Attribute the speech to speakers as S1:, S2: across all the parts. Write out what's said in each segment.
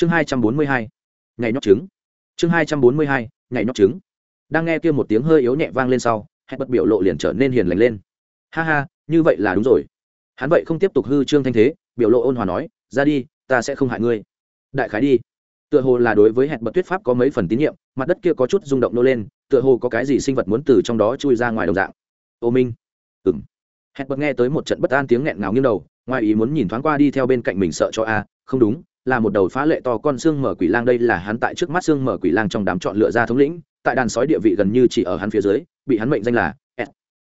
S1: chương hai trăm bốn mươi hai ngày nhóc trứng. Chương hai trăm bốn mươi hai ngày nhóc trứng. Đang nghe kia một tiếng hơi yếu nhẹ vang lên sau, hẹn bật biểu lộ liền trở nên hiền lành lên. Ha ha, như vậy là đúng rồi. Hắn vậy không tiếp tục hư trương thanh thế, biểu lộ ôn hòa nói, ra đi, ta sẽ không hại ngươi. Đại khái đi. Tựa hồ là đối với hẹn bật tuyết pháp có mấy phần tín nhiệm, mặt đất kia có chút rung động nô lên, tựa hồ có cái gì sinh vật muốn từ trong đó chui ra ngoài đồng dạng. Ô minh. Ừng hẹn bật nghe tới một trận bất an tiếng nghẹn ngào nghiêng đầu, ngoài ý muốn nhìn thoáng qua đi theo bên cạnh mình sợ cho a, không đúng là một đầu phá lệ to con xương mở quỷ lang đây là hắn tại trước mắt xương mở quỷ lang trong đám chọn lựa ra thống lĩnh, tại đàn sói địa vị gần như chỉ ở hắn phía dưới, bị hắn mệnh danh là S.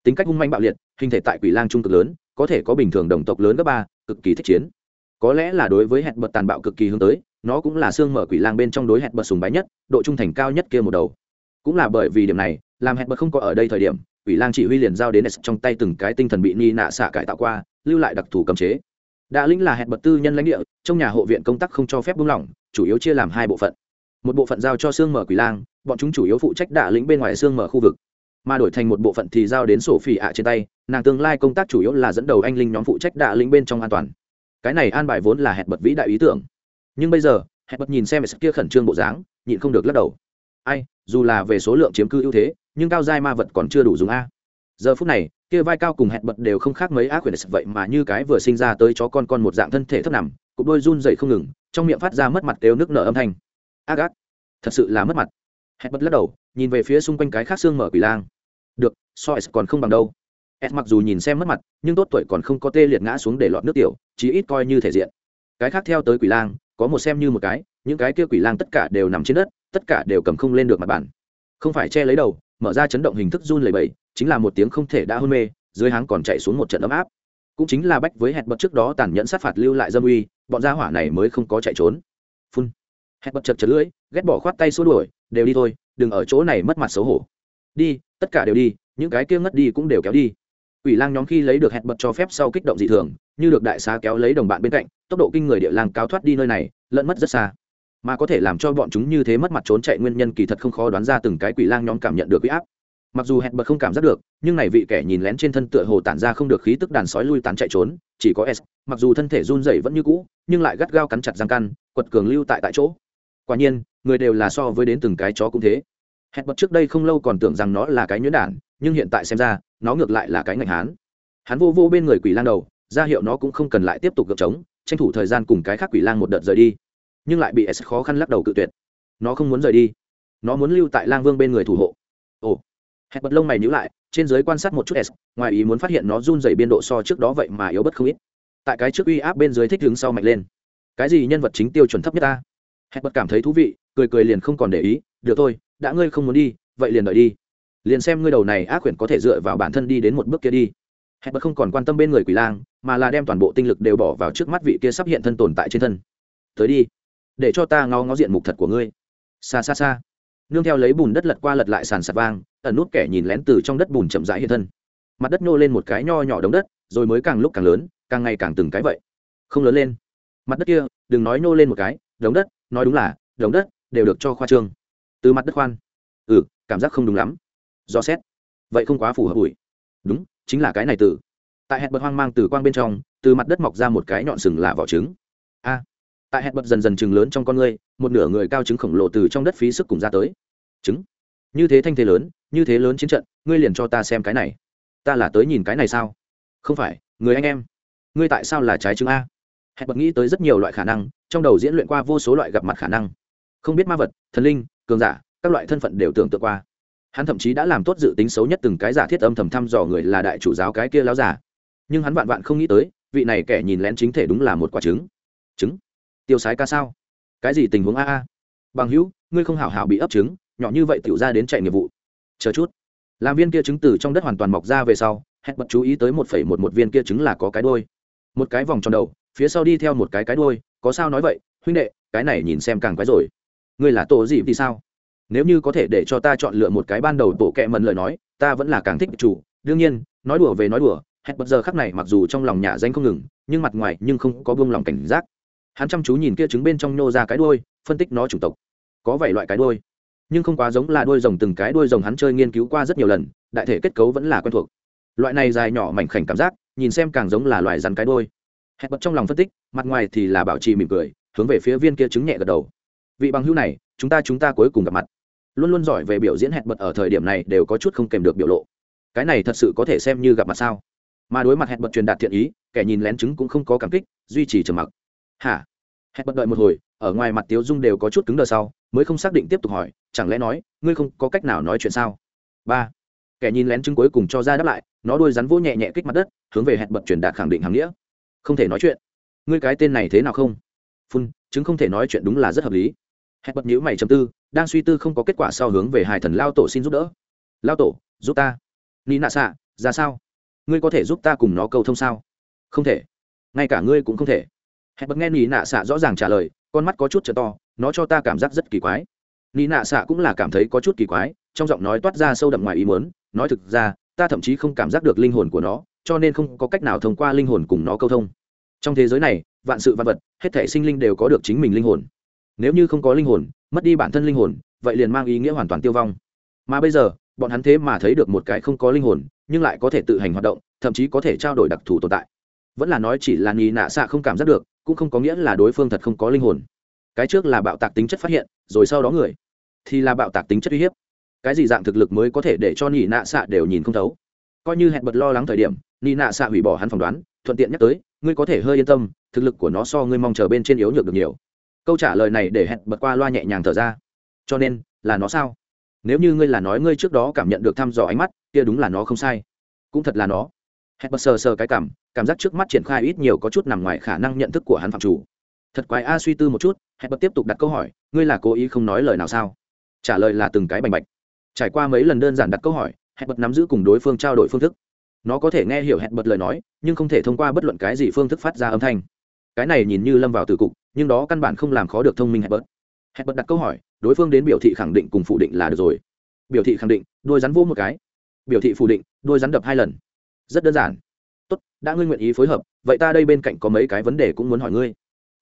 S1: tính cách hung manh bạo liệt, hình thể tại quỷ lang trung cực lớn, có thể có bình thường đồng tộc lớn gấp ba, cực kỳ thích chiến. Có lẽ là đối với hẹn bật tàn bạo cực kỳ hướng tới, nó cũng là xương mở quỷ lang bên trong đối hẹn bật sùng bái nhất, độ trung thành cao nhất kia một đầu. Cũng là bởi vì điểm này, làm hẹn bật không có ở đây thời điểm, quỷ lang chỉ huy liền giao đến S trong tay từng cái tinh thần bị ni nạ xạ cải tạo qua, lưu lại đặc thù cấm chế đã lĩnh là hẹn bật tư nhân lãnh địa, trong nhà hộ viện công tác không cho phép buông lỏng, chủ yếu chia làm hai bộ phận. Một bộ phận giao cho xương mở quỷ lang, bọn chúng chủ yếu phụ trách đạ lĩnh bên ngoài xương mở khu vực. Mà đổi thành một bộ phận thì giao đến sổ phỉ ạ trên tay, nàng tương lai công tác chủ yếu là dẫn đầu anh linh nhóm phụ trách đạ lĩnh bên trong an toàn. Cái này an bài vốn là hẹn bật vĩ đại ý tưởng. Nhưng bây giờ, hẹn bật nhìn xem kia khẩn trương bộ dáng, nhịn không được lắc đầu. Ai, dù là về số lượng chiếm cư ưu thế, nhưng cao giai ma vật còn chưa đủ dùng a. Giờ phút này kia vai cao cùng hẹn bật đều không khác mấy ác quyền vậy mà như cái vừa sinh ra tới chó con con một dạng thân thể thấp nằm cục đôi run dậy không ngừng, trong miệng phát ra mất mặt đều nước nở âm thanh. Ác ác, thật sự là mất mặt. Hẹn bật lắc đầu, nhìn về phía xung quanh cái khác xương mở quỷ lang. Được, so s còn không bằng đâu. S mặc dù nhìn xem mất mặt, nhưng tốt tuổi còn không có tê liệt ngã xuống để lọt nước tiểu, chí ít coi như thể diện. Cái khác theo tới quỷ lang, có một xem như một cái, những cái kia quỷ lang tất cả đều nằm trên đất, tất cả đều cầm không lên được mặt bàn. Không phải che lấy đầu, mở ra chấn động hình thức run lẩy bẩy chính là một tiếng không thể đã hôn mê, dưới háng còn chạy xuống một trận ấm áp. Cũng chính là bách với hẹn bật trước đó tàn nhẫn sát phạt lưu lại dâm uy, bọn gia hỏa này mới không có chạy trốn. Phun. Hẹn bật chật chật lưỡi, ghét bỏ khoát tay xua đuổi, đều đi thôi, đừng ở chỗ này mất mặt xấu hổ. Đi, tất cả đều đi, những cái kia ngất đi cũng đều kéo đi. Ủy lang nhóm khi lấy được hẹn bật cho phép sau kích động dị thường, như được đại xá kéo lấy đồng bạn bên cạnh, tốc độ kinh người địa lang cao thoát đi nơi này, lẫn mất rất xa. Mà có thể làm cho bọn chúng như thế mất mặt trốn chạy nguyên nhân kỳ thật không khó đoán ra từng cái quỷ lang nhóm cảm nhận được huy áp mặc dù hẹn bật không cảm giác được, nhưng này vị kẻ nhìn lén trên thân tựa hồ tản ra không được khí tức đàn sói lui tán chạy trốn, chỉ có s. Mặc dù thân thể run rẩy vẫn như cũ, nhưng lại gắt gao cắn chặt răng căn, quật cường lưu tại tại chỗ. Quả nhiên, người đều là so với đến từng cái chó cũng thế. Hẹn bật trước đây không lâu còn tưởng rằng nó là cái nhuyễn đản, nhưng hiện tại xem ra, nó ngược lại là cái ngạnh hán. Hắn vô vô bên người quỷ lang đầu, ra hiệu nó cũng không cần lại tiếp tục gợp trống, tranh thủ thời gian cùng cái khác quỷ lang một đợt rời đi. Nhưng lại bị s khó khăn lắc đầu cự tuyệt. Nó không muốn rời đi. Nó muốn lưu tại lang vương bên người thủ hộ. Ồ hẹn bật lông mày nhữ lại, trên giới quan sát một chút s, ngoài ý muốn phát hiện nó run dày biên độ so trước đó vậy mà yếu bất không ít. Tại cái trước uy áp bên dưới thích đứng sau mạnh lên. Cái gì nhân vật chính tiêu chuẩn thấp nhất ta? Hẹn bật cảm thấy thú vị, cười cười liền không còn để ý, được thôi, đã ngươi không muốn đi, vậy liền đợi đi. Liền xem ngươi đầu này ác quyển có thể dựa vào bản thân đi đến một bước kia đi. Hẹn bật không còn quan tâm bên người quỷ lang, mà là đem toàn bộ tinh lực đều bỏ vào trước mắt vị kia sắp hiện thân tồn tại trên thân. Tới đi, để cho ta ngó ngó diện mục thật của ngươi. Xa xa xa nương theo lấy bùn đất lật qua lật lại sàn sạt vang ẩn nút kẻ nhìn lén từ trong đất bùn chậm rãi hiện thân. Mặt đất nô lên một cái nho nhỏ đống đất, rồi mới càng lúc càng lớn, càng ngày càng từng cái vậy. Không lớn lên. Mặt đất kia, đừng nói nô lên một cái, đống đất, nói đúng là, đống đất đều được cho khoa trương. Từ mặt đất khoan. Ừ cảm giác không đúng lắm. Do xét. Vậy không quá phù hợp ủi. Đúng, chính là cái này từ. Tại hẹn bật hoang mang từ quang bên trong, từ mặt đất mọc ra một cái nhọn sừng là vỏ trứng. A. Tại hẹn bật dần dần chừng lớn trong con ngươi một nửa người cao trứng khổng lồ từ trong đất phí sức cùng ra tới. Trứng. Như thế thanh thế lớn như thế lớn chiến trận, ngươi liền cho ta xem cái này. Ta là tới nhìn cái này sao? Không phải, người anh em. Ngươi tại sao là trái trứng a? Hẹn bật nghĩ tới rất nhiều loại khả năng, trong đầu diễn luyện qua vô số loại gặp mặt khả năng. Không biết ma vật, thần linh, cường giả, các loại thân phận đều tưởng tượng qua. Hắn thậm chí đã làm tốt dự tính xấu nhất từng cái giả thiết âm thầm thăm dò người là đại chủ giáo cái kia láo giả. Nhưng hắn vạn vạn không nghĩ tới, vị này kẻ nhìn lén chính thể đúng là một quả trứng. Trứng? Tiêu sái ca sao? Cái gì tình huống a a? Bằng hữu, ngươi không hảo hảo bị ấp trứng, nhỏ như vậy tiểu ra đến chạy nghiệp vụ chờ chút. Làm viên kia trứng từ trong đất hoàn toàn mọc ra về sau hẹn bật chú ý tới một phẩy một một viên kia trứng là có cái đôi một cái vòng tròn đầu, phía sau đi theo một cái cái đôi có sao nói vậy, huynh đệ, cái này nhìn xem càng quái rồi. Ngươi là tổ gì thì sao? Nếu như có thể để cho ta chọn lựa một cái ban đầu tổ kẹ mần lời nói, ta vẫn là càng thích chủ. Đương nhiên, nói đùa về nói đùa hẹn bật giờ khắc này mặc dù trong lòng nhà danh không ngừng, nhưng mặt ngoài nhưng không có buông lòng cảnh giác. Hắn chăm chú nhìn kia trứng bên trong nhô ra cái đuôi, phân tích nó chủng tộc. Có vài loại cái đuôi nhưng không quá giống là đuôi rồng từng cái đuôi rồng hắn chơi nghiên cứu qua rất nhiều lần, đại thể kết cấu vẫn là quen thuộc. Loại này dài nhỏ mảnh khảnh cảm giác, nhìn xem càng giống là loài rắn cái đuôi. Hẹn bật trong lòng phân tích, mặt ngoài thì là bảo trì mỉm cười, hướng về phía viên kia trứng nhẹ gật đầu. Vị bằng hữu này, chúng ta chúng ta cuối cùng gặp mặt. Luôn luôn giỏi về biểu diễn hẹn bật ở thời điểm này đều có chút không kèm được biểu lộ. Cái này thật sự có thể xem như gặp mặt sao? Mà đối mặt hẹn bật truyền đạt thiện ý, kẻ nhìn lén chứng cũng không có cảm kích, duy trì trầm mặc. Hả? Hẹn bật đợi một hồi, ở ngoài mặt tiếu dung đều có chút cứng đờ sau mới không xác định tiếp tục hỏi, chẳng lẽ nói, ngươi không có cách nào nói chuyện sao? Ba, kẻ nhìn lén chứng cuối cùng cho ra đáp lại, nó đuôi rắn vỗ nhẹ nhẹ kích mặt đất, hướng về hẹn bật truyền đạt khẳng định hàng nghĩa. Không thể nói chuyện. Ngươi cái tên này thế nào không? Phun, chứng không thể nói chuyện đúng là rất hợp lý. Hẹn bật nhữ mày chầm tư, đang suy tư không có kết quả sau hướng về hải thần lao tổ xin giúp đỡ. Lao tổ, giúp ta. Ni nạ xạ, ra sao? Ngươi có thể giúp ta cùng nó cầu thông sao? Không thể. Ngay cả ngươi cũng không thể. Hẹn bật nghe ni nạ xạ rõ ràng trả lời con mắt có chút trở to, nó cho ta cảm giác rất kỳ quái. Ni nạ xạ cũng là cảm thấy có chút kỳ quái, trong giọng nói toát ra sâu đậm ngoài ý muốn, nói thực ra, ta thậm chí không cảm giác được linh hồn của nó, cho nên không có cách nào thông qua linh hồn cùng nó câu thông. Trong thế giới này, vạn sự vạn vật, hết thể sinh linh đều có được chính mình linh hồn. Nếu như không có linh hồn, mất đi bản thân linh hồn, vậy liền mang ý nghĩa hoàn toàn tiêu vong. Mà bây giờ, bọn hắn thế mà thấy được một cái không có linh hồn, nhưng lại có thể tự hành hoạt động, thậm chí có thể trao đổi đặc thù tồn tại. Vẫn là nói chỉ là nhì nạ xạ không cảm giác được cũng không có nghĩa là đối phương thật không có linh hồn. Cái trước là bạo tạc tính chất phát hiện, rồi sau đó người. Thì là bạo tạc tính chất uy hiếp. Cái gì dạng thực lực mới có thể để cho nhì nạ xạ đều nhìn không thấu? Coi như hẹn bật lo lắng thời điểm nhì nạ xạ hủy bỏ hắn phỏng đoán, thuận tiện nhắc tới, ngươi có thể hơi yên tâm, thực lực của nó so ngươi mong chờ bên trên yếu nhược được nhiều. Câu trả lời này để hẹn bật qua loa nhẹ nhàng thở ra. Cho nên, là nó sao? Nếu như ngươi là nói ngươi trước đó cảm nhận được thăm dò ánh mắt, kia đúng là nó không sai. Cũng thật là nó. Hẹn bật sờ sờ cái cảm cảm giác trước mắt triển khai ít nhiều có chút nằm ngoài khả năng nhận thức của hắn phạm chủ. Thật quái a, suy tư một chút hẹn bật tiếp tục đặt câu hỏi, ngươi là cố ý không nói lời nào sao? Trả lời là từng cái bành bạch. Trải qua mấy lần đơn giản đặt câu hỏi hẹn bật nắm giữ cùng đối phương trao đổi phương thức. Nó có thể nghe hiểu hẹn bật lời nói, nhưng không thể thông qua bất luận cái gì phương thức phát ra âm thanh. Cái này nhìn như lâm vào từ cục, nhưng đó căn bản không làm khó được thông minh hẹn bật hẹn bật đặt câu hỏi, đối phương đến biểu thị khẳng định cùng phủ định là được rồi. Biểu thị khẳng định, đôi rắn vô một cái. Biểu thị phủ định, đôi rắn đập hai lần. Rất đơn giản tốt, đã ngươi nguyện ý phối hợp, vậy ta đây bên cạnh có mấy cái vấn đề cũng muốn hỏi ngươi.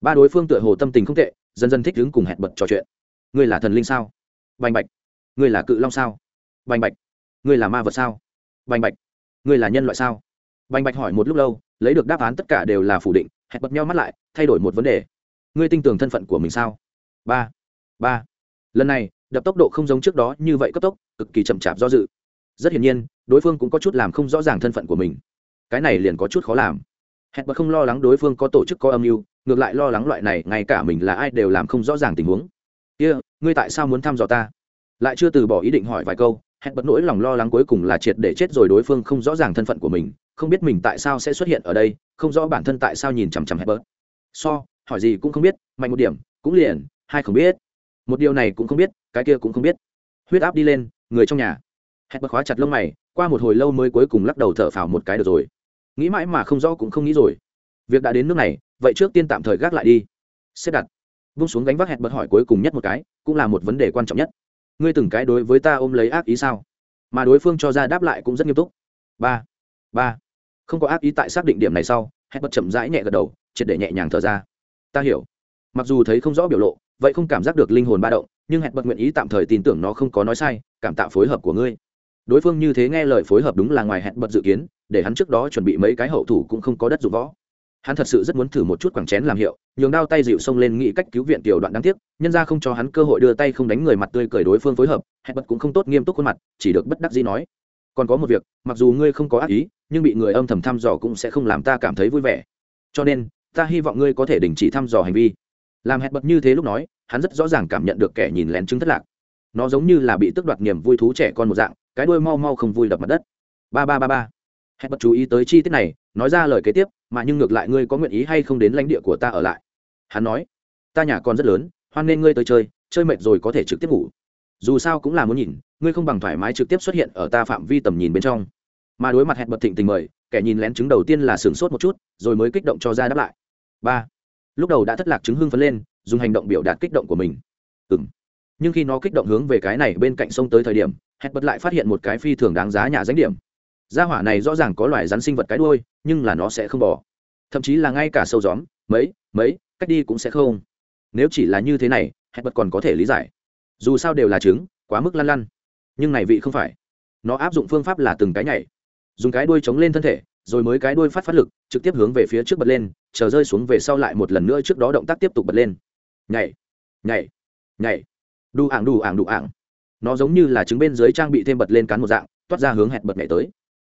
S1: Ba đối phương tựa hồ tâm tình không tệ, dần dần thích đứng cùng hẹn bật trò chuyện. Ngươi là thần linh sao? Bành bạch. Ngươi là cự long sao? Bành bạch. Ngươi là ma vật sao? Bành bạch. Ngươi là nhân loại sao? Bành bạch hỏi một lúc lâu, lấy được đáp án tất cả đều là phủ định, hẹn bật nhau mắt lại, thay đổi một vấn đề. Ngươi tin tưởng thân phận của mình sao? Ba ba. Lần này, đập tốc độ không giống trước đó như vậy cấp tốc, cực kỳ chậm chạp do dự. Rất hiển nhiên, đối phương cũng có chút làm không rõ ràng thân phận của mình cái này liền có chút khó làm. Hẹn bật không lo lắng đối phương có tổ chức có âm mưu ngược lại lo lắng loại này ngay cả mình là ai đều làm không rõ ràng tình huống. Kia、yeah, ngươi tại sao muốn thăm dò ta? Lại chưa từ bỏ ý định hỏi vài câu hẹn bật nỗi lòng lo lắng cuối cùng là triệt để chết rồi đối phương không rõ ràng thân phận của mình không biết mình tại sao sẽ xuất hiện ở đây không rõ bản thân tại sao nhìn chằm chằm hẹn bật. So hỏi gì cũng không biết mạnh một điểm cũng liền hai không biết. Một điều này cũng không biết cái kia cũng không biết. Huyết áp đi lên người trong nhà. Hẹn bật khóa chặt lông mày qua một hồi lâu mới cuối cùng lắc đầu thở phào một cái được rồi nghĩ mãi mà không rõ cũng không nghĩ rồi. Việc đã đến nước này, vậy trước tiên tạm thời gác lại đi. Xếp đặt. Vung xuống gánh vác hẹn bật hỏi cuối cùng nhất một cái, cũng là một vấn đề quan trọng nhất. Ngươi từng cái đối với ta ôm lấy ác ý sao? Mà đối phương cho ra đáp lại cũng rất nghiêm túc. Ba. Ba. Không có ác ý tại xác định điểm này sau, hẹn bật chậm rãi nhẹ gật đầu, triệt để nhẹ nhàng thở ra. Ta hiểu. Mặc dù thấy không rõ biểu lộ, vậy không cảm giác được linh hồn ba động, nhưng hẹn bật nguyện ý tạm thời tin tưởng nó không có nói sai, cảm tạo phối hợp của ngươi đối phương như thế nghe lời phối hợp đúng là ngoài hẹn bật dự kiến, để hắn trước đó chuẩn bị mấy cái hậu thủ cũng không có đất dụng võ. Hắn thật sự rất muốn thử một chút quảng chén làm hiệu, nhường đao tay dịu xông lên nghĩ cách cứu viện tiểu đoạn đáng tiếc, nhân ra không cho hắn cơ hội đưa tay không đánh người mặt tươi cười đối phương phối hợp, hẹn bật cũng không tốt nghiêm túc khuôn mặt, chỉ được bất đắc gì nói. Còn có một việc, mặc dù ngươi không có ác ý, nhưng bị người âm thầm thăm dò cũng sẽ không làm ta cảm thấy vui vẻ. Cho nên, ta hy vọng ngươi có thể đình chỉ thăm dò hành vi. Làm hẹn bật như thế lúc nói, hắn rất rõ ràng cảm nhận được kẻ nhìn lén chứng thất lạc. Nó giống như là bị tước đoạt niềm vui thú trẻ con một dạng cái đuôi mau mau không vui đập mặt đất. Ba ba ba ba. Hẹn bật chú ý tới chi tiết này, nói ra lời kế tiếp, mà nhưng ngược lại ngươi có nguyện ý hay không đến lãnh địa của ta ở lại? Hắn nói, ta nhà còn rất lớn, hoan nên ngươi tới chơi chơi mệt rồi có thể trực tiếp ngủ. Dù sao cũng là muốn nhìn, ngươi không bằng thoải mái trực tiếp xuất hiện ở ta phạm vi tầm nhìn bên trong. Mà đối mặt hẹn bật thịnh tình mời, kẻ nhìn lén chứng đầu tiên là sửng sốt một chút, rồi mới kích động cho ra đáp lại. Ba. Lúc đầu đã thất lạc chứng hưng phấn lên, dùng hành động biểu đạt kích động của mình. Ừng nhưng khi nó kích động hướng về cái này bên cạnh sông tới thời điểm hẹn bật lại phát hiện một cái phi thường đáng giá nhà danh điểm. Gia hỏa này rõ ràng có loài rắn sinh vật cái đuôi, nhưng là nó sẽ không bỏ. Thậm chí là ngay cả sâu gióm, mấy mấy, cách đi cũng sẽ không. Nếu chỉ là như thế này hẹn bật còn có thể lý giải. Dù sao đều là trứng, quá mức lăn lăn. Nhưng này vị không phải. Nó áp dụng phương pháp là từng cái nhảy. Dùng cái đuôi chống lên thân thể, rồi mới cái đuôi phát phát lực, trực tiếp hướng về phía trước bật lên, chờ rơi xuống về sau lại một lần nữa trước đó động tác tiếp tục bật lên. Nhảy nhảy nhảy. Đu ảng đu ảng đu ảng nó giống như là trứng bên dưới trang bị thêm bật lên cán một dạng, toát ra hướng hẹn bật nhảy tới.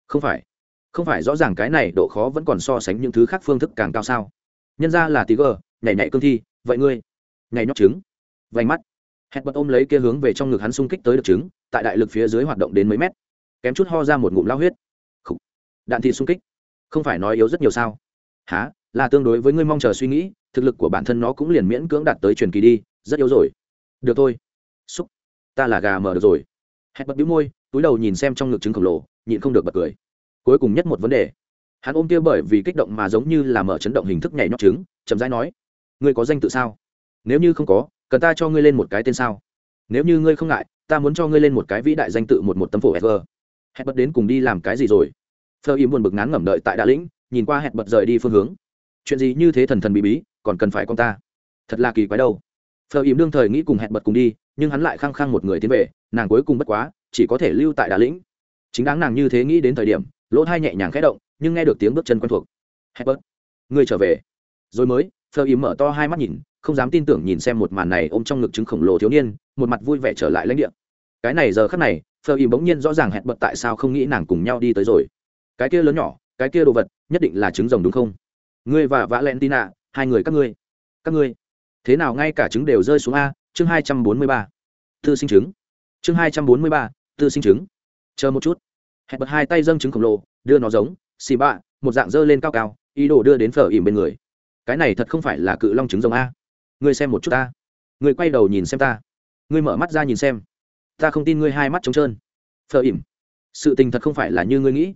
S1: Không phải. Không phải, rõ ràng cái này độ khó vẫn còn so sánh những thứ khác phương thức càng cao sao. Nhân ra là tí gờ nhảy nhảy cương thi, vậy ngươi? Nhảy nhóc trứng. Vành mắt. Hẹn bật ôm lấy kia hướng về trong ngực hắn xung kích tới được trứng, tại đại lực phía dưới hoạt động đến mấy mét. Kém chút ho ra một ngụm lao huyết. Khủ. đạn thị xung kích. Không phải nói yếu rất nhiều sao? Há là tương đối với ngươi mong chờ suy nghĩ, thực lực của bản thân nó cũng liền miễn cưỡng đạt tới truyền kỳ đi, rất yếu rồi. Được thôi. Xúc ta là gà mở được rồi. Hẹn bật bĩu môi, túi đầu nhìn xem trong ngực trứng khổng lồ, nhịn không được bật cười. Cuối cùng nhất một vấn đề. Hắn ôm kia bởi vì kích động mà giống như là mở chấn động hình thức nhảy nhót trứng, chậm rãi nói, ngươi có danh tự sao? Nếu như không có, cần ta cho ngươi lên một cái tên sao? Nếu như ngươi không ngại, ta muốn cho ngươi lên một cái vĩ đại danh tự một một tấm phổ ever. hẹn bật đến cùng đi làm cái gì rồi? Phơ im buồn bực ngán ngẩm đợi tại đà lĩnh, nhìn qua hẹn bật rời đi phương hướng. Chuyện gì như thế thần thần bí bí, còn cần phải con ta? Thật là kỳ quái đâu. Phờ ìm đương thời nghĩ cùng hẹn bật cùng đi nhưng hắn lại khăng khăng một người tiến về, nàng cuối cùng bất quá, chỉ có thể lưu tại đà lĩnh. Chính đáng nàng như thế nghĩ đến thời điểm, lỗ thai nhẹ nhàng khẽ động, nhưng nghe được tiếng bước chân quen thuộc. Hẹn bật người trở về. Rồi mới, phờ ý mở to hai mắt nhìn, không dám tin tưởng nhìn xem một màn này ôm trong ngực trứng khổng lồ thiếu niên, một mặt vui vẻ trở lại lãnh địa. Cái này giờ khắc này, phờ ý bỗng nhiên rõ ràng hẹn bật tại sao không nghĩ nàng cùng nhau đi tới rồi. Cái kia lớn nhỏ, cái kia đồ vật, nhất định là trứng rồng đúng không? Ngươi và vã len tina hai người các ngươi. Các ngươi. Thế nào ngay cả trứng đều rơi xuống a chương hai trăm bốn mươi ba. Tư sinh trứng chương hai trăm bốn mươi ba, tư sinh trứng chờ một chút. Hẹn bật hai tay dâng trứng khổng lồ, đưa nó giống, xì bạ, một dạng dơ lên cao cao, ý đồ đưa đến phở ỉm bên người. Cái này thật không phải là cự long trứng rồng a. Ngươi xem một chút ta. Ngươi quay đầu nhìn xem ta. Ngươi mở mắt ra nhìn xem. Ta không tin ngươi hai mắt trống trơn. Phở ỉm. Sự tình thật không phải là như ngươi nghĩ.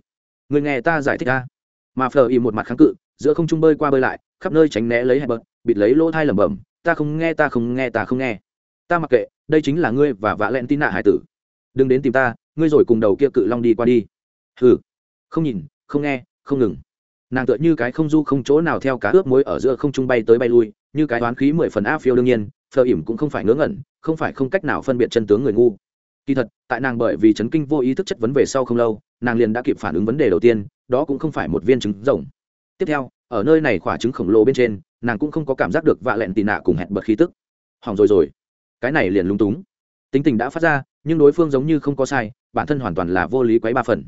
S1: Ngươi nghe ta giải thích ta mà phở ỉm một mặt kháng cự, giữa không trung bơi qua bơi lại, khắp nơi tránh né lấy hẹp bật, bịt lấy lỗ thai lẩm bẩm, ta không nghe, ta không nghe, ta không nghe ta mặc kệ, đây chính là ngươi và vạ len tin nạ hải tử. Đừng đến tìm ta, ngươi rồi cùng đầu kia cự long đi qua đi. Hừ. Không nhìn, không nghe, không ngừng. Nàng tựa như cái không du không chỗ nào theo cá ướp muối ở giữa không trung bay tới bay lui, như cái toán khí mười phần a phiêu đương nhiên, phờ ỉm cũng không phải ngớ ngẩn, không phải không cách nào phân biệt chân tướng người ngu. Kỳ thật, tại nàng bởi vì chấn kinh vô ý thức chất vấn về sau không lâu, nàng liền đã kịp phản ứng vấn đề đầu tiên, đó cũng không phải một viên trứng rồng. Tiếp theo, ở nơi này khỏa trứng khổng lồ bên trên, nàng cũng không có cảm giác được vạ lẹn tì nạ cùng hẹn bật khí tức. Hỏng rồi rồi cái này liền lung túng. Tính tình đã phát ra, nhưng đối phương giống như không có sai, bản thân hoàn toàn là vô lý quấy ba phần.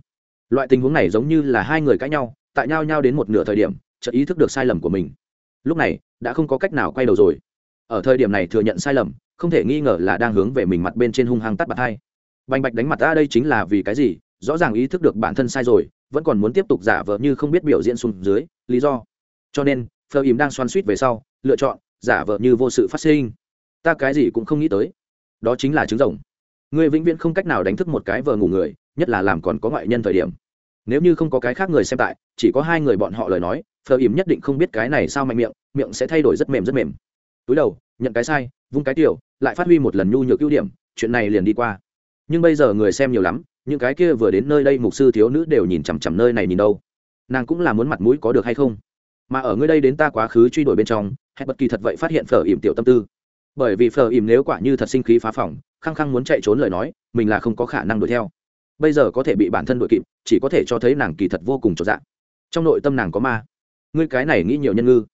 S1: Loại tình huống này giống như là hai người cãi nhau, tại nhau nhau đến một nửa thời điểm, chợt ý thức được sai lầm của mình. Lúc này, đã không có cách nào quay đầu rồi. Ở thời điểm này thừa nhận sai lầm, không thể nghi ngờ là đang hướng về mình mặt bên trên hung hăng tắt bạt hai. Bành bạch đánh mặt ta đây chính là vì cái gì? Rõ ràng ý thức được bản thân sai rồi, vẫn còn muốn tiếp tục giả vờ như không biết biểu diễn xuống dưới, lý do. Cho nên, phờ ìm đang xoắn suýt về sau, lựa chọn giả vờ như vô sự phát sinh ta cái gì cũng không nghĩ tới. Đó chính là trứng rồng. Người vĩnh viễn không cách nào đánh thức một cái vờ ngủ người, nhất là làm còn có ngoại nhân thời điểm. Nếu như không có cái khác người xem tại, chỉ có hai người bọn họ lời nói phờ ìm nhất định không biết cái này sao mạnh miệng miệng sẽ thay đổi rất mềm rất mềm. Túi đầu, nhận cái sai, vung cái tiểu, lại phát huy một lần nhu nhược ưu điểm, chuyện này liền đi qua. Nhưng bây giờ người xem nhiều lắm, những cái kia vừa đến nơi đây mục sư thiếu nữ đều nhìn chằm chằm nơi này nhìn đâu. Nàng cũng là muốn mặt mũi có được hay không? Mà ở ngươi đây đến ta quá khứ truy đuổi bên trong hay bất kỳ thật vậy phát hiện phở ỉm tiểu tâm tư bởi vì phở ìm nếu quả như thật sinh khí phá phòng khăng khăng muốn chạy trốn lời nói, mình là không có khả năng đuổi theo. Bây giờ có thể bị bản thân đuổi kịp, chỉ có thể cho thấy nàng kỳ thật vô cùng trọn dạng trong nội tâm nàng có ma. Ngươi cái này nghĩ nhiều nhân ngư.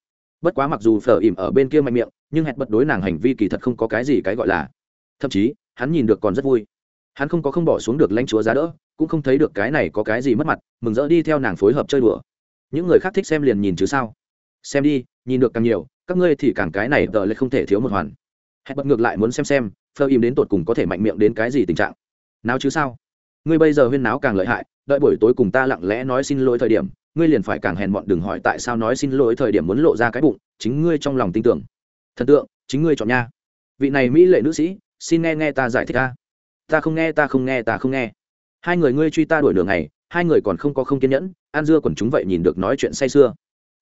S1: Bất quá mặc dù phở ìm ở bên kia mạnh miệng, nhưng hẹn bật đối nàng hành vi kỳ thật không có cái gì cái gọi là. Thậm chí, hắn nhìn được còn rất vui. Hắn không có không bỏ xuống được lãnh chúa giá đỡ, cũng không thấy được cái này có cái gì mất mặt, mừng rỡ đi theo nàng phối hợp chơi đùa. Những người khác thích xem liền nhìn chứ sao. Xem đi, nhìn được càng nhiều, các ngươi thì càng cái này tờ lại không thể thiếu một hoàn hẹn bật ngược lại muốn xem xem, phơ im đến tột cùng có thể mạnh miệng đến cái gì tình trạng. Nào chứ sao? Ngươi bây giờ huyên náo càng lợi hại, đợi buổi tối cùng ta lặng lẽ nói xin lỗi thời điểm, ngươi liền phải càng hèn mọn đừng hỏi tại sao nói xin lỗi thời điểm muốn lộ ra cái bụng, chính ngươi trong lòng tin tưởng. Thần tượng, chính ngươi chọn nha. Vị này mỹ lệ nữ sĩ, xin nghe nghe ta giải thích ta. Ta không nghe, ta không nghe, ta không nghe. Hai người ngươi truy ta đuổi đường này hai người còn không có không kiên nhẫn an dưa còn chúng vậy nhìn được nói chuyện say sưa.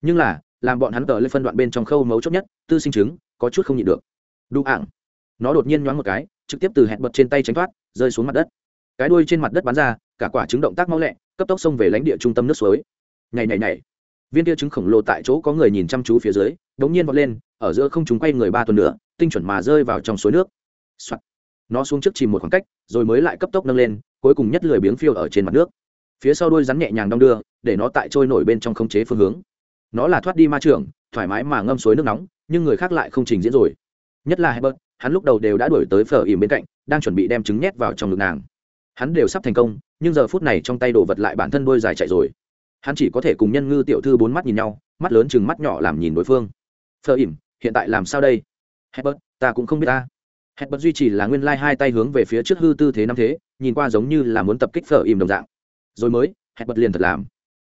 S1: Nhưng là, làm bọn hắn tờ lên phân đoạn bên trong khâu mấu chốt nhất, tư sinh chứng, có chút không nhịn được đu ảng. Nó đột nhiên nhoáng một cái, trực tiếp từ hẹn bật trên tay tránh thoát, rơi xuống mặt đất. Cái đuôi trên mặt đất bắn ra, cả quả trứng động tác mau lẹ, cấp tốc xông về lãnh địa trung tâm nước suối. Nhảy nhảy nhảy. Viên tia trứng khổng lồ tại chỗ có người nhìn chăm chú phía dưới, đống nhiên vọt lên, ở giữa không chúng quay người ba tuần nữa, tinh chuẩn mà rơi vào trong suối nước、Soạn. nó xuống trước chìm một khoảng cách, rồi mới lại cấp tốc nâng lên, cuối cùng nhất lười biếng phiêu ở trên mặt nước. Phía sau đuôi rắn nhẹ nhàng đong đưa, để nó tại trôi nổi bên trong khống chế phương hướng. Nó là thoát đi ma trường thoải mái mà ngâm suối nước nóng, nhưng người khác lại không trình diễn rồi nhất là hebert hắn lúc đầu đều đã đuổi tới phở ỉm bên cạnh, đang chuẩn bị đem trứng nhét vào trong ngực nàng. Hắn đều sắp thành công, nhưng giờ phút này trong tay đồ vật lại bản thân đôi dài chạy rồi. Hắn chỉ có thể cùng nhân ngư tiểu thư bốn mắt nhìn nhau, mắt lớn chừng mắt nhỏ làm nhìn đối phương. Phở ỉm hiện tại làm sao đây? Hebert ta cũng không biết ta. Hebert duy trì là nguyên lai hai tay hướng về phía trước hư tư thế năm thế, nhìn qua giống như là muốn tập kích phở ỉm đồng dạng. Rồi mới hebert liền thật làm.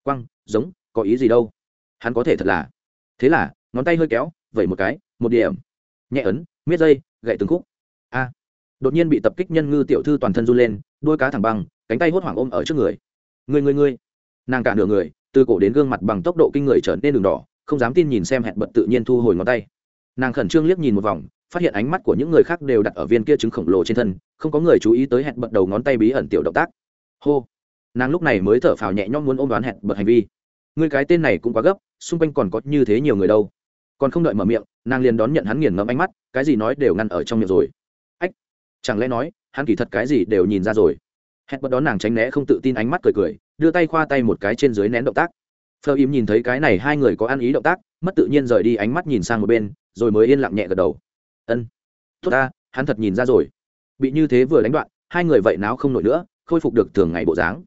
S1: Quăng, giống, có ý gì đâu? Hắn có thể thật là. Thế là, ngón tay hơi kéo, vẩy một cái, một điểm nhẹ ấn miết dây gậy từng khúc. A. Đột nhiên bị tập kích nhân ngư tiểu thư toàn thân run lên đôi cá thẳng bằng, cánh tay hốt hoảng ôm ở trước người. Người người người nàng cả nửa người từ cổ đến gương mặt bằng tốc độ kinh người trở nên đường đỏ không dám tin nhìn xem hẹn bật tự nhiên thu hồi ngón tay. Nàng khẩn trương liếc nhìn một vòng phát hiện ánh mắt của những người khác đều đặt ở viên kia trứng khổng lồ trên thân không có người chú ý tới hẹn bật đầu ngón tay bí ẩn tiểu động tác. Hô. Nàng lúc này mới thở phào nhẹ nhõm muốn ôm đoán hẹn bật hành vi. Người cái tên này cũng quá gấp xung quanh còn có như thế nhiều người đâu còn không đợi mở miệng, nàng liền đón nhận hắn nghiền ngẫm ánh mắt, cái gì nói đều ngăn ở trong miệng rồi. Ách, chẳng lẽ nói, hắn kỳ thật cái gì đều nhìn ra rồi. Hét bật đón nàng tránh né không tự tin ánh mắt cười cười, đưa tay khoa tay một cái trên dưới nén động tác. Phờ im nhìn thấy cái này hai người có ăn ý động tác, mất tự nhiên rời đi ánh mắt nhìn sang một bên, rồi mới yên lặng nhẹ gật đầu. Ân, tốt ta, hắn thật nhìn ra rồi. Bị như thế vừa đánh đoạn, hai người vậy náo không nổi nữa, khôi phục được thường ngày bộ dáng.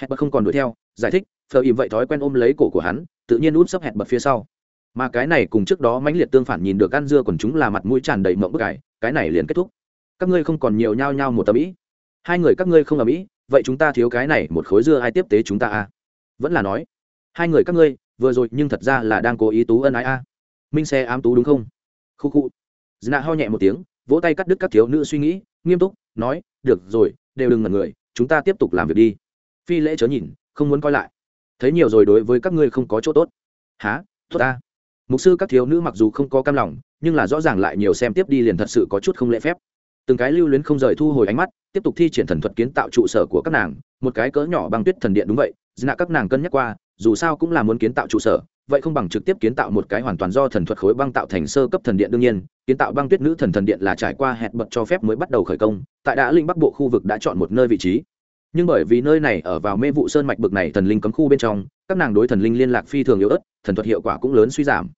S1: Hẹn bật không còn đuổi theo, giải thích, phờ im vậy thói quen ôm lấy cổ của hắn, tự nhiên út sấp hẹn bật phía sau mà cái này cùng trước đó mãnh liệt tương phản nhìn được ăn dưa còn chúng là mặt mũi tràn đầy mộng bức ải, cái này liền kết thúc. Các ngươi không còn nhiều nhao nhao một tầm ý. Hai người các ngươi không ầm mỹ vậy chúng ta thiếu cái này một khối dưa ai tiếp tế chúng ta à? Vẫn là nói, hai người các ngươi, vừa rồi nhưng thật ra là đang cố ý tú ân ái a. À. minh xe ám tú đúng không? Khu khu. Dna ho nhẹ một tiếng, vỗ tay cắt đứt các thiếu nữ suy nghĩ, nghiêm túc, nói, được rồi, đều đừng ngần người, chúng ta tiếp tục làm việc đi. Phi lễ chớ nhìn, không muốn coi lại. Thấy nhiều rồi đối với các ngươi không có chỗ tốt. Há tốt ta mục sư các thiếu nữ mặc dù không có cam lòng, nhưng là rõ ràng lại nhiều xem tiếp đi liền thật sự có chút không lễ phép. Từng cái lưu luyến không rời thu hồi ánh mắt, tiếp tục thi triển thần thuật kiến tạo trụ sở của các nàng, một cái cỡ nhỏ băng tuyết thần điện đúng vậy dna các nàng cân nhắc qua, dù sao cũng là muốn kiến tạo trụ sở, vậy không bằng trực tiếp kiến tạo một cái hoàn toàn do thần thuật khối băng tạo thành sơ cấp thần điện đương nhiên, kiến tạo băng tuyết nữ thần thần điện là trải qua hẹn bật cho phép mới bắt đầu khởi công, tại đã linh bắc bộ khu vực đã chọn một nơi vị trí nhưng bởi vì nơi này ở vào mê vụ sơn mạch bực này thần linh cấm khu bên trong, các nàng đối thần linh liên lạc phi thường yếu ớt, thần thuật hiệu quả cũng lớn suy giảm.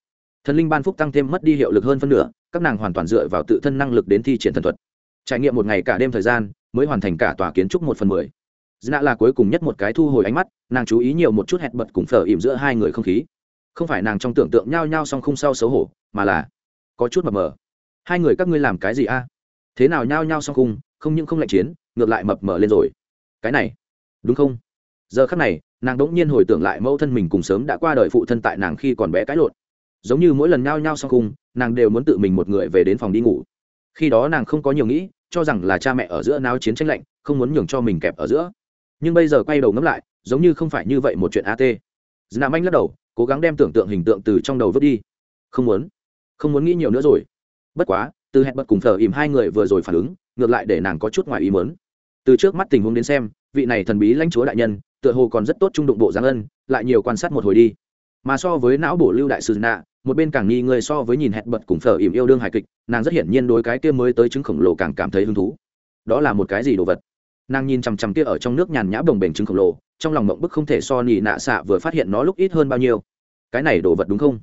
S1: Thần linh ban phúc tăng thêm mất đi hiệu lực hơn phân nửa, các nàng hoàn toàn dựa vào tự thân năng lực đến thi triển thần thuật. Trải nghiệm một ngày cả đêm thời gian, mới hoàn thành cả tòa kiến trúc một phần mười. Dna là cuối cùng nhất một cái thu hồi ánh mắt, nàng chú ý nhiều một chút hẹn bật cùng phở ỉm giữa hai người không khí. Không phải nàng trong tưởng tượng nhao nhao song không sau xấu hổ, mà là có chút mập mờ. Hai người các ngươi làm cái gì a? Thế nào nhao nhao song khung, không những không lạnh chiến, ngược lại mập mờ lên rồi cái này, đúng không? Giờ khắc này, nàng đ ỗ n g nhiên hồi tưởng lại mẫu thân mình cùng sớm đã qua đời phụ thân tại nàng khi còn bé cãi lộn. Giống như mỗi lần nhao nhao sau khung nàng đều muốn tự mình một người về đến phòng đi ngủ. Khi đó nàng không có nhiều nghĩ, cho rằng là cha mẹ ở giữa náo chiến tranh lạnh, không muốn nhường cho mình kẹp ở giữa. Nhưng bây giờ quay đầu ngẫm lại, giống như không phải như vậy một chuyện at nam anh lắc đầu, cố gắng đem tưởng tượng hình tượng từ trong đầu vứt đi. Không muốn. Không muốn nghĩ nhiều nữa rồi. Bất quá, từ hẹn bật cùng thờ ìm hai người vừa rồi phản ứng, ngược lại để nàng có chút ngoài ý mớn từ trước mắt tình huống đến xem, vị này thần bí lãnh chúa đại nhân, tựa hồ còn rất tốt trung đụng bộ giáng ân, lại nhiều quan sát một hồi đi. Mà so với não bổ lưu đại sư nạ, một bên càng nghi người so với nhìn hẹn bật cùng phở ỉm yêu đương hài kịch, nàng rất hiển nhiên đối cái kia mới tới chứng khổng lồ càng cảm thấy hứng thú. Đó là một cái gì đồ vật? Nàng nhìn chằm chằm kia ở trong nước nhàn nhã bồng bềnh trứng khổng lồ, trong lòng mộng bức không thể so nỉ nạ xạ vừa phát hiện nó lúc ít hơn bao nhiêu. Cái này đồ vật đúng không?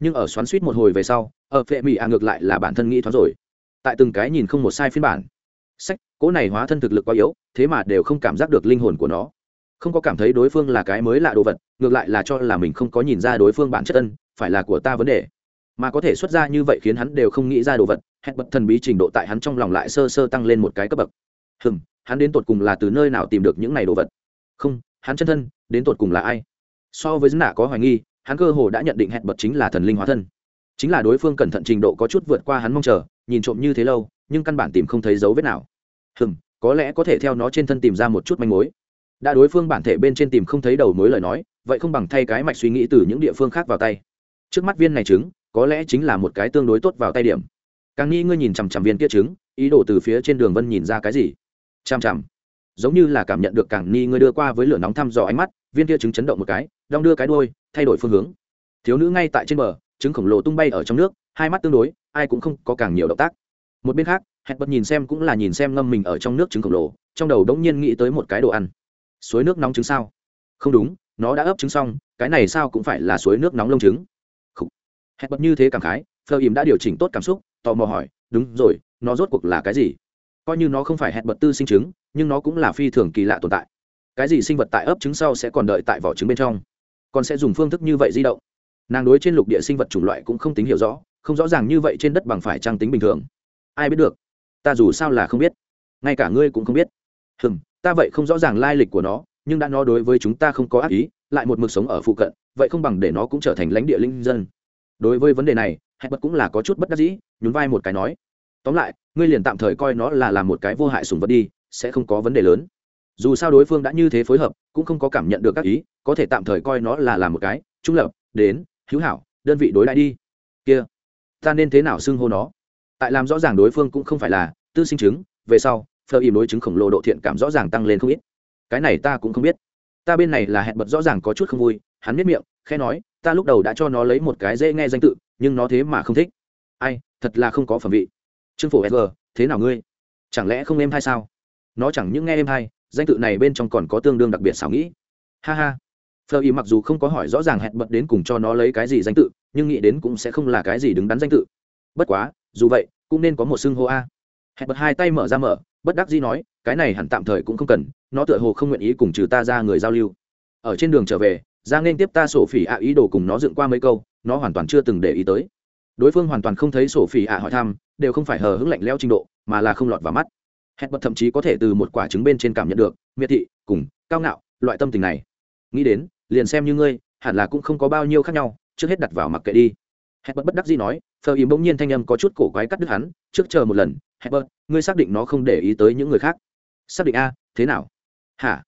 S1: Nhưng ở xoắn suýt một hồi về sau, ở phệ mỹ à ngược lại là bản thân nghĩ thoáng rồi. Tại từng cái nhìn không một sai phiên bản sách cỗ này hóa thân thực lực quá yếu, thế mà đều không cảm giác được linh hồn của nó. Không có cảm thấy đối phương là cái mới lạ đồ vật, ngược lại là cho là mình không có nhìn ra đối phương bản chất ân, phải là của ta vấn đề. Mà có thể xuất ra như vậy khiến hắn đều không nghĩ ra đồ vật hẹn bật thần bí trình độ tại hắn trong lòng lại sơ sơ tăng lên một cái cấp bậc. Hừm, hắn đến tột cùng là từ nơi nào tìm được những này đồ vật? Không, hắn chân thân, đến tột cùng là ai? So với dân nạ có hoài nghi, hắn cơ hồ đã nhận định hẹn bật chính là thần linh hóa thân. Chính là đối phương cẩn thận trình độ có chút vượt qua hắn mong chờ, nhìn trộm như thế lâu nhưng căn bản tìm không thấy dấu vết nào. Hừm, có lẽ có thể theo nó trên thân tìm ra một chút manh mối. Đã đối phương bản thể bên trên tìm không thấy đầu mối lời nói, vậy không bằng thay cái mạch suy nghĩ từ những địa phương khác vào tay. Trước mắt viên này trứng, có lẽ chính là một cái tương đối tốt vào tay điểm. Càng nghi ngươi nhìn chằm chằm viên kia trứng, ý đồ từ phía trên đường vân nhìn ra cái gì? Chằm chằm. Giống như là cảm nhận được càng nghi ngươi đưa qua với lửa nóng thăm dò ánh mắt, viên kia trứng chấn động một cái, đong đưa cái đôi thay đổi phương hướng. Thiếu nữ ngay tại trên bờ, trứng khổng lồ tung bay ở trong nước, hai mắt tương đối, ai cũng không có càng nhiều động tác một bên khác hẹn bật nhìn xem cũng là nhìn xem ngâm mình ở trong nước trứng khổng lồ, trong đầu đống nhiên nghĩ tới một cái đồ ăn. Suối nước nóng trứng sao? Không đúng, nó đã ấp trứng xong, cái này sao cũng phải là suối nước nóng lông trứng. Hẹn bật như thế cảm khái, phờ ìm đã điều chỉnh tốt cảm xúc, tò mò hỏi, đúng rồi, nó rốt cuộc là cái gì? Coi như nó không phải hẹn bật tư sinh trứng, nhưng nó cũng là phi thường kỳ lạ tồn tại. Cái gì sinh vật tại ấp trứng sau sẽ còn đợi tại vỏ trứng bên trong? Còn sẽ dùng phương thức như vậy di động? Nàng đối trên lục địa sinh vật chủng loại cũng không tính hiểu rõ, không rõ ràng như vậy trên đất bằng phải trang tính bình thường ai biết được? Ta dù sao là không biết. Ngay cả ngươi cũng không biết. Hừm, ta vậy không rõ ràng lai lịch của nó, nhưng đã nó đối với chúng ta không có ác ý, lại một mực sống ở phụ cận, vậy không bằng để nó cũng trở thành lãnh địa linh dân. Đối với vấn đề này, hẹn bật cũng là có chút bất đắc dĩ, nhún vai một cái nói. Tóm lại, ngươi liền tạm thời coi nó là làm một cái vô hại sùng vật đi, sẽ không có vấn đề lớn. Dù sao đối phương đã như thế phối hợp, cũng không có cảm nhận được các ý, có thể tạm thời coi nó là làm một cái, trung lập, đến, hữu hảo, đơn vị đối lại đi. Kia, ta nên thế nào xưng hô nó? Tại làm rõ ràng đối phương cũng không phải là tư sinh chứng, về sau, phờ im đối chứng khổng lồ độ thiện cảm rõ ràng tăng lên không ít. Cái này ta cũng không biết. Ta bên này là hẹn bật rõ ràng có chút không vui, hắn biết miệng khe nói, ta lúc đầu đã cho nó lấy một cái dễ nghe danh tự, nhưng nó thế mà không thích. Ai, thật là không có phẩm vị. Trương phổ sg thế nào ngươi? Chẳng lẽ không em hay sao? Nó chẳng những nghe em hay, danh tự này bên trong còn có tương đương đặc biệt xảo nghĩ. Ha ha. Phờ y mặc dù không có hỏi rõ ràng hẹn bật đến cùng cho nó lấy cái gì danh tự, nhưng nghĩ đến cũng sẽ không là cái gì đứng đắn danh tự. Bất quá dù vậy, cũng nên có một xưng hô a. Hẹn bật hai tay mở ra mở, bất đắc dĩ nói, cái này hẳn tạm thời cũng không cần, nó tựa hồ không nguyện ý cùng trừ ta ra người giao lưu. Ở trên đường trở về, giang nên tiếp ta sổ phỉ ạ ý đồ cùng nó dựng qua mấy câu, nó hoàn toàn chưa từng để ý tới. Đối phương hoàn toàn không thấy sổ phỉ ạ hỏi thăm, đều không phải hờ hững lạnh leo trình độ, mà là không lọt vào mắt. Hẹn bật thậm chí có thể từ một quả trứng bên trên cảm nhận được, miệt thị, cùng, cao ngạo, loại tâm tình này. Nghĩ đến, liền xem như ngươi, hẳn là cũng không có bao nhiêu khác nhau, trước hết đặt vào mặc kệ đi. Hẹn bật bất đắc dĩ nói phờ im bỗng nhiên thanh âm có chút cổ quái cắt đứt hắn, trước chờ một lần, Herbert, ngươi xác định nó không để ý tới những người khác. Xác định a, thế nào? Hả?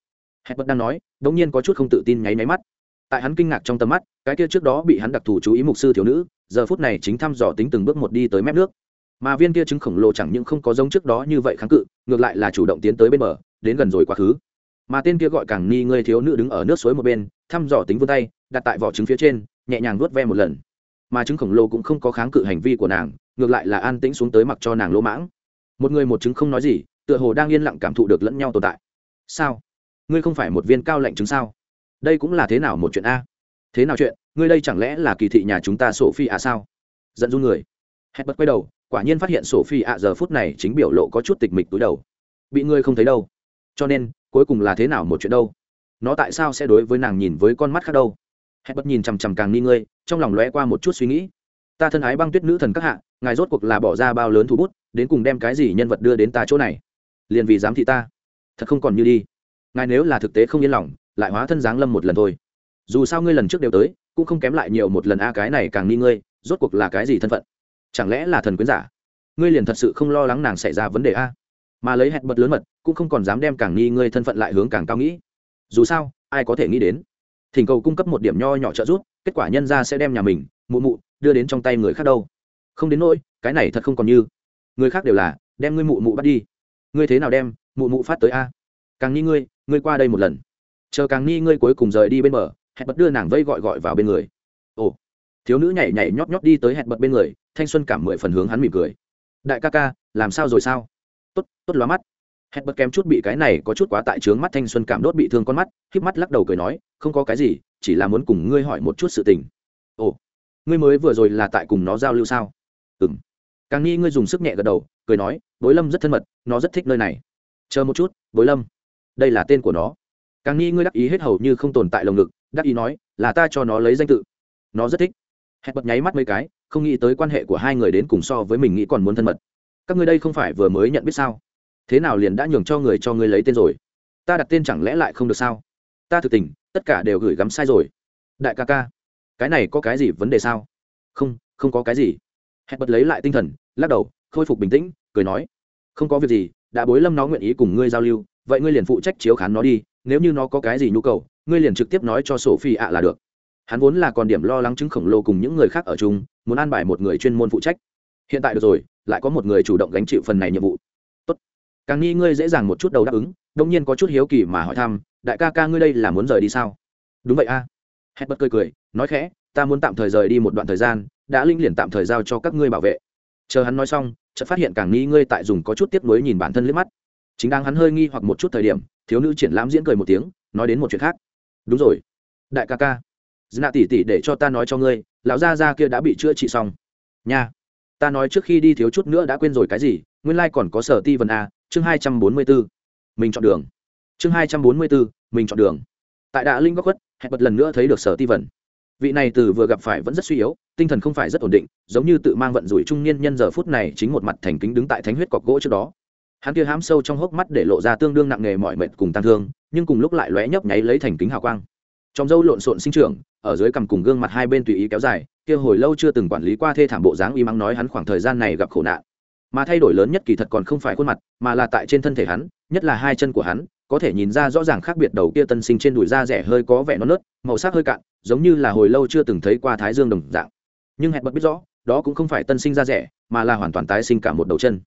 S1: Herbert đang nói, bỗng nhiên có chút không tự tin nháy máy mắt. Tại hắn kinh ngạc trong tầm mắt, cái kia trước đó bị hắn đặc thù chú ý mục sư thiếu nữ, giờ phút này chính thăm dò tính từng bước một đi tới mép nước. Mà viên kia trứng khổng lồ chẳng những không có giống trước đó như vậy kháng cự, ngược lại là chủ động tiến tới bên bờ, đến gần rồi quá khứ. Mà tên kia gọi càng ni ngươi thiếu nữ đứng ở nước suối một bên, thăm dò tính vươn tay, đặt tại vỏ trứng phía trên, nhẹ nhàng nuốt ve một lần mà trứng khổng lồ cũng không có kháng cự hành vi của nàng, ngược lại là an tĩnh xuống tới mặc cho nàng lỗ mãng. Một người một trứng không nói gì, tựa hồ đang yên lặng cảm thụ được lẫn nhau tồn tại. Sao? Ngươi không phải một viên cao lạnh trứng sao? Đây cũng là thế nào một chuyện a? Thế nào chuyện? Ngươi đây chẳng lẽ là kỳ thị nhà chúng ta sổ phi à sao? Giận du người. Hét bật quay đầu, quả nhiên phát hiện sổ phi ạ giờ phút này chính biểu lộ có chút tịch mịch túi đầu. Bị ngươi không thấy đâu. Cho nên, cuối cùng là thế nào một chuyện đâu? Nó tại sao sẽ đối với nàng nhìn với con mắt khác đâu? Hét bất nhìn chằm chằm càng nghi ngươi, trong lòng lóe qua một chút suy nghĩ. Ta thân ái băng tuyết nữ thần các hạ, ngài rốt cuộc là bỏ ra bao lớn thú bút, đến cùng đem cái gì nhân vật đưa đến ta chỗ này? Liền vì dám thị ta. Thật không còn như đi. Ngài nếu là thực tế không yên lòng, lại hóa thân giáng lâm một lần thôi. Dù sao ngươi lần trước đều tới, cũng không kém lại nhiều một lần a à cái này càng nghi ngươi, rốt cuộc là cái gì thân phận? Chẳng lẽ là thần quyến giả? Ngươi liền thật sự không lo lắng nàng xảy ra vấn đề a? Mà lấy hẹn bật lớn mật, cũng không còn dám đem càng nghi ngươi thân phận lại hướng càng cao nghĩ. Dù sao, ai có thể nghĩ đến? Thỉnh cầu cung cấp một điểm nho nhỏ trợ giúp, kết quả nhân ra sẽ đem nhà mình, mụ mụ, đưa đến trong tay người khác đâu. Không đến nỗi, cái này thật không còn như. Người khác đều là, đem ngươi mụ mụ bắt đi. Ngươi thế nào đem, mụ mụ phát tới a? Càng nghi ngươi ngươi qua đây một lần. Chờ càng nghi ngươi cuối cùng rời đi bên bờ, hẹn bật đưa nàng vây gọi gọi vào bên người. Ồ. Thiếu nữ nhảy nhảy nhót nhót đi tới hẹn bật bên người, thanh xuân cảm mười phần hướng hắn mỉm cười. Đại ca ca, làm sao rồi sao? Tốt tốt lóa mắt hết bất kém chút bị cái này có chút quá tại trướng mắt thanh xuân cảm đốt bị thương con mắt híp mắt lắc đầu cười nói, không có cái gì, chỉ là muốn cùng ngươi hỏi một chút sự tình. Ồ, ngươi mới vừa rồi là tại cùng nó giao lưu sao? Ừng càng nghi ngươi dùng sức nhẹ gật đầu, cười nói, bối lâm rất thân mật, nó rất thích nơi này. Chờ một chút, bối lâm. Đây là tên của nó. Càng nghi ngươi đắc ý hết hầu như không tồn tại lồng ngực, đắc ý nói, là ta cho nó lấy danh tự. Nó rất thích. Hẹn bật nháy mắt mấy cái, không nghĩ tới quan hệ của hai người đến cùng so với mình nghĩ còn muốn thân mật. Các ngươi đây không phải vừa mới nhận biết sao? Thế nào liền đã nhường cho người cho ngươi lấy tên rồi? Ta đặt tên chẳng lẽ lại không được sao? Ta thực tình, tất cả đều gửi gắm sai rồi. Đại ca ca, cái này có cái gì vấn đề sao? Không không có cái gì. Hẹn bật lấy lại tinh thần, lắc đầu, khôi phục bình tĩnh, cười nói. Không có việc gì, đã bối lâm nó nguyện ý cùng ngươi giao lưu, vậy ngươi liền phụ trách chiếu khán nó đi, nếu như nó có cái gì nhu cầu, ngươi liền trực tiếp nói cho sổ phi ạ là được. Hắn vốn là còn điểm lo lắng chứng khổng lồ cùng những người khác ở chung, muốn an bài một người chuyên môn phụ trách. Hiện tại được rồi, lại có một người chủ động gánh chịu phần này nhiệm vụ càng nghi ngươi dễ dàng một chút đầu đáp ứng đông nhiên có chút hiếu kỳ mà hỏi thăm, đại ca ca ngươi đây là muốn rời đi sao? Đúng vậy a. À. hét bất cười cười, nói khẽ, ta muốn tạm thời rời đi một đoạn thời gian, đã linh liền tạm thời giao cho các ngươi bảo vệ. Chờ hắn nói xong, chợt phát hiện càng nghi ngươi tại dùng có chút tiếp nối nhìn bản thân liếc mắt. Chính đang hắn hơi nghi hoặc một chút thời điểm, thiếu nữ triển lãm diễn cười một tiếng, nói đến một chuyện khác. Đúng rồi, đại ca ca dna tỉ tỉ để cho ta nói cho ngươi, lão gia gia kia đã bị chữa trị xong. Nha, ta nói trước khi đi thiếu chút nữa đã quên rồi cái gì, nguyên lai、like、còn có sở ti vần a chương hai trăm bốn mươi b ố mình chọn đường. Chương hai trăm bốn mươi b ố mình chọn đường. Tại đạ linh góc khuất, hẹn bật lần nữa thấy được sở ti vần vị này từ vừa gặp phải vẫn rất suy yếu, tinh thần không phải rất ổn định, giống như tự mang vận rủi trung niên nhân giờ phút này chính một mặt thành kính đứng tại thánh huyết cọc gỗ trước đó. Hắn kia hám sâu trong hốc mắt để lộ ra tương đương nặng nề mọi mệt cùng tăng thương, nhưng cùng lúc lại lóe nhấp nháy lấy thành kính hào quang. Trong dâu lộn xộn sinh trưởng, ở dưới cằm cùng gương mặt hai bên tùy ý kéo dài, kia hồi lâu chưa từng quản lý qua thê thảm bộ dáng y mắng nói hắn khoảng thời gian này gặp khổ nạn mà thay đổi lớn nhất kỳ thật còn không phải khuôn mặt, mà là tại trên thân thể hắn, nhất là hai chân của hắn, có thể nhìn ra rõ ràng khác biệt đầu kia tân sinh trên đùi da rẻ hơi có vẻ non nớt, màu sắc hơi cạn, giống như là hồi lâu chưa từng thấy qua thái dương đồng dạng. Nhưng hẹn bật biết rõ, đó cũng không phải tân sinh da rẻ, mà là hoàn toàn tái sinh cả một đầu chân.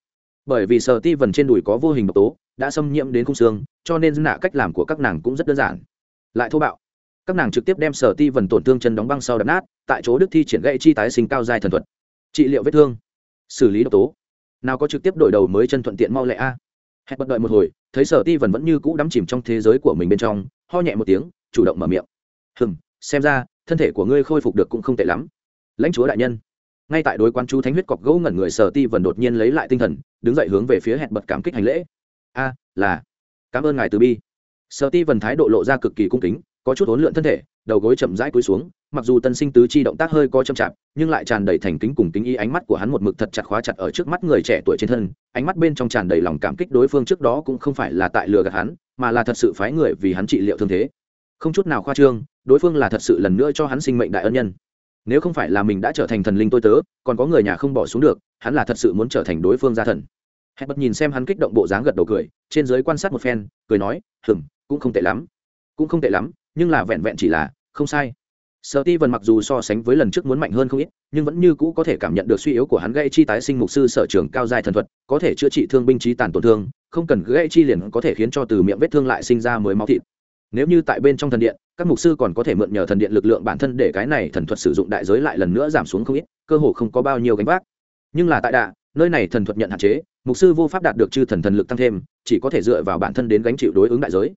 S1: Bởi vì sờ ti vần trên đùi có vô hình độc tố, đã xâm nhiễm đến khung xương, cho nên nạ cách làm của các nàng cũng rất đơn giản. Lại thô bạo. Các nàng trực tiếp đem sở ti vần tổn thương chân đóng băng sau đập nát, tại chỗ đức thi triển gậy chi tái sinh cao dài thần thuật. Trị liệu vết thương. Xử lý độc tố nào có trực tiếp đổi đầu mới chân thuận tiện mau lẹ a. Hẹn bật đợi một hồi, thấy sở ti vần vẫn như cũ đắm chìm trong thế giới của mình bên trong, ho nhẹ một tiếng, chủ động mở miệng. Hừng xem ra, thân thể của ngươi khôi phục được cũng không tệ lắm. Lãnh chúa đại nhân. Ngay tại đối quan chú thánh huyết cọc gỗ ngẩn người, sở ti vần đột nhiên lấy lại tinh thần, đứng dậy hướng về phía hẹn bật cảm kích hành lễ. A, là, cảm ơn ngài từ bi. Sở ti vần thái độ lộ ra cực kỳ cung kính, có chút hỗn lượn thân thể, đầu gối chậm rãi cúi xuống mặc dù tân sinh tứ chi động tác hơi co chậm chạp, nhưng lại tràn đầy thành kính cùng kính ý ánh mắt của hắn một mực thật chặt khóa chặt ở trước mắt người trẻ tuổi trên thân, ánh mắt bên trong tràn đầy lòng cảm kích đối phương trước đó cũng không phải là tại lừa gạt hắn, mà là thật sự phái người vì hắn trị liệu thương thế. Không chút nào khoa trương, đối phương là thật sự lần nữa cho hắn sinh mệnh đại ân nhân. Nếu không phải là mình đã trở thành thần linh tôi tớ, còn có người nhà không bỏ xuống được, hắn là thật sự muốn trở thành đối phương gia thần. Hẹn bật nhìn xem hắn kích động bộ dáng gật đầu cười, trên giới quan sát một phen, cười nói hừng cũng không tệ lắm. Cũng không tệ lắm, nhưng là vẹn vẹn chỉ là không sai. Sở ti Vân mặc dù so sánh với lần trước muốn mạnh hơn không ít, nhưng vẫn như cũ có thể cảm nhận được suy yếu của hắn gây chi tái sinh mục sư sở trưởng cao dài thần thuật, có thể chữa trị thương binh trí tàn tổn thương, không cần gây chi liền có thể khiến cho từ miệng vết thương lại sinh ra mới máu thịt. Nếu như tại bên trong thần điện, các mục sư còn có thể mượn nhờ thần điện lực lượng bản thân để cái này thần thuật sử dụng đại giới lại lần nữa giảm xuống không ít, cơ hồ không có bao nhiêu gánh vác. Nhưng là tại đạ, nơi này thần thuật nhận hạn chế, mục sư vô pháp đạt được chư thần thần lực tăng thêm, chỉ có thể dựa vào bản thân đến gánh chịu đối ứng đại giới.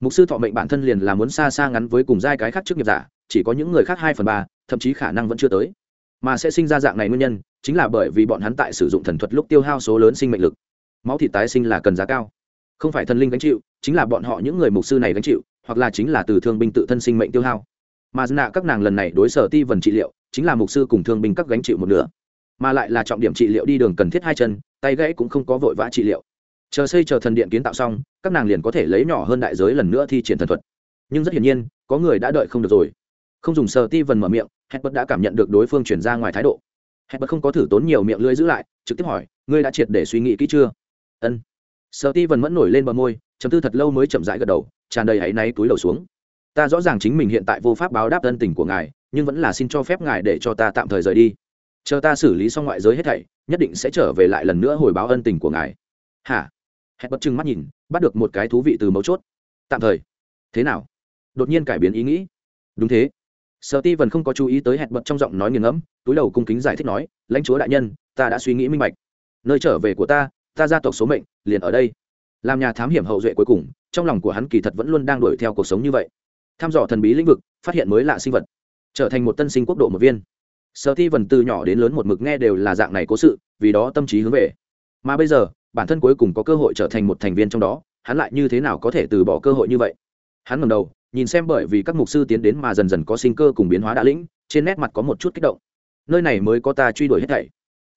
S1: Mục sư thọ mệnh bản thân liền là muốn xa xa ngắn với cùng giai cái khác trước nghiệp giả chỉ có những người khác hai phần ba, thậm chí khả năng vẫn chưa tới. Mà sẽ sinh ra dạng này nguyên nhân, chính là bởi vì bọn hắn tại sử dụng thần thuật lúc tiêu hao số lớn sinh mệnh lực. Máu thịt tái sinh là cần giá cao. Không phải thần linh gánh chịu, chính là bọn họ những người mục sư này gánh chịu, hoặc là chính là từ thương binh tự thân sinh mệnh tiêu hao. Mà nạ các nàng lần này đối sở ti vần trị liệu, chính là mục sư cùng thương binh các gánh chịu một nửa. Mà lại là trọng điểm trị liệu đi đường cần thiết hai chân, tay gãy cũng không có vội vã trị liệu. Chờ xây chờ thần điện kiến tạo xong, các nàng liền có thể lấy nhỏ hơn đại giới lần nữa thi triển thần thuật. Nhưng rất hiển nhiên, có người đã đợi không được rồi không dùng sờ ti vần mở miệng hedbert đã cảm nhận được đối phương chuyển ra ngoài thái độ. Hedbert không có thử tốn nhiều miệng lưỡi giữ lại, trực tiếp hỏi, ngươi đã triệt để suy nghĩ kỹ chưa? Ân. Sờ ti vần vẫn nổi lên bờ môi chấm tư thật lâu mới chậm rãi gật đầu, tràn đầy áy náy túi đầu xuống. Ta rõ ràng chính mình hiện tại vô pháp báo đáp ân tình của ngài, nhưng vẫn là xin cho phép ngài để cho ta tạm thời rời đi. Chờ ta xử lý xong ngoại giới hết thảy, nhất định sẽ trở về lại lần nữa hồi báo ân tình của ngài. Hả? Hẹn bất chừng mắt nhìn, bắt được một cái thú vị từ mấu chốt. Tạm thời. Thế nào? Đột nhiên cải biến ý nghĩ. Đúng thế sợ ti vần không có chú ý tới hẹn bật trong giọng nói nghiền ngẫm, túi đầu cung kính giải thích nói, lãnh chúa đại nhân, ta đã suy nghĩ minh bạch. Nơi trở về của ta ta gia tộc số mệnh, liền ở đây. Làm nhà thám hiểm hậu duệ cuối cùng, trong lòng của hắn kỳ thật vẫn luôn đang đuổi theo cuộc sống như vậy. Tham dò thần bí lĩnh vực, phát hiện mới lạ sinh vật, trở thành một tân sinh quốc độ một viên. Sợ ti vần từ nhỏ đến lớn một mực nghe đều là dạng này cố sự, vì đó tâm trí hướng về. Mà bây giờ, bản thân cuối cùng có cơ hội trở thành một thành viên trong đó, hắn lại như thế nào có thể từ bỏ cơ hội như vậy? Hắn ngầm đầu, nhìn xem bởi vì các mục sư tiến đến mà dần dần có sinh cơ cùng biến hóa đã lĩnh, trên nét mặt có một chút kích động. Nơi này mới có ta truy đuổi hết thảy.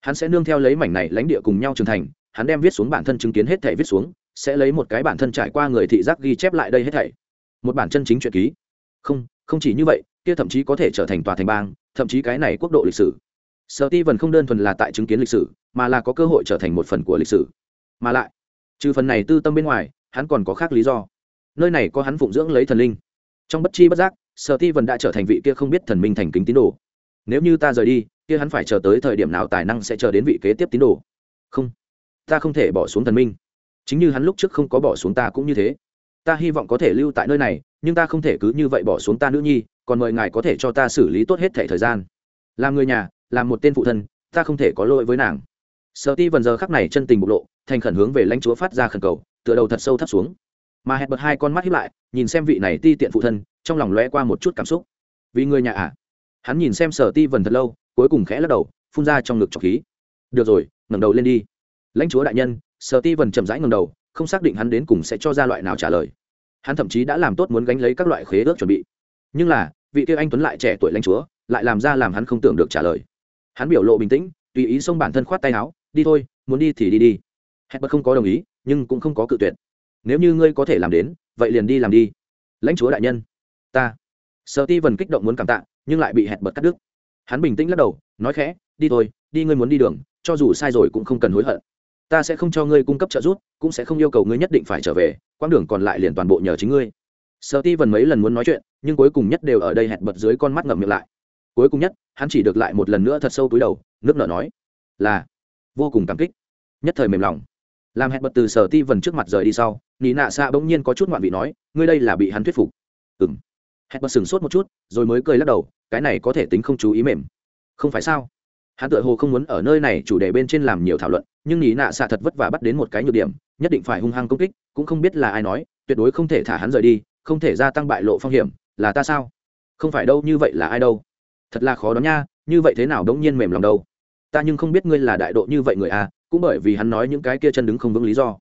S1: Hắn sẽ nương theo lấy mảnh này lãnh địa cùng nhau trưởng thành, hắn đem viết xuống bản thân chứng kiến hết thảy viết xuống, sẽ lấy một cái bản thân trải qua người thị giác ghi chép lại đây hết thảy. Một bản chân chính truyện ký. Không không chỉ như vậy, kia thậm chí có thể trở thành tòa thành bang, thậm chí cái này quốc độ lịch sử. Sở ti vần không đơn thuần là tại chứng kiến lịch sử, mà là có cơ hội trở thành một phần của lịch sử. Mà lại, trừ phần này tư tâm bên ngoài, hắn còn có khác lý do nơi này có hắn phụng dưỡng lấy thần linh. Trong bất chi bất giác, sở ti vần đã trở thành vị kia không biết thần minh thành kính tín đồ. Nếu như ta rời đi, kia hắn phải chờ tới thời điểm nào tài năng sẽ chờ đến vị kế tiếp tín đồ? Không. Ta không thể bỏ xuống thần minh. Chính như hắn lúc trước không có bỏ xuống ta cũng như thế. Ta hy vọng có thể lưu tại nơi này, nhưng ta không thể cứ như vậy bỏ xuống ta nữ nhi, còn mời ngài có thể cho ta xử lý tốt hết thể thời gian. Làm người nhà, làm một tên phụ thân, ta không thể có lỗi với nàng. Sợ ti vần giờ khắc này chân tình bộc lộ, thành khẩn hướng về lãnh chúa phát ra khẩn cầu, tựa đầu thật sâu thấp xuống mà hẹn bật hai con mắt hiếp lại, nhìn xem vị này ti tiện phụ thân, trong lòng lóe qua một chút cảm xúc. Vì người nhà ạ à. hắn nhìn xem sở ti vần thật lâu, cuối cùng khẽ lắc đầu, phun ra trong ngực trọc khí. Được rồi, ngẩng đầu lên đi. Lãnh chúa đại nhân, sở ti vần chậm rãi ngẩng đầu, không xác định hắn đến cùng sẽ cho ra loại nào trả lời. Hắn thậm chí đã làm tốt muốn gánh lấy các loại khế ước chuẩn bị. Nhưng là, vị kia anh tuấn lại trẻ tuổi lãnh chúa, lại làm ra làm hắn không tưởng được trả lời. Hắn biểu lộ bình tĩnh, tùy ý xông bản thân khoát tay áo, đi thôi, muốn đi thì đi đi. Hẹn bật không có đồng ý, nhưng cũng không có cự tuyệt nếu như ngươi có thể làm đến, vậy liền đi làm đi. Lãnh chúa đại nhân, ta. Sợ ti vần kích động muốn cảm tạ, nhưng lại bị hẹn bật cắt đứt. Hắn bình tĩnh lắc đầu, nói khẽ, đi thôi, đi ngươi muốn đi đường, cho dù sai rồi cũng không cần hối hận. Ta sẽ không cho ngươi cung cấp trợ giúp, cũng sẽ không yêu cầu ngươi nhất định phải trở về, quãng đường còn lại liền toàn bộ nhờ chính ngươi. Sợ ti vần mấy lần muốn nói chuyện, nhưng cuối cùng nhất đều ở đây hẹn bật dưới con mắt ngậm miệng lại. Cuối cùng nhất, hắn chỉ được lại một lần nữa thật sâu túi đầu, nước nở nói, là. Vô cùng cảm kích, nhất thời mềm lòng. Làm hẹn bật từ sở ti vần trước mặt rời đi sau nị nạ xạ bỗng nhiên có chút ngoạn vị nói, ngươi đây là bị hắn thuyết phục. Ừng hẹn bật sửng sốt một chút, rồi mới cười lắc đầu, cái này có thể tính không chú ý mềm. Không phải sao? Hắn tự hồ không muốn ở nơi này chủ đề bên trên làm nhiều thảo luận, nhưng nị nạ xạ thật vất vả bắt đến một cái nhược điểm, nhất định phải hung hăng công kích, cũng không biết là ai nói, tuyệt đối không thể thả hắn rời đi, không thể gia tăng bại lộ phong hiểm, là ta sao? Không phải đâu, như vậy là ai đâu? Thật là khó đó nha, như vậy thế nào đống nhiên mềm lòng đâu? Ta nhưng không biết ngươi là đại độ như vậy người à cũng bởi vì hắn nói những cái kia chân đứng không vững lý do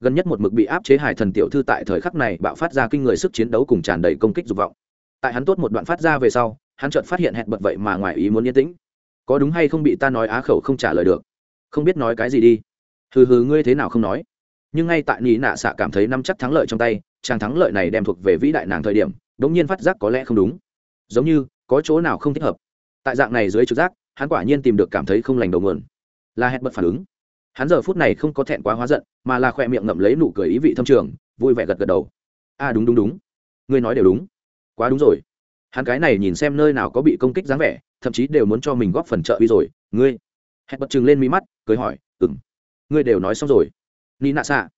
S1: gần nhất một mực bị áp chế hải thần tiểu thư tại thời khắc này bạo phát ra kinh người sức chiến đấu cùng tràn đầy công kích dục vọng. Tại hắn tốt một đoạn phát ra về sau, hắn chợt phát hiện hẹn bật vậy mà ngoài ý muốn yên tĩnh. Có đúng hay không bị ta nói á khẩu không trả lời được? Không biết nói cái gì đi. Hừ hừ, ngươi thế nào không nói? Nhưng ngay tại nghĩ nạ xạ cảm thấy năm chắc thắng lợi trong tay, chàng thắng lợi này đem thuộc về vĩ đại nàng thời điểm đ ỗ n g nhiên phát giác có lẽ không đúng. Giống như, có chỗ nào không thích hợp. Tại dạng này dưới trực giác, hắn quả nhiên tìm được cảm thấy không lành đầu nguồn. Là hẹn bật phản ứng hắn giờ phút này không có thẹn quá hóa giận mà là khỏe miệng ngậm lấy nụ cười ý vị thâm trường vui vẻ gật gật đầu. A à, đúng đúng đúng. Ngươi nói đều đúng. Quá đúng rồi. Hắn cái này nhìn xem nơi nào có bị công kích dáng vẻ thậm chí đều muốn cho mình góp phần trợ uy rồi. Ngươi. Hẹn bật chừng lên mí mắt cười hỏi ừng ngươi đều nói xong rồi. Ni nạ xạ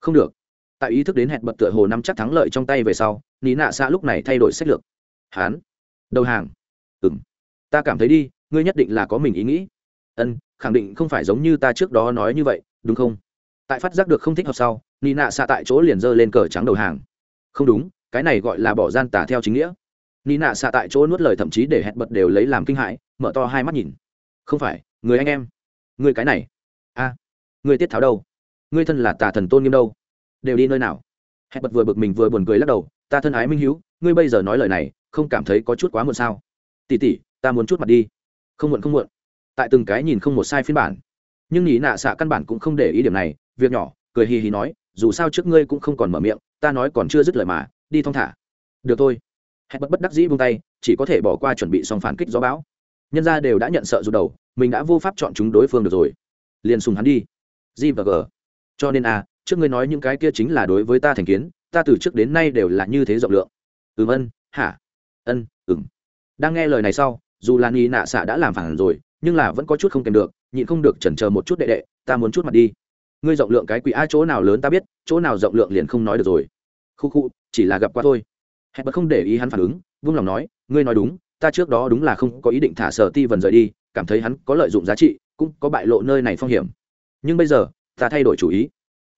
S1: không được. Tại ý thức đến hẹn bật tựa hồ nắm chắc thắng lợi trong tay về sau ni nạ xạ lúc này thay đổi sách lược. Hắn. Đầu hàng. Ừng ta cảm thấy đi ngươi nhất định là có mình ý nghĩ ân, khẳng định không phải giống như ta trước đó nói như vậy, đúng không? Tại phát giác được không thích hợp sau, nị nạ xạ tại chỗ liền giơ lên cờ trắng đầu hàng. Không đúng, cái này gọi là bỏ gian tả theo chính nghĩa. Nị nạ xạ tại chỗ nuốt lời thậm chí để hẹn bật đều lấy làm kinh hãi, mở to hai mắt nhìn. Không phải, người anh em. Người cái này. A, người tiết tháo đâu? Người thân là tà thần tôn nghiêm đâu? Đều đi nơi nào? Hẹn bật vừa bực mình vừa buồn cười lắc đầu, ta thân ái minh hữu ngươi bây giờ nói lời này, không cảm thấy có chút quá muộn sao? Tỉ tỉ, ta muốn chút mặt đi. Không muộn không muộn tại từng cái nhìn không một sai phiên bản. Nhưng nhí nạ xạ căn bản cũng không để ý điểm này, việc nhỏ, cười hì hì nói, dù sao trước ngươi cũng không còn mở miệng, ta nói còn chưa dứt lời mà, đi thong thả. Được thôi. Hẹn bất bất đắc dĩ vung tay, chỉ có thể bỏ qua chuẩn bị xong phản kích gió bão. Nhân ra đều đã nhận sợ rụt đầu, mình đã vô pháp chọn chúng đối phương được rồi. Liền sùng hắn đi. G và g. Cho nên a trước ngươi nói những cái kia chính là đối với ta thành kiến, ta từ trước đến nay đều là như thế rộng lượng. Ừm ân, hả? Ân ừng đang nghe lời này sau, dù là ni nạ xạ đã làm phản rồi nhưng là vẫn có chút không kèm được, nhịn không được chần chờ một chút đệ đệ, ta muốn chút mặt đi. Ngươi rộng lượng cái quỷ a chỗ nào lớn ta biết, chỗ nào rộng lượng liền không nói được rồi. Khu khu, chỉ là gặp qua thôi. Hẹn bật không để ý hắn phản ứng, vung lòng nói, ngươi nói đúng, ta trước đó đúng là không có ý định thả sở ti vần rời đi, cảm thấy hắn có lợi dụng giá trị, cũng có bại lộ nơi này phong hiểm. Nhưng bây giờ, ta thay đổi chủ ý.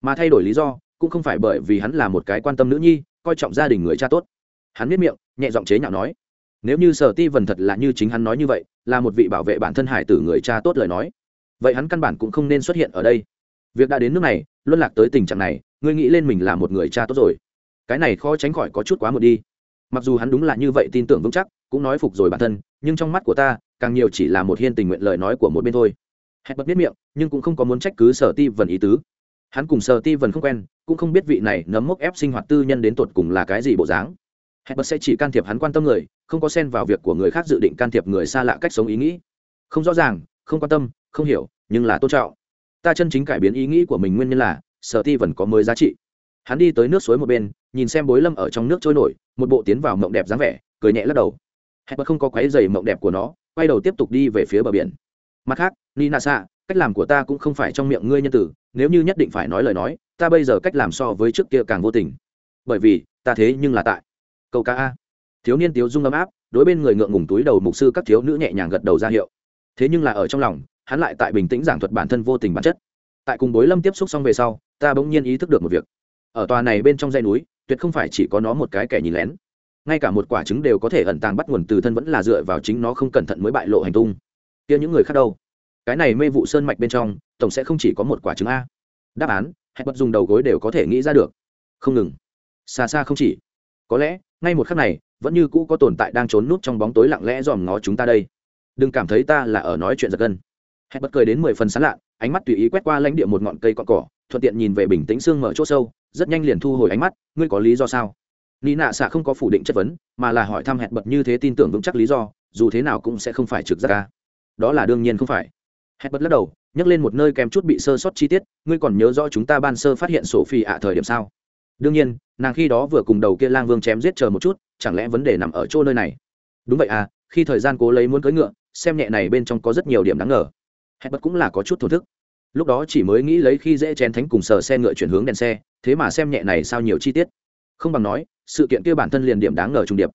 S1: Mà thay đổi lý do, cũng không phải bởi vì hắn là một cái quan tâm nữ nhi, coi trọng gia đình người cha tốt. Hắn biết miệng, nhẹ giọng chế nhạo nói nếu như sở ti vần thật là như chính hắn nói như vậy, là một vị bảo vệ bản thân hải tử người cha tốt lời nói, vậy hắn căn bản cũng không nên xuất hiện ở đây. Việc đã đến nước này, luân lạc tới tình trạng này, ngươi nghĩ lên mình là một người cha tốt rồi. Cái này khó tránh khỏi có chút quá một đi. Mặc dù hắn đúng là như vậy tin tưởng vững chắc, cũng nói phục rồi bản thân, nhưng trong mắt của ta, càng nhiều chỉ là một hiên tình nguyện lời nói của một bên thôi. Hẹn bật biết miệng, nhưng cũng không có muốn trách cứ sở ti vần ý tứ. Hắn cùng sở ti vần không quen, cũng không biết vị này nấm mốc ép sinh hoạt tư nhân đến tột cùng là cái gì bộ dáng hẹn bật sẽ chỉ can thiệp hắn quan tâm người, không có xen vào việc của người khác dự định can thiệp người xa lạ cách sống ý nghĩ. Không rõ ràng, không quan tâm, không hiểu, nhưng là tôn trọng. Ta chân chính cải biến ý nghĩ của mình nguyên nhân là, sở ti vẫn có mới giá trị. Hắn đi tới nước suối một bên, nhìn xem bối lâm ở trong nước trôi nổi, một bộ tiến vào mộng đẹp dáng vẻ, cười nhẹ lắc đầu. Hẹn bật không có quáy dày mộng đẹp của nó, quay đầu tiếp tục đi về phía bờ biển. Mặt khác nina sa cách làm của ta cũng không phải trong miệng ngươi nhân tử, nếu như nhất định phải nói lời nói, ta bây giờ cách làm so với trước kia càng vô tình. Bởi vì, ta thế nhưng là tại câu ca a. Thiếu niên tiếu dung ấm áp, đối bên người ngượng ngùng túi đầu mục sư các thiếu nữ nhẹ nhàng gật đầu ra hiệu. Thế nhưng là ở trong lòng, hắn lại tại bình tĩnh giảng thuật bản thân vô tình bản chất. Tại cùng bối lâm tiếp xúc xong về sau, ta bỗng nhiên ý thức được một việc. Ở tòa này bên trong dây núi, tuyệt không phải chỉ có nó một cái kẻ nhìn lén. Ngay cả một quả trứng đều có thể ẩn tàng bắt nguồn từ thân vẫn là dựa vào chính nó không cẩn thận mới bại lộ hành tung. Kia những người khác đâu? Cái này mê vụ sơn mạch bên trong, tổng sẽ không chỉ có một quả trứng a. Đáp án, hẹn bật dùng đầu gối đều có thể nghĩ ra được. Không ngừng. Xa xa không chỉ. Có lẽ ngay một khắc này, vẫn như cũ có tồn tại đang trốn núp trong bóng tối lặng lẽ dòm ngó chúng ta đây. Đừng cảm thấy ta là ở nói chuyện giật gân. Hẹn bật cười đến mười phần sán lạ ánh mắt tùy ý quét qua lãnh địa một ngọn cây cọn cỏ, thuận tiện nhìn về bình tĩnh xương mở chỗ sâu, rất nhanh liền thu hồi ánh mắt, ngươi có lý do sao? Ni nạ xạ không có phủ định chất vấn, mà là hỏi thăm hẹn bật như thế tin tưởng vững chắc lý do, dù thế nào cũng sẽ không phải trực giác ca đó là đương nhiên không phải. Hẹn bật lắc đầu nhắc lên một nơi kèm chút bị sơ sót chi tiết, ngươi còn nhớ rõ chúng ta ban sơ phát hiện sổ phi ạ thời điểm sao? Đương nhiên, nàng khi đó vừa cùng đầu kia lang vương chém giết chờ một chút, chẳng lẽ vấn đề nằm ở chỗ nơi này? Đúng vậy à khi thời gian cố lấy muốn cưỡi ngựa, xem nhẹ này bên trong có rất nhiều điểm đáng ngờ. Hẹn bật cũng là có chút thổn thức. Lúc đó chỉ mới nghĩ lấy khi dễ chén thánh cùng sờ xe ngựa chuyển hướng đèn xe, thế mà xem nhẹ này sao nhiều chi tiết. Không bằng nói, sự kiện kia bản thân liền điểm đáng ngờ trùng điệp.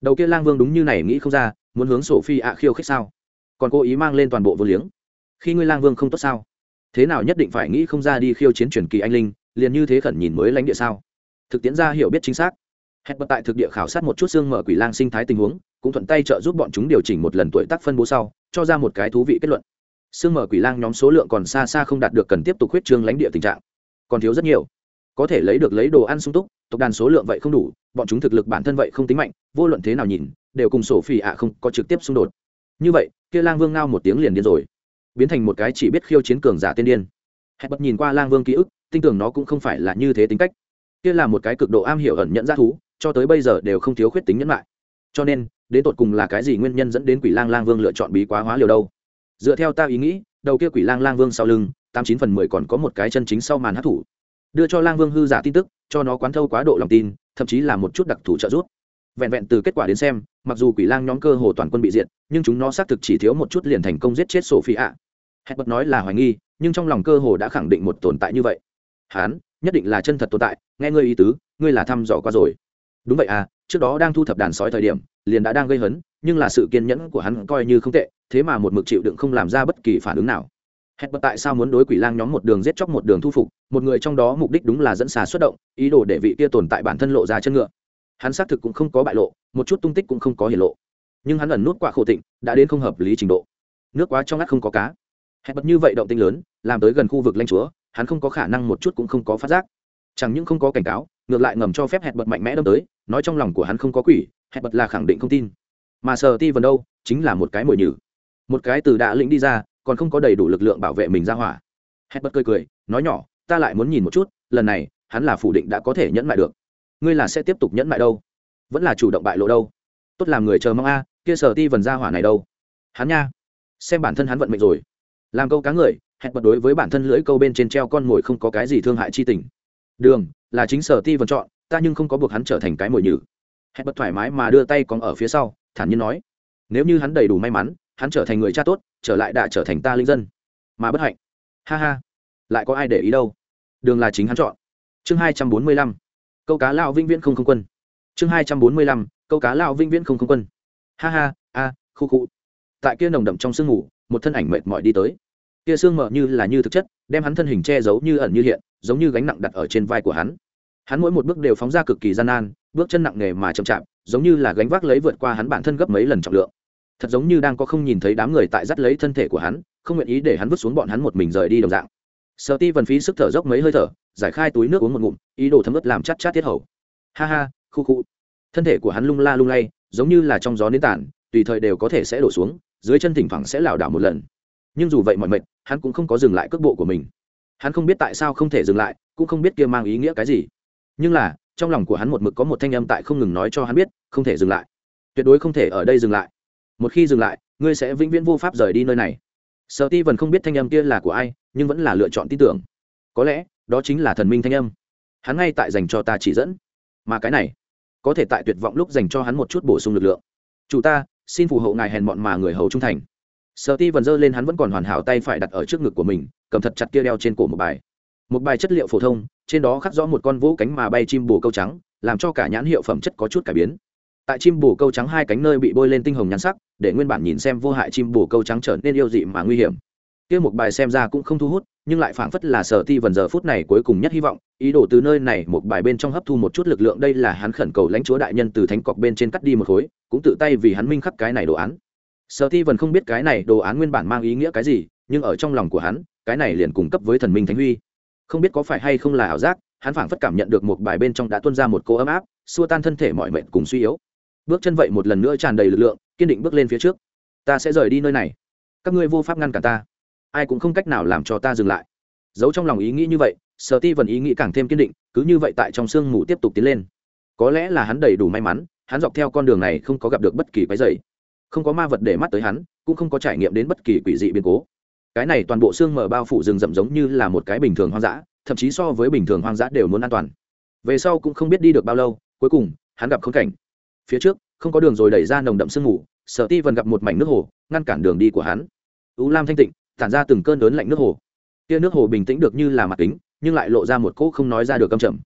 S1: Đầu kia lang vương đúng như này nghĩ không ra, muốn hướng sổ phi ạ khiêu khích sao? Còn cố ý mang lên toàn bộ vô liếng. Khi ngươi lang vương không tốt sao? Thế nào nhất định phải nghĩ không ra đi khiêu chiến truyền kỳ anh linh, liền như thế khẩn nhìn mới lãnh địa sao? Thực tiễn ra hiểu biết chính xác. Hẹn bật tại thực địa khảo sát một chút xương mở quỷ lang sinh thái tình huống, cũng thuận tay trợ giúp bọn chúng điều chỉnh một lần tuổi tác phân bố sau, cho ra một cái thú vị kết luận. Xương mở quỷ lang nhóm số lượng còn xa xa không đạt được cần tiếp tục huyết trương lãnh địa tình trạng. Còn thiếu rất nhiều. Có thể lấy được lấy đồ ăn sung túc, tộc đàn số lượng vậy không đủ, bọn chúng thực lực bản thân vậy không tính mạnh, vô luận thế nào nhìn, đều cùng sổ phỉ ạ không có trực tiếp xung đột. Như vậy, kia lang vương ngao một tiếng liền điên rồi. Biến thành một cái chỉ biết khiêu chiến cường giả tiên điên. Hẹn bật nhìn qua lang vương ký ức, tin tưởng nó cũng không phải là như thế tính cách kia là một cái cực độ am hiểu ẩn nhận ra thú, cho tới bây giờ đều không thiếu khuyết tính nhẫn lại cho nên, đến tột cùng là cái gì nguyên nhân dẫn đến quỷ lang lang vương lựa chọn bí quá hóa liều đâu? Dựa theo ta ý nghĩ, đầu kia quỷ lang lang vương sau lưng, tám chín phần mười còn có một cái chân chính sau màn hát thủ đưa cho lang vương hư giả tin tức, cho nó quán thâu quá độ lòng tin, thậm chí là một chút đặc thù trợ giúp. Vẹn vẹn từ kết quả đến xem, mặc dù quỷ lang nhóm cơ hồ toàn quân bị diệt, nhưng chúng nó xác thực chỉ thiếu một chút liền thành công giết chết sổ phi ạ hẹn bật nói là hoài nghi, nhưng trong lòng cơ hồ đã khẳng định một tồn tại như vậy. Hán nhất định là chân thật tồn tại, nghe ngươi ý tứ, ngươi là thăm dò qua rồi. Đúng vậy à trước đó đang thu thập đàn sói thời điểm, liền đã đang gây hấn, nhưng là sự kiên nhẫn của hắn coi như không tệ, thế mà một mực chịu đựng không làm ra bất kỳ phản ứng nào. Hết bật tại sao muốn đối quỷ lang nhóm một đường giết chóc một đường thu phục, một người trong đó mục đích đúng là dẫn xà xuất động, ý đồ để vị kia tồn tại bản thân lộ ra chân ngựa. Hắn xác thực cũng không có bại lộ, một chút tung tích cũng không có hiển lộ. Nhưng hắn ẩn nút quả khổ tịnh, đã đến không hợp lý trình độ. Nước quá trong ngắt không có cá. Hết bật như vậy động tinh lớn, làm tới gần khu vực lanh chúa hắn không có khả năng một chút cũng không có phát giác. Chẳng những không có cảnh cáo, ngược lại ngầm cho phép hẹn bật mạnh mẽ đâm tới, nói trong lòng của hắn không có quỷ, hẹn bật là khẳng định không tin. Mà sờ ti vần đâu, chính là một cái mồi nhử. Một cái từ đã lĩnh đi ra, còn không có đầy đủ lực lượng bảo vệ mình ra hỏa. Hẹn bật cười cười, nói nhỏ, ta lại muốn nhìn một chút, lần này, hắn là phủ định đã có thể nhẫn lại được. Ngươi là sẽ tiếp tục nhẫn lại đâu? Vẫn là chủ động bại lộ đâu? Tốt làm người chờ mong a, kia sở ti vần ra hỏa này đâu? Hắn nha, xem bản thân hắn vận mệnh rồi. Làm câu cá người hẹn bật đối với bản thân lưỡi câu bên trên treo con mồi không có cái gì thương hại chi tình. Đường, là chính sở ti vần chọn, ta nhưng không có buộc hắn trở thành cái mồi nhử. Hẹn bật thoải mái mà đưa tay còn ở phía sau, thản nhiên nói, nếu như hắn đầy đủ may mắn, hắn trở thành người cha tốt, trở lại đã trở thành ta linh dân. Mà bất hạnh. Ha ha. Lại có ai để ý đâu? Đường là chính hắn chọn. Chương hai trăm bốn mươi lăm. Câu cá lao vĩnh viễn không không quân. Chương hai trăm bốn mươi lăm. Câu cá lao vĩnh viễn không không quân. Ha ha, a, khu khu. Tại kia nồng đậm trong sương ngủ, một thân ảnh mệt mỏi đi tới kia xương mở như là như thực chất, đem hắn thân hình che giấu như ẩn như hiện, giống như gánh nặng đặt ở trên vai của hắn. Hắn mỗi một bước đều phóng ra cực kỳ gian nan, bước chân nặng nề mà chậm chạp, giống như là gánh vác lấy vượt qua hắn bản thân gấp mấy lần trọng lượng. Thật giống như đang có không nhìn thấy đám người tại dắt lấy thân thể của hắn, không nguyện ý để hắn vứt xuống bọn hắn một mình rời đi đồng dạng. Sợ ti vần phí sức thở dốc mấy hơi thở, giải khai túi nước uống một ngụm, ý đồ thấm ướt làm chát chát tiết hầu. Ha ha, khu khu. Thân thể của hắn lung la lung lay, giống như là trong gió nến tản tùy thời đều có thể sẽ đổ xuống, dưới chân thỉnh thoảng sẽ lảo đảo một lần nhưng dù vậy mọi mệnh, hắn cũng không có dừng lại cước bộ của mình. Hắn không biết tại sao không thể dừng lại, cũng không biết kia mang ý nghĩa cái gì. Nhưng là, trong lòng của hắn một mực có một thanh âm tại không ngừng nói cho hắn biết, không thể dừng lại. Tuyệt đối không thể ở đây dừng lại. Một khi dừng lại, ngươi sẽ vĩnh viễn vô pháp rời đi nơi này. Sợ ti vẫn không biết thanh âm kia là của ai, nhưng vẫn là lựa chọn tin tưởng. Có lẽ, đó chính là thần minh thanh âm. Hắn ngay tại dành cho ta chỉ dẫn. Mà cái này, có thể tại tuyệt vọng lúc dành cho hắn một chút bổ sung lực lượng. Chủ ta, xin phù hộ ngài hèn mọn mà người hầu trung thành sợ ti vần dơ lên hắn vẫn còn hoàn hảo tay phải đặt ở trước ngực của mình, cầm thật chặt kia đeo trên cổ một bài. Một bài chất liệu phổ thông, trên đó khắc rõ một con vỗ cánh mà bay chim bồ câu trắng, làm cho cả nhãn hiệu phẩm chất có chút cải biến. Tại chim bồ câu trắng hai cánh nơi bị bôi lên tinh hồng nhắn sắc, để nguyên bản nhìn xem vô hại chim bồ câu trắng trở nên yêu dị mà nguy hiểm. Kia một bài xem ra cũng không thu hút, nhưng lại phảng phất là sở ti vần giờ phút này cuối cùng nhất hy vọng, ý đồ từ nơi này một bài bên trong hấp thu một chút lực lượng, đây là hắn khẩn cầu lãnh chúa đại nhân từ thánh cọc bên trên cắt đi một khối, cũng tự tay vì hắn minh khắc cái này đồ án sở ti vần không biết cái này đồ án nguyên bản mang ý nghĩa cái gì, nhưng ở trong lòng của hắn, cái này liền cung cấp với thần minh thánh huy. Không biết có phải hay không là ảo giác, hắn phảng phất cảm nhận được một bài bên trong đã tuôn ra một cô ấm áp, xua tan thân thể mọi mệnh cùng suy yếu. Bước chân vậy một lần nữa tràn đầy lực lượng, kiên định bước lên phía trước. Ta sẽ rời đi nơi này. Các ngươi vô pháp ngăn cản ta. Ai cũng không cách nào làm cho ta dừng lại. Giấu trong lòng ý nghĩ như vậy, sở ti vần ý nghĩ càng thêm kiên định, cứ như vậy tại trong sương mù tiếp tục tiến lên. Có lẽ là hắn đầy đủ may mắn, hắn dọc theo con đường này không có gặp được bất kỳ cái dày không có ma vật để mắt tới hắn, cũng không có trải nghiệm đến bất kỳ quỷ dị biến cố. Cái này toàn bộ xương mở bao phủ rừng rậm giống như là một cái bình thường hoang dã, thậm chí so với bình thường hoang dã đều muốn an toàn. Về sau cũng không biết đi được bao lâu, cuối cùng, hắn gặp khốn cảnh. Phía trước, không có đường rồi đẩy ra nồng đậm sương mù, sở ti vần gặp một mảnh nước hồ, ngăn cản đường đi của hắn. U lam thanh tịnh, tản ra từng cơn lớn lạnh nước hồ. Tia nước hồ bình tĩnh được như là mặt kính, nhưng lại lộ ra một cỗ không nói ra được câm chậm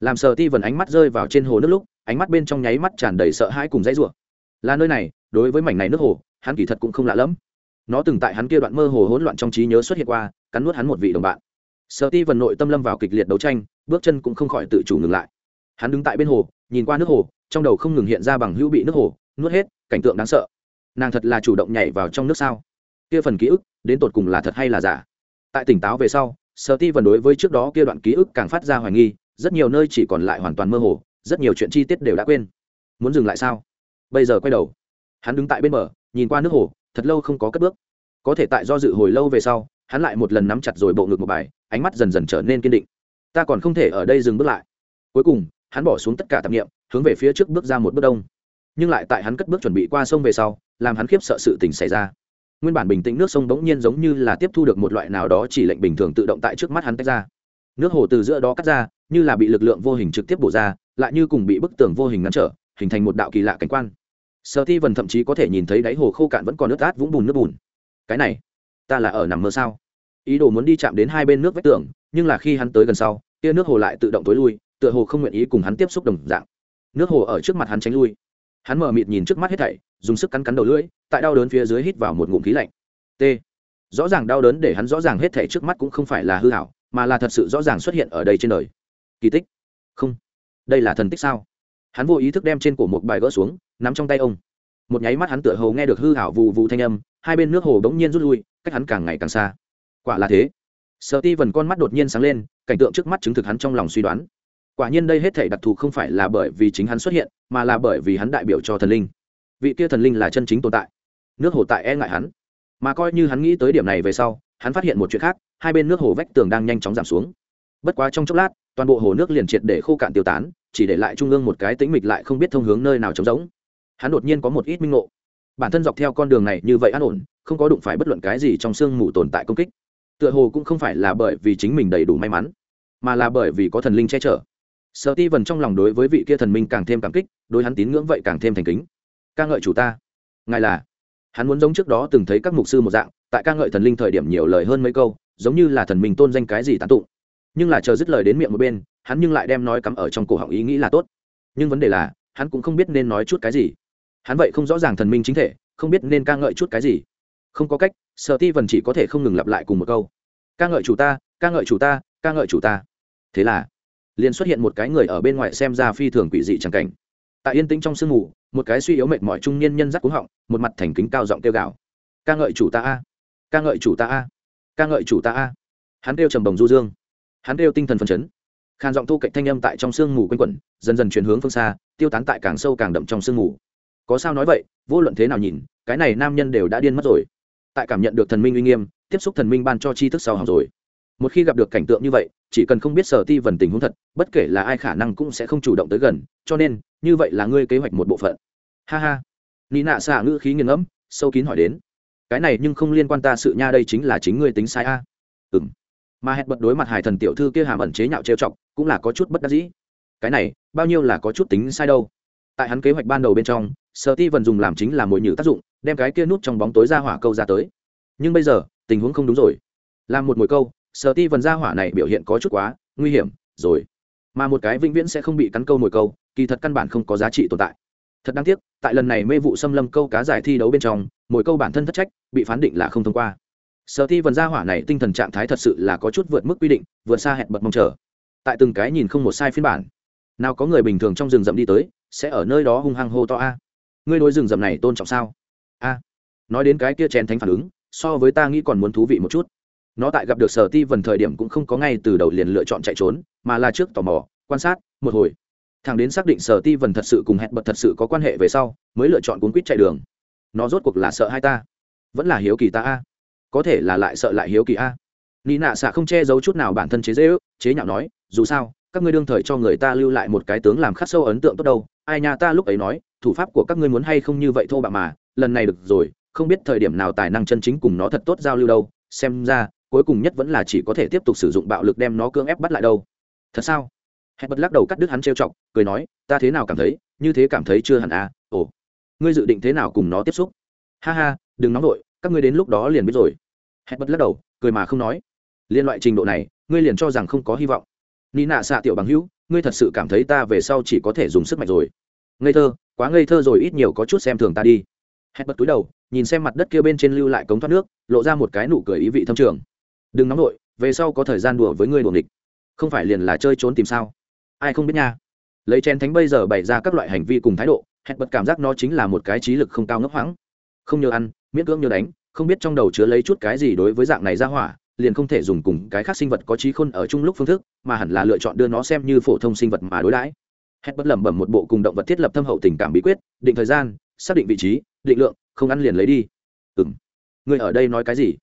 S1: làm sở ti vần ánh mắt rơi vào trên hồ nước lúc, ánh mắt bên trong nháy mắt tràn đầy sợ hãi cùng dãy ruộng là nơi này, đối với mảnh này nước hồ, hắn kỳ thật cũng không lạ lẫm. Nó từng tại hắn kia đoạn mơ hồ hỗn loạn trong trí nhớ xuất hiện qua, cắn nuốt hắn một vị đồng bạn. Sợ ti vần nội tâm lâm vào kịch liệt đấu tranh, bước chân cũng không khỏi tự chủ ngừng lại. Hắn đứng tại bên hồ, nhìn qua nước hồ, trong đầu không ngừng hiện ra bằng hữu bị nước hồ, nuốt hết, cảnh tượng đáng sợ. Nàng thật là chủ động nhảy vào trong nước sao? Kia phần ký ức, đến tột cùng là thật hay là giả? Tại tỉnh táo về sau sợ ti vần đối với trước đó kia đoạn ký ức càng phát ra hoài nghi, rất nhiều nơi chỉ còn lại hoàn toàn mơ hồ, rất nhiều chuyện chi tiết đều đã quên. Muốn dừng lại sao? Bây giờ quay đầu. Hắn đứng tại bên bờ, nhìn qua nước hồ, thật lâu không có cất bước. Có thể tại do dự hồi lâu về sau, hắn lại một lần nắm chặt rồi bộ ngực một bài, ánh mắt dần dần trở nên kiên định. Ta còn không thể ở đây dừng bước lại. Cuối cùng, hắn bỏ xuống tất cả tạp nghiệm hướng về phía trước bước ra một bước đông. Nhưng lại tại hắn cất bước chuẩn bị qua sông về sau, làm hắn khiếp sợ sự tình xảy ra. Nguyên bản bình tĩnh nước sông bỗng nhiên giống như là tiếp thu được một loại nào đó chỉ lệnh bình thường tự động tại trước mắt hắn tách ra. Nước hồ từ giữa đó cắt ra, như là bị lực lượng vô hình trực tiếp bổ ra, lại như cùng bị bức tường vô hình ngăn trở hình thành một đạo kỳ lạ cảnh quan. Sở ti vần thậm chí có thể nhìn thấy đáy hồ khô cạn vẫn còn nước át vũng bùn nước bùn. Cái này, ta là ở nằm mơ sao? Ý đồ muốn đi chạm đến hai bên nước vách tường, nhưng là khi hắn tới gần sau, tia nước hồ lại tự động tối lui, tựa hồ không nguyện ý cùng hắn tiếp xúc đồng dạng. Nước hồ ở trước mặt hắn tránh lui. Hắn mở mịt nhìn trước mắt hết thảy, dùng sức cắn cắn đầu lưỡi, tại đau đớn phía dưới hít vào một ngụm khí lạnh. T. Rõ ràng đau đớn để hắn rõ ràng hết thảy trước mắt cũng không phải là hư hảo mà là thật sự rõ ràng xuất hiện ở đây trên đời. Kỳ tích. Không. Đây là thần tích sao? Hắn vô ý thức đem trên cổ một bài gỡ xuống, nắm trong tay ông. Một nháy mắt hắn tựa hồ nghe được hư hảo vụ vụ thanh âm, hai bên nước hồ bỗng nhiên rút lui, cách hắn càng ngày càng xa. Quả là thế. Sợ ti vần con mắt đột nhiên sáng lên, cảnh tượng trước mắt chứng thực hắn trong lòng suy đoán. Quả nhiên đây hết thể đặc thù không phải là bởi vì chính hắn xuất hiện, mà là bởi vì hắn đại biểu cho thần linh. Vị kia thần linh là chân chính tồn tại. Nước hồ tại e ngại hắn. Mà coi như hắn nghĩ tới điểm này về sau, hắn phát hiện một chuyện khác, hai bên nước hồ vách tường đang nhanh chóng giảm xuống. Bất quá trong chốc lát, toàn bộ hồ nước liền triệt để khô cạn tiêu tán chỉ để lại trung ương một cái tĩnh mịch lại không biết thông hướng nơi nào trống rỗng. Hắn đột nhiên có một ít minh ngộ. Bản thân dọc theo con đường này như vậy an ổn, không có đụng phải bất luận cái gì trong sương mù tồn tại công kích. Tựa hồ cũng không phải là bởi vì chính mình đầy đủ may mắn, mà là bởi vì có thần linh che chở. Sợ ti vần trong lòng đối với vị kia thần minh càng thêm cảm kích, đối hắn tín ngưỡng vậy càng thêm thành kính. Ca ngợi chủ ta. Ngài là? Hắn muốn giống trước đó từng thấy các mục sư một dạng, tại ca ngợi thần linh thời điểm nhiều lời hơn mấy câu, giống như là thần minh tôn danh cái gì tán tụng. Nhưng là chờ dứt lời đến miệng một bên hắn nhưng lại đem nói cắm ở trong cổ họng ý nghĩ là tốt. Nhưng vấn đề là, hắn cũng không biết nên nói chút cái gì. Hắn vậy không rõ ràng thần minh chính thể, không biết nên ca ngợi chút cái gì. Không có cách sợ ti vần chỉ có thể không ngừng lặp lại cùng một câu. Ca ngợi chủ ta, ca ngợi chủ ta, ca ngợi chủ ta. Thế là, liền xuất hiện một cái người ở bên ngoài xem ra phi thường quỷ dị chẳng cảnh. Tại yên tĩnh trong sương mù, một cái suy yếu mệt mỏi trung niên nhân dắt cúng họng, một mặt thành kính cao giọng kêu gào. Ca ngợi chủ ta a, ca ngợi chủ ta a, ca ngợi chủ ta a. Hắn kêu trầm đồng du dương. Hắn kêu tinh thần phấn chấn khàn giọng thu cạnh thanh âm tại trong sương mù quanh quẩn, dần dần chuyển hướng phương xa, tiêu tán tại càng sâu càng đậm trong sương mù. Có sao nói vậy, vô luận thế nào nhìn, cái này nam nhân đều đã điên mất rồi. Tại cảm nhận được thần minh uy nghiêm, tiếp xúc thần minh ban cho tri thức sau học rồi. Một khi gặp được cảnh tượng như vậy, chỉ cần không biết sở ti vần tình huống thật, bất kể là ai khả năng cũng sẽ không chủ động tới gần, cho nên, như vậy là ngươi kế hoạch một bộ phận. Ha ha. Ni nạ xạ ngữ khí nghiền ngẫm, sâu kín hỏi đến. Cái này nhưng không liên quan ta sự nha, đây chính là chính ngươi tính sai a. À. ừ m mà hẹn bật đối mặt hải thần tiểu thư kia hàm ẩn chế nhạo trêu chọc, cũng là có chút bất đắc dĩ. Cái này, bao nhiêu là có chút tính sai đâu. Tại hắn kế hoạch ban đầu bên trong, sở ti vần dùng làm chính là mồi nhử tác dụng, đem cái kia nút trong bóng tối ra hỏa câu ra tới. Nhưng bây giờ, tình huống không đúng rồi. Làm một mồi câu, sở ti vần ra hỏa này biểu hiện có chút quá, nguy hiểm, rồi. Mà một cái vĩnh viễn sẽ không bị cắn câu mồi câu, kỳ thật căn bản không có giá trị tồn tại. Thật đáng tiếc, tại lần này mê vụ xâm lâm câu cá giải thi đấu bên trong, mồi câu bản thân thất trách, bị phán định là không thông qua sở ti vần ra hỏa này tinh thần trạng thái thật sự là có chút vượt mức quy định, vượt xa hẹn bật mong chờ. Tại từng cái nhìn không một sai phiên bản. Nào có người bình thường trong rừng rậm đi tới, sẽ ở nơi đó hung hăng hô to a. Ngươi đôi rừng rậm này tôn trọng sao? A. Nói đến cái kia chén thánh phản ứng, so với ta nghĩ còn muốn thú vị một chút. Nó tại gặp được sở ti vần thời điểm cũng không có ngay từ đầu liền lựa chọn chạy trốn, mà là trước tò mò, quan sát, một hồi. Thằng đến xác định sở ti vần thật sự cùng hẹn bật thật sự có quan hệ về sau, mới lựa chọn cuốn quýt chạy đường. Nó rốt cuộc là sợ hai ta? Vẫn là hiếu kỳ ta a? Có thể là lại sợ lại hiếu kỳ a. Nị nạ xạ không che giấu chút nào bản thân chế dễ ước chế nhạo nói, dù sao, các ngươi đương thời cho người ta lưu lại một cái tướng làm khắc sâu ấn tượng tốt đâu, ai nhà ta lúc ấy nói, thủ pháp của các ngươi muốn hay không như vậy thô bạo mà, lần này được rồi, không biết thời điểm nào tài năng chân chính cùng nó thật tốt giao lưu đâu, xem ra, cuối cùng nhất vẫn là chỉ có thể tiếp tục sử dụng bạo lực đem nó cưỡng ép bắt lại đâu. Thật sao? Hẹn bật lắc đầu cắt đứt hắn trêu chọc, cười nói, ta thế nào cảm thấy, như thế cảm thấy chưa hẳn à ồ, ngươi dự định thế nào cùng nó tiếp xúc? Ha ha, đừng nóng vội các ngươi đến lúc đó liền biết rồi. Hẹn bật lắc đầu, cười mà không nói. Liên loại trình độ này, ngươi liền cho rằng không có hy vọng. Ni nạ xạ tiểu bằng hữu, ngươi thật sự cảm thấy ta về sau chỉ có thể dùng sức mạnh rồi. Ngây thơ, quá ngây thơ rồi, ít nhiều có chút xem thường ta đi. Hẹn bật túi đầu, nhìn xem mặt đất kia bên trên lưu lại cống thoát nước, lộ ra một cái nụ cười ý vị thâm trường. Đừng nóng nổi về sau có thời gian đùa với ngươi đùa nghịch. Không phải liền là chơi trốn tìm sao? Ai không biết nha. Lấy chén thánh bây giờ bày ra các loại hành vi cùng thái độ, hẹn bật cảm giác nó chính là một cái trí lực không cao ngốc hoãng không nhớ ăn miễn cưỡng nhớ đánh, không biết trong đầu chứa lấy chút cái gì đối với dạng này ra hỏa, liền không thể dùng cùng cái khác sinh vật có trí khôn ở chung lúc phương thức, mà hẳn là lựa chọn đưa nó xem như phổ thông sinh vật mà đối đãi. Hết bất lẩm bẩm một bộ cùng động vật thiết lập thâm hậu tình cảm bí quyết, định thời gian, xác định vị trí, định lượng, không ăn liền lấy đi. Ừng người ở đây nói cái gì?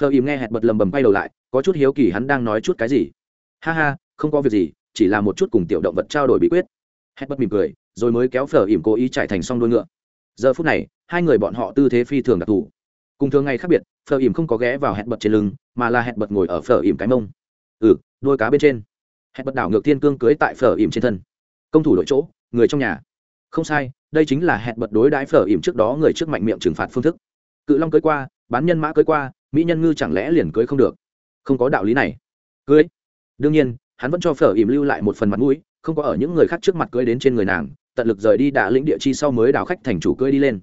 S1: Phờ im nghe hẹn bật lầm bầm quay đầu lại, có chút hiếu kỳ hắn đang nói chút cái gì. Ha ha, không có việc gì, chỉ là một chút cùng tiểu động vật trao đổi bí quyết. Hẹn bật mỉm cười, rồi mới kéo phờ im cố ý trải thành xong đôi ngựa. Giờ phút này hai người bọn họ tư thế phi thường đặc thù. Cùng thường ngày khác biệt, phở ỉm không có ghé vào hẹn bật trên lưng, mà là hẹn bật ngồi ở phở ỉm cái mông. Ừ đôi cá bên trên. Hẹn bật đảo ngược thiên cương cưới tại phở ỉm trên thân. Công thủ đội chỗ, người trong nhà. Không sai, đây chính là hẹn bật đối đãi phở ỉm trước đó người trước mạnh miệng trừng phạt phương thức. Cự long cưới qua, bán nhân mã cưới qua, mỹ nhân ngư chẳng lẽ liền cưới không được? Không có đạo lý này. Cưới. Đương nhiên, hắn vẫn cho phở ỉm lưu lại một phần mặt mũi, không có ở những người khác trước mặt cưới đến trên người nàng, tận lực rời đi đạ lĩnh địa chi sau mới đào khách thành chủ cưới đi lên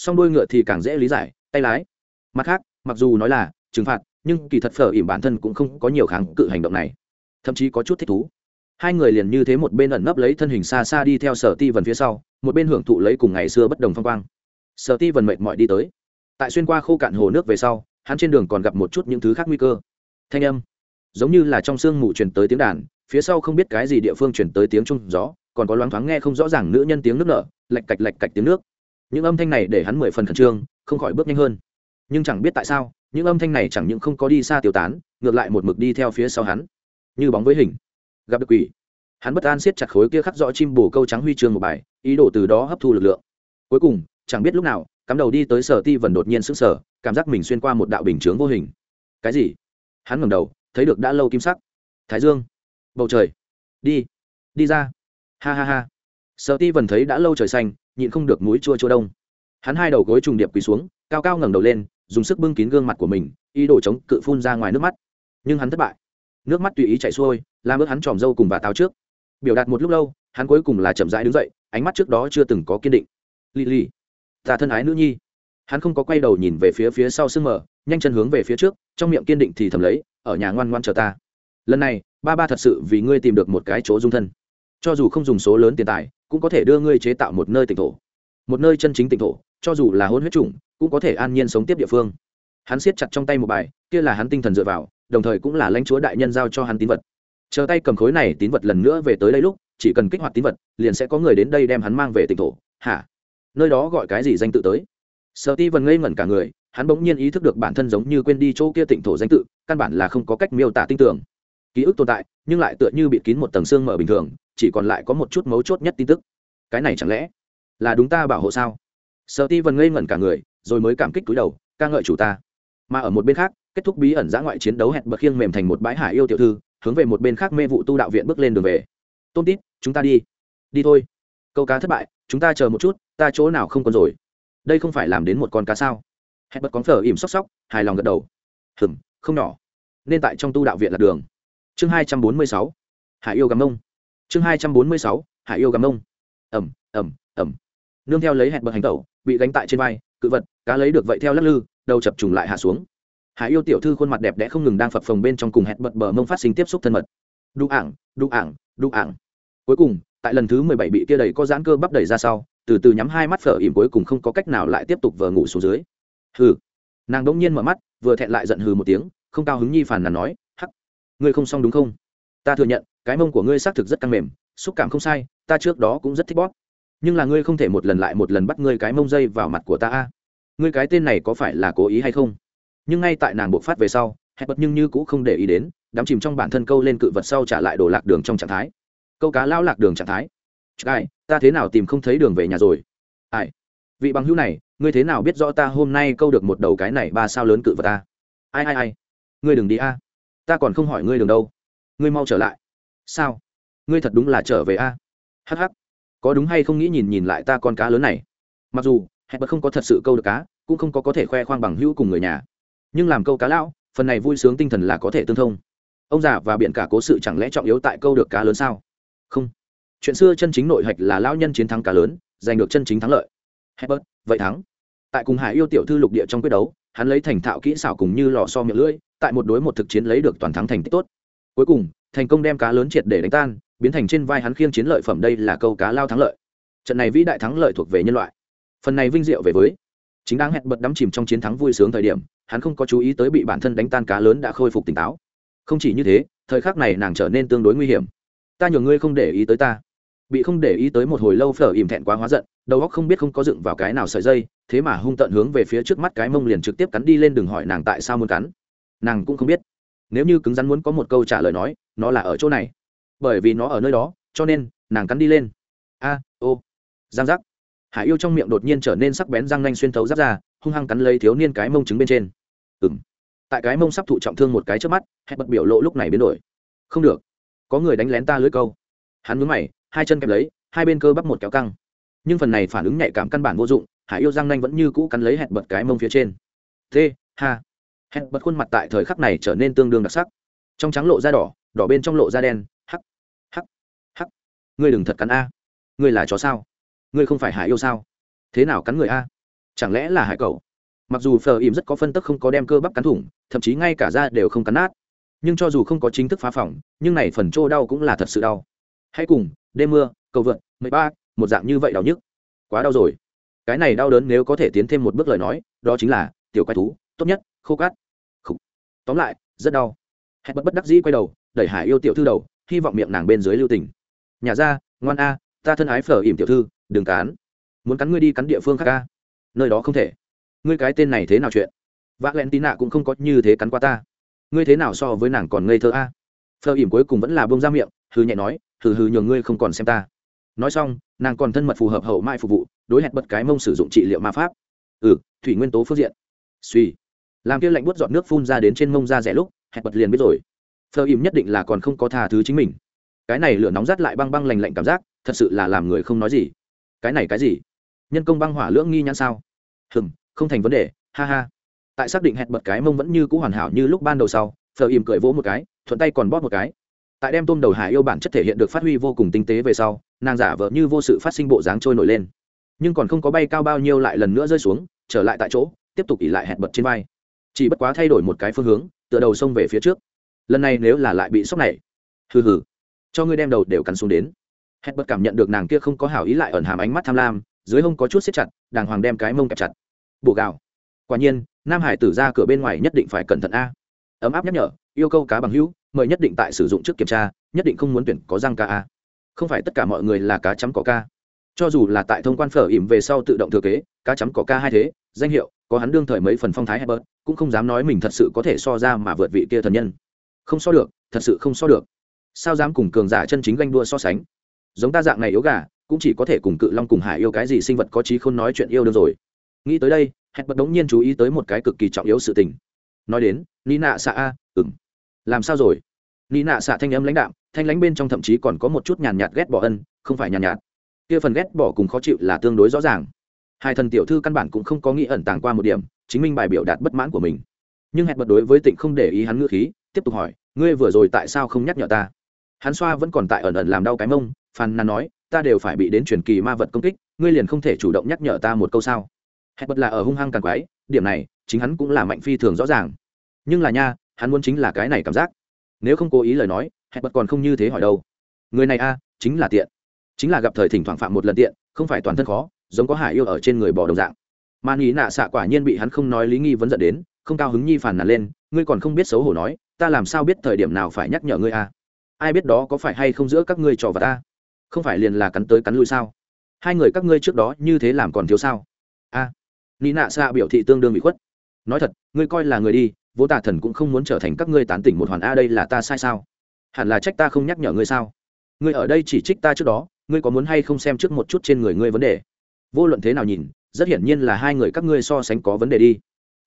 S1: song đuôi ngựa thì càng dễ lý giải, tay lái. Mặt khác, mặc dù nói là trừng phạt, nhưng kỳ thật phở ỉm bản thân cũng không có nhiều kháng cự hành động này, thậm chí có chút thích thú. Hai người liền như thế một bên ẩn nấp lấy thân hình xa xa đi theo sở ti vần phía sau, một bên hưởng thụ lấy cùng ngày xưa bất đồng phong quang. Sở ti vần mệt mỏi đi tới. Tại xuyên qua khô cạn hồ nước về sau, hắn trên đường còn gặp một chút những thứ khác nguy cơ. Thanh âm, giống như là trong sương mù truyền tới tiếng đàn, phía sau không biết cái gì địa phương truyền tới tiếng trung gió, còn có loáng thoáng nghe không rõ ràng nữ nhân tiếng nước nở, lạch cạch lạch cạch tiếng nước những âm thanh này để hắn mười phần khẩn trương, không khỏi bước nhanh hơn. Nhưng chẳng biết tại sao, những âm thanh này chẳng những không có đi xa tiêu tán, ngược lại một mực đi theo phía sau hắn. Như bóng với hình. Gặp được quỷ. Hắn bất an siết chặt khối kia khắc rõ chim bồ câu trắng huy chương một bài, ý đồ từ đó hấp thu lực lượng. Cuối cùng, chẳng biết lúc nào, cắm đầu đi tới sở ti vần đột nhiên sững sờ, cảm giác mình xuyên qua một đạo bình chướng vô hình. Cái gì? Hắn ngẩng đầu, thấy được đã lâu kim sắc. Thái dương. Bầu trời. Đi. Đi ra. Ha ha ha. Sở ti vần thấy đã lâu trời xanh nhịn không được mũi chua chua đông. Hắn hai đầu gối trùng điệp quỳ xuống, cao cao ngẩng đầu lên, dùng sức bưng kín gương mặt của mình, ý đồ chống cự phun ra ngoài nước mắt. Nhưng hắn thất bại. Nước mắt tùy ý chạy xuôi, làm ướt hắn tròm râu cùng bà táo trước. Biểu đạt một lúc lâu, hắn cuối cùng là chậm rãi đứng dậy, ánh mắt trước đó chưa từng có kiên định. Lì lì ta thân ái nữ nhi. Hắn không có quay đầu nhìn về phía phía sau sưng mở nhanh chân hướng về phía trước, trong miệng kiên định thì thầm lấy, ở nhà ngoan ngoan chờ ta. Lần này, ba ba thật sự vì ngươi tìm được một cái chỗ dung thân cho dù không dùng số lớn tiền tài, cũng có thể đưa ngươi chế tạo một nơi tỉnh thổ. Một nơi chân chính tỉnh thổ, cho dù là hôn huyết chủng, cũng có thể an nhiên sống tiếp địa phương. Hắn siết chặt trong tay một bài, kia là hắn tinh thần dựa vào, đồng thời cũng là lãnh chúa đại nhân giao cho hắn tín vật. Chờ tay cầm khối này tín vật lần nữa về tới đây lúc, chỉ cần kích hoạt tín vật, liền sẽ có người đến đây đem hắn mang về tỉnh thổ. Hả? Nơi đó gọi cái gì danh tự tới? Sợ ti vần ngây ngẩn cả người, hắn bỗng nhiên ý thức được bản thân giống như quên đi chỗ kia tỉnh thổ danh tự, căn bản là không có cách miêu tả tinh tưởng. Ký ức tồn tại, nhưng lại tựa như bị kín một tầng xương mở bình thường chỉ còn lại có một chút mấu chốt nhất tin tức. Cái này chẳng lẽ là đúng ta bảo hộ sao? Sợ ti vần ngây ngẩn cả người, rồi mới cảm kích túi đầu, ca ngợi chủ ta. Mà ở một bên khác, kết thúc bí ẩn giã ngoại chiến đấu hẹn bậc khiêng mềm thành một bãi hải yêu tiểu thư, hướng về một bên khác mê vụ tu đạo viện bước lên đường về. Tôn tít, chúng ta đi. Đi thôi. Câu cá thất bại, chúng ta chờ một chút, ta chỗ nào không còn rồi. Đây không phải làm đến một con cá sao? Hẹn bật con phở im sóc sóc hài lòng gật đầu. Hừng không nhỏ, nên tại trong tu đạo viện là đường. Chương hai trăm bốn mươi sáu. Hải yêu gắm ông chương hai trăm bốn mươi sáu, hải yêu gắm ông. Ẩm ẩm ẩm nương theo lấy hẹn bậc hành tẩu, bị gánh tại trên vai, cự vật, cá lấy được vậy theo lắc lư, đầu chập trùng lại hạ xuống. Hải yêu tiểu thư khuôn mặt đẹp đẽ không ngừng đang phập phồng bên trong cùng hẹn bật bờ mông phát sinh tiếp xúc thân mật. Đu ảng đu ảng đu ảng. Cuối cùng, tại lần thứ mười bảy bị kia đầy có giãn cơ bắp đẩy ra sau, từ từ nhắm hai mắt phở ỉm cuối cùng không có cách nào lại tiếp tục vờ ngủ xuống dưới. Hừ. Nàng đ ỗ n g nhiên mở mắt, vừa thẹn lại giận hừ một tiếng, không cao hứng nhi phản nàn nói, hắc, ngươi không xong đúng không? Ta thừa nhận cái mông của ngươi xác thực rất căng mềm, xúc cảm không sai, ta trước đó cũng rất thích bóp. Nhưng là ngươi không thể một lần lại một lần bắt ngươi cái mông dây vào mặt của ta a. Ngươi cái tên này có phải là cố ý hay không? Nhưng ngay tại nàng buộc phát về sau, hẹn bật nhưng như cũng không để ý đến, đắm chìm trong bản thân câu lên cự vật sau trả lại đồ lạc đường trong trạng thái. Câu cá lao lạc đường trạng thái. Ai, ta thế nào tìm không thấy đường về nhà rồi? Ai, vị bằng hữu này, ngươi thế nào biết rõ ta hôm nay câu được một đầu cái này ba sao lớn cự vật ta? Ai ai ai? Ngươi đừng đi a. Ta còn không hỏi ngươi đường đâu. Ngươi mau trở lại sao? Ngươi thật đúng là trở về a. Hh có đúng hay không nghĩ nhìn nhìn lại ta con cá lớn này? Mặc dù hẹn bật không có thật sự câu được cá cũng không có có thể khoe khoang bằng hữu cùng người nhà. Nhưng làm câu cá lão phần này vui sướng tinh thần là có thể tương thông. Ông già và biện cả cố sự chẳng lẽ trọng yếu tại câu được cá lớn sao? Không. Chuyện xưa chân chính nội hạch là lão nhân chiến thắng cá lớn giành được chân chính thắng lợi. Hebert vậy thắng. Tại cùng Hải yêu tiểu thư lục địa trong quyết đấu, hắn lấy thành thạo kỹ xảo cùng như lò so miệng lưỡi, tại một đối một thực chiến lấy được toàn thắng thành tích tốt. Cuối cùng, thành công đem cá lớn triệt để đánh tan, biến thành trên vai hắn khiêng chiến lợi phẩm đây là câu cá lao thắng lợi. Trận này vĩ đại thắng lợi thuộc về nhân loại. Phần này vinh diệu về với. Chính đang hẹn bật đắm chìm trong chiến thắng vui sướng thời điểm, hắn không có chú ý tới bị bản thân đánh tan cá lớn đã khôi phục tỉnh táo. Không chỉ như thế, thời khắc này nàng trở nên tương đối nguy hiểm. Ta nhường ngươi không để ý tới ta bị không để ý tới một hồi lâu phở ìm thẹn quá hóa giận đầu óc không biết không có dựng vào cái nào sợi dây thế mà hung tận hướng về phía trước mắt cái mông liền trực tiếp cắn đi lên đừng hỏi nàng tại sao muốn cắn nàng cũng không biết nếu như cứng rắn muốn có một câu trả lời nói nó là ở chỗ này. Bởi vì nó ở nơi đó, cho nên, nàng cắn đi lên. A, ô. Giang giác. Hải yêu trong miệng đột nhiên trở nên sắc bén răng nanh xuyên thấu giáp ra, hung hăng cắn lấy thiếu niên cái mông trứng bên trên. Ừng tại cái mông sắp thụ trọng thương một cái trước mắt hẹn bật biểu lộ lúc này biến đổi. Không được. Có người đánh lén ta lưới câu. Hắn mướn mày, hai chân kẹp lấy, hai bên cơ bắp một kéo căng. Nhưng phần này phản ứng nhạy cảm căn bản vô dụng, hải yêu răng nanh vẫn như cũ cắn lấy hẹn bật cái mông phía trên. T ha hẹn bật khuôn mặt tại thời khắc này trở nên tương đương đặc sắc. Trong trắng lộ da đỏ đỏ bên trong lộ da đen, hắc hắc hắc. Ngươi đừng thật cắn a. Ngươi là chó sao? Ngươi không phải hải yêu sao? Thế nào cắn người a? Chẳng lẽ là hải cẩu? Mặc dù phờ ìm rất có phân tức không có đem cơ bắp cắn thủng, thậm chí ngay cả da đều không cắn nát. Nhưng cho dù không có chính thức phá phỏng, nhưng này phần trô đau cũng là thật sự đau. Hãy cùng, đêm mưa, cầu vượt mười ba, một dạng như vậy đau nhức. Quá đau rồi. Cái này đau đớn nếu có thể tiến thêm một bước lời nói, đó chính là, tiểu quái thú, tốt nhất, khô cát. Tóm lại, rất đau. Hẹn bất bất đắc dĩ quay đầu đẩy hải yêu tiểu thư đầu, hy vọng miệng nàng bên dưới lưu tình. Nhà ra, ngoan a, ta thân ái phở ỉm tiểu thư, đừng cán. Muốn cắn ngươi đi cắn địa phương khác a. Nơi đó không thể. Ngươi cái tên này thế nào chuyện? Vác len tín nạ cũng không có như thế cắn qua ta. Ngươi thế nào so với nàng còn ngây thơ a? Phở ỉm cuối cùng vẫn là bông ra miệng, hừ nhẹ nói, hừ hừ nhường ngươi không còn xem ta. Nói xong, nàng còn thân mật phù hợp hậu mai phục vụ, đối hẹn bật cái mông sử dụng trị liệu ma pháp. Ừ thủy nguyên tố phương diện. Suy làm kia lạnh buốt giọt nước phun ra đến trên mông ra rẻ lúc, hẹn bật liền biết rồi phờ im nhất định là còn không có tha thứ chính mình. Cái này lửa nóng rát lại băng băng lành lạnh cảm giác, thật sự là làm người không nói gì. Cái này cái gì? Nhân công băng hỏa lưỡng nghi nhãn sao? Hừm, không thành vấn đề, ha ha. Tại xác định hẹn bật cái mông vẫn như c ũ hoàn hảo như lúc ban đầu sau, phờ im cười vỗ một cái, thuận tay còn bóp một cái. Tại đem tôm đầu hải yêu bản chất thể hiện được phát huy vô cùng tinh tế về sau, nàng giả vợ như vô sự phát sinh bộ dáng trôi nổi lên. Nhưng còn không có bay cao bao nhiêu lại lần nữa rơi xuống, trở lại tại chỗ, tiếp tục ỉ lại hẹn bật trên vai. Chỉ bất quá thay đổi một cái phương hướng, tựa đầu xông về phía trước lần này nếu là lại bị sốc này, hừ hừ, cho ngươi đem đầu đều cắn xuống đến. Hẹn bật cảm nhận được nàng kia không có hảo ý lại ẩn hàm ánh mắt tham lam, dưới hông có chút xếp chặt, đàng hoàng đem cái mông kẹp chặt. Bộ gạo. Quả nhiên, nam hải tử ra cửa bên ngoài nhất định phải cẩn thận a. Ấm áp nhắc nhở, yêu cầu cá bằng hữu, mời nhất định tại sử dụng trước kiểm tra, nhất định không muốn tuyển có răng ca a. Không phải tất cả mọi người là cá chấm cỏ ca. Cho dù là tại thông quan phở ỉm về sau tự động thừa kế, cá chấm cỏ ca hai thế, danh hiệu, có hắn đương thời mấy phần phong thái hay bớt cũng không dám nói mình thật sự có thể so ra mà vượt vị kia thần nhân không so được, thật sự không so được. Sao dám cùng cường giả chân chính ganh đua so sánh? Giống ta dạng này yếu gà, cũng chỉ có thể cùng cự long cùng hải yêu cái gì sinh vật có trí không nói chuyện yêu được rồi. Nghĩ tới đây, hẹn bật đống nhiên chú ý tới một cái cực kỳ trọng yếu sự tình. Nói đến ni nạ xạ a ừng làm sao rồi? Ni nạ xạ thanh âm lãnh đạm, thanh lãnh bên trong thậm chí còn có một chút nhàn nhạt ghét bỏ ân, không phải nhàn nhạt. Kia phần ghét bỏ cùng khó chịu là tương đối rõ ràng. Hai thần tiểu thư căn bản cũng không có nghĩ ẩn tàng qua một điểm, chính minh bài biểu đạt bất mãn của mình. Nhưng hẹn bật đối với tịnh không để ý hắn ngữ khí tiếp tục hỏi, ngươi vừa rồi tại sao không nhắc nhở ta? Hắn xoa vẫn còn tại ẩn ẩn làm đau cái mông, phàn nàn nói, ta đều phải bị đến truyền kỳ ma vật công kích, ngươi liền không thể chủ động nhắc nhở ta một câu sao? Hẹn bật là ở hung hăng càng quái, điểm này, chính hắn cũng là mạnh phi thường rõ ràng. Nhưng là nha, hắn muốn chính là cái này cảm giác. Nếu không cố ý lời nói hẹn bật còn không như thế hỏi đâu. Người này a, chính là tiện. Chính là gặp thời thỉnh thoảng phạm một lần tiện, không phải toàn thân khó, giống có hải yêu ở trên người bò đồng dạng. Mà nghĩ nạ xạ quả nhiên bị hắn không nói lý nghi vấn dẫn đến không cao hứng nhi phản nản lên ngươi còn không biết xấu hổ nói ta làm sao biết thời điểm nào phải nhắc nhở ngươi à? Ai biết đó có phải hay không giữa các ngươi trò và ta? Không phải liền là cắn tới cắn lui sao? Hai người các ngươi trước đó như thế làm còn thiếu sao? A à, ni nạ xạ biểu thị tương đương bị khuất. Nói thật ngươi coi là người đi vô tà thần cũng không muốn trở thành các ngươi tán tỉnh một hoàn a đây là ta sai sao? Hẳn là trách ta không nhắc nhở ngươi sao? Ngươi ở đây chỉ trích ta trước đó ngươi có muốn hay không xem trước một chút trên người ngươi vấn đề? Vô luận thế nào nhìn rất hiển nhiên là hai người các ngươi so sánh có vấn đề đi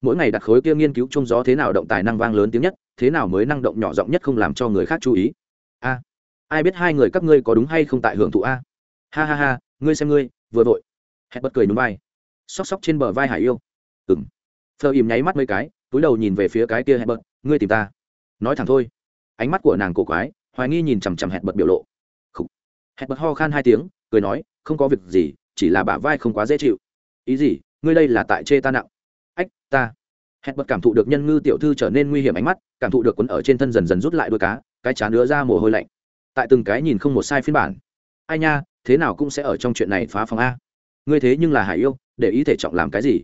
S1: mỗi ngày đặt khối kia nghiên cứu trông gió thế nào động tài năng vang lớn tiếng nhất, thế nào mới năng động nhỏ giọng nhất không làm cho người khác chú ý. A, ai biết hai người các ngươi có đúng hay không tại hưởng thụ a? Ha ha ha, ngươi xem ngươi, vừa vội. Hẹn bất cười núi vai. Xóc xóc trên bờ vai hải yêu. Ừng thơ im nháy mắt mấy cái, túi đầu nhìn về phía cái kia hẹn bật, ngươi tìm ta. Nói thẳng thôi. Ánh mắt của nàng cổ quái, hoài nghi nhìn chằm chằm hẹn bật biểu lộ. Hẹn bật ho khan hai tiếng, cười nói, không có việc gì, chỉ là bả vai không quá dễ chịu. Ý gì, ngươi đây là tại chê ta nặng ách, ta. Hẹn bật cảm thụ được nhân ngư tiểu thư trở nên nguy hiểm ánh mắt, cảm thụ được quấn ở trên thân dần dần rút lại đôi cá, cái chán nữa ra mồ hôi lạnh. Tại từng cái nhìn không một sai phiên bản. Ai nha, thế nào cũng sẽ ở trong chuyện này phá phòng a. Ngươi thế nhưng là hải yêu, để ý thể trọng làm cái gì?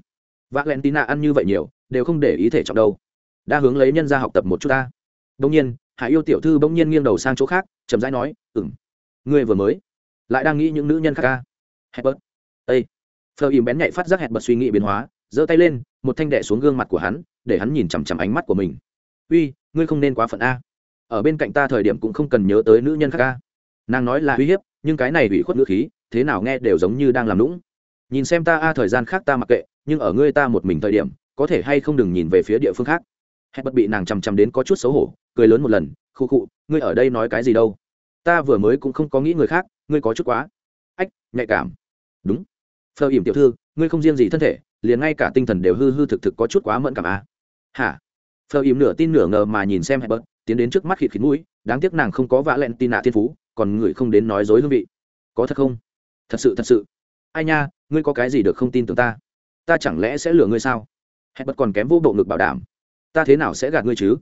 S1: Vác lên tina ăn như vậy nhiều, đều không để ý thể trọng đâu. Đa hướng lấy nhân ra học tập một chút ta. Bỗng nhiên, hải yêu tiểu thư bỗng nhiên nghiêng đầu sang chỗ khác, chậm rãi nói ừng ngươi vừa mới lại đang nghĩ những nữ nhân khác ca hẹn bớt ây phờ im bén nhạy phát giác hẹn bật suy nghĩ biến hóa giơ tay lên, một thanh đệ xuống gương mặt của hắn, để hắn nhìn chằm chằm ánh mắt của mình. Uy, ngươi không nên quá phận a. Ở bên cạnh ta thời điểm cũng không cần nhớ tới nữ nhân khác a. Nàng nói là uy hiếp, nhưng cái này ủy khuất ngữ khí, thế nào nghe đều giống như đang làm lũng nhìn xem ta a, thời gian khác ta mặc kệ, nhưng ở ngươi ta một mình thời điểm, có thể hay không đừng nhìn về phía địa phương khác. Hết bất bị nàng chằm chằm đến có chút xấu hổ, cười lớn một lần, khu khụ ngươi ở đây nói cái gì đâu? Ta vừa mới cũng không có nghĩ người khác, ngươi có chút quá. Ách, nhạy cảm. Đúng. Phờ ỉm tiểu thư, ngươi không riêng gì thân thể liền ngay cả tinh thần đều hư hư thực thực có chút quá mẫn cảm à. hả? Phờ im nửa tin nửa ngờ mà nhìn xem hẹp bớt tiến đến trước mắt khịt khịt mũi, đáng tiếc nàng không có vạ lẹn tin nạ thiên phú, còn người không đến nói dối hương vị. Có thật không? Thật sự thật sự. Ai nha, ngươi có cái gì được không tin tưởng ta? Ta chẳng lẽ sẽ lừa ngươi sao? Hẹp bớt còn kém vô bộ ngực bảo đảm. Ta thế nào sẽ gạt ngươi chứ?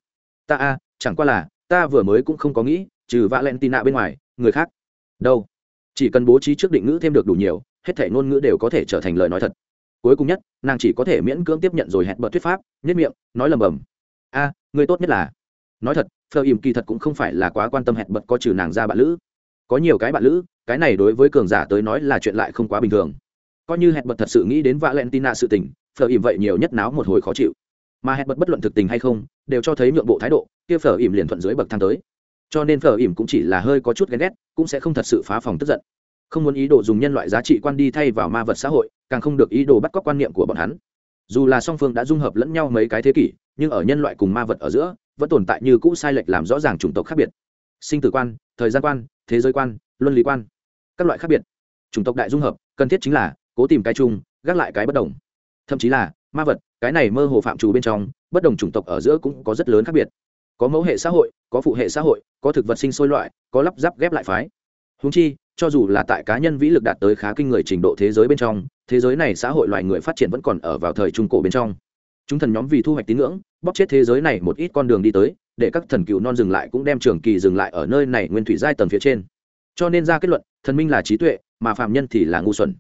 S1: Ta a chẳng qua là, ta vừa mới cũng không có nghĩ, trừ valentina bên ngoài, người khác. Đâu? Chỉ cần bố trí trước định ngữ thêm được đủ nhiều, hết thể ngôn ngữ đều có thể trở thành lời nói thật cuối cùng nhất nàng chỉ có thể miễn cưỡng tiếp nhận rồi hẹn bật thuyết pháp nhất miệng nói lầm bầm. A à, người tốt nhất là nói thật phờ ìm kỳ thật cũng không phải là quá quan tâm hẹn bật có trừ nàng ra bạn lữ. Có nhiều cái bạn lữ cái này đối với cường giả tới nói là chuyện lại không quá bình thường. Coi như hẹn bật thật sự nghĩ đến valentina sự tình phở ìm vậy nhiều nhất náo một hồi khó chịu. Mà hẹn bật bất luận thực tình hay không đều cho thấy nhượng bộ thái độ kia phở ìm liền thuận dưới bậc thang tới. Cho nên phở ìm cũng chỉ là hơi có chút ghen ghét cũng sẽ không thật sự phá phòng tức giận. Không muốn ý đồ dùng nhân loại giá trị quan đi thay vào ma vật xã hội càng không được ý đồ bắt cóc quan niệm của bọn hắn. Dù là song phương đã dung hợp lẫn nhau mấy cái thế kỷ, nhưng ở nhân loại cùng ma vật ở giữa, vẫn tồn tại như cũ sai lệch làm rõ ràng chủng tộc khác biệt. Sinh tử quan, thời gian quan, thế giới quan, luân lý quan, các loại khác biệt. Chủng tộc đại dung hợp, cần thiết chính là cố tìm cái chung, gác lại cái bất đồng. Thậm chí là, ma vật, cái này mơ hồ phạm trù bên trong, bất đồng chủng tộc ở giữa cũng có rất lớn khác biệt. Có mẫu hệ xã hội, có phụ hệ xã hội, có thực vật sinh sôi loại, có lắp ráp ghép lại phái. Húng chi, cho dù là tại cá nhân vĩ lực đạt tới khá kinh người trình độ thế giới bên trong thế giới này xã hội loài người phát triển vẫn còn ở vào thời trung cổ bên trong. Chúng thần nhóm vì thu hoạch tín ngưỡng, bóp chết thế giới này một ít con đường đi tới, để các thần cựu non dừng lại cũng đem trường kỳ dừng lại ở nơi này nguyên thủy giai tầng phía trên. Cho nên ra kết luận, thần minh là trí tuệ, mà phạm nhân thì là ngu xuẩn.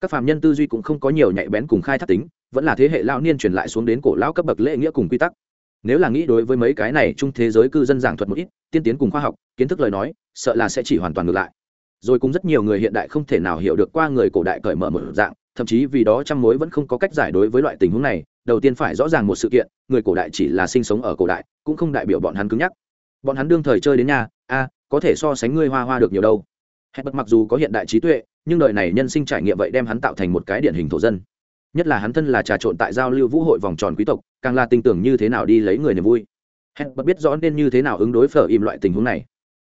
S1: Các phạm nhân tư duy cũng không có nhiều nhạy bén cùng khai thác tính, vẫn là thế hệ lao niên truyền lại xuống đến cổ lão cấp bậc lễ nghĩa cùng quy tắc. Nếu là nghĩ đối với mấy cái này chung thế giới cư dân giảng thuật một ít, tiên tiến cùng khoa học, kiến thức lời nói, sợ là sẽ chỉ hoàn toàn ngược lại rồi cũng rất nhiều người hiện đại không thể nào hiểu được qua người cổ đại cởi mở một dạng, thậm chí vì đó trăm mối vẫn không có cách giải đối với loại tình huống này. Đầu tiên phải rõ ràng một sự kiện, người cổ đại chỉ là sinh sống ở cổ đại, cũng không đại biểu bọn hắn cứng nhắc. Bọn hắn đương thời chơi đến nhà, a, có thể so sánh ngươi hoa hoa được nhiều đâu. Hết bật mặc dù có hiện đại trí tuệ, nhưng đời này nhân sinh trải nghiệm vậy đem hắn tạo thành một cái điển hình thổ dân. Nhất là hắn thân là trà trộn tại giao lưu vũ hội vòng tròn quý tộc, càng là tin tưởng như thế nào đi lấy người niềm vui. Hết bật biết rõ nên như thế nào ứng đối phở im loại tình huống này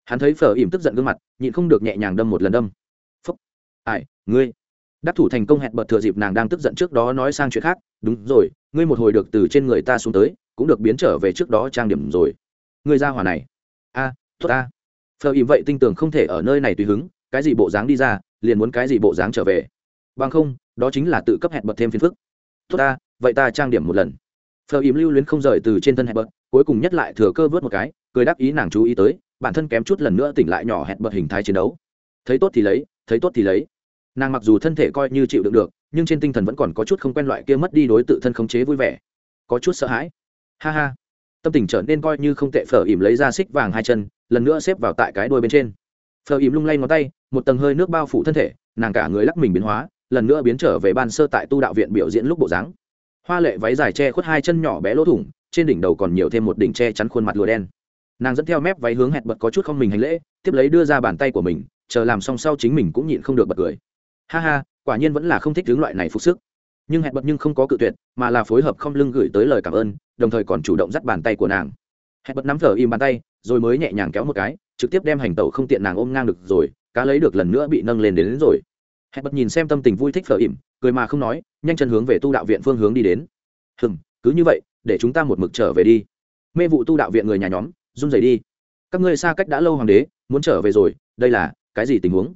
S1: hắn thấy phở ỉm tức giận gương mặt nhịn không được nhẹ nhàng đâm một lần đâm. Phúc. Ai ngươi. Đắc thủ thành công hẹn bật thừa dịp nàng đang tức giận trước đó nói sang chuyện khác. Đúng rồi ngươi một hồi được từ trên người ta xuống tới cũng được biến trở về trước đó trang điểm rồi. Ngươi ra hỏa này. A à, tốt a. Phờ ìm vậy tinh tường không thể ở nơi này tùy hứng cái gì bộ dáng đi ra liền muốn cái gì bộ dáng trở về. Bằng không đó chính là tự cấp hẹn bật thêm phiền phức. Tốt ta vậy ta trang điểm một lần. Phờ ìm lưu luyến không rời từ trên thân hẹn bật cuối cùng nhất lại thừa cơ vớt một cái cười đáp ý nàng chú ý tới bản thân kém chút lần nữa tỉnh lại nhỏ hẹn bật hình thái chiến đấu. Thấy tốt thì lấy, thấy tốt thì lấy. Nàng mặc dù thân thể coi như chịu đựng được, nhưng trên tinh thần vẫn còn có chút không quen loại kia mất đi đối tự thân khống chế vui vẻ. Có chút sợ hãi. Ha ha. Tâm tình trở nên coi như không tệ, phở ỉm lấy ra xích vàng hai chân, lần nữa xếp vào tại cái đuôi bên trên. Phở ỉm lung lay ngón tay, một tầng hơi nước bao phủ thân thể, nàng cả người lắc mình biến hóa, lần nữa biến trở về ban sơ tại tu đạo viện biểu diễn lúc bộ dáng. Hoa lệ váy dài che khuất hai chân nhỏ bé lỗ thủng, trên đỉnh đầu còn nhiều thêm một đỉnh che chắn khuôn mặt lùa đen nàng dẫn theo mép váy hướng hẹn bật có chút không mình hành lễ tiếp lấy đưa ra bàn tay của mình chờ làm xong sau chính mình cũng nhịn không được bật cười. Ha ha quả nhiên vẫn là không thích hướng loại này phục sức. Nhưng hẹn bật nhưng không có cự tuyệt mà là phối hợp không lưng gửi tới lời cảm ơn đồng thời còn chủ động dắt bàn tay của nàng. Hẹn bật nắm thở im bàn tay rồi mới nhẹ nhàng kéo một cái trực tiếp đem hành tẩu không tiện nàng ôm ngang được rồi cá lấy được lần nữa bị nâng lên đến, đến rồi. Hẹn bật nhìn xem tâm tình vui thích phở ỉm cười mà không nói nhanh chân hướng về tu đạo viện phương hướng đi đến. Hừng cứ như vậy để chúng ta một mực trở về đi. Mê vụ tu đạo viện người nhà nhóm run rẩy đi. Các ngươi xa cách đã lâu hoàng đế, muốn trở về rồi, đây là cái gì tình huống?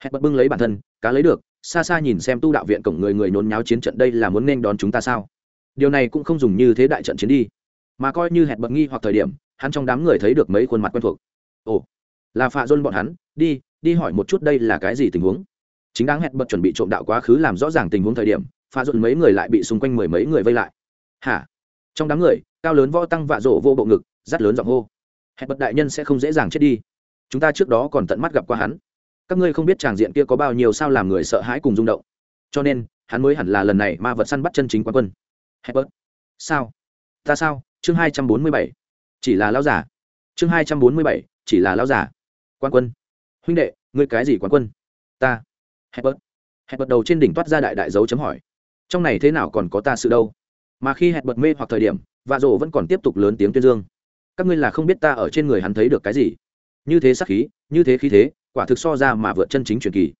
S1: Hẹn bật bưng lấy bản thân, cá lấy được, xa xa nhìn xem tu đạo viện cổng người người nhốn nháo chiến trận đây là muốn nên đón chúng ta sao? Điều này cũng không dùng như thế đại trận chiến đi. Mà coi như hẹn bật nghi hoặc thời điểm, hắn trong đám người thấy được mấy khuôn mặt quen thuộc. Ồ, là phạ dôn bọn hắn, đi đi hỏi một chút đây là cái gì tình huống? Chính đáng hẹn bật chuẩn bị trộm đạo quá khứ làm rõ ràng tình huống thời điểm, phạ dôn mấy người lại bị xung quanh mười mấy người vây lại. Hả? Trong đám người, cao lớn võ tăng vạ rộ vô bộ ngực rất lớn giọng hô hẹn bật đại nhân sẽ không dễ dàng chết đi. Chúng ta trước đó còn tận mắt gặp qua hắn. Các ngươi không biết tràng diện kia có bao nhiêu sao làm người sợ hãi cùng rung động. Cho nên, hắn mới hẳn là lần này ma vật săn bắt chân chính quán quân. Hebert. sao? Ta sao? Chương hai trăm bốn mươi bảy. Chỉ là lao giả. Chương hai trăm bốn mươi bảy. Chỉ là lao giả. Quan quân. Huynh đệ, ngươi cái gì quán quân? Ta. Hebert. Hebert đầu trên đỉnh toát ra đại đại dấu chấm hỏi. Trong này thế nào còn có ta sự đâu? Mà khi hẹn bật mê hoặc thời điểm, vạ rổ vẫn còn tiếp tục lớn tiếng tuyên dương các ngươi là không biết ta ở trên người hắn thấy được cái gì. Như thế sắc khí, như thế khí thế, quả thực so ra mà vượt chân chính truyền kỳ.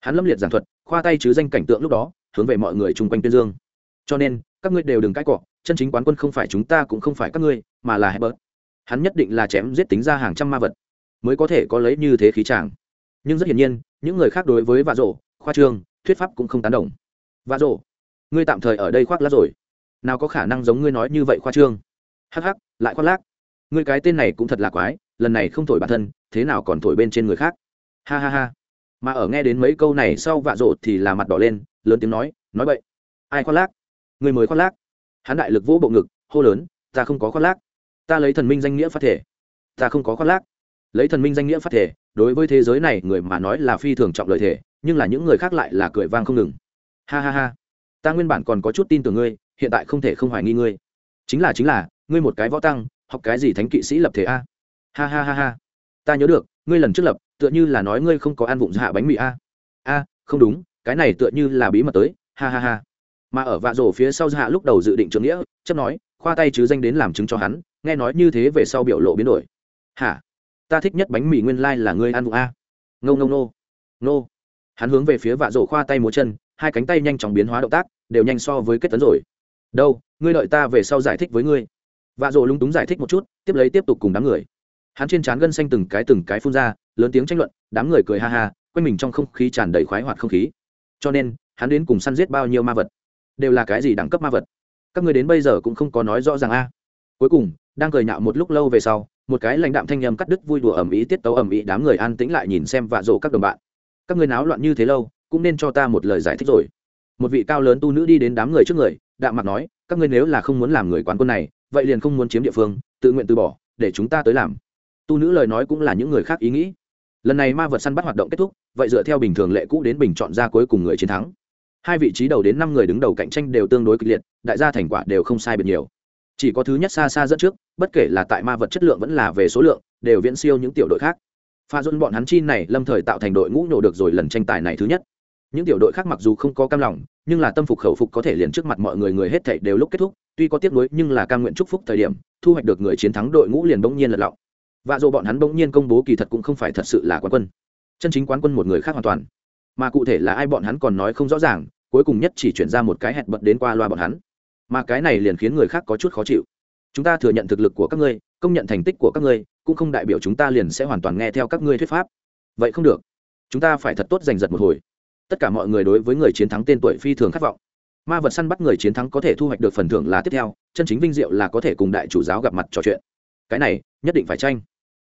S1: Hắn lâm liệt giảng thuật, khoa tay chứ danh cảnh tượng lúc đó, hướng về mọi người chung quanh tuyên dương. Cho nên, các ngươi đều đừng cãi cọ, chân chính quán quân không phải chúng ta cũng không phải các ngươi, mà là hebert hắn nhất định là chém giết tính ra hàng trăm ma vật, mới có thể có lấy như thế khí tràng nhưng rất hiển nhiên, những người khác đối với vạ rổ khoa trương, thuyết pháp cũng không tán đồng. Vạ rổ ngươi tạm thời ở đây khoác lác rồi. Nào có khả năng giống ngươi nói như vậy khoa trương? Hắc hắc, lại khoác lác ngươi cái tên này cũng thật là quái, lần này không thổi bản thân, thế nào còn thổi bên trên người khác? Ha ha ha. Mà ở nghe đến mấy câu này sau vạ rộ thì là mặt đỏ lên, lớn tiếng nói nói vậy ai khoác lác? Người mới khoác lác. Hắn đại lực vỗ bộ ngực, hô lớn, ta không có khoác lác. Ta lấy thần minh danh nghĩa phát thể. Ta không có khoác lác. Lấy thần minh danh nghĩa phát thể, đối với thế giới này người mà nói là phi thường trọng lợi thể, nhưng là những người khác lại là cười vang không ngừng. Ha ha ha. Ta nguyên bản còn có chút tin tưởng ngươi, hiện tại không thể không hoài nghi ngươi. Chính là chính là, ngươi một cái võ tăng học cái gì thánh kỵ sĩ lập thể a? Ha ha ha ha. Ta nhớ được, ngươi lần trước lập, tựa như là nói ngươi không có ăn vụng hạ bánh mì a. A, không đúng, cái này tựa như là bí mật tới. Ha ha ha. Mà ở vạ rổ phía sau hạ lúc đầu dự định trưởng nghĩa, chấp nói, khoa tay chứ danh đến làm chứng cho hắn, nghe nói như thế về sau biểu lộ biến đổi. Hả? Ta thích nhất bánh mì nguyên lai là ngươi ăn vụng a. Ngâu ngâu nô nô hắn hướng về phía vạ rổ khoa tay múa chân, hai cánh tay nhanh chóng biến hóa động tác, đều nhanh so với kết tấn rồi. Đâu, ngươi đợi ta về sau giải thích với ngươi vạ rổ lúng túng giải thích một chút, tiếp lấy tiếp tục cùng đám người. Hắn trên trán gân xanh từng cái từng cái phun ra, lớn tiếng tranh luận, đám người cười ha ha, quanh mình trong không khí tràn đầy khoái hoạt không khí. Cho nên, hắn đến cùng săn giết bao nhiêu ma vật? Đều là cái gì đẳng cấp ma vật? Các người đến bây giờ cũng không có nói rõ ràng a. Cuối cùng, đang cười nhạo một lúc lâu về sau, một cái lãnh đạm thanh âm cắt đứt vui đùa ẩm ý tiết tấu ẩm ý đám người an tĩnh lại nhìn xem vạ rộ các đồng bạn. Các người náo loạn như thế lâu, cũng nên cho ta một lời giải thích rồi. Một vị cao lớn tu nữ đi đến đám người trước người, đạm mặt nói các ngươi nếu là không muốn làm người quán quân này, vậy liền không muốn chiếm địa phương, tự nguyện từ bỏ, để chúng ta tới làm. Tu nữ lời nói cũng là những người khác ý nghĩ. Lần này ma vật săn bắt hoạt động kết thúc, vậy dựa theo bình thường lệ cũ đến bình chọn ra cuối cùng người chiến thắng. Hai vị trí đầu đến năm người đứng đầu cạnh tranh đều tương đối kịch liệt, đại gia thành quả đều không sai biệt nhiều. Chỉ có thứ nhất xa xa dẫn trước, bất kể là tại ma vật chất lượng vẫn là về số lượng, đều viễn siêu những tiểu đội khác. Pha dôn bọn hắn chi này lâm thời tạo thành đội ngũ nhổ được rồi lần tranh tài này thứ nhất những tiểu đội khác mặc dù không có cam lòng, nhưng là tâm phục khẩu phục có thể liền trước mặt mọi người người hết thảy đều lúc kết thúc, tuy có tiếc nuối nhưng là cam nguyện chúc phúc thời điểm, thu hoạch được người chiến thắng đội ngũ liền bỗng nhiên lật lọng. Và dù bọn hắn bỗng nhiên công bố kỳ thật cũng không phải thật sự là quán quân. Chân chính quán quân một người khác hoàn toàn. Mà cụ thể là ai bọn hắn còn nói không rõ ràng, cuối cùng nhất chỉ chuyển ra một cái hẹn bật đến qua loa bọn hắn. Mà cái này liền khiến người khác có chút khó chịu. Chúng ta thừa nhận thực lực của các ngươi, công nhận thành tích của các ngươi, cũng không đại biểu chúng ta liền sẽ hoàn toàn nghe theo các ngươi thuyết pháp. Vậy không được. Chúng ta phải thật tốt giành giật một hồi tất cả mọi người đối với người chiến thắng tên tuổi phi thường khát vọng. Ma vật săn bắt người chiến thắng có thể thu hoạch được phần thưởng là tiếp theo, chân chính vinh diệu là có thể cùng đại chủ giáo gặp mặt trò chuyện. Cái này, nhất định phải tranh.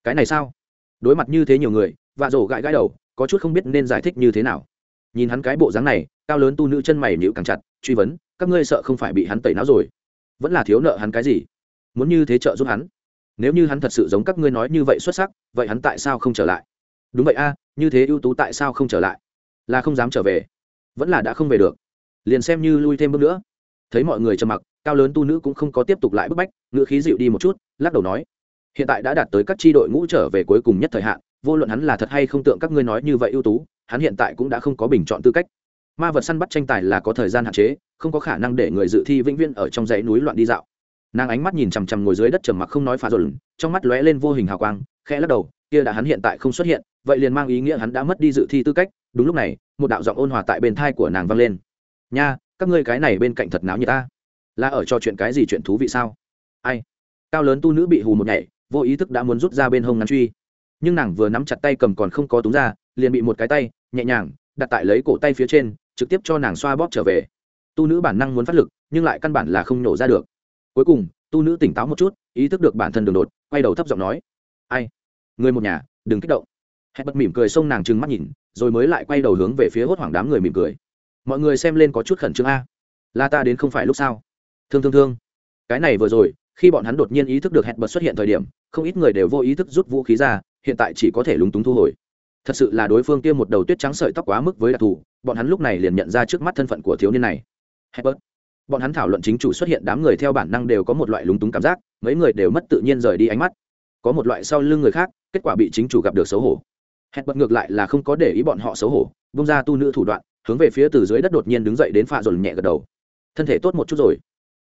S1: Cái này sao? Đối mặt như thế nhiều người, vạ rổ gãi gãi đầu, có chút không biết nên giải thích như thế nào. Nhìn hắn cái bộ dáng này, cao lớn tu nữ chân mày nhịu càng chặt, truy vấn, các ngươi sợ không phải bị hắn tẩy não rồi? Vẫn là thiếu nợ hắn cái gì? Muốn như thế trợ giúp hắn? Nếu như hắn thật sự giống các ngươi nói như vậy xuất sắc, vậy hắn tại sao không trở lại? Đúng vậy a, như thế ưu tú tại sao không trở lại? Là không dám trở về. Vẫn là đã không về được. Liền xem như lui thêm bước nữa. Thấy mọi người trầm mặc, cao lớn tu nữ cũng không có tiếp tục lại bức bách, ngữ khí dịu đi một chút, lắc đầu nói, hiện tại đã đạt tới các tri đội ngũ trở về cuối cùng nhất thời hạn, vô luận hắn là thật hay không tượng các ngươi nói như vậy ưu tú, hắn hiện tại cũng đã không có bình chọn tư cách. Ma vật săn bắt tranh tài là có thời gian hạn chế, không có khả năng để người dự thi vĩnh viễn ở trong dãy núi loạn đi dạo. Nàng ánh mắt nhìn chằm chằm ngồi dưới đất trầm mặc không nói phá rồi trong mắt lóe lên vô hình hào quang, khẽ lắc đầu, kia đã hắn hiện tại không xuất hiện, vậy liền mang ý nghĩa hắn đã mất đi dự thi tư cách đúng lúc này, một đạo giọng ôn hòa tại bên thai của nàng vang lên. Nha, các ngươi cái này bên cạnh thật náo như ta. Là ở cho chuyện cái gì chuyện thú vị sao? Ai? Cao lớn tu nữ bị hù một nhảy, vô ý thức đã muốn rút ra bên hông ngắn truy. Nhưng nàng vừa nắm chặt tay cầm còn không có túng ra, liền bị một cái tay, nhẹ nhàng, đặt tại lấy cổ tay phía trên, trực tiếp cho nàng xoa bóp trở về. Tu nữ bản năng muốn phát lực, nhưng lại căn bản là không nổ ra được. Cuối cùng, tu nữ tỉnh táo một chút, ý thức được bản thân đường đột, quay đầu thấp giọng nói, ai? Người một nhà, đừng kích động hẹn bật mỉm cười xông nàng trừng mắt nhìn, rồi mới lại quay đầu hướng về phía hốt hoảng đám người mỉm cười. Mọi người xem lên có chút khẩn trương a. Là ta đến không phải lúc sao? Thương thương thương. Cái này vừa rồi, khi bọn hắn đột nhiên ý thức được hẹn bật xuất hiện thời điểm, không ít người đều vô ý thức rút vũ khí ra, hiện tại chỉ có thể lúng túng thu hồi. Thật sự là đối phương kia một đầu tuyết trắng sợi tóc quá mức với đặc thù, bọn hắn lúc này liền nhận ra trước mắt thân phận của thiếu niên này. Hebert. bọn hắn thảo luận chính chủ xuất hiện đám người theo bản năng đều có một loại lúng túng cảm giác, mấy người đều mất tự nhiên rời đi ánh mắt. Có một loại sau lưng người khác, kết quả bị chính chủ gặp được xấu hổ hẹn bật ngược lại là không có để ý bọn họ xấu hổ bung ra tu nữ thủ đoạn, hướng về phía từ dưới đất đột nhiên đứng dậy đến pha dồn nhẹ gật đầu. Thân thể tốt một chút rồi.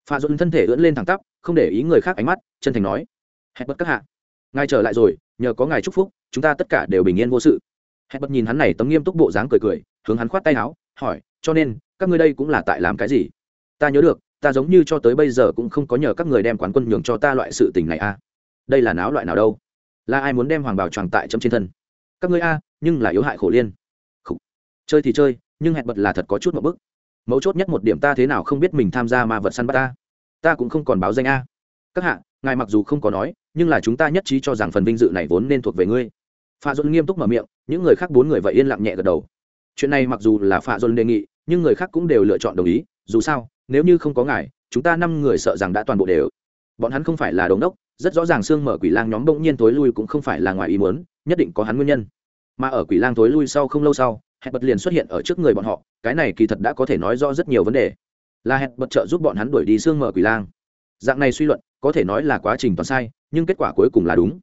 S1: Pha dồn thân thể ưỡn lên thẳng tắp, không để ý người khác ánh mắt, chân thành nói. Hẹn bật các hạ, ngài trở lại rồi, nhờ có ngài chúc phúc, chúng ta tất cả đều bình yên vô sự. Hẹn bật nhìn hắn này tấm nghiêm túc bộ dáng cười cười, hướng hắn khoát tay áo, hỏi, cho nên, các ngươi đây cũng là tại làm cái gì? Ta nhớ được, ta giống như cho tới bây giờ cũng không có nhờ các người đem quán quân nhường cho ta loại sự tình này a à. đây là náo loại nào đâu? Là ai muốn đem hoàng bào tràng tại chấm trên thân? Các ngươi a, nhưng là yếu hại khổ liên. Khủ. chơi thì chơi, nhưng hẹn bật là thật có chút một bức. Mấu chốt nhất một điểm ta thế nào không biết mình tham gia ma vật săn bắt ta. Ta cũng không còn báo danh a. Các hạ, ngài mặc dù không có nói, nhưng là chúng ta nhất trí cho rằng phần vinh dự này vốn nên thuộc về ngươi. Pha dôn nghiêm túc mở miệng, những người khác bốn người vậy yên lặng nhẹ gật đầu. Chuyện này mặc dù là pha dôn đề nghị, nhưng người khác cũng đều lựa chọn đồng ý, dù sao, nếu như không có ngài, chúng ta năm người sợ rằng đã toàn bộ đều. Bọn hắn không phải là đống đốc, rất rõ ràng xương mở quỷ lang nhóm bỗng nhiên tối lui cũng không phải là ngoài ý muốn nhất định có hắn nguyên nhân. Mà ở quỷ lang thối lui sau không lâu sau hẹn bật liền xuất hiện ở trước người bọn họ, cái này kỳ thật đã có thể nói rõ rất nhiều vấn đề. Là hẹn bật trợ giúp bọn hắn đuổi đi xương mở quỷ lang. Dạng này suy luận, có thể nói là quá trình toàn sai, nhưng kết quả cuối cùng là đúng.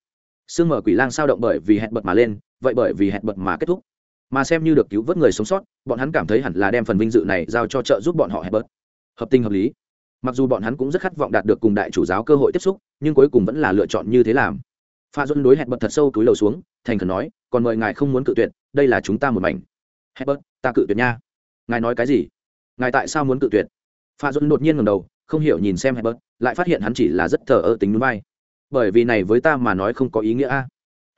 S1: Xương mở quỷ lang sao động bởi vì hẹn bật mà lên, vậy bởi vì hẹn bật mà kết thúc. Mà xem như được cứu vớt người sống sót, bọn hắn cảm thấy hẳn là đem phần vinh dự này giao cho trợ giúp bọn họ hẹn bật hợp tình hợp lý. Mặc dù bọn hắn cũng rất khát vọng đạt được cùng đại chủ giáo cơ hội tiếp xúc, nhưng cuối cùng vẫn là lựa chọn như thế làm. Pha duân đối hẹn bật thật sâu túi lầu xuống thành khẩn nói, còn mời ngài không muốn cự tuyệt, đây là chúng ta một mảnh. Hebert ta cự tuyệt nha. Ngài nói cái gì? Ngài tại sao muốn cự tuyệt? Pha duân đột nhiên ngầm đầu, không hiểu nhìn xem hebert lại phát hiện hắn chỉ là rất thờ ơ tính núi bay. Bởi vì này với ta mà nói không có ý nghĩa a.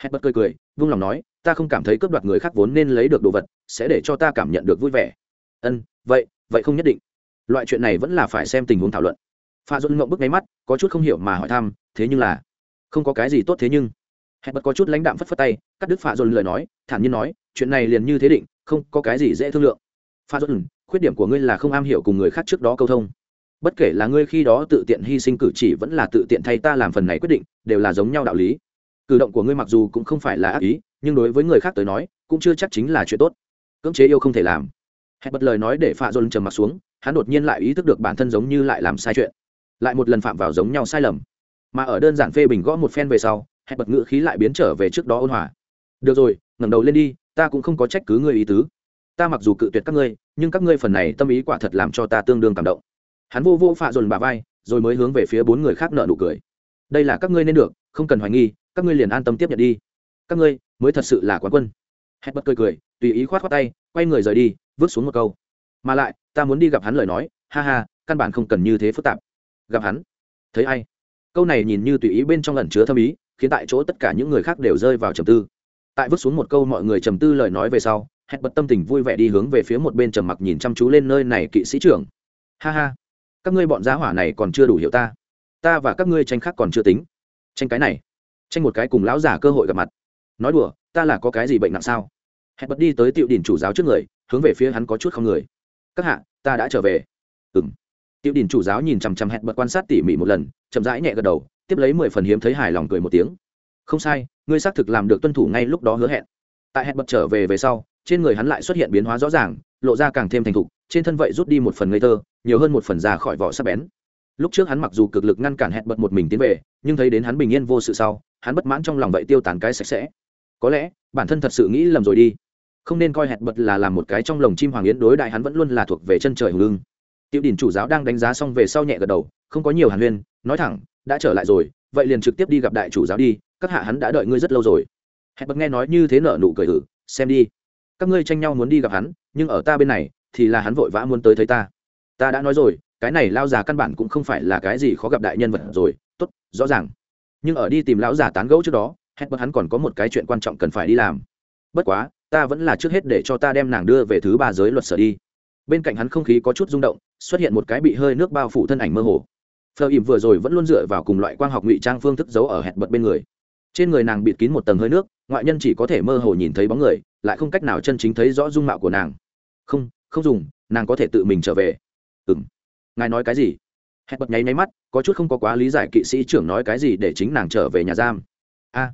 S1: Hết cười cười, vung lòng nói, ta không cảm thấy cướp đoạt người khác vốn nên lấy được đồ vật, sẽ để cho ta cảm nhận được vui vẻ. Ân, vậy vậy không nhất định. Loại chuyện này vẫn là phải xem tình huống thảo luận. Pha dôn ngậm bức nháy mắt, có chút không hiểu mà hỏi thăm, thế nhưng là, không có cái gì tốt thế nhưng? Hẹn bật có chút lãnh đạm phất phất tay, cắt đứt pha dồn lời nói, thản nhiên nói, chuyện này liền như thế định, không có cái gì dễ thương lượng. Pha dồn, khuyết điểm của ngươi là không am hiểu cùng người khác trước đó câu thông. Bất kể là ngươi khi đó tự tiện hy sinh cử chỉ vẫn là tự tiện thay ta làm phần này quyết định, đều là giống nhau đạo lý. Cử động của ngươi mặc dù cũng không phải là ác ý, nhưng đối với người khác tới nói, cũng chưa chắc chính là chuyện tốt. Cưỡng chế yêu không thể làm. Hẹn bật lời nói để pha dồn trầm m ặ t xuống, hắn đột nhiên lại ý thức được bản thân giống như lại làm sai chuyện. Lại một lần phạm vào giống nhau sai lầm. Mà ở đơn giản phê bình gõ một phen về sau hẹn bật ngữ khí lại biến trở về trước đó ôn hòa. Được rồi, ngẩng đầu lên đi, ta cũng không có trách cứ ngươi ý tứ. Ta mặc dù cự tuyệt các ngươi, nhưng các ngươi phần này tâm ý quả thật làm cho ta tương đương cảm động. Hắn vô vô phạ dồn bà vai, rồi mới hướng về phía bốn người khác nợ nụ cười. Đây là các ngươi nên được, không cần hoài nghi, các ngươi liền an tâm tiếp nhận đi. Các ngươi mới thật sự là quán quân. Hẹn bật cười cười, tùy ý khoát khoát tay, quay người rời đi, vứt xuống một câu. Mà lại, ta muốn đi gặp hắn lời nói, ha ha, căn bản không cần như thế phức tạp. Gặp hắn, thấy ai? Câu này nhìn như tùy ý bên trong lần chứa thâm ý khiến tại chỗ tất cả những người khác đều rơi vào trầm tư. Tại vứt xuống một câu mọi người trầm tư lời nói về sau, hẹn bật tâm tình vui vẻ đi hướng về phía một bên trầm mặc nhìn chăm chú lên nơi này kỵ sĩ trưởng. Ha ha, các ngươi bọn giá hỏa này còn chưa đủ hiểu ta. Ta và các ngươi tranh khác còn chưa tính. Tranh cái này, tranh một cái cùng lão giả cơ hội gặp mặt. Nói đùa, ta là có cái gì bệnh nặng sao? Hẹn bật đi tới tiểu đỉnh chủ giáo trước người, hướng về phía hắn có chút không người. Các hạ, ta đã trở về. Ừng tiểu đỉnh chủ giáo nhìn chằm chằm hẹn bật quan sát tỉ mỉ một lần, chậm rãi nhẹ gật đầu tiếp lấy mười phần hiếm thấy hài lòng cười một tiếng. Không sai, ngươi xác thực làm được tuân thủ ngay lúc đó hứa hẹn. Tại hẹn bật trở về về sau, trên người hắn lại xuất hiện biến hóa rõ ràng, lộ ra càng thêm thành thục, trên thân vậy rút đi một phần ngây thơ, nhiều hơn một phần ra khỏi vỏ sắc bén. Lúc trước hắn mặc dù cực lực ngăn cản hẹn bật một mình tiến về, nhưng thấy đến hắn bình yên vô sự sau, hắn bất mãn trong lòng vậy tiêu tán cái sạch sẽ. Có lẽ, bản thân thật sự nghĩ lầm rồi đi. Không nên coi hẹn bật là làm một cái trong lồng chim hoàng yến đối đại hắn vẫn luôn là thuộc về chân trời hùng lưng tiểu đình chủ giáo đang đánh giá xong về sau nhẹ gật đầu, không có nhiều hàn huyên, nói thẳng đã trở lại rồi, vậy liền trực tiếp đi gặp đại chủ giáo đi, các hạ hắn đã đợi ngươi rất lâu rồi. Hẹn bật nghe nói như thế nợ nụ cười ử, xem đi. Các ngươi tranh nhau muốn đi gặp hắn, nhưng ở ta bên này, thì là hắn vội vã muốn tới thấy ta. Ta đã nói rồi, cái này lao già căn bản cũng không phải là cái gì khó gặp đại nhân vật rồi, tốt, rõ ràng. Nhưng ở đi tìm lão già tán gẫu trước đó, hẹn bật hắn còn có một cái chuyện quan trọng cần phải đi làm. Bất quá, ta vẫn là trước hết để cho ta đem nàng đưa về thứ ba giới luật sở đi. Bên cạnh hắn không khí có chút rung động, xuất hiện một cái bị hơi nước bao phủ thân ảnh mơ hồ phờ ỉm vừa rồi vẫn luôn dựa vào cùng loại quang học ngụy trang phương thức giấu ở hẹn bật bên người. Trên người nàng bịt kín một tầng hơi nước, ngoại nhân chỉ có thể mơ hồ nhìn thấy bóng người, lại không cách nào chân chính thấy rõ dung mạo của nàng. Không không dùng, nàng có thể tự mình trở về. Ừ m ngài nói cái gì? Hẹn bật nháy nháy mắt, có chút không có quá lý giải kỵ sĩ trưởng nói cái gì để chính nàng trở về nhà giam. A.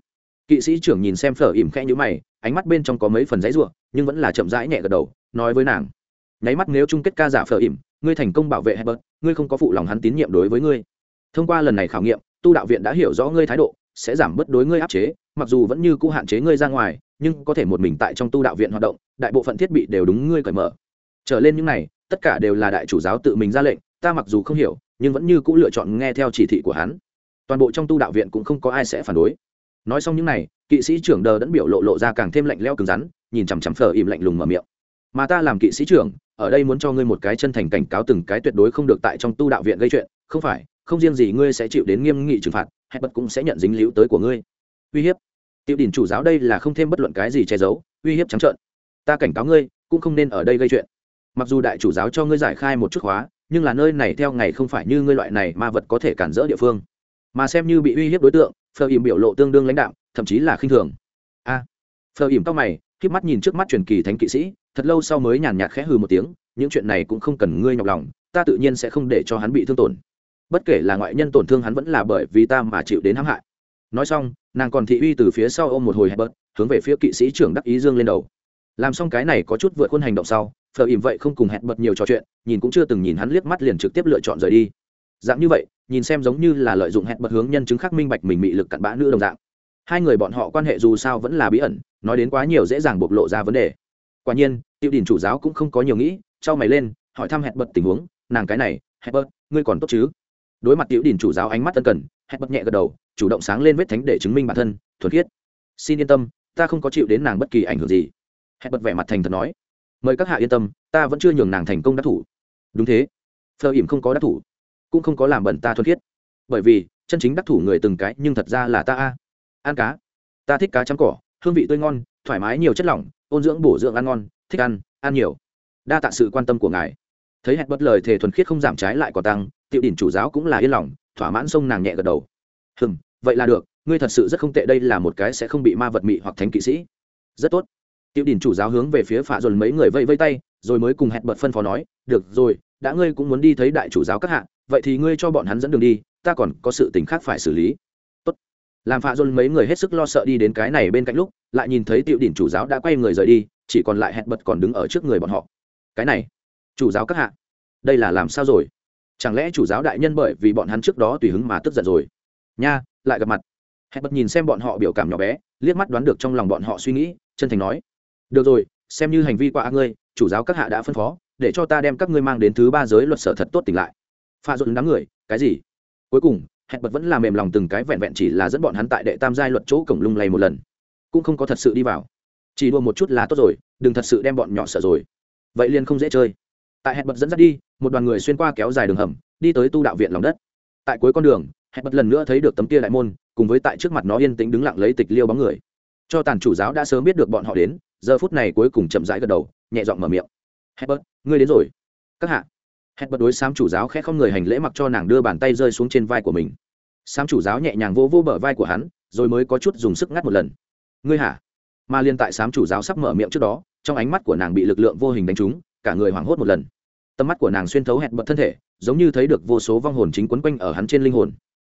S1: Kỵ sĩ trưởng nhìn xem phở ỉm khẽ nhữ mày, ánh mắt bên trong có mấy phần giấy ruộng nhưng vẫn là chậm rãi nhẹ gật đầu, nói với nàng. Nháy mắt nếu chung kết ca giả phở ỉm, ngươi thành công bảo vệ hẹn bật ngươi không có phụ lòng hắn tín nhiệm đối với ngươi. Thông qua lần này khảo nghiệm, tu đạo viện đã hiểu rõ ngươi thái độ, sẽ giảm bớt đối ngươi áp chế, mặc dù vẫn như cũ hạn chế ngươi ra ngoài, nhưng có thể một mình tại trong tu đạo viện hoạt động, đại bộ phận thiết bị đều đúng ngươi cởi mở. Trở lên những này, tất cả đều là đại chủ giáo tự mình ra lệnh, ta mặc dù không hiểu, nhưng vẫn như cũ lựa chọn nghe theo chỉ thị của hắn. Toàn bộ trong tu đạo viện cũng không có ai sẽ phản đối. Nói xong những này, kỵ sĩ trưởng đờ đẫn biểu lộ lộ ra càng thêm lạnh leo cứng rắn, nhìn chằm chằm phở im lạnh lùng mở miệng. Mà ta làm kỵ sĩ trưởng ở đây muốn cho ngươi một cái chân thành cảnh cáo từng cái tuyệt đối không được tại trong tu đạo viện gây chuyện không phải không riêng gì ngươi sẽ chịu đến nghiêm nghị trừng phạt hay bất cũng sẽ nhận dính líu tới của ngươi. Uy hiếp. Tiểu đình chủ giáo đây là không thêm bất luận cái gì che giấu uy hiếp trắng trợn. Ta cảnh cáo ngươi cũng không nên ở đây gây chuyện. Mặc dù đại chủ giáo cho ngươi giải khai một chút khóa nhưng là nơi này theo ngày không phải như ngươi loại này ma vật có thể cản rỡ địa phương. Mà xem như bị uy hiếp đối tượng phờ ìm biểu lộ tương đương lãnh đạo thậm chí là khinh thường. A. À, phờ ìm tóc mày k mắt nhìn trước mắt truyền kỳ thánh kỵ sĩ, thật lâu sau mới nhàn nhạt khẽ hừ một tiếng, những chuyện này cũng không cần ngươi nhọc lòng, ta tự nhiên sẽ không để cho hắn bị thương tổn. Bất kể là ngoại nhân tổn thương hắn vẫn là bởi vì ta mà chịu đến hãm hại. Nói xong, nàng còn thị uy từ phía sau ôm một hồi hẹp bớt hướng về phía kỵ sĩ trưởng đắc ý dương lên đầu. Làm xong cái này có chút vượt khuôn hành động sau phờ ìm vậy không cùng hẹn bật nhiều trò chuyện, nhìn cũng chưa từng nhìn hắn liếc mắt liền trực tiếp lựa chọn rời đi. Dạng như vậy, nhìn xem giống như là lợi dụng hẹn bật hướng nhân chứng khắc minh bạch mình bị lực cặn bã nữ đồng dạng. Hai người bọn họ quan hệ dù sao vẫn là bí ẩn nói đến quá nhiều dễ dàng bộc lộ ra vấn đề. Quả nhiên tiêu đình chủ giáo cũng không có nhiều nghĩ, trao mày lên, hỏi thăm hẹn bật tình huống. Nàng cái này, hẹn bật, ngươi còn tốt chứ? Đối mặt tiểu đình chủ giáo ánh mắt tân cần, hẹn bật nhẹ gật đầu, chủ động sáng lên vết thánh để chứng minh bản thân, thuần khiết. Xin yên tâm, ta không có chịu đến nàng bất kỳ ảnh hưởng gì. Hẹn bật vẻ mặt thành thật nói, mời các hạ yên tâm, ta vẫn chưa nhường nàng thành công đắc thủ. Đúng thế. Phờ ỉm không có đắc thủ, cũng không có làm bẩn ta thuần khiết. Bởi vì, chân chính đắc thủ người từng cái, nhưng thật ra là ta a. Ăn cá, ta thích cá chấm cỏ hương vị tươi ngon, thoải mái nhiều chất lỏng, ôn dưỡng bổ dưỡng ăn ngon, thích ăn ăn nhiều. Đa tạ sự quan tâm của ngài. Thấy hẹn bất lời thể thuần khiết không giảm trái lại còn tăng, tiểu đỉnh chủ giáo cũng là yên lòng, thỏa mãn sông nàng nhẹ gật đầu. Hừng vậy là được, ngươi thật sự rất không tệ, đây là một cái sẽ không bị ma vật mị hoặc thánh kỵ sĩ. Rất tốt. Tiểu đỉnh chủ giáo hướng về phía phạ dồn mấy người vây vây tay, rồi mới cùng hẹn bật phân phó nói, được rồi, đã ngươi cũng muốn đi thấy đại chủ giáo các hạ, vậy thì ngươi cho bọn hắn dẫn đường đi, ta còn có sự tình khác phải xử lý làm phạ dôn mấy người hết sức lo sợ đi đến cái này bên cạnh lúc, lại nhìn thấy tiểu đỉnh chủ giáo đã quay người rời đi, chỉ còn lại hẹn bật còn đứng ở trước người bọn họ. Cái này, chủ giáo các hạ, đây là làm sao rồi? Chẳng lẽ chủ giáo đại nhân bởi vì bọn hắn trước đó tùy hứng mà tức giận rồi? Nha, lại gặp mặt. Hẹn bật nhìn xem bọn họ biểu cảm nhỏ bé, liếc mắt đoán được trong lòng bọn họ suy nghĩ, chân thành nói, được rồi, xem như hành vi qua ngươi, chủ giáo các hạ đã phân phó, để cho ta đem các ngươi mang đến thứ ba giới luật sở thật tốt tỉnh lại. Pha dội đám người, cái gì? Cuối cùng hẹn bật vẫn là mềm lòng từng cái vẹn vẹn chỉ là dẫn bọn hắn tại đệ tam giai luật chỗ cổng lung lay một lần. Cũng không có thật sự đi vào. Chỉ đua một chút là tốt rồi, đừng thật sự đem bọn nhỏ sợ rồi. Vậy liền không dễ chơi. Tại hẹn bật dẫn dắt đi, một đoàn người xuyên qua kéo dài đường hầm, đi tới tu đạo viện lòng đất. Tại cuối con đường, hẹn bật lần nữa thấy được tấm kia đại môn, cùng với tại trước mặt nó yên tĩnh đứng lặng lấy tịch liêu bóng người. Cho tàn chủ giáo đã sớm biết được bọn họ đến, giờ phút này cuối cùng chậm rãi gật đầu, nhẹ giọng mở miệng. Hẹn bật, ngươi đến rồi. Các hạ. Hẹn bật đối sám chủ giáo khẽ không người hành lễ mặc cho nàng đưa bàn tay rơi xuống trên vai của mình sám chủ giáo nhẹ nhàng vô vô bờ vai của hắn, rồi mới có chút dùng sức ngắt một lần. Ngươi hả? Mà liên tại sám chủ giáo sắp mở miệng trước đó, trong ánh mắt của nàng bị lực lượng vô hình đánh trúng, cả người hoảng hốt một lần. Tầm mắt của nàng xuyên thấu hẹn bật thân thể, giống như thấy được vô số vong hồn chính quấn quanh ở hắn trên linh hồn.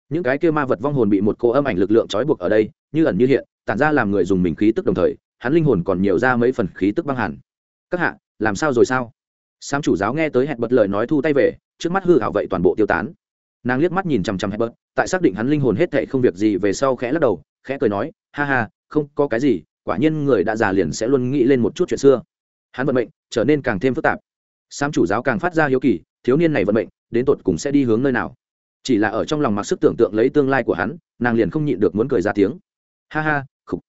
S1: Những cái kia ma vật vong hồn bị một cô âm ảnh lực lượng trói buộc ở đây, như ẩn như hiện, tản ra làm người dùng mình khí tức đồng thời, hắn linh hồn còn nhiều ra mấy phần khí tức băng hẳn các hạ, làm sao rồi sao? Sám chủ giáo nghe tới hẹn bật lời nói thu tay về, trước mắt hư hảo vậy toàn bộ tiêu tán nàng liếc mắt nhìn chằm chằm hebert tại xác định hắn linh hồn hết thệ không việc gì về sau khẽ lắc đầu, khẽ cười nói, ha ha, không có cái gì, quả nhiên người đã già liền sẽ luôn nghĩ lên một chút chuyện xưa. Hắn vận mệnh trở nên càng thêm phức tạp. Sám chủ giáo càng phát ra hiếu kỳ, thiếu niên này vận mệnh, đến tột cùng sẽ đi hướng nơi nào? Chỉ là ở trong lòng mặc sức tưởng tượng lấy tương lai của hắn, nàng liền không nhịn được muốn cười ra tiếng. Ha ha, khục,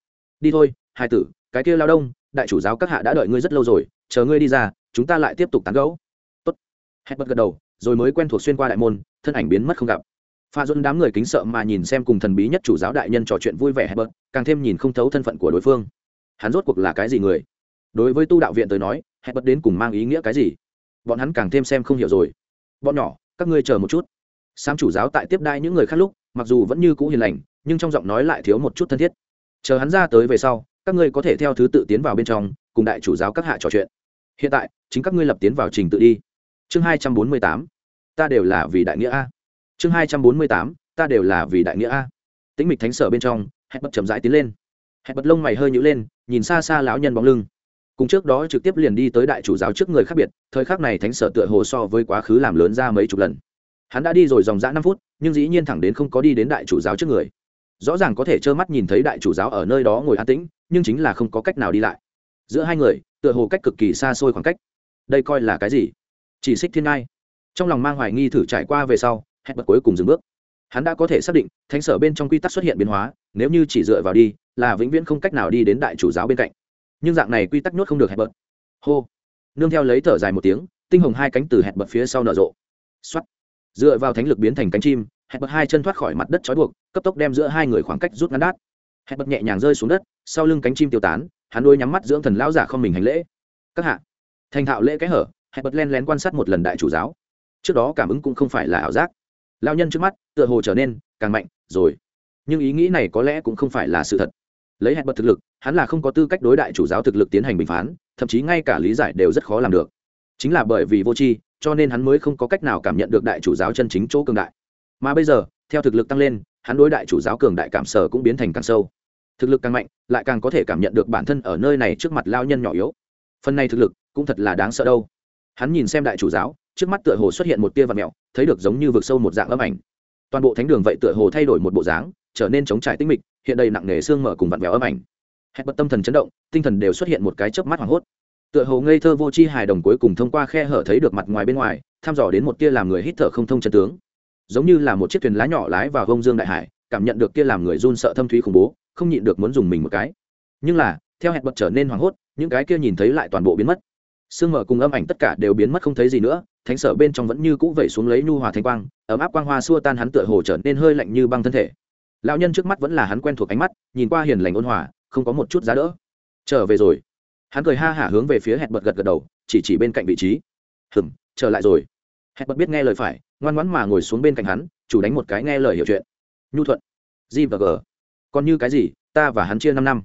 S1: đi thôi, hai tử, cái kia lao đông, đại chủ giáo các hạ đã đợi ngươi rất lâu rồi, chờ ngươi đi ra, chúng ta lại tiếp tục tán gẫu. Tốt. Hết bất gật đầu, rồi mới quen thuộc xuyên qua đại môn thân ảnh biến mất không gặp. Pha dôn đám người kính sợ mà nhìn xem cùng thần bí nhất chủ giáo đại nhân trò chuyện vui vẻ hét bớt, càng thêm nhìn không thấu thân phận của đối phương. Hắn rốt cuộc là cái gì người? Đối với tu đạo viện tới nói hét bớt đến cùng mang ý nghĩa cái gì? Bọn hắn càng thêm xem không hiểu rồi. Bọn nhỏ các ngươi chờ một chút. Sam chủ giáo tại tiếp đai những người khác lúc mặc dù vẫn như cũ hiền lành nhưng trong giọng nói lại thiếu một chút thân thiết. Chờ hắn ra tới về sau các ngươi có thể theo thứ tự tiến vào bên trong cùng đại chủ giáo các hạ trò chuyện. Hiện tại chính các ngươi lập tiến vào trình tự đi. Chương hai trăm bốn mươi tám ta đều là vì đại nghĩa a. Chương hai trăm bốn mươi tám, ta đều là vì đại nghĩa a. Tĩnh mịch thánh sở bên trong, hẹn bật chậm rãi tiến lên. Hẹn bật lông mày hơi nhữ lên, nhìn xa xa lão nhân bóng lưng. Cùng trước đó trực tiếp liền đi tới đại chủ giáo trước người khác biệt, thời khắc này thánh sở tựa hồ so với quá khứ làm lớn ra mấy chục lần. Hắn đã đi rồi dòng dã năm phút, nhưng dĩ nhiên thẳng đến không có đi đến đại chủ giáo trước người. Rõ ràng có thể trơ mắt nhìn thấy đại chủ giáo ở nơi đó ngồi an tĩnh, nhưng chính là không có cách nào đi lại. Giữa hai người, tựa hồ cách cực kỳ xa xôi khoảng cách. Đây coi là cái gì? Chỉ xích thiên ngai trong lòng mang hoài nghi thử trải qua về sau hẹn bật cuối cùng dừng bước. Hắn đã có thể xác định, thánh sở bên trong quy tắc xuất hiện biến hóa, nếu như chỉ dựa vào đi, là vĩnh viễn không cách nào đi đến đại chủ giáo bên cạnh. Nhưng dạng này quy tắc nhốt không được hẹn bật. Hô. Nương theo lấy thở dài một tiếng, tinh hồng hai cánh từ hẹn bật phía sau nở rộ. X dựa vào thánh lực biến thành cánh chim hẹn bật hai chân thoát khỏi mặt đất trói buộc, cấp tốc đem giữa hai người khoảng cách rút ngắn đát. Hẹn bật nhẹ nhàng rơi xuống đất, sau lưng cánh chim tiêu tán, hắn đôi nhắm mắt dưỡng thần lão giả không mình hành lễ. Các hạ. Thành thạo lễ cái hở hẹn bật len lén quan sát một lần đại chủ giáo trước đó cảm ứng cũng không phải là ảo giác. Lao nhân trước mắt, tựa hồ trở nên càng mạnh rồi. Nhưng ý nghĩ này có lẽ cũng không phải là sự thật. Lấy hẹn bật thực lực, hắn là không có tư cách đối đại chủ giáo thực lực tiến hành bình phán, thậm chí ngay cả lý giải đều rất khó làm được. Chính là bởi vì vô tri, cho nên hắn mới không có cách nào cảm nhận được đại chủ giáo chân chính chỗ cường đại. Mà bây giờ, theo thực lực tăng lên, hắn đối đại chủ giáo cường đại cảm sở cũng biến thành càng sâu. Thực lực càng mạnh, lại càng có thể cảm nhận được bản thân ở nơi này trước mặt lao nhân nhỏ yếu. Phần này thực lực cũng thật là đáng sợ đâu. Hắn nhìn xem đại chủ giáo trước mắt tựa hồ xuất hiện một tia vật mèo, thấy được giống như vực sâu một dạng âm ảnh. Toàn bộ thánh đường vậy tựa hồ thay đổi một bộ dáng trở nên chống trải tinh mịch hiện đầy nặng nề xương mở cùng vặn vẹo âm ảnh. Hẹn bật tâm thần chấn động tinh thần đều xuất hiện một cái chớp mắt hoảng hốt. Tựa hồ ngây thơ vô chi hài đồng cuối cùng thông qua khe hở thấy được mặt ngoài bên ngoài thăm dò đến một tia làm người hít thở không thông chân tướng. Giống như là một chiếc thuyền lá nhỏ lái vào gông dương đại hải cảm nhận được kia làm người run sợ thâm thúy khủng bố không nhịn được muốn dùng mình một cái. Nhưng là theo hẹn bật trở nên hoảng hốt những cái kia nhìn thấy lại toàn bộ biến mất. Sương mở cùng âm ảnh tất cả đều biến mất không thấy gì nữa thánh sở bên trong vẫn như cũ vẩy xuống lấy nhu hòa thanh quang, ấm áp quang hoa xua tan hắn tựa hồ trở nên hơi lạnh như băng thân thể. Lão nhân trước mắt vẫn là hắn quen thuộc ánh mắt, nhìn qua hiền lành ôn hòa, không có một chút giá đỡ. Trở về rồi. Hắn cười ha hả hướng về phía hẹn bật gật gật đầu, chỉ chỉ bên cạnh vị trí. Hừng trở lại rồi. Hẹn bật biết nghe lời phải, ngoan ngoãn mà ngồi xuống bên cạnh hắn, chủ đánh một cái nghe lời hiểu chuyện. Nhu thuận, g và g. Còn như cái gì, ta và hắn chia năm năm.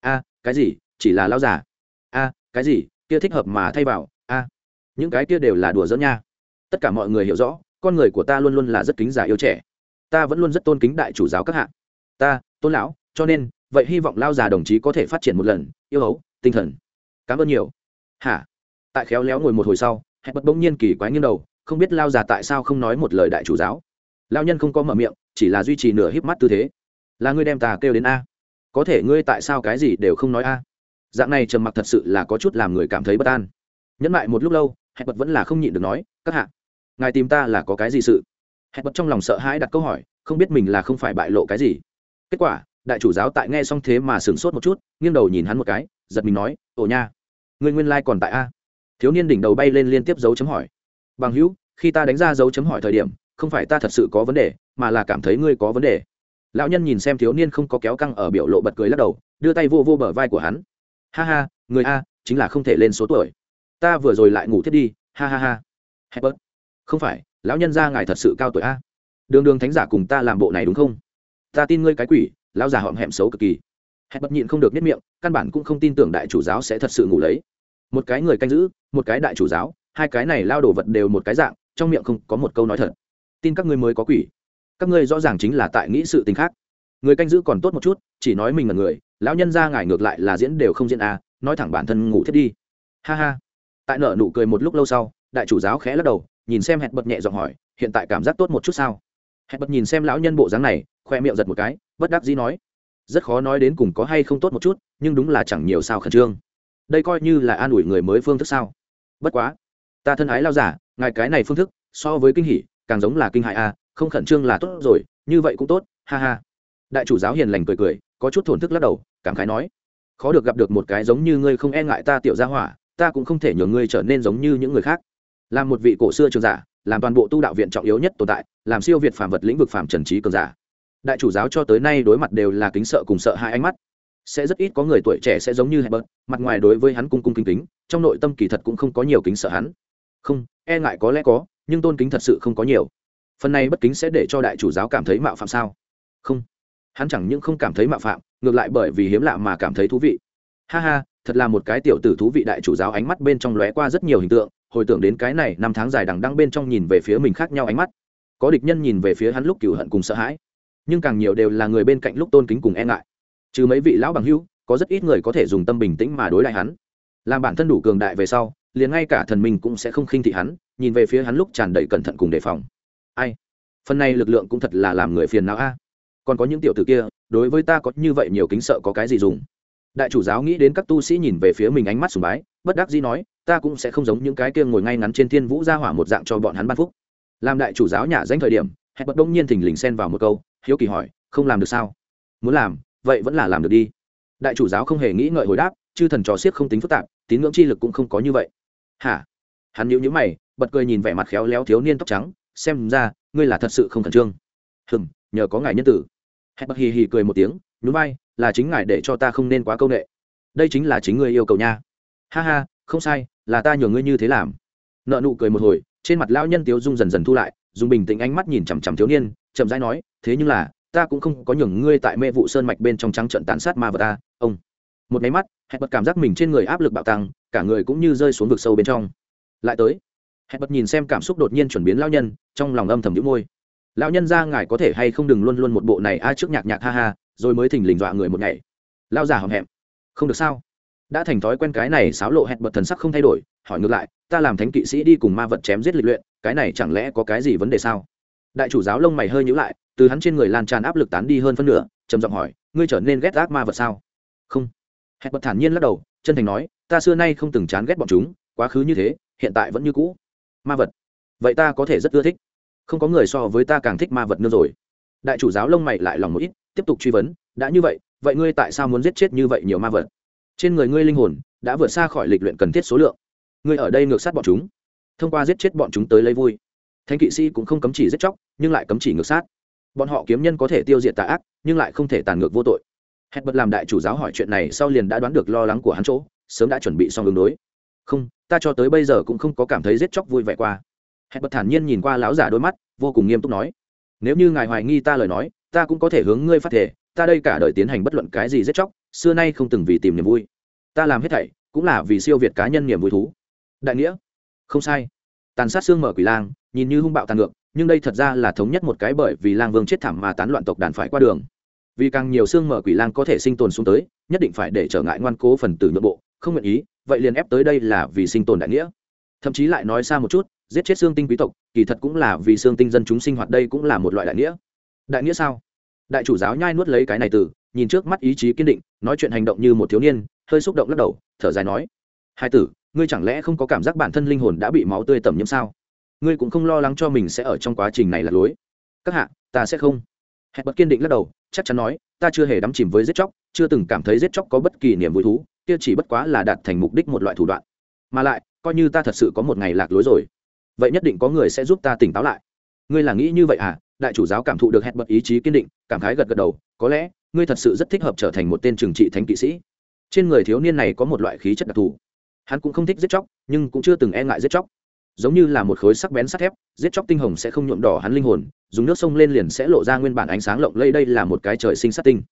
S1: A, cái gì, chỉ là lao giả a, cái gì, kia thích hợp mà thay vào những cái kia đều là đùa giỡn nha. Tất cả mọi người hiểu rõ, con người của ta luôn luôn là rất kính giả yêu trẻ. Ta vẫn luôn rất tôn kính đại chủ giáo các hạ. Ta, tôn lão, cho nên, vậy hy vọng lao già đồng chí có thể phát triển một lần, yêu hấu, tinh thần. Cảm ơn nhiều. Hả? Tại khéo léo ngồi một hồi sau, hẹn bật bỗng nhiên kỳ quái nghiêng đầu, không biết lao già tại sao không nói một lời đại chủ giáo. Lao nhân không có mở miệng, chỉ là duy trì nửa híp mắt tư thế. Là ngươi đem ta kêu đến a. Có thể ngươi tại sao cái gì đều không nói a? Dạng này trầm mặc thật sự là có chút làm người cảm thấy bất an. Nhẫn lại một lúc lâu hẹn bật vẫn là không nhịn được nói, các hạ, ngài tìm ta là có cái gì sự? Hẹn bật trong lòng sợ hãi đặt câu hỏi, không biết mình là không phải bại lộ cái gì. Kết quả, đại chủ giáo tại nghe xong thế mà sửng sốt một chút, nghiêng đầu nhìn hắn một cái, giật mình nói, ồ nha người nguyên lai、like、còn tại a? Thiếu niên đỉnh đầu bay lên liên tiếp dấu chấm hỏi, bằng hữu, khi ta đánh ra dấu chấm hỏi thời điểm, không phải ta thật sự có vấn đề, mà là cảm thấy ngươi có vấn đề. Lão nhân nhìn xem thiếu niên không có kéo căng ở biểu lộ bật cười lắc đầu, đưa tay vô vô bờ vai của hắn. Ha ha, người a, chính là không thể lên số tuổi ta vừa rồi lại ngủ thiết đi, ha ha ha. Hebert. không phải, lão nhân gia ngài thật sự cao tuổi a. Đường đường thánh giả cùng ta làm bộ này đúng không? Ta tin ngươi cái quỷ, lão già họm hẹm xấu cực kỳ. Hẹn nhịn không được nhất miệng, căn bản cũng không tin tưởng đại chủ giáo sẽ thật sự ngủ lấy. Một cái người canh giữ, một cái đại chủ giáo, hai cái này lao đồ vật đều một cái dạng, trong miệng không có một câu nói thật. Tin các ngươi mới có quỷ. Các ngươi rõ ràng chính là tại nghĩ sự tình khác. Người canh giữ còn tốt một chút, chỉ nói mình là người, lão nhân ra ngài ngược lại là diễn đều không diễn à nói thẳng bản thân ngủ thiết đi. Ha ha tại nợ nụ cười một lúc lâu sau, đại chủ giáo khẽ lắc đầu, nhìn xem hẹn bật nhẹ giọng hỏi, hiện tại cảm giác tốt một chút sao? Hẹn bật nhìn xem lão nhân bộ dáng này, khoe miệng giật một cái, bất đắc dĩ nói, rất khó nói đến cùng có hay không tốt một chút, nhưng đúng là chẳng nhiều sao khẩn trương. Đây coi như là an ủi người mới phương thức sao? Bất quá, ta thân ái lao giả, ngài cái này phương thức, so với kinh hỷ càng giống là kinh hại a không khẩn trương là tốt rồi, như vậy cũng tốt, ha ha. Đại chủ giáo hiền lành cười cười, có chút thổn thức lắc đầu, cảm khái nói, khó được gặp được một cái giống như ngươi không e ngại ta tiểu gia hỏa ta cũng không thể nhường ngươi trở nên giống như những người khác làm một vị cổ xưa trường giả làm toàn bộ tu đạo viện trọng yếu nhất tồn tại làm siêu việt phàm vật lĩnh vực phàm trần trí cường giả đại chủ giáo cho tới nay đối mặt đều là kính sợ cùng sợ hai ánh mắt sẽ rất ít có người tuổi trẻ sẽ giống như Herbert, mặt ngoài đối với hắn cung cung kính kính, trong nội tâm kỳ thật cũng không có nhiều kính sợ hắn. Không, e ngại có lẽ có, nhưng tôn kính thật sự không có nhiều. Phần này bất kính sẽ để cho đại chủ giáo cảm thấy mạo phạm sao? Không, hắn chẳng những không cảm thấy mạo phạm, ngược lại bởi vì hiếm lạ mà cảm thấy thú vị. Ha ha, thật là một cái tiểu tử thú vị đại chủ giáo ánh mắt bên trong lóe qua rất nhiều hình tượng, hồi tưởng đến cái này năm tháng dài đằng đăng bên trong nhìn về phía mình khác nhau ánh mắt. Có địch nhân nhìn về phía hắn lúc cựu hận cùng sợ hãi, nhưng càng nhiều đều là người bên cạnh lúc tôn kính cùng e ngại. Trừ mấy vị lão bằng hữu có rất ít người có thể dùng tâm bình tĩnh mà đối lại hắn. Làm bản thân đủ cường đại về sau liền ngay cả thần minh cũng sẽ không khinh thị hắn nhìn về phía hắn lúc tràn đầy cẩn thận cùng đề phòng. Ai? Phần này lực lượng cũng thật là làm người phiền não a. Còn có những tiểu tử kia đối với ta có như vậy nhiều kính sợ có cái gì dùng? Đại chủ giáo nghĩ đến các tu sĩ nhìn về phía mình ánh mắt sùng bái, bất đắc dĩ nói, ta cũng sẽ không giống những cái kia ngồi ngay ngắn trên thiên vũ ra hỏa một dạng cho bọn hắn ban phúc. Làm đại chủ giáo nhà danh thời điểm, hẹn bật đông nhiên thình lình xen vào một câu, hiếu kỳ hỏi, không làm được sao? Muốn làm, vậy vẫn là làm được đi. Đại chủ giáo không hề nghĩ ngợi hồi đáp, chư thần trò siết không tính phức tạp, tín ngưỡng chi lực cũng không có như vậy. Hả? Hắn nhíu nhíu mày, bật cười nhìn vẻ mặt khéo léo thiếu niên tóc trắng, xem ra, ngươi là thật sự không khẩn trương. Hừm, nhờ có ngài nhân tử. Hẹn bật hì hì cười một tiếng, nhún vai là chính ngài để cho ta không nên quá công nghệ đây chính là chính ngươi yêu cầu nha. Ha ha, không sai, là ta nhường ngươi như thế làm. Nợ nụ cười một hồi, trên mặt lão nhân tiếu dung dần dần thu lại, dùng bình tĩnh ánh mắt nhìn chằm chằm thiếu niên, chậm rãi nói, thế nhưng là, ta cũng không có nhường ngươi tại mê vụ sơn mạch bên trong trắng trận tàn sát ma vật ta, ông. Một máy mắt hẹn bật cảm giác mình trên người áp lực bạo tăng, cả người cũng như rơi xuống vực sâu bên trong. Lại tới hẹn bật nhìn xem cảm xúc đột nhiên chuyển biến lao nhân, trong lòng âm thầm nhũ môi. Lão nhân ra ngài có thể hay không đừng luôn luôn một bộ này a trước nhạc nhạc ha ha rồi mới thình lình dọa người một ngày. Lao già hậm hẹm không được sao? Đã thành thói quen cái này xáo lộ hẹn bật thần sắc không thay đổi, hỏi ngược lại, ta làm thánh kỵ sĩ đi cùng ma vật chém giết lịch luyện, cái này chẳng lẽ có cái gì vấn đề sao? Đại chủ giáo lông mày hơi nhữ lại, từ hắn trên người lan tràn áp lực tán đi hơn phân nửa, trầm giọng hỏi, ngươi trở nên ghét ác ma vật sao? Không. Hẹn bật thản nhiên lắc đầu, chân thành nói, ta xưa nay không từng chán ghét bọn chúng, quá khứ như thế, hiện tại vẫn như cũ. Ma vật. Vậy ta có thể rất ưa thích. Không có người so với ta càng thích ma vật nữa rồi. Đại chủ giáo lông mày lại lòng một ít tiếp tục truy vấn, đã như vậy vậy ngươi tại sao muốn giết chết như vậy nhiều ma vật? Trên người ngươi linh hồn đã vượt xa khỏi lịch luyện cần thiết số lượng. Ngươi ở đây ngược sát bọn chúng. Thông qua giết chết bọn chúng tới lấy vui. Thánh kỵ sĩ cũng không cấm chỉ giết chóc, nhưng lại cấm chỉ ngược sát. Bọn họ kiếm nhân có thể tiêu diệt tà ác, nhưng lại không thể tàn ngược vô tội. Hẹn bật làm đại chủ giáo hỏi chuyện này sau liền đã đoán được lo lắng của hắn chỗ, sớm đã chuẩn bị xong đường đối. Không, ta cho tới bây giờ cũng không có cảm thấy giết chóc vui vẻ qua. Hẹn bật thản nhiên nhìn qua lão giả đôi mắt, vô cùng nghiêm túc nói. Nếu như ngài hoài nghi ta lời nói ta cũng có thể hướng ngươi phát thể ta đây cả đời tiến hành bất luận cái gì giết chóc, xưa nay không từng vì tìm niềm vui. Ta làm hết thảy cũng là vì siêu việt cá nhân niềm vui thú. Đại nghĩa. Không sai. Tàn sát xương mở quỷ lang, nhìn như hung bạo tàn ngược, nhưng đây thật ra là thống nhất một cái bởi vì lang vương chết thảm mà tán loạn tộc đàn phải qua đường. Vì càng nhiều xương mở quỷ lang có thể sinh tồn xuống tới, nhất định phải để trở ngại ngoan cố phần tử nội bộ, không nguyện ý, vậy liền ép tới đây là vì sinh tồn đại nghĩa. Thậm chí lại nói xa một chút, giết chết xương tinh quý tộc, kỳ thật cũng là vì xương tinh dân chúng sinh hoạt đây cũng là một loại đại nghĩa. Đại nghĩa sao? Đại chủ giáo nhai nuốt lấy cái này từ, nhìn trước mắt ý chí kiên định, nói chuyện hành động như một thiếu niên, hơi xúc động lắc đầu, thở dài nói, hai tử, ngươi chẳng lẽ không có cảm giác bản thân linh hồn đã bị máu tươi tẩm nhiễm sao? Ngươi cũng không lo lắng cho mình sẽ ở trong quá trình này là lối các hạ, ta sẽ không. Hẹn bật kiên định lắc đầu, chắc chắn nói, ta chưa hề đắm chìm với giết chóc, chưa từng cảm thấy giết chóc có bất kỳ niềm vui thú, kia chỉ bất quá là đạt thành mục đích một loại thủ đoạn. Mà lại, coi như ta thật sự có một ngày lạc lối rồi, vậy nhất định có người sẽ giúp ta tỉnh táo lại. Ngươi là nghĩ như vậy à? Đại chủ giáo cảm thụ được hẹn bật ý chí kiên định, cảm khái gật gật đầu, có lẽ, ngươi thật sự rất thích hợp trở thành một tên trừng trị thánh kỵ sĩ. Trên người thiếu niên này có một loại khí chất đặc thù. Hắn cũng không thích giết chóc, nhưng cũng chưa từng e ngại giết chóc. Giống như là một khối sắc bén sắt thép, giết chóc tinh hồng sẽ không nhuộm đỏ hắn linh hồn, dùng nước sông lên liền sẽ lộ ra nguyên bản ánh sáng lộng lây đây là một cái trời sinh sát tinh.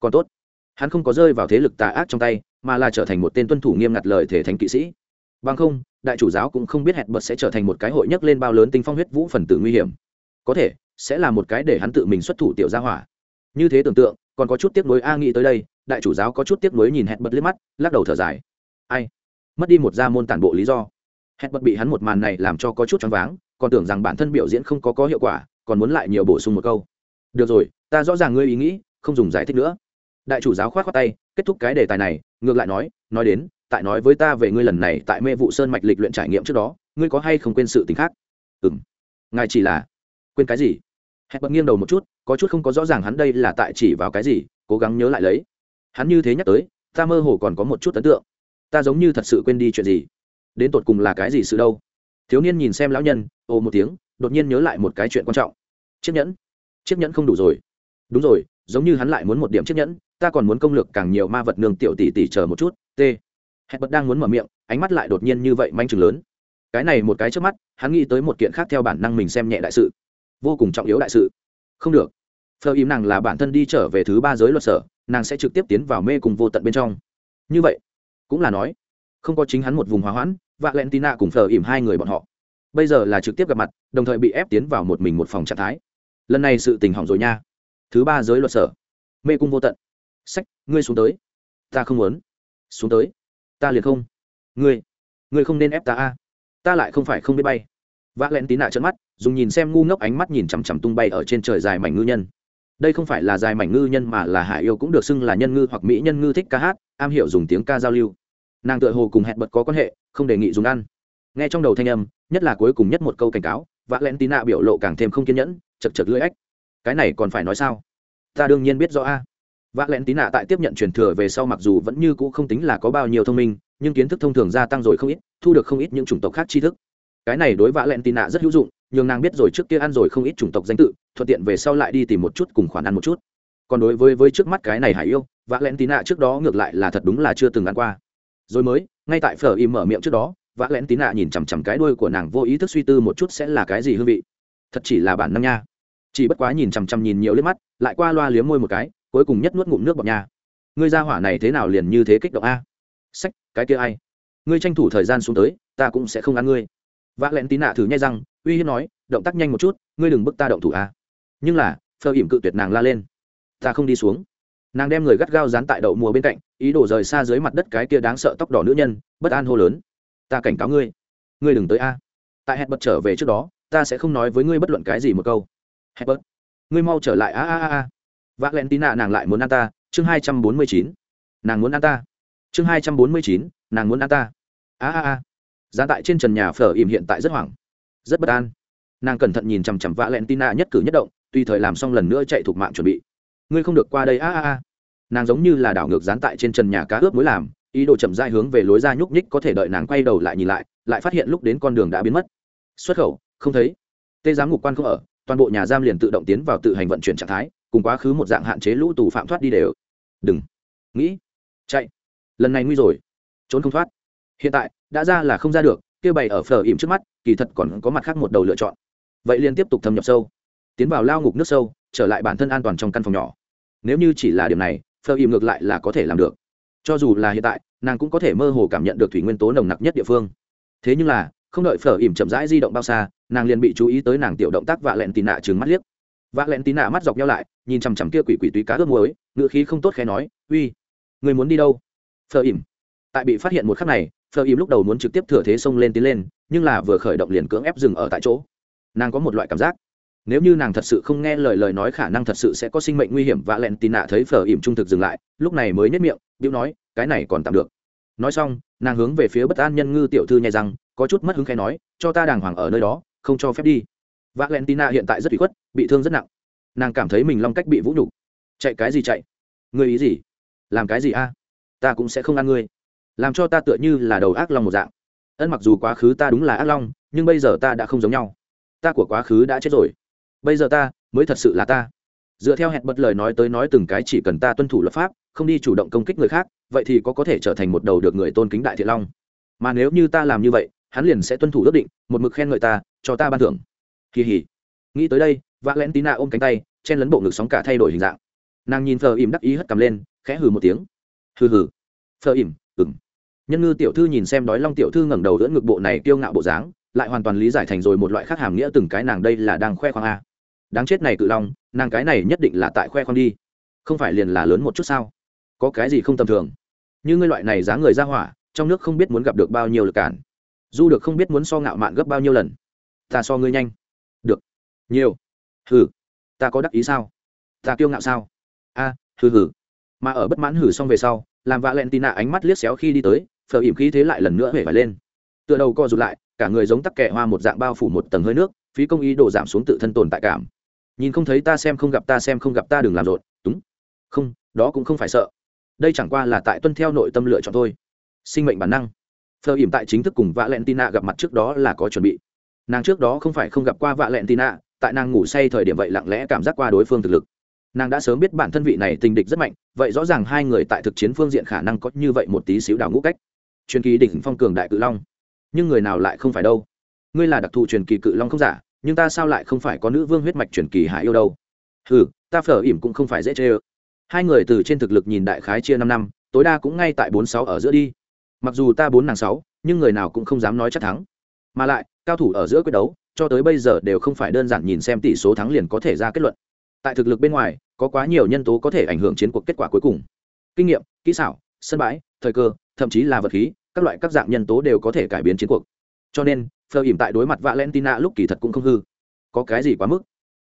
S1: Còn tốt, hắn không có rơi vào thế lực tà ác trong tay, mà là trở thành một tên tuân thủ nghiêm ngặt lời thể thánh kỵ sĩ. Bằng không, đại chủ giáo cũng không biết hẹn bật sẽ trở thành một cái hội nhấc lên bao lớn tinh phong huyết vũ phần tử nguy hiểm. Có thể sẽ là một cái để hắn tự mình xuất thủ tiểu gia hỏa. Như thế tưởng tượng, còn có chút tiếc nuối a nghĩ tới đây, đại chủ giáo có chút tiếc nuối nhìn hẹn bật liếc mắt, lắc đầu thở dài. Ai? Mất đi một gia môn tản bộ lý do. Hẹn bật bị hắn một màn này làm cho có chút choáng váng, còn tưởng rằng bản thân biểu diễn không có có hiệu quả, còn muốn lại nhiều bổ sung một câu. Được rồi, ta rõ ràng ngươi ý nghĩ, không dùng giải thích nữa. Đại chủ giáo khoát khoát tay, kết thúc cái đề tài này, ngược lại nói nói đến, tại nói với ta về ngươi lần này tại mê vụ sơn mạch lịch luyện trải nghiệm trước đó, ngươi có hay không quên sự t ì n h khác? Ừ m ngài chỉ là, quên cái gì? Hẹn bật nghiêng đầu một chút, có chút không có rõ ràng hắn đây là tại chỉ vào cái gì, cố gắng nhớ lại lấy. Hắn như thế nhắc tới, ta mơ hồ còn có một chút ấn tượng. Ta giống như thật sự quên đi chuyện gì. Đến tột cùng là cái gì sự đâu? Thiếu niên nhìn xem lão nhân, ồ một tiếng, đột nhiên nhớ lại một cái chuyện quan trọng. Chiếc nhẫn. Chiếc nhẫn không đủ rồi. Đúng rồi, giống như hắn lại muốn một điểm chiếc nhẫn, ta còn muốn công lược càng nhiều ma vật nương tiểu tỷ tỷ chờ một chút t hẹn bật đang muốn mở miệng, ánh mắt lại đột nhiên như vậy manh chừng lớn. Cái này một cái trước mắt, hắn nghĩ tới một kiện khác theo bản năng mình xem nhẹ đại sự vô cùng trọng yếu đại sự. Không được. Phờ im nàng là bản thân đi trở về thứ ba giới luật sở, nàng sẽ trực tiếp tiến vào mê cùng vô tận bên trong. Như vậy, cũng là nói, không có chính hắn một vùng hòa hoãn và len tina cùng phờ ỉm hai người bọn họ, bây giờ là trực tiếp gặp mặt, đồng thời bị ép tiến vào một mình một phòng trạng thái. Lần này sự tình hỏng rồi nha. Thứ ba giới luật sở, mê cung vô tận. Sách, ngươi xuống tới. Ta không muốn. Xuống tới. Ta liền không. Ngươi ngươi không nên ép ta a. Ta lại không phải không biết bay v ã len tí nạ trận mắt, dùng nhìn xem ngu ngốc ánh mắt nhìn chằm chằm tung bay ở trên trời dài mảnh ngư nhân. Đây không phải là dài mảnh ngư nhân mà là hải yêu cũng được xưng là nhân ngư hoặc mỹ nhân ngư thích ca hát, am hiểu dùng tiếng ca giao lưu. Nàng tựa hồ cùng hẹn bật có quan hệ, không đề nghị dùng ăn. Nghe trong đầu thanh âm, nhất là cuối cùng nhất một câu cảnh cáo v ã len tí nạ biểu lộ càng thêm không kiên nhẫn, chật chật lưỡi ếch. Cái này còn phải nói sao? Ta đương nhiên biết rõ a. V ã len tí nạ tại tiếp nhận truyền thừa về sau mặc dù vẫn như cũ không tính là có bao nhiêu thông minh, nhưng kiến thức thông thường gia tăng rồi không ít, thu được không ít những chủng tộc khác tri thức cái này đối vã len tì nạ rất hữu dụng, nhường nàng biết rồi trước kia ăn rồi không ít chủng tộc danh tự, thuận tiện về sau lại đi tìm một chút cùng khoản ăn một chút. Còn đối với với trước mắt cái này hải yêu vã len tì nạ trước đó ngược lại là thật đúng là chưa từng ăn qua. Rồi mới, ngay tại phở im mở miệng trước đó vã len tì nạ nhìn chằm chằm cái đuôi của nàng vô ý thức suy tư một chút sẽ là cái gì hương vị. Thật chỉ là bản năng nha. Chỉ bất quá nhìn chằm chằm nhìn nhiều liếc mắt, lại qua loa liếm môi một cái, cuối cùng nhất nuốt ngụm nước bọc nha. Ngươi ra hỏa này thế nào liền như thế kích động a? Sách, cái kia ai? Ngươi tranh thủ thời gian xuống tới, ta cũng sẽ không ăn ngươi vạ ạ tí nạ thử nhai răng, uy hiếp nói, động tác nhanh một chút, ngươi đừng bức ta động thủ a nhưng là phơ ỉm cự tuyệt nàng la lên. Ta không đi xuống. Nàng đem người gắt gao dán tại đậu mùa bên cạnh, ý đồ rời xa dưới mặt đất cái kia đáng sợ tóc đỏ nữ nhân, bất an hô lớn. Ta cảnh cáo ngươi ngươi đừng tới a. Tại hẹn bật trở về trước đó, ta sẽ không nói với ngươi bất luận cái gì một câu. Hẹn bật, ngươi mau trở lại a a a a. Vạ ạ tí nạ nàng lại muốn ăn ta, chương hai trăm bốn mươi chín. Nàng muốn ăn ta. Chương hai trăm bốn mươi chín, nàng muốn ăn ta. A a a giá tại trên trần nhà phở ìm hiện tại rất hoảng, rất bất an. Nàng cẩn thận nhìn chằm chằm vạ lẹn tina nhất cử nhất động, tùy thời làm xong lần nữa chạy thuộc mạng chuẩn bị. Ngươi không được qua đây, a a a. Nàng giống như là đảo ngược dán tại trên trần nhà cá ướp mới làm, ý đồ chậm dai hướng về lối ra nhúc nhích có thể đợi nàng quay đầu lại nhìn lại lại phát hiện lúc đến con đường đã biến mất. Xuất khẩu, không thấy. Tê giám ngục quan không ở, toàn bộ nhà giam liền tự động tiến vào tự hành vận chuyển trạng thái, cùng quá khứ một dạng hạn chế lũ tù phạm thoát đi đều. Đừng. Nghĩ. Chạy. Lần này nguy rồi. Trốn không thoát. Hiện tại đã ra là không ra được, kia bày ở phở ỉm trước mắt, kỳ thật còn có mặt khác một đầu lựa chọn. Vậy liền tiếp tục thâm nhập sâu. Tiến vào lao ngục nước sâu, trở lại bản thân an toàn trong căn phòng nhỏ. Nếu như chỉ là điểm này, phở ỉm ngược lại là có thể làm được. Cho dù là hiện tại, nàng cũng có thể mơ hồ cảm nhận được thủy nguyên tố nồng nặc nhất địa phương. Thế nhưng là, không đợi phở ỉm chậm rãi di động bao xa, nàng liền bị chú ý tới nàng tiểu động tác vạ lẹn tì nạ trừng mắt liếc. Vạ lẹn tì nạ mắt dọc nhau lại, nhìn chằm chằm kia quỷ quỷ túy cá ướp muối ngựa khí không tốt khé nói, uy, người muốn đi đâu? Phở ỉm. Tại bị phát hiện một khắc này phờ ỉm lúc đầu muốn trực tiếp thừa thế xông lên tiến lên, nhưng là vừa khởi động liền cưỡng ép dừng ở tại chỗ. Nàng có một loại cảm giác, nếu như nàng thật sự không nghe lời lời nói khả năng thật sự sẽ có sinh mệnh nguy hiểm và lẹn tì nạ thấy phở ỉm trung thực dừng lại, lúc này mới nhất miệng điệu nói, cái này còn tạm được. Nói xong, nàng hướng về phía bất an nhân ngư tiểu thư nhai rằng có chút mất hứng khai nói, cho ta đàng hoàng ở nơi đó, không cho phép đi. V a l e n t i n a hiện tại rất bị khuất, bị thương rất nặng. Nàng cảm thấy mình long cách bị vũ nhục. Chạy cái gì chạy? Người ý gì? Làm cái gì a? Ta cũng sẽ không ăn ngươi làm cho ta tựa như là đầu ác long một dạng. Ân mặc dù quá khứ ta đúng là ác long, nhưng bây giờ ta đã không giống nhau. Ta của quá khứ đã chết rồi. Bây giờ ta mới thật sự là ta. Dựa theo hẹn bật lời nói tới nói từng cái chỉ cần ta tuân thủ luật pháp, không đi chủ động công kích người khác, vậy thì có có thể trở thành một đầu được người tôn kính đại thiện long. Mà nếu như ta làm như vậy, hắn liền sẽ tuân thủ ước định, một mực khen ngợi ta, cho ta ban thưởng. Kỳ hỉ. Nghĩ tới đây v lén l ôm cánh tay, chen lấn bộ ngực sóng cả thay đổi hình dạng. Nàng nhìn phờ ìm đắc ý hất cầm lên, khẽ hừ một tiếng. Hừ hừ. Phờ ìm nhân ngư tiểu thư nhìn xem đói long tiểu thư ngẩng đầu đỡ ngực bộ này kiêu ngạo bộ dáng lại hoàn toàn lý giải thành rồi một loại khác hàm nghĩa từng cái nàng đây là đang khoe khoang a. Đáng chết này cự long nàng cái này nhất định là tại khoe khoang đi. Không phải liền là lớn một chút sao? Có cái gì không tầm thường? Như ngươi loại này giá người ra hỏa trong nước không biết muốn gặp được bao nhiêu lực cản. Du được không biết muốn so ngạo mạn gấp bao nhiêu lần. Ta so ngươi nhanh. Được. Nhiều. Hừ. Ta có đắc ý sao? Ta kiêu ngạo sao? A à, hừ hừ mà ở bất mãn hử xong về sau, làm vạ lẹn tì nạ ánh mắt liếc xéo khi đi tới phở ỉm khí thế lại lần nữa hể phải lên. Tựa đầu co rụt lại, cả người giống tắc kẹ hoa một dạng bao phủ một tầng hơi nước, phí công ý đổ giảm xuống tự thân tồn tại cảm. Nhìn không thấy ta xem không gặp ta xem không gặp ta đừng làm rộn đúng không, đó cũng không phải sợ. Đây chẳng qua là tại tuân theo nội tâm lựa chọn thôi. Sinh mệnh bản năng. Phờ ỉm tại chính thức cùng vạ lẹn tina gặp mặt trước đó là có chuẩn bị. Nàng trước đó không phải không gặp qua vạ lẹn tina tại nàng ngủ say thời điểm vậy lặng lẽ cảm giác qua đối phương thực lực nàng đã sớm biết bản thân vị này tình địch rất mạnh, vậy rõ ràng hai người tại thực chiến phương diện khả năng có như vậy một tí xíu đảo ngũ cách. Truyền kỳ đỉnh phong cường đại cự long. Nhưng người nào lại không phải đâu? Ngươi là đặc thù truyền kỳ cự long không giả, nhưng ta sao lại không phải có nữ vương huyết mạch truyền kỳ hải yêu đâu? Ừ ta phở ỉm cũng không phải dễ chê ơ. Hai người từ trên thực lực nhìn đại khái chia năm năm, tối đa cũng ngay tại bốn sáu ở giữa đi. Mặc dù ta bốn nàng sáu, nhưng người nào cũng không dám nói chắc thắng. Mà lại, cao thủ ở giữa quyết đấu, cho tới bây giờ đều không phải đơn giản nhìn xem tỷ số thắng liền có thể ra kết luận tại thực lực bên ngoài, có quá nhiều nhân tố có thể ảnh hưởng chiến cuộc kết quả cuối cùng. Kinh nghiệm, kỹ xảo, sân bãi, thời cơ, thậm chí là vật khí, các loại các dạng nhân tố đều có thể cải biến chiến cuộc. Cho nên phờ ỉm tại đối mặt valentina lúc kỳ thật cũng không hư. Có cái gì quá mức?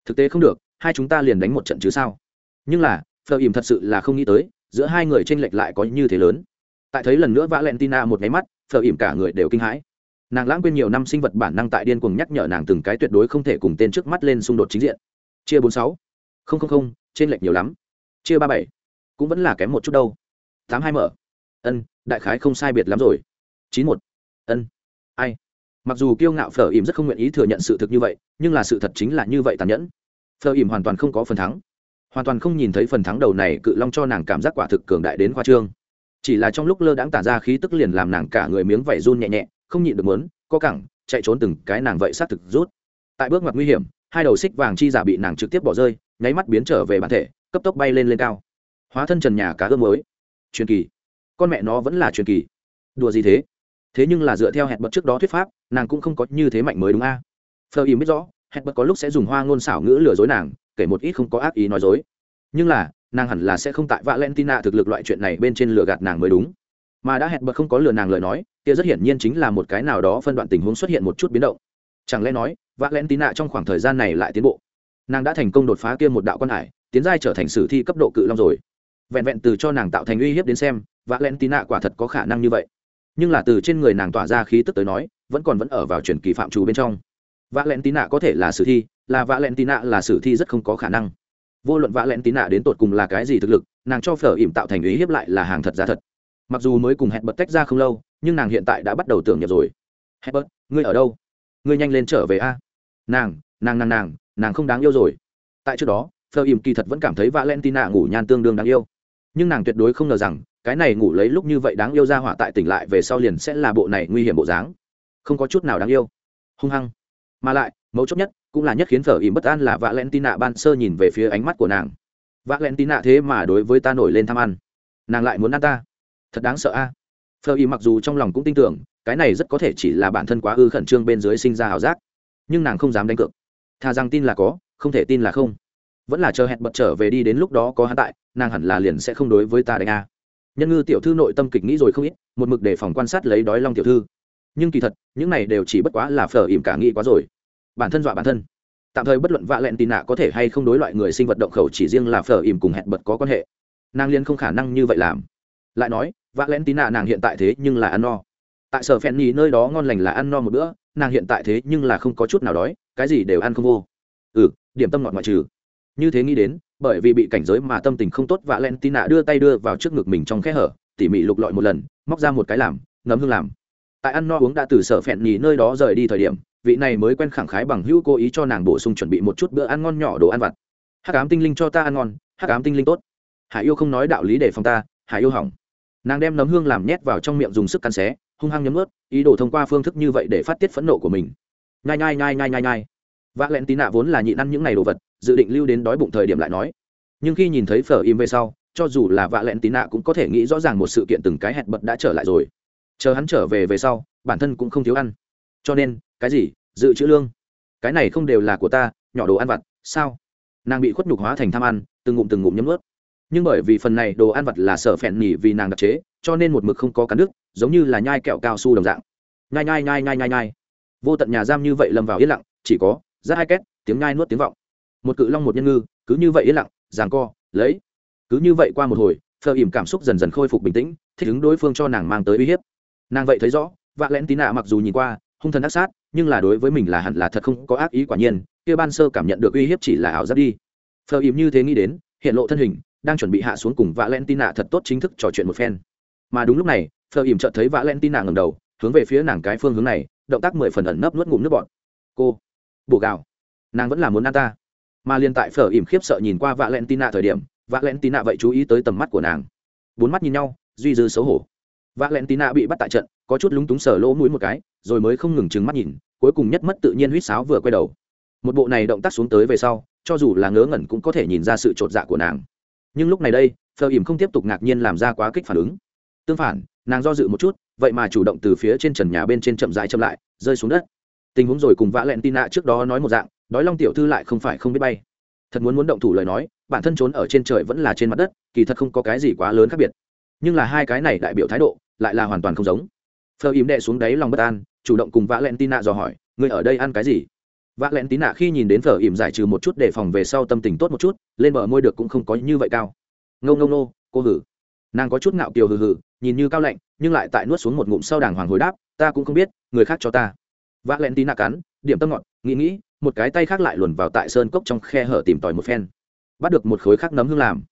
S1: Thực tế không được, hai chúng ta liền đánh một trận chứ sao? Nhưng là phờ ỉm thật sự là không nghĩ tới, giữa hai người tranh lệch lại có như thế lớn. Tại thấy lần nữa valentina một nháy mắt phờ ỉm cả người đều kinh hãi. Nàng lãng quên nhiều năm sinh vật bản năng tại điên cuồng nhắc nhở nàng từng cái tuyệt đối không thể cùng tên trước mắt lên xung đột chính diện. Chia bốn sáu không không không, trên lệch nhiều lắm. Chia ba bảy, cũng vẫn là kém một chút đâu. Tám hai mở. Ân, đại khái không sai biệt lắm rồi. Chín một. Ân. Ai? Mặc dù kiêu ngạo phở ìm rất không nguyện ý thừa nhận sự thực như vậy, nhưng là sự thật chính là như vậy tàn nhẫn. Phở ìm hoàn toàn không có phần thắng. Hoàn toàn không nhìn thấy phần thắng đầu này cự long cho nàng cảm giác quả thực cường đại đến khoa trương. Chỉ là trong lúc lơ đãng tản ra khí tức liền làm nàng cả người miếng vảy run nhẹ nhẹ, không nhịn được muốn có cẳng, chạy trốn từng cái nàng vậy sát thực rút. Tại bước ngoặt nguy hiểm, hai đầu xích vàng chi giả bị nàng trực tiếp bỏ rơi nháy mắt biến trở về bản thể, cấp tốc bay lên lên cao. Hóa thân trần nhà cá ươm mới. Truyền kỳ. Con mẹ nó vẫn là truyền kỳ. Đùa gì thế? Thế nhưng là dựa theo hẹn bật trước đó thuyết pháp, nàng cũng không có như thế mạnh mới đúng a. À? phờ im biết rõ, hẹn bật có lúc sẽ dùng hoa ngôn xảo ngữ lừa dối nàng, kể một ít không có ác ý nói dối. Nhưng là, nàng hẳn là sẽ không tại valentina thực lực loại chuyện này bên trên lừa gạt nàng mới đúng. Mà đã hẹn bật không có lừa nàng lời nói, kia rất hiển nhiên chính là một cái nào đó phân đoạn tình huống xuất hiện một chút biến động. Chẳng lẽ nói, valentina trong khoảng thời gian này lại tiến bộ? Nàng đã thành công đột phá kia một đạo quan hải, tiến giai trở thành sử thi cấp độ cự long rồi. Vẹn vẹn từ cho nàng tạo thành uy hiếp đến xem, valentina quả thật có khả năng như vậy. Nhưng là từ trên người nàng tỏa ra khí tức tới nói, vẫn còn vẫn ở vào truyền kỳ phạm trù bên trong. Valentina có thể là sử thi, là valentina là sử thi rất không có khả năng. Vô luận valentina đến tột cùng là cái gì thực lực, nàng cho phở ỉm tạo thành ý hiếp lại là hàng thật giá thật. Mặc dù mới cùng hẹn bật tách ra không lâu, nhưng nàng hiện tại đã bắt đầu tưởng nhập rồi. Hẹn bật ngươi ở đâu? Ngươi nhanh lên trở về a. Nàng nàng nàng nàng nàng không đáng yêu rồi. Tại trước đó phở ỉm kỳ thật vẫn cảm thấy valentina ngủ nhan tương đương đáng yêu. Nhưng nàng tuyệt đối không ngờ rằng, cái này ngủ lấy lúc như vậy đáng yêu ra hỏa tại tỉnh lại về sau liền sẽ là bộ này nguy hiểm bộ dáng. Không có chút nào đáng yêu. Hung hăng. Mà lại, mấu chốt nhất, cũng là nhất khiến phở ìm bất an là valentina ban sơ nhìn về phía ánh mắt của nàng. Valentina thế mà đối với ta nổi lên tham ăn. Nàng lại muốn ăn ta. Thật đáng sợ a. À? phở ìm mặc dù trong lòng cũng tin tưởng, cái này rất có thể chỉ là bản thân quá ư khẩn trương bên dưới sinh ra ảo giác. Nhưng nàng không dám đánh cược thà rằng tin là có, không thể tin là không. Vẫn là chờ hẹn bật trở về đi đến lúc đó có hắn tại, nàng hẳn là liền sẽ không đối với ta đánh a. Nhân ngư tiểu thư nội tâm kịch nghĩ rồi không ít, một mực để phòng quan sát lấy đói long tiểu thư. Nhưng kỳ thật, những này đều chỉ bất quá là phở ỉm cả nghĩ quá rồi. Bản thân dọa bản thân. Tạm thời bất luận vạ lẹn tì nạ có thể hay không đối loại người sinh vật động khẩu chỉ riêng là phở ỉm cùng hẹn bật có quan hệ. Nàng liên không khả năng như vậy làm. Lại nói, vạ lẹn tì nạ nàng hiện tại thế nhưng là ăn no tại sở phèn nhì nơi đó ngon lành là ăn no một bữa, nàng hiện tại thế nhưng là không có chút nào đói, cái gì đều ăn không vô. Ừ điểm tâm ngọt ngoại trừ. Như thế nghĩ đến, bởi vì bị cảnh giới mà tâm tình không tốt và len tin nạ đưa tay đưa vào trước ngực mình trong khe hở, tỉ mỉ lục lọi một lần, móc ra một cái làm nấm hương làm. Tại ăn no uống đã từ sở phẹn nhì nơi đó rời đi thời điểm, vị này mới quen khẳng khái bằng hữu cố ý cho nàng bổ sung chuẩn bị một chút bữa ăn ngon nhỏ đồ ăn vặt. Hắc ám tinh linh cho ta ăn ngon, hắc ám tinh linh tốt. Hải yêu không nói đạo lý để phòng ta, hải yêu hỏng. Nàng đem nấm hương làm nhét vào trong miệng dùng sức cắn xé hung hăng nhấm ướt, ý đồ thông qua phương thức như vậy để phát tiết phẫn nộ của mình. Nhai nhai nhai nhai nhai nhai. Vác lẹn tí nạ vốn là nhịn ăn những ngày đồ vật, dự định lưu đến đói bụng thời điểm lại nói. Nhưng khi nhìn thấy phở im về sau, cho dù là vạ lẹn tí nạ cũng có thể nghĩ rõ ràng một sự kiện từng cái hẹn bật đã trở lại rồi. Chờ hắn trở về về sau, bản thân cũng không thiếu ăn. Cho nên, cái gì? Dự trữ lương. Cái này không đều là của ta, nhỏ đồ ăn vặt, sao? Nàng bị khuất nhục hóa thành tham ăn, từng ngụm từng ngụm nhấm ướt. Nhưng bởi vì phần này đồ ăn vặt là sở phèn nhỉ vì nàng đặc chế cho nên một mực không có cắn nước, giống như là nhai kẹo cao su đồng dạng. Nhai nhai nhai nhai nhai nhai. Vô tận nhà giam như vậy lâm vào yên lặng, chỉ có, rất hai két, tiếng nhai nuốt tiếng vọng. Một cự long một nhân ngư, cứ như vậy yên lặng, giằng co, lấy. Cứ như vậy qua một hồi, phờ ỉm cảm xúc dần dần khôi phục bình tĩnh, thích ứng đối phương cho nàng mang tới uy hiếp. Nàng vậy thấy rõ, vạ lẽn tí nạ mặc dù nhìn qua, hung thần ác sát, nhưng là đối với mình là hẳn là thật không có ác ý quả nhiên, kia ban sơ cảm nhận được uy hiếp chỉ là ảo giác đi. Phờ ỉm như thế nghĩ đến, hiện lộ thân hình, đang chuẩn bị hạ xuống cùng vạ len tí nạ thật tốt chính thức trò chuyện một phen mà đúng lúc này, phờ ỉm chợt thấy vạ len tin nạ ngầm đầu, hướng về phía nàng cái phương hướng này, động tác mười phần ẩn nấp nuốt ngụm nước bọt. Cô, bổ gạo, nàng vẫn là muốn ăn ta. Mà liên tại phở ỉm khiếp sợ nhìn qua vạ len tin nạ thời điểm vạ len tin nạ vậy chú ý tới tầm mắt của nàng. Bốn mắt nhìn nhau, duy dư xấu hổ. Vạ len tin nạ bị bắt tại trận, có chút lúng túng sờ lỗ mũi một cái, rồi mới không ngừng trừng mắt nhìn, cuối cùng nhất mất tự nhiên huýt sáo vừa quay đầu. Một bộ này động tác xuống tới về sau, cho dù là ngớ ngẩn cũng có thể nhìn ra sự t dạ của nàng. Nhưng lúc này đây, phờ ỉm không tiếp tục ngạc nhiên làm ra quá kích phản ứng tương phản, nàng do dự một chút, vậy mà chủ động từ phía trên trần nhà bên trên chậm dài chậm lại, rơi xuống đất. Tình huống rồi cùng vã lẹn tin nạ trước đó nói một dạng, đói long tiểu thư lại không phải không biết bay. Thật muốn muốn động thủ lời nói, bản thân trốn ở trên trời vẫn là trên mặt đất, kỳ thật không có cái gì quá lớn khác biệt. Nhưng là hai cái này đại biểu thái độ, lại là hoàn toàn không giống. Phờ im đệ xuống đáy lòng bất an, chủ động cùng vã lẹn tin nạ dò hỏi người ở đây ăn cái gì? Vã lẹn tin nạ khi nhìn đến phở ỉm giải trừ một chút để phòng về sau tâm tình tốt một chút, lên bờ môi được cũng không có như vậy cao. Ngâu ngâu nô cô hử. Nàng có chút ngạo kiều hừ hừ nhìn như cao lạnh, nhưng lại tại nuốt xuống một ngụm sau đàng hoàng hồi đáp, ta cũng không biết, người khác cho ta. Vác len tí nạ cắn, điểm tâm ngọt, nghĩ nghĩ, một cái tay khác lại luồn vào tại sơn cốc trong khe hở tìm tòi một phen. Bắt được một khối khác nấm hương làm.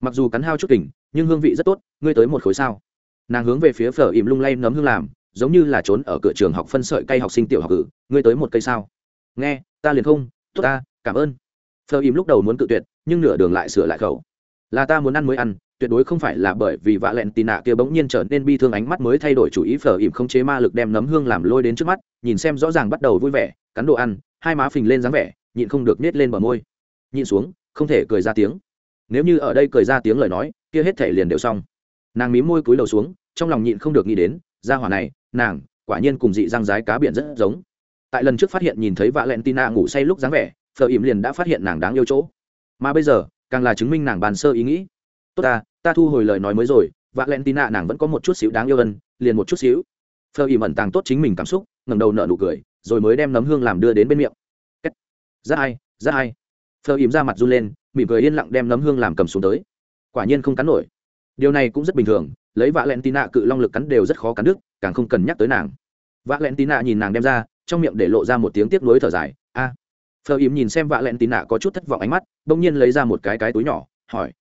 S1: Mặc dù cắn hao chút kình, nhưng hương vị rất tốt, ngươi tới một khối sao? Nàng hướng về phía phở im lung lay nấm hương làm, giống như là trốn ở cửa trường học phân sợi cây học sinh tiểu học cử ngươi tới một cây sao? Nghe, ta liền không, tốt ta, cảm ơn. Phở im lúc đầu muốn cự tuyệt, nhưng nửa đường lại sửa lại khẩu. Là ta muốn ăn mới ăn tuyệt đối không phải là bởi vì vạ lẹn tì nạ kia bỗng nhiên trở nên bi thương ánh mắt mới thay đổi chủ ý phở ỉm không chế ma lực đem nấm hương làm lôi đến trước mắt, nhìn xem rõ ràng bắt đầu vui vẻ, cắn đồ ăn, hai má phình lên dáng vẻ, nhịn không được nết lên bờ môi. Nhịn xuống, không thể cười ra tiếng. Nếu như ở đây cười ra tiếng lời nói, kia hết thể liền đều xong. Nàng mím môi cúi đầu xuống, trong lòng nhịn không được nghĩ đến ra hỏa này, nàng, quả nhiên cùng dị răng rái cá biển rất giống. Tại lần trước phát hiện nhìn thấy vạ len tina ngủ say lúc dáng vẻ, phở ỉm liền đã phát hiện nàng đáng yêu chỗ. Mà bây giờ, càng là chứng minh nàng bàn sơ ý nghĩ. Tốt ta ta thu hồi lời nói mới rồi vạ len tina nàng vẫn có một chút xíu đáng yêu ân liền một chút xíu. Phờ ỉ mẩn tàng tốt chính mình cảm xúc, ngẩng đầu nở nụ cười, rồi mới đem nấm hương làm đưa đến bên miệng. Kết. rất hay rất hay. Phờ ỉm ra mặt run lên, mỉm cười yên lặng đem nấm hương làm cầm xuống tới. Quả nhiên không cắn nổi. Điều này cũng rất bình thường, lấy vạ len tina cự long lực cắn đều rất khó cắn đứt, càng không cần nhắc tới nàng. Vạ len tina nhìn nàng đem ra, trong miệng để lộ ra một tiếng tiếp nối thở dài. A. À. phờ ỉm nhìn xem vạ lẹn tín nạ có chút thất vọng ánh mắt, bỗng nhiên lấy ra một cái cái túi nhỏ, hỏi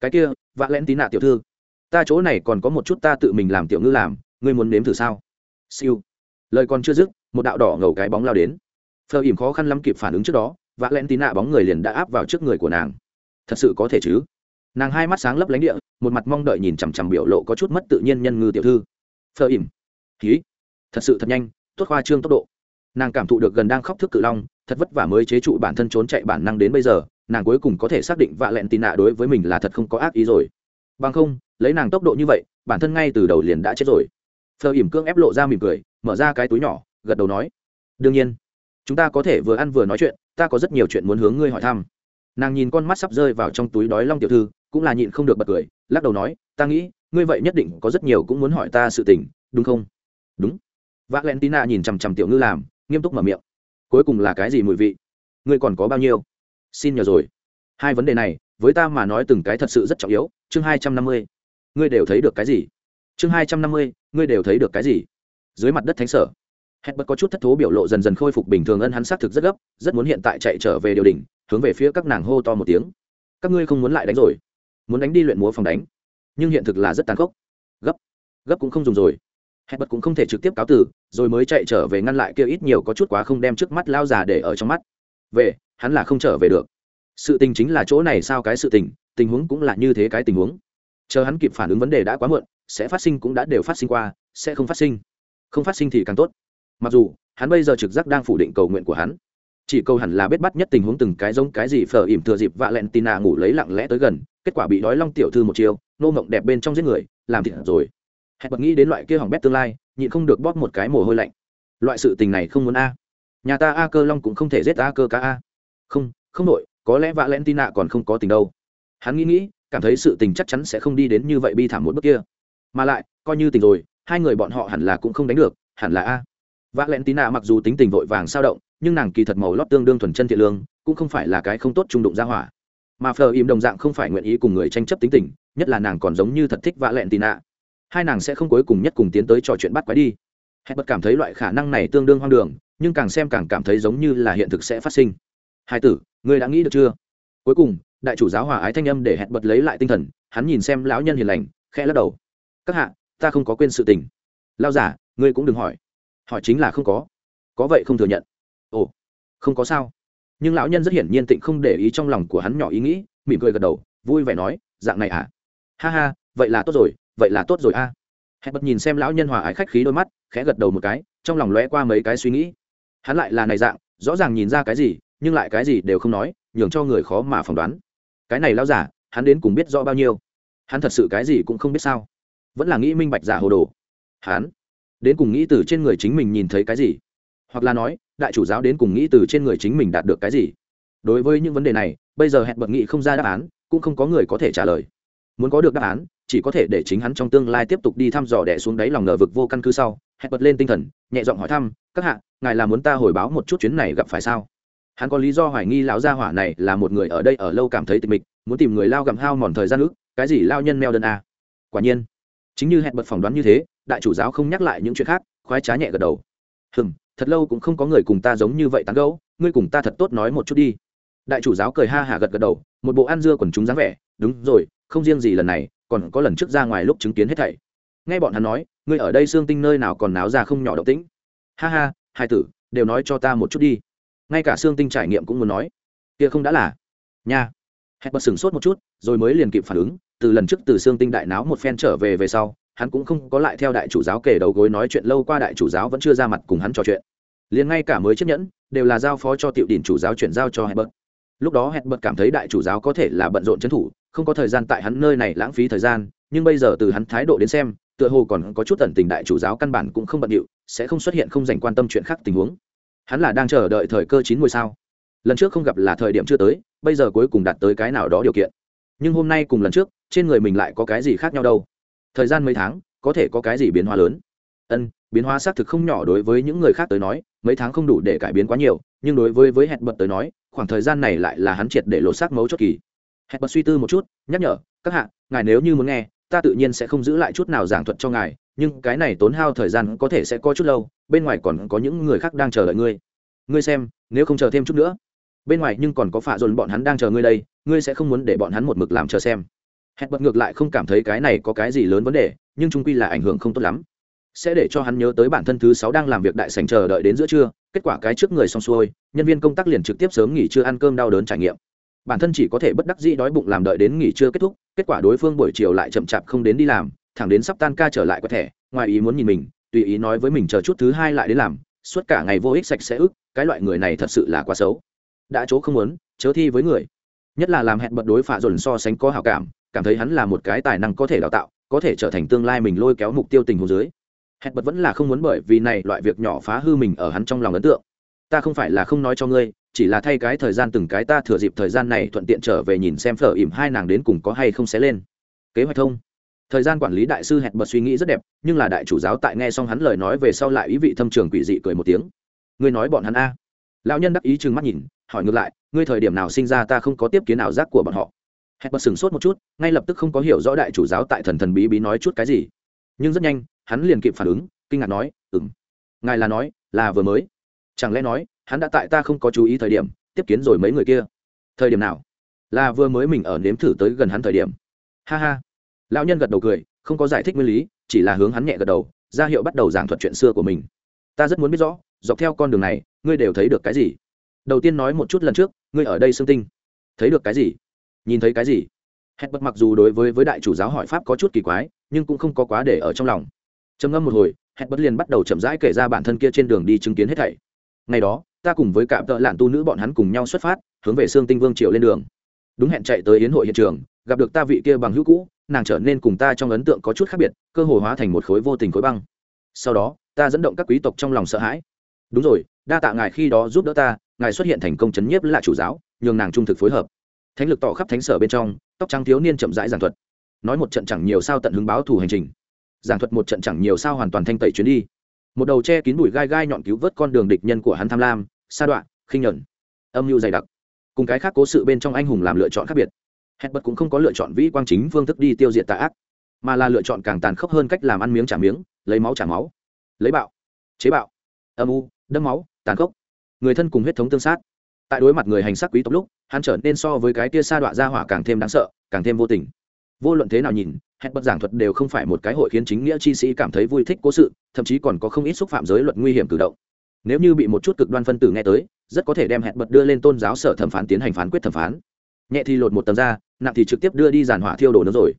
S1: cái kia vạ lẽn tín nạ tiểu thư, ta chỗ này còn có một chút ta tự mình làm tiểu ngư làm, ngươi muốn nếm thử sao? Siêu. Lời còn chưa dứt, một đạo đỏ ngầu cái bóng lao đến. Phờ ỉm khó khăn lắm kịp phản ứng trước đó vạ lẽn tín nạ bóng người liền đã áp vào trước người của nàng. Thật sự có thể chứ? Nàng hai mắt sáng lấp lánh địa, một mặt mong đợi nhìn chằm chằm biểu lộ có chút mất tự nhiên nhân ngư tiểu thư. Phờ ỉm. Ký thật sự thật nhanh, tốt khoa trương tốc độ. Nàng cảm thụ được gần đang khóc thức cự long, thật vất vả mới chế trụ bản thân trốn chạy bản năng đến bây giờ nàng cuối cùng có thể xác định vạ lẹn tì nạ đối với mình là thật không có ác ý rồi. Bằng không, lấy nàng tốc độ như vậy, bản thân ngay từ đầu liền đã chết rồi. Phờ ỉm cương ép lộ ra mỉm cười, mở ra cái túi nhỏ, gật đầu nói, đương nhiên, chúng ta có thể vừa ăn vừa nói chuyện, ta có rất nhiều chuyện muốn hướng ngươi hỏi thăm. Nàng nhìn con mắt sắp rơi vào trong túi đói long tiểu thư, cũng là nhịn không được bật cười, lắc đầu nói, ta nghĩ, ngươi vậy nhất định có rất nhiều cũng muốn hỏi ta sự tình, đúng không? Đúng. Valentina nhìn chằm chằm tiểu ngư làm, nghiêm túc mở miệng, cuối cùng là cái gì mùi vị? Ngươi còn có bao nhiêu? Xin nhờ rồi. Hai vấn đề này, với ta mà nói từng cái thật sự rất trọng yếu. Chương hai trăm năm mươi, ngươi đều thấy được cái gì? Chương hai trăm năm mươi, ngươi đều thấy được cái gì? Dưới mặt đất thánh sở hẹn bật có chút thất thố biểu lộ dần dần khôi phục bình thường ân hắn xác thực rất gấp, rất muốn hiện tại chạy trở về điều đình hướng về phía các nàng hô to một tiếng. Các ngươi không muốn lại đánh rồi. Muốn đánh đi luyện múa phòng đánh. Nhưng hiện thực là rất tàn khốc. Gấp gấp cũng không dùng rồi. Hẹn bật cũng không thể trực tiếp cáo tử rồi mới chạy trở về ngăn lại kia ít nhiều có chút quá không đem trước mắt lao già để ở trong mắt. Về hắn là không trở về được. Sự tình chính là chỗ này sao cái sự tình tình huống cũng là như thế cái tình huống. Chờ hắn kịp phản ứng vấn đề đã quá muộn, sẽ phát sinh cũng đã đều phát sinh qua, sẽ không phát sinh. Không phát sinh thì càng tốt. Mặc dù, hắn bây giờ trực giác đang phủ định cầu nguyện của hắn. Chỉ câu hẳn là bết bắt nhất tình huống từng cái giống cái gì phở ỉm thừa dịp vạ lẹn tina ngủ lấy lặng lẽ tới gần, kết quả bị đói long tiểu thư một chiều nô mộng đẹp bên trong giết người, làm thịt rồi. Hẹn bật nghĩ đến loại kia hỏng bét tương lai, nhịn không được bóp một cái mồ hôi lạnh. Loại sự tình này không muốn a. Nhà ta a cơ long cũng không thể giết a cơ cá a không không đội có lẽ vạ len tin nạ còn không có tình đâu. Hắn nghĩ nghĩ, cảm thấy sự tình chắc chắn sẽ không đi đến như vậy bi thảm một bước kia. Mà lại, coi như tình rồi, hai người bọn họ hẳn là cũng không đánh được, hẳn là a. Vạ len tin nạ mặc dù tính tình vội vàng sao động, nhưng nàng kỳ thật màu lót tương đương thuần chân thiện lương, cũng không phải là cái không tốt trung đụng ra hỏa. Mà phờ im đồng dạng không phải nguyện ý cùng người tranh chấp tính tình, nhất là nàng còn giống như thật thích vạ lẹn tì nạ hai nàng sẽ không cuối cùng nhất cùng tiến tới trò chuyện bắt quái đi. Hẹn bật cảm thấy loại khả năng này tương đương hoang đường, nhưng càng xem càng cảm thấy giống như là hiện thực sẽ phát sinh hai tử, ngươi đã nghĩ được chưa? Cuối cùng, đại chủ giáo hòa ái thanh âm để hẹn bật lấy lại tinh thần, hắn nhìn xem lão nhân hiền lành, khẽ lắc đầu. Các hạ, ta không có quên sự tình. Lao giả, ngươi cũng đừng hỏi. Hỏi chính là không có. Có vậy không thừa nhận. Ồ, không có sao. Nhưng lão nhân rất hiển nhiên tịnh không để ý trong lòng của hắn nhỏ ý nghĩ, mỉm cười gật đầu, vui vẻ nói, dạng này à? Ha ha, vậy là tốt rồi, vậy là tốt rồi a. À. hẹn bật nhìn xem lão nhân hòa ái khách khí đôi mắt, khẽ gật đầu một cái, trong lòng lóe qua mấy cái suy nghĩ. Hắn lại là này dạng, rõ ràng nhìn ra cái gì nhưng lại cái gì đều không nói, nhường cho người khó mà phỏng đoán. Cái này lão giả, hắn đến cùng biết rõ bao nhiêu? Hắn thật sự cái gì cũng không biết sao? Vẫn là nghĩ minh bạch giả hồ đồ. Hắn đến cùng nghĩ từ trên người chính mình nhìn thấy cái gì? Hoặc là nói, đại chủ giáo đến cùng nghĩ từ trên người chính mình đạt được cái gì? Đối với những vấn đề này, bây giờ hẹn bật nghị không ra đáp án, cũng không có người có thể trả lời. Muốn có được đáp án, chỉ có thể để chính hắn trong tương lai tiếp tục đi thăm dò đẻ xuống đáy lòng ngờ vực vô căn cứ sau. Hẹn bật lên tinh thần, nhẹ giọng hỏi thăm, các hạ, ngài là muốn ta hồi báo một chút chuyến này gặp phải sao? Hắn có lý do hoài nghi lão gia hỏa này là một người ở đây ở lâu cảm thấy tịch mịch, muốn tìm người lao gặm hao mòn thời gian ước cái gì lao nhân meo đơn a? À? quả nhiên, chính như hẹn bật phỏng đoán như thế, đại chủ giáo không nhắc lại những chuyện khác, khoái trá nhẹ gật đầu. Hừm, thật lâu cũng không có người cùng ta giống như vậy tán gẫu, ngươi cùng ta thật tốt nói một chút đi. Đại chủ giáo cười ha hả gật gật đầu, một bộ ăn dưa quần chúng dáng vẻ, đúng rồi, không riêng gì lần này, còn có lần trước ra ngoài lúc chứng kiến hết thảy. Nghe bọn hắn nói, ngươi ở đây xương tinh nơi nào còn náo ra không nhỏ động tĩnh. Ha ha, hai tử, đều nói cho ta một chút đi ngay cả xương tinh trải nghiệm cũng muốn nói kia không đã là nha hẹn bật sửng sốt một chút rồi mới liền kịp phản ứng từ lần trước từ xương tinh đại náo một phen trở về về sau hắn cũng không có lại theo đại chủ giáo kể đầu gối nói chuyện lâu qua đại chủ giáo vẫn chưa ra mặt cùng hắn trò chuyện liền ngay cả mới chấp nhẫn đều là giao phó cho tiểu đình chủ giáo chuyển giao cho Herbert. Lúc đó Herbert cảm thấy đại chủ giáo có thể là bận rộn trấn thủ, không có thời gian tại hắn nơi này lãng phí thời gian, nhưng bây giờ từ hắn thái độ đến xem, tựa hồ còn có chút tần tình đại chủ giáo căn bản cũng không bận điệu, sẽ không xuất hiện không dành quan tâm chuyện khác tình huống. Hắn là đang chờ đợi thời cơ chín ngôi sao? Lần trước không gặp là thời điểm chưa tới, bây giờ cuối cùng đạt tới cái nào đó điều kiện. Nhưng hôm nay cùng lần trước, trên người mình lại có cái gì khác nhau đâu? Thời gian mấy tháng, có thể có cái gì biến hóa lớn? Ân, biến hóa xác thực không nhỏ đối với những người khác tới nói, mấy tháng không đủ để cải biến quá nhiều nhưng đối với với hẹn bật tới nói khoảng thời gian này lại là hắn triệt để lột xác mấu chốt kỳ hẹn bật suy tư một chút nhắc nhở các hạ ngài nếu như muốn nghe ta tự nhiên sẽ không giữ lại chút nào giảng thuật cho ngài, nhưng cái này tốn hao thời gian có thể sẽ có chút lâu, bên ngoài còn có những người khác đang chờ đợi ngươi. Ngươi xem, nếu không chờ thêm chút nữa. Bên ngoài nhưng còn có phạ dồn bọn hắn đang chờ ngươi đây, ngươi sẽ không muốn để bọn hắn một mực làm chờ xem. Hẹn bật ngược lại không cảm thấy cái này có cái gì lớn vấn đề, nhưng trung quy là ảnh hưởng không tốt lắm. Sẽ để cho hắn nhớ tới bản thân thứ sáu đang làm việc đại sảnh chờ đợi đến giữa trưa, kết quả cái trước người xong xuôi, nhân viên công tác liền trực tiếp sớm nghỉ trưa ăn cơm đau đớn trải nghiệm bản thân chỉ có thể bất đắc dĩ đói bụng làm đợi đến nghỉ trưa kết thúc, kết quả đối phương buổi chiều lại chậm chạp không đến đi làm, thẳng đến sắp tan ca trở lại có thể ngoài ý muốn nhìn mình, tùy ý nói với mình chờ chút thứ hai lại đến làm, suốt cả ngày vô ích sạch sẽ ức, cái loại người này thật sự là quá xấu. Đã chỗ không muốn, chớ thi với người. Nhất là làm hẹn bật đối phạ dồn so sánh có hảo cảm cảm thấy hắn là một cái tài năng có thể đào tạo, có thể trở thành tương lai mình lôi kéo mục tiêu tình hồ dưới. Hẹn bật vẫn là không muốn bởi vì này loại việc nhỏ phá hư mình ở hắn trong lòng ấn tượng ta không phải là không nói cho ngươi, chỉ là thay cái thời gian từng cái ta thừa dịp thời gian này thuận tiện trở về nhìn xem phở ỉm hai nàng đến cùng có hay không xé lên. Kế hoạch thông. Thời gian quản lý đại sư hẹn bật suy nghĩ rất đẹp, nhưng là đại chủ giáo tại nghe xong hắn lời nói về sau lại ý vị thâm trường quỷ dị cười một tiếng. Ngươi nói bọn hắn a? Lão nhân đắc ý chừng mắt nhìn, hỏi ngược lại, ngươi thời điểm nào sinh ra ta không có tiếp kiến nào giác của bọn họ? Hẹn bật sửng sốt một chút, ngay lập tức không có hiểu rõ đại chủ giáo tại thần thần bí bí nói chút cái gì. Nhưng rất nhanh, hắn liền kịp phản ứng, kinh ngạc nói ừng ngài là nói, là vừa mới chẳng lẽ nói, hắn đã tại ta không có chú ý thời điểm, tiếp kiến rồi mấy người kia? Thời điểm nào? Là vừa mới mình ở nếm thử tới gần hắn thời điểm. Ha ha. Lão nhân gật đầu cười, không có giải thích nguyên lý, chỉ là hướng hắn nhẹ gật đầu, ra hiệu bắt đầu giảng thuật chuyện xưa của mình. Ta rất muốn biết rõ, dọc theo con đường này, ngươi đều thấy được cái gì? Đầu tiên nói một chút lần trước, ngươi ở đây xương tinh. Thấy được cái gì? Nhìn thấy cái gì? Hẹn bật mặc dù đối với với đại chủ giáo hỏi pháp có chút kỳ quái, nhưng cũng không có quá để ở trong lòng. Trầm ngâm một hồi hẹn bất liền bắt đầu chậm rãi kể ra bản thân kia trên đường đi chứng kiến hết thảy ngày đó, ta cùng với cạm tợ lạn tu nữ bọn hắn cùng nhau xuất phát, hướng về xương tinh vương triều lên đường. Đúng hẹn chạy tới yến hội hiện trường, gặp được ta vị kia bằng hữu cũ, nàng trở nên cùng ta trong ấn tượng có chút khác biệt, cơ hồ hóa thành một khối vô tình khối băng. Sau đó, ta dẫn động các quý tộc trong lòng sợ hãi. Đúng rồi, đa tạ ngài khi đó giúp đỡ ta, ngài xuất hiện thành công chấn nhiếp là chủ giáo, nhường nàng trung thực phối hợp. Thánh lực tỏ khắp thánh sở bên trong, tóc trắng thiếu niên chậm rãi giảng thuật. Nói một trận chẳng nhiều sao tận hứng báo thủ hành trình. Giảng thuật một trận chẳng nhiều sao hoàn toàn thanh tẩy chuyến đi một đầu che kín bụi gai gai nhọn cứu vớt con đường địch nhân của hắn tham lam, sa đoạn khinh nhẫn. Âm mưu dày đặc. Cùng cái khác cố sự bên trong anh hùng làm lựa chọn khác biệt. Hết bất cũng không có lựa chọn vĩ quang chính phương thức đi tiêu diệt tà ác, mà là lựa chọn càng tàn khốc hơn cách làm ăn miếng trả miếng, lấy máu trả máu. Lấy bạo. Chế bạo. Âm u đâm máu, tàn khốc. Người thân cùng huyết thống tương sát. Tại đối mặt người hành sắc quý tộc lúc, hắn trở nên so với cái tia sa đọa ra hỏa càng thêm đáng sợ, càng thêm vô tình. Vô luận thế nào nhìn hết bất giảng thuật đều không phải một cái hội khiến chính nghĩa chi sĩ cảm thấy vui thích cố sự, thậm chí còn có không ít xúc phạm giới luật nguy hiểm cử động. Nếu như bị một chút cực đoan phân tử nghe tới, rất có thể đem hẹn bật đưa lên tôn giáo sở thẩm phán tiến hành phán quyết thẩm phán. Nhẹ thì lột một tầng ra, nặng thì trực tiếp đưa đi giàn hỏa thiêu đổ nữa rồi.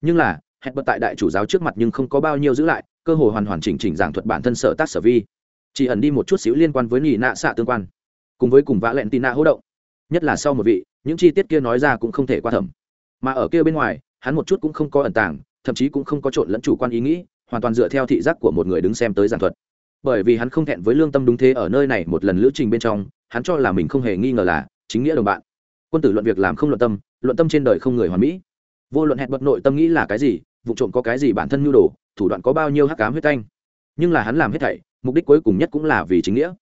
S1: Nhưng là hẹn bật tại đại chủ giáo trước mặt nhưng không có bao nhiêu giữ lại, cơ hội hoàn hoàn chỉnh chỉnh giảng thuật bản thân sở tác sở vi. Chỉ ẩn đi một chút xíu liên quan với nhị nạ xạ tương quan, cùng với cùng vã lẹn tì nạ hỗ động. Nhất là sau một vị, những chi tiết kia nói ra cũng không thể qua thẩm. Mà ở kia bên ngoài hắn một chút cũng không có ẩn tàng, thậm chí cũng không có trộn lẫn chủ quan ý nghĩ, hoàn toàn dựa theo thị giác của một người đứng xem tới giảng thuật. Bởi vì hắn không thẹn với lương tâm đúng thế ở nơi này một lần lữ trình bên trong, hắn cho là mình không hề nghi ngờ là chính nghĩa đồng bạn. Quân tử luận việc làm không luận tâm luận tâm trên đời không người hoàn mỹ. Vô luận hẹn bật nội tâm nghĩ là cái gì, vụ trộm có cái gì bản thân nhu đồ, thủ đoạn có bao nhiêu hắc cám huyết canh. Nhưng là hắn làm hết thảy, mục đích cuối cùng nhất cũng là vì chính nghĩa.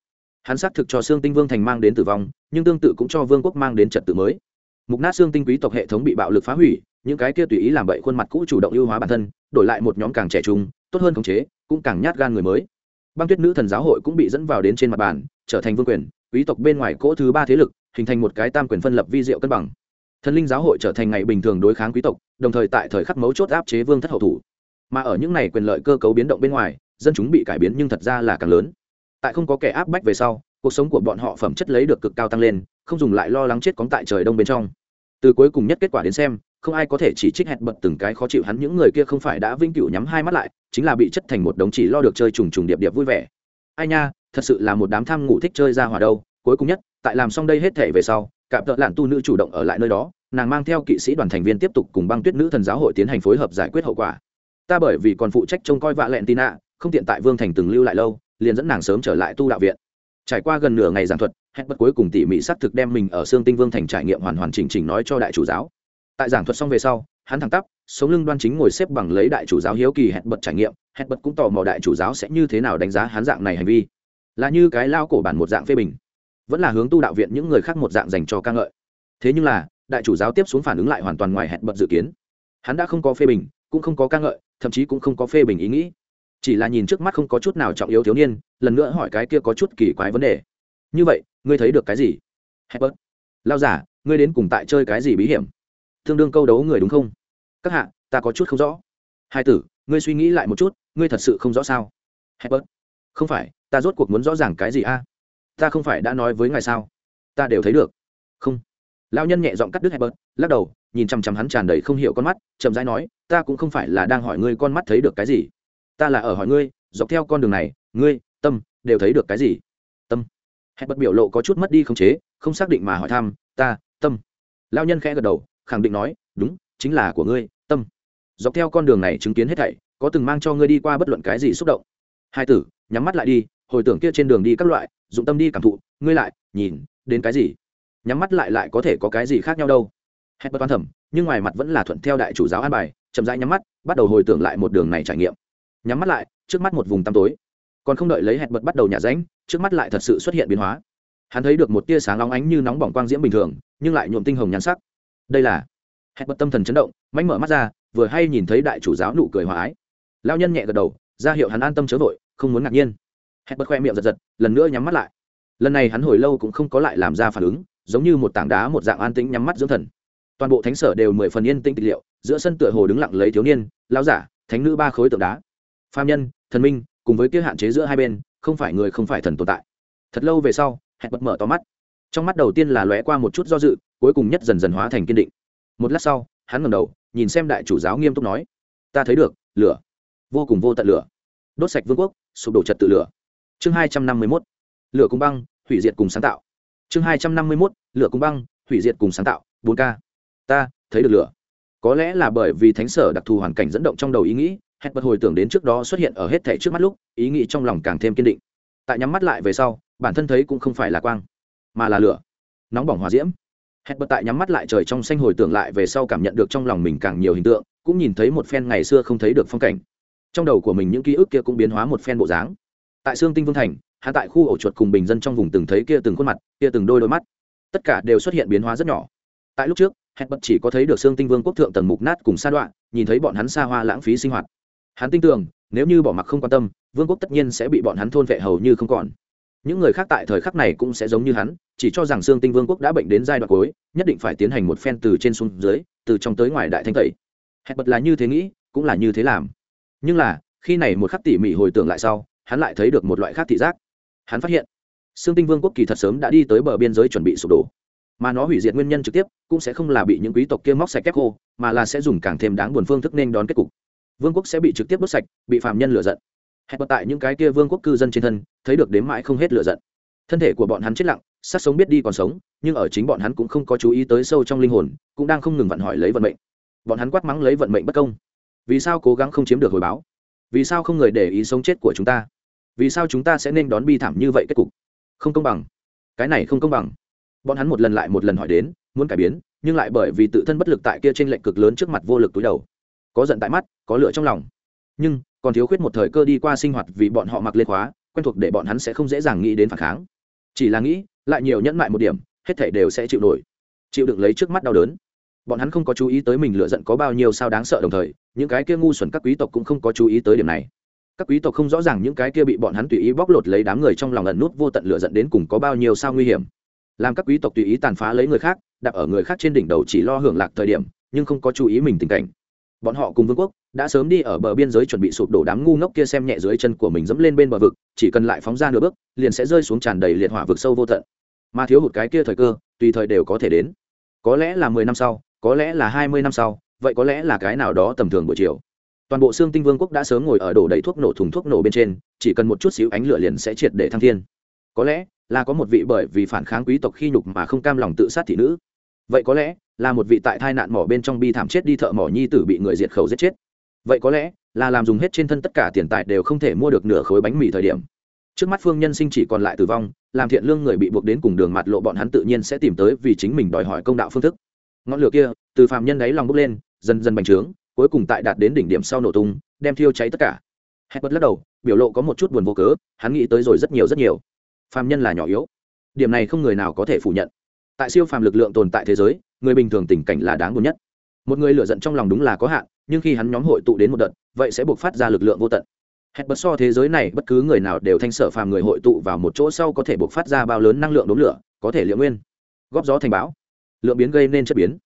S1: Hắn xác thực cho xương tinh vương thành mang đến tử vong, nhưng tương tự cũng cho vương quốc mang đến trật tự mới. Mục nát xương tinh quý tộc hệ thống bị bạo lực phá hủy những cái kia tùy ý làm bậy khuôn mặt cũ chủ động ưu hóa bản thân, đổi lại một nhóm càng trẻ trung, tốt hơn khống chế, cũng càng nhát gan người mới. Băng tuyết nữ thần giáo hội cũng bị dẫn vào đến trên mặt bàn, trở thành vương quyền, quý tộc bên ngoài cỗ thứ ba thế lực, hình thành một cái tam quyền phân lập vi diệu cân bằng. Thần linh giáo hội trở thành ngày bình thường đối kháng quý tộc, đồng thời tại thời khắc mấu chốt áp chế vương thất hậu thủ. Mà ở những này quyền lợi cơ cấu biến động bên ngoài, dân chúng bị cải biến nhưng thật ra là càng lớn. Tại không có kẻ áp bách về sau, cuộc sống của bọn họ phẩm chất lấy được cực cao tăng lên, không dùng lại lo lắng chết cóng tại trời đông bên trong. Từ cuối cùng nhất kết quả đến xem không ai có thể chỉ trích hẹn bật từng cái khó chịu hắn, những người kia không phải đã vinh cửu nhắm hai mắt lại, chính là bị chất thành một đống chỉ lo được chơi trùng trùng điệp điệp vui vẻ. Ai nha, thật sự là một đám tham ngủ thích chơi ra hỏa đâu, cuối cùng nhất, tại làm xong đây hết thể về sau cạm tợ lạn tu nữ chủ động ở lại nơi đó, nàng mang theo kỵ sĩ đoàn thành viên tiếp tục cùng băng tuyết nữ thần giáo hội tiến hành phối hợp giải quyết hậu quả. Ta bởi vì còn phụ trách trông coi vạ lẹn tina không tiện tại vương thành từng lưu lại lâu, liền dẫn nàng sớm trở lại tu đạo viện. Trải qua gần nửa ngày giảng thuật hết bất cuối cùng tỉ mỉ xác thực đem mình ở xương tinh vương thành trải nghiệm hoàn hoàn chỉnh chỉnh nói cho đại chủ giáo tại giảng thuật xong về sau hắn thẳng tắp sống lưng đoan chính ngồi xếp bằng lấy đại chủ giáo hiếu kỳ hẹn bật trải nghiệm hẹn bật cũng tò mò đại chủ giáo sẽ như thế nào đánh giá hắn dạng này hành vi. Là như cái lao cổ bản một dạng phê bình vẫn là hướng tu đạo viện những người khác một dạng dành cho ca ngợi. Thế nhưng là đại chủ giáo tiếp xuống phản ứng lại hoàn toàn ngoài hẹn bật dự kiến. Hắn đã không có phê bình cũng không có ca ngợi thậm chí cũng không có phê bình ý nghĩ. Chỉ là nhìn trước mắt không có chút nào trọng yếu thiếu niên lần nữa hỏi cái kia có chút kỳ quái vấn đề. Như vậy ngươi thấy được cái gì? Hẹn Herbert, lao giả ngươi đến cùng tại chơi cái gì bí hiểm? Tương đương câu đấu người đúng không? Các hạ ta có chút không rõ. Hai tử ngươi suy nghĩ lại một chút ngươi thật sự không rõ sao? Herbert, không phải ta rốt cuộc muốn rõ ràng cái gì a? Ta không phải đã nói với ngài sao? Ta đều thấy được. Không. Lão nhân nhẹ giọng cắt đứt Herbert, lắc đầu nhìn chằm chằm hắn tràn đầy không hiểu con mắt chậm rãi nói ta cũng không phải là đang hỏi ngươi con mắt thấy được cái gì. Ta là ở hỏi ngươi dọc theo con đường này ngươi tâm đều thấy được cái gì? Tâm. Hẹn bớt biểu lộ có chút mất đi khống chế không xác định mà hỏi thăm ta tâm. Lao nhân khẽ gật đầu khẳng định nói, đúng, chính là của ngươi, tâm. Dọc theo con đường này chứng kiến hết thảy, có từng mang cho ngươi đi qua bất luận cái gì xúc động. Hai tử, nhắm mắt lại đi, hồi tưởng kia trên đường đi các loại, dụng tâm đi cảm thụ, ngươi lại, nhìn, đến cái gì? Nhắm mắt lại lại có thể có cái gì khác nhau đâu? Hết bất toán thẩm nhưng ngoài mặt vẫn là thuận theo đại chủ giáo an bài, chậm rãi nhắm mắt, bắt đầu hồi tưởng lại một đường này trải nghiệm. Nhắm mắt lại, trước mắt một vùng tăm tối. Còn không đợi lấy hẹn bật bắt đầu nhả ránh, trước mắt lại thật sự xuất hiện biến hóa. Hắn thấy được một tia sáng nóng ánh như nóng bỏng quang diễm bình thường, nhưng lại nhuộm tinh hồng nhắn sắc đây là hẹn bật tâm thần chấn động mánh mở mắt ra, vừa hay nhìn thấy đại chủ giáo nụ cười hòa ái. Lao nhân nhẹ gật đầu, ra hiệu hắn an tâm chớ vội, không muốn ngạc nhiên. Hẹn bật khoe miệng giật giật, lần nữa nhắm mắt lại. Lần này hắn hồi lâu cũng không có lại làm ra phản ứng, giống như một tảng đá một dạng an tĩnh nhắm mắt dưỡng thần. Toàn bộ thánh sở đều mười phần yên tĩnh tịch liệu, giữa sân tựa hồ đứng lặng lấy thiếu niên lao giả, thánh nữ ba khối tượng đá. Phàm nhân, thần minh, cùng với kia hạn chế giữa hai bên, không phải người không phải thần tồn tại. Thật lâu về sau hẹn bật mở to mắt. Trong mắt đầu tiên là lóe qua một chút do dự cuối cùng nhất dần dần hóa thành kiên định. Một lát sau, hắn ngầm đầu, nhìn xem đại chủ giáo nghiêm túc nói, ta thấy được, lửa. Vô cùng vô tận lửa. Đốt sạch vương quốc, sụp đổ trật tự lửa. Chương hai trăm năm mươi mốt, lửa cùng băng, hủy diệt cùng sáng tạo. Chương hai trăm năm mươi mốt, lửa cùng băng, hủy diệt cùng sáng tạo, bốn k ta thấy được lửa. Có lẽ là bởi vì thánh sở đặc thù hoàn cảnh dẫn động trong đầu ý nghĩ hẹn bật hồi tưởng đến trước đó xuất hiện ở hết thảy trước mắt lúc, ý nghĩ trong lòng càng thêm kiên định. Tại nhắm mắt lại về sau, bản thân thấy cũng không phải là quang, mà là lửa. Nóng bỏng hòa diễm hẹn bật tại nhắm mắt lại trời trong xanh hồi tưởng lại về sau cảm nhận được trong lòng mình càng nhiều hình tượng, cũng nhìn thấy một phen ngày xưa không thấy được phong cảnh. Trong đầu của mình những ký ức kia cũng biến hóa một phen bộ dáng. Tại xương tinh vương thành hạ tại khu ổ chuột cùng bình dân trong vùng từng thấy kia từng khuôn mặt, kia từng đôi đôi mắt. Tất cả đều xuất hiện biến hóa rất nhỏ. Tại lúc trước hẹn bật chỉ có thấy được xương tinh vương quốc thượng tầng mục nát cùng sa đoạn nhìn thấy bọn hắn xa hoa lãng phí sinh hoạt. Hắn tin tưởng, nếu như bỏ mặc không quan tâm, vương quốc tất nhiên sẽ bị bọn hắn thôn vệ hầu như không còn những người khác tại thời khắc này cũng sẽ giống như hắn, chỉ cho rằng xương tinh vương quốc đã bệnh đến giai đoạn cuối, nhất định phải tiến hành một phen từ trên xuống dưới, từ trong tới ngoài đại thanh tẩy. Hẹn bật là như thế nghĩ, cũng là như thế làm. Nhưng là, khi này một khắc tỉ mỉ hồi tưởng lại sau, hắn lại thấy được một loại khác thị giác. Hắn phát hiện xương tinh vương quốc kỳ thật sớm đã đi tới bờ biên giới chuẩn bị sụp đổ. Mà nó hủy diệt nguyên nhân trực tiếp, cũng sẽ không là bị những quý tộc kia móc sạch kép khô, mà là sẽ dùng càng thêm đáng buồn phương thức nên đón kết cục. Vương quốc sẽ bị trực tiếp đốt sạch, bị phạm nhân lựa giận hẹn bật tại những cái kia vương quốc cư dân trên thân, thấy được đếm mãi không hết lựa giận. Thân thể của bọn hắn chết lặng, sát sống biết đi còn sống, nhưng ở chính bọn hắn cũng không có chú ý tới sâu trong linh hồn, cũng đang không ngừng vặn hỏi lấy vận mệnh. Bọn hắn quát mắng lấy vận mệnh bất công. Vì sao cố gắng không chiếm được hồi báo? Vì sao không người để ý sống chết của chúng ta? Vì sao chúng ta sẽ nên đón bi thảm như vậy kết cục? Không công bằng. Cái này không công bằng. Bọn hắn một lần lại một lần hỏi đến, muốn cải biến, nhưng lại bởi vì tự thân bất lực tại kia trên lệnh cực lớn trước mặt vô lực túi đầu. Có giận tại mắt, có lửa trong lòng. Nhưng còn thiếu khuyết một thời cơ đi qua sinh hoạt vì bọn họ mặc lên khóa, quen thuộc để bọn hắn sẽ không dễ dàng nghĩ đến phản kháng. Chỉ là nghĩ, lại nhiều nhẫn mại một điểm, hết thể đều sẽ chịu nổi. Chịu đựng lấy trước mắt đau đớn. Bọn hắn không có chú ý tới mình lựa giận có bao nhiêu sao đáng sợ đồng thời, những cái kia ngu xuẩn các quý tộc cũng không có chú ý tới điểm này. Các quý tộc không rõ ràng những cái kia bị bọn hắn tùy ý bóc lột lấy đám người trong lòng ẩn nút vô tận lựa giận đến cùng có bao nhiêu sao nguy hiểm. Làm các quý tộc tùy ý tàn phá lấy người khác, đặt ở người khác trên đỉnh đầu chỉ lo hưởng lạc thời điểm, nhưng không có chú ý mình tình cảnh bọn họ cùng vương quốc đã sớm đi ở bờ biên giới chuẩn bị sụp đổ đám ngu ngốc kia xem nhẹ dưới chân của mình dẫm lên bên bờ vực, chỉ cần lại phóng ra nửa bước, liền sẽ rơi xuống tràn đầy liệt hỏa vực sâu vô tận. Mà thiếu hụt cái kia thời cơ, tùy thời đều có thể đến. Có lẽ là mười năm sau, có lẽ là hai mươi năm sau, vậy có lẽ là cái nào đó tầm thường buổi chiều. Toàn bộ xương tinh vương quốc đã sớm ngồi ở đổ đầy thuốc nổ thùng thuốc nổ bên trên, chỉ cần một chút xíu ánh lửa liền sẽ triệt để thăng thiên. Có lẽ là có một vị bởi vì phản kháng quý tộc khi nhục mà không cam lòng tự sát thị nữ. Vậy có lẽ là một vị tại thai nạn mỏ bên trong bi thảm chết đi thợ mỏ nhi tử bị người diệt khẩu giết chết. Vậy có lẽ là làm dùng hết trên thân tất cả tiền tài đều không thể mua được nửa khối bánh mì thời điểm. Trước mắt phương nhân sinh chỉ còn lại tử vong, làm thiện lương người bị buộc đến cùng đường mặt lộ bọn hắn tự nhiên sẽ tìm tới vì chính mình đòi hỏi công đạo phương thức. Ngọn lửa kia, từ Phạm nhân đáy lòng bốc lên, dần dần bành trướng, cuối cùng tại đạt đến đỉnh điểm sau nổ tung, đem thiêu cháy tất cả. Hết bất lắc đầu, biểu lộ có một chút buồn vô cớ, hắn nghĩ tới rồi rất nhiều rất nhiều. Phạm nhân là nhỏ yếu. Điểm này không người nào có thể phủ nhận. Tại siêu phàm lực lượng tồn tại thế giới người bình thường tình cảnh là đáng buồn nhất. Một người lựa giận trong lòng đúng là có hạn, nhưng khi hắn nhóm hội tụ đến một đợt, vậy sẽ buộc phát ra lực lượng vô tận. Hẹn bật so thế giới này, bất cứ người nào đều thanh sở phàm người hội tụ vào một chỗ sau có thể buộc phát ra bao lớn năng lượng đốm lửa, có thể liệu nguyên, góp gió thành bão. Lượng biến gây nên chất biến.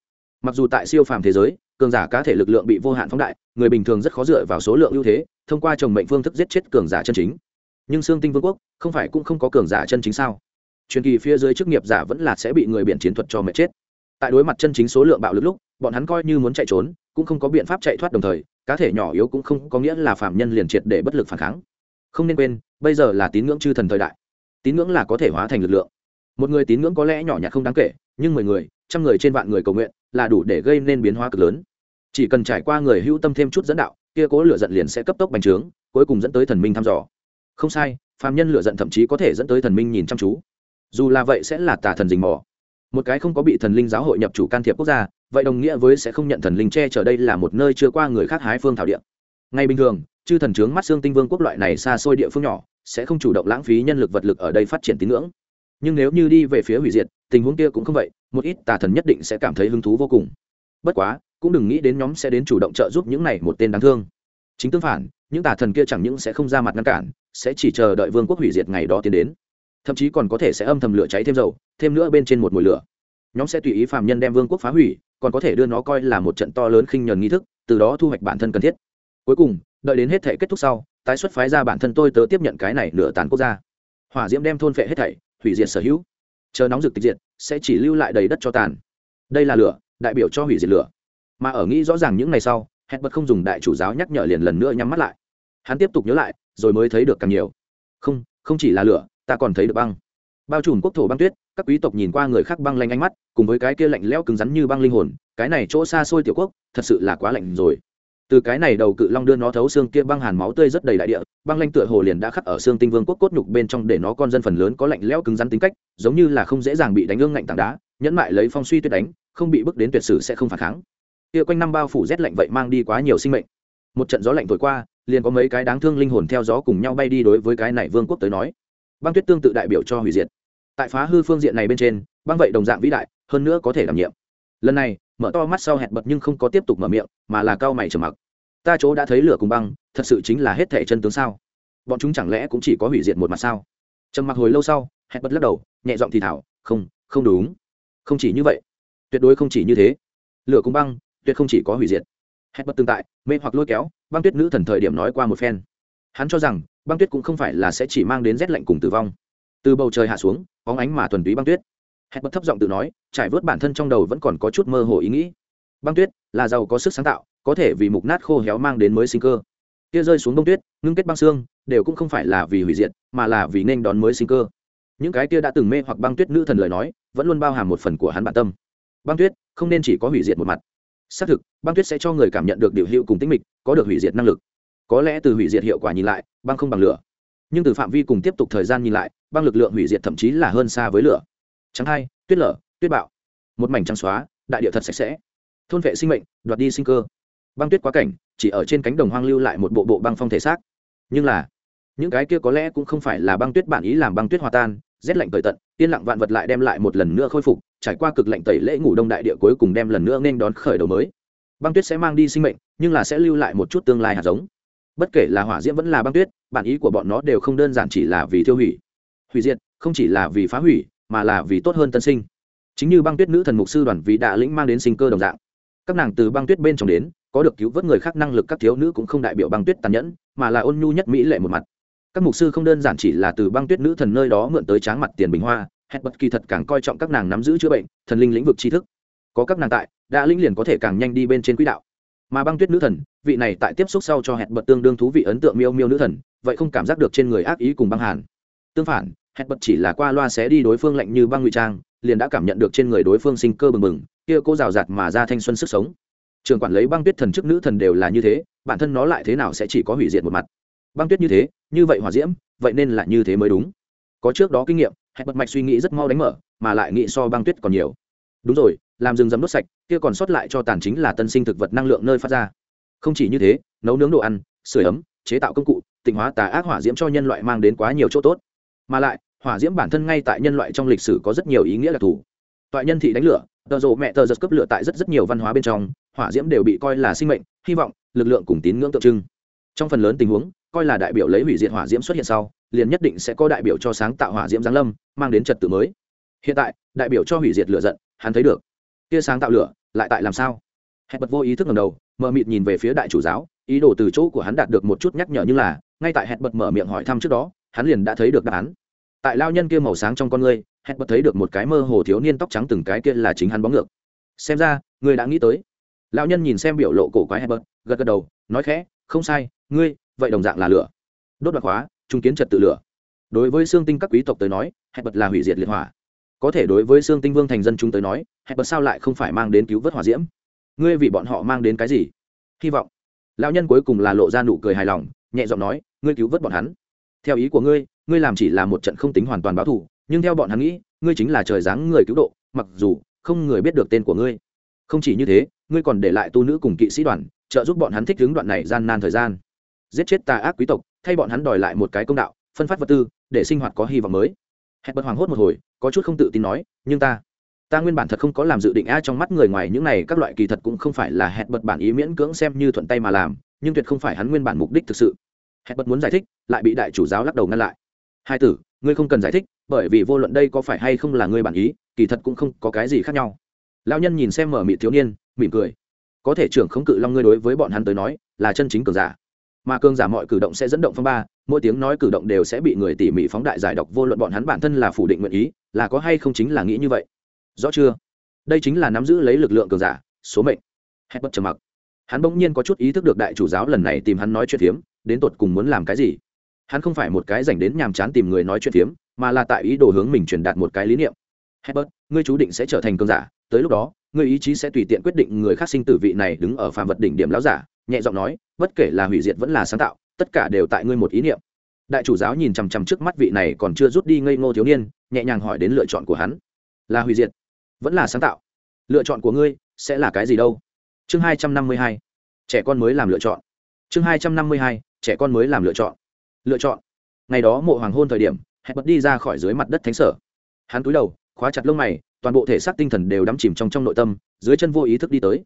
S1: Mặc dù tại siêu phàm thế giới, cường giả cá thể lực lượng bị vô hạn phóng đại, người bình thường rất khó dựa vào số lượng ưu thế, thông qua trồng mệnh phương thức giết chết cường giả chân chính. Nhưng xương tinh vương quốc, không phải cũng không có cường giả chân chính sao? Truyền kỳ phía dưới chức nghiệp giả vẫn là sẽ bị người biển chiến thuật cho mệt chết tại đối mặt chân chính số lượng bạo lực lúc, bọn hắn coi như muốn chạy trốn, cũng không có biện pháp chạy thoát đồng thời, cá thể nhỏ yếu cũng không có nghĩa là phạm nhân liền triệt để bất lực phản kháng. Không nên quên, bây giờ là tín ngưỡng chư thần thời đại. Tín ngưỡng là có thể hóa thành lực lượng. Một người tín ngưỡng có lẽ nhỏ nhặt không đáng kể, nhưng mười người, trăm người trên vạn người cầu nguyện là đủ để gây nên biến hóa cực lớn. Chỉ cần trải qua người hữu tâm thêm chút dẫn đạo, kia cố lửa giận liền sẽ cấp tốc bành trướng, cuối cùng dẫn tới thần minh thăm dò. Không sai, phàm nhân lửa giận thậm chí có thể dẫn tới thần minh nhìn chăm chú. Dù là vậy sẽ là tà thần dình mò một cái không có bị thần linh giáo hội nhập chủ can thiệp quốc gia, vậy đồng nghĩa với sẽ không nhận thần linh che chở đây là một nơi chưa qua người khác hái phương thảo địa. Ngay bình thường, chư thần trướng mắt xương tinh vương quốc loại này xa xôi địa phương nhỏ, sẽ không chủ động lãng phí nhân lực vật lực ở đây phát triển tín ngưỡng. Nhưng nếu như đi về phía hủy diệt, tình huống kia cũng không vậy, một ít tà thần nhất định sẽ cảm thấy hứng thú vô cùng. Bất quá, cũng đừng nghĩ đến nhóm sẽ đến chủ động trợ giúp những này một tên đáng thương. Chính tương phản, những tà thần kia chẳng những sẽ không ra mặt ngăn cản, sẽ chỉ chờ đợi vương quốc hủy diệt ngày đó tiến đến thậm chí còn có thể sẽ âm thầm lửa cháy thêm dầu, thêm nữa bên trên một mùi lửa. Nhóm sẽ tùy ý phạm nhân đem vương quốc phá hủy, còn có thể đưa nó coi là một trận to lớn khinh nhờn nghi thức, từ đó thu hoạch bản thân cần thiết. Cuối cùng, đợi đến hết thể kết thúc sau, tái xuất phái ra bản thân tôi tớ tiếp nhận cái này nửa tàn quốc gia. Hỏa diễm đem thôn phệ hết thảy, hủy diệt sở hữu. Chờ nóng rực tịch diệt, sẽ chỉ lưu lại đầy đất cho tàn. Đây là lửa, đại biểu cho hủy diệt lửa. Mà ở nghĩ rõ ràng những ngày sau, hẹn bật không dùng đại chủ giáo nhắc nhở liền lần nữa nhắm mắt lại. Hắn tiếp tục nhớ lại, rồi mới thấy được càng nhiều. Không không chỉ là lửa ta còn thấy được băng. Bao trùm quốc thổ băng tuyết, các quý tộc nhìn qua người khác băng lanh ánh mắt, cùng với cái kia lạnh lẽo cứng rắn như băng linh hồn, cái này chỗ xa xôi tiểu quốc, thật sự là quá lạnh rồi. Từ cái này đầu cự long đưa nó thấu xương kia băng hàn máu tươi rất đầy đại địa, băng lanh tựa hồ liền đã khắc ở xương tinh vương quốc cốt nhục bên trong để nó con dân phần lớn có lạnh lẽo cứng rắn tính cách, giống như là không dễ dàng bị đánh ương ngạnh tảng đá, nhẫn mại lấy phong suy tuyết đánh, không bị bước đến tuyệt sử sẽ không phản kháng. Kia quanh năm bao phủ rét lạnh vậy mang đi quá nhiều sinh mệnh. Một trận gió lạnh thổi qua, liền có mấy cái đáng thương linh hồn theo gió cùng nhau bay đi đối với cái này vương quốc tới nói băng tuyết tương tự đại biểu cho hủy diệt. Tại phá hư phương diện này bên trên, băng vậy đồng dạng vĩ đại, hơn nữa có thể đảm nhiệm. Lần này, mở to mắt sau hẹn bật nhưng không có tiếp tục mở miệng, mà là cao mày trầm mặc. Ta chỗ đã thấy lửa cùng băng, thật sự chính là hết thể chân tướng sao? Bọn chúng chẳng lẽ cũng chỉ có hủy diệt một mặt sao? Trầm mặc hồi lâu sau, hẹn bật lắc đầu, nhẹ giọng thì thảo, không không đúng. Không chỉ như vậy. Tuyệt đối không chỉ như thế. Lửa cùng băng, tuyệt không chỉ có hủy diệt. Hẹn bật tương tại, mê hoặc lôi kéo, băng tuyết nữ thần thời điểm nói qua một phen hắn cho rằng, băng tuyết cũng không phải là sẽ chỉ mang đến rét lạnh cùng tử vong. Từ bầu trời hạ xuống, bóng ánh mà thuần túy băng tuyết. Hẹn bật thấp giọng tự nói, trải vớt bản thân trong đầu vẫn còn có chút mơ hồ ý nghĩ. Băng tuyết là giàu có sức sáng tạo, có thể vì mục nát khô héo mang đến mới sinh cơ. Kia rơi xuống bông tuyết, ngưng kết băng xương, đều cũng không phải là vì hủy diệt, mà là vì nên đón mới sinh cơ. Những cái kia đã từng mê hoặc băng tuyết nữ thần lời nói, vẫn luôn bao hàm một phần của hắn bản tâm. Băng tuyết, không nên chỉ có hủy diệt một mặt. Xác thực, băng tuyết sẽ cho người cảm nhận được điều hiệu cùng tính mịch, có được hủy diệt năng lực có lẽ từ hủy diệt hiệu quả nhìn lại, băng không bằng lửa. Nhưng từ phạm vi cùng tiếp tục thời gian nhìn lại, băng lực lượng hủy diệt thậm chí là hơn xa với lửa. Trắng hai, tuyết lở, tuyết bạo. Một mảnh trắng xóa, đại địa thật sạch sẽ. Thôn vệ sinh mệnh, đoạt đi sinh cơ. Băng tuyết quá cảnh, chỉ ở trên cánh đồng hoang lưu lại một bộ bộ băng phong thể xác. Nhưng là, những cái kia có lẽ cũng không phải là băng tuyết bản ý làm băng tuyết hòa tan, rét lạnh cởi tận, yên lặng vạn vật lại đem lại một lần nữa khôi phục, trải qua cực lạnh tẩy lễ ngủ đông đại địa cuối cùng đem lần nữa nên đón khởi đầu mới. Băng tuyết sẽ mang đi sinh mệnh, nhưng là sẽ lưu lại một chút tương lai hạt giống bất kể là hỏa diễm vẫn là băng tuyết, bản ý của bọn nó đều không đơn giản chỉ là vì tiêu hủy. Hủy diệt, không chỉ là vì phá hủy, mà là vì tốt hơn tân sinh. Chính như băng tuyết nữ thần mục sư đoàn vì đạ lĩnh mang đến sinh cơ đồng dạng. Các nàng từ băng tuyết bên trong đến, có được cứu vớt người khác năng lực các thiếu nữ cũng không đại biểu băng tuyết tàn nhẫn, mà là ôn nhu nhất mỹ lệ một mặt. Các mục sư không đơn giản chỉ là từ băng tuyết nữ thần nơi đó mượn tới tráng mặt tiền bình hoa, hết bất kỳ thật càng coi trọng các nàng nắm giữ chữa bệnh, thần linh lĩnh vực tri thức. Có các nàng tại đã lĩnh liền có thể càng nhanh đi bên trên quỹ đạo mà băng tuyết nữ thần, vị này tại tiếp xúc sau cho hẹn bật tương đương thú vị ấn tượng miêu miêu nữ thần, vậy không cảm giác được trên người ác ý cùng băng hàn. Tương phản, hẹn bật chỉ là qua loa xé đi đối phương lạnh như băng ngụy trang, liền đã cảm nhận được trên người đối phương sinh cơ bừng bừng, kia cô rào rạt mà ra thanh xuân sức sống. Trường quản lấy băng tuyết thần chức nữ thần đều là như thế, bản thân nó lại thế nào sẽ chỉ có hủy diệt một mặt? Băng tuyết như thế, như vậy hỏa diễm, vậy nên là như thế mới đúng. Có trước đó kinh nghiệm, hẹn bật mạch suy nghĩ rất mau đánh mở, mà lại nghĩ so băng tuyết còn nhiều. Đúng rồi làm rừng rấm đốt sạch, kia còn sót lại cho tàn chính là tân sinh thực vật năng lượng nơi phát ra. Không chỉ như thế, nấu nướng đồ ăn sửa ấm, chế tạo công cụ, tịnh hóa tà ác hỏa diễm cho nhân loại mang đến quá nhiều chỗ tốt. Mà lại, hỏa diễm bản thân ngay tại nhân loại trong lịch sử có rất nhiều ý nghĩa đặc thù. Toại nhân thị đánh lửa, tờ rộ mẹ tờ giật cấp lửa tại rất rất nhiều văn hóa bên trong, hỏa diễm đều bị coi là sinh mệnh, hy vọng, lực lượng cùng tín ngưỡng tượng trưng. Trong phần lớn tình huống, coi là đại biểu lấy hủy diệt hỏa diễm xuất hiện sau, liền nhất định sẽ có đại biểu cho sáng tạo hỏa diễm giáng lâm, mang đến trật tự mới. Hiện tại, đại biểu cho hủy diệt lửa giận, hắn thấy được tia sáng tạo lửa, lại tại làm sao? Hẹn bật vô ý thức ngầm đầu mờ mịt nhìn về phía đại chủ giáo, ý đồ từ chỗ của hắn đạt được một chút nhắc nhở như là, ngay tại hẹn bật mở miệng hỏi thăm trước đó, hắn liền đã thấy được đáp án. Tại lao nhân kia màu sáng trong con ngươi hẹn bật thấy được một cái mơ hồ thiếu niên tóc trắng từng cái kia là chính hắn bóng ngược. Xem ra ngươi đã nghĩ tới. Lão nhân nhìn xem biểu lộ cổ quái hẹn bật gật gật đầu, nói khẽ, không sai, ngươi, vậy đồng dạng là lửa. Đốt đoạt khóa trung kiến trật tự lửa. Đối với xương tinh các quý tộc tới nói hẹn bật là hủy diệt liệt hỏa có thể đối với xương tinh vương thành dân chúng tới nói, hẹn bật sao lại không phải mang đến cứu vớt hỏa diễm? Ngươi vì bọn họ mang đến cái gì? Hy vọng. Lão nhân cuối cùng là lộ ra nụ cười hài lòng, nhẹ giọng nói, ngươi cứu vớt bọn hắn. Theo ý của ngươi ngươi làm chỉ là một trận không tính hoàn toàn báo thù, nhưng theo bọn hắn nghĩ, ngươi chính là trời giáng người cứu độ, mặc dù không người biết được tên của ngươi. Không chỉ như thế, ngươi còn để lại tu nữ cùng kỵ sĩ đoàn, trợ giúp bọn hắn thích hướng đoạn này gian nan thời gian. Giết chết tà ác quý tộc, thay bọn hắn đòi lại một cái công đạo, phân phát vật tư, để sinh hoạt có hy vọng mới. Hẹn bật hoàng hốt một hồi có chút không tự tin nói, nhưng ta ta nguyên bản thật không có làm dự định a trong mắt người ngoài những này các loại kỳ thật cũng không phải là hẹn bật bản ý miễn cưỡng xem như thuận tay mà làm, nhưng tuyệt không phải hắn nguyên bản mục đích thực sự. Hẹn bật muốn giải thích, lại bị đại chủ giáo lắc đầu ngăn lại. Hai tử, ngươi không cần giải thích, bởi vì vô luận đây có phải hay không là ngươi bản ý, kỳ thật cũng không có cái gì khác nhau. Lão nhân nhìn xem mở mị thiếu niên, mỉm cười. Có thể trưởng không cự long ngươi đối với bọn hắn tới nói, là chân chính cường giả. Mà cường giả mọi cử động sẽ dẫn động phong ba, mỗi tiếng nói cử động đều sẽ bị người tỉ mỉ phóng đại giải độc, vô luận bọn hắn bản thân là phủ định nguyện ý là có hay không chính là nghĩ như vậy? Rõ chưa? Đây chính là nắm giữ lấy lực lượng cường giả, số mệnh. Hết bất trầm mặc. Hắn bỗng nhiên có chút ý thức được đại chủ giáo lần này tìm hắn nói chuyện phiếm, đến tột cùng muốn làm cái gì? Hắn không phải một cái dành đến nhàm chán tìm người nói chuyện phiếm, mà là tại ý đồ hướng mình truyền đạt một cái lý niệm. Hebert ngươi chú định sẽ trở thành cường giả, tới lúc đó, ngươi ý chí sẽ tùy tiện quyết định người khác sinh tử vị này đứng ở phàm vật đỉnh điểm lão giả, nhẹ giọng nói, bất kể là hủy diệt vẫn là sáng tạo, tất cả đều tại ngươi một ý niệm. Đại chủ giáo nhìn chằm chằm trước mắt vị này còn chưa rút đi ngây ngô thiếu niên nhẹ nhàng hỏi đến lựa chọn của hắn. Là hủy diệt, vẫn là sáng tạo. Lựa chọn của ngươi sẽ là cái gì đâu? Chương hai trăm năm mươi hai, trẻ con mới làm lựa chọn. Chương hai trăm năm mươi hai, trẻ con mới làm lựa chọn. Lựa chọn. Ngày đó mộ hoàng hôn thời điểm, hẹn bật đi ra khỏi dưới mặt đất thánh sở. Hắn cúi đầu, khóa chặt lông mày, toàn bộ thể xác tinh thần đều đắm chìm trong trong nội tâm, dưới chân vô ý thức đi tới.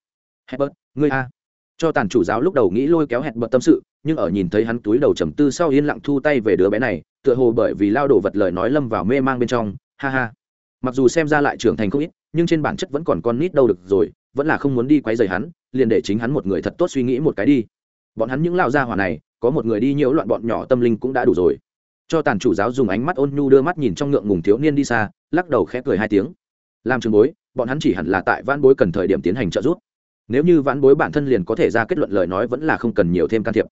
S1: Hẹn bật, ngươi a. Cho tàn chủ giáo lúc đầu nghĩ lôi kéo hẹn bật tâm sự, nhưng ở nhìn thấy hắn túi đầu trầm tư sau yên lặng thu tay về đứa bé này tựa hồ bởi vì lao đổ vật lời nói lâm vào mê mang bên trong, ha ha. Mặc dù xem ra lại trưởng thành không ít, nhưng trên bản chất vẫn còn con nít đâu được rồi, vẫn là không muốn đi quấy rầy hắn, liền để chính hắn một người thật tốt suy nghĩ một cái đi. Bọn hắn những lao gia hỏa này, có một người đi nhiễu loạn bọn nhỏ tâm linh cũng đã đủ rồi. Cho tàn chủ giáo dùng ánh mắt ôn nhu đưa mắt nhìn trong ngượng ngùng thiếu niên đi xa, lắc đầu khẽ cười hai tiếng. Làm trường bối, bọn hắn chỉ hẳn là tại vãn bối cần thời điểm tiến hành trợ giúp. Nếu như vãn bối bản thân liền có thể ra kết luận lời nói vẫn là không cần nhiều thêm can thiệp.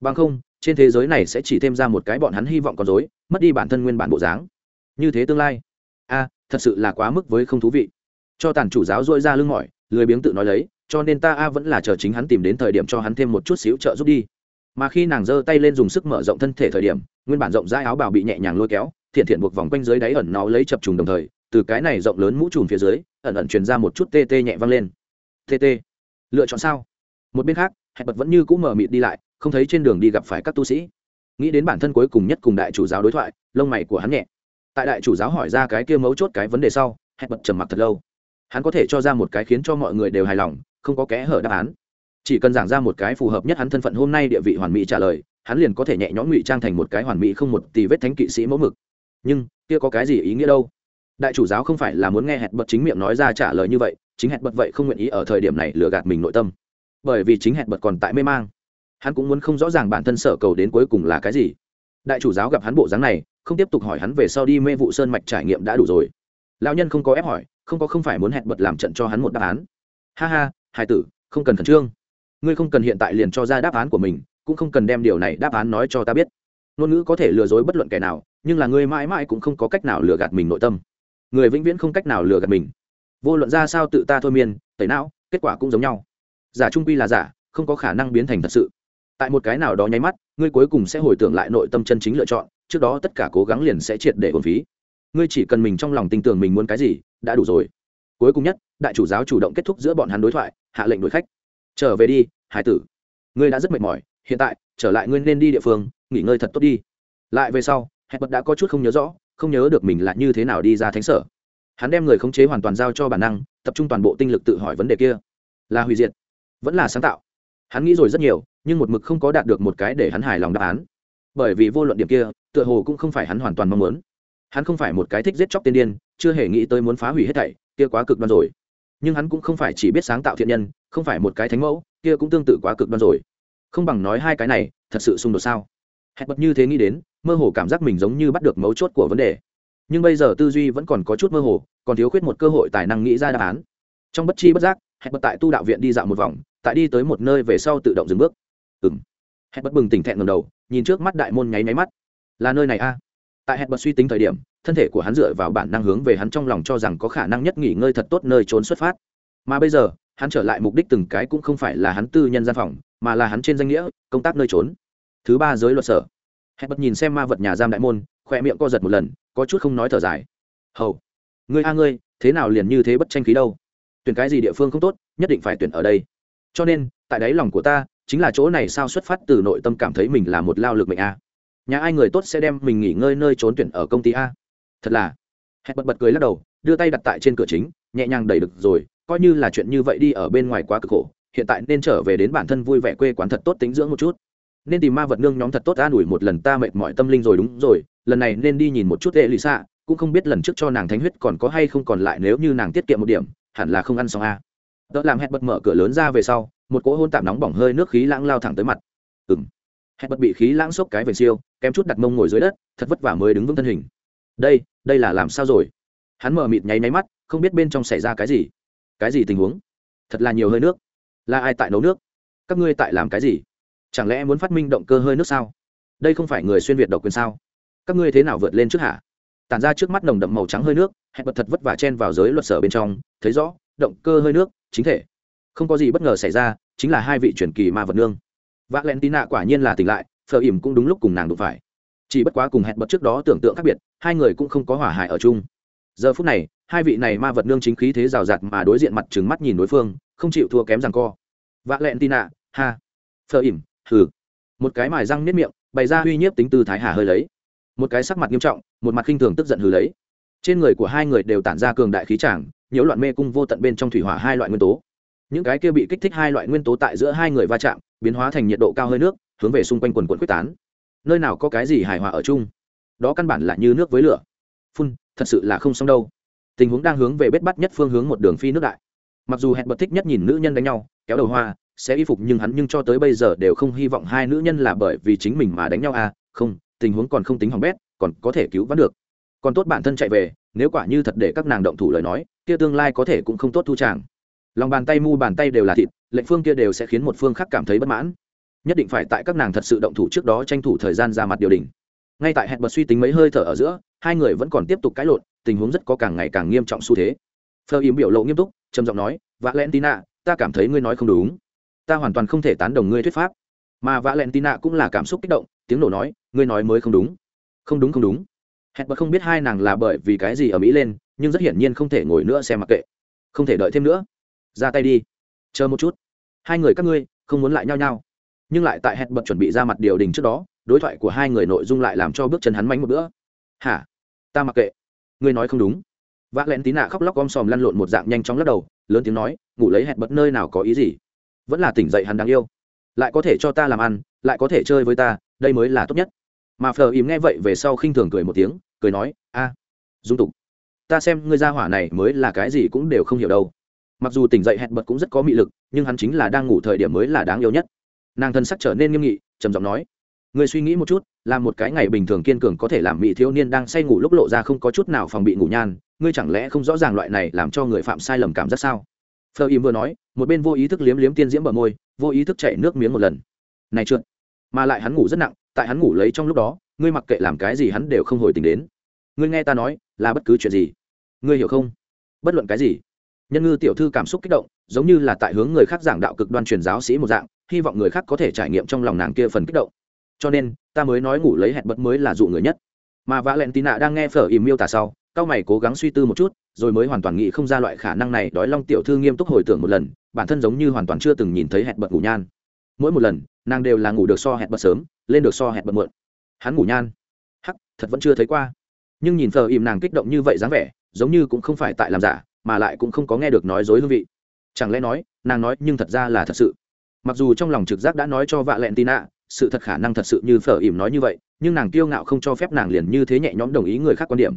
S1: Bằng không trên thế giới này sẽ chỉ thêm ra một cái bọn hắn hy vọng con dối mất đi bản thân nguyên bản bộ dáng. Như thế tương lai. A, thật sự là quá mức với không thú vị. Cho tàn chủ giáo dội ra lưng mỏi, lười biếng tự nói lấy, cho nên ta a vẫn là chờ chính hắn tìm đến thời điểm cho hắn thêm một chút xíu trợ giúp đi. Mà khi nàng giơ tay lên dùng sức mở rộng thân thể thời điểm, nguyên bản rộng rãi áo bào bị nhẹ nhàng lôi kéo, thiện thiện buộc vòng quanh dưới đáy ẩn nó lấy chập trùng đồng thời, từ cái này rộng lớn mũ trùm phía dưới, ẩn ẩn truyền ra một chút tê tê nhẹ vang lên. Tê tê. Lựa chọn sao? Một bên khác, hẹp bật vẫn như cũ mở mịt đi lại không thấy trên đường đi gặp phải các tu sĩ. Nghĩ đến bản thân cuối cùng nhất cùng đại chủ giáo đối thoại, lông mày của hắn nhẹ. Tại đại chủ giáo hỏi ra cái kia mấu chốt cái vấn đề sau, hẹn bật trầm mặc thật lâu. Hắn có thể cho ra một cái khiến cho mọi người đều hài lòng, không có kẽ hở đáp án. Chỉ cần giảng ra một cái phù hợp nhất hắn thân phận hôm nay địa vị hoàn mỹ trả lời, hắn liền có thể nhẹ nhõm ngụy trang thành một cái hoàn mỹ không một tì vết thánh kỵ sĩ mẫu mực. Nhưng, kia có cái gì ý nghĩa đâu? Đại chủ giáo không phải là muốn nghe hẹn bật chính miệng nói ra trả lời như vậy, chính hẹn bật vậy không nguyện ý ở thời điểm này lừa gạt mình nội tâm. Bởi vì chính hẹn bật còn tại mê mang hắn cũng muốn không rõ ràng bản thân sở cầu đến cuối cùng là cái gì. Đại chủ giáo gặp hắn bộ dáng này, không tiếp tục hỏi hắn về sau đi mê vụ sơn mạch trải nghiệm đã đủ rồi. Lão nhân không có ép hỏi, không có không phải muốn hẹn bật làm trận cho hắn một đáp án. Ha ha hải tử, không cần khẩn trương. Ngươi không cần hiện tại liền cho ra đáp án của mình, cũng không cần đem điều này đáp án nói cho ta biết. Ngôn ngữ có thể lừa dối bất luận kẻ nào, nhưng là ngươi mãi mãi cũng không có cách nào lừa gạt mình nội tâm. Người vĩnh viễn không cách nào lừa gạt mình. Vô luận ra sao tự ta thôi miên, tẩy não, kết quả cũng giống nhau. Giả trung quy là giả, không có khả năng biến thành thật sự tại một cái nào đó nháy mắt, ngươi cuối cùng sẽ hồi tưởng lại nội tâm chân chính lựa chọn, trước đó tất cả cố gắng liền sẽ triệt để ổn phí. Ngươi chỉ cần mình trong lòng tin tưởng mình muốn cái gì, đã đủ rồi. Cuối cùng nhất, đại chủ giáo chủ động kết thúc giữa bọn hắn đối thoại, hạ lệnh đuổi khách. Trở về đi, hải tử. Ngươi đã rất mệt mỏi, hiện tại, trở lại ngươi nên đi địa phương, nghỉ ngơi thật tốt đi. Lại về sau hẹn bật đã có chút không nhớ rõ, không nhớ được mình là như thế nào đi ra thánh sở. Hắn đem người khống chế hoàn toàn giao cho bản năng, tập trung toàn bộ tinh lực tự hỏi vấn đề kia. Là hủy diệt, vẫn là sáng tạo. Hắn nghĩ rồi rất nhiều nhưng một mực không có đạt được một cái để hắn hài lòng đáp án. Bởi vì vô luận điểm kia, tựa hồ cũng không phải hắn hoàn toàn mong muốn. Hắn không phải một cái thích giết chóc tiên điên, chưa hề nghĩ tới muốn phá hủy hết thảy, kia quá cực đoan rồi. Nhưng hắn cũng không phải chỉ biết sáng tạo thiện nhân, không phải một cái thánh mẫu, kia cũng tương tự quá cực đoan rồi. Không bằng nói hai cái này, thật sự xung đột sao? Hẹn bật như thế nghĩ đến, mơ hồ cảm giác mình giống như bắt được mấu chốt của vấn đề. Nhưng bây giờ tư duy vẫn còn có chút mơ hồ, còn thiếu khuyết một cơ hội tài năng nghĩ ra đáp án. Trong bất chi bất giác, hẹn bật tại tu đạo viện đi dạo một vòng, tại đi tới một nơi về sau tự động dừng bước ừng hẹn bật bừng tỉnh thẹn ngầm đầu, nhìn trước mắt đại môn nháy máy mắt. Là nơi này a? Tại hẹn bật suy tính thời điểm, thân thể của hắn dựa vào bản năng hướng về hắn trong lòng cho rằng có khả năng nhất nghỉ ngơi thật tốt nơi trốn xuất phát. Mà bây giờ, hắn trở lại mục đích từng cái cũng không phải là hắn tư nhân gian phòng, mà là hắn trên danh nghĩa, công tác nơi trốn. Thứ ba giới luật sở. Hẹn bật nhìn xem ma vật nhà giam đại môn, khỏe miệng co giật một lần, có chút không nói thở dài. Hầu. Ngươi a ngươi, thế nào liền như thế bất tranh khí đâu? Tuyển cái gì địa phương không tốt, nhất định phải tuyển ở đây. Cho nên, tại đáy lòng của ta chính là chỗ này sao xuất phát từ nội tâm cảm thấy mình là một lao lực mệnh a. Nhà ai người tốt sẽ đem mình nghỉ ngơi nơi trốn tuyển ở công ty a? Thật là. Hẹn bật bật cười lắc đầu, đưa tay đặt tại trên cửa chính, nhẹ nhàng đẩy được rồi, coi như là chuyện như vậy đi ở bên ngoài quá cực khổ, hiện tại nên trở về đến bản thân vui vẻ quê quán thật tốt tính dưỡng một chút. Nên tìm ma vật nương nhóm thật tốt an ủi một lần ta mệt mỏi tâm linh rồi đúng rồi, lần này nên đi nhìn một chút hệ lì xạ cũng không biết lần trước cho nàng thánh huyết còn có hay không còn lại nếu như nàng tiết kiệm một điểm, hẳn là không ăn xong a. à đỡ làm hẹn bật mở cửa lớn ra về sau một cỗ hôn tạm nóng bỏng hơi nước khí lãng lao thẳng tới mặt. Ừm, m hẹn bật bị khí lãng xốc cái về siêu kém chút đặt mông ngồi dưới đất thật vất vả mới đứng vững thân hình. Đây đây là làm sao rồi? Hắn mở mịt nháy máy mắt không biết bên trong xảy ra cái gì. Cái gì tình huống? Thật là nhiều hơi nước. Là ai tại nấu nước? Các ngươi tại làm cái gì? Chẳng lẽ muốn phát minh động cơ hơi nước sao? Đây không phải người xuyên việt độc quyền sao? Các ngươi thế nào vượt lên trước hả? Tản ra trước mắt nồng đậm màu trắng hơi nước hẹn bật thật vất vả chen vào giới luật sở bên trong thấy rõ động cơ hơi nước, chính thể. Không có gì bất ngờ xảy ra, chính là hai vị truyền kỳ ma vật nương. Vác len l nạ quả nhiên là tỉnh lại phờ ỉm cũng đúng lúc cùng nàng đụng phải. Chỉ bất quá cùng hẹn bật trước đó tưởng tượng khác biệt, hai người cũng không có hỏa hại ở chung. Giờ phút này, hai vị này ma vật nương chính khí thế rào rạt mà đối diện mặt trừng mắt nhìn đối phương, không chịu thua kém rằng co. Vác len l nạ ha. Phờ ỉm, hừ. Một cái mài răng nếp miệng, bày ra uy nhiếp tính tư thái hà hơi lấy. Một cái sắc mặt nghiêm trọng, một mặt khinh thường tức giận hừ lấy. Trên người của hai người đều tản ra cường đại khí tràng nhiễu loạn mê cung vô tận bên trong thủy hỏa hai loại nguyên tố. Những cái kia bị kích thích hai loại nguyên tố tại giữa hai người va chạm, biến hóa thành nhiệt độ cao hơi nước, hướng về xung quanh quần quần quyết tán. Nơi nào có cái gì hài hòa ở chung? Đó căn bản là như nước với lửa. Phun, thật sự là không xong đâu. Tình huống đang hướng về bết bắt nhất phương hướng một đường phi nước đại. Mặc dù hẹn bật thích nhất nhìn nữ nhân đánh nhau, kéo đầu hoa, sẽ y phục nhưng hắn nhưng cho tới bây giờ đều không hy vọng hai nữ nhân là bởi vì chính mình mà đánh nhau à không, tình huống còn không tính hỏng bét, còn có thể cứu vãn được. Còn tốt bản thân chạy về, nếu quả như thật để các nàng động thủ lời nói kia tương lai có thể cũng không tốt thu tràng. Lòng bàn tay mu bàn tay đều là thịt, lệnh phương kia đều sẽ khiến một phương khác cảm thấy bất mãn. Nhất định phải tại các nàng thật sự động thủ trước đó tranh thủ thời gian ra mặt điều đình. Ngay tại hẹn bật suy tính mấy hơi thở ở giữa, hai người vẫn còn tiếp tục cãi lộn, tình huống rất có càng ngày càng nghiêm trọng xu thế. Phơ im biểu lộ nghiêm túc, trầm giọng nói vạ len tina ta cảm thấy ngươi nói không đúng. Ta hoàn toàn không thể tán đồng ngươi thuyết pháp. Mà vạ len tina cũng là cảm xúc kích động, tiếng nổ nói, ngươi nói mới không đúng. Không đúng không đúng. Hẹn bật không biết hai nàng là bởi vì cái gì ở mỹ lên nhưng rất hiển nhiên không thể ngồi nữa xem mặc kệ. Không thể đợi thêm nữa. Ra tay đi. Chờ một chút. Hai người các ngươi, không muốn lại nhau nhau nhưng lại tại hẹn bật chuẩn bị ra mặt điều đình trước đó, đối thoại của hai người nội dung lại làm cho bước chân hắn mánh một bữa. Hả? Ta mặc kệ. Ngươi nói không đúng. Vác lén tí nạ khóc lóc om sòm lăn lộn một dạng nhanh chóng lắc đầu, lớn tiếng nói, ngủ lấy hẹn bật nơi nào có ý gì? Vẫn là tỉnh dậy hắn đáng yêu. Lại có thể cho ta làm ăn, lại có thể chơi với ta, đây mới là tốt nhất. Mà phờ ìm nghe vậy về sau khinh thường cười một tiếng, cười nói, a, dung tục ta xem ngươi ra hỏa này mới là cái gì cũng đều không hiểu đâu. Mặc dù tỉnh dậy hẹn bật cũng rất có mị lực, nhưng hắn chính là đang ngủ thời điểm mới là đáng yêu nhất. Nàng thân sắc trở nên nghiêm nghị, trầm giọng nói người suy nghĩ một chút, là một cái ngày bình thường kiên cường có thể làm mỹ thiếu niên đang say ngủ lúc lộ ra không có chút nào phòng bị ngủ nhan ngươi chẳng lẽ không rõ ràng loại này làm cho người phạm sai lầm cảm giác sao? Phờ im vừa nói, một bên vô ý thức liếm liếm tiên diễm bờ môi, vô ý thức chạy nước miếng một lần. Này trượt. Mà lại hắn ngủ rất nặng, tại hắn ngủ lấy trong lúc đó, ngươi mặc kệ làm cái gì hắn đều không hồi tình đến. Ngươi nghe ta nói, là bất cứ chuyện gì? Ngươi hiểu không? Bất luận cái gì, nhân ngư tiểu thư cảm xúc kích động, giống như là tại hướng người khác giảng đạo cực đoan truyền giáo sĩ một dạng, hy vọng người khác có thể trải nghiệm trong lòng nàng kia phần kích động. Cho nên, ta mới nói ngủ lấy hẹn bật mới là dụ người nhất. Mà vã lẹn tì nạ đang nghe phở ìm miêu tả sau, cao mày cố gắng suy tư một chút, rồi mới hoàn toàn nghĩ không ra loại khả năng này đói long tiểu thư nghiêm túc hồi tưởng một lần, bản thân giống như hoàn toàn chưa từng nhìn thấy hẹn bật ngủ nhan. Mỗi một lần, nàng đều là ngủ được so hẹn bật sớm, lên được so hẹn bật muộn. Hắn ngủ nhan. Hắc, thật vẫn chưa thấy qua. Nhưng nhìn phở ìm nàng kích động như vậy dáng vẻ giống như cũng không phải tại làm giả, mà lại cũng không có nghe được nói dối hương vị. Chẳng lẽ nói, nàng nói nhưng thật ra là thật sự? Mặc dù trong lòng trực giác đã nói cho vạ lẹn tin ạ sự thật khả năng thật sự như phở ỉm nói như vậy, nhưng nàng kiêu ngạo không cho phép nàng liền như thế nhẹ nhõm đồng ý người khác quan điểm.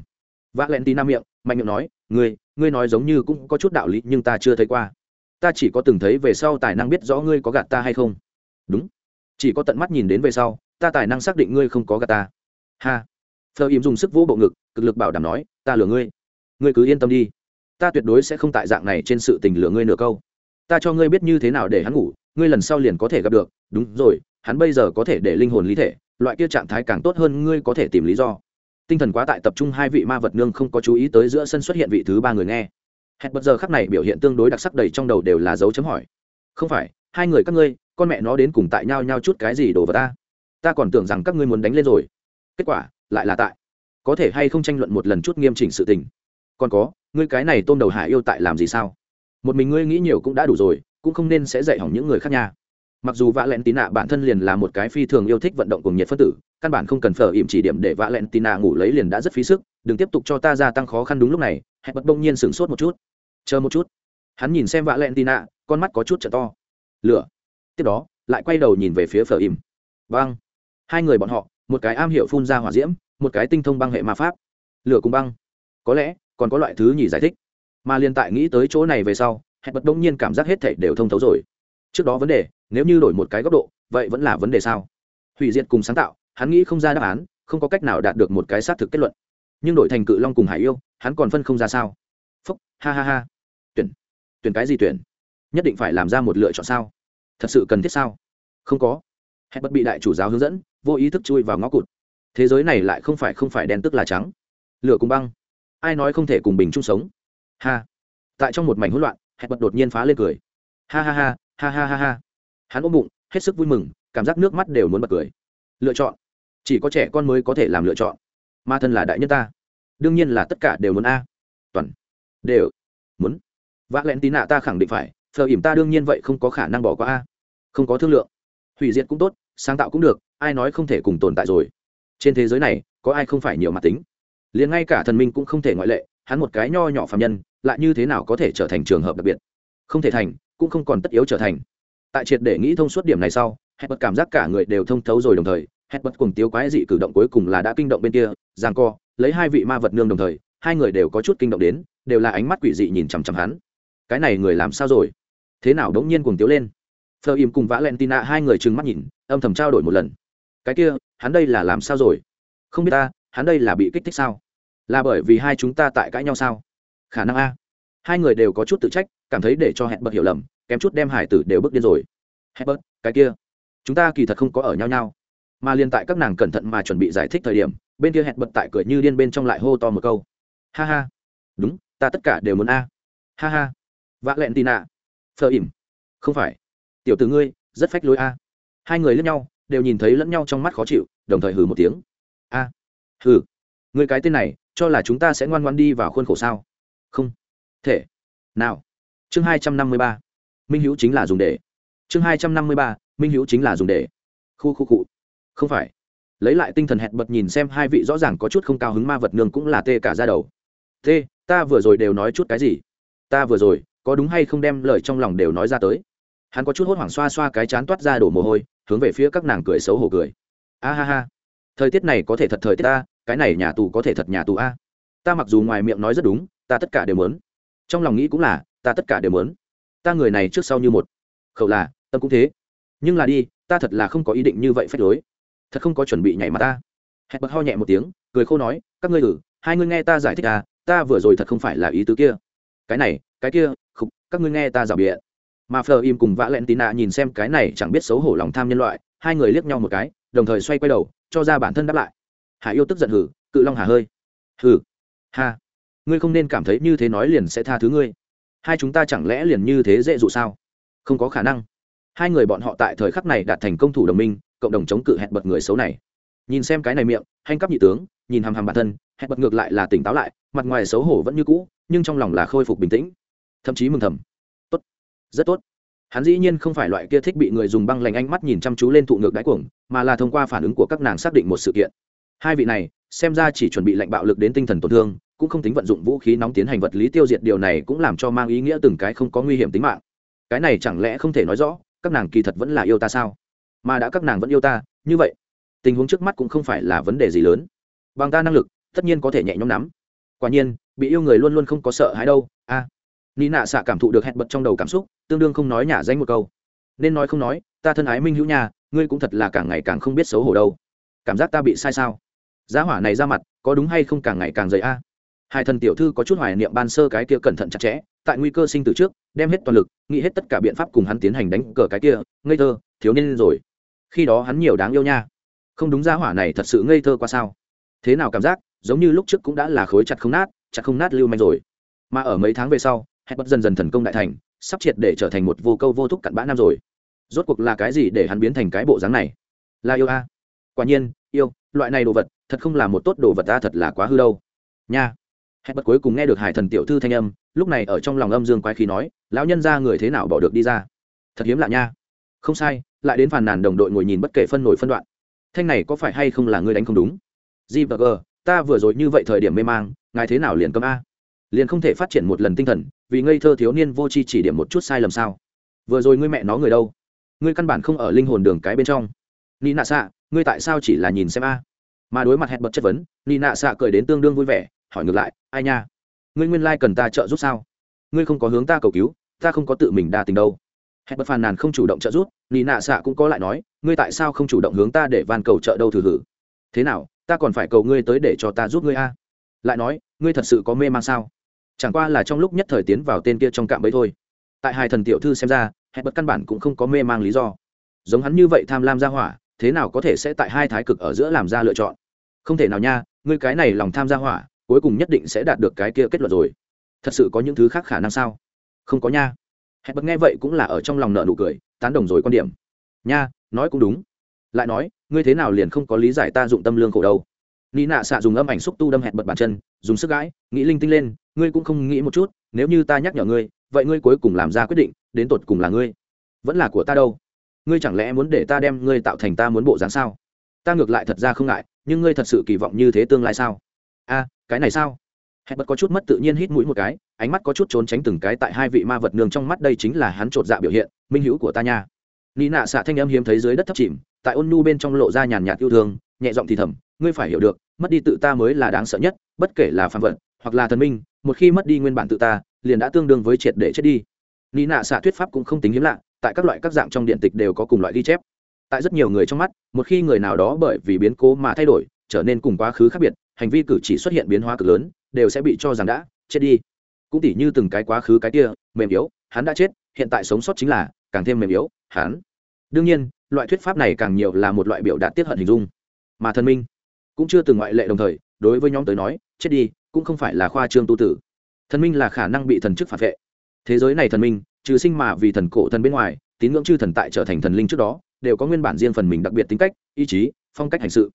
S1: Vạ lẹn tin miệng, mạnh miệng nói, ngươi ngươi nói giống như cũng có chút đạo lý nhưng ta chưa thấy qua. Ta chỉ có từng thấy về sau tài năng biết rõ ngươi có gạt ta hay không. Đúng. Chỉ có tận mắt nhìn đến về sau, ta tài năng xác định ngươi không có gạt ta. Ha. Phờ ìm dùng sức vỗ bộ ngực, cực lực bảo đảm nói, ta lừa ngươi ngươi cứ yên tâm đi. Ta tuyệt đối sẽ không tại dạng này trên sự tình lừa ngươi nửa câu. Ta cho ngươi biết như thế nào để hắn ngủ, ngươi lần sau liền có thể gặp được. Đúng rồi, hắn bây giờ có thể để linh hồn lý thể, loại kia trạng thái càng tốt hơn ngươi có thể tìm lý do. Tinh thần quá tại tập trung hai vị ma vật nương không có chú ý tới giữa sân xuất hiện vị thứ ba người nghe. Hẹn bật giờ khắc này biểu hiện tương đối đặc sắc đầy trong đầu đều là dấu chấm hỏi. Không phải, hai người các ngươi, con mẹ nó đến cùng tại nhau nhau chút cái gì đồ vào ta? Ta còn tưởng rằng các ngươi muốn đánh lên rồi. Kết quả, lại là tại. Có thể hay không tranh luận một lần chút nghiêm chỉnh sự tình còn có, ngươi cái này tôm đầu hải yêu tại làm gì sao? Một mình ngươi nghĩ nhiều cũng đã đủ rồi, cũng không nên sẽ dạy hỏng những người khác nha. Mặc dù vạ lẹn tín nạ bản thân liền là một cái phi thường yêu thích vận động cùng nhiệt phân tử, căn bản không cần phở ỉm chỉ điểm để vạ lẹn tín nạ ngủ lấy liền đã rất phí sức, đừng tiếp tục cho ta gia tăng khó khăn đúng lúc này, hẹn bật bỗng nhiên sửng sốt một chút. Chờ một chút. Hắn nhìn xem vạ lẹn tín nạ con mắt có chút trở to. Lửa. Tiếp đó, lại quay đầu nhìn về phía phở ỉm. Băng. Hai người bọn họ, một cái am hiểu phun ra hỏa diễm, một cái tinh thông băng hệ ma pháp. Lửa cùng băng. Có lẽ còn có loại thứ nhì giải thích. Mà liên tại nghĩ tới chỗ này về sau, hẹn bật đông nhiên cảm giác hết thảy đều thông thấu rồi. Trước đó vấn đề, nếu như đổi một cái góc độ, vậy vẫn là vấn đề sao? Hủy diệt cùng sáng tạo, hắn nghĩ không ra đáp án, không có cách nào đạt được một cái xác thực kết luận. Nhưng đổi thành cự long cùng hải yêu, hắn còn phân không ra sao? Phúc, ha ha ha. Tuyển. Tuyển cái gì tuyển? Nhất định phải làm ra một lựa chọn sao? Thật sự cần thiết sao? Không có. Hẹn bất bị đại chủ giáo hướng dẫn, vô ý thức chui vào ngõ cụt. Thế giới này lại không phải không phải đen tức là trắng. Lửa cùng băng ai nói không thể cùng bình chung sống? Ha. Tại trong một mảnh hỗn loạn, hẹn bật đột nhiên phá lên cười. Ha ha ha ha ha ha ha. Hắn ôm bụng, hết sức vui mừng, cảm giác nước mắt đều muốn bật cười. Lựa chọn. Chỉ có trẻ con mới có thể làm lựa chọn. Ma thân là đại nhân ta. Đương nhiên là tất cả đều muốn a. Toàn. Đều. Muốn. V lẹn tí nạ ta khẳng định phải, phờ ỉm ta đương nhiên vậy không có khả năng bỏ qua a. Không có thương lượng. Hủy diệt cũng tốt, sáng tạo cũng được, ai nói không thể cùng tồn tại rồi. Trên thế giới này, có ai không phải nhiều mặt tính? Liền ngay cả thần minh cũng không thể ngoại lệ, hắn một cái nho nhỏ phạm nhân, lại như thế nào có thể trở thành trường hợp đặc biệt? Không thể thành, cũng không còn tất yếu trở thành. Tại triệt để nghĩ thông suốt điểm này sau hẹn bật cảm giác cả người đều thông thấu rồi đồng thời hẹn bật cùng tiếu quái dị cử động cuối cùng là đã kinh động bên kia giang co, lấy hai vị ma vật nương đồng thời, hai người đều có chút kinh động đến, đều là ánh mắt quỷ dị nhìn chằm chằm hắn. Cái này người làm sao rồi? Thế nào đống nhiên cùng tiếu lên? Phờ im cùng vã len tina hai người trừng mắt nhìn, âm thầm trao đổi một lần. Cái kia, hắn đây là làm sao rồi? Không biết ta, hắn đây là bị kích thích sao? Là bởi vì hai chúng ta tại cãi nhau sao? Khả năng a. Hai người đều có chút tự trách, cảm thấy để cho hẹn bật hiểu lầm, kém chút đem hải tử đều bước điên rồi. Hẹn bật cái kia, chúng ta kỳ thật không có ở nhau nhau. Mà liên tại các nàng cẩn thận mà chuẩn bị giải thích thời điểm, bên kia hẹn bật tại cười như điên bên trong lại hô to một câu. Ha ha. Đúng, ta tất cả đều muốn a. Ha ha. Vạ lẹn tì nạ. Phờ ỉm. Không phải. Tiểu từ ngươi, rất phách lối a. Hai người lẫn nhau, đều nhìn thấy lẫn nhau trong mắt khó chịu, đồng thời hừ một tiếng. A. Hừ. Người cái tên này cho là chúng ta sẽ ngoan ngoan đi vào khuôn khổ sao? Không. Thể. Nào. Chương hai trăm năm mươi ba. Minh hữu chính là dùng để. Chương hai trăm năm mươi ba. Minh hữu chính là dùng để. Khu khu cụ không phải. Lấy lại tinh thần hẹn bật nhìn xem hai vị rõ ràng có chút không cao hứng ma vật nương cũng là tê cả ra đầu. Tê, ta vừa rồi đều nói chút cái gì? Ta vừa rồi, có đúng hay không đem lời trong lòng đều nói ra tới? Hắn có chút hốt hoảng xoa xoa cái chán toát ra đổ mồ hôi, hướng về phía các nàng cười xấu hổ cười. A ha ha. Thời tiết này có thể thật thời tiết ta cái này nhà tù có thể thật nhà tù a. Ta mặc dù ngoài miệng nói rất đúng, ta tất cả đều mớn trong lòng nghĩ cũng là, ta tất cả đều mớn ta người này trước sau như một. Khẩu là, tâm cũng thế. Nhưng là đi, ta thật là không có ý định như vậy phép lối. Thật không có chuẩn bị nhảy mà ta. Hẹn bật ho nhẹ một tiếng, cười khô nói, các ngươi thử hai ngươi nghe ta giải thích à ta vừa rồi thật không phải là ý tứ kia. Cái này, cái kia không các ngươi nghe ta rào bịa mà phờ im cùng vã lẹn tín nạ nhìn xem cái này chẳng biết xấu hổ lòng tham nhân loại, hai người liếc nhau một cái, đồng thời xoay quay đầu, cho ra bản thân đáp lại hạ yêu tức giận hử, cự long hà hơi. Hử. Ha. Ngươi không nên cảm thấy như thế nói liền sẽ tha thứ ngươi. Hai chúng ta chẳng lẽ liền như thế dễ dụ sao? Không có khả năng. Hai người bọn họ tại thời khắc này đạt thành công thủ đồng minh, cộng đồng chống cự hẹn bật người xấu này. Nhìn xem cái này miệng, hành cấp nhị tướng, nhìn hàm hàm bản thân, hẹn bật ngược lại là tỉnh táo lại, mặt ngoài xấu hổ vẫn như cũ, nhưng trong lòng là khôi phục bình tĩnh. Thậm chí mừng thầm. Tốt. Rất tốt. Hắn dĩ nhiên không phải loại kia thích bị người dùng băng lành ánh mắt nhìn chăm chú lên thụ ngược đáy cuồng, mà là thông qua phản ứng của các nàng xác định một sự kiện hai vị này xem ra chỉ chuẩn bị lệnh bạo lực đến tinh thần tổn thương cũng không tính vận dụng vũ khí nóng tiến hành vật lý tiêu diệt điều này cũng làm cho mang ý nghĩa từng cái không có nguy hiểm tính mạng. Cái này chẳng lẽ không thể nói rõ các nàng kỳ thật vẫn là yêu ta sao? Mà đã các nàng vẫn yêu ta như vậy tình huống trước mắt cũng không phải là vấn đề gì lớn. Bằng ta năng lực tất nhiên có thể nhẹ nhõm nắm. Quả nhiên bị yêu người luôn luôn không có sợ hãi đâu a. À, ni nạ xạ cảm thụ được hẹn bật trong đầu cảm xúc tương đương không nói nhả danh một câu. Nên nói không nói ta thân ái minh hữu nhà ngươi cũng thật là càng ngày càng không biết xấu hổ đâu. Cảm giác ta bị sai sao? Giá hỏa này ra mặt, có đúng hay không càng ngày càng dày a? Hai thần tiểu thư có chút hoài niệm ban sơ cái kia cẩn thận chặt chẽ, tại nguy cơ sinh từ trước, đem hết toàn lực, nghĩ hết tất cả biện pháp cùng hắn tiến hành đánh cờ cái kia, ngây thơ, thiếu niên rồi. Khi đó hắn nhiều đáng yêu nha. Không đúng giá hỏa này thật sự ngây thơ qua sao. Thế nào cảm giác, giống như lúc trước cũng đã là khối chặt không nát, chặt không nát lưu manh rồi. Mà ở mấy tháng về sau, hẹn bất dần dần thần công đại thành, sắp triệt để trở thành một vô câu vô thúc cặn bã nam rồi. Rốt cuộc là cái gì để hắn biến thành cái bộ dáng này? Là yêu a? Quả nhiên, yêu, loại này đồ vật thật không là một tốt đồ vật ta thật là quá hư đâu. Nha. Hẹn bất cuối cùng nghe được hải thần tiểu thư thanh âm, lúc này ở trong lòng âm dương quái khí nói, lão nhân ra người thế nào bỏ được đi ra? Thật hiếm lạ nha. Không sai, lại đến phàn nàn đồng đội ngồi nhìn bất kể phân nổi phân đoạn. Thanh này có phải hay không là ngươi đánh không đúng? G và g ta vừa rồi như vậy thời điểm mê mang, ngài thế nào liền cấm a? Liền không thể phát triển một lần tinh thần, vì ngây thơ thiếu niên vô tri chỉ điểm một chút sai lầm sao? Vừa rồi ngươi mẹ nó người đâu? Ngươi căn bản không ở linh hồn đường cái bên trong. Ni nạ xạ, ngươi tại sao chỉ là nhìn xem a? Mà đối mặt hẹn bật chất vấn ni nạ xạ cười đến tương đương vui vẻ, hỏi ngược lại, ai nha? Ngươi nguyên lai、like、cần ta trợ giúp sao? Ngươi không có hướng ta cầu cứu, ta không có tự mình đa tình đâu. Hẹn bật phàn nàn không chủ động trợ giúp ni nạ xạ cũng có lại nói, ngươi tại sao không chủ động hướng ta để van cầu trợ đâu thử thử? thế nào, ta còn phải cầu ngươi tới để cho ta giúp ngươi a? Lại nói, ngươi thật sự có mê man sao? Chẳng qua là trong lúc nhất thời tiến vào tên kia trong cạm bẫy thôi. Tại hai thần tiểu thư xem ra, hẹn bật căn bản cũng không có mê mang lý do. Giống hắn như vậy tham lam ra hỏa thế nào có thể sẽ tại hai thái cực ở giữa làm ra lựa chọn? Không thể nào nha, ngươi cái này lòng tham gia hỏa, cuối cùng nhất định sẽ đạt được cái kia kết luận rồi. Thật sự có những thứ khác khả năng sao? Không có nha. Hẹn bật nghe vậy cũng là ở trong lòng nợ nụ cười, tán đồng rồi quan điểm. Nha, nói cũng đúng. Lại nói, ngươi thế nào liền không có lý giải ta dụng tâm lương khổ đâu? Ni nạ xạ dùng âm ảnh xúc tu đâm hẹn bật bàn chân, dùng sức gãi, nghĩ linh tinh lên, ngươi cũng không nghĩ một chút, nếu như ta nhắc nhở ngươi, vậy ngươi cuối cùng làm ra quyết định, đến tột cùng là ngươi. Vẫn là của ta đâu? Ngươi chẳng lẽ muốn để ta đem ngươi tạo thành ta muốn bộ dáng sao? Ta ngược lại thật ra không ngại, nhưng ngươi thật sự kỳ vọng như thế tương lai sao? A, cái này sao? Hẹn bật có chút mất tự nhiên hít mũi một cái, ánh mắt có chút trốn tránh từng cái tại hai vị ma vật nương trong mắt đây chính là hắn trột dạ biểu hiện, minh hữu của ta nha. Ni nạ xạ thanh âm hiếm thấy dưới đất thấp chìm, tại ôn nu bên trong lộ ra nhàn nhạt yêu thương, nhẹ giọng thì thầm, ngươi phải hiểu được, mất đi tự ta mới là đáng sợ nhất, bất kể là phàm vật, hoặc là thần minh, một khi mất đi nguyên bản tự ta, liền đã tương đương với triệt để chết đi. Ni nạ xạ thuyết pháp cũng không tính hiếm lạ tại các loại các dạng trong điện tịch đều có cùng loại ghi chép. Tại rất nhiều người trong mắt, một khi người nào đó bởi vì biến cố mà thay đổi, trở nên cùng quá khứ khác biệt, hành vi cử chỉ xuất hiện biến hóa cực lớn, đều sẽ bị cho rằng đã chết đi. Cũng tỉ như từng cái quá khứ cái kia, mềm yếu, hắn đã chết, hiện tại sống sót chính là càng thêm mềm yếu, hắn. Đương nhiên, loại thuyết pháp này càng nhiều là một loại biểu đạt tiết hận hình dung. Mà thần minh cũng chưa từng ngoại lệ đồng thời, đối với nhóm tới nói, chết đi cũng không phải là khoa trương tu tử. Thần minh là khả năng bị thần chức phản vệ. Thế giới này thần minh trừ sinh mà vì thần cổ thần bên ngoài, tín ngưỡng chư thần tại trở thành thần linh trước đó, đều có nguyên bản riêng phần mình đặc biệt tính cách, ý chí, phong cách hành sự.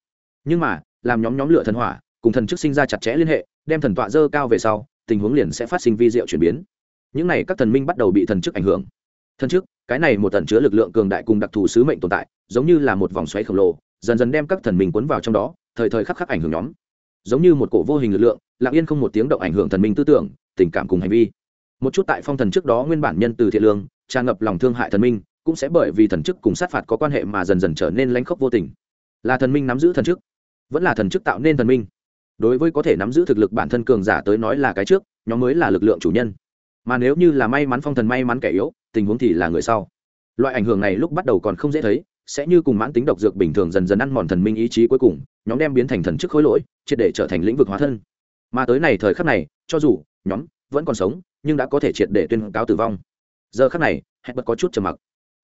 S1: Nhưng mà, làm nhóm nhóm lửa thần hỏa, cùng thần chức sinh ra chặt chẽ liên hệ, đem thần tọa dơ cao về sau, tình huống liền sẽ phát sinh vi diệu chuyển biến. Những n à y các thần minh bắt đầu bị thần chức ảnh hưởng. Thần chức cái này một tần chứa lực lượng cường đại cùng đặc thù sứ mệnh tồn tại, giống như là một vòng xoáy khổng lồ, dần dần đem các thần minh cuốn vào trong đó, thời thời khắc khắc ảnh hưởng nhóm. Giống như một cổ vô hình lực lượng, lặng yên không một tiếng động ảnh hưởng thần minh tư tưởng, tình cảm cùng hành vi một chút tại phong thần trước đó nguyên bản nhân từ thiện lương, tràn ngập lòng thương hại thần minh, cũng sẽ bởi vì thần chức cùng sát phạt có quan hệ mà dần dần trở nên lãnh khốc vô tình. Là thần minh nắm giữ thần chức, vẫn là thần chức tạo nên thần minh. Đối với có thể nắm giữ thực lực bản thân cường giả tới nói là cái trước, nhóm mới là lực lượng chủ nhân. Mà nếu như là may mắn phong thần may mắn kẻ yếu, tình huống thì là người sau. Loại ảnh hưởng này lúc bắt đầu còn không dễ thấy, sẽ như cùng mãn tính độc dược bình thường dần dần ăn mòn thần minh ý chí cuối cùng, nhóm đem biến thành thần chức khối lỗi, triệt để trở thành lĩnh vực hóa thân. Mà tới này thời khắc này, cho dù, nhóm vẫn còn sống, nhưng đã có thể triệt để tuyên cáo tử vong. Giờ khắc này, hẹn bật có chút trầm mặc.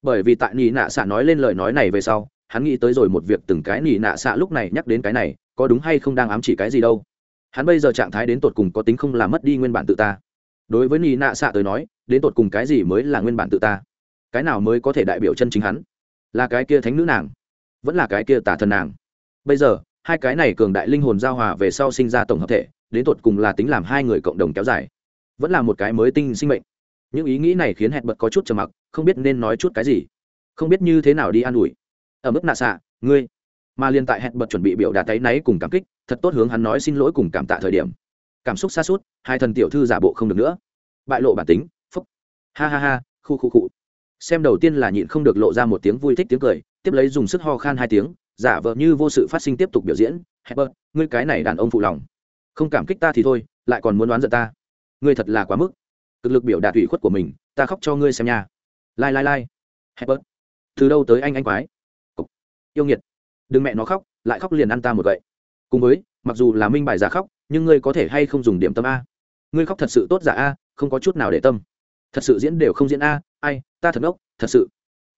S1: Bởi vì tại nị nạ xạ nói lên lời nói này về sau, hắn nghĩ tới rồi một việc từng cái nị nạ xạ lúc này nhắc đến cái này, có đúng hay không đang ám chỉ cái gì đâu. Hắn bây giờ trạng thái đến tột cùng có tính không làm mất đi nguyên bản tự ta. Đối với nị nạ xạ tới nói, đến tột cùng cái gì mới là nguyên bản tự ta? Cái nào mới có thể đại biểu chân chính hắn? Là cái kia thánh nữ nàng, vẫn là cái kia tả thần nàng. Bây giờ, hai cái này cường đại linh hồn giao hòa về sau sinh ra tổng hợp thể, đến tột cùng là tính làm hai người cộng đồng kéo dài vẫn là một cái mới tinh sinh mệnh. Những ý nghĩ này khiến hẹn bật có chút trầm mặc, không biết nên nói chút cái gì. Không biết như thế nào đi an ủi. Ở mức nạ xạ, ngươi. Mà liên tại hẹn bật chuẩn bị biểu đạt tay náy cùng cảm kích, thật tốt hướng hắn nói xin lỗi cùng cảm tạ thời điểm. Cảm xúc xa suốt, hai thần tiểu thư giả bộ không được nữa. Bại lộ bản tính, phúc. Ha ha ha, khu khu khu. Xem đầu tiên là nhịn không được lộ ra một tiếng vui thích tiếng cười, tiếp lấy dùng sức ho khan hai tiếng, giả vờ như vô sự phát sinh tiếp tục biểu diễn. Hẹn ngươi cái này đàn ông phụ lòng. Không cảm kích ta thì thôi, lại còn muốn đoán giận ta ngươi thật là quá mức. Cực lực biểu đạt ủy khuất của mình, ta khóc cho ngươi xem nha. Lai lai lai. Hẹn từ đâu tới anh anh quái? Cục. yêu nghiệt. Đừng mẹ nó khóc, lại khóc liền ăn ta một vậy. cùng với, mặc dù là minh bài giả khóc, nhưng ngươi có thể hay không dùng điểm tâm a? Ngươi khóc thật sự tốt giả a, không có chút nào để tâm. Thật sự diễn đều không diễn a, ai, ta thật ngốc, thật sự.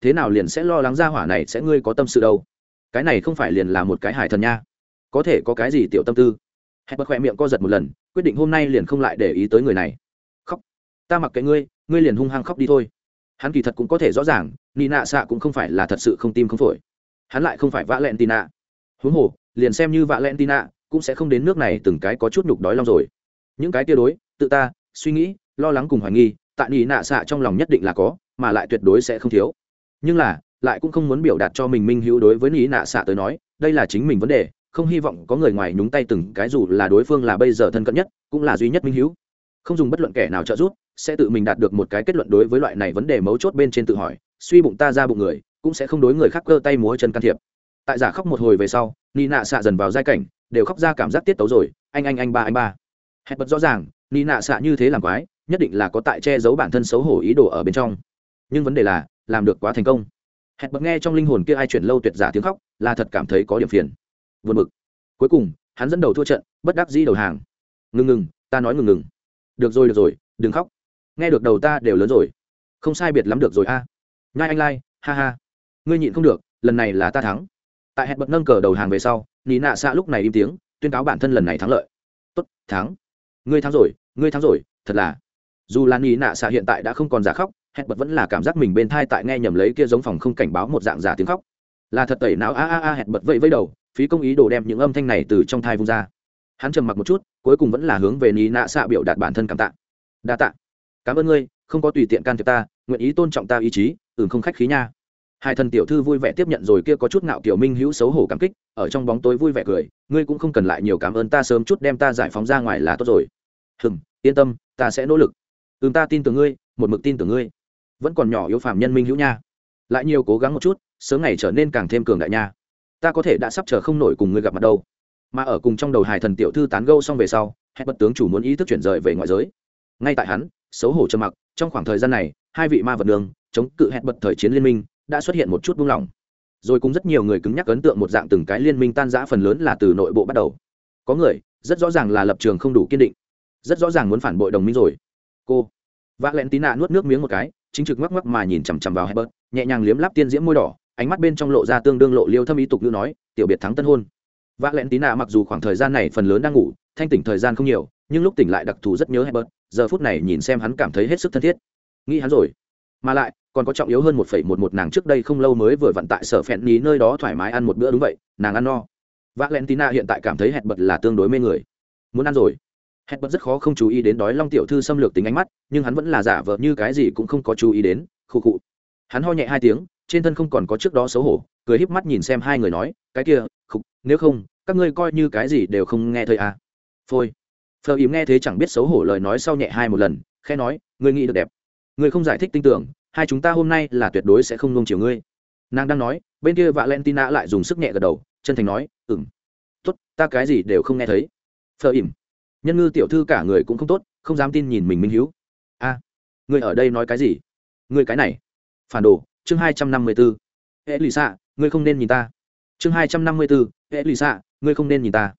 S1: Thế nào liền sẽ lo lắng ra hỏa này sẽ ngươi có tâm sự đâu? Cái này không phải liền là một cái hải thần nha. Có thể có cái gì tiểu tâm tư? Hẹn bật khoe miệng co giật một lần, quyết định hôm nay liền không lại để ý tới người này. Khóc. Ta mặc kệ ngươi ngươi liền hung hăng khóc đi thôi. Hắn kỳ thật cũng có thể rõ ràng nị nạ xạ cũng không phải là thật sự không tim không phổi. Hắn lại không phải vã lẹn tì nạ huống hồ, liền xem như vạ lẹn tin nạ cũng sẽ không đến nước này từng cái có chút nhục đói long rồi. Những cái tia đối, tự ta, suy nghĩ, lo lắng cùng hoài nghi, tại nị nạ xạ trong lòng nhất định là có, mà lại tuyệt đối sẽ không thiếu. Nhưng là, lại cũng không muốn biểu đạt cho mình minh hữu đối với nị nạ xạ tới nói, đây là chính mình vấn đề không hy vọng có người ngoài nhúng tay từng cái dù là đối phương là bây giờ thân cận nhất, cũng là duy nhất minh hữu không dùng bất luận kẻ nào trợ giúp, sẽ tự mình đạt được một cái kết luận đối với loại này vấn đề mấu chốt bên trên tự hỏi, suy bụng ta ra bụng người, cũng sẽ không đối người khác cơ tay múa chân can thiệp. Tại giả khóc một hồi về sau ni nạ xạ dần vào giai cảnh, đều khóc ra cảm giác tiết tấu rồi, anh anh anh ba anh ba. Hẹn bật rõ ràng ni nạ xạ như thế làm quái, nhất định là có tại che giấu bản thân xấu hổ ý đồ ở bên trong. Nhưng vấn đề là, làm được quá thành công. Hẹn bật nghe trong linh hồn kia ai chuyển lâu tuyệt giả tiếng khóc, là thật cảm thấy có điểm phiền vượt mực cuối cùng, hắn dẫn đầu thua trận, bất đắc dĩ đầu hàng. Ngừng ngừng, ta nói ngừng ngừng. Được rồi được rồi, đừng khóc. Nghe được đầu ta đều lớn rồi. Không sai biệt lắm được rồi a. À. nhai anh lai, ha ha. Ngươi nhịn không được, lần này là ta thắng. Tại hẹn bật nâng cờ đầu hàng về sau, nị nạ xạ lúc này im tiếng, tuyên cáo bản thân lần này thắng lợi. Tốt, thắng. Ngươi thắng rồi, ngươi thắng rồi, thật là. Dù là nị nạ xạ hiện tại đã không còn giả khóc, hẹn bật vẫn là cảm giác mình bên thai tại nghe nhầm lấy kia giống phòng không cảnh báo một dạng giả tiếng khóc. Là thật tẩy não, a a a, hẹn bật vẫy vẫy đầu phí công ý đồ đem những âm thanh này từ trong thai vung ra. Hắn trầm mặc một chút, cuối cùng vẫn là hướng về Ní nạ xạ biểu đạt bản thân cảm tạ. Đa tạ. Cảm ơn ngươi, không có tùy tiện can thiệp ta, nguyện ý tôn trọng ta ý chí ừm không khách khí nha. Hai thần tiểu thư vui vẻ tiếp nhận rồi kia có chút ngạo kiểu minh hữu xấu hổ cảm kích, ở trong bóng tối vui vẻ cười, ngươi cũng không cần lại nhiều cảm ơn ta sớm chút đem ta giải phóng ra ngoài là tốt rồi. Hừm, yên tâm, ta sẽ nỗ lực. Ừm, ta tin tưởng ngươi, một mực tin tưởng ngươi. Vẫn còn nhỏ yếu phàm nhân minh hữu nha. Lại nhiều cố gắng một chút, sớm ngày trở nên càng thêm cường đại nha ta có thể đã sắp chờ không nổi cùng ngươi gặp mặt đâu. Mà ở cùng trong đầu hài thần tiểu thư tán gâu xong về sau hẹn bất tướng chủ muốn ý thức chuyển rời về ngoại giới. Ngay tại hắn xấu hổ trầm mặc trong khoảng thời gian này hai vị ma vật đường chống cự hẹn bật thời chiến liên minh đã xuất hiện một chút buông lỏng. Rồi cũng rất nhiều người cứng nhắc ấn tượng một dạng từng cái liên minh tan rã phần lớn là từ nội bộ bắt đầu. Có người rất rõ ràng là lập trường không đủ kiên định. Rất rõ ràng muốn phản bội đồng minh rồi. Cô vác lẹn tí nạ nuốt nước miếng một cái chính trực ngoắc ngoắc mà nhìn chằm chằm vào Herbert, nhẹ nhàng liếm láp tiên diễm môi đỏ, ánh mắt bên trong lộ ra tương đương lộ liêu thâm ý tục ngữ nói, tiểu biệt thắng tân hôn. vạ lẹn tí nạ mặc dù khoảng thời gian này phần lớn đang ngủ, thanh tỉnh thời gian không nhiều, nhưng lúc tỉnh lại đặc thù rất nhớ Herbert, giờ phút này nhìn xem hắn cảm thấy hết sức thân thiết. Nghĩ hắn rồi, mà lại còn có trọng yếu hơn một phẩy một một nàng trước đây không lâu mới vừa vận tại sở phèn ní nơi đó thoải mái ăn một bữa đúng vậy, nàng ăn no. Vác lẹn tí nạ hiện tại cảm thấy Herbert là tương đối mê người. Muốn ăn rồi hẹn bật rất khó không chú ý đến đói long tiểu thư xâm lược tính ánh mắt nhưng hắn vẫn là giả vờ như cái gì cũng không có chú ý đến khụ khụ hắn ho nhẹ hai tiếng trên thân không còn có trước đó xấu hổ cười híp mắt nhìn xem hai người nói cái kia khục nếu không các ngươi coi như cái gì đều không nghe thấy à? Phôi. Phờ ìm nghe thế chẳng biết xấu hổ lời nói sau nhẹ hai một lần khe nói ngươi nghĩ được đẹp. Ngươi không giải thích tin tưởng hai chúng ta hôm nay là tuyệt đối sẽ không nông chiều ngươi. Nàng đang nói bên kia valentina lại dùng sức nhẹ gật đầu chân thành nói ừng tốt ta cái gì đều không nghe thấy. Phờ ìm nhân ngư tiểu thư cả người cũng không tốt không dám tin nhìn mình minh hữu a à, người ở đây nói cái gì? Người cái này. Phản đồ chương hai trăm năm mươi bốn hệ lì xạ, ngươi không nên nhìn ta. Chương hai trăm năm mươi bốn hệ lì xạ, ngươi không nên nhìn ta.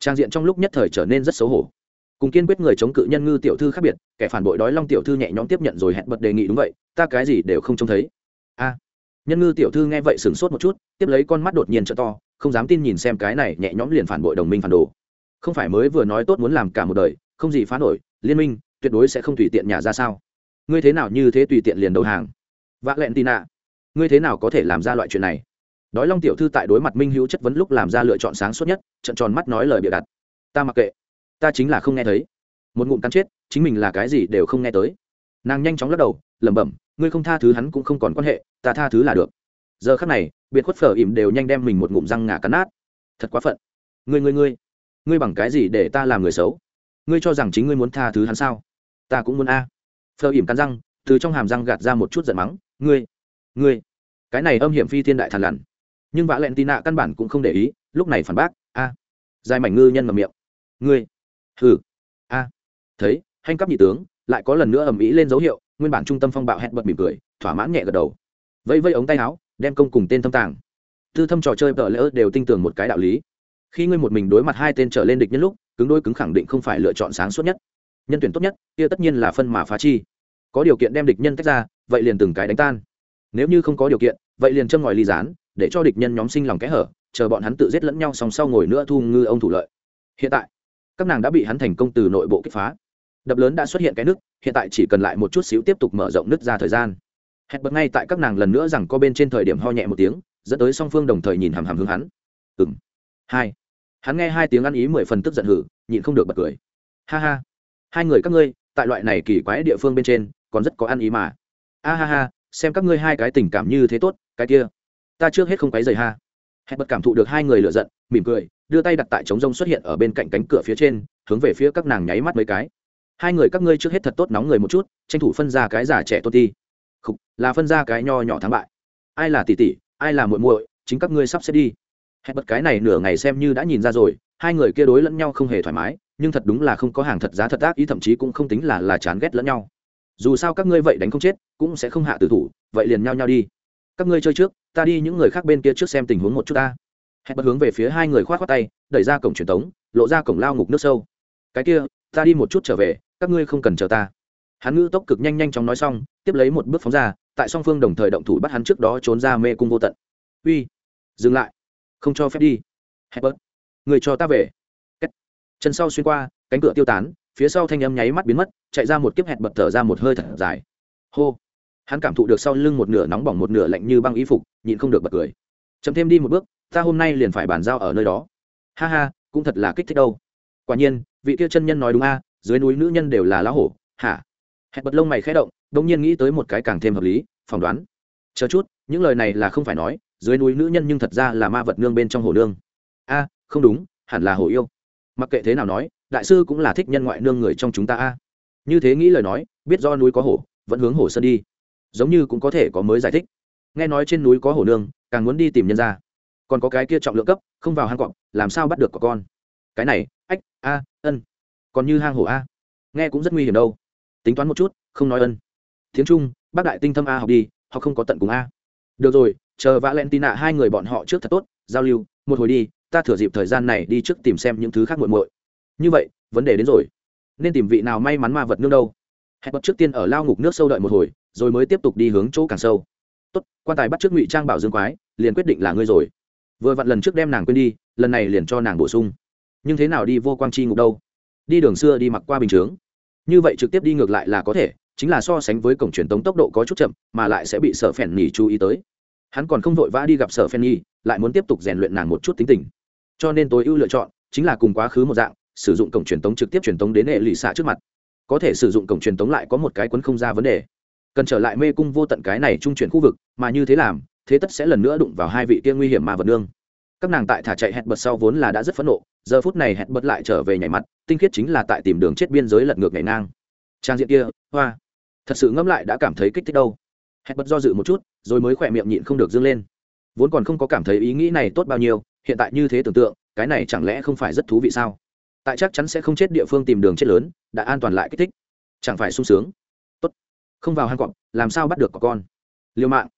S1: Trang diện trong lúc nhất thời trở nên rất xấu hổ. Cùng kiên quyết người chống cự nhân ngư tiểu thư khác biệt, kẻ phản bội đói long tiểu thư nhẹ nhõm tiếp nhận rồi hẹn bật đề nghị đúng vậy, ta cái gì đều không trông thấy. A. Nhân ngư tiểu thư nghe vậy sửng sốt một chút, tiếp lấy con mắt đột nhiên trợ to, không dám tin nhìn xem cái này nhẹ nhõm liền phản bội đồng minh phản đồ. Không phải mới vừa nói tốt muốn làm cả một đời, không gì phá nổi, liên minh, tuyệt đối sẽ không tùy tiện nhà ra sao. Ngươi thế nào như thế tùy tiện liền đầu hàng. Vạ lẹn tì nạ ngươi thế nào có thể làm ra loại chuyện này? Đói long tiểu thư tại đối mặt minh hữu chất vấn lúc làm ra lựa chọn sáng suốt nhất, trận tròn mắt nói lời bịa đặt ta mặc kệ. Ta chính là không nghe thấy. Một ngụm cắn chết, chính mình là cái gì đều không nghe tới. Nàng nhanh chóng lắc đầu, lẩm bẩm, ngươi không tha thứ hắn cũng không còn quan hệ, ta tha thứ là được. Giờ khắc này, biệt khuất phở ỉm đều nhanh đem mình một ngụm răng ngà cắn nát. Thật quá phận. Ngươi ngươi ngươi. Ngươi bằng cái gì để ta làm người xấu? Ngươi cho rằng chính ngươi muốn tha thứ hắn sao? Ta cũng muốn a. À. ỉm cắn răng, từ trong hàm răng gạt ra một chút giận mắng, ngươi ngươi, cái này âm hiểm phi thiên đại thàn lằn. Nhưng vạ lẹn tì nạ căn bản cũng không để ý, lúc này phản bác, a à. dài mảnh ngư nhân mầm miệng. Ngươi, hừ, a, thấy, hành cấp nhị tướng, lại có lần nữa ầm ĩ lên dấu hiệu, nguyên bản trung tâm phong bạo hẹn bật mỉm cười, thỏa mãn nhẹ gật đầu. Vẫy vây ống tay áo, đem công cùng tên thâm tàng. Tư thâm trò chơi vợ lỡ đều tin tưởng một cái đạo lý. Khi ngươi một mình đối mặt hai tên trở lên địch nhân lúc, cứng đôi cứng khẳng định không phải lựa chọn sáng suốt nhất. Nhân tuyển tốt nhất, kia tất nhiên là phân mà phá chi. Có điều kiện đem địch nhân tách ra, vậy liền từng cái đánh tan nếu như không có điều kiện, vậy liền châm ngòi ly dán để cho địch nhân nhóm sinh lòng kẽ hở, chờ bọn hắn tự giết lẫn nhau song sau ngồi nữa thu ngư ông thủ lợi. Hiện tại, các nàng đã bị hắn thành công từ nội bộ kích phá. Đập lớn đã xuất hiện cái nước hiện tại chỉ cần lại một chút xíu tiếp tục mở rộng nước ra thời gian. Hẹn bật ngay tại các nàng lần nữa rằng có bên trên thời điểm ho nhẹ một tiếng, dẫn tới song phương đồng thời nhìn hàm hàm hướng hắn. Ừ m hai. Hắn nghe hai tiếng ăn ý mười phần tức giận hử, nhịn không được bật cười. Ha ha. Hai người các ngươi, tại loại này kỳ quái địa phương bên trên, còn rất có ăn ý mà. A ha ha xem các ngươi hai cái tình cảm như thế tốt cái kia ta trước hết không quấy rầy ha. Hẹn bật cảm thụ được hai người lựa giận mỉm cười đưa tay đặt tại trống rông xuất hiện ở bên cạnh cánh cửa phía trên hướng về phía các nàng nháy mắt mấy cái. Hai người các ngươi trước hết thật tốt nóng người một chút tranh thủ phân ra cái giả trẻ tôn ti Khục, là phân ra cái nho nhỏ thắng bại. Ai là tỷ tỷ ai là muội muội chính các ngươi sắp xếp đi. Hẹn bật cái này nửa ngày xem như đã nhìn ra rồi hai người kia đối lẫn nhau không hề thoải mái nhưng thật đúng là không có hàng thật giá thật ác ý thậm chí cũng không tính là là chán ghét lẫn nhau dù sao các ngươi vậy đánh không chết, cũng sẽ không hạ tử thủ, vậy liền nhau nhau đi. Các ngươi chơi trước, ta đi những người khác bên kia trước xem tình huống một chút ta. Hẹn bật hướng về phía hai người khoát khoát tay, đẩy ra cổng truyền tống, lộ ra cổng lao ngục nước sâu. Cái kia, ta đi một chút trở về, các ngươi không cần chờ ta. Hắn ngữ tốc cực nhanh nhanh chóng nói xong, tiếp lấy một bước phóng ra, tại song phương đồng thời động thủ bắt hắn trước đó trốn ra mê cung vô tận. Uy, dừng lại, không cho phép đi. Hebert người cho ta về. Chân sau xuyên qua, cánh cửa tiêu tán phía sau thanh âm nháy mắt biến mất, chạy ra một kiếp hẹn bật thở ra một hơi thật dài. Hô! Hắn cảm thụ được sau lưng một nửa nóng bỏng một nửa lạnh như băng y phục, nhịn không được bật cười. Chậm thêm đi một bước, ta hôm nay liền phải bàn giao ở nơi đó. Ha ha, cũng thật là kích thích đâu. Quả nhiên, vị kia chân nhân nói đúng a, dưới núi nữ nhân đều là lá hổ, hả? Hẹn bật lông mày khẽ động đông nhiên nghĩ tới một cái càng thêm hợp lý, phỏng đoán. Chờ chút, những lời này là không phải nói, dưới núi nữ nhân nhưng thật ra là ma vật nương bên trong hồ nương. A, không đúng, hẳn là hồ yêu. Mặc kệ thế nào nói đại sư cũng là thích nhân ngoại nương người trong chúng ta a. Như thế nghĩ lời nói, biết do núi có hổ, vẫn hướng hổ sơn đi. Giống như cũng có thể có mới giải thích. Nghe nói trên núi có hổ nương, càng muốn đi tìm nhân ra còn có cái kia trọng lượng cấp, không vào hang cọp, làm sao bắt được có con? Cái này, ách, a, ân. Còn như hang hổ a. Nghe cũng rất nguy hiểm đâu. Tính toán một chút, không nói ân. Tiếng trung, bác đại tinh thâm a học đi, họ không có tận cùng a. Được rồi, chờ vã lên tin valentina hai người bọn họ trước thật tốt, giao lưu, một hồi đi, ta thừa dịp thời gian này đi trước tìm xem những thứ khác muộn muội như vậy, vấn đề đến rồi. Nên tìm vị nào may mắn ma vật nương đâu? Hẹn bật trước tiên ở lao ngục nước sâu đợi một hồi, rồi mới tiếp tục đi hướng chỗ càng sâu. Tốt, quan tài bắt trước ngụy trang bảo dương quái, liền quyết định là ngươi rồi. Vừa vặn lần trước đem nàng quên đi, lần này liền cho nàng bổ sung. Nhưng thế nào đi vô quang chi ngục đâu? Đi đường xưa đi mặc qua bình chướng. Như vậy trực tiếp đi ngược lại là có thể, chính là so sánh với cổng truyền tống tốc độ có chút chậm, mà lại sẽ bị sở phèn nhì chú ý tới. Hắn còn không vội vã đi gặp sở phèn nhì lại muốn tiếp tục rèn luyện nàng một chút tính tình. Cho nên tối ưu lựa chọn chính là cùng quá khứ một dạng sử dụng cổng truyền tống trực tiếp truyền tống đến hệ lụy xạ trước mặt. Có thể sử dụng cổng truyền tống lại có một cái quấn không ra vấn đề. Cần trở lại mê cung vô tận cái này trung chuyển khu vực, mà như thế làm, thế tất sẽ lần nữa đụng vào hai vị kia nguy hiểm mà vật nương. Các nàng tại thả chạy hẹn bật sau vốn là đã rất phẫn nộ, giờ phút này hẹn bật lại trở về nhảy mặt, tinh khiết chính là tại tìm đường chết biên giới lật ngược nhảy ngang. Trang diện kia, hoa. Thật sự ngẫm lại đã cảm thấy kích thích đâu. Hẹn bật do dự một chút, rồi mới khỏe miệng nhịn không được dâng lên. Vốn còn không có cảm thấy ý nghĩ này tốt bao nhiêu, hiện tại như thế tưởng tượng, cái này chẳng lẽ không phải rất thú vị sao? Tại chắc chắn sẽ không chết địa phương tìm đường chết lớn, đã an toàn lại kích thích. Chẳng phải sung sướng. Tốt. Không vào hang cọp, làm sao bắt được có con? Liều mạng.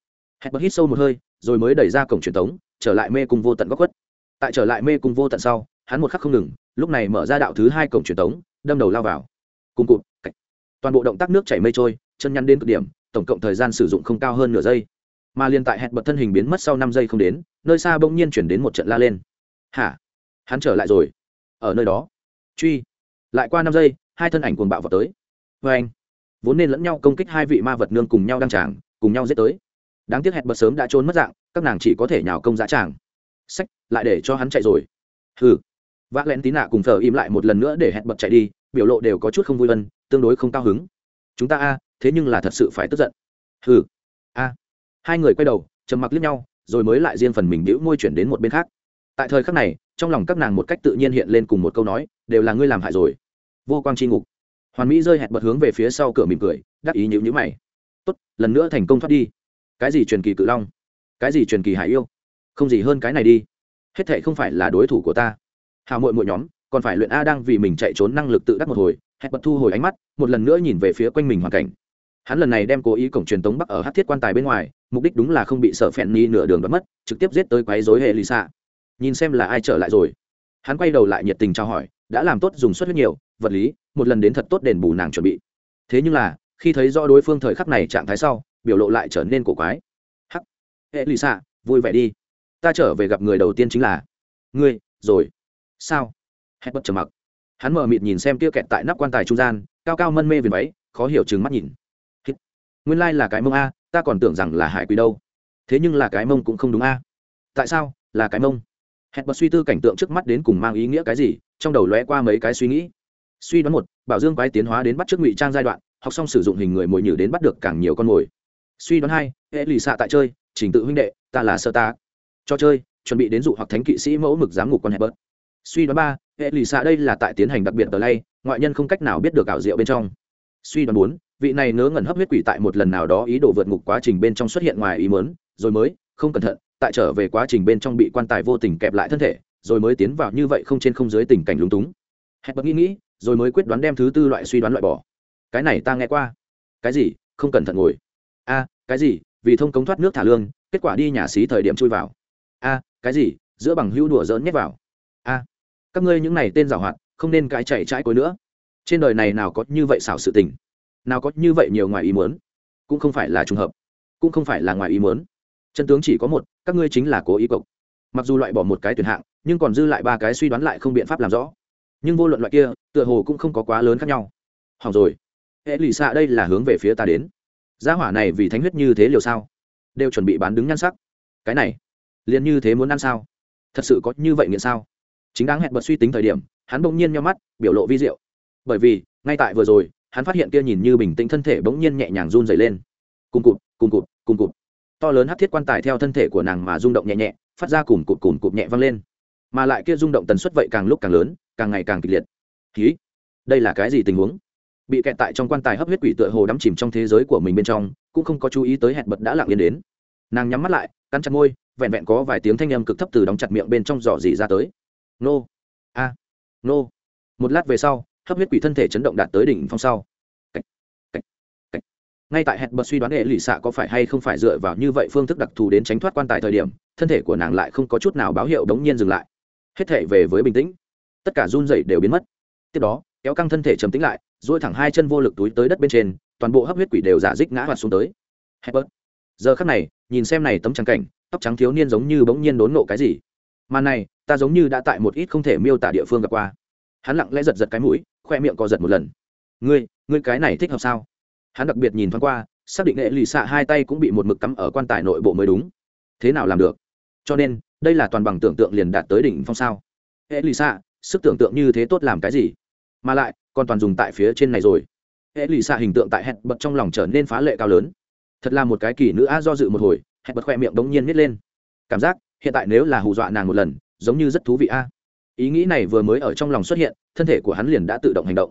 S1: Hẹn bật hít sâu một hơi, rồi mới đẩy ra cổng truyền thống trở lại mê cung vô tận góc khuất. Tại trở lại mê cung vô tận sau, hắn một khắc không ngừng, lúc này mở ra đạo thứ hai cổng truyền thống đâm đầu lao vào. Cùng cụt, cạch. toàn bộ động tác nước chảy mây trôi, chân nhăn đến cực điểm, tổng cộng thời gian sử dụng không cao hơn nửa giây. Mà liên tại hẹn bật thân hình biến mất sau năm giây không đến, nơi xa bỗng nhiên chuyển đến một trận la lên. Hả? Hắn trở lại rồi. Ở nơi đó truy. Lại qua năm giây, hai thân ảnh cuồng bạo vào tới. Vê anh, vốn nên lẫn nhau công kích hai vị ma vật nương cùng nhau đăng tràng, cùng nhau giết tới. Đáng tiếc hẹn bật sớm đã trốn mất dạng, các nàng chỉ có thể nhào công giá tràng. Sách lại để cho hắn chạy rồi. Hừ. Vác lén tí nạ cùng thờ im lại một lần nữa để hẹn bật chạy đi, biểu lộ đều có chút không vui vân, tương đối không cao hứng. Chúng ta a, thế nhưng là thật sự phải tức giận. Hừ. A. Hai người quay đầu, trầm mặc liếc nhau, rồi mới lại riêng phần mình đĩu môi chuyển đến một bên khác. Tại thời khắc này, trong lòng các nàng một cách tự nhiên hiện lên cùng một câu nói đều là ngươi làm hại rồi. Vô quang chi ngục. Hoàn mỹ rơi hẹn bật hướng về phía sau cửa mỉm cười, đắc ý nhữ nhữ mày. Tốt, lần nữa thành công thoát đi. Cái gì truyền kỳ cự long? Cái gì truyền kỳ hải yêu? Không gì hơn cái này đi. Hết thệ không phải là đối thủ của ta. Hào mội muội nhóm, còn phải luyện a đang vì mình chạy trốn năng lực tự đắc một hồi, hẹn bật thu hồi ánh mắt, một lần nữa nhìn về phía quanh mình hoàn cảnh. Hắn lần này đem cố ý cổng truyền tống bắc ở hát thiết quan tài bên ngoài, mục đích đúng là không bị sợ phèn ni nửa đường đoán mất, trực tiếp giết tới quấy dối hệ lì xạ. Nhìn xem là ai trở lại rồi. Hắn quay đầu lại nhiệt tình trao hỏi đã làm tốt dùng suất huyết nhiều, vật lý, một lần đến thật tốt đền bù nàng chuẩn bị. Thế nhưng là, khi thấy rõ đối phương thời khắc này trạng thái sau, biểu lộ lại trở nên cổ quái. Hắc. Hệ lì xạ vui vẻ đi. Ta trở về gặp người đầu tiên chính là ngươi, rồi. Sao? Hết bất trầm mặc. Hắn mở mịt nhìn xem kia kẹt tại nắp quan tài trung gian, cao cao mân mê viền váy, khó hiểu chừng mắt nhìn. Nguyên lai là cái mông a, ta còn tưởng rằng là hải quý đâu. Thế nhưng là cái mông cũng không đúng a. Tại sao? Là cái mông hẹn bật suy tư cảnh tượng trước mắt đến cùng mang ý nghĩa cái gì, trong đầu lóe qua mấy cái suy nghĩ. Suy đoán một, bảo dương quái tiến hóa đến bắt trước ngụy trang giai đoạn, học xong sử dụng hình người mồi nhử đến bắt được càng nhiều con mồi. Suy đoán hai, hệ lì xạ tại chơi, trình tự huynh đệ, ta là sơ ta. Cho chơi, chuẩn bị đến dụ hoặc thánh kỵ sĩ mẫu mực giám ngục con hẹp bớt suy đoán ba, hệ lì xạ đây là tại tiến hành đặc biệt tờ lay, ngoại nhân không cách nào biết được ảo diệu bên trong. Suy đoán bốn, vị này ngớ ngẩn hấp huyết quỷ tại một lần nào đó ý đồ vượt ngục quá trình bên trong xuất hiện ngoài ý mớn rồi mới, không cẩn thận tại trở về quá trình bên trong bị quan tài vô tình kẹp lại thân thể, rồi mới tiến vào như vậy không trên không dưới tình cảnh lúng túng. Hẹn bật nghĩ nghĩ, rồi mới quyết đoán đem thứ tư loại suy đoán loại bỏ. Cái này ta nghe qua. Cái gì? Không cẩn thận ngồi. A, cái gì? Vì thông cống thoát nước thả lương, kết quả đi nhà xí thời điểm chui vào. A, cái gì? Giữa bằng hữu đùa dỡn nhét vào. A, các ngươi những này tên giảo hoạt, không nên cái chạy trái cối nữa. Trên đời này nào có như vậy xảo sự tình? Nào có như vậy nhiều ngoài ý muốn? Cũng không phải là trùng hợp. Cũng không phải là ngoài ý muốn chân tướng chỉ có một, các ngươi chính là cố ý cộc. Mặc dù loại bỏ một cái tuyển hạng, nhưng còn dư lại ba cái suy đoán lại không biện pháp làm rõ. Nhưng vô luận loại kia, tựa hồ cũng không có quá lớn khác nhau. Hỏng rồi. Hệ lụy xạ đây là hướng về phía ta đến. Gia hỏa này vì thánh huyết như thế liều sao? Đều chuẩn bị bán đứng nhan sắc. Cái này, liền như thế muốn ăn sao? Thật sự có như vậy nghiện sao? Chính đáng hẹn bật suy tính thời điểm, hắn bỗng nhiên nhau mắt, biểu lộ vi diệu. Bởi vì, ngay tại vừa rồi, hắn phát hiện kia nhìn như bình tĩnh thân thể bỗng nhiên nhẹ nhàng run dày lên. Cùng cụt cùng cụt cùng cụt to lớn hát thiết quan tài theo thân thể của nàng mà rung động nhẹ nhẹ, phát ra cùng cụt cùng cụt nhẹ vang lên. Mà lại kia rung động tần suất vậy càng lúc càng lớn, càng ngày càng kịch liệt. Ký đây là cái gì tình huống? Bị kẹt tại trong quan tài hấp huyết quỷ tựa hồ đắm chìm trong thế giới của mình bên trong, cũng không có chú ý tới hẹn bật đã lặng yên đến. Nàng nhắm mắt lại, cắn chặt môi, vẹn vẹn có vài tiếng thanh âm cực thấp từ đóng chặt miệng bên trong giỏ dỉ ra tới. Nô. A. Nô. Một lát về sau, hấp huyết quỷ thân thể chấn động đạt tới đỉnh phong sau ngay tại hẹn bật suy đoán hệ lụy xạ có phải hay không phải dựa vào như vậy phương thức đặc thù đến tránh thoát quan tài thời điểm, thân thể của nàng lại không có chút nào báo hiệu đống nhiên dừng lại. Hết thể về với bình tĩnh. Tất cả run dậy đều biến mất. Tiếp đó, kéo căng thân thể trầm tĩnh lại, duỗi thẳng hai chân vô lực túi tới đất bên trên, toàn bộ hấp huyết quỷ đều giả dích ngã hoạt xuống tới. Hebert. giờ khắc này, nhìn xem này tấm trắng cảnh, tóc trắng thiếu niên giống như bỗng nhiên đốn nộ cái gì. Mà này, ta giống như đã tại một ít không thể miêu tả địa phương gặp qua. Hắn lặng lẽ giật giật cái mũi, khoe miệng co giật một lần. Ngươi ngươi cái này thích hợp sao? Hắn đặc biệt nhìn thoáng qua, xác định nghệ lì xạ hai tay cũng bị một mực cắm ở quan tài nội bộ mới đúng. Thế nào làm được? Cho nên, đây là toàn bằng tưởng tượng liền đạt tới đỉnh phong sao? Hệ lì xạ, sức tưởng tượng như thế tốt làm cái gì? Mà lại, còn toàn dùng tại phía trên này rồi. Hệ lì xạ hình tượng tại hẹn bật trong lòng trở nên phá lệ cao lớn. Thật là một cái kỳ nữ a do dự một hồi, hẹn bật khoe miệng đống nhiên miết lên. Cảm giác, hiện tại nếu là hù dọa nàng một lần, giống như rất thú vị a. Ý nghĩ này vừa mới ở trong lòng xuất hiện, thân thể của hắn liền đã tự động hành động.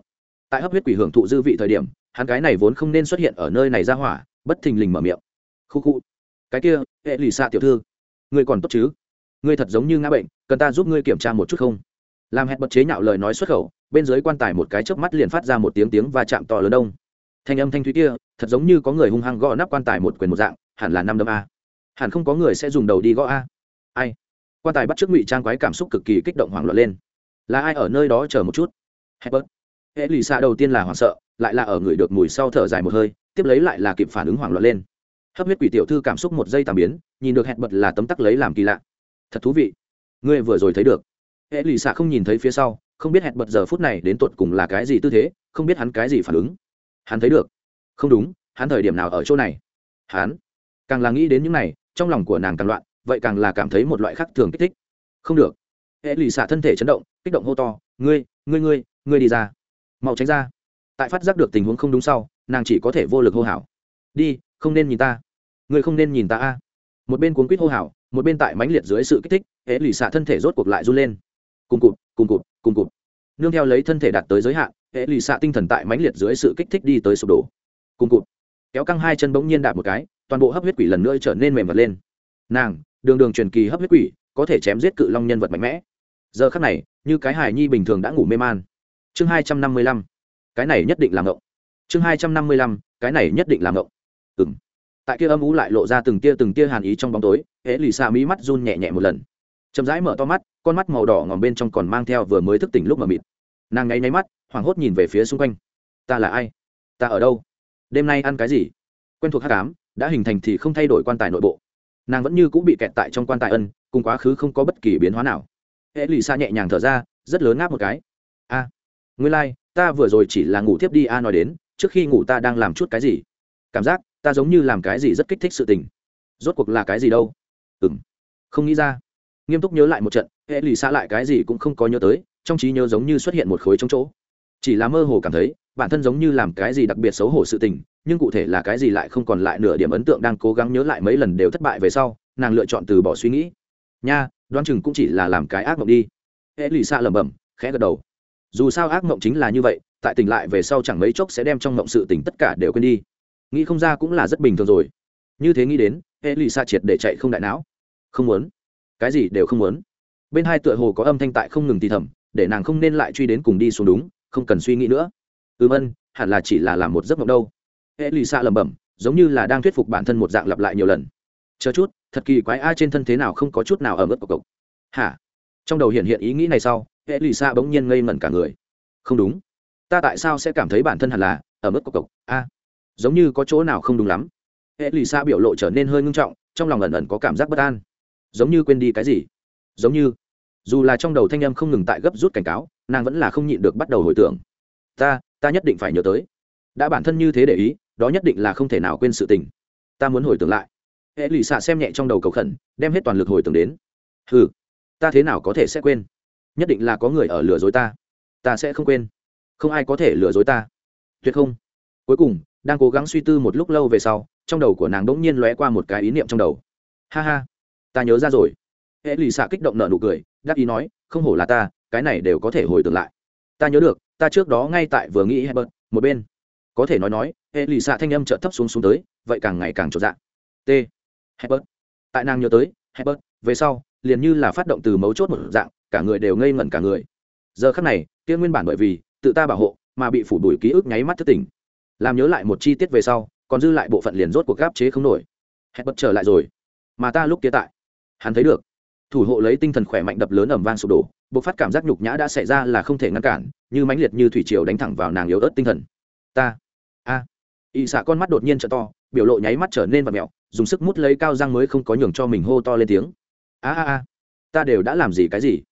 S1: Tại hấp huyết quỷ hưởng thụ dư vị thời điểm hắn cái này vốn không nên xuất hiện ở nơi này ra hỏa, bất thình lình mở miệng. Khu khu. Cái kia, hệ lì xạ tiểu thư. Ngươi còn tốt chứ? Ngươi thật giống như ngã bệnh, cần ta giúp ngươi kiểm tra một chút không? Làm hẹn bật chế nhạo lời nói xuất khẩu, bên dưới quan tài một cái chớp mắt liền phát ra một tiếng tiếng và chạm to lớn đông. Thanh âm thanh thúy kia, thật giống như có người hung hăng gõ nắp quan tài một quyền một dạng, hẳn là năm đấm a. Hẳn không có người sẽ dùng đầu đi gõ a. Ai? Quan tài bắt trước ngụy trang quái cảm xúc cực kỳ kích động hoảng loạn lên. Là ai ở nơi đó chờ một chút? Hebert. hệ lì xạ đầu tiên là hoảng sợ lại là ở người được mùi sau thở dài một hơi, tiếp lấy lại là kịp phản ứng hoảng loạn lên. Hấp huyết quỷ tiểu thư cảm xúc một giây tạm biến, nhìn được hẹn bật là tấm tắc lấy làm kỳ lạ. Thật thú vị. Ngươi vừa rồi thấy được. Hệ lì xạ không nhìn thấy phía sau, không biết hẹn bật giờ phút này đến tột cùng là cái gì tư thế, không biết hắn cái gì phản ứng. Hắn thấy được. Không đúng, hắn thời điểm nào ở chỗ này? Hắn. Càng là nghĩ đến những này, trong lòng của nàng càng loạn, vậy càng là cảm thấy một loại khác thường kích thích. Không được. Hệ lì xạ thân thể chấn động, kích động hô to, ngươi ngươi ngươi ngươi đi ra. Mau tránh ra tại phát giác được tình huống không đúng sau, nàng chỉ có thể vô lực hô hào. Đi, không nên nhìn ta. Người không nên nhìn ta a. Một bên cuốn quýt hô hào, một bên tại mãnh liệt dưới sự kích thích, hệ lì xạ thân thể rốt cuộc lại run lên. Cùng cụt cùng cụt cùng cụt. Nương theo lấy thân thể đạt tới giới hạn, hệ lì xạ tinh thần tại mãnh liệt dưới sự kích thích đi tới sụp đổ. Cùng cụt. Kéo căng hai chân bỗng nhiên đạp một cái, toàn bộ hấp huyết quỷ lần nữa trở nên mềm vật lên. Nàng, đường đường truyền kỳ hấp huyết quỷ, có thể chém giết cự long nhân vật mạnh mẽ. Giờ khắc này, như cái hài nhi bình thường đã ngủ mê man. Chương hai trăm năm mươi lăm cái này nhất định làm ngộng. Chương hai trăm năm mươi lăm cái này nhất định làm ngộng. Ừng tại kia âm ú lại lộ ra từng tia từng tia hàn ý trong bóng tối hễ lì xa mỹ mắt run nhẹ nhẹ một lần. Chậm rãi mở to mắt con mắt màu đỏ ngòm bên trong còn mang theo vừa mới thức tỉnh lúc mà mịt. Nàng ngáy nháy mắt hoảng hốt nhìn về phía xung quanh. Ta là ai? Ta ở đâu? Đêm nay ăn cái gì? Quen thuộc hát cám đã hình thành thì không thay đổi quan tài nội bộ. Nàng vẫn như cũng bị kẹt tại trong quan tài ân cùng quá khứ không có bất kỳ biến hóa nào. Hệ lì xa nhẹ nhàng thở ra rất lớn ngáp một cái. A à, nguyên lai、like, ta vừa rồi chỉ là ngủ thiếp đi, a, nói đến, trước khi ngủ ta đang làm chút cái gì? Cảm giác, ta giống như làm cái gì rất kích thích sự tình. Rốt cuộc là cái gì đâu? Ừ m không nghĩ ra. Nghiêm túc nhớ lại một trận, hệ lì xa lại cái gì cũng không có nhớ tới, trong trí nhớ giống như xuất hiện một khối trống chỗ. Chỉ là mơ hồ cảm thấy, bản thân giống như làm cái gì đặc biệt xấu hổ sự tình, nhưng cụ thể là cái gì lại không còn lại nửa điểm ấn tượng đang cố gắng nhớ lại mấy lần đều thất bại về sau, nàng lựa chọn từ bỏ suy nghĩ. Nha, đoán chừng cũng chỉ là làm cái ác mộng đi. Hệ lì xa lẩm bẩm, khẽ gật đầu dù sao ác mộng chính là như vậy, tại tỉnh lại về sau chẳng mấy chốc sẽ đem trong mộng sự tỉnh tất cả đều quên đi. Nghĩ không ra cũng là rất bình thường rồi. Như thế nghĩ đến hệ lì xa triệt để chạy không đại não. Không muốn. Cái gì đều không muốn. Bên hai tựa hồ có âm thanh tại không ngừng thì thầm, để nàng không nên lại truy đến cùng đi xuống đúng, không cần suy nghĩ nữa. Ừm ân, hẳn là chỉ là làm một giấc mộng đâu. Hệ lì xa lẩm bẩm, giống như là đang thuyết phục bản thân một dạng lặp lại nhiều lần. Chờ chút, thật kỳ quái, ai trên thân thế nào không có chút nào ở mức cộc cộc hả? Trong đầu hiện hiện ý nghĩ này sau hệ lì xa bỗng nhiên ngây ngẩn cả người. Không đúng. Ta tại sao sẽ cảm thấy bản thân hẳn là ở mức cộc cộc? A, giống như có chỗ nào không đúng lắm. Hệ lì xa biểu lộ trở nên hơi ngưng trọng, trong lòng ẩn ẩn có cảm giác bất an. Giống như quên đi cái gì. Giống như, dù là trong đầu thanh em không ngừng tại gấp rút cảnh cáo, nàng vẫn là không nhịn được bắt đầu hồi tưởng. Ta ta nhất định phải nhớ tới. Đã bản thân như thế để ý, đó nhất định là không thể nào quên sự tình. Ta muốn hồi tưởng lại. Hệ lụy xạ xem nhẹ trong đầu cầu khẩn, đem hết toàn lực hồi tưởng đến. Ừ ta thế nào có thể sẽ quên? Nhất định là có người ở lừa dối ta. Ta sẽ không quên. Không ai có thể lừa dối ta. Tuyệt không. Cuối cùng, đang cố gắng suy tư một lúc lâu về sau, trong đầu của nàng đ ỗ n g nhiên lóe qua một cái ý niệm trong đầu. Ha ha. Ta nhớ ra rồi. Hệ lì xạ kích động nợ nụ cười, đắc ý nói, không hổ là ta, cái này đều có thể hồi tưởng lại. Ta nhớ được, ta trước đó ngay tại vừa nghĩ hebert một bên. Có thể nói nói, hệ lì xạ thanh âm trợ thấp xuống xuống tới, vậy càng ngày càng trộn dạng t. Hebert tại nàng nhớ tới hebert về sau liền như là phát động từ mấu chốt một dạng, cả người đều ngây ngẩn cả người. Giờ khắc này, kia nguyên bản bởi vì, tự ta bảo hộ, mà bị phủ đuổi ký ức nháy mắt thất tỉnh. Làm nhớ lại một chi tiết về sau, còn dư lại bộ phận liền rốt cuộc gáp chế không nổi. Hẹn bật trở lại rồi. Mà ta lúc kia tại, hắn thấy được. Thủ hộ lấy tinh thần khỏe mạnh đập lớn ẩm vang sụp đổ, bộc phát cảm giác nhục nhã đã xảy ra là không thể ngăn cản, như mãnh liệt như thủy triều đánh thẳng vào nàng yếu ớt tinh thần. Ta, a. À. y xạ con mắt đột nhiên t to, biểu lộ nháy mắt trở nên vật mẹo, dùng sức mút lấy cao răng mới không có nhường cho mình hô to lên tiếng a a a, ta đều đã làm gì cái gì?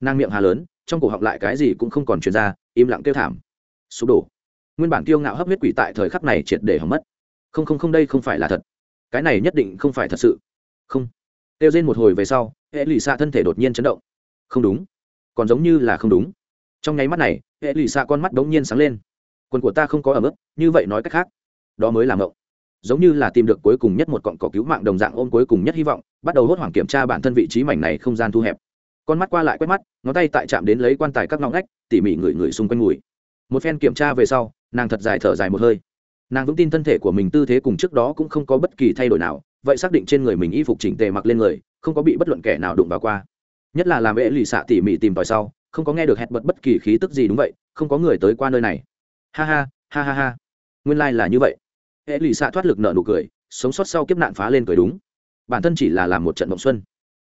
S1: Nàng miệng hà lớn, trong cổ họng lại cái gì cũng không còn truyền ra, im lặng kêu thảm. Sụp đổ. Nguyên bản kiêu ngạo hấp huyết quỷ tại thời khắc này triệt để hỏng mất. Không không không, đây không phải là thật. Cái này nhất định không phải thật sự. Không. Kêu rên một hồi về sau, hệ lụy xạ thân thể đột nhiên chấn động. Không đúng. Còn giống như là không đúng. Trong nháy mắt này, hệ lụy xạ con mắt đ ố n g nhiên sáng lên. Quần của ta không có ở mức như vậy nói cách khác, đó mới là ngộng giống như là tìm được cuối cùng nhất một cọn cỏ cứu mạng đồng dạng ôm cuối cùng nhất hy vọng, bắt đầu hốt hoảng kiểm tra bản thân vị trí mảnh này không gian thu hẹp. Con mắt qua lại quét mắt, ngón tay tại chạm đến lấy quan tài các ngõ ngách, tỉ mỉ ngửi ngửi xung quanh mùi. Một phen kiểm tra về sau, nàng thật dài thở dài một hơi. Nàng vững tin thân thể của mình tư thế cùng trước đó cũng không có bất kỳ thay đổi nào, vậy xác định trên người mình y phục chỉnh tề mặc lên người, không có bị bất luận kẻ nào đụng vào qua. Nhất là làm ế lì xạ tỉ mỉ tìm tòi sau, không có nghe được hẹn bật bất kỳ khí tức gì đúng vậy, không có người tới qua nơi này. Ha ha ha ha ha. Nguyên lai、like、là như vậy. Hệ lì xạ thoát lực nợ nụ cười, sống sót sau kiếp nạn phá lên cười đúng. Bản thân chỉ là làm một trận mộng xuân.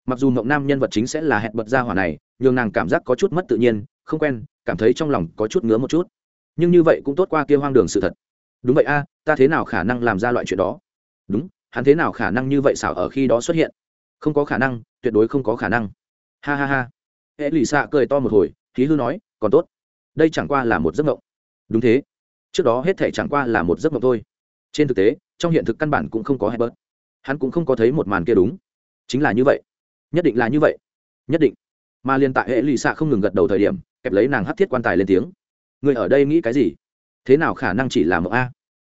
S1: Mặc dù mộng nam nhân vật chính sẽ là hẹn bật ra hỏa này nhưng nàng cảm giác có chút mất tự nhiên, không quen, cảm thấy trong lòng có chút ngứa một chút. Nhưng như vậy cũng tốt qua kia hoang đường sự thật. Đúng vậy a, ta thế nào khả năng làm ra loại chuyện đó? Đúng, hắn thế nào khả năng như vậy xảo ở khi đó xuất hiện? Không có khả năng, tuyệt đối không có khả năng. Ha ha ha. Hệ lì xạ cười to một hồi khí hư nói, còn tốt. Đây chẳng qua là một giấc mộng. Đúng thế. Trước đó hết thể chẳng qua là một giấc mộng thôi trên thực tế, trong hiện thực căn bản cũng không có hay bớt hắn cũng không có thấy một màn kia đúng. Chính là như vậy. Nhất định là như vậy. Nhất định. Mà liên tại hệ lì xạ không ngừng gật đầu thời điểm, kẹp lấy nàng hắt thiết quan tài lên tiếng. Người ở đây nghĩ cái gì? Thế nào khả năng chỉ là một a?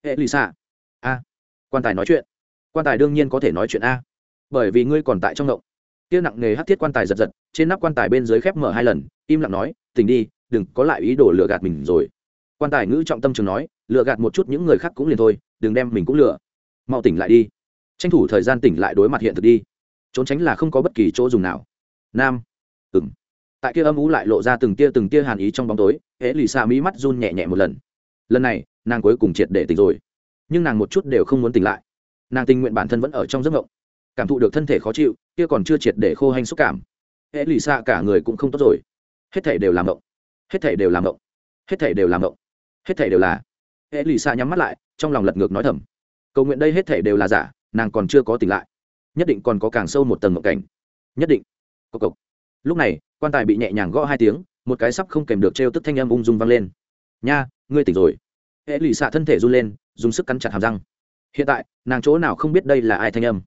S1: Hệ lì xạ. A. Quan tài nói chuyện. Quan tài đương nhiên có thể nói chuyện a. Bởi vì ngươi còn tại trong động. Kia nặng nghề hắt thiết quan tài giật giật, trên nắp quan tài bên dưới khép mở hai lần, im lặng nói, tỉnh đi, đừng có lại ý đồ lừa gạt mình rồi. Quan tài ngữ trọng tâm trường nói, lừa gạt một chút những người khác cũng liền thôi đừng đem mình cũng lừa. Mau tỉnh lại đi. Tranh thủ thời gian tỉnh lại đối mặt hiện thực đi. Trốn tránh là không có bất kỳ chỗ dùng nào. Nam. Ừng tại kia âm ú lại lộ ra từng tia từng tia hàn ý trong bóng tối, hễ lì xa mỹ mắt run nhẹ nhẹ một lần. Lần này, nàng cuối cùng triệt để tỉnh rồi. Nhưng nàng một chút đều không muốn tỉnh lại. Nàng tình nguyện bản thân vẫn ở trong giấc mộng. Cảm thụ được thân thể khó chịu, kia còn chưa triệt để khô hanh xúc cảm. Hễ lì xa cả người cũng không tốt rồi. Hết thể đều làm mộng. Hết thể đều làm mộng. Hết thể đều làm mộng. Hết thể đều là. Hễ lì xa nhắm mắt lại trong lòng lật ngược nói thầm, cầu nguyện đây hết thể đều là giả, nàng còn chưa có tỉnh lại, nhất định còn có càng sâu một tầng mộng cảnh. Nhất định. Cộc cộc. Lúc này, quan tài bị nhẹ nhàng gõ hai tiếng, một cái sắp không kèm được trêu tức thanh âm ung dung vang lên. Nha, ngươi tỉnh rồi. Hệ lụy xạ thân thể run lên, dùng sức cắn chặt hàm răng. Hiện tại, nàng chỗ nào không biết đây là ai thanh âm.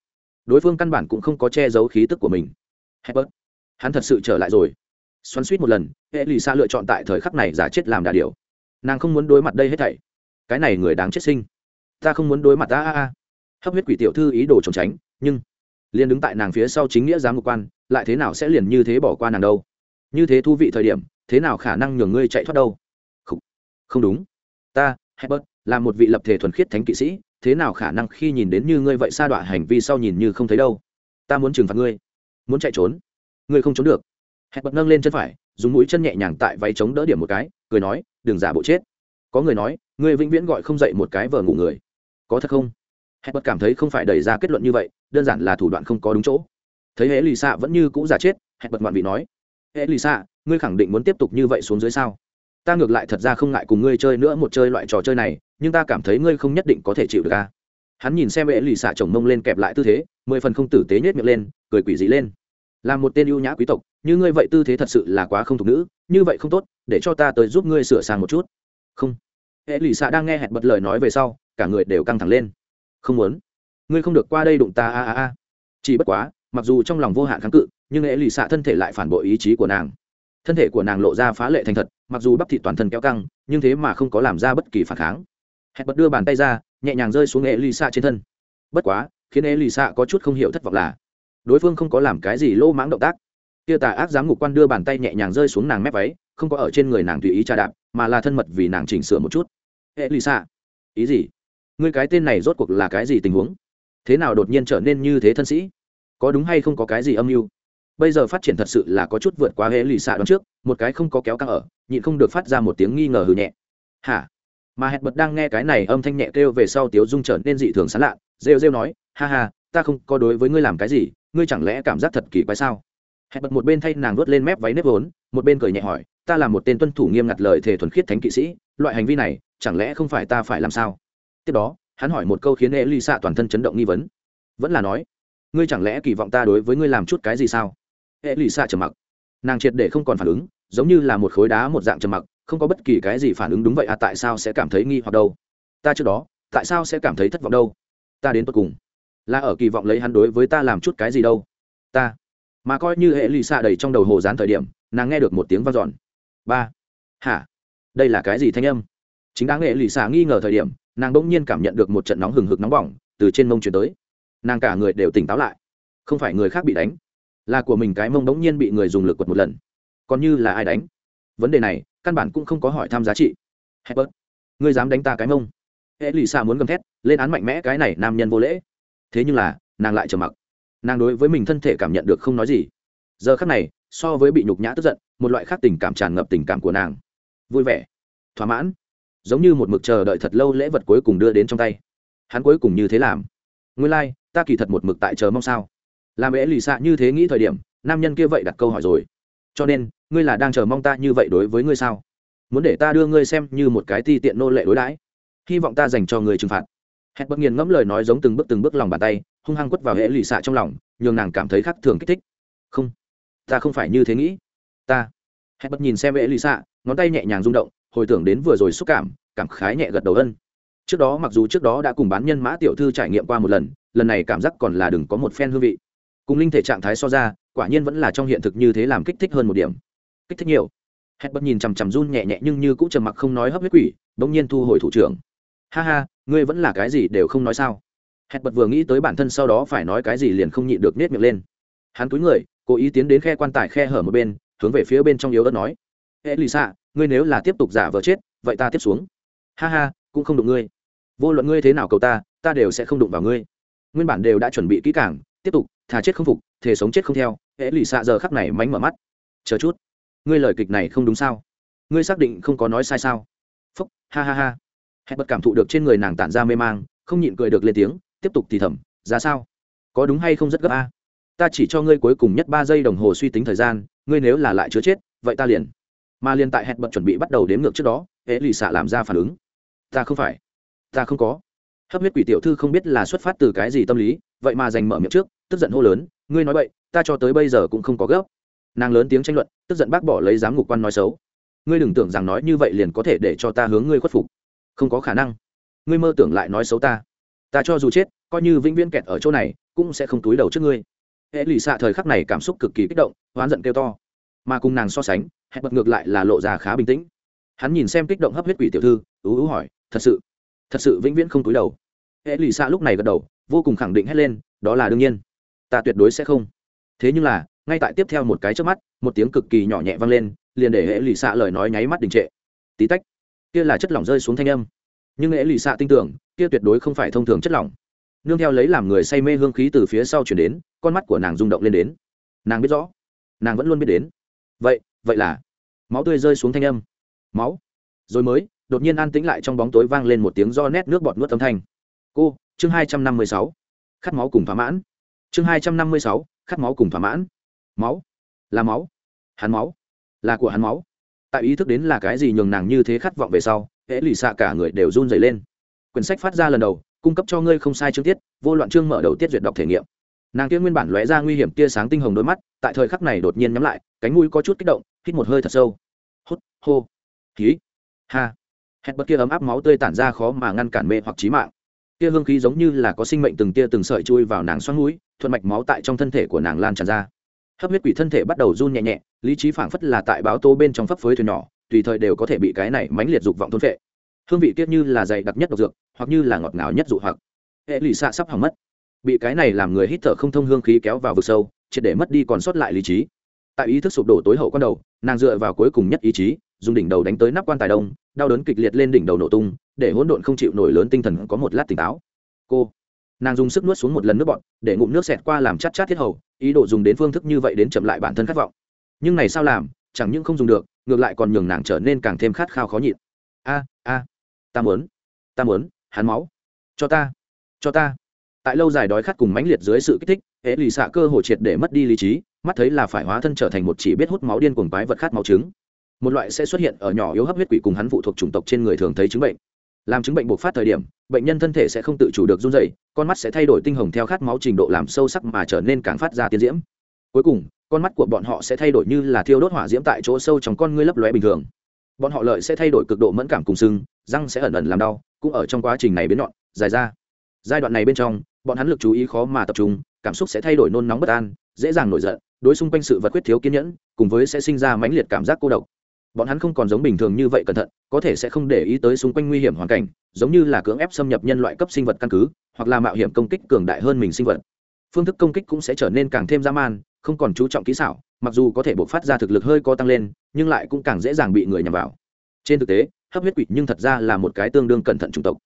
S1: Đối phương căn bản cũng không có che giấu khí tức của mình. Hebert. hắn thật sự trở lại rồi. Xoắn suýt một lần, hệ lụy xạ lựa chọn tại thời khắc này giả chết làm đà điều nàng không muốn đối mặt đây hết thảy cái này người đáng chết sinh. Ta không muốn đối mặt ta a a. Hấp huyết quỷ tiểu thư ý đồ trốn tránh nhưng liền đứng tại nàng phía sau chính nghĩa giám mục quan lại thế nào sẽ liền như thế bỏ qua nàng đâu? Như thế thú vị thời điểm thế nào khả năng nhường ngươi chạy thoát đâu? Không, không đúng. Ta Herbert, là một vị lập thể thuần khiết thánh kỵ sĩ thế nào khả năng khi nhìn đến như ngươi vậy sa đọa hành vi sau nhìn như không thấy đâu? Ta muốn trừng phạt ngươi. Muốn chạy trốn. Ngươi không trốn được. Herbert nâng lên chân phải dùng mũi chân nhẹ nhàng tại váy chống đỡ điểm một cái cười nói đừng giả bộ chết. Có người nói ngươi vĩnh viễn gọi không dậy một cái vờ ngủ người. Có thật không? Herbert cảm thấy không phải đẩy ra kết luận như vậy, đơn giản là thủ đoạn không có đúng chỗ. Thấy hễ lì xạ vẫn như cũ giả chết hẹn bật ngoạn vị nói hễ lì xạ ngươi khẳng định muốn tiếp tục như vậy xuống dưới sao? Ta ngược lại thật ra không ngại cùng ngươi chơi nữa một chơi loại trò chơi này, nhưng ta cảm thấy ngươi không nhất định có thể chịu được ca hắn nhìn xem hễ lì xạ chồng mông lên kẹp lại tư thế, mười phần không tử tế nhét miệng lên, cười quỷ dị lên. Là một tên ưu nhã quý tộc, như ngươi vậy tư thế thật sự là quá không thục nữ, như vậy không tốt, để cho ta tới giúp ngươi sửa sang một chút. Không hệ lì xạ đang nghe hẹn bật lời nói về sau, cả người đều căng thẳng lên. Không muốn. Ngươi không được qua đây đụng ta, a a a. Chỉ bất quá, mặc dù trong lòng vô hạn kháng cự, nhưng hệ lì xạ thân thể lại phản bội ý chí của nàng. Thân thể của nàng lộ ra phá lệ thành thật, mặc dù bắp thịt toàn thân kéo căng, nhưng thế mà không có làm ra bất kỳ phản kháng. Hẹn bật đưa bàn tay ra, nhẹ nhàng rơi xuống hệ lì xạ trên thân. Bất quá, khiến hệ lì xạ có chút không hiểu thất vọng là, đối phương không có làm cái gì lô mãng động tác. Kia tà ác giám ngục quan đưa bàn tay nhẹ nhàng rơi xuống nàng mép váy, không có ở trên người nàng tùy ý tra đạp mà là thân mật vì nàng chỉnh sửa một chút. Hệ lì xạ. Ý gì? Ngươi cái tên này rốt cuộc là cái gì tình huống? Thế nào đột nhiên trở nên như thế thân sĩ? Có đúng hay không có cái gì âm mưu? Bây giờ phát triển thật sự là có chút vượt quá hệ lì xạ đón trước, một cái không có kéo căng ở, nhịn không được phát ra một tiếng nghi ngờ hừ nhẹ. Hả? Mà hẹn bật đang nghe cái này âm thanh nhẹ kêu về sau tiếu dung trở nên dị thường sán lạ, rêu rêu nói, ha ha, ta không có đối với ngươi làm cái gì, ngươi chẳng lẽ cảm giác thật kỳ quái sao? Hẹn bật một bên thay nàng vớt lên mép váy nếp vốn một bên cười nhẹ hỏi, ta là một tên tuân thủ nghiêm ngặt lời thề thuần khiết thánh kỵ sĩ, loại hành vi này, chẳng lẽ không phải ta phải làm sao? Tiếp đó, hắn hỏi một câu khiến e lì xạ toàn thân chấn động nghi vấn. Vẫn là nói, ngươi chẳng lẽ kỳ vọng ta đối với ngươi làm chút cái gì sao? E lì xạ trầm mặc. Nàng triệt để không còn phản ứng, giống như là một khối đá một dạng trầm mặc, không có bất kỳ cái gì phản ứng đúng vậy à tại sao sẽ cảm thấy nghi hoặc đâu? Ta trước đó, tại sao sẽ cảm thấy thất vọng đâu? Ta đến tột cùng là ở kỳ vọng lấy hắn đối với ta làm chút cái gì đâu? Ta. Mà coi như hệ lì xạ đầy trong đầu hồ dán thời điểm nàng nghe được một tiếng vang dọn. Ba. Hả? Đây là cái gì thanh âm? Chính đáng nghệ lì xả nghi ngờ thời điểm nàng bỗng nhiên cảm nhận được một trận nóng hừng hực nóng bỏng từ trên mông chuyển tới. Nàng cả người đều tỉnh táo lại. Không phải người khác bị đánh là của mình cái mông bỗng nhiên bị người dùng lực quật một lần. Còn như là ai đánh? Vấn đề này căn bản cũng không có hỏi thăm giá trị. Hebert, ngươi dám đánh ta cái mông? Hệ lì xả muốn gầm thét lên án mạnh mẽ cái này nam nhân vô lễ. Thế nhưng là nàng lại trầm mặc. Nàng đối với mình thân thể cảm nhận được không nói gì. Giờ khắc này so với bị nhục nhã tức giận một loại khác tình cảm tràn ngập tình cảm của nàng. Vui vẻ thỏa mãn giống như một mực chờ đợi thật lâu lễ vật cuối cùng đưa đến trong tay. Hắn cuối cùng như thế làm. Nguyên lai、like, ta kỳ thật một mực tại chờ mong sao? Làm ế lì xạ như thế nghĩ thời điểm nam nhân kia vậy đặt câu hỏi rồi. Cho nên ngươi là đang chờ mong ta như vậy đối với ngươi sao? Muốn để ta đưa ngươi xem như một cái ti tiện nô lệ đối đãi. Hy vọng ta dành cho người trừng phạt. Hẹn bất nghiền ngẫm lời nói giống từng bước từng bước lòng bàn tay hung hăng quất vào hệ lụy xạ trong lòng nhường nàng cảm thấy khác thường kích thích. Không ta không phải như thế nghĩ. Ta. Hẹn bất nhìn xem vệ lì xạ ngón tay nhẹ nhàng rung động, hồi tưởng đến vừa rồi xúc cảm cảm khái nhẹ gật đầu ân. Trước đó mặc dù trước đó đã cùng bán nhân mã tiểu thư trải nghiệm qua một lần lần này cảm giác còn là đừng có một phen hương vị. Cùng linh thể trạng thái so ra, quả nhiên vẫn là trong hiện thực như thế làm kích thích hơn một điểm. Kích thích nhiều. Hẹn bất nhìn chằm chằm run nhẹ nhẹ nhưng như cũng trầm mặc không nói hấp huyết quỷ, bỗng nhiên thu hồi thủ trưởng. Ha ha, ngươi vẫn là cái gì đều không nói sao. Hẹn bật vừa nghĩ tới bản thân sau đó phải nói cái gì liền không nhịn được nết miệng lên. Hắn túi người cố ý tiến đến khe quan tài khe hở một bên, hướng về phía bên trong yếu ớt nói. E lì xạ ngươi nếu là tiếp tục giả vờ chết, vậy ta tiếp xuống. Ha ha, cũng không đụng ngươi. Vô luận ngươi thế nào cầu ta ta đều sẽ không đụng vào ngươi. Nguyên bản đều đã chuẩn bị kỹ càng, tiếp tục, thà chết không phục thể sống chết không theo. E lì xạ giờ khắc này mánh mở mắt. Chờ chút. Ngươi lời kịch này không đúng sao? Ngươi xác định không có nói sai sao? Phúc, ha ha ha. Hẹn bật cảm thụ được trên người nàng tản ra mê mang, không nhịn cười được lên tiếng, tiếp tục thì thầm, ra sao? Có đúng hay không rất gấp a? Ta chỉ cho ngươi cuối cùng nhất ba giây đồng hồ suy tính thời gian, ngươi nếu là lại chứa chết, vậy ta liền. Mà liền tại hẹn bật chuẩn bị bắt đầu đếm ngược trước đó hễ lì xạ làm ra phản ứng. Ta không phải. Ta không có. Hấp huyết quỷ tiểu thư không biết là xuất phát từ cái gì tâm lý, vậy mà giành mở miệng trước, tức giận hô lớn, ngươi nói vậy ta cho tới bây giờ cũng không có gấp. Nàng lớn tiếng tranh luận, tức giận bác bỏ lấy giám ngục quan nói xấu. Ngươi đừng tưởng rằng nói như vậy liền có thể để cho ta hướng ngươi khuất phục. Không có khả năng. Ngươi mơ tưởng lại nói xấu ta. Ta cho dù chết, coi như vĩnh viễn kẹt ở chỗ này, cũng sẽ không túi đầu trước ngươi hệ lụy xạ thời khắc này cảm xúc cực kỳ kích động, oán giận kêu to. Mà cùng nàng so sánh, hẹn bật ngược lại là lộ ra khá bình tĩnh. Hắn nhìn xem kích động hấp huyết quỷ tiểu thư, ú ú hỏi, thật sự thật sự vĩnh viễn không túi đầu? Hệ lụy xạ lúc này gật đầu, vô cùng khẳng định hét lên, đó là đương nhiên. Ta tuyệt đối sẽ không. Thế nhưng là, ngay tại tiếp theo một cái trước mắt, một tiếng cực kỳ nhỏ nhẹ vang lên, liền để hệ lụy xạ lời nói nháy mắt đình trệ. Tí tách. Kia là chất lỏng rơi xuống thanh âm. Nhưng hệ lụy xạ tin tưởng, kia tuyệt đối không phải thông thường chất lỏng nương theo lấy làm người say mê hương khí từ phía sau chuyển đến, con mắt của nàng rung động lên đến. Nàng biết rõ, nàng vẫn luôn biết đến. Vậy vậy là, máu tươi rơi xuống thanh âm. Máu. Rồi mới, đột nhiên an tĩnh lại trong bóng tối vang lên một tiếng do nét nước bọt nuốt âm thanh. Cô, chương hai trăm năm mươi sáu. Khát máu cùng thỏa mãn. Chương hai trăm năm mươi sáu, khát máu cùng thỏa mãn. Máu. Là máu. Hắn máu. Là của hắn máu. Tại ý thức đến là cái gì nhường nàng như thế khát vọng về sau, hễ lì xạ cả người đều run dày lên. Quyển sách phát ra lần đầu cung cấp cho ngươi không sai chương tiết, vô loạn chương mở đầu tiết duyệt đọc thể nghiệm. Nàng kia nguyên bản lóe ra nguy hiểm tia sáng tinh hồng đôi mắt, tại thời khắc này đột nhiên nhắm lại, cánh mũi có chút kích động, hít một hơi thật sâu. Hút, hô, khí. Ha. Hét bất kia ấm áp máu tươi tản ra khó mà ngăn cản mê hoặc trí mạng. Kia hương khí giống như là có sinh mệnh từng tia từng sợi chui vào nàng xoắn mũi, thuận mạch máu tại trong thân thể của nàng lan tràn ra. Hấp huyết quỷ thân thể bắt đầu run nhẹ nhẹ, lý trí phảng phất là tại báo tố bên trong phấp phới thuyền nhỏ, tùy thời đều có thể bị cái này mãnh liệt dục vọng thôn phệ hương vị tiết như là dày đặc nhất độc dược, hoặc như là ngọt ngào nhất dụ hoặc. Hệ lụy xạ sắp hỏng mất. Bị cái này làm người hít thở không thông hương khí kéo vào vực sâu, triệt để mất đi còn sót lại lý trí. Tại ý thức sụp đổ tối hậu quan đầu, nàng dựa vào cuối cùng nhất ý chí, dùng đỉnh đầu đánh tới nắp quan tài đông, đau đớn kịch liệt lên đỉnh đầu nổ tung, để hỗn độn không chịu nổi lớn tinh thần có một lát tỉnh táo. Cô, nàng dùng sức nuốt xuống một lần nước bọn để ngụm nước xẹt qua làm chát chát thiết hầu, ý đồ dùng đến phương thức như vậy đến chậm lại bản thân khát vọng. Nhưng này sao làm, chẳng những không dùng được, ngược lại còn nhường nàng trở nên càng thêm khát khao khó nhịn. A a ta muốn ta muốn, hắn máu. Cho ta cho ta. Tại lâu dài đói khát cùng mãnh liệt dưới sự kích thích, hệ lì xạ cơ hồ triệt để mất đi lý trí, mắt thấy là phải hóa thân trở thành một chỉ biết hút máu điên cuồng quái vật khát máu trứng. Một loại sẽ xuất hiện ở nhỏ yếu hấp huyết quỷ cùng hắn phụ thuộc chủng tộc trên người thường thấy chứng bệnh. Làm chứng bệnh bộc phát thời điểm, bệnh nhân thân thể sẽ không tự chủ được run dày con mắt sẽ thay đổi tinh hồng theo khát máu trình độ làm sâu sắc mà trở nên càng phát ra tiến diễm. Cuối cùng, con mắt của bọn họ sẽ thay đổi như là thiêu đốt hỏa diễm tại chỗ sâu trong con ngươi lấp lóe bình thường bọn họ lợi sẽ thay đổi cực độ mẫn cảm cùng sưng, răng sẽ ẩn ẩn làm đau, cũng ở trong quá trình này biến nhọn, dài ra. Giai đoạn này bên trong, bọn hắn lực chú ý khó mà tập trung, cảm xúc sẽ thay đổi nôn nóng bất an, dễ dàng nổi giận, đối xung quanh sự vật quyết thiếu kiên nhẫn, cùng với sẽ sinh ra mãnh liệt cảm giác cô độc. Bọn hắn không còn giống bình thường như vậy cẩn thận, có thể sẽ không để ý tới xung quanh nguy hiểm hoàn cảnh, giống như là cưỡng ép xâm nhập nhân loại cấp sinh vật căn cứ, hoặc là mạo hiểm công kích cường đại hơn mình sinh vật. Phương thức công kích cũng sẽ trở nên càng thêm dã man, không còn chú trọng kỹ xảo mặc dù có thể buộc phát ra thực lực hơi co tăng lên, nhưng lại cũng càng dễ dàng bị người nhằm vào. Trên thực tế, hấp huyết quỷ nhưng thật ra là một cái tương đương cẩn thận chủng tộc.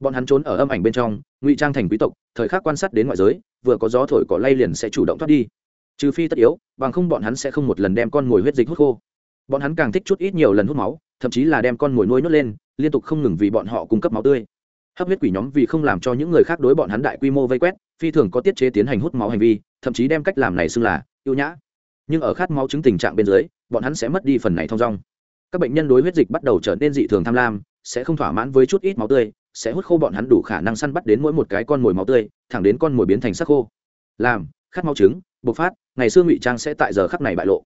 S1: Bọn hắn trốn ở âm ảnh bên trong, ngụy trang thành quý tộc, thời khắc quan sát đến ngoại giới, vừa có gió thổi cỏ lay liền sẽ chủ động thoát đi. Trừ phi tất yếu, bằng không bọn hắn sẽ không một lần đem con mồi huyết dịch hút khô. Bọn hắn càng thích chút ít nhiều lần hút máu, thậm chí là đem con mồi nuôi nhốt lên, liên tục không ngừng vì bọn họ cung cấp máu tươi. Hấp huyết quỷ nhóm vì không làm cho những người khác đối bọn hắn đại quy mô vây quét, phi thường có tiết chế tiến hành hút máu hành vi, thậm chí đem cách làm này xưng là yêu nhã nhưng ở khát máu chứng tình trạng bên dưới, bọn hắn sẽ mất đi phần này thong dong. Các bệnh nhân đối huyết dịch bắt đầu trở nên dị thường tham lam, sẽ không thỏa mãn với chút ít máu tươi, sẽ hút khô bọn hắn đủ khả năng săn bắt đến mỗi một cái con mồi máu tươi, thẳng đến con mồi biến thành sắc khô. Làm, khát máu trứng, bộc phát, ngày xưa ngụy trang sẽ tại giờ khắc này bại lộ.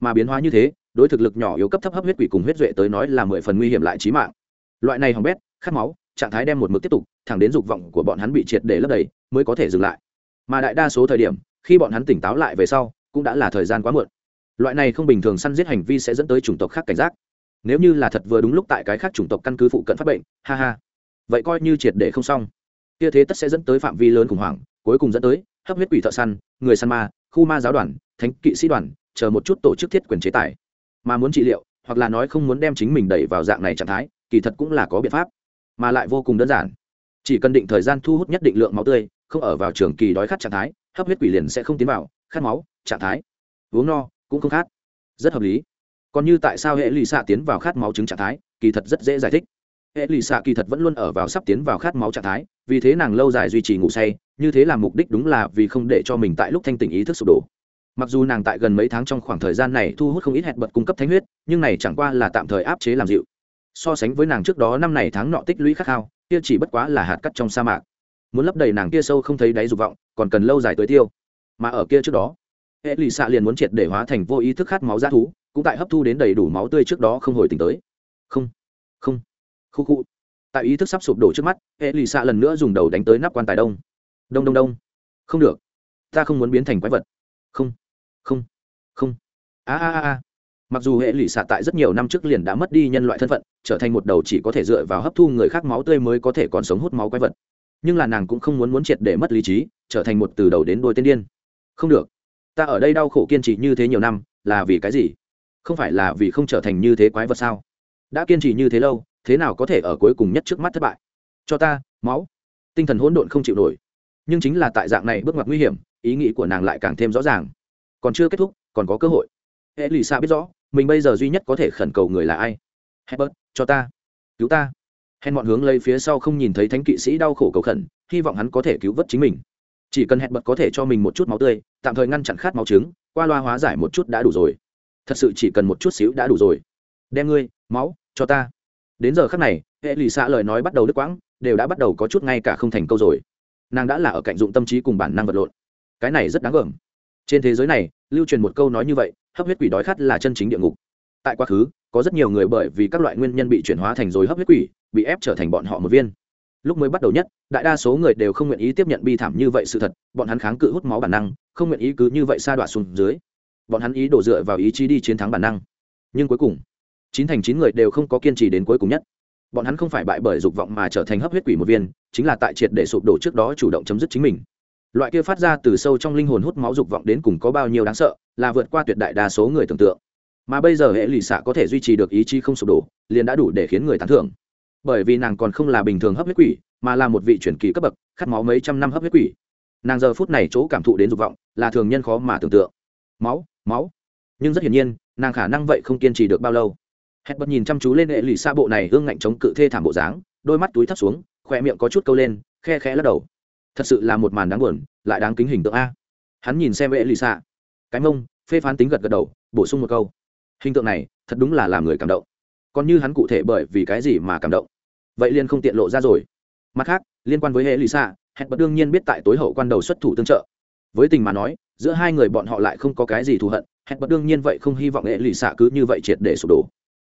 S1: Mà biến hóa như thế, đối thực lực nhỏ yếu cấp thấp hấp huyết quỷ cùng huyết duệ tới nói là mười phần nguy hiểm lại trí mạng. Loại này hỏng bét, khát máu, trạng thái đem một mực tiếp tục, thẳng đến dục vọng của bọn hắn bị triệt để lấp đầy, mới có thể dừng lại. Mà đại đa số thời điểm, khi bọn hắn tỉnh táo lại về sau cũng đã là thời gian quá muộn. Loại này không bình thường săn giết hành vi sẽ dẫn tới chủng tộc khác cảnh giác. Nếu như là thật vừa đúng lúc tại cái khác chủng tộc căn cứ phụ cận phát bệnh, ha ha. Vậy coi như triệt để không xong. Kia thế tất sẽ dẫn tới phạm vi lớn khủng hoảng, cuối cùng dẫn tới hấp huyết quỷ thợ săn, người săn ma, khu ma giáo đoàn, thánh kỵ sĩ đoàn, chờ một chút tổ chức thiết quyền chế tài. Mà muốn trị liệu, hoặc là nói không muốn đem chính mình đẩy vào dạng này trạng thái, kỳ thật cũng là có biện pháp. Mà lại vô cùng đơn giản. Chỉ cần định thời gian thu hút nhất định lượng máu tươi, không ở vào trường kỳ đói khát trạng thái, hấp huyết quỷ liền sẽ không tiến vào, khát máu trạng thái. Uống no, cũng không khát. Rất hợp lý. Còn như tại sao hệ lụy xạ tiến vào khát máu chứng trạng thái, kỳ thật rất dễ giải thích. Hệ lụy xạ kỳ thật vẫn luôn ở vào sắp tiến vào khát máu trạng thái, vì thế nàng lâu dài duy trì ngủ say, như thế là mục đích đúng là vì không để cho mình tại lúc thanh tỉnh ý thức sụp đổ. Mặc dù nàng tại gần mấy tháng trong khoảng thời gian này thu hút không ít hẹn bật cung cấp thánh huyết, nhưng này chẳng qua là tạm thời áp chế làm dịu. So sánh với nàng trước đó năm này tháng nọ tích lũy khát khao, kia chỉ bất quá là hạt cắt trong sa mạc. Muốn lấp đầy nàng kia sâu không thấy đáy dục vọng, còn cần lâu dài tới tiêu. Mà ở kia trước đó hệ lì xạ liền muốn triệt để hóa thành vô ý thức khát máu ra thú, cũng tại hấp thu đến đầy đủ máu tươi trước đó không hồi tỉnh tới. Không không. Khu khu. Tại ý thức sắp sụp đổ trước mắt hệ lì xạ lần nữa dùng đầu đánh tới nắp quan tài đông. Đông đông đông. Không được. Ta không muốn biến thành quái vật. Không không không. A a a mặc dù hệ lụy xạ tại rất nhiều năm trước liền đã mất đi nhân loại thân phận, trở thành một đầu chỉ có thể dựa vào hấp thu người khác máu tươi mới có thể còn sống hút máu quái vật. Nhưng là nàng cũng không muốn muốn triệt để mất lý trí, trở thành một từ đầu đến đôi tên điên. Không được ta ở đây đau khổ kiên trì như thế nhiều năm, là vì cái gì? Không phải là vì không trở thành như thế quái vật sao? Đã kiên trì như thế lâu, thế nào có thể ở cuối cùng nhất trước mắt thất bại? Cho ta, máu. Tinh thần hỗn độn không chịu nổi. Nhưng chính là tại dạng này bước ngoặt nguy hiểm, ý nghĩ của nàng lại càng thêm rõ ràng. Còn chưa kết thúc, còn có cơ hội. Hệ lì xa biết rõ, mình bây giờ duy nhất có thể khẩn cầu người là ai? Hebert cho ta. Cứu ta. Hèn mọn hướng lấy phía sau không nhìn thấy thánh kỵ sĩ đau khổ cầu khẩn, hy vọng hắn có thể cứu vớt chính mình chỉ cần hẹn bật có thể cho mình một chút máu tươi, tạm thời ngăn chặn khát máu trứng, qua loa hóa giải một chút đã đủ rồi. Thật sự chỉ cần một chút xíu đã đủ rồi. Đem ngươi, máu, cho ta. Đến giờ khắc này, hệ lì xạ lời nói bắt đầu đứt quãng, đều đã bắt đầu có chút ngay cả không thành câu rồi. Nàng đã là ở cạnh dụng tâm trí cùng bản năng vật lộn. Cái này rất đáng gờm. Trên thế giới này, lưu truyền một câu nói như vậy, hấp huyết quỷ đói khát là chân chính địa ngục. Tại quá khứ, có rất nhiều người bởi vì các loại nguyên nhân bị chuyển hóa thành rồi hấp huyết quỷ, bị ép trở thành bọn họ một viên lúc mới bắt đầu nhất, đại đa số người đều không nguyện ý tiếp nhận bi thảm như vậy sự thật, bọn hắn kháng cự hút máu bản năng, không nguyện ý cứ như vậy sa đoạn xuống dưới. Bọn hắn ý đổ dựa vào ý chí đi chiến thắng bản năng. Nhưng cuối cùng, chín thành chín người đều không có kiên trì đến cuối cùng nhất. Bọn hắn không phải bại bởi dục vọng mà trở thành hấp huyết quỷ một viên, chính là tại triệt để sụp đổ trước đó chủ động chấm dứt chính mình. Loại kia phát ra từ sâu trong linh hồn hút máu dục vọng đến cùng có bao nhiêu đáng sợ, là vượt qua tuyệt đại đa số người tưởng tượng. Mà bây giờ hệ lụy xạ có thể duy trì được ý chí không sụp đổ, liền đã đủ để khiến người tán thưởng bởi vì nàng còn không là bình thường hấp huyết quỷ, mà là một vị truyền kỳ cấp bậc, khát máu mấy trăm năm hấp huyết quỷ. Nàng giờ phút này chỗ cảm thụ đến dục vọng, là thường nhân khó mà tưởng tượng. Máu máu. Nhưng rất hiển nhiên, nàng khả năng vậy không kiên trì được bao lâu. Hẹn bật nhìn chăm chú lên hệ lụy xa bộ này hương ngạnh chống cự thê thảm bộ dáng, đôi mắt túi thấp xuống khoe miệng có chút câu lên, khe khẽ lắc đầu. Thật sự là một màn đáng buồn, lại đáng kính hình tượng a. Hắn nhìn xem hệ lụy xa. Cái mông, phê phán tính gật gật đầu, bổ sung một câu. Hình tượng này, thật đúng là làm người cảm động. Còn như hắn cụ thể bởi vì cái gì mà cảm động vậy liền không tiện lộ ra rồi. Mặt khác, liên quan với hệ lụy xạ hẹn bật đương nhiên biết tại tối hậu quan đầu xuất thủ tương trợ. Với tình mà nói, giữa hai người bọn họ lại không có cái gì thù hận hẹn bật đương nhiên vậy không hy vọng hệ lụy xạ cứ như vậy triệt để sụp đổ.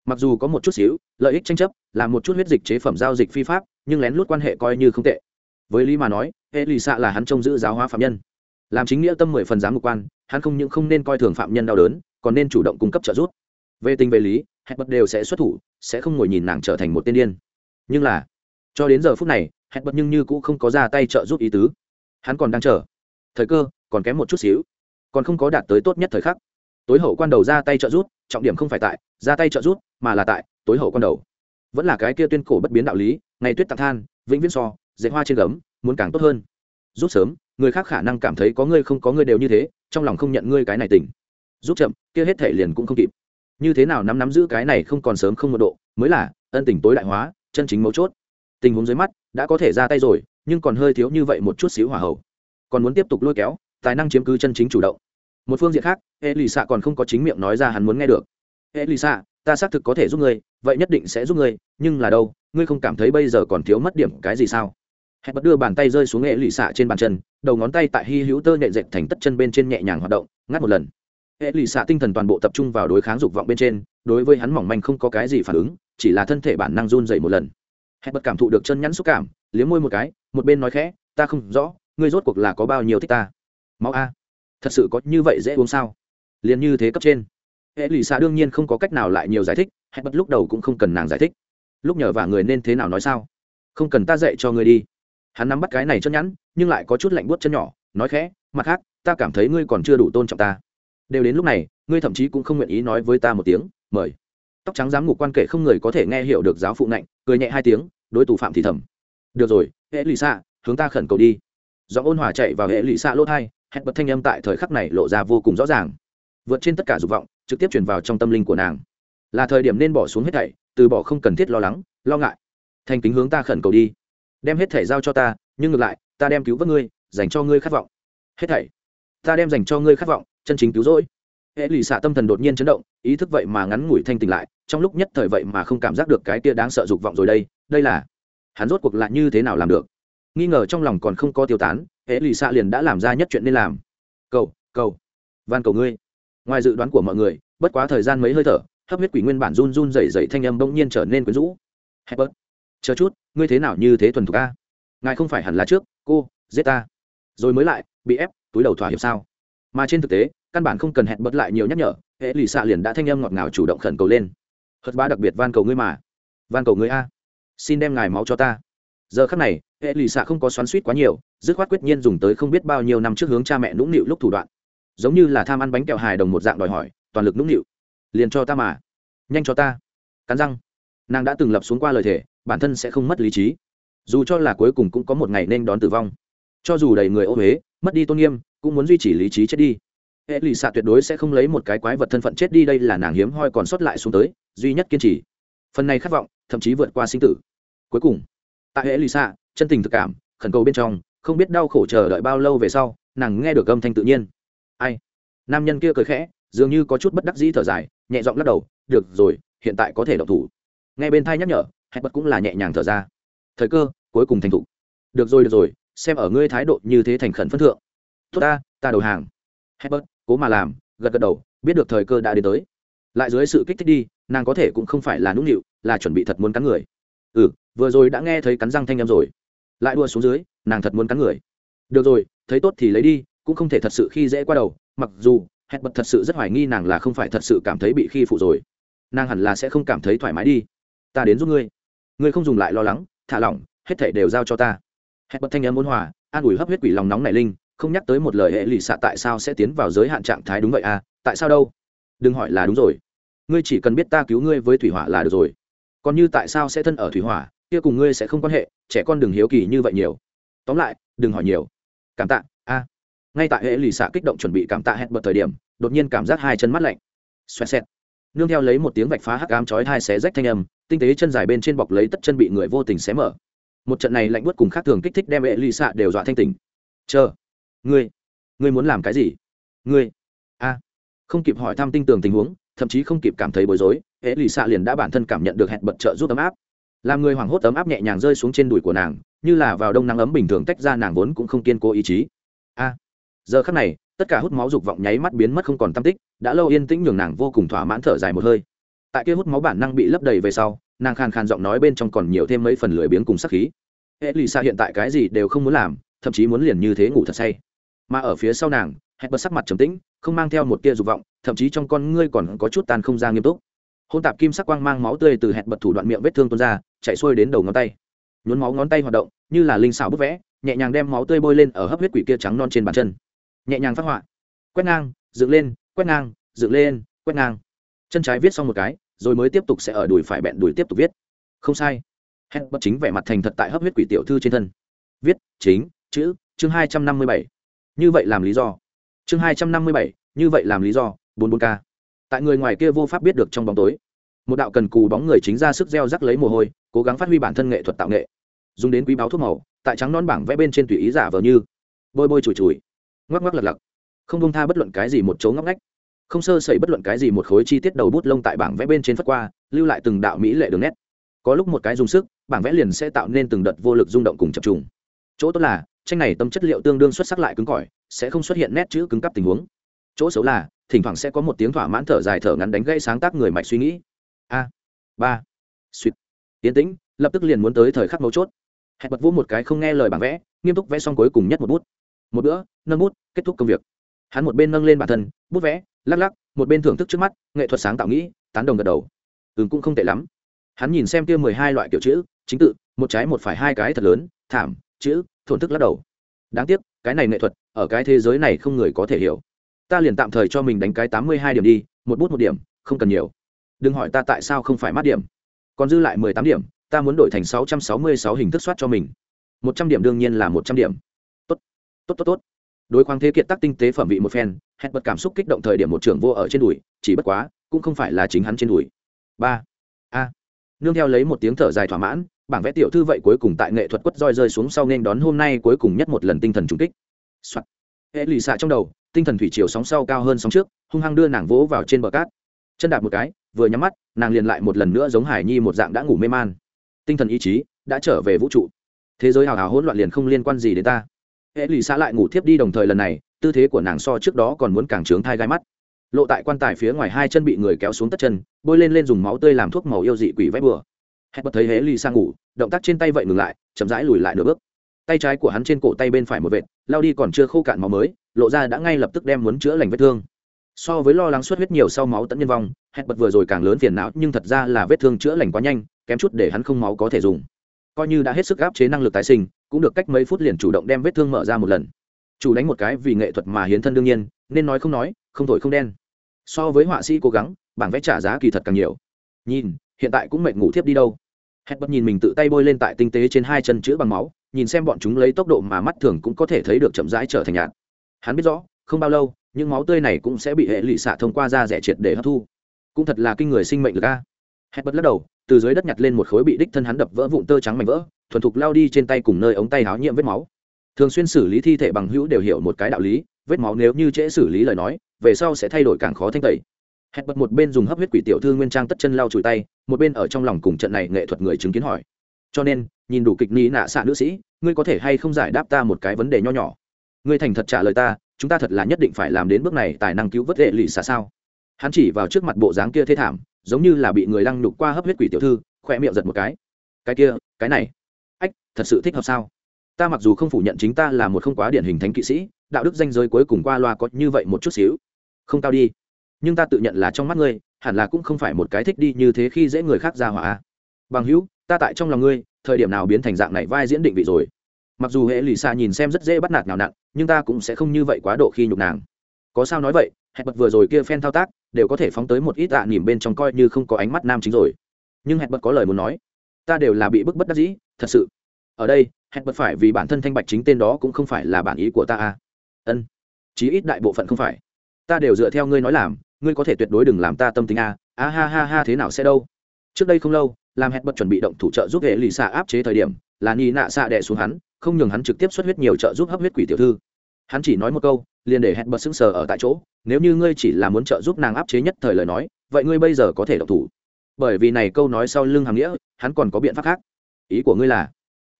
S1: Mặc dù có một chút xíu, lợi ích tranh chấp, là một chút huyết dịch chế phẩm giao dịch phi pháp, nhưng lén lút quan hệ coi như không tệ. Với lý mà nói, hệ lụy xạ là hắn trông giữ giáo hóa phạm nhân. Làm chính nghĩa tâm mười phần giám mục quan, hắn không những không nên coi thường phạm nhân đau đớn, còn nên chủ động cung cấp trợ giúp. Về tình về lý hẹn bật đều sẽ xuất thủ, sẽ không ngồi nhìn nàng trở thành một tên điên nhưng là, cho đến giờ phút này hẹn bật nhưng như cũng không có ra tay trợ giúp ý tứ. Hắn còn đang chờ. Thời cơ, còn kém một chút xíu. Còn không có đạt tới tốt nhất thời khắc. Tối hậu quan đầu ra tay trợ giúp, trọng điểm không phải tại, ra tay trợ giúp, mà là tại tối hậu quan đầu. Vẫn là cái kia tuyên cổ bất biến đạo lý, ngày tuyết tạc than, vĩnh viễn so dạy hoa trên gấm, muốn càng tốt hơn. Rút sớm, người khác khả năng cảm thấy có ngươi không có ngươi đều như thế, trong lòng không nhận ngươi cái này tỉnh. Rút chậm, kia hết thể liền cũng không kịp. Như thế nào nắm nắm giữ cái này không còn sớm không một độ, mới là ân tình tối đại hóa chân chính mấu chốt. Tình huống dưới mắt, đã có thể ra tay rồi, nhưng còn hơi thiếu như vậy một chút xíu hỏa hậu còn muốn tiếp tục lôi kéo, tài năng chiếm cứ chân chính chủ động. Một phương diện khác hệ lì xạ còn không có chính miệng nói ra hắn muốn nghe được. Hệ lì xạ ta xác thực có thể giúp ngươi, vậy nhất định sẽ giúp ngươi, nhưng là đâu, ngươi không cảm thấy bây giờ còn thiếu mất điểm cái gì sao? Hẹn bật đưa bàn tay rơi xuống hệ lì xạ trên bàn chân, đầu ngón tay tại hy hữu tơ nhẹ dệt thành tất chân bên trên nhẹ nhàng hoạt động, ngắt một lần. Hệ lì xạ tinh thần toàn bộ tập trung vào đối kháng dục vọng bên trên, đối với hắn mỏng manh không có cái gì phản ứng chỉ là thân thể bản năng run dậy một lần. Hẹn bật cảm thụ được chân nhắn xúc cảm, liếm môi một cái, một bên nói khẽ, ta không rõ, ngươi rốt cuộc là có bao nhiêu thích ta? Máu a. Thật sự có như vậy dễ uống sao? Liền như thế cấp trên. Hệ lì xạ đương nhiên không có cách nào lại nhiều giải thích hẹn bất lúc đầu cũng không cần nàng giải thích. Lúc nhờ vả người nên thế nào nói sao? Không cần ta dạy cho ngươi đi. Hắn nắm bắt cái này chân nhắn nhưng lại có chút lạnh buốt chân nhỏ, nói khẽ, mặt khác, ta cảm thấy ngươi còn chưa đủ tôn trọng ta. Đều đến lúc này, ngươi thậm chí cũng không nguyện ý nói với ta một tiếng, mời tóc trắng giám ngục quan kệ không người có thể nghe hiểu được giáo phụ nạnh, cười nhẹ hai tiếng, đối tù phạm thì thầm. Được rồi, hệ lụy xạ, hướng ta khẩn cầu đi. Do ôn hòa chạy vào hệ lụy xạ lỗ thai, hẹn bật thanh âm tại thời khắc này lộ ra vô cùng rõ ràng. Vượt trên tất cả dục vọng, trực tiếp chuyển vào trong tâm linh của nàng. Là thời điểm nên bỏ xuống hết thảy, từ bỏ không cần thiết lo lắng, lo ngại. Thành kính hướng ta khẩn cầu đi. Đem hết thảy giao cho ta, nhưng ngược lại, ta đem cứu vớt ngươi, dành cho ngươi khát vọng. Hết thảy. Ta đem dành cho ngươi khát vọng, chân chính cứu rỗi hệ lì xạ tâm thần đột nhiên chấn động, ý thức vậy mà ngắn ngủi thanh tỉnh lại, trong lúc nhất thời vậy mà không cảm giác được cái tia đáng sợ dục vọng rồi đây đây là, hắn rốt cuộc lại như thế nào làm được? Nghi ngờ trong lòng còn không có tiêu tán, hệ lì xạ liền đã làm ra nhất chuyện nên làm. Cầu cầu, van cầu ngươi. Ngoài dự đoán của mọi người, bất quá thời gian mấy hơi thở, hấp huyết quỷ nguyên bản run run dày dày thanh âm bỗng nhiên trở nên quyến rũ. Hẹp bớt chờ chút, ngươi thế nào như thế thuần thục a? Ngài không phải hẳn là trước, cô, giết ta. Rồi mới lại, bị ép, túi đầu thỏa hiệp sao? Mà trên thực tế căn bản không cần hẹn bớt lại nhiều nhắc nhở, hệ lì xạ liền đã thanh âm ngọt ngào chủ động khẩn cầu lên. Hớt ba đặc biệt van cầu ngươi mà. Van cầu ngươi a. Xin đem ngài máu cho ta. Giờ khắc này, hệ lì xạ không có xoắn suýt quá nhiều, dứt khoát quyết nhiên dùng tới không biết bao nhiêu năm trước hướng cha mẹ nũng nịu lúc thủ đoạn. Giống như là tham ăn bánh kẹo hài đồng một dạng đòi hỏi, toàn lực nũng nịu. Liền cho ta mà. Nhanh cho ta. Cắn răng. Nàng đã từng lập xuống qua lời thề, bản thân sẽ không mất lý trí. Dù cho là cuối cùng cũng có một ngày nên đón tử vong. Cho dù đầy người ô huế mất đi tôn nghiêm, cũng muốn duy trì lý trí chết đi hệ lì xạ tuyệt đối sẽ không lấy một cái quái vật thân phận chết đi, đây là nàng hiếm hoi còn sót lại xuống tới, duy nhất kiên trì. Phần này khát vọng, thậm chí vượt qua sinh tử. Cuối cùng, tại hệ lì xạ, chân tình thực cảm, khẩn cầu bên trong, không biết đau khổ chờ đợi bao lâu về sau, nàng nghe được âm thanh tự nhiên. Ai? Nam nhân kia cười khẽ, dường như có chút bất đắc dĩ thở dài, nhẹ giọng lắc đầu, được rồi, hiện tại có thể độc thủ. Nghe bên thai nhắc nhở, hẹn bật cũng là nhẹ nhàng thở ra. Thời cơ, cuối cùng thành thục. Được rồi được rồi, xem ở ngươi thái độ như thế thành khẩn phân thượng. Tốt ta ta đầu hàng. Hebert cố mà làm, gật gật đầu, biết được thời cơ đã đến tới. Lại dưới sự kích thích đi, nàng có thể cũng không phải là nũng nịu, là chuẩn bị thật muốn cắn người. Ừ vừa rồi đã nghe thấy cắn răng thanh â m rồi. Lại đua xuống dưới, nàng thật muốn cắn người. Được rồi, thấy tốt thì lấy đi, cũng không thể thật sự khi dễ qua đầu, mặc dù, hẹn bật thật sự rất hoài nghi nàng là không phải thật sự cảm thấy bị khi phụ rồi. Nàng hẳn là sẽ không cảm thấy thoải mái đi. Ta đến giúp ngươi. Ngươi không dùng lại lo lắng, thả lỏng, hết thể đều giao cho ta. Hẹn bật thanh âm ôn hòa, an ủi hấp huyết quỷ lòng nóng nảy linh không nhắc tới một lời hệ lụy xạ tại sao sẽ tiến vào giới hạn trạng thái đúng vậy à tại sao đâu? Đừng hỏi là đúng rồi. Ngươi chỉ cần biết ta cứu ngươi với thủy hỏa là được rồi. Còn như tại sao sẽ thân ở thủy hỏa, kia cùng ngươi sẽ không quan hệ, trẻ con đừng hiếu kỳ như vậy nhiều. Tóm lại, đừng hỏi nhiều. Cảm tạ, a. Ngay tại hệ lì xạ kích động chuẩn bị cảm tạ hẹn bật thời điểm, đột nhiên cảm giác hai chân mắt lạnh. Xoẹt xẹt. Nương theo lấy một tiếng vạch phá hắc ám chói hai xé rách thanh âm, tinh tế chân dài bên trên bọc lấy tất chân bị người vô tình xé mở. Một trận này lạnh buốt cùng khác thường kích thích đem hệ lì xạ đều dọa thanh tỉnh. Chờ ngươi ngươi muốn làm cái gì? Ngươi, a, không kịp hỏi thăm tinh tường tình huống, thậm chí không kịp cảm thấy bối rối hễ lì xạ liền đã bản thân cảm nhận được hẹn bật trợ giúp ấm áp. Làm người hoảng hốt ấm áp nhẹ nhàng rơi xuống trên đùi của nàng, như là vào đông nắng ấm bình thường tách ra nàng vốn cũng không kiên cố ý chí. A, giờ khắc này, tất cả hút máu dục vọng nháy mắt biến mất không còn tâm tích, đã lâu yên tĩnh nhường nàng vô cùng thỏa mãn thở dài một hơi. Tại kia hút máu bản năng bị lấp đầy về sau, nàng khàn khàn giọng nói bên trong còn nhiều thêm mấy phần lười biếng cùng sắc khí. Hệ lì xa hiện tại cái gì đều không muốn làm, thậm chí muốn liền như thế ngủ thật say mà ở phía sau nàng hẹn bật sắc mặt trầm tĩnh, không mang theo một tia dục vọng, thậm chí trong con ngươi còn có chút tàn không ra nghiêm túc. Hôn tạp kim sắc quang mang máu tươi từ hẹn bật thủ đoạn miệng vết thương tuôn ra, chạy xuôi đến đầu ngón tay. Nhốn máu ngón tay hoạt động, như là linh xảo bức vẽ, nhẹ nhàng đem máu tươi bôi lên ở hấp huyết quỷ kia trắng non trên bàn chân. Nhẹ nhàng phát họa. Quét ngang, dựng lên, quét ngang, dựng lên, quét ngang. Chân trái viết xong một cái, rồi mới tiếp tục sẽ ở đùi phải bẹn đùi tiếp tục viết. Không sai. Hẹn bật chính vẻ mặt thành thật tại hấp huyết quỷ tiểu thư trên thân. Viết, chính, chữ, chương hai trăm năm mươi bảy như vậy làm lý do. Chương hai trăm năm mươi bảy, như vậy làm lý do, bốn bốn k tại người ngoài kia vô pháp biết được trong bóng tối, một đạo cần cù bóng người chính ra sức gieo rắc lấy mồ hôi, cố gắng phát huy bản thân nghệ thuật tạo nghệ. Dùng đến quý báo thuốc màu, tại trắng non bảng vẽ bên trên tùy ý giả vờ như. Bôi bôi chùi chùi. Ngoắc ngoắc lật lật. Không bông tha bất luận cái gì một chỗ ngóc ngách. Không sơ sẩy bất luận cái gì một khối chi tiết đầu bút lông tại bảng vẽ bên trên phất qua, lưu lại từng đạo mỹ lệ đường nét. Có lúc một cái dùng sức, bảng vẽ liền sẽ tạo nên từng đợt vô lực rung động cùng chập trùng. Chỗ tốt là tranh này tâm chất liệu tương đương xuất sắc lại cứng cỏi, sẽ không xuất hiện nét chữ cứng cắp tình huống. Chỗ xấu là, thỉnh thoảng sẽ có một tiếng thỏa mãn thở dài thở ngắn đánh gây sáng tác người mạch suy nghĩ. A, ba, suýt. Tiến tĩnh, lập tức liền muốn tới thời khắc mấu chốt. Hẹn bật vũ một cái không nghe lời bảng vẽ, nghiêm túc vẽ xong cuối cùng nhất một bút. Một bữa, nâng bút, kết thúc công việc. Hắn một bên nâng lên bản thân, bút vẽ, lắc lắc, một bên thưởng thức trước mắt, nghệ thuật sáng tạo nghĩ, tán đồng gật đầu. Ừ cũng không tệ lắm. Hắn nhìn xem kia mười hai loại kiểu chữ, chính tự, một trái một phải hai cái thật lớn, thảm, chữ thổn thức lắc đầu. Đáng tiếc, cái này nghệ thuật, ở cái thế giới này không người có thể hiểu. Ta liền tạm thời cho mình đánh cái tám mươi hai điểm đi, một bút một điểm, không cần nhiều. Đừng hỏi ta tại sao không phải mát điểm. Còn dư lại mười tám điểm, ta muốn đổi thành sáu trăm sáu mươi sáu hình thức soát cho mình. một trăm điểm đương nhiên là một trăm điểm. Tốt tốt tốt tốt. Đối khoáng thế kiệt tác tinh tế phẩm vị một phen, hẹn bật cảm xúc kích động thời điểm một trưởng vô ở trên đùi, chỉ bất quá, cũng không phải là chính hắn trên đùi. Ba. A. Nương theo lấy một tiếng thở dài thỏa mãn bảng vẽ tiểu thư vậy cuối cùng tại nghệ thuật quất roi rơi xuống sau nên đón hôm nay cuối cùng nhất một lần tinh thần trùng kích. Soạn. hệ lì xạ trong đầu, tinh thần thủy chiều sóng sau cao hơn sóng trước, hung hăng đưa nàng vỗ vào trên bờ cát. Chân đạp một cái, vừa nhắm mắt, nàng liền lại một lần nữa giống hải nhi một dạng đã ngủ mê man. Tinh thần ý chí đã trở về vũ trụ. Thế giới hào hào hỗn loạn liền không liên quan gì đến ta. Hệ lì xã lại ngủ thiếp đi đồng thời lần này, tư thế của nàng so trước đó còn muốn càng trướng thai gai mắt. Lộ tại quan tài phía ngoài hai chân bị người kéo xuống tất chân, bôi lên lên dùng máu tươi làm thuốc màu yêu dị quỷ vét bừa. Hẹn bật thấy hễ lì sang ngủ động tác trên tay vậy ngừng lại, chậm rãi lùi lại nửa bước. Tay trái của hắn trên cổ tay bên phải một vệt, lao đi còn chưa khô cạn máu mới, lộ ra đã ngay lập tức đem muốn chữa lành vết thương. So với lo lắng xuất huyết nhiều sau máu tận nhân vong, hẹn bật vừa rồi càng lớn phiền não, nhưng thật ra là vết thương chữa lành quá nhanh, kém chút để hắn không máu có thể dùng. Coi như đã hết sức áp chế năng lực tái sinh, cũng được cách mấy phút liền chủ động đem vết thương mở ra một lần. Chủ đánh một cái vì nghệ thuật mà hiến thân đương nhiên, nên nói không nói, không thổi không đen. So với họa sĩ cố gắng, bảng vẽ trả giá kỳ thật càng nhiều. Nhìn, hiện tại cũng mệt ngủ thiếp đi đâu hét bất nhìn mình tự tay bôi lên tại tinh tế trên hai chân chữ bằng máu, nhìn xem bọn chúng lấy tốc độ mà mắt thường cũng có thể thấy được chậm rãi trở thành nhạt. Hắn biết rõ, không bao lâu, những máu tươi này cũng sẽ bị hệ lụy xạ thông qua da rẻ triệt để hấp thu. Cũng thật là kinh người sinh mệnh lực a. Hét bất lắc đầu, từ dưới đất nhặt lên một khối bị đích thân hắn đập vỡ vụn tơ trắng mảnh vỡ, thuần thục lao đi trên tay cùng nơi ống tay háo nhiễm vết máu. Thường xuyên xử lý thi thể bằng hữu đều hiểu một cái đạo lý, vết máu nếu như trễ xử lý lời nói, về sau sẽ thay đổi càng khó thanh tẩy hẹn bật một bên dùng hấp huyết quỷ tiểu thư nguyên trang tất chân lau chùi tay, một bên ở trong lòng cùng trận này nghệ thuật người chứng kiến hỏi. Cho nên, nhìn đủ kịch ní nạ xạ nữ sĩ, ngươi có thể hay không giải đáp ta một cái vấn đề nho nhỏ? Ngươi thành thật trả lời ta, chúng ta thật là nhất định phải làm đến bước này tài năng cứu vớt hệ lụy xả sao? Hắn chỉ vào trước mặt bộ dáng kia thê thảm, giống như là bị người lăng nhục qua hấp huyết quỷ tiểu thư, khỏe miệng giật một cái. Cái kia, cái này. Ách, thật sự thích hợp sao? Ta mặc dù không phủ nhận chính ta là một không quá điển hình thánh kỵ sĩ, đạo đức danh giới cuối cùng qua loa có như vậy một chút xíu. Không cao đi nhưng ta tự nhận là trong mắt ngươi, hẳn là cũng không phải một cái thích đi như thế khi dễ người khác ra hỏa bằng hữu, ta tại trong lòng ngươi, thời điểm nào biến thành dạng này vai diễn định vị rồi. Mặc dù hệ lì xa nhìn xem rất dễ bắt nạt nào nặn, nhưng ta cũng sẽ không như vậy quá độ khi nhục nàng. Có sao nói vậy, hẹn bật vừa rồi kia phen thao tác, đều có thể phóng tới một ít tạ à nỉm bên trong coi như không có ánh mắt nam chính rồi. Nhưng hẹn bật có lời muốn nói. Ta đều là bị bức bất đắc dĩ, thật sự. Ở đây, hẹn bật phải vì bản thân thanh bạch chính tên đó cũng không phải là bản ý của ta à ân. Chí ít đại bộ phận không phải. Ta đều dựa theo ngươi nói làm ngươi có thể tuyệt đối đừng làm ta tâm tính a a ha ha ha, thế nào sẽ đâu? Trước đây không lâu, làm hẹn bật chuẩn bị động thủ trợ giúp hệ lì xạ áp chế thời điểm, là ni nạ xạ đẻ xuống hắn, không nhường hắn trực tiếp xuất huyết nhiều trợ giúp hấp huyết quỷ tiểu thư. Hắn chỉ nói một câu, liền để hẹn bật sững sờ ở tại chỗ, nếu như ngươi chỉ là muốn trợ giúp nàng áp chế nhất thời lời nói, vậy ngươi bây giờ có thể động thủ. Bởi vì này câu nói sau lưng hàm nghĩa, hắn còn có biện pháp khác. Ý của ngươi là,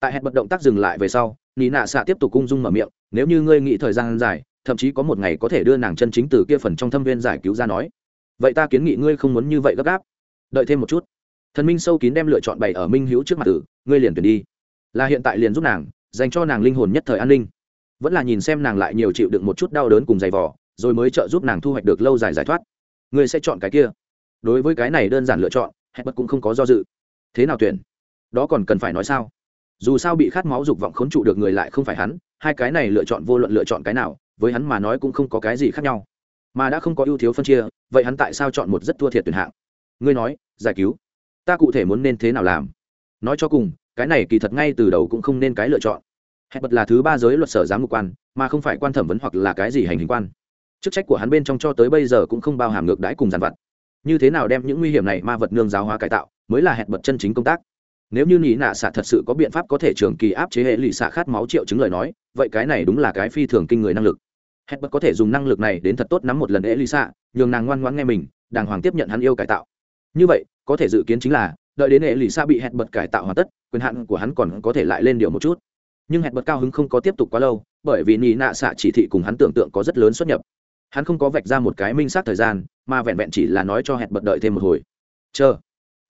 S1: tại hẹn bật động tác dừng lại về sau, nị nạ xạ tiếp tục cung dung mở miệng, nếu như ngươi nghĩ thời gian dài thậm chí có một ngày có thể đưa nàng chân chính từ kia phần trong thâm viên giải cứu ra nói. Vậy ta kiến nghị ngươi không muốn như vậy gấp gáp. Đợi thêm một chút. Thần minh sâu kín đem lựa chọn bày ở minh hữu trước mặt tử, ngươi liền tuyển đi. Là hiện tại liền giúp nàng, dành cho nàng linh hồn nhất thời an ninh. Vẫn là nhìn xem nàng lại nhiều chịu đựng một chút đau đớn cùng giày vỏ rồi mới trợ giúp nàng thu hoạch được lâu dài giải thoát. Ngươi sẽ chọn cái kia. Đối với cái này đơn giản lựa chọn, hết bất cũng không có do dự. Thế nào tuyển? Đó còn cần phải nói sao? Dù sao bị khát máu dục vọng khốn trụ được người lại không phải hắn, hai cái này lựa chọn vô luận lựa chọn cái nào với hắn mà nói cũng không có cái gì khác nhau. Mà đã không có ưu thiếu phân chia, vậy hắn tại sao chọn một rất thua thiệt tuyển hạng? Ngươi nói, giải cứu. Ta cụ thể muốn nên thế nào làm? Nói cho cùng, cái này kỳ thật ngay từ đầu cũng không nên cái lựa chọn. Hẹn bật là thứ ba giới luật sở giám mục quan, mà không phải quan thẩm vấn hoặc là cái gì hành hình quan. Chức trách của hắn bên trong cho tới bây giờ cũng không bao hàm ngược đãi cùng giàn vật như thế nào đem những nguy hiểm này ma vật nương giáo hóa cải tạo, mới là hẹn bật chân chính công tác nếu như nghĩ nạ xạ thật sự có biện pháp có thể trường kỳ áp chế hệ lụy xạ khát máu triệu chứng lời nói, vậy cái này đúng là cái phi thường kinh người năng lực. Hết bất có thể dùng năng lực này đến thật tốt nắm một lần hệ lụy xạ, nhường nàng ngoan ngoãn nghe mình, đàng hoàng tiếp nhận hắn yêu cải tạo. Như vậy, có thể dự kiến chính là, đợi đến hệ lụy xạ bị hẹn bật cải tạo hoàn tất, quyền hạn của hắn còn có thể lại lên điều một chút. Nhưng hẹn bật cao hứng không có tiếp tục quá lâu, bởi vì nị nạ xạ chỉ thị cùng hắn tưởng tượng có rất lớn xuất nhập. Hắn không có vạch ra một cái minh xác thời gian, mà vẹn vẹn chỉ là nói cho hẹn bật đợi thêm một hồi. Chờ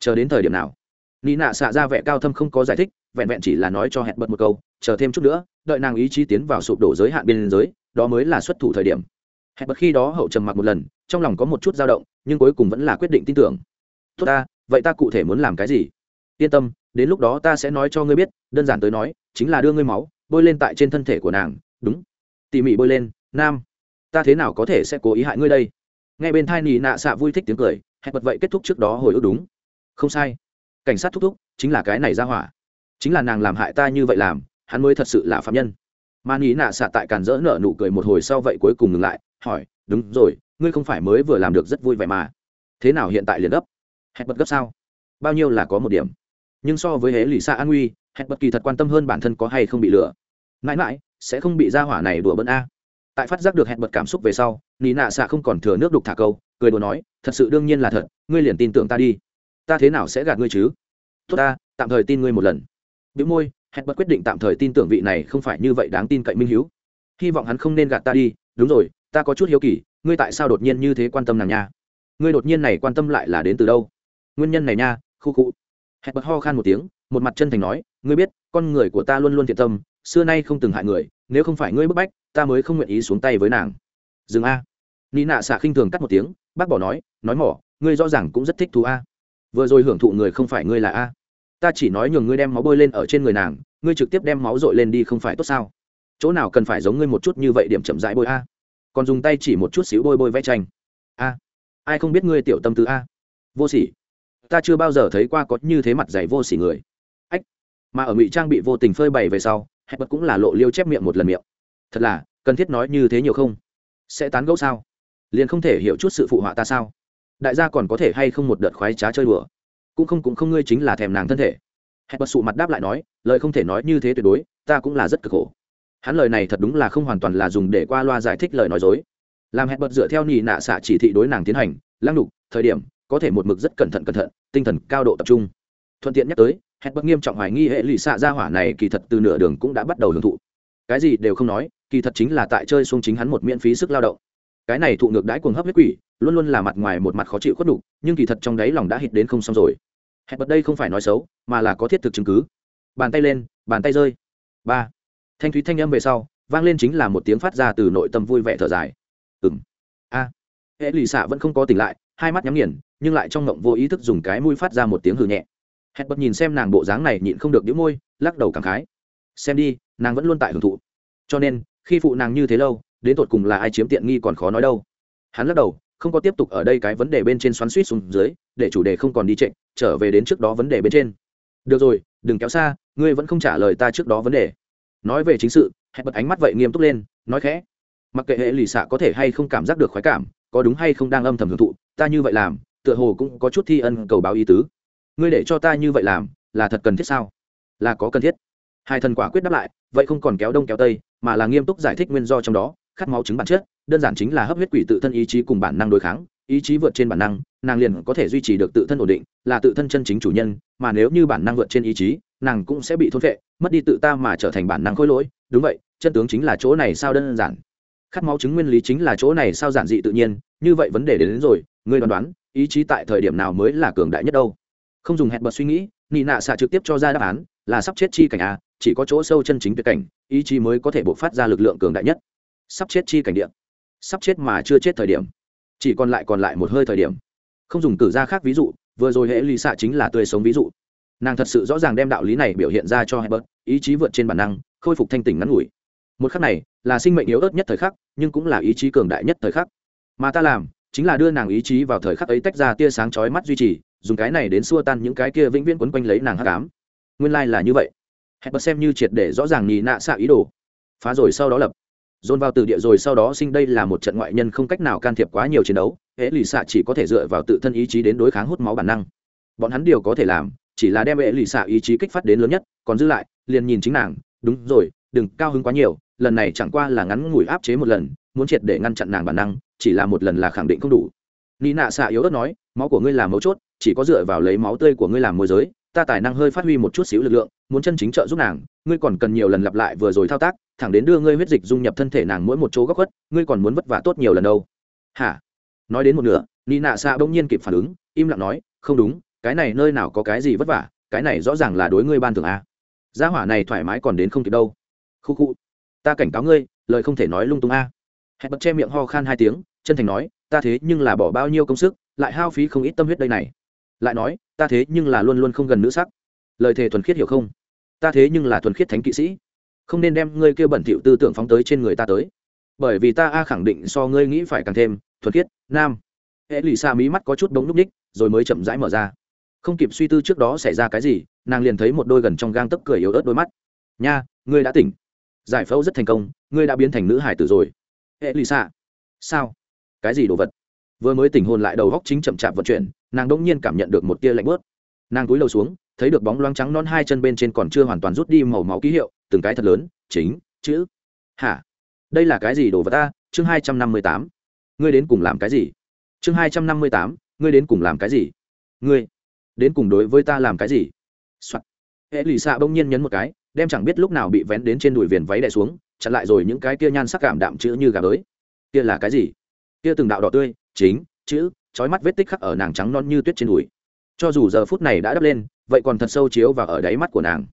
S1: chờ đến thời điểm nào? Nị nạ xạ ra vẻ cao thâm không có giải thích, vẹn vẹn chỉ là nói cho hẹn bật một câu, chờ thêm chút nữa, đợi nàng ý chí tiến vào sụp đổ giới hạn biên giới đó mới là xuất thủ thời điểm. Hẹn bật khi đó hậu trầm mặc một lần, trong lòng có một chút dao động, nhưng cuối cùng vẫn là quyết định tin tưởng. Tốt ta, vậy ta cụ thể muốn làm cái gì? Yên tâm, đến lúc đó ta sẽ nói cho ngươi biết, đơn giản tới nói, chính là đưa ngươi máu, bôi lên tại trên thân thể của nàng. Đúng. Tỉ mỉ bôi lên, nam, ta thế nào có thể sẽ cố ý hại ngươi đây? Ngay bên thai nị nạ xạ vui thích tiếng cười, hẹn bật vậy kết thúc trước đó hồi ức đúng. Không sai cảnh sát thúc thúc chính là cái này ra hỏa. Chính là nàng làm hại ta như vậy làm, hắn mới thật sự là phạm nhân. Mà nghĩ nạ xạ tại càn rỡ nở nụ cười một hồi sau vậy cuối cùng ngừng lại, hỏi, đúng rồi, ngươi không phải mới vừa làm được rất vui vẻ mà. Thế nào hiện tại liền gấp? Hẹn bật gấp sao? Bao nhiêu là có một điểm. Nhưng so với hễ lì xa an nguy hẹn bất kỳ thật quan tâm hơn bản thân có hay không bị lừa. Mãi mãi, sẽ không bị ra hỏa này đùa bỡn a. Tại phát giác được hẹn bật cảm xúc về sau, nị nạ xạ không còn thừa nước đục thả câu, cười đùa nói, thật sự đương nhiên là thật, ngươi liền tin tưởng ta đi ta thế nào sẽ gạt ngươi chứ? Tốt ta, tạm thời tin ngươi một lần. Biểu môi hẹn bật quyết định tạm thời tin tưởng vị này không phải như vậy đáng tin cậy minh hiếu. Hy vọng hắn không nên gạt ta đi. Đúng rồi, ta có chút hiếu kỳ, ngươi tại sao đột nhiên như thế quan tâm nàng nha? Ngươi đột nhiên này quan tâm lại là đến từ đâu? Nguyên nhân này nha, khu cụ hẹn bật ho khan một tiếng, một mặt chân thành nói, ngươi biết, con người của ta luôn luôn thiện tâm, xưa nay không từng hại người, nếu không phải ngươi bức bách, ta mới không nguyện ý xuống tay với nàng. Dừng a. Ni nạ xạ khinh thường cắt một tiếng, bác bỏ nói nói mỏ, ngươi rõ ràng cũng rất thích thú a vừa rồi hưởng thụ người không phải ngươi là a. Ta chỉ nói nhường ngươi đem máu bôi lên ở trên người nàng, ngươi trực tiếp đem máu dội lên đi không phải tốt sao? Chỗ nào cần phải giống ngươi một chút như vậy điểm chậm rãi bôi a? Còn dùng tay chỉ một chút xíu bôi bôi vẽ tranh. A. Ai không biết ngươi tiểu tâm tư a? Vô sỉ. Ta chưa bao giờ thấy qua có như thế mặt dày vô sỉ người. Ách. Mà ở ngụy trang bị vô tình phơi bày về sau hẹn bật cũng là lộ liêu chép miệng một lần miệng. Thật là, cần thiết nói như thế nhiều không? Sẽ tán gẫu sao? Liền không thể hiểu chút sự phụ họa ta sao? Đại gia còn có thể hay không một đợt khoái trá chơi đùa? Cũng không cũng không, ngươi chính là thèm nàng thân thể. Hẹn bật sụ mặt đáp lại nói, lời không thể nói như thế tuyệt đối, ta cũng là rất cực khổ. Hắn lời này thật đúng là không hoàn toàn là dùng để qua loa giải thích lời nói dối. Làm hẹn bật dựa theo nhị nạ xạ chỉ thị đối nàng tiến hành, lăng đục thời điểm, có thể một mực rất cẩn thận cẩn thận, tinh thần cao độ tập trung. Thuận tiện nhắc tới, hẹn bật nghiêm trọng hoài nghi hệ lụy xạ ra hỏa này kỳ thật từ nửa đường cũng đã bắt đầu hưởng thụ. Cái gì đều không nói, kỳ thật chính là tại chơi xuống chính hắn một miễn phí sức lao động. Cái này thụ ngược đãi cuồng hấp huyết quỷ luôn luôn là mặt ngoài một mặt khó chịu khuất đủ nhưng kỳ thật trong đáy lòng đã hít đến không xong rồi. Hẹn bật đây không phải nói xấu, mà là có thiết thực chứng cứ. Bàn tay lên, bàn tay rơi. Ba. Thanh thúy thanh âm về sau, vang lên chính là một tiếng phát ra từ nội tâm vui vẻ thở dài. Ừng a. Hệ lì xạ vẫn không có tỉnh lại, hai mắt nhắm nghiền, nhưng lại trong ngộng vô ý thức dùng cái mũi phát ra một tiếng hừ nhẹ. Hẹn bật nhìn xem nàng bộ dáng này nhịn không được đĩu môi, lắc đầu cảm khái. Xem đi, nàng vẫn luôn tại hưởng thụ. Cho nên, khi phụ nàng như thế lâu, đến tột cùng là ai chiếm tiện nghi còn khó nói đâu. Hắn lắc đầu không có tiếp tục ở đây cái vấn đề bên trên xoắn suýt xuống dưới, để chủ đề không còn đi trịnh, trở về đến trước đó vấn đề bên trên. Được rồi, đừng kéo xa, ngươi vẫn không trả lời ta trước đó vấn đề. Nói về chính sự, hẹn bật ánh mắt vậy nghiêm túc lên, nói khẽ. Mặc kệ hệ lì xạ có thể hay không cảm giác được khoái cảm, có đúng hay không đang âm thầm hưởng thụ, ta như vậy làm, tựa hồ cũng có chút thi ân cầu báo ý tứ. Ngươi để cho ta như vậy làm, là thật cần thiết sao? Là có cần thiết. Hai thần quả quyết đáp lại, vậy không còn kéo đông kéo tây, mà là nghiêm túc giải thích nguyên do trong đó, khát máu chứng bản chất đơn giản chính là hấp huyết quỷ tự thân ý chí cùng bản năng đối kháng ý chí vượt trên bản năng nàng liền có thể duy trì được tự thân ổn định là tự thân chân chính chủ nhân mà nếu như bản năng vượt trên ý chí nàng cũng sẽ bị thôn vệ mất đi tự ta mà trở thành bản năng khôi lỗi. Đúng vậy chân tướng chính là chỗ này sao đơn giản? Khát máu chứng nguyên lý chính là chỗ này sao giản dị tự nhiên như vậy vấn đề đến, đến rồi ngươi đoán đoán ý chí tại thời điểm nào mới là cường đại nhất đâu? Không dùng hẹn bật suy nghĩ nị nạ xạ trực tiếp cho ra đáp án là sắp chết chi cảnh a chỉ có chỗ sâu chân chính tuyệt cảnh ý chí mới có thể bộc phát ra lực lượng cường đại nhất. Sắp chết chi cảnh điện sắp chết mà chưa chết thời điểm. Chỉ còn lại còn lại một hơi thời điểm. Không dùng cử ra khác ví dụ, vừa rồi hệ lì xạ chính là tươi sống ví dụ. Nàng thật sự rõ ràng đem đạo lý này biểu hiện ra cho hebert ý chí vượt trên bản năng, khôi phục thanh tỉnh ngắn ngủi. Một khắc này, là sinh mệnh yếu ớt nhất thời khắc, nhưng cũng là ý chí cường đại nhất thời khắc. Mà ta làm, chính là đưa nàng ý chí vào thời khắc ấy tách ra tia sáng chói mắt duy trì, dùng cái này đến xua tan những cái kia vĩnh viễn quấn quanh lấy nàng hắc ám. Nguyên lai là như vậy. Hẹn bật xem như triệt để rõ ràng nhì nạ xạ ý đồ. Phá rồi sau đó lập dồn vào từ địa rồi sau đó sinh đây là một trận ngoại nhân không cách nào can thiệp quá nhiều chiến đấu hễ lì xạ chỉ có thể dựa vào tự thân ý chí đến đối kháng hút máu bản năng. Bọn hắn điều có thể làm, chỉ là đem hễ lì xạ ý chí kích phát đến lớn nhất, còn giữ lại, liền nhìn chính nàng, đúng rồi, đừng cao hứng quá nhiều, lần này chẳng qua là ngắn ngủi áp chế một lần, muốn triệt để ngăn chặn nàng bản năng, chỉ là một lần là khẳng định không đủ. Nị nạ xạ yếu ớt nói, máu của ngươi là mấu chốt, chỉ có dựa vào lấy máu tươi của ngươi làm môi giới ta tài năng hơi phát huy một chút xíu lực lượng, muốn chân chính trợ giúp nàng, ngươi còn cần nhiều lần lặp lại vừa rồi thao tác, thẳng đến đưa ngươi huyết dịch dung nhập thân thể nàng mỗi một chỗ góc khuất, ngươi còn muốn vất vả tốt nhiều lần đâu. Hả? Nói đến một nửa ni nạ xạ bỗng nhiên kịp phản ứng, im lặng nói, không đúng, cái này nơi nào có cái gì vất vả, cái này rõ ràng là đối ngươi ban thường a. Gia hỏa này thoải mái còn đến không kịp đâu. Khu khu, ta cảnh cáo ngươi, lời không thể nói lung tung a. Hẹn bật che miệng ho khan hai tiếng, chân thành nói, ta thế nhưng là bỏ bao nhiêu công sức, lại hao phí không ít tâm huyết đây này lại nói, ta thế nhưng là luôn luôn không gần nữ sắc. Lời thề thuần khiết hiểu không? Ta thế nhưng là thuần khiết thánh kỵ sĩ. Không nên đem ngươi kêu bẩn thỉu tư tưởng phóng tới trên người ta tới. Bởi vì ta a khẳng định so ngươi nghĩ phải càng thêm thuần khiết, nam. Hệ lì xa mí mắt có chút bóng núp ních, rồi mới chậm rãi mở ra. Không kịp suy tư trước đó xảy ra cái gì, nàng liền thấy một đôi gần trong gang tấc cười yếu ớt đôi mắt. Nha, ngươi đã tỉnh. Giải phẫu rất thành công, ngươi đã biến thành nữ hải tử rồi. Hệ lì xa. Sao? Cái gì đồ vật? Vừa mới tỉnh hồn lại đầu góc chính chậm chạp vận chuyển nàng đông nhiên cảm nhận được một tia lạnh bớt. Nàng cúi đầu xuống, thấy được bóng loáng trắng non hai chân bên trên còn chưa hoàn toàn rút đi màu máu ký hiệu, từng cái thật lớn, chính, chữ. Hả? Đây là cái gì đồ vật ta? Chương hai trăm năm mươi tám. Ngươi đến cùng làm cái gì? Chương hai trăm năm mươi tám, ngươi đến cùng làm cái gì? Ngươi đến cùng đối với ta làm cái gì、Soạn. hệ lì xạ bỗng nhiên nhấn một cái, đem chẳng biết lúc nào bị vén đến trên đùi viền váy đè xuống, chặn lại rồi những cái kia nhan sắc cảm đạm chữ như gà bới. Kia là cái gì? Kia từng đạo đỏ tươi, chính, chữ trói mắt vết tích khắc ở nàng trắng non như tuyết trên đùi. Cho dù giờ phút này đã đắp lên, vậy còn thật sâu chiếu và ở đáy mắt của nàng.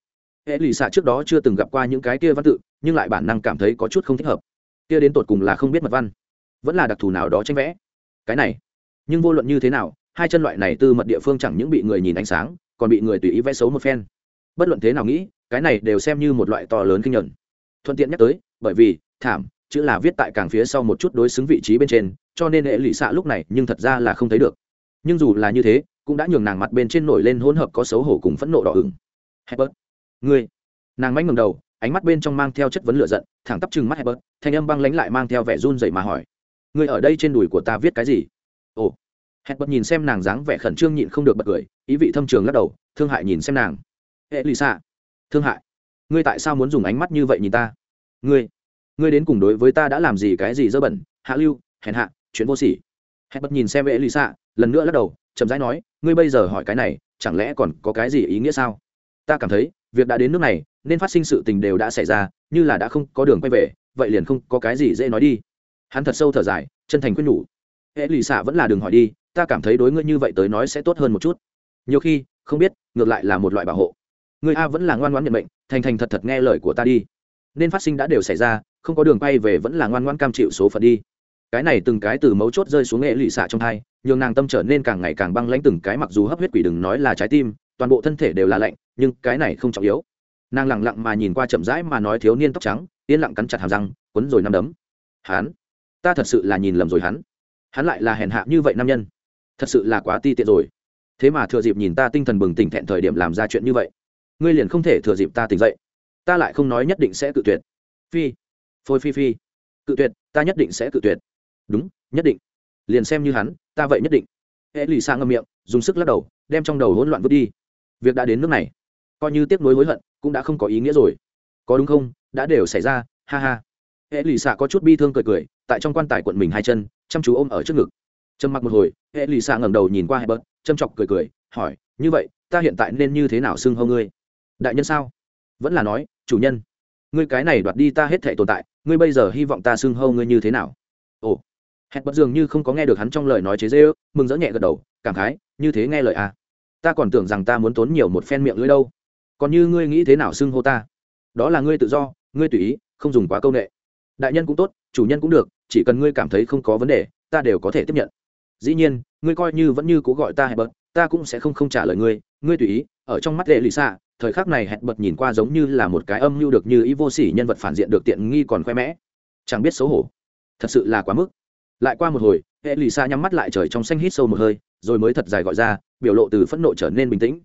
S1: Hệ lì xạ trước đó chưa từng gặp qua những cái kia văn tự, nhưng lại bản năng cảm thấy có chút không thích hợp. Kia đến tột cùng là không biết mật văn, vẫn là đặc thù nào đó tranh vẽ. Cái này, nhưng vô luận như thế nào, hai chân loại này từ mật địa phương chẳng những bị người nhìn ánh sáng, còn bị người tùy ý vẽ xấu một phen. Bất luận thế nào nghĩ, cái này đều xem như một loại to lớn kinh nhuận thuận tiện nhắc tới, bởi vì, thảm, chữ là viết tại càng phía sau một chút đối xứng vị trí bên trên cho nên hệ lụy xạ lúc này nhưng thật ra là không thấy được. Nhưng dù là như thế, cũng đã nhường nàng mặt bên trên nổi lên hỗn hợp có xấu hổ cùng phẫn nộ đỏ ửng. Hebert ngươi. Nàng mánh ngầm đầu, ánh mắt bên trong mang theo chất vấn lựa giận, thẳng tắp chừng mắt hebert thanh âm băng lánh lại mang theo vẻ run dậy mà hỏi. Ngươi ở đây trên đùi của ta viết cái gì? Ồ. Hebert nhìn xem nàng dáng vẻ khẩn trương nhịn không được bật cười, ý vị thâm trường lắc đầu, thương hại nhìn xem nàng. Hệ lụy xạ. Thương hại. Ngươi tại sao muốn dùng ánh mắt như vậy nhìn ta? Ngươi. Ngươi đến cùng đối với ta đã làm gì cái gì dơ bẩn? Hạ lưu, hèn hạ chuyện vô sỉ. Hẹn bật nhìn xem vệ lì xạ lần nữa lắc đầu, chậm rãi nói, ngươi bây giờ hỏi cái này, chẳng lẽ còn có cái gì ý nghĩa sao? Ta cảm thấy, việc đã đến nước này, nên phát sinh sự tình đều đã xảy ra, như là đã không có đường quay về, vậy liền không có cái gì dễ nói đi. Hắn thật sâu thở dài, chân thành quyết nhủ. Hệ lì xạ vẫn là đường hỏi đi, ta cảm thấy đối ngươi như vậy tới nói sẽ tốt hơn một chút. Nhiều khi, không biết, ngược lại là một loại bảo hộ. Người a vẫn là ngoan ngoãn nhận mệnh, thành thành thật thật nghe lời của ta đi. Nên phát sinh đã đều xảy ra, không có đường quay về vẫn là ngoan ngoãn cam chịu số phận đi cái này từng cái từ mấu chốt rơi xuống nghệ lụy xạ trong hai nhường nàng tâm trở nên càng ngày càng băng lãnh từng cái mặc dù hấp huyết quỷ đừng nói là trái tim, toàn bộ thân thể đều là lạnh, nhưng cái này không trọng yếu. Nàng lẳng lặng mà nhìn qua chậm rãi mà nói thiếu niên tóc trắng, yên lặng cắn chặt hàm răng quấn rồi nắm đấm. Hắn, ta thật sự là nhìn lầm rồi hắn. Hắn lại là hèn hạ như vậy nam nhân. Thật sự là quá ti tiện rồi. Thế mà thừa dịp nhìn ta tinh thần bừng tỉnh thẹn thời điểm làm ra chuyện như vậy. Ngươi liền không thể thừa dịp ta tỉnh dậy. Ta lại không nói nhất định sẽ cự tuyệt. Phi, phôi phi phi. Cự tuyệt, ta nhất định sẽ cự tuyệt đúng, nhất định. Liền xem như hắn, ta vậy nhất định. Hệ lì xa ngâm miệng, dùng sức lắc đầu, đem trong đầu hỗn loạn vứt đi. Việc đã đến nước này, coi như tiếc nuối hối hận, cũng đã không có ý nghĩa rồi. Có đúng không? Đã đều xảy ra, ha ha. Hệ lì xạ có chút bi thương cười cười, tại trong quan tài quận mình hai chân, chăm chú ôm ở trước ngực. Trầm mặc một hồi, hệ lì xạ ngẩng đầu nhìn qua hai bớt châm chọc cười cười, hỏi, như vậy, ta hiện tại nên như thế nào xưng hô ngươi? Đại nhân sao? Vẫn là nói, chủ nhân. Ngươi cái này đoạt đi ta hết thể tồn tại, ngươi bây giờ hy vọng ta xưng hô ngươi như thế nào? Ồ hẹn bật dường như không có nghe được hắn trong lời nói chế dễ ước mừng rỡ nhẹ gật đầu, cảm khái, như thế nghe lời à? Ta còn tưởng rằng ta muốn tốn nhiều một phen miệng lưỡi đâu. Còn như ngươi nghĩ thế nào xưng hô ta? Đó là ngươi tự do, ngươi tùy ý, không dùng quá công nghệ đại nhân cũng tốt, chủ nhân cũng được, chỉ cần ngươi cảm thấy không có vấn đề, ta đều có thể tiếp nhận. Dĩ nhiên, ngươi coi như vẫn như cố gọi ta hẹn bật ta cũng sẽ không không trả lời ngươi ngươi tùy ý. Ở trong mắt lệ lì xạ thời khắc này hẹn bật nhìn qua giống như là một cái âm mưu được như ý vô sỉ nhân vật phản diện được tiện nghi còn khoe mẽ. Chẳng biết xấu hổ. Thật sự là quá mức lại qua một hồi, hệ lì xa nhắm mắt lại trời trong xanh hít sâu một hơi, rồi mới thật dài gọi ra, biểu lộ từ phẫn nộ trở nên bình tĩnh.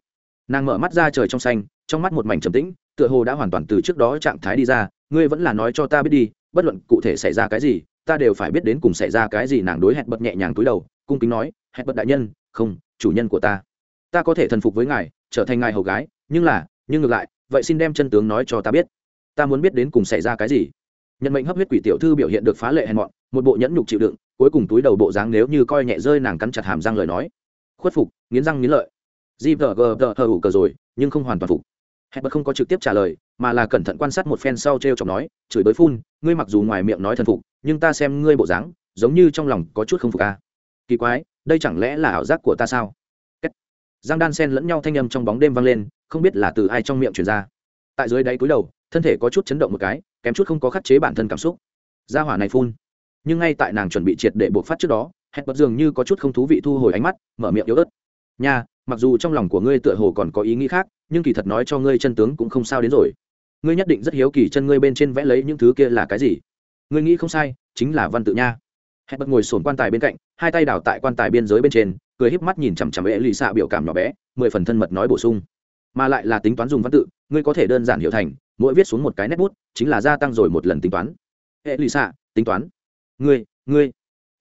S1: Nàng mở mắt ra trời trong xanh, trong mắt một mảnh trầm tĩnh, tựa hồ đã hoàn toàn từ trước đó trạng thái đi ra, ngươi vẫn là nói cho ta biết đi, bất luận cụ thể xảy ra cái gì, ta đều phải biết đến cùng xảy ra cái gì. Nàng đối hẹn bật nhẹ nhàng túi đầu, cung kính nói, hẹn bật đại nhân, không, chủ nhân của ta. Ta có thể thần phục với ngài, trở thành ngài hầu gái, nhưng là, nhưng ngược lại, vậy xin đem chân tướng nói cho ta biết. Ta muốn biết đến cùng xảy ra cái gì nhận mệnh hấp huyết quỷ tiểu thư biểu hiện được phá lệ hèn mọn, một bộ nhẫn nhục chịu đựng, cuối cùng túi đầu bộ dáng nếu như coi nhẹ rơi nàng cắn chặt hàm răng lời nói. Khuất phục, nghiến răng nghiến lợi. Di vờ gờ vờ hờ ủ cờ rồi, nhưng không hoàn toàn phục. Hẹn bật không có trực tiếp trả lời, mà là cẩn thận quan sát một phen sau t r e o chọc nói, chửi bới phun, ngươi mặc dù ngoài miệng nói thần phục, nhưng ta xem ngươi bộ dáng, giống như trong lòng có chút không phục à. kỳ quái, đây chẳng lẽ là ảo giác của ta sao? Giang đan sen lẫn nhau thanh âm trong bóng đêm vang lên, không biết là từ ai trong miệng truyền ra. Tại dưới đáy cúi đầu thân thể có chút chấn động một cái, kém chút không có khắc chế bản thân cảm xúc. Ra hỏa này phun. Nhưng ngay tại nàng chuẩn bị triệt để buộc phát trước đó, hẹn bật dường như có chút không thú vị thu hồi ánh mắt, mở miệng yếu ớt. Nha, mặc dù trong lòng của ngươi tựa hồ còn có ý nghĩ khác, nhưng kỳ thật nói cho ngươi chân tướng cũng không sao đến rồi. Ngươi nhất định rất hiếu kỳ chân ngươi bên trên vẽ lấy những thứ kia là cái gì. Ngươi nghĩ không sai, chính là văn tự nha. Hẹn bật ngồi sồn quan tài bên cạnh, hai tay đảo tại quan tài biên giới bên trên, cười híp mắt nhìn chằm chằm ệ lì xạ biểu cảm nhỏ bé, mười phần thân mật nói bổ sung. Mà lại là tính toán dùng văn tự, ngươi có thể đơn giản hiểu thành mỗi viết xuống một cái nét bút, chính là gia tăng rồi một lần tính toán. Hệ lì xạ tính toán. Ngươi ngươi.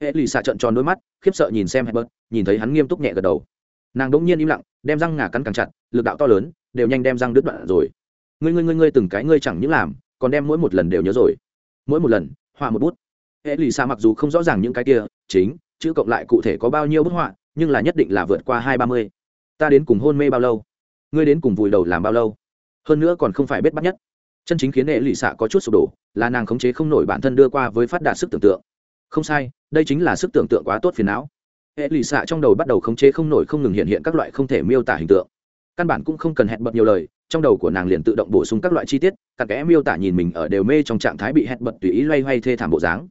S1: Hệ lì xạ trợn tròn đôi mắt, khiếp sợ nhìn xem hebert nhìn thấy hắn nghiêm túc nhẹ gật đầu. Nàng đ ỗ n g nhiên im lặng, đem răng ngà cắn càng chặt, lực đạo to lớn, đều nhanh đem răng đứt đoạn rồi. Ngươi ngươi ngươi ngươi từng cái ngươi chẳng những làm, còn đem mỗi một lần đều nhớ rồi. Mỗi một lần, họa một bút. Hệ lì xạ mặc dù không rõ ràng những cái kia, chính, chữ cộng lại cụ thể có bao nhiêu bức họa, nhưng là nhất định là vượt qua hai ba mươi. Ta đến cùng hôn mê bao lâu? Ngươi đến cùng vùi đầu làm bao lâu? Hơn nữa còn không phải biết bắt nhất. Chân chính khiến hệ lụy xạ có chút sụp đổ, là nàng khống chế không nổi bản thân đưa qua với phát đạt sức tưởng tượng. Không sai, đây chính là sức tưởng tượng quá tốt phiền não. Hệ lụy xạ trong đầu bắt đầu khống chế không nổi không ngừng hiện hiện các loại không thể miêu tả hình tượng. Căn bản cũng không cần hẹn bật nhiều lời, trong đầu của nàng liền tự động bổ sung các loại chi tiết cả kẽ miêu tả nhìn mình ở đều mê trong trạng thái bị hẹn bật tùy ý loay hoay thê thảm bộ dáng.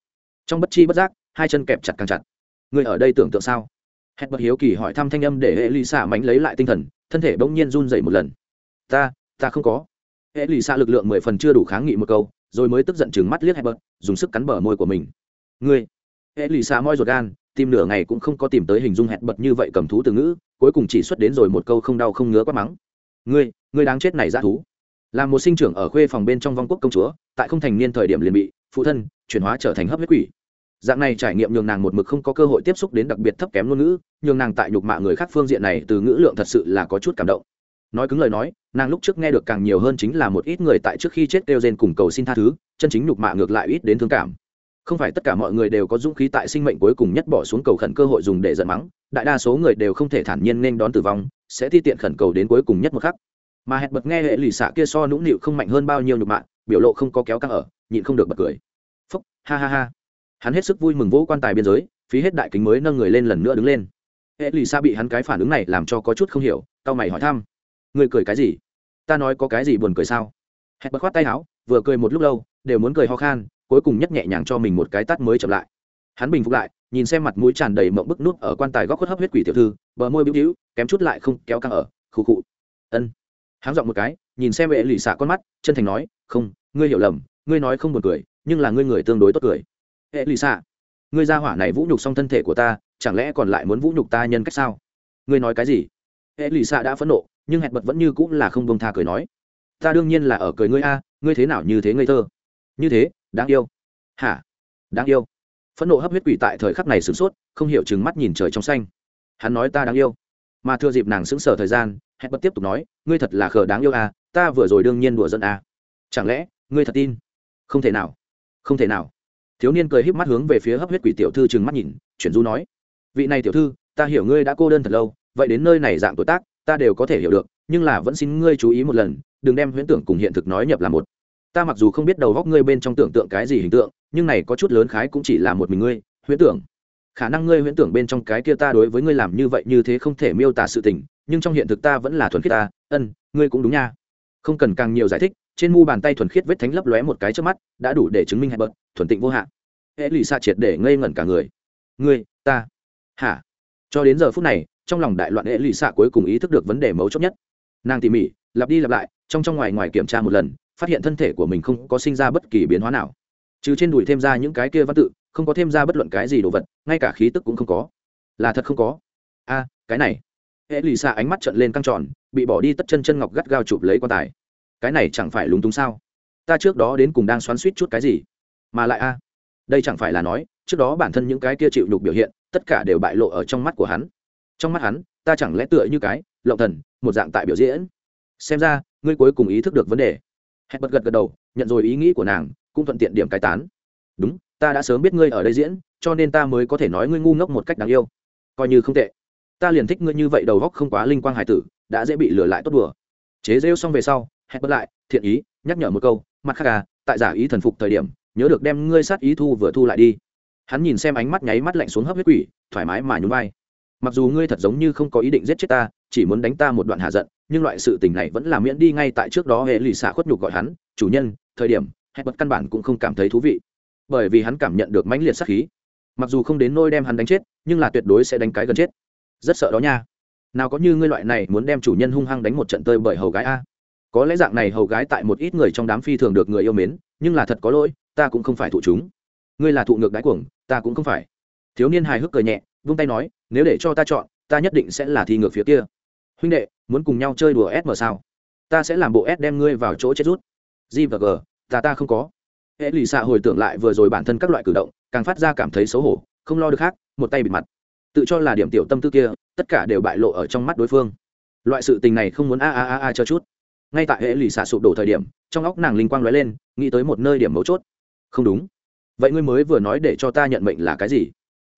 S1: Trong bất chi bất giác, hai chân kẹp chặt càng chặt. Người ở đây tưởng tượng sao? Hẹn bật hiếu kỳ hỏi thăm thanh âm để hệ lụy xạ mánh lấy lại tinh thần, thân thể bỗng nhiên run dậy một lần. Ta ta không có. Hệ lì xạ lực lượng mười phần chưa đủ kháng nghị một câu, rồi mới tức giận chừng mắt liếc hebert dùng sức cắn bờ môi của mình. Ngươi. Hệ lì xạ moi ruột gan, tìm nửa ngày cũng không có tìm tới hình dung hẹn bật như vậy cầm thú từ ngữ, cuối cùng chỉ xuất đến rồi một câu không đau không ngứa quá mắng. Ngươi ngươi đáng chết này ra thú. Là một sinh trưởng ở khuê phòng bên trong vong quốc công chúa, tại không thành niên thời điểm liền bị phụ thân chuyển hóa trở thành hấp huyết quỷ. Dạng này trải nghiệm nhường nàng một mực không có cơ hội tiếp xúc đến đặc biệt thấp kém ngôn ngữ, nhường nàng tại nhục mạ người khác phương diện này từ ngữ lượng thật sự là có chút cảm động nói cứng lời nói, nàng lúc trước nghe được càng nhiều hơn chính là một ít người tại trước khi chết kêu rên cùng cầu xin tha thứ, chân chính nhục mạ ngược lại ít đến thương cảm. Không phải tất cả mọi người đều có dũng khí tại sinh mệnh cuối cùng nhất bỏ xuống cầu khẩn cơ hội dùng để giận mắng, đại đa số người đều không thể thản nhiên nên đón tử vong, sẽ thi tiện khẩn cầu đến cuối cùng nhất một khắc. Mà hẹn bật nghe hệ lì xạ kia so nũng nịu không mạnh hơn bao nhiêu nhục mạ, biểu lộ không có kéo căng ở, nhịn không được bật cười. Phúc, ha ha ha. Hắn hết sức vui mừng vỗ quan tài biên giới, phí hết đại kính mới nâng người lên lần nữa đứng lên. Hệ lì xa bị hắn cái phản ứng này làm cho có chút không hiểu tao mày hỏi thăm. Ngươi cười cái gì? Ta nói có cái gì buồn cười sao? Hẹn bật khoát tay áo, vừa cười một lúc lâu, đều muốn cười ho khan, cuối cùng nhất nhẹ nhàng cho mình một cái tắt mới chậm lại. Hắn bình phục lại, nhìn xem mặt mũi tràn đầy mộng bức nút ở quan tài góc khuất hấp huyết quỷ tiểu thư, bờ môi bĩu bĩu, kém chút lại không kéo căng ở, khụ khụ. Ân. Hắn giọng một cái, nhìn xem vệ lì xạ con mắt, chân thành nói, không, ngươi hiểu lầm, ngươi nói không buồn cười, nhưng là ngươi người tương đối tốt cười. Hệ lì xạ, ngươi ra hỏa này vũ nhục xong thân thể của ta, chẳng lẽ còn lại muốn vũ nhục ta nhân cách sao? Ngươi nói cái gì? Hệ lì xạ đã phẫn nộ, nhưng hẹn bật vẫn như cũng là không bông tha cười nói. Ta đương nhiên là ở cười ngươi a, ngươi thế nào như thế ngây thơ? Như thế, đáng yêu. Hả? Đáng yêu. Phẫn nộ hấp huyết quỷ tại thời khắc này sửng sốt, không hiểu chừng mắt nhìn trời trong xanh. Hắn nói ta đáng yêu. Mà thưa dịp nàng sững sờ thời gian, hẹn bật tiếp tục nói, ngươi thật là khờ đáng yêu à ta vừa rồi đương nhiên đùa dân à chẳng lẽ, ngươi thật tin? Không thể nào. Không thể nào. Thiếu niên cười híp mắt hướng về phía hấp huyết quỷ tiểu thư chừng mắt nhìn, chuyển du nói. Vị này tiểu thư, ta hiểu ngươi đã cô đơn thật lâu vậy đến nơi này dạng tuổi tác, ta đều có thể hiểu được, nhưng là vẫn xin ngươi chú ý một lần, đừng đem huyễn tưởng cùng hiện thực nói nhập là một. Ta mặc dù không biết đầu góc ngươi bên trong tưởng tượng cái gì hình tượng, nhưng này có chút lớn khái cũng chỉ là một mình ngươi, huyễn tưởng. Khả năng ngươi huyễn tưởng bên trong cái kia ta đối với ngươi làm như vậy như thế không thể miêu tả sự tình, nhưng trong hiện thực ta vẫn là thuần khiết ta, ân, ngươi cũng đúng nha. Không cần càng nhiều giải thích, trên mu bàn tay thuần khiết vết thánh lấp lóe một cái trước mắt, đã đủ để chứng minh hẹn bật, thuần tịnh vô hạn hệ lì xa triệt để ngây ngẩn cả người. Ngươi, ta. Hả? Cho đến giờ phút này trong lòng đại loạn hệ lì xạ cuối cùng ý thức được vấn đề mấu chốt nhất. Nàng tỉ mỉ, lặp đi lặp lại, trong trong ngoài ngoài kiểm tra một lần, phát hiện thân thể của mình không có sinh ra bất kỳ biến hóa nào. Trừ trên đùi thêm ra những cái kia văn tự, không có thêm ra bất luận cái gì đồ vật, ngay cả khí tức cũng không có. Là thật không có. A, cái này. Hệ lì xạ ánh mắt trận lên căng tròn, bị bỏ đi tất chân chân ngọc gắt gao chụp lấy quan tài. Cái này chẳng phải lúng túng sao? Ta trước đó đến cùng đang xoắn suýt chút cái gì? Mà lại a, đây chẳng phải là nói, trước đó bản thân những cái kia chịu nhục biểu hiện, tất cả đều bại lộ ở trong mắt của hắn trong mắt hắn, ta chẳng lẽ tựa như cái lộng thần, một dạng tại biểu diễn? Xem ra, ngươi cuối cùng ý thức được vấn đề. Hẹn bật gật gật đầu, nhận rồi ý nghĩ của nàng, cũng thuận tiện điểm cai tán. Đúng, ta đã sớm biết ngươi ở đây diễn, cho nên ta mới có thể nói ngươi ngu ngốc một cách đáng yêu. Coi như không tệ. Ta liền thích ngươi như vậy đầu góc không quá linh quang hải tử, đã dễ bị lừa lại tốt đùa. Chế rêu xong về sau, hẹn bật lại, thiện ý, nhắc nhở một câu, mặt khác à tại giả ý thần phục thời điểm, nhớ được đem ngươi sát ý thu vừa thu lại đi. Hắn nhìn xem ánh mắt nháy mắt lạnh xuống hấp huyết quỷ, thoải mái mà nhún vai mặc dù ngươi thật giống như không có ý định giết chết ta, chỉ muốn đánh ta một đoạn hạ giận, nhưng loại sự tình này vẫn là miễn đi ngay tại trước đó hệ lì xạ khuất nhục gọi hắn, chủ nhân, thời điểm hẹn bật căn bản cũng không cảm thấy thú vị. Bởi vì hắn cảm nhận được mãnh liệt sát khí. Mặc dù không đến nôi đem hắn đánh chết, nhưng là tuyệt đối sẽ đánh cái gần chết. Rất sợ đó nha. Nào có như ngươi loại này muốn đem chủ nhân hung hăng đánh một trận tơi bởi hầu gái a. Có lẽ dạng này hầu gái tại một ít người trong đám phi thường được người yêu mến, nhưng là thật có lỗi, ta cũng không phải thụ chúng. Ngươi là thụ ngược đái cuồng, ta cũng không phải. Thiếu niên hài hước cười nhẹ vung tay nói, nếu để cho ta chọn, ta nhất định sẽ là thi ngược phía kia. Huynh đệ, muốn cùng nhau chơi đùa s m sao? Ta sẽ làm bộ s đem ngươi vào chỗ chết rút. G và g ta ta không có. Hệ lì xạ hồi tưởng lại vừa rồi bản thân các loại cử động, càng phát ra cảm thấy xấu hổ, không lo được khác, một tay bịt mặt. Tự cho là điểm tiểu tâm tư kia, tất cả đều bại lộ ở trong mắt đối phương. Loại sự tình này không muốn a a a a cho chút. Ngay tại hệ lì xạ sụp đổ thời điểm, trong óc nàng linh quang lóe lên, nghĩ tới một nơi điểm mấu chốt. Không đúng. Vậy ngươi mới vừa nói để cho ta nhận mệnh là cái gì?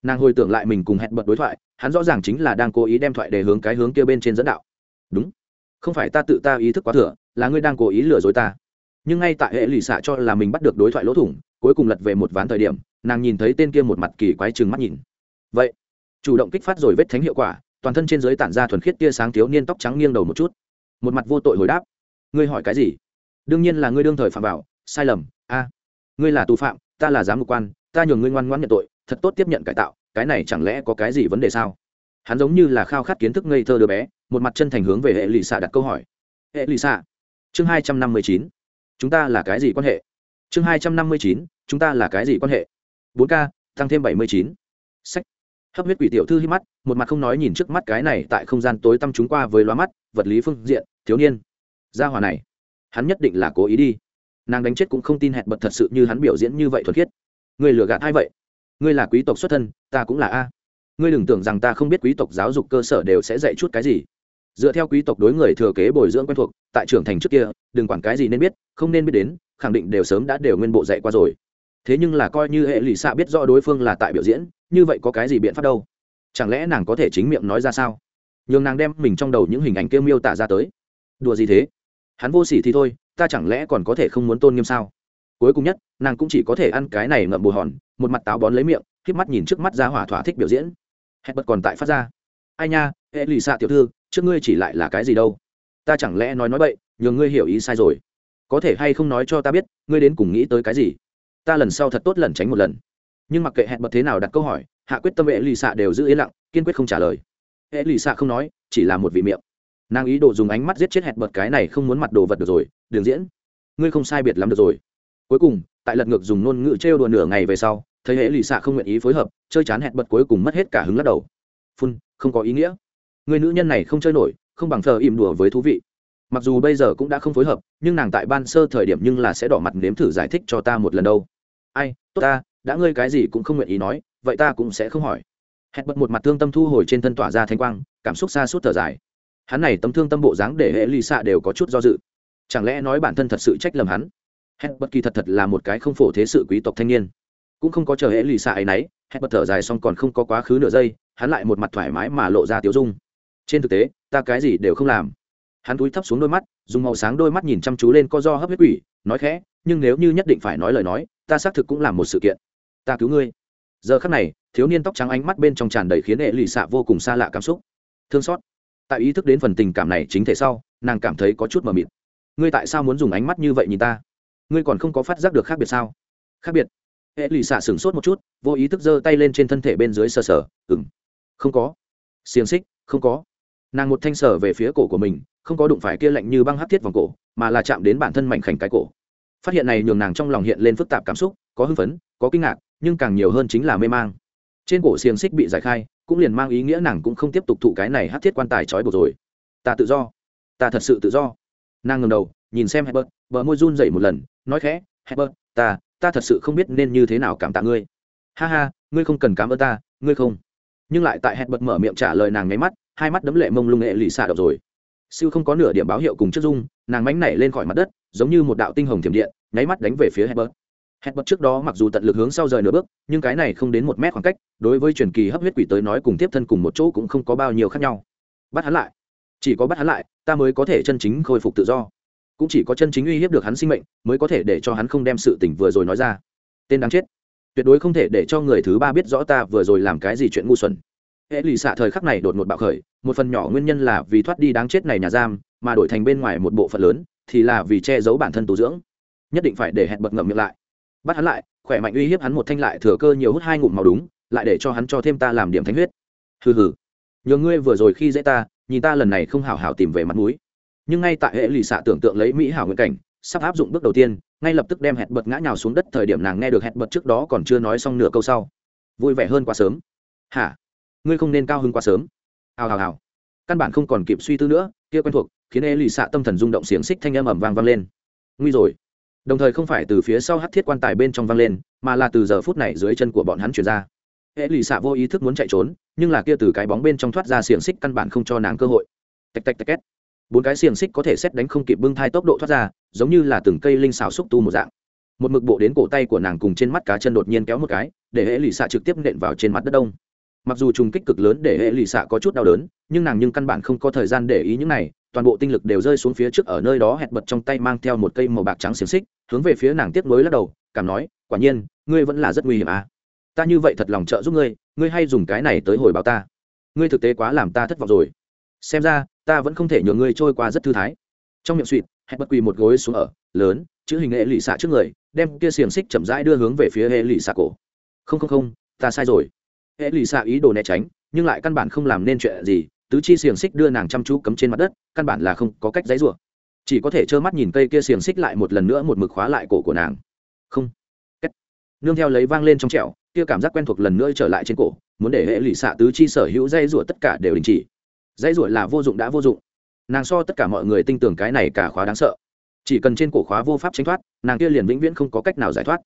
S1: Nàng hồi tưởng lại mình cùng hẹn bật đối thoại, hắn rõ ràng chính là đang cố ý đem thoại để hướng cái hướng kia bên trên dẫn đạo. Đúng. Không phải ta tự ta ý thức quá thừa, là ngươi đang cố ý lừa dối ta. Nhưng ngay tại hệ lì xạ cho là mình bắt được đối thoại lỗ thủng, cuối cùng lật về một ván thời điểm, nàng nhìn thấy tên kia một mặt kỳ quái chừng mắt nhìn. Vậy. Chủ động kích phát rồi vết thánh hiệu quả, toàn thân trên dưới tản ra thuần khiết tia sáng thiếu niên tóc trắng nghiêng đầu một chút. Một mặt vô tội hồi đáp. Ngươi hỏi cái gì? Đương nhiên là ngươi đương thời phạm vào, sai lầm, a. Ngươi là tù phạm, ta là giám mục quan, ta nhường ngươi ngoan ngoãn nhận tội thật tốt tiếp nhận cải tạo, cái này chẳng lẽ có cái gì vấn đề sao? Hắn giống như là khao khát kiến thức ngây thơ đứa bé, một mặt chân thành hướng về hệ lì xạ đặt câu hỏi. Hệ lì xạ chương hai trăm năm mươi chín, chúng ta là cái gì quan hệ? Chương hai trăm năm mươi chín, chúng ta là cái gì quan hệ? Bốn k, tăng thêm bảy mươi chín. Sách. Hấp huyết quỷ tiểu thư hít mắt, một mặt không nói nhìn trước mắt cái này tại không gian tối tăm chúng qua với loa mắt, vật lý phương diện, thiếu niên. Gia hòa này, hắn nhất định là cố ý đi. Nàng đánh chết cũng không tin hẹn bật thật sự như hắn biểu diễn như vậy thuật khiết. Người lừa gạt hay vậy? Ngươi là quý tộc xuất thân, ta cũng là a. Ngươi đừng tưởng rằng ta không biết quý tộc giáo dục cơ sở đều sẽ dạy chút cái gì. Dựa theo quý tộc đối người thừa kế bồi dưỡng quen thuộc, tại trưởng thành trước kia, đừng quản cái gì nên biết, không nên biết đến, khẳng định đều sớm đã đều nguyên bộ dạy qua rồi. Thế nhưng là coi như hệ lụy xạ biết rõ đối phương là tại biểu diễn, như vậy có cái gì biện pháp đâu? Chẳng lẽ nàng có thể chính miệng nói ra sao? Nhường nàng đem mình trong đầu những hình ảnh kêu miêu tả ra tới. Đùa gì thế? Hắn vô s ỉ thì thôi, ta chẳng lẽ còn có thể không muốn tôn nghiêm sao? Cuối cùng nhất, nàng cũng chỉ có thể ăn cái này ngậm bù hòn, một mặt táo bón lấy miệng k mắt nhìn trước mắt ra hỏa thỏa thích biểu diễn. Hẹn bật còn tại phát ra. Ai nha hệ lì xạ tiểu thư, trước ngươi chỉ lại là cái gì đâu? Ta chẳng lẽ nói nói bậy, nhường ngươi hiểu ý sai rồi. Có thể hay không nói cho ta biết, ngươi đến cùng nghĩ tới cái gì? Ta lần sau thật tốt lẩn tránh một lần. Nhưng mặc kệ hẹn bật thế nào đặt câu hỏi, hạ quyết tâm hệ lì xạ đều giữ yên lặng, kiên quyết không trả lời. Hệ lì xạ không nói, chỉ là một vị miệng. Nàng ý đồ dùng ánh mắt giết chết hẹn bật cái này không muốn mặt đồ vật được rồi đường diễn. Ngươi không sai biệt lắm được rồi cuối cùng, tại lật ngược dùng ngôn ngữ trêu đùa nửa ngày về sau, thấy hệ lì xạ không nguyện ý phối hợp, chơi chán hẹn bật cuối cùng mất hết cả hứng lắc đầu. Phun, không có ý nghĩa. Người nữ nhân này không chơi nổi, không bằng thờ im đùa với thú vị. Mặc dù bây giờ cũng đã không phối hợp, nhưng nàng tại ban sơ thời điểm nhưng là sẽ đỏ mặt nếm thử giải thích cho ta một lần đâu. Ai, tốt ta, đã ngươi cái gì cũng không nguyện ý nói, vậy ta cũng sẽ không hỏi. Hẹn bật một mặt thương tâm thu hồi trên thân tỏa ra thanh quang, cảm xúc xa suốt thở dài. Hắn này tấm thương tâm bộ dáng để hệ lì xạ đều có chút do dự. Chẳng lẽ nói bản thân thật sự trách lầm hắn? Hết bất kỳ thật thật là một cái không phổ thế sự quý tộc thanh niên. Cũng không có chờ hệ lì xạ ấy nấy, hết bất thở dài xong còn không có quá khứ nửa giây, hắn lại một mặt thoải mái mà lộ ra tiếu dung. Trên thực tế, ta cái gì đều không làm. Hắn túi thấp xuống đôi mắt, dùng màu sáng đôi mắt nhìn chăm chú lên co do hấp huyết quỷ, nói khẽ, nhưng nếu như nhất định phải nói lời nói, ta xác thực cũng làm một sự kiện. Ta cứu ngươi. Giờ khắc này, thiếu niên tóc trắng ánh mắt bên trong tràn đầy khiến hệ lì xạ vô cùng xa lạ cảm xúc. Thương xót. Tại ý thức đến phần tình cảm này chính thể sau, nàng cảm thấy có chút mờ mịt. Ngươi tại sao muốn dùng ánh mắt như vậy nhìn ta? Ngươi còn không có phát giác được khác biệt sao? Khác biệt. Hệ lì xạ sửng sốt một chút, vô ý thức giơ tay lên trên thân thể bên dưới sờ sờ ừng không có. Xiềng xích, không có. Nàng một thanh sờ về phía cổ của mình, không có đụng phải kia lạnh như băng hát thiết vòng cổ, mà là chạm đến bản thân mảnh khảnh cái cổ. Phát hiện này nhường nàng trong lòng hiện lên phức tạp cảm xúc, có hưng phấn, có kinh ngạc, nhưng càng nhiều hơn chính là mê mang. Trên cổ xiềng xích bị giải khai, cũng liền mang ý nghĩa nàng cũng không tiếp tục thụ cái này hát thiết quan tài trói buộc rồi. Ta tự do. Ta thật sự tự do. Nàng ngầm đầu nhìn xem Herbert, bờ môi run dậy một lần nói khẽ "Herbert, ta ta thật sự không biết nên như thế nào cảm tạ ngươi. Ha ha ngươi không cần cảm ơn ta ngươi không. Nhưng lại tại Herbert mở miệng trả lời nàng nháy mắt hai mắt đấm lệ mông lung nghệ lì xạ độc rồi. Siêu không có nửa điểm báo hiệu cùng chất dung nàng mánh nảy lên khỏi mặt đất giống như một đạo tinh hồng thiểm điện nháy mắt đánh về phía Herbert. Herbert trước đó mặc dù tận lực hướng sau rời nửa bước nhưng cái này không đến một mét khoảng cách đối với truyền kỳ hấp huyết quỷ tới nói cùng tiếp thân cùng một chỗ cũng không có bao nhiêu khác nhau. Bắt hắn lại. Chỉ có bắt hắn lại ta mới có thể chân chính khôi phục tự do cũng chỉ có chân chính uy hiếp được hắn sinh mệnh, mới có thể để cho hắn không đem sự tình vừa rồi nói ra. Tên đáng chết. Tuyệt đối không thể để cho người thứ ba biết rõ ta vừa rồi làm cái gì chuyện ngu xuẩn. Hệ lụy xạ thời khắc này đột ngột bạo khởi, một phần nhỏ nguyên nhân là vì thoát đi đáng chết này nhà giam, mà đổi thành bên ngoài một bộ phận lớn, thì là vì che giấu bản thân tu dưỡng. Nhất định phải để hẹn bật ngậm miệng lại. Bắt hắn lại, khỏe mạnh uy hiếp hắn một thanh lại thừa cơ nhiều hút hai ngụm màu đúng, lại để cho hắn cho thêm ta làm điểm thánh huyết. Hừ hừ. Nhờ ngươi vừa rồi khi dễ ta, nhìn ta lần này không hảo hảo tìm về mặt mũi nhưng ngay tại hệ lì xạ tưởng tượng lấy mỹ hảo nguyện cảnh, sắp áp dụng bước đầu tiên, ngay lập tức đem hẹn bật ngã nhào xuống đất thời điểm nàng nghe được hẹn bật trước đó còn chưa nói xong nửa câu sau. Vui vẻ hơn quá sớm. Hả? Ngươi không nên cao hơn quá sớm. Hào hào hào. Căn bản không còn kịp suy tư nữa, kia quen thuộc, khiến hệ lì xạ tâm thần rung động xiềng xích thanh âm ẩm vang vang lên. Nguy rồi. Đồng thời không phải từ phía sau hắt thiết quan tài bên trong vang lên, mà là từ giờ phút này dưới chân của bọn hắn chuyển ra. Hệ lì xạ vô ý thức muốn chạy trốn, nhưng là kia từ cái bóng bên trong thoát ra xiềng xích căn bản không cho nàng cơ hội. Tạch tạch tạch két bốn cái xiềng xích có thể xét đánh không kịp bưng thai tốc độ thoát ra, giống như là từng cây linh xào xúc tu một dạng. Một mực bộ đến cổ tay của nàng cùng trên mắt cá chân đột nhiên kéo một cái, để hệ lụy xạ trực tiếp nện vào trên mặt đất đông. Mặc dù trùng kích cực lớn để hệ lụy xạ có chút đau đớn, nhưng nàng nhưng căn bản không có thời gian để ý những này, toàn bộ tinh lực đều rơi xuống phía trước ở nơi đó hẹn bật trong tay mang theo một cây màu bạc trắng xiềng xích, hướng về phía nàng tiếp nối lắc đầu, cảm nói, quả nhiên, ngươi vẫn là rất nguy hiểm à. Ta như vậy thật lòng trợ giúp ngươi ngươi hay dùng cái này tới hồi báo ta. Ngươi thực tế quá làm ta thất vọng rồi. Xem ra ta vẫn không thể nhường ngươi trôi qua rất thư thái. Trong miệng suỵt hẹn bất quỳ một gối xuống ở, lớn, chữ hình hệ lụy xạ trước người, đem kia xiềng xích chậm rãi đưa hướng về phía hệ lụy xạ cổ. Không không không, ta sai rồi. Hệ lụy xạ ý đồ né tránh, nhưng lại căn bản không làm nên chuyện gì, tứ chi xiềng xích đưa nàng chăm chú cấm trên mặt đất, căn bản là không có cách dãy rủa. Chỉ có thể trơ mắt nhìn cây kia xiềng xích lại một lần nữa một mực khóa lại cổ của nàng. Không. Kết. nương theo lấy vang lên trong trẹo kia cảm giác quen thuộc lần nữa trở lại trên cổ, muốn để hệ lụy xạ tứ chi sở hữu dây rủa tất cả đều đình chỉ dây ruổi là vô dụng đã vô dụng. Nàng so tất cả mọi người tin tưởng cái này cả khóa đáng sợ. Chỉ cần trên cổ khóa vô pháp tránh thoát, nàng kia liền vĩnh viễn không có cách nào giải thoát.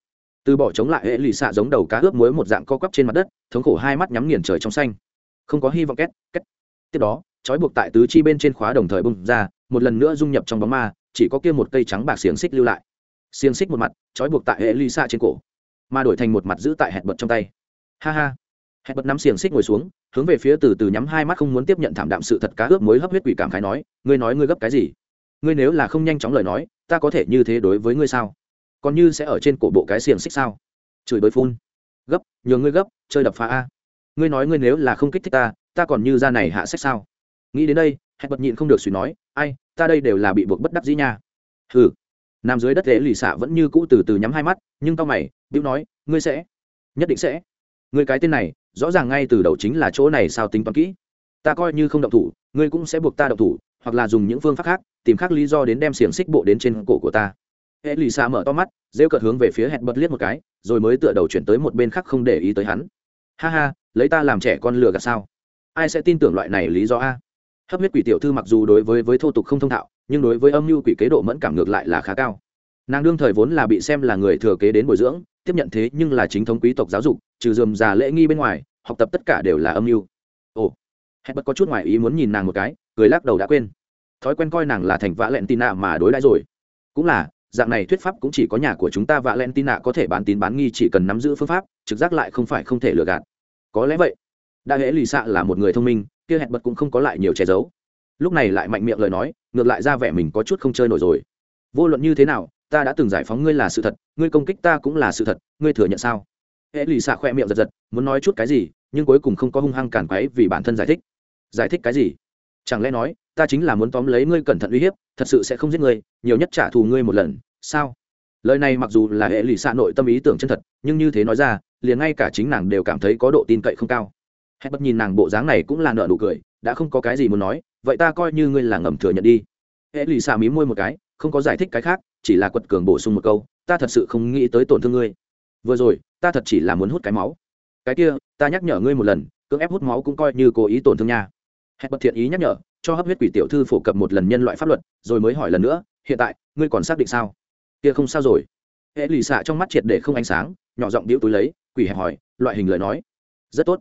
S1: Từ bỏ chống lại hệ lụy xạ giống đầu cá ướp muối một dạng co quắp trên mặt đất, thống khổ hai mắt nhắm nghiền trời trong xanh. Không có hy vọng két két. Tiếp đó, trói buộc tại tứ chi bên trên khóa đồng thời bung ra, một lần nữa dung nhập trong bóng ma, chỉ có kia một cây trắng bạc xiềng xích lưu lại. Xiềng xích một mặt, trói buộc tại hệ lụy xạ trên cổ, mà đổi thành một mặt giữ tại hẹn bật trong tay. Ha ha. Hẹn bật nắm xiềng xích ngồi xuống hướng về phía từ từ nhắm hai mắt không muốn tiếp nhận thảm đạm sự thật cá ướp mới hấp huyết quỷ cảm khái nói, ngươi nói ngươi gấp cái gì? Ngươi nếu là không nhanh chóng lời nói, ta có thể như thế đối với ngươi sao? Còn như sẽ ở trên cổ bộ cái xiềng xích sao? Chửi bới phun. Gấp, nhường ngươi gấp, chơi đập phá a. Ngươi nói ngươi nếu là không kích thích ta ta còn như ra này hạ sách sao? Nghĩ đến đây, hẹn bật nhịn không được suy nói, ai, ta đây đều là bị buộc bất đắc dĩ nha. Hừ. Nằm dưới đất dễ lì xạ vẫn như cũ từ từ nhắm hai mắt, nhưng tao mày, bĩu nói, ngươi sẽ, nhất định sẽ. Ngươi cái tên này rõ ràng ngay từ đầu chính là chỗ này sao tính toán kỹ. Ta coi như không động thủ, ngươi cũng sẽ buộc ta động thủ, hoặc là dùng những phương pháp khác, tìm khác lý do đến đem xiềng xích bộ đến trên cổ của ta. Hệ lì xa mở to mắt, rêu cợt hướng về phía hẹn bật liếc một cái, rồi mới tựa đầu chuyển tới một bên khác không để ý tới hắn. Ha ha, lấy ta làm trẻ con lừa gạt sao? Ai sẽ tin tưởng loại này lý do a? Hấp huyết quỷ tiểu thư mặc dù đối với với thô tục không thông thạo, nhưng đối với âm mưu quỷ kế độ mẫn cảm ngược lại là khá cao. Nàng đương thời vốn là bị xem là người thừa kế đến bồi dưỡng, tiếp nhận thế nhưng là chính thống quý tộc giáo dục, trừ dườm già lễ nghi bên ngoài học tập tất cả đều là âm mưu. Ồ hẹn bất có chút ngoài ý muốn nhìn nàng một cái, cười lắc đầu đã quên. Thói quen coi nàng là thành vã lẹn tin nạ mà đối đãi rồi. Cũng là, dạng này thuyết pháp cũng chỉ có nhà của chúng ta vạ len tin nạ có thể bán tín bán nghi chỉ cần nắm giữ phương pháp, trực giác lại không phải không thể lừa gạt. Có lẽ vậy. Đã hễ lì xạ là một người thông minh, kia hẹn bật cũng không có lại nhiều che giấu. Lúc này lại mạnh miệng lời nói, ngược lại ra vẻ mình có chút không chơi nổi rồi. Vô luận như thế nào, ta đã từng giải phóng ngươi là sự thật, ngươi công kích ta cũng là sự thật, ngươi thừa nhận sao? Hễ lì xạ khoe miệng giật giật, muốn nói chút cái gì nhưng cuối cùng không có hung hăng cản quấy vì bản thân giải thích. Giải thích cái gì? Chẳng lẽ nói, ta chính là muốn tóm lấy ngươi cẩn thận uy hiếp, thật sự sẽ không giết ngươi, nhiều nhất trả thù ngươi một lần, sao? Lời này mặc dù là hệ lụy xạ nội tâm ý tưởng chân thật, nhưng như thế nói ra, liền ngay cả chính nàng đều cảm thấy có độ tin cậy không cao. Hết bất nhìn nàng bộ dáng này cũng là nợ nụ cười, đã không có cái gì muốn nói, vậy ta coi như ngươi là ngầm thừa nhận đi. Hệ lụy xạ mí môi một cái, không có giải thích cái khác, chỉ là quật cường bổ sung một câu, ta thật sự không nghĩ tới tổn thương ngươi. Vừa rồi, ta thật chỉ là muốn hút cái máu cái kia, ta nhắc nhở ngươi một lần, cưỡng ép hút máu cũng coi như cố ý tổn thương nha. Hẹn bật thiện ý nhắc nhở, cho hấp huyết quỷ tiểu thư phổ cập một lần nhân loại pháp luật, rồi mới hỏi lần nữa, hiện tại, ngươi còn xác định sao? Kia không sao rồi. Hệ lì xạ trong mắt triệt để không ánh sáng, nhỏ giọng điệu túi lấy, quỷ hẹp hỏi, loại hình lời nói. Rất tốt.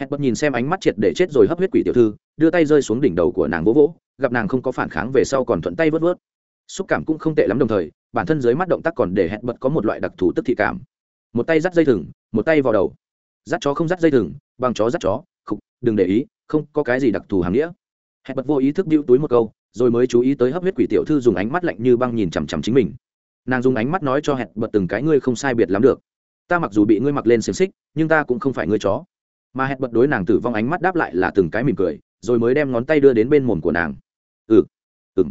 S1: Hẹn bật nhìn xem ánh mắt triệt để chết rồi hấp huyết quỷ tiểu thư, đưa tay rơi xuống đỉnh đầu của nàng vỗ vỗ, gặp nàng không có phản kháng về sau còn thuận tay vớt vớt. Xúc cảm cũng không tệ lắm đồng thời, bản thân dưới mắt động tác còn để hẹn bật có một loại đặc thù tức thị cảm. Một tay dắt dây thừng, một tay vào đầu dắt chó không dắt dây thừng, bằng chó dắt chó, khục, đừng để ý, không có cái gì đặc thù hàm nghĩa. Hẹn bật vô ý thức bưu túi một câu, rồi mới chú ý tới hấp huyết quỷ tiểu thư dùng ánh mắt lạnh như băng nhìn chằm chằm chính mình. Nàng dùng ánh mắt nói cho hẹn bật từng cái ngươi không sai biệt lắm được. Ta mặc dù bị ngươi mặc lên xiềng xích, nhưng ta cũng không phải ngươi chó. Mà hẹn bật đối nàng tử vong ánh mắt đáp lại là từng cái mỉm cười, rồi mới đem ngón tay đưa đến bên mồm của nàng. Ừ ừ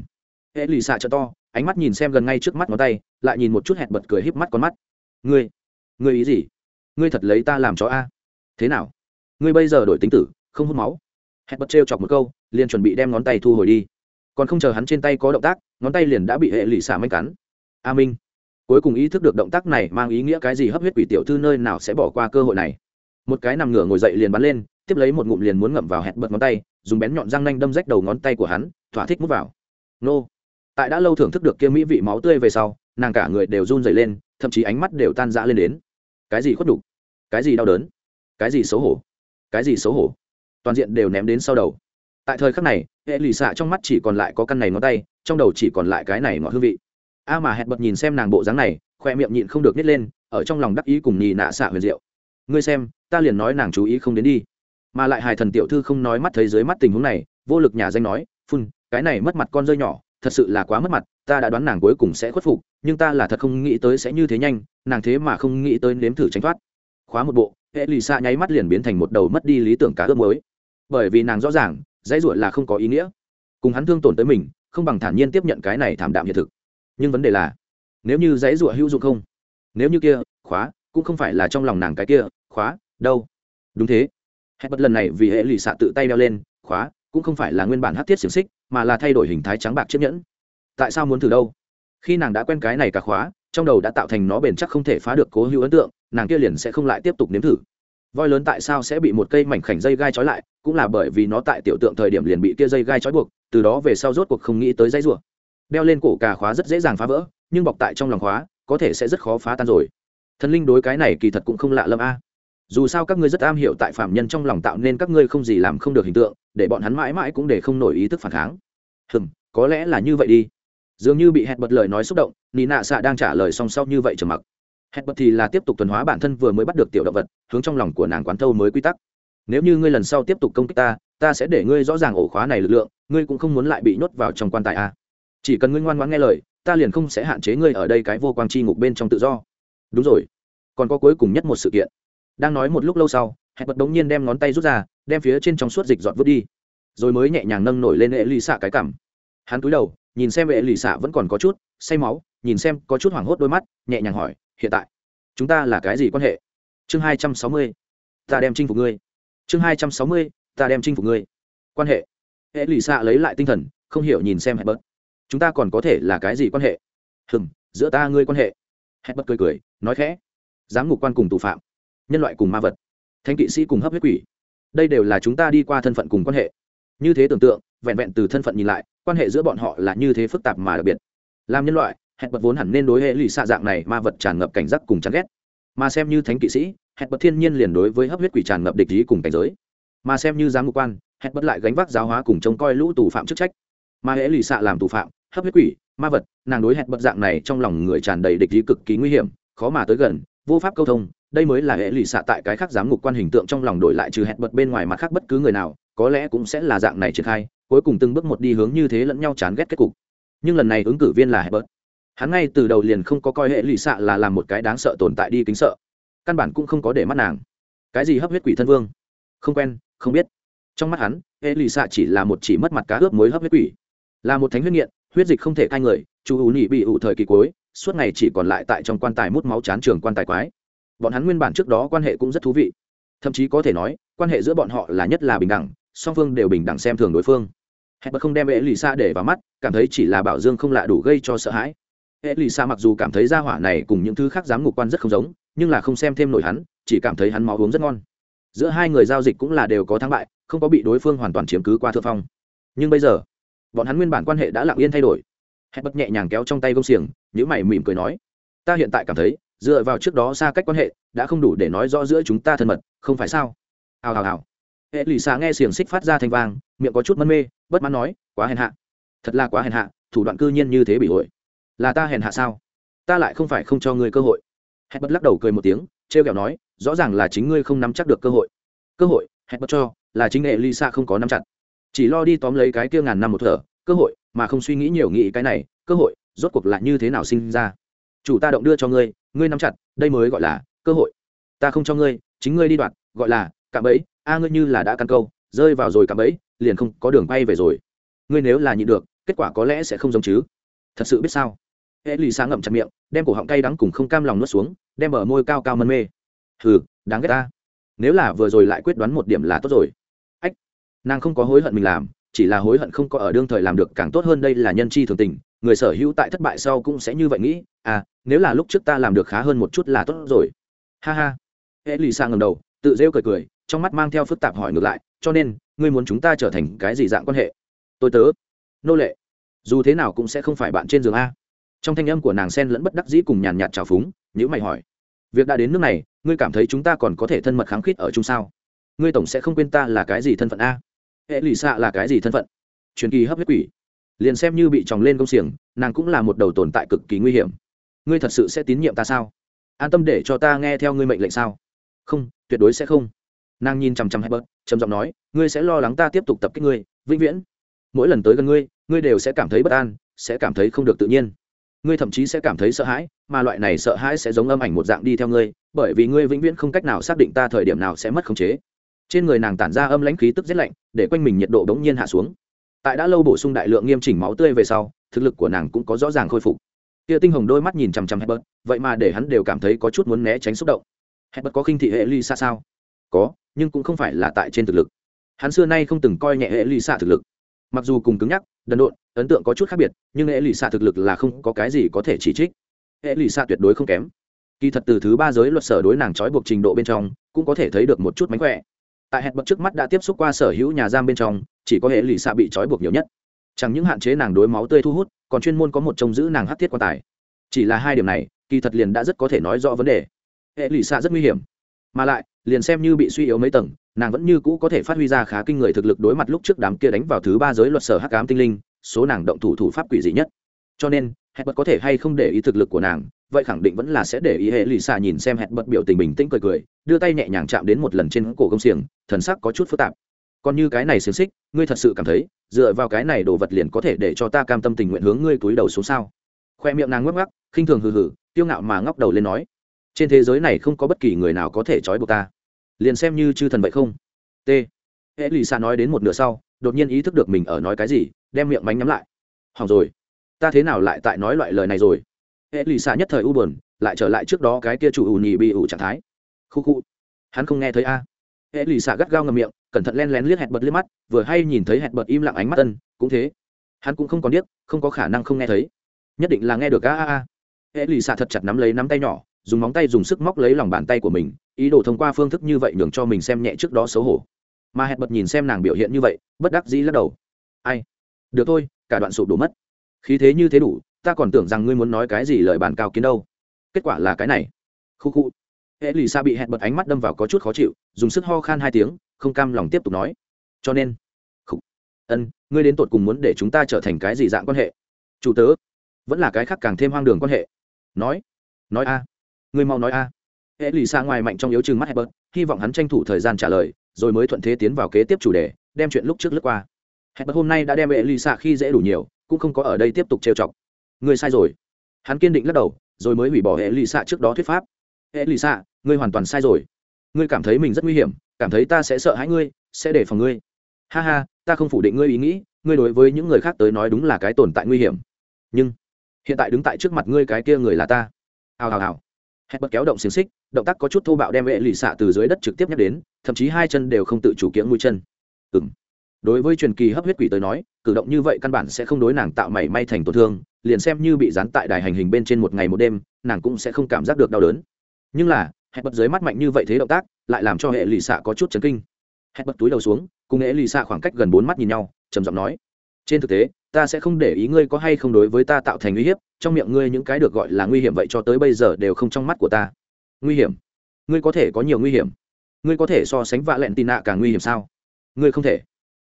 S1: hệ lì xạ cho to, ánh mắt nhìn xem gần ngay trước mắt ngón tay, lại nhìn một chút hẹn bật cười híp mắt con mắt. Ngươi ngươi ý gì? Ngươi thật lấy ta làm chó a. Thế nào? Ngươi bây giờ đổi tính tử, không hút máu. Hẹn bật trêu chọc một câu, liền chuẩn bị đem ngón tay thu hồi đi. Còn không chờ hắn trên tay có động tác, ngón tay liền đã bị hệ lụy xả manh cắn. A minh, cuối cùng ý thức được động tác này mang ý nghĩa cái gì hấp huyết quỷ tiểu thư nơi nào sẽ bỏ qua cơ hội này. Một cái nằm ngửa ngồi dậy liền bắn lên, tiếp lấy một ngụm liền muốn ngậm vào hẹn bật ngón tay, dùng bén nhọn răng nanh đâm rách đầu ngón tay của hắn, thỏa thích mút vào. Nô. Tại đã lâu thưởng thức được kia mỹ vị máu tươi về sau, nàng cả người đều run dày lên, thậm chí ánh mắt đều tan rã lên đến cái gì khuất đục cái gì đau đớn? Cái gì xấu hổ? Cái gì xấu hổ? Toàn diện đều ném đến sau đầu. Tại thời khắc này, hệ lì xạ trong mắt chỉ còn lại có căn này ngón tay, trong đầu chỉ còn lại cái này ngọt hương vị. A mà hẹn bật nhìn xem nàng bộ dáng này, khoe miệng nhịn không được nít lên, ở trong lòng đắc ý cùng nhì nạ xạ huyền diệu. Ngươi xem, ta liền nói nàng chú ý không đến đi. Mà lại hài thần tiểu thư không nói mắt thấy dưới mắt tình huống này, vô lực nhà danh nói, phun, cái này mất mặt con rơi nhỏ thật sự là quá mất mặt, ta đã đoán nàng cuối cùng sẽ khuất phục, nhưng ta là thật không nghĩ tới sẽ như thế nhanh, nàng thế mà không nghĩ tới nếm thử tránh thoát. Khóa một bộ hệ lì xa nháy mắt liền biến thành một đầu mất đi lý tưởng cá ước mới bởi vì nàng rõ ràng, dãy ruột là không có ý nghĩa. Cùng hắn thương tổn tới mình, không bằng thản nhiên tiếp nhận cái này thảm đạm hiện thực. Nhưng vấn đề là, nếu như dãy ruột hữu dụng không? Nếu như kia, khóa, cũng không phải là trong lòng nàng cái kia, khóa, đâu? Đúng thế. Hết bất lần này vì hệ lụy xạ tự tay đeo lên, khóa, cũng không phải là nguyên bản hát thiết xiềng xích mà là thay đổi hình thái trắng bạc chiếc nhẫn. Tại sao muốn thử đâu? Khi nàng đã quen cái này cả khóa, trong đầu đã tạo thành nó bền chắc không thể phá được cố hữu ấn tượng, nàng kia liền sẽ không lại tiếp tục nếm thử. Voi lớn tại sao sẽ bị một cây mảnh khảnh dây gai trói lại, cũng là bởi vì nó tại tiểu tượng thời điểm liền bị kia dây gai trói buộc, từ đó về sau rốt cuộc không nghĩ tới dây rùa đeo lên cổ cà khóa rất dễ dàng phá vỡ, nhưng bọc tại trong lòng khóa, có thể sẽ rất khó phá tan rồi. Thần linh đối cái này kỳ thật cũng không lạ lâm a. Dù sao các ngươi rất am hiểu tại phạm nhân trong lòng tạo nên các ngươi không gì làm không được hình tượng, để bọn hắn mãi mãi cũng để không nổi ý thức phản kháng hừm, có lẽ là như vậy đi. Dường như bị hẹn bật lời nói xúc động nị nạ xạ đang trả lời song sau như vậy trầm mặc. Hẹn bật thì là tiếp tục tuần hóa bản thân vừa mới bắt được tiểu động vật, hướng trong lòng của nàng quán thâu mới quy tắc. Nếu như ngươi lần sau tiếp tục công kích ta ta sẽ để ngươi rõ ràng ổ khóa này lực lượng, ngươi cũng không muốn lại bị nhốt vào trong quan tài a. Chỉ cần ngươi ngoan ngoãn nghe lời, ta liền không sẽ hạn chế ngươi ở đây cái vô quang chi ngục bên trong tự do. Đúng rồi. Còn có cuối cùng nhất một sự kiện. Đang nói một lúc lâu sau hẹn bật đống nhiên đem ngón tay rút ra, đem phía trên trong suốt dịch dọn vứt đi. Rồi mới nhẹ nhàng nâng nổi lên hệ ly xạ cái cảm hắn cúi đầu, nhìn xem vệ lì xạ vẫn còn có chút say máu, nhìn xem có chút hoảng hốt đôi mắt, nhẹ nhàng hỏi, hiện tại, chúng ta là cái gì quan hệ? Chương hai trăm sáu mươi, ta đem chinh phục ngươi. Chương hai trăm sáu mươi, ta đem chinh phục ngươi. Quan hệ? Hệ lì xạ lấy lại tinh thần, không hiểu nhìn xem hẹn bớt chúng ta còn có thể là cái gì quan hệ? Hừng giữa ta ngươi quan hệ. Hẹn bớt cười cười, nói khẽ. Giám ngục quan cùng tù phạm, nhân loại cùng ma vật thanh kỵ sĩ cùng hấp huyết quỷ, đây đều là chúng ta đi qua thân phận cùng quan hệ. Như thế tưởng tượng vẹn vẹn từ thân phận nhìn lại, quan hệ giữa bọn họ là như thế phức tạp mà đặc biệt. Làm nhân loại, hẹn bật vốn hẳn nên đối hệ lụy xạ dạng này ma vật tràn ngập cảnh giác cùng chán ghét. Mà xem như thánh kỵ sĩ, hẹn bật thiên nhiên liền đối với hấp huyết quỷ tràn ngập địch ý cùng cảnh giới. Mà xem như giám mục quan, hẹn bật lại gánh vác giáo hóa cùng trông coi lũ tù phạm chức trách. Mà hệ lụy xạ làm tù phạm, hấp huyết quỷ, ma vật, nàng đối hẹn bật dạng này trong lòng người tràn đầy địch ý cực kỳ nguy hiểm, khó mà tới gần, vô pháp câu thông đây mới là hệ lụy xạ tại cái khác giám ngục quan hình tượng trong lòng đổi lại trừ hẹn bật bên ngoài mặt khác bất cứ người nào, có lẽ cũng sẽ là dạng này triển khai, cuối cùng từng bước một đi hướng như thế lẫn nhau chán ghét kết cục. Nhưng lần này ứng cử viên là hẹn bật. Hắn ngay từ đầu liền không có coi hệ lụy xạ là làm một cái đáng sợ tồn tại đi kính sợ. Căn bản cũng không có để mắt nàng. Cái gì hấp huyết quỷ thân vương? Không quen, không biết. Trong mắt hắn, hệ lụy xạ chỉ là một chỉ mất mặt cá ướp mới hấp huyết quỷ. Là một thánh huyết nghiện, huyết dịch không thể cai người chú ủ nhị bị ủ thời kỳ cuối, suốt ngày chỉ còn lại tại trong quan tài mút máu chán trường quan tài quái bọn hắn nguyên bản trước đó quan hệ cũng rất thú vị. Thậm chí có thể nói, quan hệ giữa bọn họ là nhất là bình đẳng, song phương đều bình đẳng xem thường đối phương. Hẹn bật không đem hệ lì xa để vào mắt, cảm thấy chỉ là bảo dương không lạ đủ gây cho sợ hãi. Hệ lì xa mặc dù cảm thấy gia hỏa này cùng những thứ khác dám ngục quan rất không giống, nhưng là không xem thêm nổi hắn, chỉ cảm thấy hắn máu uống rất ngon. Giữa hai người giao dịch cũng là đều có thắng bại, không có bị đối phương hoàn toàn chiếm cứ qua thượng phong. Nhưng bây giờ, bọn hắn nguyên bản quan hệ đã lặng yên thay đổi. Hẹn bật nhẹ nhàng kéo trong tay gông xiềng nhữ mày mỉm cười nói, ta hiện tại cảm thấy dựa vào trước đó xa cách quan hệ, đã không đủ để nói rõ giữa chúng ta thân mật, không phải sao? Hào hào hào. Hệ lụy xạ nghe xiềng xích phát ra thành vang, miệng có chút mân mê, bất mãn nói, quá hèn hạ. Thật là quá hèn hạ, thủ đoạn cư nhiên như thế bị hội. Là ta hèn hạ sao? Ta lại không phải không cho ngươi cơ hội. Hẹn bất lắc đầu cười một tiếng, trêu kẹo nói, rõ ràng là chính ngươi không nắm chắc được cơ hội. Cơ hội? Hẹn bất cho, là chính hệ lụy xạ không có nắm chặt. Chỉ lo đi tóm lấy cái kia ngàn năm một thở, cơ hội, mà không suy nghĩ nhiều nghĩ cái này, cơ hội rốt cuộc lại như thế nào sinh ra? Chủ ta động đưa cho ngươi ngươi nắm chặt, đây mới gọi là cơ hội. Ta không cho ngươi, chính ngươi đi đoạt, gọi là cạm bẫy. A, ngươi như là đã căn câu, rơi vào rồi cạm bẫy, liền không có đường bay về rồi. Ngươi nếu là nhịn được, kết quả có lẽ sẽ không giống chứ. Thật sự biết sao? Hệ lì sáng ngậm chặt miệng, đem cổ họng cay đắng cùng không cam lòng nuốt xuống, đem ở môi cao cao mân mê. Hừ, đáng ghét ta. Nếu là vừa rồi lại quyết đoán một điểm là tốt rồi. Ách, nàng không có hối hận mình làm, chỉ là hối hận không có ở đương thời làm được, càng tốt hơn đây là nhân chi thường tình người sở hữu tại thất bại sau cũng sẽ như vậy nghĩ à nếu là lúc trước ta làm được khá hơn một chút là tốt rồi. Ha ha. E lì sang ngầm đầu, tự rêu cười cười, trong mắt mang theo phức tạp hỏi ngược lại, cho nên, ngươi muốn chúng ta trở thành cái gì dạng quan hệ? Tôi tớ. Nô lệ. Dù thế nào cũng sẽ không phải bạn trên giường a. Trong thanh âm của nàng sen lẫn bất đắc dĩ cùng nhàn nhạt trào phúng nhữ mày hỏi. Việc đã đến nước này, ngươi cảm thấy chúng ta còn có thể thân mật kháng khít ở chung sao? Ngươi tổng sẽ không quên ta là cái gì thân phận a? Hệ lì xạ là cái gì thân phận? Truyền kỳ hấp huyết quỷ liền xem như bị tròng lên công xiềng, nàng cũng là một đầu tồn tại cực kỳ nguy hiểm. Ngươi thật sự sẽ tín nhiệm ta sao? An tâm để cho ta nghe theo ngươi mệnh lệnh sao? Không, tuyệt đối sẽ không. Nàng nhìn chằm chằm hay bớt trầm giọng nói, ngươi sẽ lo lắng ta tiếp tục tập kích ngươi, vĩnh viễn. Mỗi lần tới gần ngươi ngươi đều sẽ cảm thấy bất an, sẽ cảm thấy không được tự nhiên. Ngươi thậm chí sẽ cảm thấy sợ hãi, mà loại này sợ hãi sẽ giống âm ảnh một dạng đi theo ngươi, bởi vì ngươi vĩnh viễn không cách nào xác định ta thời điểm nào sẽ mất khống chế. Trên người nàng tản ra âm lãnh khí tức rét lạnh, để quanh mình nhiệt độ bỗng nhiên hạ xuống tại đã lâu bổ sung đại lượng nghiêm chỉnh máu tươi về sau thực lực của nàng cũng có rõ ràng khôi phục kia tinh hồng đôi mắt nhìn chằm chằm Hebert, vậy mà để hắn đều cảm thấy có chút muốn né tránh xúc động. Hebert có khinh thị hệ ly xa sao? Có, nhưng cũng không phải là tại trên thực lực. Hắn xưa nay không từng coi nhẹ hệ ly xa thực lực. Mặc dù cùng cứng nhắc, đần độn, ấn tượng có chút khác biệt, nhưng hệ Lisa thực lực là không có cái gì có thể chỉ trích. Hệ Lisa tuyệt đối không kém. Kỳ thật từ thứ ba giới luật sở đối nàng trói buộc trình độ bên trong, cũng có thể thấy được một chút mánh khỏe tại hẹn bật trước mắt đã tiếp xúc qua sở hữu nhà giam bên trong chỉ có hệ lụy xạ bị trói buộc nhiều nhất. Chẳng những hạn chế nàng đối máu tươi thu hút, còn chuyên môn có một trông giữ nàng hát thiết quan tài. Chỉ là hai điểm này, kỳ thật liền đã rất có thể nói rõ vấn đề. Hệ lụy xạ rất nguy hiểm. Mà lại, liền xem như bị suy yếu mấy tầng, nàng vẫn như cũ có thể phát huy ra khá kinh người thực lực đối mặt lúc trước đám kia đánh vào thứ ba giới luật sở hắc ám tinh linh, số nàng động thủ thủ pháp quỷ dị nhất. Cho nên hẹn bật có thể hay không để ý thực lực của nàng, vậy khẳng định vẫn là sẽ để ý hệ lì xạ nhìn xem hẹn bật biểu tình bình tĩnh cười cười, đưa tay nhẹ nhàng chạm đến một lần trên cổ công xiềng, thần sắc có chút phức tạp còn như cái này xiềng xích, ngươi thật sự cảm thấy, dựa vào cái này đồ vật liền có thể để cho ta cam tâm tình nguyện hướng ngươi túi đầu xuống sao? Khoe miệng nàng ngấp ngắc khinh thường hừ hừ tiêu ngạo mà ngóc đầu lên nói. Trên thế giới này không có bất kỳ người nào có thể trói buộc ta. Liền xem như chư thần vậy không? T. Hệ lì xa nói đến một nửa sau, đột nhiên ý thức được mình ở nói cái gì, đem miệng bánh nhắm lại. Hỏng rồi. Ta thế nào lại tại nói loại lời này rồi? Hệ lì xa nhất thời u buồn, lại trở lại trước đó cái kia chủ ù nhì bị ủ trạng thái. Khu khu. Hắn không nghe thấy a hệ lì xạ gắt gao ngầm miệng, cẩn thận len lén liếc hẹn bật liếc mắt, vừa hay nhìn thấy hẹn bật im lặng ánh mắt ân, cũng thế. Hắn cũng không còn biết không có khả năng không nghe thấy. Nhất định là nghe được, a a a. Hệ lì xạ thật chặt nắm lấy nắm tay nhỏ, dùng móng tay dùng sức móc lấy lòng bàn tay của mình, ý đồ thông qua phương thức như vậy nhường cho mình xem nhẹ trước đó xấu hổ. Mà hẹn bật nhìn xem nàng biểu hiện như vậy, bất đắc dĩ lắc đầu. Ai? Được thôi, cả đoạn sụp đổ mất. Khí thế như thế đủ, ta còn tưởng rằng ngươi muốn nói cái gì lời bàn cao kiến đâu. Kết quả là cái này. Khu khu hệ lì xa bị hẹn bật ánh mắt đâm vào có chút khó chịu, dùng sức ho khan hai tiếng, không cam lòng tiếp tục nói. Cho nên ân, ngươi đến tột cùng muốn để chúng ta trở thành cái gì dạng quan hệ? Chủ tớ, vẫn là cái khác càng thêm hoang đường quan hệ. Nói nói a, ngươi mau nói a. Hệ lì xa ngoài mạnh trong yếu chừng mắt hẹn bật, hy vọng hắn tranh thủ thời gian trả lời, rồi mới thuận thế tiến vào kế tiếp chủ đề, đem chuyện lúc trước lướt qua. Hẹn bật hôm nay đã đem hệ lì xa khi dễ đủ nhiều, cũng không có ở đây tiếp tục trêu chọc. Ngươi sai rồi. Hắn kiên định lắc đầu, rồi mới hủy bỏ hệ lì xạ trước đó thuyết pháp hệ lì xạ, ngươi hoàn toàn sai rồi. Ngươi cảm thấy mình rất nguy hiểm, cảm thấy ta sẽ sợ hãi ngươi, sẽ để phòng ngươi. Ha ha, ta không phủ định ngươi ý nghĩ, ngươi đối với những người khác tới nói đúng là cái tồn tại nguy hiểm. Nhưng, hiện tại đứng tại trước mặt ngươi cái kia người là ta. Hào hào hào. Hết bật kéo động xiềng xích, động tác có chút thô bạo đem hệ lì xạ từ dưới đất trực tiếp nhắc đến, thậm chí hai chân đều không tự chủ kiễng mũi chân. Ừng đối với truyền kỳ hấp huyết quỷ tới nói, cử động như vậy căn bản sẽ không đối nàng tạo mảy may thành tổn thương, liền xem như bị dán tại đài hành hình bên trên một ngày một đêm, nàng cũng sẽ không cảm giác được đau đớn nhưng là hẹn bật dưới mắt mạnh như vậy thế động tác, lại làm cho hệ lì xạ có chút chấn kinh. Hẹn bật túi đầu xuống, cùng hệ lì xạ khoảng cách gần bốn mắt nhìn nhau, trầm giọng nói, trên thực tế, ta sẽ không để ý ngươi có hay không đối với ta tạo thành uy hiếp, trong miệng ngươi những cái được gọi là nguy hiểm vậy cho tới bây giờ đều không trong mắt của ta. Nguy hiểm? Ngươi có thể có nhiều nguy hiểm? Ngươi có thể so sánh vạ lẹn tì nạ càng nguy hiểm sao? Ngươi không thể.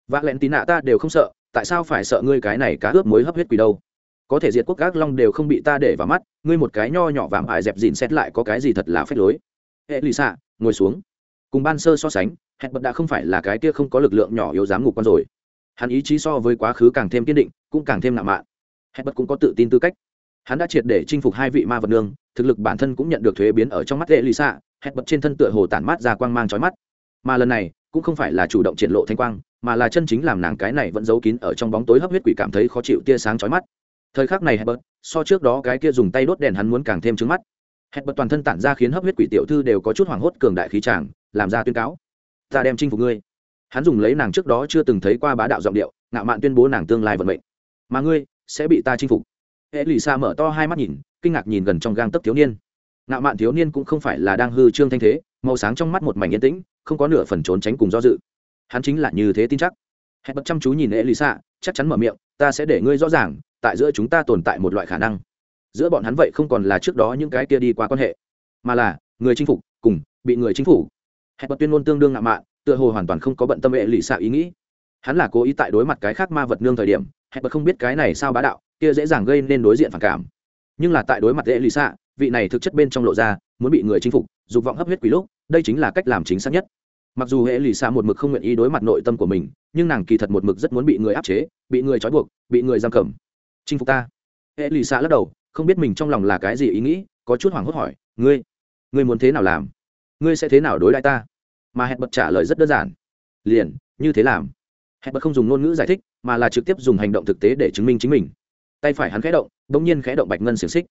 S1: Vạ lẹn tì nạ ta đều không sợ, tại sao phải sợ ngươi cái này cá ướp mối hấp huyết quỷ đâu? Có thể diệt quốc các long đều không bị ta để vào mắt, ngươi một cái nho nhỏ vàm ải dẹp dìn xét lại có cái gì thật là phép lối. Hệ lì xạ, ngồi xuống. Cùng ban sơ so sánh, hẹn bật đã không phải là cái kia không có lực lượng nhỏ yếu dám ngục con rồi. Hắn ý chí so với quá khứ càng thêm kiên định, cũng càng thêm nặng mạn. Hẹn bật cũng có tự tin tư cách. Hắn đã triệt để chinh phục hai vị ma vật nương, thực lực bản thân cũng nhận được thuế biến ở trong mắt hệ lì xạ, hẹn bật trên thân tựa hồ tản mát ra quang mang trói mắt. Mà lần này, cũng không phải là chủ động triển lộ thanh quang, mà là chân chính làm nàng cái này vẫn giấu kín ở trong bóng tối hấp huyết quỷ cảm thấy khó chịu tia sáng chói mắt thời khắc này hebert so trước đó cái kia dùng tay đốt đèn hắn muốn càng thêm trứng mắt. Hebert toàn thân tản ra khiến hấp huyết quỷ tiểu thư đều có chút hoảng hốt cường đại khí tràng làm ra tuyên cáo. Ta đem chinh phục ngươi. Hắn dùng lấy nàng trước đó chưa từng thấy qua bá đạo giọng điệu, ngạo mạn tuyên bố nàng tương lai vận mệnh. Mà ngươi, sẽ bị ta chinh phục. Hệ lì xa mở to hai mắt nhìn, kinh ngạc nhìn gần trong gang tấc thiếu niên. Ngạo mạn thiếu niên cũng không phải là đang hư trương thanh thế, màu sáng trong mắt một mảnh yên tĩnh, không có nửa phần trốn tránh cùng do dự. Hắn chính là như thế tin chắc. Hẹn bật chăm chú nhìn hệ lì xa chắc chắn mở miệng, ta sẽ để ngươi rõ ràng, tại giữa chúng ta tồn tại một loại khả năng. Giữa bọn hắn vậy không còn là trước đó những cái kia đi qua quan hệ, mà là người chinh phục cùng bị người chính phủ hẹn bật tuyên ngôn tương đương ngạo mạn, tựa hồ hoàn toàn không có bận tâm hệ lì xạ ý nghĩ. Hắn là cố ý tại đối mặt cái khác ma vật nương thời điểm, hẹn bật không biết cái này sao bá đạo, kia dễ dàng gây nên đối diện phản cảm. Nhưng là tại đối mặt hệ lì xạ, vị này thực chất bên trong lộ ra, muốn bị người chinh phục, dục vọng hấp huyết quý lúc, đây chính là cách làm chính xác nhất mặc dù hệ lì xa một mực không nguyện ý đối mặt nội tâm của mình, nhưng nàng kỳ thật một mực rất muốn bị người áp chế, bị người trói buộc, bị người giam cầm. Chinh phục ta. Hệ lì xa lắc đầu, không biết mình trong lòng là cái gì ý nghĩ, có chút hoảng hốt hỏi, ngươi ngươi muốn thế nào làm? Ngươi sẽ thế nào đối lại ta? Mà hẹn bật trả lời rất đơn giản. Liền, như thế làm. Hẹn bật không dùng ngôn ngữ giải thích, mà là trực tiếp dùng hành động thực tế để chứng minh chính mình. Tay phải hắn khẽ động đ ỗ n g nhiên khẽ động bạch ngân xiềng xích.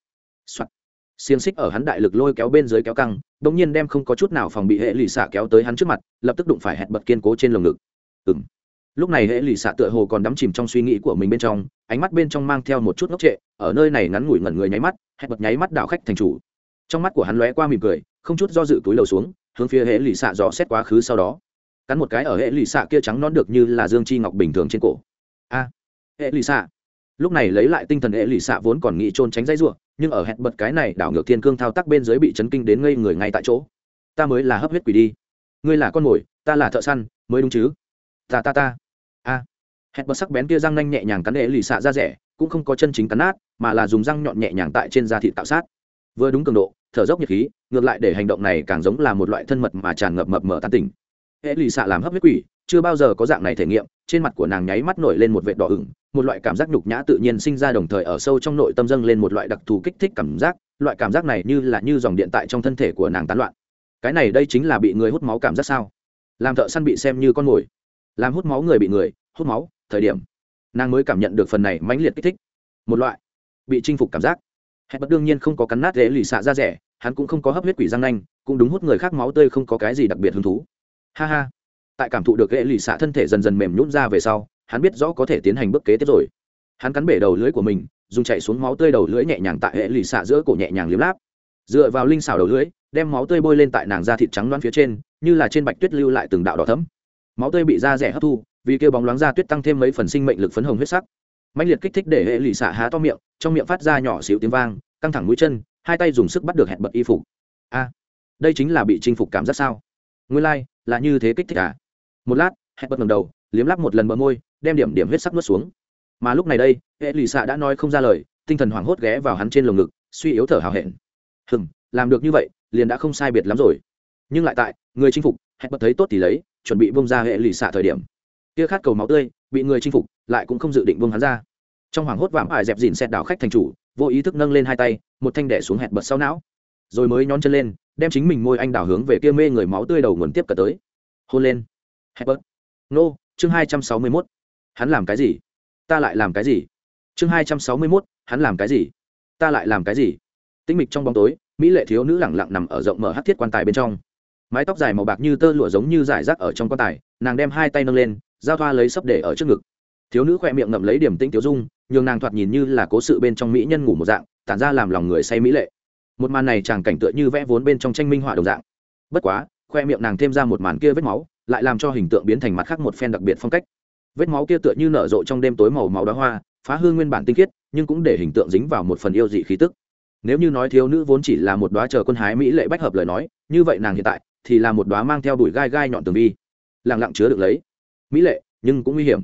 S1: Xiềng xích ở hắn đại lực lôi kéo bên dưới kéo căng đ ỗ n g nhiên đem không có chút nào phòng bị hệ lụy xạ kéo tới hắn trước mặt, lập tức đụng phải hẹn bật kiên cố trên lồng ngực. Ừ m lúc này hệ lụy xạ tựa hồ còn đắm chìm trong suy nghĩ của mình bên trong, ánh mắt bên trong mang theo một chút ngốc trệ, ở nơi này ngắn ngủi ngẩn người nháy mắt, hẹn bật nháy mắt đạo khách thành chủ. Trong mắt của hắn lóe qua mỉm cười, không chút do dự túi lầu xuống, hướng phía hệ lụy xạ dò xét quá khứ sau đó. Cắn một cái ở hệ lụy xạ kia trắng non được như là dương chi ngọc bình thường trên cổ. A. Hệ lụy xạ lúc này lấy lại tinh thần hệ lụy xạ vốn còn nghĩ trôn tránh dây ruộng nhưng ở hẹn bật cái này đảo ngược thiên cương thao tác bên dưới bị chấn kinh đến ngây người ngay tại chỗ. Ta mới là hấp huyết quỷ đi. Ngươi là con mồi, ta là thợ săn, mới đúng chứ? Ta ta ta. A. Hẹn bật sắc bén kia răng nanh nhẹ nhàng cắn hệ lì xạ ra rẻ, cũng không có chân chính cắn nát, mà là dùng răng nhọn nhẹ nhàng tại trên da thịt tạo sát. Vừa đúng cường độ, thở dốc nhiệt khí, ngược lại để hành động này càng giống là một loại thân mật mà tràn ngập mập mờ tan tỉnh. Hệ lì xạ làm hấp huyết quỷ chưa bao giờ có dạng này thể nghiệm, trên mặt của nàng nháy mắt nổi lên một vệt đỏ ửng, một loại cảm giác nhục nhã tự nhiên sinh ra đồng thời ở sâu trong nội tâm dâng lên một loại đặc thù kích thích cảm giác, loại cảm giác này như là như dòng điện tại trong thân thể của nàng tán loạn. Cái này đây chính là bị người hút máu cảm giác sao? Làm thợ săn bị xem như con mồi. Làm hút máu người bị người, hút máu, thời điểm. Nàng mới cảm nhận được phần này mãnh liệt kích thích. Một loại bị chinh phục cảm giác. Hẹn bất đương nhiên không có cắn nát dễ lì xạ ra rẻ, hắn cũng không có hấp huyết quỷ răng nanh, cũng đúng hút người khác máu tươi không có cái gì đặc biệt hứng thú. Ha ha tại cảm thụ được hệ lì xạ thân thể dần dần mềm nhún ra về sau hắn biết rõ có thể tiến hành bước kế tiếp rồi. Hắn cắn bể đầu lưỡi của mình dùng chạy xuống máu tươi đầu lưỡi nhẹ nhàng tại hệ lì xạ giữa cổ nhẹ nhàng liếm láp. Dựa vào linh xào đầu lưỡi đem máu tươi bôi lên tại nàng da thịt trắng loan phía trên như là trên bạch tuyết lưu lại từng đạo đỏ thấm máu tươi bị da rẻ hấp thu vì kêu bóng loáng da tuyết tăng thêm mấy phần sinh mệnh lực phấn hồng huyết sắc. Mạnh liệt kích thích để hệ lì xạ há to miệng trong miệng phát ra nhỏ xịu tiếng vang căng thẳng mũi chân hai tay dùng sức bắt được hẹn bật y phục. A đây chính là bị chinh phục cảm giác sao? Nguyên lai、like, là như thế kích thích à? Một lát, hẹn bật ngầm đầu, liếm lắp một lần bờ môi, đem điểm điểm huyết sắc nuốt xuống. Mà lúc này đây, hệ lì xạ đã nói không ra lời, tinh thần hoảng hốt ghé vào hắn trên lồng ngực, suy yếu thở hào hẹn. Hừm, làm được như vậy, liền đã không sai biệt lắm rồi. Nhưng lại tại, người chinh phục, hẹn bật thấy tốt thì lấy, chuẩn bị bông ra hệ lì xạ thời điểm. Kia khát cầu máu tươi, bị người chinh phục, lại cũng không dự định bông hắn ra. Trong hoảng hốt vạm ải dẹp dìn xẹt đảo khách thành chủ, vô ý thức nâng lên hai tay, một thanh đẻ xuống hẹn bật sau não. Rồi mới nhón chân lên, đem chính mình môi anh đảo hướng về kia mê người máu tươi đầu nguồn tiếp cả tới. Hôn lên. Hebert. bật nô, chương hai trăm sáu mươi mốt. Hắn làm cái gì? Ta lại làm cái gì? Chương hai trăm sáu mươi mốt, hắn làm cái gì? Ta lại làm cái gì? Tĩnh mịch trong bóng tối, mỹ lệ thiếu nữ lẳng lặng nằm ở rộng mở hắc thiết quan tài bên trong. Mái tóc dài màu bạc như tơ lụa giống như rải rác ở trong quan tài, nàng đem hai tay nâng lên, giao thoa lấy sấp để ở trước ngực. Thiếu nữ khoe miệng ngậm lấy điểm tĩnh tiểu dung, nhường nàng thoạt nhìn như là cố sự bên trong mỹ nhân ngủ một dạng, tản ra làm lòng người say mỹ lệ. Một màn này chàng cảnh tựa như vẽ vốn bên trong tranh minh họa đồng dạng. Bất quá, khoe miệng nàng thêm ra một màn kia vết máu lại làm cho hình tượng biến thành mặt khác một phen đặc biệt phong cách. Vết máu kia tựa như nở rộ trong đêm tối màu máu đóa hoa, phá hư nguyên bản tinh khiết, nhưng cũng để hình tượng dính vào một phần yêu dị khí tức. Nếu như nói thiếu nữ vốn chỉ là một đóa chờ quân hái mỹ lệ bách hợp lời nói, như vậy nàng hiện tại thì là một đóa mang theo đùi gai gai nhọn tường vi, lặng lặng chứa được lấy. Mỹ lệ, nhưng cũng nguy hiểm.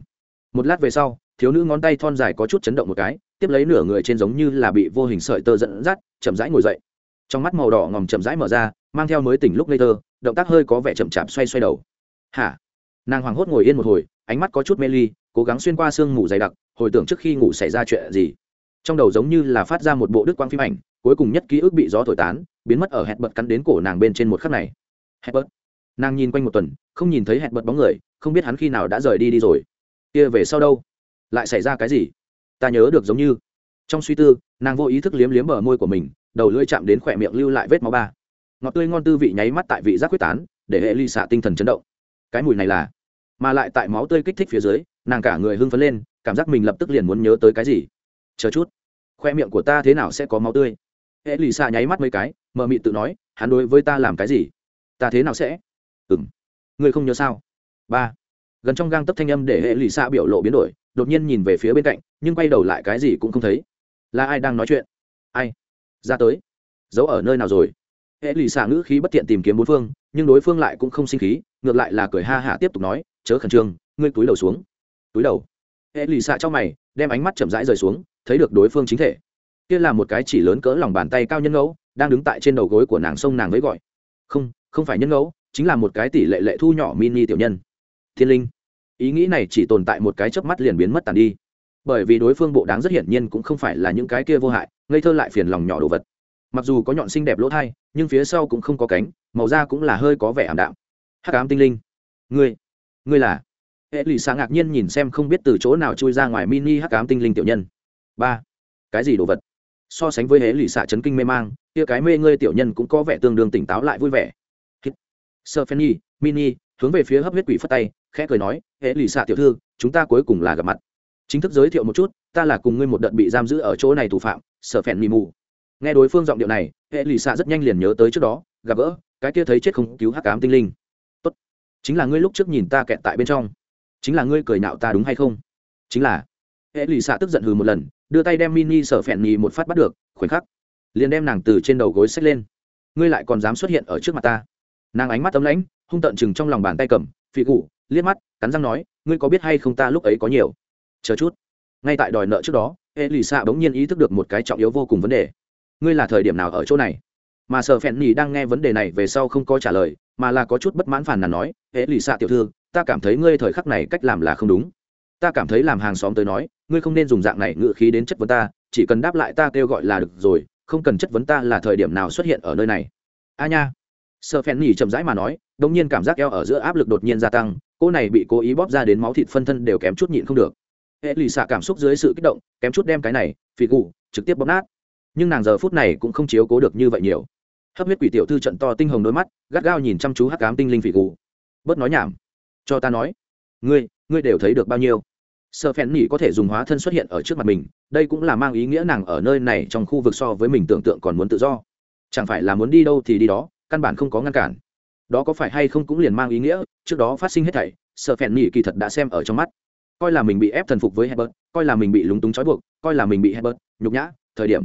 S1: Một lát về sau, thiếu nữ ngón tay thon dài có chút chấn động một cái, tiếp lấy nửa người trên giống như là bị vô hình sợi tơ dẫn dắt, chậm rãi ngồi dậy. Trong mắt màu đỏ ngòm chậm rãi mở ra, mang theo mới tỉnh lúc ngây thơ, động tác hơi có vẻ chậm chạp xoay xoay đầu hả? Nàng hoảng hốt ngồi yên một hồi, ánh mắt có chút mê ly, cố gắng xuyên qua sương ngủ dày đặc, hồi tưởng trước khi ngủ xảy ra chuyện gì. Trong đầu giống như là phát ra một bộ đức quang phim ảnh, cuối cùng nhất ký ức bị gió thổi tán, biến mất ở hẹn bật cắn đến cổ nàng bên trên một khắc này. Hẹn bật. Nàng nhìn quanh một tuần, không nhìn thấy hẹn bật bóng người, không biết hắn khi nào đã rời đi đi rồi. Kia về sau đâu? Lại xảy ra cái gì? Ta nhớ được giống như. Trong suy tư, nàng vô ý thức liếm liếm bờ môi của mình, đầu lưỡi chạm đến khỏe miệng lưu lại vết máu ba. Ngọt tươi ngon tư vị nháy mắt tại vị giác quyết tán, để hệ ly xạ tinh thần chấn động cái mùi này là. Mà lại tại máu tươi kích thích phía dưới, nàng cả người hưng phấn lên, cảm giác mình lập tức liền muốn nhớ tới cái gì. Chờ chút, khoe miệng của ta thế nào sẽ có máu tươi? Hệ lì xạ nháy mắt mấy cái, mờ mị tự nói, hắn đối với ta làm cái gì? Ta thế nào sẽ? Ừng người ngươi không nhớ sao? Ba. Gần trong gang tấp thanh âm để hệ lì xạ biểu lộ biến đổi, đột nhiên nhìn về phía bên cạnh, nhưng quay đầu lại cái gì cũng không thấy. Là ai đang nói chuyện? Ai? Ra tới. Giấu ở nơi nào rồi? Hệ lì xạ ngữ khí bất tiện tìm kiếm bốn phương nhưng đối phương lại cũng không sinh khí, ngược lại là cười ha hả tiếp tục nói, chớ khẩn trương, ngươi túi đầu xuống. Túi đầu. Hệ lì xạ cho mày, đem ánh mắt chậm rãi rời xuống, thấy được đối phương chính thể. Kia là một cái chỉ lớn cỡ lòng bàn tay cao nhân ngẫu, đang đứng tại trên đầu gối của nàng sông nàng với gọi. Không không phải nhân ngẫu, chính là một cái tỷ lệ lệ thu nhỏ mini tiểu nhân. Thiên linh. Ý nghĩ này chỉ tồn tại một cái chớp mắt liền biến mất tàn đi. Bởi vì đối phương bộ đáng rất hiển nhiên cũng không phải là những cái kia vô hại, ngây thơ lại phiền lòng nhỏ đồ vật mặc dù có nhọn xinh đẹp lỗ thai, nhưng phía sau cũng không có cánh, màu da cũng là hơi có vẻ ảm đạm. Hắc ám tinh linh. Ngươi ngươi là? Hệ lụy xạ ngạc nhiên nhìn xem không biết từ chỗ nào chui ra ngoài mini hắc ám tinh linh tiểu nhân. Ba, cái gì đồ vật? So sánh với hệ lụy xạ chấn kinh mê mang, kia cái mê ngươi tiểu nhân cũng có vẻ tương đương tỉnh táo lại vui vẻ. Sơ phen nhi, mini, hướng về phía hấp huyết quỷ phất tay, khẽ cười nói, hệ lụy xạ tiểu thư, chúng ta cuối cùng là gặp mặt. Chính thức giới thiệu một chút, ta là cùng ngươi một đợt bị giam giữ ở chỗ này thủ phạm sở phèn mì mù nghe đối phương giọng điệu này, hệ lụy xạ rất nhanh liền nhớ tới trước đó, gặp gỡ, cái kia thấy chết không cứu hắc ám tinh linh. Tốt, chính là ngươi lúc trước nhìn ta kẹt tại bên trong. Chính là ngươi cười nạo ta đúng hay không? Chính là, hệ lụy xạ tức giận hừ một lần, đưa tay đem mini sở phẹn nhì một phát bắt được, khoảnh khắc, liền đem nàng từ trên đầu gối xách lên. Ngươi lại còn dám xuất hiện ở trước mặt ta. Nàng ánh mắt tấm lãnh, hung tợn chừng trong lòng bàn tay cầm, phi cụ liếc mắt, cắn răng nói, ngươi có biết hay không ta lúc ấy có nhiều? Chờ chút. Ngay tại đòi nợ trước đó, hệ lì xạ bỗng nhiên ý thức được một cái trọng yếu vô cùng vấn đề ngươi là thời điểm nào ở chỗ này? Mà sở phèn nhì đang nghe vấn đề này về sau không có trả lời, mà là có chút bất mãn phản là nói, Hễ Lì xạ tiểu thư, ta cảm thấy ngươi thời khắc này cách làm là không đúng. Ta cảm thấy làm hàng xóm tới nói, ngươi không nên dùng dạng này ngự khí đến chất vấn ta, chỉ cần đáp lại ta kêu gọi là được rồi, không cần chất vấn ta là thời điểm nào xuất hiện ở nơi này. A nha. Sợ phèn nhỉ chậm rãi mà nói Đông nhiên cảm giác eo ở giữa áp lực đột nhiên gia tăng, cô này bị cố ý bóp ra đến máu thịt phân thân đều kém chút nhịn không được. Hệ lì xạ cảm xúc dưới sự kích động, kém chút đem cái này, phì cụ trực tiếp bóp nát nhưng nàng giờ phút này cũng không chiếu cố được như vậy nhiều. Hấp huyết quỷ tiểu thư trận to tinh hồng đôi mắt gắt gao nhìn chăm chú hắc cám tinh linh phỉ gù. Bớt nói nhảm. Cho ta nói. Ngươi ngươi đều thấy được bao nhiêu? Sợ phèn nỉ có thể dùng hóa thân xuất hiện ở trước mặt mình đây cũng là mang ý nghĩa nàng ở nơi này trong khu vực so với mình tưởng tượng còn muốn tự do. Chẳng phải là muốn đi đâu thì đi đó căn bản không có ngăn cản. Đó có phải hay không cũng liền mang ý nghĩa trước đó phát sinh hết thảy sợ phèn nỉ kỳ thật đã xem ở trong mắt. Coi là mình bị ép thần phục với hebert, coi là mình bị lúng túng trói buộc, coi là mình bị hebert nhục nhã, thời điểm.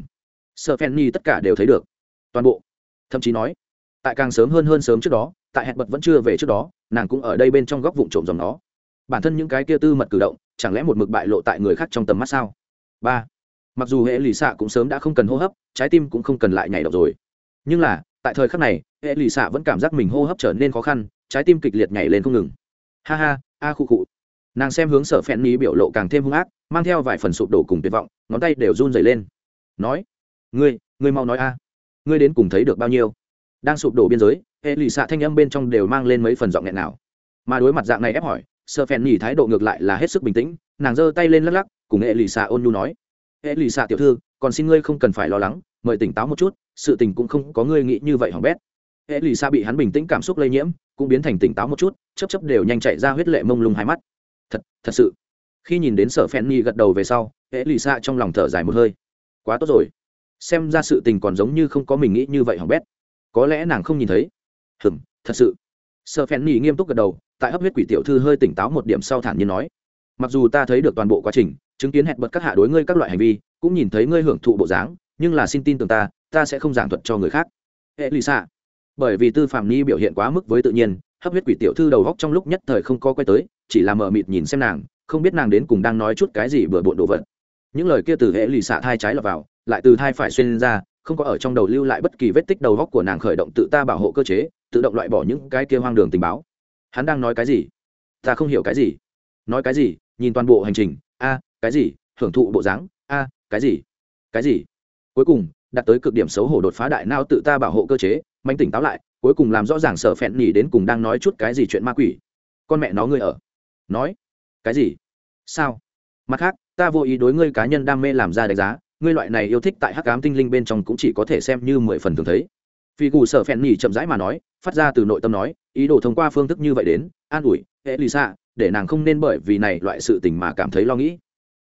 S1: Sợ phen Fanny tất cả đều thấy được. Toàn bộ. Thậm chí nói, tại càng sớm hơn hơn sớm trước đó, tại hẹn bật vẫn chưa về trước đó, nàng cũng ở đây bên trong góc vụn trộm dòng nó. Bản thân những cái kia tư mật cử động, chẳng lẽ một mực bại lộ tại người khác trong tầm mắt sao? ba Mặc dù hệ lì xạ cũng sớm đã không cần hô hấp, trái tim cũng không cần lại nhảy động rồi. Nhưng là, tại thời khắc này, hệ lì xạ vẫn cảm giác mình hô hấp trở nên khó khăn, trái tim kịch liệt nhảy lên không ngừng. Ha ha, a khu khu nàng xem hướng sở phen ní biểu lộ càng thêm hung ác mang theo vài phần sụp đổ cùng tuyệt vọng ngón tay đều run dày lên nói ngươi ngươi mau nói a. Ngươi đến cùng thấy được bao nhiêu? Đang sụp đổ biên giới hệ lụy xạ thanh âm bên trong đều mang lên mấy phần giọng nghẹn nào mà đối mặt dạng này ép hỏi sở phèn nhỉ thái độ ngược lại là hết sức bình tĩnh, nàng giơ tay lên lắc lắc, cùng hệ lụy xạ ôn nhu nói. Hệ lụy xạ tiểu thư, còn xin ngươi không cần phải lo lắng, mời tỉnh táo một chút, sự tình cũng không có ngươi nghĩ như vậy hỏng bét. Hệ lụy xạ bị hắn bình tĩnh cảm xúc lây nhiễm, cũng biến thành tỉnh táo một chút chấp chấp đều nhanh chạy ra huyết lệ mông lung hai mắt. Thật thật sự. Khi nhìn đến sở phen nhi gật đầu về sau hệ lụy xạ trong lòng thở dài một hơi. Quá tốt rồi xem ra sự tình còn giống như không có mình nghĩ như vậy hỏng bét. Có lẽ nàng không nhìn thấy. Hừm, thật sự. Sợ phen nhi nghiêm túc gật đầu, tại hấp huyết quỷ tiểu thư hơi tỉnh táo một điểm sau thản nhiên nói, mặc dù ta thấy được toàn bộ quá trình, chứng kiến hẹn bật các hạ đối ngươi các loại hành vi, cũng nhìn thấy ngươi hưởng thụ bộ dáng, nhưng là xin tin tưởng ta ta sẽ không giảng thuật cho người khác. Hệ lì xạ bởi vì tư phạm ni biểu hiện quá mức với tự nhiên, hấp huyết quỷ tiểu thư đầu góc trong lúc nhất thời không có quay tới, chỉ là mờ mịt nhìn xem nàng, không biết nàng đến cùng đang nói chút cái gì bừa bộn đồ vật. Những lời kia từ hệ lì xạ thai trái lọt vào lại từ thai phải xuyên ra, không có ở trong đầu lưu lại bất kỳ vết tích đầu góc của nàng khởi động tự ta bảo hộ cơ chế, tự động loại bỏ những cái kia hoang đường tình báo. Hắn đang nói cái gì? Ta không hiểu cái gì. Nói cái gì? Nhìn toàn bộ hành trình. A, cái gì? Hưởng thụ bộ dáng. A, cái gì? Cái gì? Cuối cùng đạt tới cực điểm xấu hổ đột phá đại nao tự ta bảo hộ cơ chế mạnh tỉnh táo lại, cuối cùng làm rõ ràng sở phẹn nhỉ đến cùng đang nói chút cái gì chuyện ma quỷ. Con mẹ nó ngươi ở. Nói. Cái gì? Sao? Mặt khác, ta vô ý đối ngươi cá nhân đam mê làm ra đánh giá ngươi loại này yêu thích tại hắc ám tinh linh bên trong cũng chỉ có thể xem như mười phần thường thấy. Vì cụ sở phèn nhỉ chậm rãi mà nói, phát ra từ nội tâm nói, ý đồ thông qua phương thức như vậy đến, an ủi hệ lì xạ để nàng không nên bởi vì này loại sự tình mà cảm thấy lo nghĩ.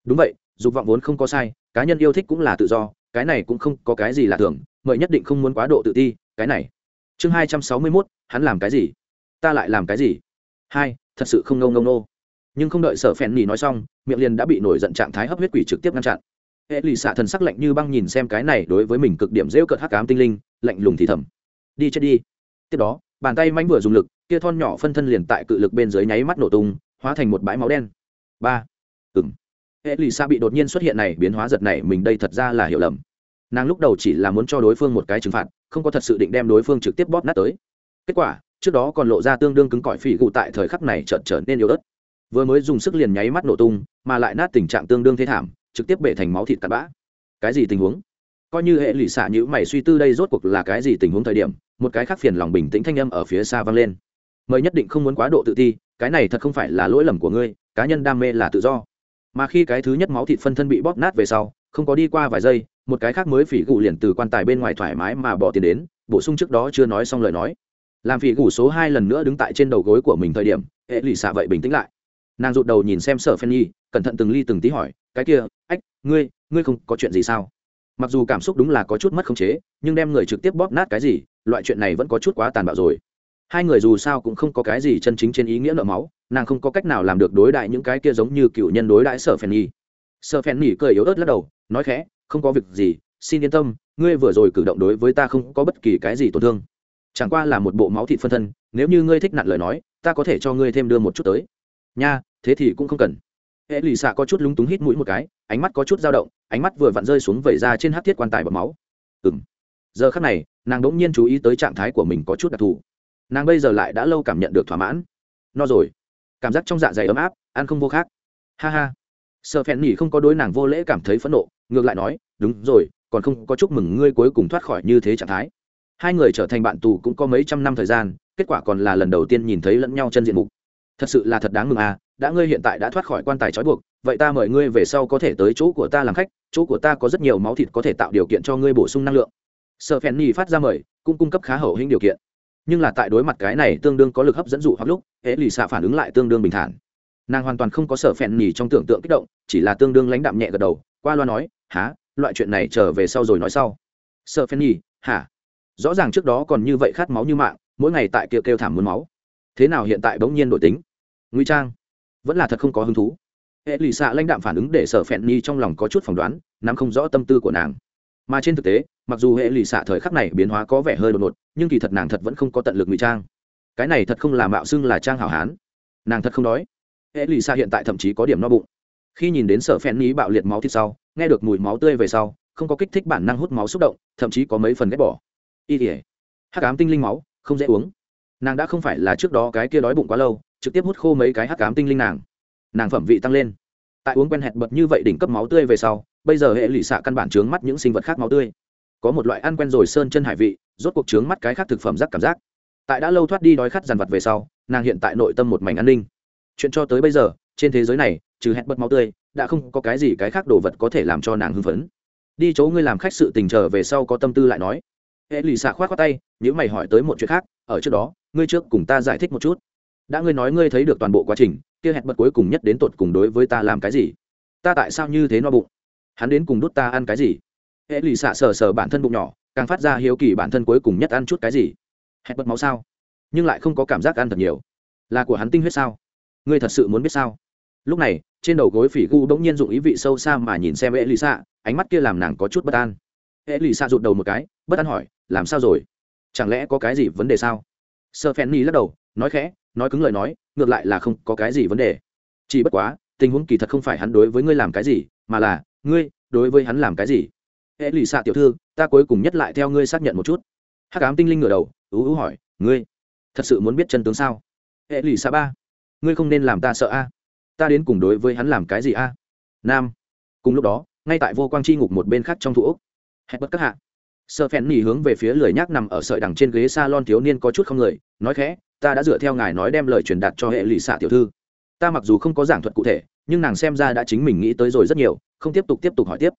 S1: Đúng vậy, dục vọng vốn không có sai, cá nhân yêu thích cũng là tự do, cái này cũng không có cái gì là thường, mời nhất định không muốn quá độ tự ti, cái này. Chương hai trăm sáu mươi mốt, hắn làm cái gì? Ta lại làm cái gì? Hai, thật sự không ngông ngâu nô. Nhưng không đợi sở phèn nhì nói xong, miệng liền đã bị nổi giận trạng thái hấp huyết quỷ trực tiếp ngăn chặn hệ lì xạ thần sắc lạnh như băng nhìn xem cái này đối với mình cực điểm rêu cợt hắc ám tinh linh, lạnh lùng thì thầm. Đi chết đi. Tiếp đó, bàn tay mánh vừa dùng lực, kia thon nhỏ phân thân liền tại cự lực bên dưới nháy mắt nổ tung, hóa thành một bãi máu đen. Ba. Ừng hệ lì xạ bị đột nhiên xuất hiện này, biến hóa giật này mình đây thật ra là hiểu lầm. Nàng lúc đầu chỉ là muốn cho đối phương một cái trừng phạt, không có thật sự định đem đối phương trực tiếp bóp nát tới. Kết quả, trước đó còn lộ ra tương đương cứng cỏi phỉ gụ tại thời khắc này chợt trở nên yếu ớt. Vừa mới dùng sức liền nháy mắt nổ tung, mà lại nát tình trạng tương đương thế thảm trực tiếp bể thành máu thịt cặn bã. Cái gì tình huống? Coi như hệ lụy xạ nhữ mày suy tư đây rốt cuộc là cái gì tình huống thời điểm, một cái khác phiền lòng bình tĩnh thanh âm ở phía xa vang lên. Mời nhất định không muốn quá độ tự ti, cái này thật không phải là lỗi lầm của ngươi, cá nhân đam mê là tự do. Mà khi cái thứ nhất máu thịt phân thân bị bóp nát về sau, không có đi qua vài giây, một cái khác mới phỉ gù liền từ quan tài bên ngoài thoải mái mà bỏ tiền đến, bổ sung trước đó chưa nói xong lời nói. Làm phỉ gù số hai lần nữa đứng tại trên đầu gối của mình thời điểm, hệ lụy xạ vậy bình tĩnh lại. Nàng rụt đầu nhìn xem sở phen nhi cẩn thận từng ly từng tí hỏi cái kia, ách, ngươi ngươi không có chuyện gì sao? Mặc dù cảm xúc đúng là có chút mất khống chế, nhưng đem người trực tiếp bóp nát cái gì, loại chuyện này vẫn có chút quá tàn bạo rồi. Hai người dù sao cũng không có cái gì chân chính trên ý nghĩa nợ máu, nàng không có cách nào làm được đối đại những cái kia giống như cựu nhân đối đãi sở phèn nhi. Sở phèn nhi cười yếu ớt lắc đầu, nói khẽ, không có việc gì, xin yên tâm, ngươi vừa rồi cử động đối với ta không có bất kỳ cái gì tổn thương. Chẳng qua là một bộ máu thịt phân thân, nếu như ngươi thích nặn lời nói, ta có thể cho ngươi thêm đưa một chút tới. Nha, thế thì cũng không cần hệ lì xạ có chút lúng túng hít mũi một cái, ánh mắt có chút dao động, ánh mắt vừa vặn rơi xuống vẩy ra trên hát thiết quan tài bọc máu. Ừ m giờ khắc này, nàng đ ỗ n g nhiên chú ý tới trạng thái của mình có chút đặc thù. Nàng bây giờ lại đã lâu cảm nhận được thỏa mãn. No rồi. Cảm giác trong dạ dày ấm áp, ăn không vô khác. Ha ha. Sợ phèn nhỉ không có đối nàng vô lễ cảm thấy phẫn nộ, ngược lại nói, đúng rồi, còn không có chúc mừng ngươi cuối cùng thoát khỏi như thế trạng thái. Hai người trở thành bạn tù cũng có mấy trăm năm thời gian, kết quả còn là lần đầu tiên nhìn thấy lẫn nhau chân diện mục thật sự là thật đáng mừng à đã ngươi hiện tại đã thoát khỏi quan tài trói buộc, vậy ta mời ngươi về sau có thể tới chỗ của ta làm khách, chỗ của ta có rất nhiều máu thịt có thể tạo điều kiện cho ngươi bổ sung năng lượng. Sợ phèn nhì phát ra mời, cũng cung cấp khá hậu hĩnh điều kiện. Nhưng là tại đối mặt cái này tương đương có lực hấp dẫn dụ hoặc lúc hễ lì xạ phản ứng lại tương đương bình thản. Nàng hoàn toàn không có sợ phèn nhì trong tưởng tượng kích động, chỉ là tương đương lãnh đạm nhẹ gật đầu, qua loa nói há loại chuyện này trở về sau rồi nói sau. Sợ phèn nhì hả? Rõ ràng trước đó còn như vậy khát máu như mạng, mỗi ngày tại kia kêu thảm muốn máu thế nào hiện tại bỗng nhiên đổi tính? Nguy trang, vẫn là thật không có hứng thú. Hệ lụy xạ lãnh đạm phản ứng để sở phèn nhi trong lòng có chút phỏng đoán, nắm không rõ tâm tư của nàng. Mà trên thực tế, mặc dù hệ lì xạ thời khắc này biến hóa có vẻ hơi đột ngột, nhưng kỳ thật nàng thật vẫn không có tận lực ngụy trang. Cái này thật không là mạo xưng là trang hảo hán. Nàng thật không đói. Hệ lì xạ hiện tại thậm chí có điểm no bụng. Khi nhìn đến sở phèn nhi bạo liệt máu thịt sau, nghe được mùi máu tươi về sau, không có kích thích bản năng hút máu xúc động, thậm chí có mấy phần ghét bỏ. Y tỉa hắc ám tinh linh máu, không dễ uống nàng đã không phải là trước đó cái kia đói bụng quá lâu, trực tiếp hút khô mấy cái hắc ám tinh linh nàng. Nàng phẩm vị tăng lên. Tại uống quen hẹn bật như vậy đỉnh cấp máu tươi về sau, bây giờ hệ lụy xạ căn bản trướng mắt những sinh vật khác máu tươi. Có một loại ăn quen rồi sơn chân hải vị, rốt cuộc trướng mắt cái khác thực phẩm rác cảm giác. Tại đã lâu thoát đi đói khát dằn vặt về sau, nàng hiện tại nội tâm một mảnh an ninh. Chuyện cho tới bây giờ, trên thế giới này, trừ hẹn bật máu tươi, đã không có cái gì cái khác đồ vật có thể làm cho nàng hưng phấn. Đi chỗ ngươi làm khách sự tình trở về sau có tâm tư lại nói. Hệ lụy xạ khoát khoát tay nếu mày hỏi tới một chuyện khác ở trước đó, ngươi trước cùng ta giải thích một chút. Đã ngươi nói ngươi thấy được toàn bộ quá trình, kia hẹn bật cuối cùng nhất đến tột cùng đối với ta làm cái gì? Ta tại sao như thế no bụng? Hắn đến cùng đút ta ăn cái gì? Hệ lì xạ sờ sờ bản thân bụng nhỏ, càng phát ra hiếu kỳ bản thân cuối cùng nhất ăn chút cái gì? Hẹn bật máu sao? Nhưng lại không có cảm giác ăn thật nhiều. Là của hắn tinh huyết sao? Ngươi thật sự muốn biết sao? Lúc này, trên đầu gối phỉ gu bỗng nhiên dụng ý vị sâu xa mà nhìn xem hệ lì xạ, ánh mắt kia làm nàng có chút bất an. Hệ lì xạ rụt đầu một cái, bất an hỏi, làm sao rồi? Chẳng lẽ có cái gì vấn đề sao? Sơ phen ni lắc đầu, nói khẽ, nói cứng lời nói, ngược lại là không có cái gì vấn đề. Chỉ bất quá, tình huống kỳ thật không phải hắn đối với ngươi làm cái gì, mà là, ngươi, đối với hắn làm cái gì? Hệ lụy xạ tiểu thư, ta cuối cùng nhất lại theo ngươi xác nhận một chút. Hát cám tinh linh ngửa đầu, ú ú hỏi, ngươi, thật sự muốn biết chân tướng sao? Hệ lụy xạ ba, ngươi không nên làm ta sợ a. Ta đến cùng đối với hắn làm cái gì a? Nam, cùng lúc đó, ngay tại vô quang c h i ngục một bên khác trong thủ úc hẹn bất các hạ sợ phèn nỉ hướng về phía lười nhác nằm ở sợi đằng trên ghế s a lon thiếu niên có chút không người, nói khẽ, ta đã dựa theo ngài nói đem lời truyền đạt cho hệ lụy xạ tiểu thư. Ta mặc dù không có giảng thuật cụ thể, nhưng nàng xem ra đã chính mình nghĩ tới rồi rất nhiều, không tiếp tục tiếp tục hỏi tiếp.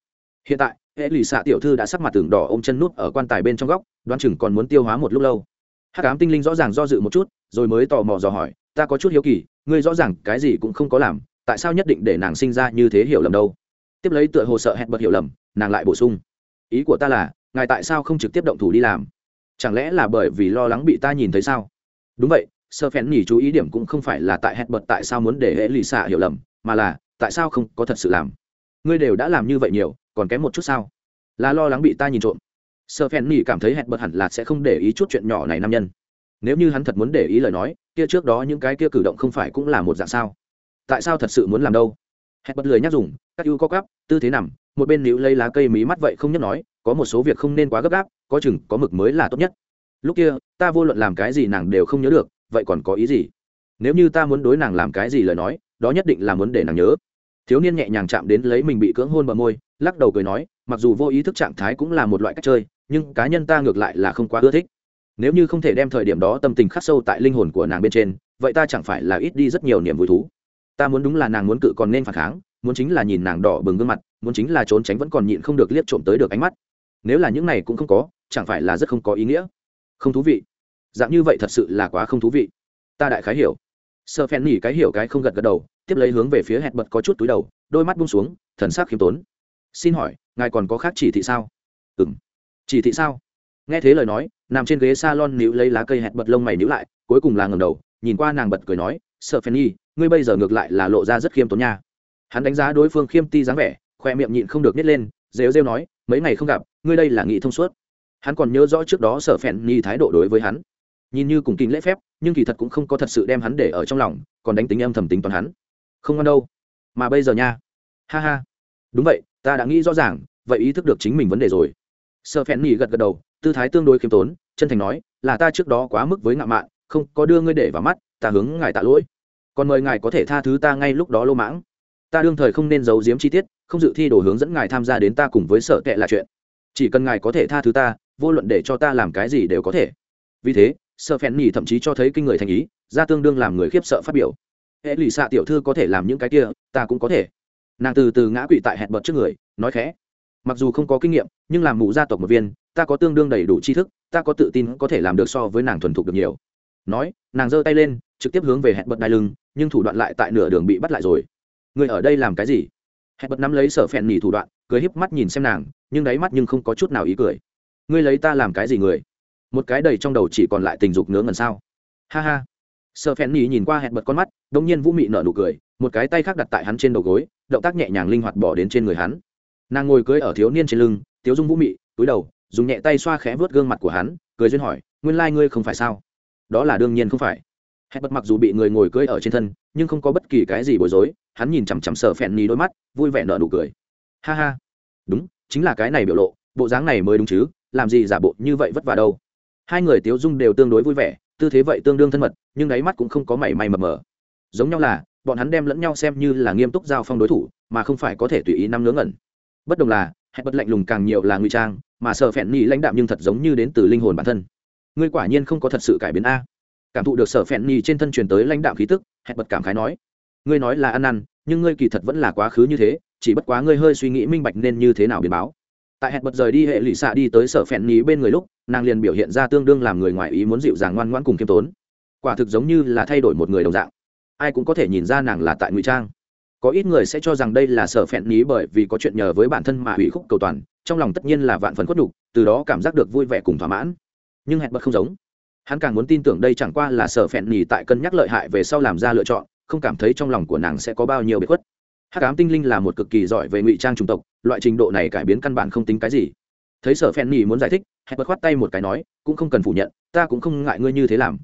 S1: Hiện tại, hệ lụy xạ tiểu thư đã sắc mặt tường đỏ ôm chân nút ở quan tài bên trong góc đoan chừng còn muốn tiêu hóa một lúc lâu. Hát cám tinh linh rõ ràng do dự một chút, rồi mới tò mò dò hỏi, ta có chút hiếu kỳ, ngươi rõ ràng cái gì cũng không có làm, tại sao nhất định để nàng sinh ra như thế hiểu lầm đâu? Tiếp lấy tựa hồ sợ hẹn bật hiểu lầm, nàng lại bổ sung, ý của ta là ngài tại sao không trực tiếp động thủ đi làm? Chẳng lẽ là bởi vì lo lắng bị ta nhìn thấy sao? Đúng vậy sơ phèn nhỉ chú ý điểm cũng không phải là tại hẹn bật tại sao muốn để hệ lì xạ hiểu lầm, mà là tại sao không có thật sự làm? Ngươi đều đã làm như vậy nhiều, còn kém một chút sao? Là lo lắng bị ta nhìn trộm. Sơ phèn nhỉ cảm thấy hẹn bật hẳn là sẽ không để ý chút chuyện nhỏ này nam nhân. Nếu như hắn thật muốn để ý lời nói, kia trước đó những cái kia cử động không phải cũng là một dạng sao? Tại sao thật sự muốn làm đâu? Hẹn bật lười nhắc dùng, các ưu có cắp, tư thế nằm, một bên níu lấy lá cây mí mắt vậy không nhất nói có một số việc không nên quá gấp gáp, có chừng, có mực mới là tốt nhất. Lúc kia, ta vô luận làm cái gì nàng đều không nhớ được, vậy còn có ý gì? Nếu như ta muốn đối nàng làm cái gì lời nói, đó nhất định là muốn để nàng nhớ. Thiếu niên nhẹ nhàng chạm đến lấy mình bị cưỡng hôn bờ môi, lắc đầu cười nói, mặc dù vô ý thức trạng thái cũng là một loại cách chơi, nhưng cá nhân ta ngược lại là không quá ưa thích. Nếu như không thể đem thời điểm đó tâm tình khắc sâu tại linh hồn của nàng bên trên, vậy ta chẳng phải là ít đi rất nhiều niềm vui thú. Ta muốn đúng là nàng muốn cự còn nên phản kháng, muốn chính là nhìn nàng đỏ bừng gương mặt, muốn chính là trốn tránh vẫn còn nhịn không được liếc trộm tới được ánh mắt nếu là những này cũng không có, chẳng phải là rất không có ý nghĩa. Không thú vị. Dạng như vậy thật sự là quá không thú vị. Ta đại khái hiểu. Sợ phen nhỉ cái hiểu cái không gật gật đầu, tiếp lấy hướng về phía hẹn bật có chút túi đầu, đôi mắt bung xuống, thần sắc khiêm tốn. Xin hỏi, ngài còn có khác chỉ thị sao? Ừ m chỉ thị sao? Nghe thế lời nói, nằm trên ghế s a lon níu lấy lá cây hẹn bật lông mày níu lại, cuối cùng là ngầm đầu, nhìn qua nàng bật cười nói sợ phen nhi ngươi bây giờ ngược lại là lộ ra rất khiêm tốn nha. Hắn đánh giá đối phương khiêm ti dáng vẻ, khoe miệng nhịn không được nít lên, rêu rêu nói, mấy ngày không gặp ngươi đây là nghị thông suốt. Hắn còn nhớ rõ trước đó sở phèn nhi thái độ đối với hắn. Nhìn như cùng kính lễ phép, nhưng kỳ thật cũng không có thật sự đem hắn để ở trong lòng, còn đánh tính âm thầm tính toàn hắn. Không ngon đâu. Mà bây giờ nha. Ha ha. Đúng vậy, ta đã nghĩ rõ ràng, vậy ý thức được chính mình vấn đề rồi. Sợ phèn nhi gật gật đầu, tư thái tương đối khiêm tốn, chân thành nói, là ta trước đó quá mức với ngạo mạn, không có đưa ngươi để vào mắt, ta hướng ngài tạ lỗi. Còn mời ngài có thể tha thứ ta ngay lúc đó lô mãng. Ta đương thời không nên giấu giếm chi tiết, không dự thi đồ hướng dẫn ngài tham gia đến ta cùng với sở tệ là chuyện chỉ cần ngài có thể tha thứ ta, vô luận để cho ta làm cái gì đều có thể. Vì thế sợ phèn nhì thậm chí cho thấy kinh người thành ý, ra tương đương làm người khiếp sợ phát biểu. Hệ lụy xạ tiểu thư có thể làm những cái kia, ta cũng có thể. Nàng từ từ ngã quỵ tại hẹn bật trước người, nói khẽ. Mặc dù không có kinh nghiệm, nhưng làm mụ gia tộc một viên, ta có tương đương đầy đủ tri thức, ta có tự tin có thể làm được so với nàng thuần thục được nhiều. Nói, nàng giơ tay lên, trực tiếp hướng về hẹn bật đai lưng, nhưng thủ đoạn lại tại nửa đường bị bắt lại rồi. Người ở đây làm cái gì? Hẹn bật nắm lấy sở phèn nhì thủ đoạn, cười híp mắt nhìn xem nàng nhưng đáy mắt nhưng không có chút nào ý cười. Ngươi lấy ta làm cái gì người? Một cái đầy trong đầu chỉ còn lại tình dục nướng ngần sao? Ha ha. Sợ phen nhì nhìn qua hẹn bật con mắt đ ỗ n g nhiên vũ mị nở nụ cười, một cái tay khác đặt tại hắn trên đầu gối, động tác nhẹ nhàng linh hoạt bỏ đến trên người hắn. Nàng ngồi cưới ở thiếu niên trên lưng, tiếu dung vũ mị, túi đầu, dùng nhẹ tay xoa khẽ vớt gương mặt của hắn, cười duyên hỏi, nguyên lai、like、ngươi không phải sao? Đó là đương nhiên không phải. Hẹn bật mặc dù bị người ngồi cưới ở trên thân, nhưng không có bất kỳ cái gì bối rối, hắn nhìn chằm chằm sợ phen nhì đôi mắt, vui vẻ nở nụ cười. Ha ha. Đúng chính là cái này biểu lộ, bộ dáng này mới đúng chứ, làm gì giả bộ như vậy vất vả đâu. Hai người tiếu dung đều tương đối vui vẻ, tư thế vậy tương đương thân mật, nhưng đáy mắt cũng không có mảy may mập mờ. Giống nhau là, bọn hắn đem lẫn nhau xem như là nghiêm túc giao phong đối thủ, mà không phải có thể tùy ý năm ngớ ngẩn. Bất đồng là, hẹn bất lạnh lùng càng nhiều là nguy trang, mà sợ phèn nhi lãnh đạm nhưng thật giống như đến từ linh hồn bản thân. Ngươi quả nhiên không có thật sự cải biến a. Cảm thụ được sở phèn nhi trên thân truyền tới lãnh đạm khí tức, hẹn bật cảm khái nói. Ngươi nói là ăn năn, nhưng ngươi kỳ thật vẫn là quá khứ như thế chỉ bất quá ngươi hơi suy nghĩ minh bạch nên như thế nào biến báo. Tại hẹn bật rời đi hệ lụy xạ đi tới sở phèn nhí bên người lúc, nàng liền biểu hiện ra tương đương làm người ngoài ý muốn dịu dàng ngoan ngoãn cùng kiêm tốn. Quả thực giống như là thay đổi một người đồng dạng. Ai cũng có thể nhìn ra nàng là tại ngụy trang. Có ít người sẽ cho rằng đây là sở phèn nhí bởi vì có chuyện nhờ với bản thân mà hủy khúc cầu toàn, trong lòng tất nhiên là vạn phần khuất đục từ đó cảm giác được vui vẻ cùng thỏa mãn. Nhưng hẹn bật không giống. Hắn càng muốn tin tưởng đây chẳng qua là sở phèn nhí tại cân nhắc lợi hại về sau làm ra lựa chọn, không cảm thấy trong lòng của nàng sẽ có bao nhiêu bị khuất hắc ám tinh linh là một cực kỳ giỏi về ngụy trang chủng tộc, loại trình độ này cải biến căn bản không tính cái gì. Thấy sở phen nhì muốn giải thích hẹn bật khoát tay một cái nói, cũng không cần phủ nhận, ta cũng không ngại ngươi như thế làm.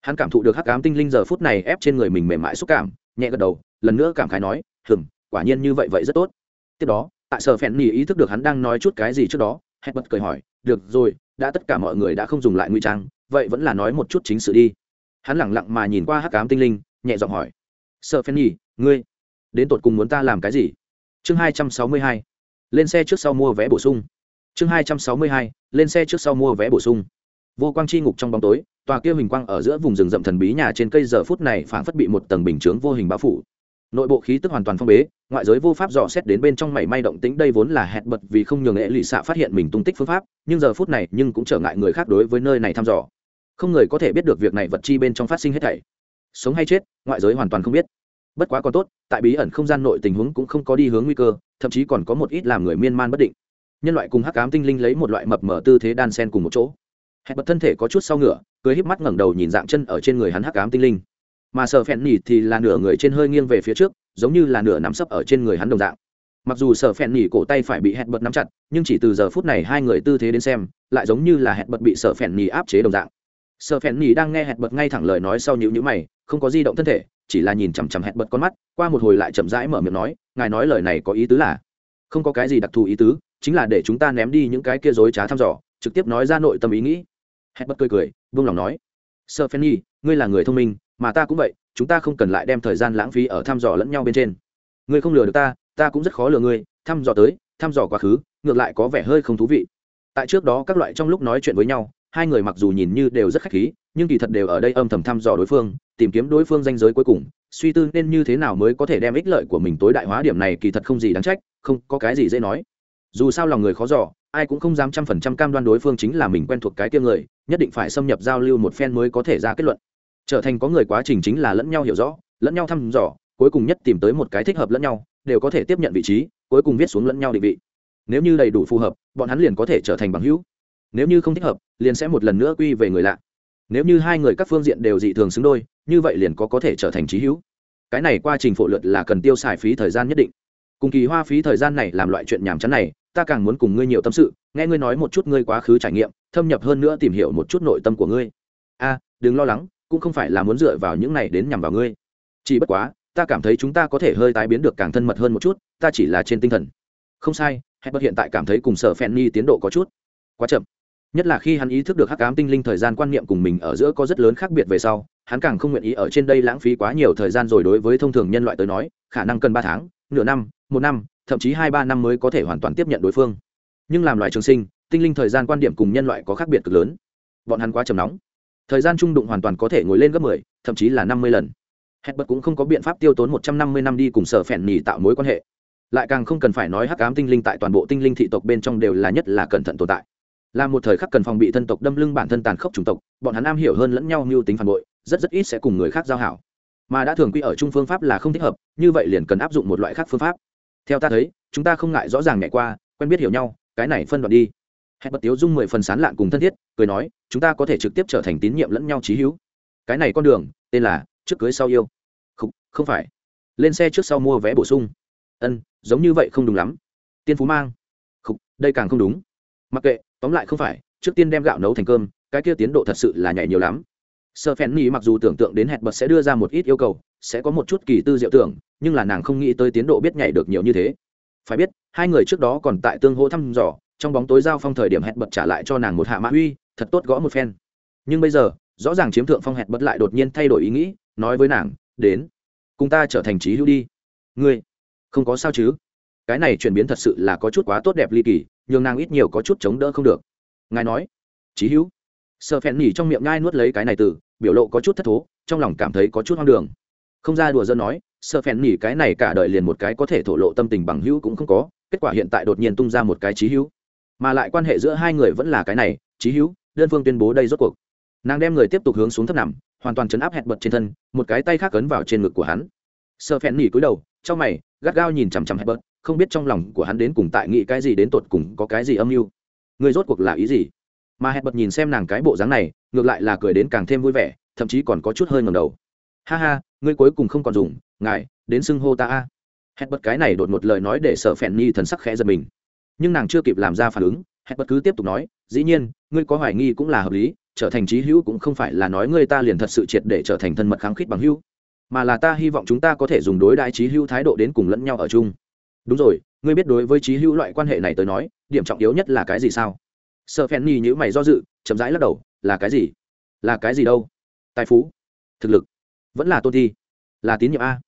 S1: Hắn cảm thụ được hắc ám tinh linh giờ phút này ép trên người mình mềm mại xúc cảm, nhẹ gật đầu, lần nữa cảm khái nói, hừm, quả nhiên như vậy vậy rất tốt. Tiếp đó, tại sở phen nhì ý thức được hắn đang nói chút cái gì trước đó hẹn bật cười hỏi, được rồi, đã tất cả mọi người đã không dùng lại ngụy trang, vậy vẫn là nói một chút chính sự đi. Hắn lẳng lặng mà nhìn qua hắc ám tinh linh, nhẹ giọng hỏi, sở phen nhì ngươi đến tột cùng muốn ta làm cái gì? Chương hai trăm sáu mươi hai, lên xe trước sau mua vé bổ sung. Chương hai trăm sáu mươi hai, lên xe trước sau mua vé bổ sung. Vô quang chi ngục trong bóng tối, tòa kia hình quang ở giữa vùng rừng rậm thần bí nhà trên cây giờ phút này phảng phất bị một tầng bình chướng vô hình bao phủ. Nội bộ khí tức hoàn toàn phong bế, ngoại giới vô pháp dò xét đến bên trong mảy may động tĩnh, đây vốn là hẹn bật vì không nhường nghệ lụy xạ phát hiện mình tung tích phương pháp, nhưng giờ phút này nhưng cũng trở ngại người khác đối với nơi này thăm dò. Không người có thể biết được việc này vật chi bên trong phát sinh hết thảy. Sống hay chết, ngoại giới hoàn toàn không biết bất quá còn tốt, tại bí ẩn không gian nội tình huống cũng không có đi hướng nguy cơ, thậm chí còn có một ít làm người miên man bất định. Nhân loại cùng hắc ám tinh linh lấy một loại mập mở tư thế đan sen cùng một chỗ. Hẹn bật thân thể có chút sau ngựa cưới híp mắt ngẩng đầu nhìn dạng chân ở trên người hắn hắc ám tinh linh. Mà sợ phèn nhỉ thì là nửa người trên hơi nghiêng về phía trước, giống như là nửa nắm sấp ở trên người hắn đồng dạng. Mặc dù sợ phèn nhỉ cổ tay phải bị hẹn bật nắm chặt, nhưng chỉ từ giờ phút này hai người tư thế đến xem, lại giống như là hẹn bật bị sợ phèn nhỉ áp chế đồng dạng. Sợ phèn nhỉ đang nghe hẹn bật ngay thẳng lời nói sau nhữ nhữ mày, không có di động thân thể chỉ là nhìn chằm chằm hẹn bật con mắt, qua một hồi lại chậm rãi mở miệng nói, ngài nói lời này có ý tứ là, không có cái gì đặc thù ý tứ, chính là để chúng ta ném đi những cái kia dối trá thăm dò, trực tiếp nói ra nội tâm ý nghĩ. Hẹn bật cười cười, buông lòng nói sơ phen nhi ngươi là người thông minh, mà ta cũng vậy, chúng ta không cần lại đem thời gian lãng phí ở thăm dò lẫn nhau bên trên. Ngươi không lừa được ta ta cũng rất khó lừa ngươi, thăm dò tới, thăm dò quá khứ, ngược lại có vẻ hơi không thú vị. Tại trước đó các loại trong lúc nói chuyện với nhau, hai người mặc dù nhìn như đều rất khách khí nhưng kỳ thật đều ở đây âm thầm thăm dò đối phương, tìm kiếm đối phương danh giới cuối cùng, suy tư nên như thế nào mới có thể đem ích lợi của mình tối đại hóa điểm này kỳ thật không gì đáng trách, không có cái gì dễ nói. Dù sao lòng người khó dò, ai cũng không dám trăm phần trăm cam đoan đối phương chính là mình quen thuộc cái tiêm người, nhất định phải xâm nhập giao lưu một phen mới có thể ra kết luận. Trở thành có người quá trình chính là lẫn nhau hiểu rõ, lẫn nhau thăm dò, cuối cùng nhất tìm tới một cái thích hợp lẫn nhau, đều có thể tiếp nhận vị trí, cuối cùng viết xuống lẫn nhau định vị. Nếu như đầy đủ phù hợp, bọn hắn liền có thể trở thành bằng hữu. Nếu như không thích hợp, liền sẽ một lần nữa quy về người lạ nếu như hai người các phương diện đều dị thường xứng đôi, như vậy liền có có thể trở thành trí hữu. Cái này quá trình phổ lượt là cần tiêu xài phí thời gian nhất định. Cùng kỳ hoa phí thời gian này làm loại chuyện nhàm chán này, ta càng muốn cùng ngươi nhiều tâm sự, nghe ngươi nói một chút ngươi quá khứ trải nghiệm, thâm nhập hơn nữa tìm hiểu một chút nội tâm của ngươi. A, đừng lo lắng, cũng không phải là muốn dựa vào những này đến nhằm vào ngươi. Chỉ bất quá, ta cảm thấy chúng ta có thể hơi tái biến được càng thân mật hơn một chút, ta chỉ là trên tinh thần. Không sai hẹn bất hiện tại cảm thấy cùng sở phen ni tiến độ có chút quá chậm nhất là khi hắn ý thức được hắc ám tinh linh thời gian quan niệm cùng mình ở giữa có rất lớn khác biệt về sau, hắn càng không nguyện ý ở trên đây lãng phí quá nhiều thời gian rồi đối với thông thường nhân loại tới nói, khả năng cần ba tháng, nửa năm, một năm, thậm chí hai ba năm mới có thể hoàn toàn tiếp nhận đối phương. Nhưng làm loại trường sinh, tinh linh thời gian quan điểm cùng nhân loại có khác biệt cực lớn. Bọn hắn quá trầm nóng. Thời gian trung đụng hoàn toàn có thể ngồi lên gấp mười, thậm chí là năm mươi lần. Hết bật cũng không có biện pháp tiêu tốn một trăm năm mươi năm đi cùng sở phèn nhì tạo mối quan hệ. Lại càng không cần phải nói hắc ám tinh linh tại toàn bộ tinh linh thị tộc bên trong đều là nhất là cẩn thận tồn tại là một thời khắc cần phòng bị thân tộc đâm lưng bản thân tàn khốc chủng tộc bọn hắn am hiểu hơn lẫn nhau mưu tính phản bội rất rất ít sẽ cùng người khác giao hảo. Mà đã thường quy ở trung phương pháp là không thích hợp như vậy liền cần áp dụng một loại khác phương pháp. Theo ta thấy chúng ta không ngại rõ ràng nhảy qua quen biết hiểu nhau cái này phân đoạn đi. Hẹn bật tiếu dung mười phần sán lạn cùng thân thiết cười nói chúng ta có thể trực tiếp trở thành tín nhiệm lẫn nhau trí hữu. Cái này con đường tên là trước cưới sau yêu. Không, không phải. Lên xe trước sau mua vé bổ sung. Ân giống như vậy không đúng lắm. Tiên phú mang. Không, đây càng không đúng. Mặc kệ tóm lại không phải, trước tiên đem gạo nấu thành cơm, cái kia tiến độ thật sự là nhảy nhiều lắm. Sơ phen nhì mặc dù tưởng tượng đến hẹn bật sẽ đưa ra một ít yêu cầu, sẽ có một chút kỳ tư diệu tưởng, nhưng là nàng không nghĩ tới tiến độ biết nhảy được nhiều như thế. Phải biết, hai người trước đó còn tại tương hô thăm dò, trong bóng tối giao phong thời điểm hẹn bật trả lại cho nàng một hạ mã uy, thật tốt gõ một phen. Nhưng bây giờ, rõ ràng chiếm thượng phong hẹn bật lại đột nhiên thay đổi ý nghĩ, nói với nàng, đến, cùng ta trở thành trí hữu đi. Ngươi, không có sao chứ? Cái này chuyển biến thật sự là có chút quá tốt đẹp ly kỳ nhường nàng ít nhiều có chút chống đỡ không được. Ngài nói trí hữu. Sợ phèn nhỉ trong miệng ngai nuốt lấy cái này từ, biểu lộ có chút thất thố, trong lòng cảm thấy có chút hoang đường. Không ra đùa dân nói sợ phèn nhỉ cái này cả đời liền một cái có thể thổ lộ tâm tình bằng hữu cũng không có, kết quả hiện tại đột nhiên tung ra một cái trí hữu. Mà lại quan hệ giữa hai người vẫn là cái này trí hữu, đơn phương tuyên bố đây rốt cuộc. Nàng đem người tiếp tục hướng xuống thấp nằm, hoàn toàn chấn áp hẹn bật trên thân, một cái tay khác ấn vào trên ngực của hắn. Sợ phèn nhỉ cúi đầu, trong mày, gắt gao nhìn chằm chằm hẹn bật không biết trong lòng của hắn đến cùng tại nghĩ cái gì đến tột cùng có cái gì âm mưu. Người rốt cuộc là ý gì? Mà hẹn bật nhìn xem nàng cái bộ dáng này, ngược lại là cười đến càng thêm vui vẻ, thậm chí còn có chút hơi ngầm đầu. Ha ha, ngươi cuối cùng không còn dùng, ngài, đến xưng hô ta a. Hẹn bật cái này đột một lời nói để sợ phèn nhi thần sắc khẽ giật mình. Nhưng nàng chưa kịp làm ra phản ứng, hẹn bật cứ tiếp tục nói, dĩ nhiên, ngươi có hoài nghi cũng là hợp lý, trở thành trí hữu cũng không phải là nói ngươi ta liền thật sự triệt để trở thành thân mật kháng khít bằng hữu, mà là ta hy vọng chúng ta có thể dùng đối đại trí hữu thái độ đến cùng lẫn nhau ở chung đúng rồi, ngươi biết đối với trí hữu loại quan hệ này tới nói, điểm trọng yếu nhất là cái gì sao? Sợ phen nhi nhữ mày do dự, chậm rãi lắc đầu, là cái gì? Là cái gì đâu? Tài phú, thực lực, vẫn là tôn thi, là tín nhiệm a.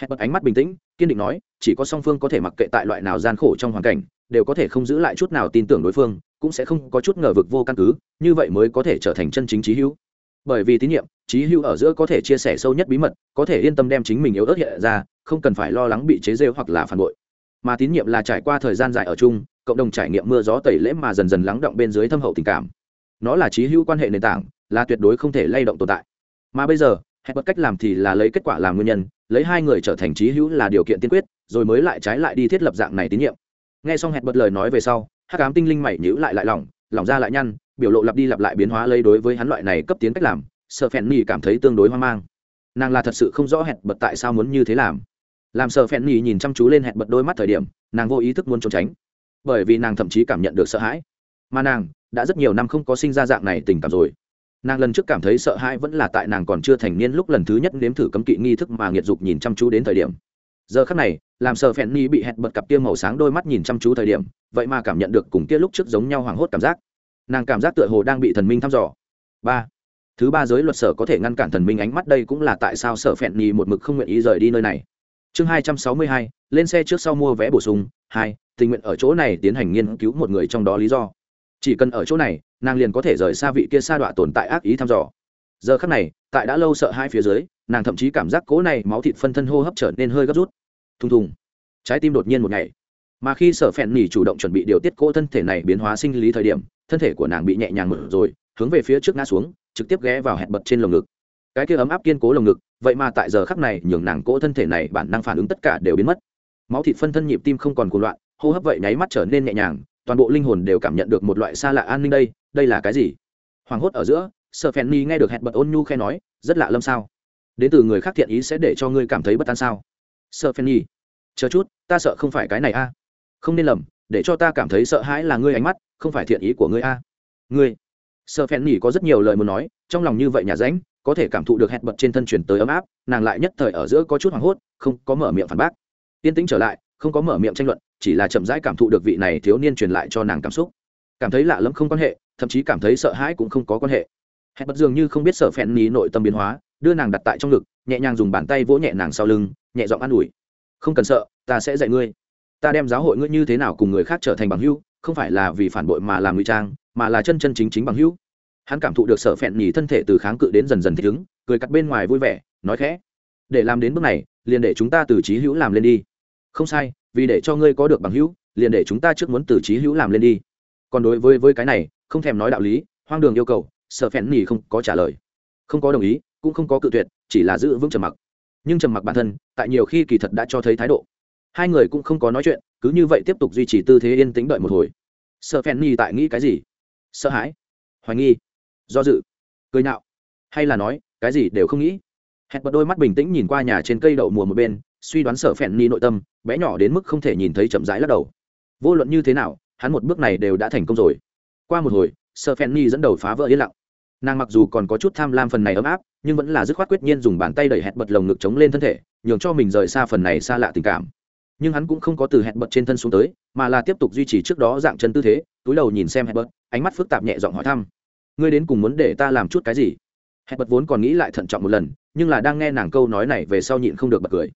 S1: Hẹn bật ánh mắt bình tĩnh, kiên định nói, chỉ có song phương có thể mặc kệ tại loại nào gian khổ trong hoàn cảnh, đều có thể không giữ lại chút nào tin tưởng đối phương, cũng sẽ không có chút ngờ vực vô căn cứ, như vậy mới có thể trở thành chân chính trí hữu. Bởi vì tín nhiệm, trí hữu ở giữa có thể chia sẻ sâu nhất bí mật, có thể yên tâm đem chính mình yếu ớt hiện ra, không cần phải lo lắng bị chế rêu hoặc là phản bội mà tín nhiệm là trải qua thời gian dài ở chung, cộng đồng trải nghiệm mưa gió tẩy lễ mà dần dần lắng động bên dưới thâm hậu tình cảm. Nó là trí hữu quan hệ nền tảng, là tuyệt đối không thể lay động tồn tại. Mà bây giờ hẹn bất cách làm thì là lấy kết quả làm nguyên nhân, lấy hai người trở thành trí hữu là điều kiện tiên quyết, rồi mới lại trái lại đi thiết lập dạng này tín nhiệm. Nghe xong hẹn bật lời nói về sau hát cám tinh linh mày nhữ lại lại lỏng lỏng ra lại nhăn, biểu lộ lặp đi lặp lại biến hóa lấy đối với hắn loại này cấp tiến cách làm, sợ phèn nhì cảm thấy tương đối hoang mang. Nàng là thật sự không rõ hẹn bật tại sao muốn như thế làm làm sợ phèn nhì nhìn chăm chú lên hẹn bật đôi mắt thời điểm, nàng vô ý thức muốn trốn tránh. Bởi vì nàng thậm chí cảm nhận được sợ hãi. Mà nàng, đã rất nhiều năm không có sinh ra dạng này tình cảm rồi. Nàng lần trước cảm thấy sợ hãi vẫn là tại nàng còn chưa thành niên lúc lần thứ nhất nếm thử cấm kỵ nghi thức mà nghiệt dục nhìn chăm chú đến thời điểm. Giờ khắc này, làm sợ phèn ni bị hẹn bật cặp tia màu sáng đôi mắt nhìn chăm chú thời điểm, vậy mà cảm nhận được cùng kia lúc trước giống nhau hoảng hốt cảm giác. Nàng cảm giác tựa hồ đang bị thần minh thăm dò. Ba. Thứ ba giới luật sở có thể ngăn cản thần minh ánh mắt, đây cũng là tại sao sợ phèn ni một mực không nguyện ý rời đi nơi này chương hai trăm sáu mươi hai, lên xe trước sau mua vé bổ sung. Hai, tình nguyện ở chỗ này tiến hành nghiên cứu một người trong đó lý do. Chỉ cần ở chỗ này, nàng liền có thể rời xa vị kia sa đọa tồn tại ác ý thăm dò. Giờ khắc này, tại đã lâu sợ hai phía dưới, nàng thậm chí cảm giác cố này máu thịt phân thân hô hấp trở nên hơi gấp rút. Thùng thùng. Trái tim đột nhiên một ngày mà khi sở phèn nỉ chủ động chuẩn bị điều tiết cỗ thân thể này biến hóa sinh lý thời điểm, thân thể của nàng bị nhẹ nhàng mở rồi, hướng về phía trước ngã xuống, trực tiếp ghé vào hẹn bật trên lồng ngực cái kia ấm áp kiên cố lồng ngực, vậy mà tại giờ khắc này nhường nàng cỗ thân thể này bản năng phản ứng tất cả đều biến mất. Máu thịt phân thân nhịp tim không còn cuồng loạn, hô hấp vậy nháy mắt trở nên nhẹ nhàng, toàn bộ linh hồn đều cảm nhận được một loại xa lạ an ninh đây đây là cái gì? Hoảng hốt ở giữa sợ phèn ni nghe được hẹn bật ôn nhu khe nói, rất lạ lâm sao? Đến từ người khác thiện ý sẽ để cho ngươi cảm thấy bất an sao? Sợ phèn ni, chờ chút, ta sợ không phải cái này a. À? Không nên lầm, để cho ta cảm thấy sợ hãi là ngươi ánh mắt, không phải thiện ý của ngươi a. À? Ngươi. Sợ phèn ni có rất nhiều lời muốn nói, trong lòng như vậy nhà ránh có thể cảm thụ được hẹn bật trên thân chuyển tới ấm áp, nàng lại nhất thời ở giữa có chút hoảng hốt, không có mở miệng phản bác. Yên tĩnh trở lại, không có mở miệng tranh luận, chỉ là chậm rãi cảm thụ được vị này thiếu niên truyền lại cho nàng cảm xúc. Cảm thấy lạ lẫm không quan hệ, thậm chí cảm thấy sợ hãi cũng không có quan hệ. Hẹn bật dường như không biết sợ phèn ní nội tâm biến hóa, đưa nàng đặt tại trong ngực, nhẹ nhàng dùng bàn tay vỗ nhẹ nàng sau lưng, nhẹ giọng an ủi. Không cần sợ, ta sẽ dạy ngươi. Ta đem giáo hội ngươi như thế nào cùng người khác trở thành bằng hữu, không phải là vì phản bội mà làm ngụy trang, mà là chân chân chính chính bằng hữu hắn cảm thụ được sợ phẹn nhì thân thể từ kháng cự đến dần dần thích ứng, cười cắt bên ngoài vui vẻ, nói khẽ, để làm đến bước này, liền để chúng ta từ trí hữu làm lên đi. Không sai, vì để cho ngươi có được bằng hữu, liền để chúng ta trước muốn từ trí hữu làm lên đi. Còn đối với với cái này, không thèm nói đạo lý, hoang đường yêu cầu sợ phẹn nhì không có trả lời. Không có đồng ý, cũng không có cự tuyệt, chỉ là giữ vững trầm mặc. Nhưng trầm mặc bản thân, tại nhiều khi kỳ thật đã cho thấy thái độ. Hai người cũng không có nói chuyện, cứ như vậy tiếp tục duy trì tư thế yên tĩnh đợi một hồi. Sợ phèn nhì tại nghĩ cái gì? Sợ hãi. Hoài nghi do dự. Cười nhạo. Hay là nói, cái gì đều không nghĩ. Hẹn bật đôi mắt bình tĩnh nhìn qua nhà trên cây đậu mùa một bên, suy đoán sở phèn ni nội tâm, bé nhỏ đến mức không thể nhìn thấy chậm rãi lắc đầu. Vô luận như thế nào, hắn một bước này đều đã thành công rồi. Qua một hồi, Sở phèn ni dẫn đầu phá vỡ yên lặng. Nàng mặc dù còn có chút tham lam phần này ấm áp, nhưng vẫn là dứt khoát quyết nhiên dùng bàn tay đẩy hẹn bật lồng ngực chống lên thân thể, nhường cho mình rời xa phần này xa lạ tình cảm. Nhưng hắn cũng không có từ hẹn bật trên thân xuống tới, mà là tiếp tục duy trì trước đó dạng chân tư thế, túi đầu nhìn xem hẹn bật, ánh mắt phức tạp nhẹ giọng hỏi thăm ngươi đến cùng muốn để ta làm chút cái gì? Hẹn bật vốn còn nghĩ lại thận trọng một lần, nhưng là đang nghe nàng câu nói này về sau nhịn không được bật cười.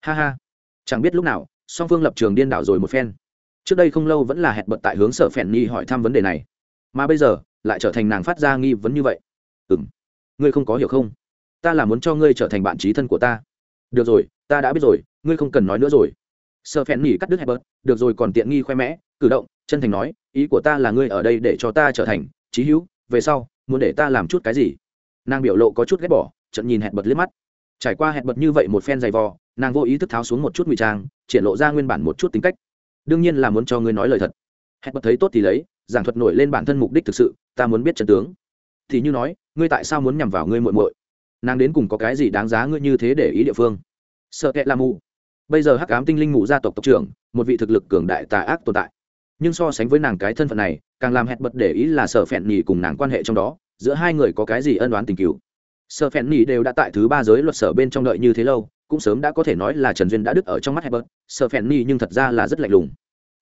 S1: Ha ha. Chẳng biết lúc nào, song phương lập trường điên đảo rồi một phen. Trước đây không lâu vẫn là hẹn bật tại hướng sở phèn nhi hỏi thăm vấn đề này. Mà bây giờ, lại trở thành nàng phát ra nghi vấn như vậy. Ừ m ngươi không có hiểu không? Ta là muốn cho ngươi trở thành bạn trí thân của ta. Được rồi, ta đã biết rồi, ngươi không cần nói nữa rồi. Sợ phèn nỉ cắt đứt hẹn bớt được rồi còn tiện nghi khoe mẽ, cử động, chân thành nói, ý của ta là ngươi ở đây để cho ta trở thành trí hữu về sau, muốn để ta làm chút cái gì? Nàng biểu lộ có chút ghét bỏ, trận nhìn hẹn bật liếc mắt. Trải qua hẹn bật như vậy một phen dày vò, nàng vô ý thức tháo xuống một chút ngụy trang, triển lộ ra nguyên bản một chút tính cách. Đương nhiên là muốn cho ngươi nói lời thật. Hẹn bật thấy tốt thì lấy, giảng thuật nổi lên bản thân mục đích thực sự, ta muốn biết trận tướng. Thì như nói, ngươi tại sao muốn nhằm vào ngươi muội muội? Nàng đến cùng có cái gì đáng giá ngươi như thế để ý địa phương? Sợ kệ là mù. Bây giờ hắc ám tinh linh mù gia tộc tộc trưởng, một vị thực lực cường đại tà ác tồn tại nhưng so sánh với nàng cái thân phận này, càng làm hẹn bật để ý là sở phèn nhì cùng nàng quan hệ trong đó, giữa hai người có cái gì ân đoán tình cựu sở phèn nhì đều đã tại thứ ba giới luật sở bên trong đợi như thế lâu, cũng sớm đã có thể nói là trần duyên đã đứt ở trong mắt hẹn bật sở phèn nhì nhưng thật ra là rất lạnh lùng.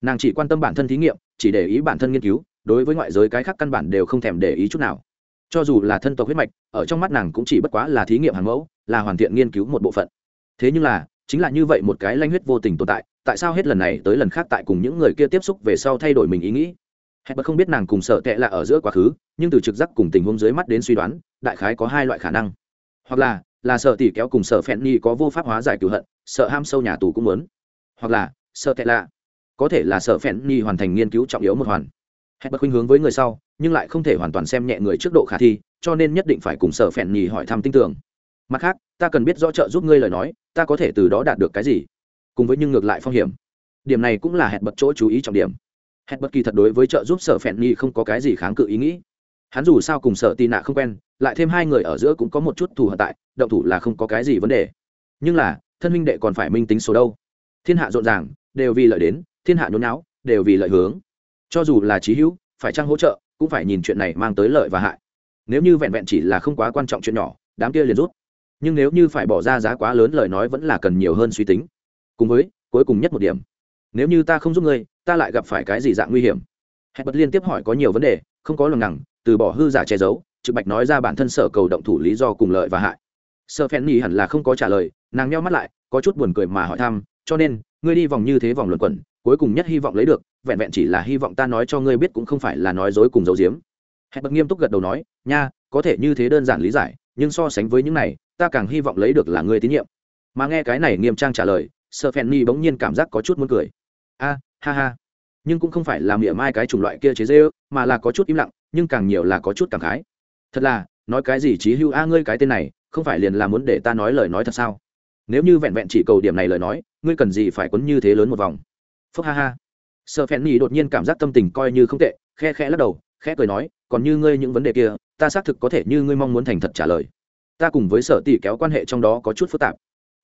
S1: Nàng chỉ quan tâm bản thân thí nghiệm, chỉ để ý bản thân nghiên cứu, đối với ngoại giới cái khác căn bản đều không thèm để ý chút nào. Cho dù là thân tộc huyết mạch, ở trong mắt nàng cũng chỉ bất quá là thí nghiệm hàng mẫu, là hoàn thiện nghiên cứu một bộ phận. Thế nhưng là chính là như vậy một cái lanh huyết vô tình tồn tại tại sao hết lần này tới lần khác tại cùng những người kia tiếp xúc về sau thay đổi mình ý nghĩ? Hẹn bất không biết nàng cùng sợ tệ là ở giữa quá khứ, nhưng từ trực giác cùng tình huống dưới mắt đến suy đoán, đại khái có hai loại khả năng. Hoặc là là sợ tỷ kéo cùng sợ phèn nhi có vô pháp hóa giải cửu hận, sợ ham sâu nhà tù cũng muốn. Hoặc là, sợ tệ lạ có thể là sợ phèn nhi hoàn thành nghiên cứu trọng yếu một hoàn. Hẹn bất khuynh hướng với người sau, nhưng lại không thể hoàn toàn xem nhẹ người trước độ khả thi, cho nên nhất định phải cùng sợ phèn ni hỏi thăm tin tưởng mặt khác, ta cần biết rõ trợ giúp ngươi lời nói, ta có thể từ đó đạt được cái gì? Cùng với nhưng ngược lại phong hiểm. Điểm này cũng là hẹn bật chỗ chú ý trọng điểm. Hẹn bật kỳ thật đối với trợ giúp sở phèn nhi không có cái gì kháng cự ý nghĩ. Hắn dù sao cùng sở tì nạ không quen, lại thêm hai người ở giữa cũng có một chút thù hận tại, động thủ là không có cái gì vấn đề. Nhưng là, thân minh đệ còn phải minh tính số đâu. Thiên hạ rộn ràng, đều vì lợi đến, thiên hạ nhốn não đều vì lợi hướng. Cho dù là trí hữu, phải trang hỗ trợ, cũng phải nhìn chuyện này mang tới lợi và hại. Nếu như vẹn vẹn chỉ là không quá quan trọng chuyện nhỏ, đám kia liền rút nhưng nếu như phải bỏ ra giá quá lớn lời nói vẫn là cần nhiều hơn suy tính. Cùng với, cuối cùng nhất một điểm. Nếu như ta không giúp ngươi, ta lại gặp phải cái gì dạng nguy hiểm? Hẹn bật liên tiếp hỏi có nhiều vấn đề, không có lường ngẳng, từ bỏ hư giả che giấu, trực bạch nói ra bản thân sở cầu động thủ lý do cùng lợi và hại. Sợ phen nhi hẳn là không có trả lời, nàng nheo mắt lại, có chút buồn cười mà hỏi thăm, cho nên, ngươi đi vòng như thế vòng luẩn quẩn, cuối cùng nhất hy vọng lấy được, vẹn vẹn chỉ là hy vọng ta nói cho ngươi biết cũng không phải là nói dối cùng dấu diếm hẹn bật nghiêm túc gật đầu nói, nha, có thể như thế đơn giản lý giải, nhưng so sánh với những này ta càng hy vọng lấy được là ngươi tín nhiệm. Mà nghe cái này nghiêm trang trả lời sợ phèn ni bỗng nhiên cảm giác có chút muốn cười. A, ha ha. Nhưng cũng không phải là miệng mai cái chủng loại kia chế dê mà là có chút im lặng, nhưng càng nhiều là có chút cảm khái. Thật là, nói cái gì trí hưu a ngươi cái tên này, không phải liền là muốn để ta nói lời nói thật sao? Nếu như vẹn vẹn chỉ cầu điểm này lời nói, ngươi cần gì phải quấn như thế lớn một vòng? Phúc ha ha. Sợ phèn ni đột nhiên cảm giác tâm tình coi như không tệ, khe khẽ lắc đầu, khẽ cười nói, còn như ngươi những vấn đề kia, ta xác thực có thể như ngươi mong muốn thành thật trả lời ta cùng với sở tỷ kéo quan hệ trong đó có chút phức tạp.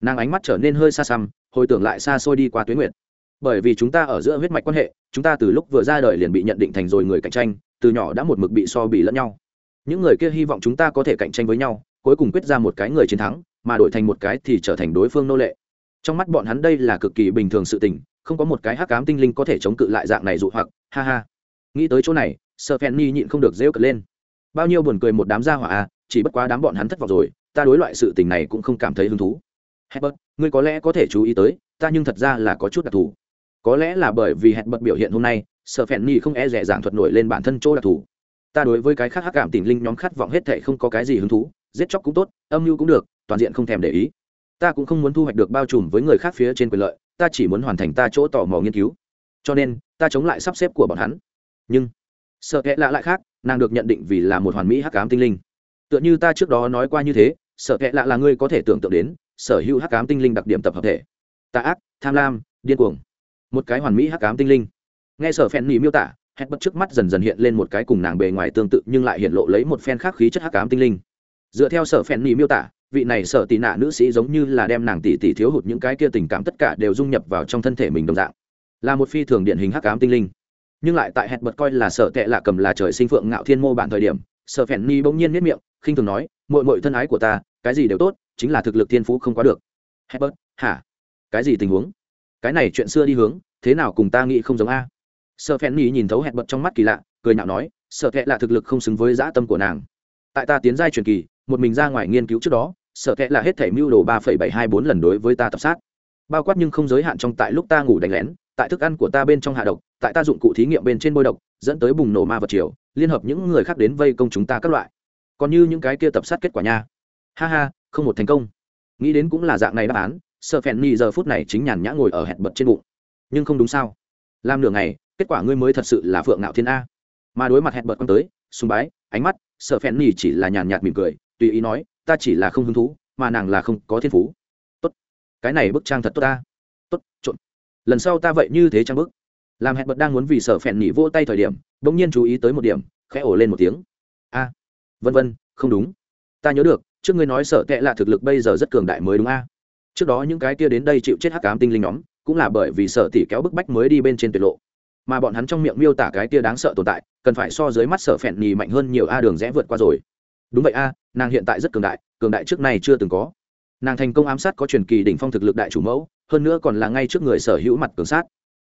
S1: Nàng ánh mắt trở nên hơi xa xăm, hồi tưởng lại xa xôi đi qua tuyến nguyện bởi vì chúng ta ở giữa huyết mạch quan hệ, chúng ta từ lúc vừa ra đời liền bị nhận định thành rồi người cạnh tranh, từ nhỏ đã một mực bị so bì lẫn nhau. Những người kia hy vọng chúng ta có thể cạnh tranh với nhau, cuối cùng quyết ra một cái người chiến thắng, mà đổi thành một cái thì trở thành đối phương nô lệ. Trong mắt bọn hắn đây là cực kỳ bình thường sự tình, không có một cái hắc cám tinh linh có thể chống cự lại dạng này dụ hoặc, ha ha. Nghĩ tới chỗ này sợ phen ni nhịn không được rêu cật lên. Bao nhiêu buồn cười một đám gia hỏa à chỉ bất quá đám bọn hắn thất vọng rồi, ta đối loại sự tình này cũng không cảm thấy hứng thú. Hebert ngươi có lẽ có thể chú ý tới, ta nhưng thật ra là có chút đặc thù. Có lẽ là bởi vì hẹn bật biểu hiện hôm nay, sợ phèn nhi không e rẻ giảng thuật nổi lên bản thân chỗ đặc thù. Ta đối với cái khác hắc cảm tình linh nhóm khát vọng hết thệ không có cái gì hứng thú, giết chóc cũng tốt, âm mưu cũng được, toàn diện không thèm để ý. Ta cũng không muốn thu hoạch được bao trùm với người khác phía trên quyền lợi, ta chỉ muốn hoàn thành ta chỗ tò mò nghiên cứu. Cho nên, ta chống lại sắp xếp của bọn hắn. Nhưng, sợ kệ lạ lại khác, nàng được nhận định vì là một hoàn mỹ hắc ám tinh linh tựa như ta trước đó nói qua như thế sợ kệ lạ là ngươi có thể tưởng tượng đến, sở hữu hắc cám tinh linh đặc điểm tập hợp thể. Tà ác, tham lam, điên cuồng. Một cái hoàn mỹ hắc cám tinh linh. Nghe sở phen mỹ miêu tả hét bất trước mắt dần dần hiện lên một cái cùng nàng bề ngoài tương tự nhưng lại hiện lộ lấy một phen khác khí chất hắc cám tinh linh. Dựa theo sở phen mỹ miêu tả, vị này sở tị nạ nữ sĩ giống như là đem nàng tỷ tỷ thiếu hụt những cái kia tình cảm tất cả đều dung nhập vào trong thân thể mình đồng dạng. Là một phi thường điển hình hắc ám tinh linh. Nhưng lại tại hẹn bật coi là sở tệ lạ cầm là trời sinh phượng ngạo thiên mô bản thời điểm sở phèn ni bỗng nhiên miết miệng, khinh thường nói mội mội thân ái của ta, cái gì đều tốt, chính là thực lực thiên phú không quá được. Hẹn bật hả? Cái gì tình huống? Cái này chuyện xưa đi hướng, thế nào cùng ta nghĩ không giống a? Sợ phèn ni nhìn thấu hẹn bật trong mắt kỳ lạ, cười nhạo nói sợ thẹ là thực lực không xứng với dã tâm của nàng. Tại ta tiến giai truyền kỳ, một mình ra ngoài nghiên cứu trước đó sợ thẹ là hết thể mưu đồ ba phẩy bảy hai bốn lần đối với ta tập sát. Bao quát nhưng không giới hạn trong tại lúc ta ngủ đánh lén, tại thức ăn của ta bên trong hạ độc, tại ta dụng cụ thí nghiệm bên trên bôi độc, dẫn tới bùng nổ ma vật chiều liên hợp những người khác đến vây công chúng ta các loại. Còn như những cái kia tập sát kết quả nha. Ha ha, không một thành công. Nghĩ đến cũng là dạng này đáp án, sợ phèn nhì giờ phút này chính nhàn nhã ngồi ở hẹn bật trên bụng. Nhưng không đúng sao. Làm nửa ngày, kết quả ngươi mới thật sự là phượng ngạo thiên a. Mà đối mặt hẹn bật con tới, sùng bái, ánh mắt, sợ phèn nhì chỉ là nhàn nhạt mỉm cười, tùy ý nói, ta chỉ là không hứng thú, mà nàng là không có thiên phú. Tốt. Cái này bức trang thật tốt ta. Tốt, trộn. Lần sau ta vậy như thế trang bức? Làm hẹn bật đang muốn vì sở phèn nhỉ vô tay thời điểm, bỗng nhiên chú ý tới một điểm, khẽ ổ lên một tiếng. A, vân vân, không đúng. Ta nhớ được, trước ngươi nói sở tệ là thực lực bây giờ rất cường đại mới đúng a. Trước đó những cái kia đến đây chịu chết hắc cám tinh linh nhóm, cũng là bởi vì sở tỷ kéo bức bách mới đi bên trên tuyệt lộ. Mà bọn hắn trong miệng miêu tả cái kia đáng sợ tồn tại, cần phải so dưới mắt sở phèn nhì mạnh hơn nhiều a đường rẽ vượt qua rồi. Đúng vậy a, nàng hiện tại rất cường đại cường đại trước này chưa từng có. Nàng thành công ám sát có truyền kỳ đỉnh phong thực lực đại chủ mẫu, hơn nữa còn là ngay trước người sở hữu mặt cường sát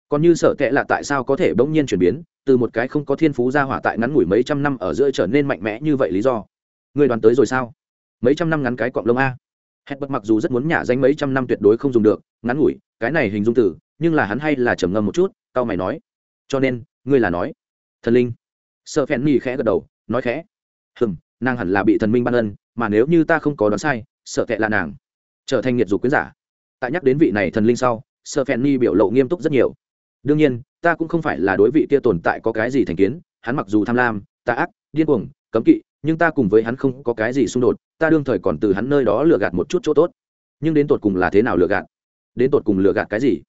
S1: còn như sở tệ là tại sao có thể bỗng nhiên chuyển biến, từ một cái không có thiên phú ra hỏa tại ngắn ngủi mấy trăm năm ở giữa trở nên mạnh mẽ như vậy lý do? Người đoàn tới rồi sao? Mấy trăm năm ngắn cái cọng lông a. Hẹn bật mặc dù rất muốn nhả danh mấy trăm năm tuyệt đối không dùng được, ngắn ngủi, cái này hình dung từ, nhưng là hắn hay là trầm ngâm một chút tao mày nói. Cho nên, ngươi là nói. Thần linh. Sợ phèn mi khẽ gật đầu, nói khẽ. Hừng nàng hẳn là bị thần minh ban ân, mà nếu như ta không có đoán sai sợ tệ là nàng. Trở thành nghiệt dục quyến giả. Tại nhắc đến vị này thần linh sau sợ phèn mi biểu lộ nghiêm túc rất nhiều đương nhiên, ta cũng không phải là đối vị kia tồn tại có cái gì thành kiến, hắn mặc dù tham lam, tà ác, điên cuồng, cấm kỵ, nhưng ta cùng với hắn không có cái gì xung đột, ta đương thời còn từ hắn nơi đó lừa gạt một chút chỗ tốt. Nhưng đến tột cùng là thế nào lừa gạt? Đến tột cùng lừa gạt cái gì?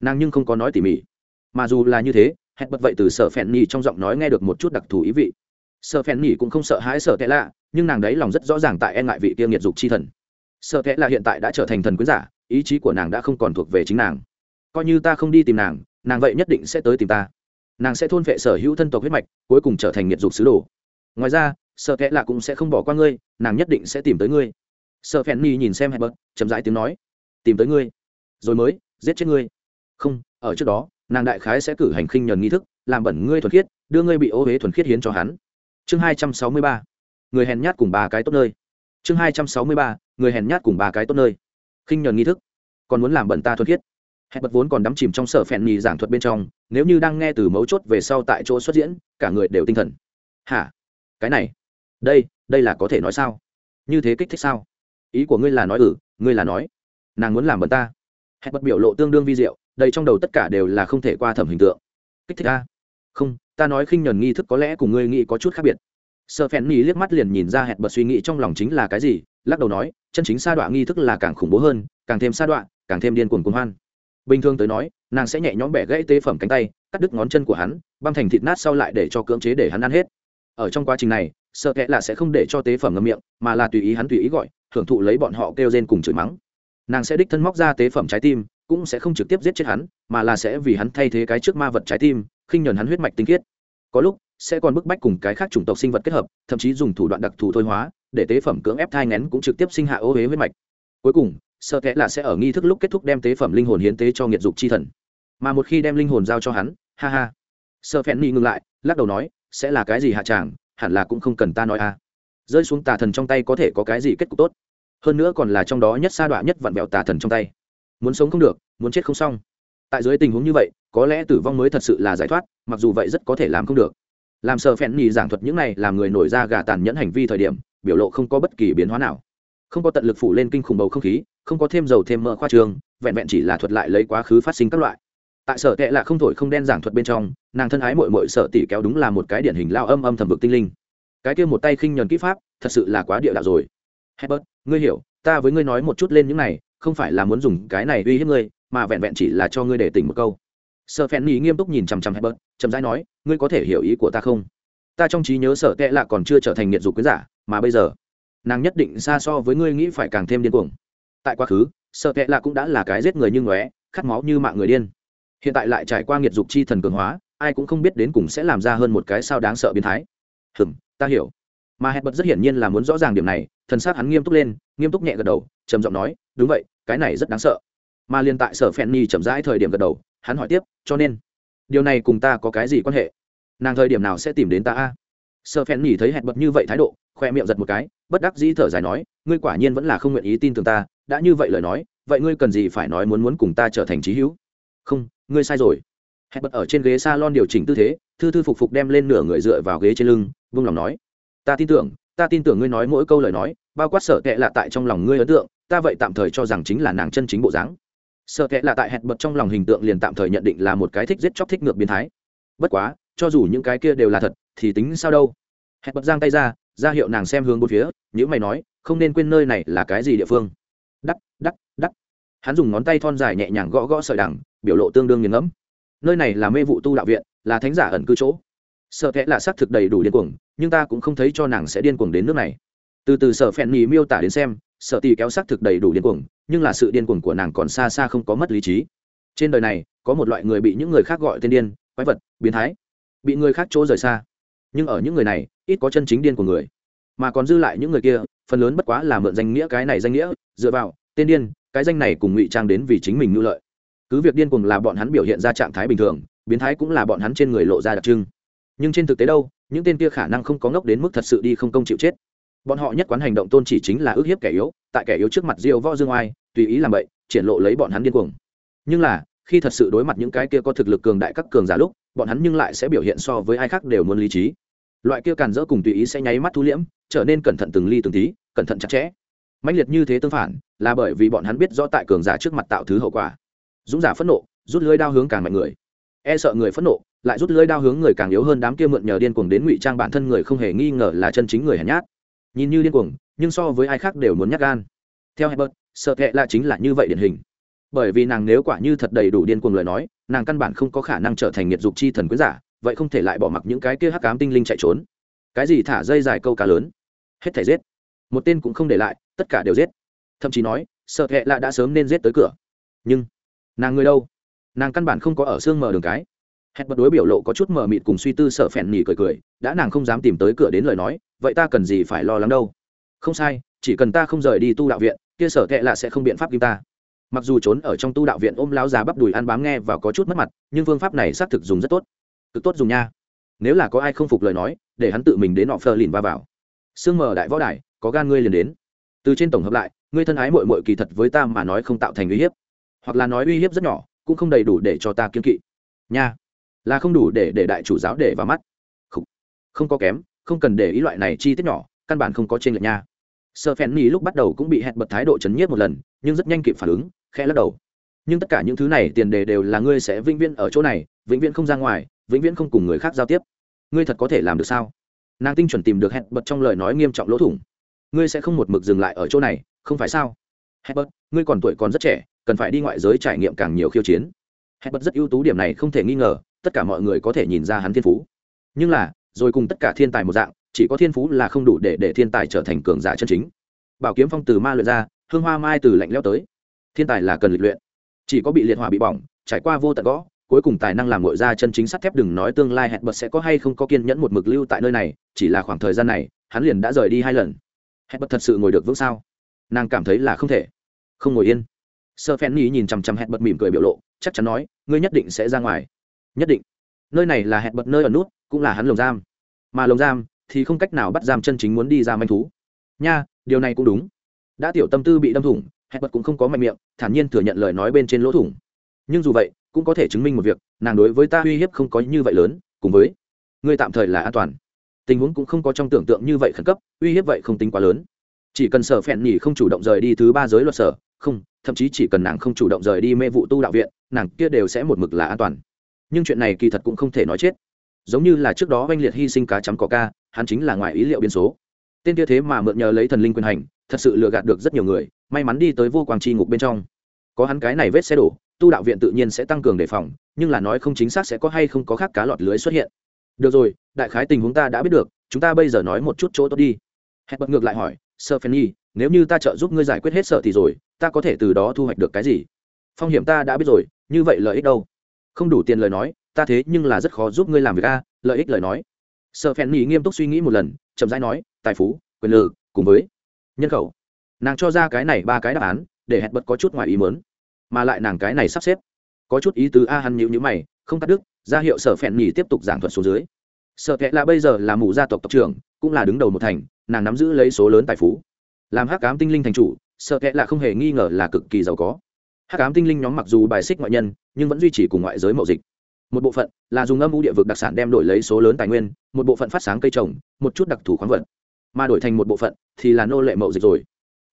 S1: Nàng nhưng không có nói tỉ mỉ. Mà dù là như thế, hẹn bật vậy từ sở phèn nhì trong giọng nói nghe được một chút đặc thù ý vị. Sợ phèn nhì cũng không sợ hãi sợ tệ lạ, nhưng nàng đấy lòng rất rõ ràng tại e ngại vị kia nghiệt dục chi thần. Sợ tệ lạ hiện tại đã trở thành thần quyến giả, ý chí của nàng đã không còn thuộc về chính nàng. Coi như ta không đi tìm nàng nàng vậy nhất định sẽ tới tìm ta. Nàng sẽ thôn vệ sở hữu thân tộc huyết mạch, cuối cùng trở thành nghiệt dục sứ đồ. Ngoài ra sợ kẽ lạ cũng sẽ không bỏ qua ngươi, nàng nhất định sẽ tìm tới ngươi. Sợ phen ni nhìn xem hebert chậm rãi tiếng nói. Tìm tới ngươi. Rồi mới, giết chết ngươi. Không, ở trước đó, nàng đại khái sẽ cử hành khinh nhờn nghi thức, làm bẩn ngươi thuần khiết, đưa ngươi bị ô huế thuần khiết hiến cho hắn. Chương hai trăm sáu mươi ba. Người hèn nhát cùng ba cái tốt nơi. Chương hai trăm sáu mươi ba. Người hèn nhát cùng ba cái tốt nơi. Khinh nhờn nghi thức. Còn muốn làm bẩn ta thuần khiết hẹn bật vốn còn đắm chìm trong sở phèn nhì giảng thuật bên trong, nếu như đang nghe từ mấu chốt về sau tại chỗ xuất diễn, cả người đều tinh thần. Hả? Cái này? Đây đây là có thể nói sao? Như thế kích thích sao? Ý của ngươi là nói ừ ngươi là nói. Nàng muốn làm bẩn ta. Hẹn bật biểu lộ tương đương vi diệu đây trong đầu tất cả đều là không thể qua thẩm hình tượng. Kích thích ta? Không, ta nói khinh nhuần nghi thức có lẽ cùng ngươi nghĩ có chút khác biệt. Sợ phèn nhì liếc mắt liền nhìn ra hẹn bật suy nghĩ trong lòng chính là cái gì, lắc đầu nói, chân chính sa đoạn nghi thức là càng khủng bố hơn, càng thêm sa đoạn càng thêm điên cuồng cuồng hoan bình thường tới nói, nàng sẽ nhẹ nhõm bẻ gãy tế phẩm cánh tay, cắt đứt ngón chân của hắn, băm thành thịt nát sau lại để cho cưỡng chế để hắn ăn hết. Ở trong quá trình này, sợ kệ là sẽ không để cho tế phẩm ngâm miệng, mà là tùy ý hắn tùy ý gọi, hưởng thụ lấy bọn họ kêu rên cùng chửi mắng. Nàng sẽ đích thân móc ra tế phẩm trái tim, cũng sẽ không trực tiếp giết chết hắn, mà là sẽ vì hắn thay thế cái trước ma vật trái tim, khinh nhờn hắn huyết mạch tinh khiết. Có lúc, sẽ còn bức bách cùng cái khác chủng tộc sinh vật kết hợp, thậm chí dùng thủ đoạn đặc thù thôi hóa, để tế phẩm cưỡng ép thai ngén cũng trực tiếp sinh hạ ô huế huyết mạch. Cuối cùng sợ kẽ là sẽ ở nghi thức lúc kết thúc đem tế phẩm linh hồn hiến tế cho nghiệt dục chi thần. Mà một khi đem linh hồn giao cho hắn, ha ha. Sợ phèn ni ngừng lại, lắc đầu nói, sẽ là cái gì hạ tràng? Hẳn là cũng không cần ta nói a. À. rơi xuống tà thần trong tay có thể có cái gì kết cục tốt? Hơn nữa còn là trong đó nhất sa đọa nhất vặn vẹo tà thần trong tay. Muốn sống không được, muốn chết không xong. Tại dưới tình huống như vậy, có lẽ tử vong mới thật sự là giải thoát, mặc dù vậy rất có thể làm không được. Làm sợ phèn nhì giảng thuật những này làm người nổi ra gà tàn nhẫn hành vi thời điểm, biểu lộ không có bất kỳ biến hóa nào không có tận lực phủ lên kinh khủng bầu không khí không có thêm dầu thêm mỡ khoa trường vẹn vẹn chỉ là thuật lại lấy quá khứ phát sinh các loại. Tại sở tệ là không thổi không đen giảng thuật bên trong nàng thân ái mội mội sợ tỷ kéo đúng là một cái điển hình lao âm âm thầm vực tinh linh. Cái kia một tay khinh nhờn kỹ pháp thật sự là quá địa đạo rồi. Herbert, ngươi hiểu ta với ngươi nói một chút lên những này không phải là muốn dùng cái này uy hiếp ngươi mà vẹn vẹn chỉ là cho ngươi để tỉnh một câu. Sở phèn nhì nghiêm túc nhìn chằm chằm Herbert, chậm rãi nói ngươi có thể hiểu ý của ta không? Ta trong trí nhớ sở tệ là còn chưa trở thành nghiện dục quyến giả mà bây giờ? Nàng nhất định xa so với ngươi nghĩ phải càng thêm điên cuồng. Tại quá khứ sở tệ là cũng đã là cái giết người như ngóe khát máu như mạng người điên. Hiện tại lại trải qua nghiệt dục chi thần cường hóa, ai cũng không biết đến cùng sẽ làm ra hơn một cái sao đáng sợ biến thái. Hừm, ta hiểu. Mà hẹn bật rất hiển nhiên là muốn rõ ràng điểm này, thần sát hắn nghiêm túc lên, nghiêm túc nhẹ gật đầu, trầm giọng nói, đúng vậy, cái này rất đáng sợ. Mà liên tại sở phen ni chậm rãi thời điểm gật đầu, hắn hỏi tiếp, cho nên, điều này cùng ta có cái gì quan hệ? Nàng thời điểm nào sẽ tìm đến ta a? Sở phen ni thấy hẹn bật như vậy thái độ khoe miệng giật một cái, bất đắc dĩ thở dài nói, ngươi quả nhiên vẫn là không nguyện ý tin tưởng ta, đã như vậy lời nói, vậy ngươi cần gì phải nói muốn muốn cùng ta trở thành trí hữu? Không, ngươi sai rồi. Hẹn bật ở trên ghế s a lon điều chỉnh tư thế, thư thư phục phục đem lên nửa người dựa vào ghế trên lưng, vung lòng nói, ta tin tưởng, ta tin tưởng ngươi nói mỗi câu lời nói, bao quát sợ kệ lạ tại trong lòng ngươi ấn tượng, ta vậy tạm thời cho rằng chính là nàng chân chính bộ dáng. Sợ kệ lạ tại hẹn bật trong lòng hình tượng liền tạm thời nhận định là một cái thích giết chóc thích ngược biến thái. Bất quá, cho dù những cái kia đều là thật, thì tính sao đâu? Hẹn bật giang tay ra ra hiệu nàng xem hướng bốn phía nhữ mày nói, không nên quên nơi này là cái gì địa phương. Đắc đắc đắc. Hắn dùng ngón tay thon dài nhẹ nhàng gõ gõ sợi đằng, biểu lộ tương đương nghiền ngẫm. Nơi này là mê vụ tu đạo viện, là thánh giả ẩn cư chỗ. Sợ kẽ là xác thực đầy đủ điên cuồng, nhưng ta cũng không thấy cho nàng sẽ điên cuồng đến nước này. Từ từ sở phèn nhì miêu tả đến xem sợ tì kéo xác thực đầy đủ điên cuồng, nhưng là sự điên cuồng của nàng còn xa xa không có mất lý trí. Trên đời này, có một loại người bị những người khác gọi tên điên, quái vật, biến thái, bị người khác chỗ rời xa nhưng ở những người này, ít có chân chính điên của người. Mà còn dư lại những người kia, phần lớn bất quá là mượn danh nghĩa cái này danh nghĩa, dựa vào, tên điên, cái danh này cùng ngụy trang đến vì chính mình ngư lợi. Cứ việc điên cuồng là bọn hắn biểu hiện ra trạng thái bình thường, biến thái cũng là bọn hắn trên người lộ ra đặc trưng. Nhưng trên thực tế đâu, những tên kia khả năng không có ngốc đến mức thật sự đi không công chịu chết. Bọn họ nhất quán hành động tôn chỉ chính là ước hiếp kẻ yếu, tại kẻ yếu trước mặt diêu võ dương oai, tùy ý làm vậy triển lộ lấy bọn hắn điên cuồng. Nhưng là, khi thật sự đối mặt những cái kia có thực lực cường đại các cường giả lúc bọn hắn nhưng lại sẽ biểu hiện so với ai khác đều muốn lý trí. Loại kia càn dỡ cùng tùy ý sẽ nháy mắt thu liễm trở nên cẩn thận từng ly từng tí cẩn thận chặt chẽ. Mạnh liệt như thế tương phản là bởi vì bọn hắn biết rõ tại cường giả trước mặt tạo thứ hậu quả. Dũng giả phẫn nộ rút lưới đao hướng càng mạnh người. E sợ người phẫn nộ lại rút lưới đao hướng người càng yếu hơn đám kia mượn nhờ điên cuồng đến ngụy trang bản thân người không hề nghi ngờ là chân chính người hèn nhát. Nhìn như điên cuồng nhưng so với ai khác đều muốn nhát gan. Theo Herbert, sợ kệ là chính là như vậy điển hình bởi vì nàng nếu quả như thật đầy đủ điên cuồng lời nói, nàng căn bản không có khả năng trở thành nghiệt dục chi thần quyến giả, vậy không thể lại bỏ mặc những cái kia hắc cám tinh linh chạy trốn. Cái gì thả dây dài câu cá lớn? Hết thể giết. Một tên cũng không để lại, tất cả đều giết. Thậm chí nói, sợ kệ là đã sớm nên giết tới cửa. Nhưng, nàng người đâu? Nàng căn bản không có ở xương mở đường cái. Hẹn bật đối biểu lộ có chút mờ mịt cùng suy tư sợ phèn nỉ cười cười, đã nàng không dám tìm tới cửa đến lời nói, vậy ta cần gì phải lo lắng đâu? Không sai, chỉ cần ta không rời đi tu đạo viện, kia sở tệ là sẽ không biện pháp kim ta mặc dù trốn ở trong tu đạo viện ôm lao già bắp đùi ăn bám nghe và có chút mất mặt nhưng phương pháp này xác thực dùng rất tốt. Cực tốt dùng nha. Nếu là có ai không phục lời nói để hắn tự mình đến họ phờ lìn va vào. Sương mờ đại võ đài có gan ngươi liền đến. Từ trên tổng hợp lại ngươi thân ái mội mội kỳ thật với ta mà nói không tạo thành uy hiếp. Hoặc là nói uy hiếp rất nhỏ cũng không đầy đủ để cho ta kiên kỵ. Nha. Là không đủ để để đại chủ giáo để vào mắt. Không, không có kém không cần để ý loại này chi tiết nhỏ căn bản không có trên lệch nha. Sợ phèn nỉ lúc bắt đầu cũng bị hẹn bật thái độ chấn nhiếp một lần nhưng rất nhanh kịp phản ứng khẽ lắc đầu. Nhưng tất cả những thứ này tiền đề đều là ngươi sẽ vĩnh viễn ở chỗ này, vĩnh viễn không ra ngoài, vĩnh viễn không cùng người khác giao tiếp. Ngươi thật có thể làm được sao? Nàng tinh chuẩn tìm được hẹn bật trong lời nói nghiêm trọng lỗ thủng. Ngươi sẽ không một mực dừng lại ở chỗ này, không phải sao? Hẹn bật ngươi còn tuổi còn rất trẻ, cần phải đi ngoại giới trải nghiệm càng nhiều khiêu chiến. Hẹn bật rất ưu tú, điểm này không thể nghi ngờ, tất cả mọi người có thể nhìn ra hắn thiên phú. Nhưng là, rồi cùng tất cả thiên tài một dạng, chỉ có thiên phú là không đủ để để thiên tài trở thành cường giả chân chính. Bảo kiếm phong từ ma luyện ra, hương hoa mai từ lạnh leo tới thiên tài là cần lịch luyện. Chỉ có bị liệt hỏa bị bỏng, trải qua vô tận gõ, cuối cùng tài năng làm ngội ra chân chính sắt thép đừng nói tương lai hẹn bật sẽ có hay không có kiên nhẫn một mực lưu tại nơi này, chỉ là khoảng thời gian này, hắn liền đã rời đi hai lần. Hẹn bật thật sự ngồi được vững sao? Nàng cảm thấy là không thể. Không ngồi yên. Sơ phen nhi nhìn chằm chằm hẹn bật mỉm cười biểu lộ, chắc chắn nói, ngươi nhất định sẽ ra ngoài. Nhất định. Nơi này là hẹn bật nơi ở nút, cũng là hắn lồng giam. Mà lồng giam thì không cách nào bắt giam chân chính muốn đi ra manh thú. Nha, điều này cũng đúng. Đã tiểu tâm tư bị đâm thủng hẹn bật cũng không có mạnh miệng, thản nhiên thừa nhận lời nói bên trên lỗ thủng. Nhưng dù vậy, cũng có thể chứng minh một việc, nàng đối với ta uy hiếp không có như vậy lớn, cùng với ngươi tạm thời là an toàn. Tình huống cũng không có trong tưởng tượng như vậy khẩn cấp, uy hiếp vậy không tính quá lớn. Chỉ cần sở phèn nhỉ không chủ động rời đi thứ ba giới luật sở, không, thậm chí chỉ cần nàng không chủ động rời đi mê vụ tu đạo viện, nàng kia đều sẽ một mực là an toàn. Nhưng chuyện này kỳ thật cũng không thể nói chết. Giống như là trước đó oanh liệt hy sinh cá chấm cỏ ca, hắn chính là ngoài ý liệu biên số. Tên kia thế mà mượn nhờ lấy thần linh quyền hành, thật sự lừa gạt được rất nhiều người may mắn đi tới vô quang tri ngục bên trong. Có hắn cái này vết xe đổ, tu đạo viện tự nhiên sẽ tăng cường đề phòng, nhưng là nói không chính xác sẽ có hay không có khác cá lọt lưới xuất hiện. Được rồi, đại khái tình huống ta đã biết được, chúng ta bây giờ nói một chút chỗ tốt đi. Hẹn bật ngược lại hỏi, sơ phenny nếu như ta trợ giúp ngươi giải quyết hết sợ thì rồi, ta có thể từ đó thu hoạch được cái gì? Phong hiểm ta đã biết rồi, như vậy lợi ích đâu? Không đủ tiền lời nói, ta thế nhưng là rất khó giúp ngươi làm việc a, lợi ích lời nói. Sợ phen nhì nghiêm túc suy nghĩ một lần, chậm rãi nói, tài phú, quyền lực, cùng với nhân khẩu nàng cho ra cái này ba cái đáp án, để hẹn bật có chút ngoài ý mớn mà lại nàng cái này sắp xếp. Có chút ý tứ a hắn nhịu nhữ mày, không cắt đứt, ra hiệu sở phèn nhì tiếp tục giảng thuật số dưới. Sở kệ là bây giờ là mù gia tộc tộc trưởng, cũng là đứng đầu một thành, nàng nắm giữ lấy số lớn tài phú. Làm hắc ám tinh linh thành chủ, sở kệ là không hề nghi ngờ là cực kỳ giàu có. Hắc ám tinh linh nhóm mặc dù bài xích ngoại nhân, nhưng vẫn duy trì cùng ngoại giới mậu dịch. Một bộ phận là dùng âm u địa vực đặc sản đem đổi lấy số lớn tài nguyên, một bộ phận phát sáng cây trồng, một chút đặc thù khoáng vật. Mà đổi thành một bộ phận thì là nô lệ mậu dịch rồi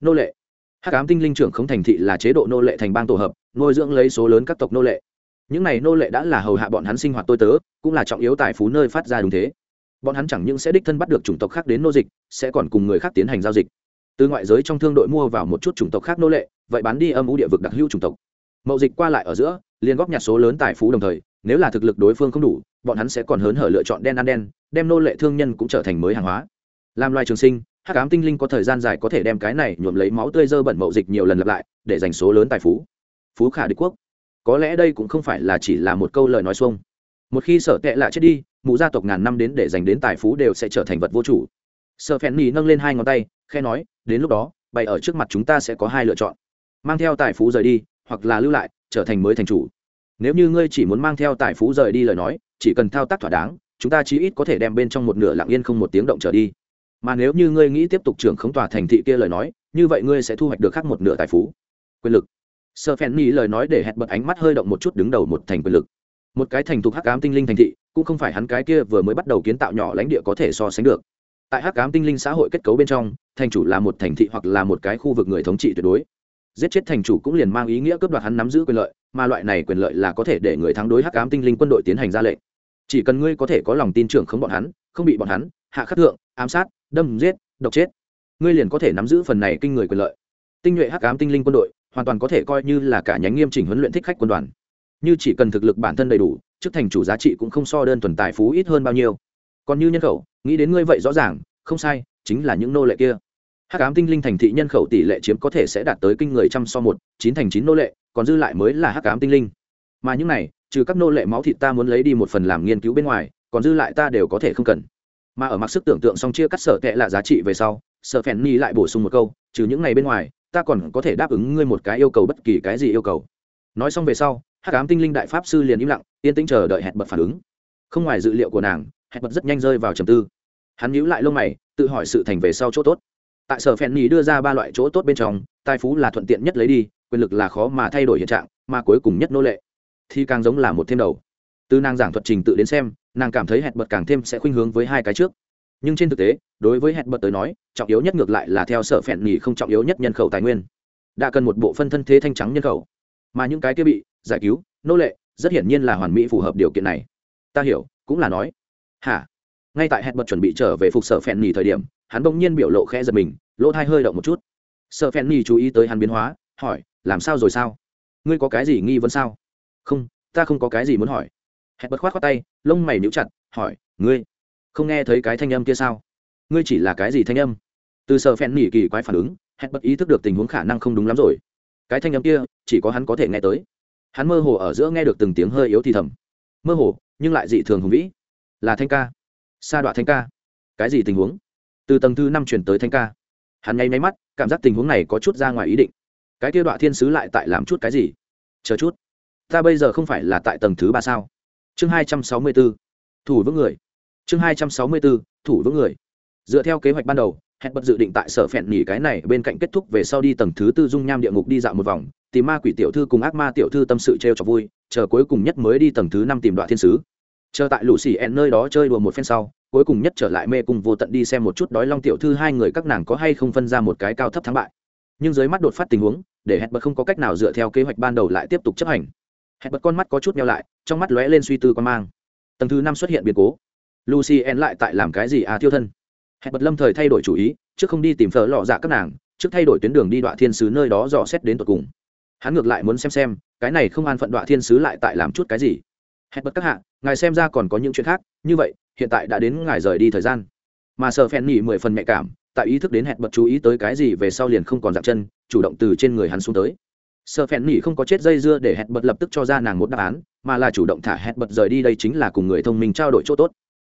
S1: nô lệ. Hát cám tinh linh trưởng không thành thị là chế độ nô lệ thành bang tổ hợp, nuôi dưỡng lấy số lớn các tộc nô lệ. Những này nô lệ đã là hầu hạ bọn hắn sinh hoạt tôi tớ, cũng là trọng yếu tài phú nơi phát ra đúng thế. Bọn hắn chẳng những sẽ đích thân bắt được chủng tộc khác đến nô dịch, sẽ còn cùng người khác tiến hành giao dịch. Từ ngoại giới trong thương đội mua vào một chút chủng tộc khác nô lệ, vậy bán đi âm u địa vực đặc hữu chủng tộc. Mậu dịch qua lại ở giữa liên góp nhặt số lớn tài phú đồng thời, nếu là thực lực đối phương không đủ, bọn hắn sẽ còn hớn hở lựa chọn đen ăn đen, đem nô lệ thương nhân cũng trở thành mới hàng hóa. Làm loài trường sinh hắc ám tinh linh có thời gian dài có thể đem cái này nhuộm lấy máu tươi dơ bẩn mậu dịch nhiều lần lặp lại, để dành số lớn tài phú. Phú khả đế quốc. Có lẽ đây cũng không phải là chỉ là một câu lời nói xuông. Một khi sở tệ lại chết đi, mụ gia tộc ngàn năm đến để dành đến tài phú đều sẽ trở thành vật vô chủ. Sợ phèn nỉ nâng lên hai ngón tay khe nói, đến lúc đó, bày ở trước mặt chúng ta sẽ có hai lựa chọn. Mang theo tài phú rời đi, hoặc là lưu lại, trở thành mới thành chủ. Nếu như ngươi chỉ muốn mang theo tài phú rời đi lời nói, chỉ cần thao tác thỏa đáng, chúng ta chí ít có thể đem bên trong một nửa lặng yên không một tiếng động trở đi mà nếu như ngươi nghĩ tiếp tục trưởng khống tòa thành thị kia lời nói, như vậy ngươi sẽ thu hoạch được khác một nửa tài phú. Quyền lực. Sơ phen nghĩ lời nói để hẹn bật ánh mắt hơi động một chút đứng đầu một thành quyền lực. Một cái thành thục hắc ám tinh linh thành thị, cũng không phải hắn cái kia vừa mới bắt đầu kiến tạo nhỏ lãnh địa có thể so sánh được. Tại hắc ám tinh linh xã hội kết cấu bên trong, thành chủ là một thành thị hoặc là một cái khu vực người thống trị tuyệt đối. Giết chết thành chủ cũng liền mang ý nghĩa cướp đoạt hắn nắm giữ quyền lợi, mà loại này quyền lợi là có thể để người thắng đối hắc ám tinh linh quân đội tiến hành ra lệnh. Chỉ cần ngươi có thể có lòng tin trưởng không bọn hắn, không bị bọn hắn hạ khắc thượng ám sát, đâm, giết, độc chết. Ngươi liền có thể nắm giữ phần này kinh người quyền lợi. Tinh nhuệ hắc ám tinh linh quân đội, hoàn toàn có thể coi như là cả nhánh nghiêm chỉnh huấn luyện thích khách quân đoàn. Như chỉ cần thực lực bản thân đầy đủ chức thành chủ giá trị cũng không so đơn thuần tài phú ít hơn bao nhiêu. Còn như nhân khẩu, nghĩ đến ngươi vậy rõ ràng, không sai, chính là những nô lệ kia. Hắc ám tinh linh thành thị nhân khẩu tỷ lệ chiếm có thể sẽ đạt tới kinh người trăm so một, chín thành chín nô lệ, còn dư lại mới là hắc ám tinh linh. Mà những này, trừ các nô lệ máu thịt ta muốn lấy đi một phần làm nghiên cứu bên ngoài, còn dư lại ta đều có thể không cần mà ở mặc sức tưởng tượng song chia cắt sở tệ là giá trị về sau, sở phèn ni lại bổ sung một câu, trừ những ngày bên ngoài, ta còn có thể đáp ứng ngươi một cái yêu cầu bất kỳ cái gì yêu cầu. Nói xong về sau hát cám tinh linh đại pháp sư liền im lặng, yên tĩnh chờ đợi hẹn bật phản ứng. Không ngoài dự liệu của nàng, hẹn bật rất nhanh rơi vào trầm tư. Hắn nhíu lại lông mày, tự hỏi sự thành về sau chỗ tốt. Tại sở phèn ni đưa ra ba loại chỗ tốt bên trong, tài phú là thuận tiện nhất lấy đi, quyền lực là khó mà thay đổi hiện trạng, mà cuối cùng nhất nô lệ. Thì càng giống là một thêm đầu. Từ nàng giảng thuật trình tự đến xem nàng cảm thấy hẹn bật càng thêm sẽ khuynh hướng với hai cái trước. Nhưng trên thực tế, đối với hẹn bật tới nói, trọng yếu nhất ngược lại là theo sở phèn nhì không trọng yếu nhất nhân khẩu tài nguyên. Đã cần một bộ phân thân thế thanh trắng nhân khẩu. Mà những cái kia bị giải cứu, nô lệ, rất hiển nhiên là hoàn mỹ phù hợp điều kiện này. Ta hiểu, cũng là nói. Hả? Ngay tại hẹn bật chuẩn bị trở về phục sở phèn nhì thời điểm, hắn bỗng nhiên biểu lộ khẽ giật mình, lỗ thai hơi động một chút. Sở phen ni chú ý tới hắn biến hóa, hỏi, làm sao rồi sao? Ngươi có cái gì nghi vấn sao? Không, ta không có cái gì muốn hỏi hẹn bật khoát khoát tay, lông mày níu chặt, hỏi, ngươi không nghe thấy cái thanh âm kia sao? Ngươi chỉ là cái gì thanh âm? Từ sợ phen nỉ kỳ quái phản ứng, hẹn bật ý thức được tình huống khả năng không đúng lắm rồi. Cái thanh âm kia, chỉ có hắn có thể nghe tới. Hắn mơ hồ ở giữa nghe được từng tiếng hơi yếu thì thầm. Mơ hồ, nhưng lại dị thường hùng vĩ. Là thanh ca. Sa đoạn thanh ca. Cái gì tình huống? Từ tầng thứ năm chuyển tới thanh ca. Hắn nháy máy mắt, cảm giác tình huống này có chút ra ngoài ý định. Cái kia đoạn thiên sứ lại tại làm chút cái gì? Chờ chút. Ta bây giờ không phải là tại tầng thứ ba sao? Chương hai trăm sáu mươi b ố thủ vững người. Chương hai trăm sáu mươi b ố thủ vững người. Dựa theo kế hoạch ban đầu, hẹn bật dự định tại sở phèn nhỉ cái này bên cạnh kết thúc về sau đi tầng thứ tư dung nham địa ngục đi dạo một vòng, tìm ma quỷ tiểu thư cùng ác ma tiểu thư tâm sự t r e o cho vui, chờ cuối cùng nhất mới đi tầng thứ năm tìm đoạn thiên sứ. Chờ tại lũ xì ẹn nơi đó chơi đùa một phen sau, cuối cùng nhất trở lại mê cùng vô tận đi xem một chút đói long tiểu thư hai người các nàng có hay không phân ra một cái cao thấp thắng bại. Nhưng dưới mắt đột phát tình huống, để hẹn bật không có cách nào dựa theo kế hoạch ban đầu lại tiếp tục chấp hành hẹn bật con mắt có chút nhau lại, trong mắt lóe lên suy tư quan mang. Tầng thứ năm xuất hiện biến cố. Lucy en lại tại làm cái gì à thiêu thân? Hẹn bật lâm thời thay đổi chủ ý, trước không đi tìm phở lọ dạ các nàng, trước thay đổi tuyến đường đi đoạn thiên sứ nơi đó dò xét đến tột cùng. Hắn ngược lại muốn xem xem, cái này không an phận đoạn thiên sứ lại tại làm chút cái gì. Hẹn bật các hạ, ngài xem ra còn có những chuyện khác, như vậy, hiện tại đã đến ngài rời đi thời gian. Mà sợ phen nhỉ mười phần mẹ cảm, tại ý thức đến hẹn bật chú ý tới cái gì về sau liền không còn dạng chân, chủ động từ trên người hắn xuống tới sợ phèn nhỉ không có chết dây dưa để hẹn bật lập tức cho ra nàng một đáp án, mà là chủ động thả hẹn bật rời đi đây chính là cùng người thông minh trao đổi chỗ tốt.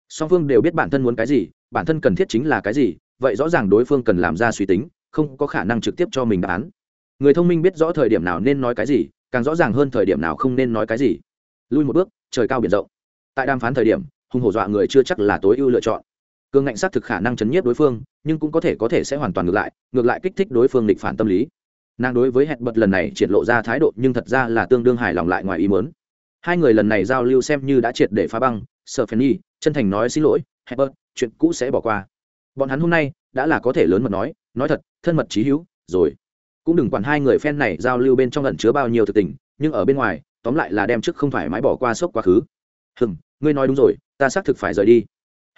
S1: Song phương đều biết bản thân muốn cái gì, bản thân cần thiết chính là cái gì, vậy rõ ràng đối phương cần làm ra suy tính, không có khả năng trực tiếp cho mình đáp án. Người thông minh biết rõ thời điểm nào nên nói cái gì, càng rõ ràng hơn thời điểm nào không nên nói cái gì. Lui một bước, trời cao biển rộng. Tại đàm phán thời điểm hùng hổ dọa người chưa chắc là tối ưu lựa chọn. Cường ngạnh xác thực khả năng chấn nhiếp đối phương, nhưng cũng có thể có thể sẽ hoàn toàn ngược lại ngược lại kích thích đối phương lịch phản tâm lý nàng đối với hẹn bật lần này triển lộ ra thái độ nhưng thật ra là tương đương hài lòng lại ngoài ý muốn. Hai người lần này giao lưu xem như đã triệt để phá băng, sợ phen nhi chân thành nói xin lỗi, hẹn bật, chuyện cũ sẽ bỏ qua. Bọn hắn hôm nay đã là có thể lớn mật nói nói thật, thân mật trí hữu, rồi. Cũng đừng quản hai người phen này giao lưu bên trong lần chứa bao nhiêu thực tình, nhưng ở bên ngoài, tóm lại là đem trước không thoải mái bỏ qua sốc quá khứ. Hừng ngươi nói đúng rồi, ta xác thực phải rời đi.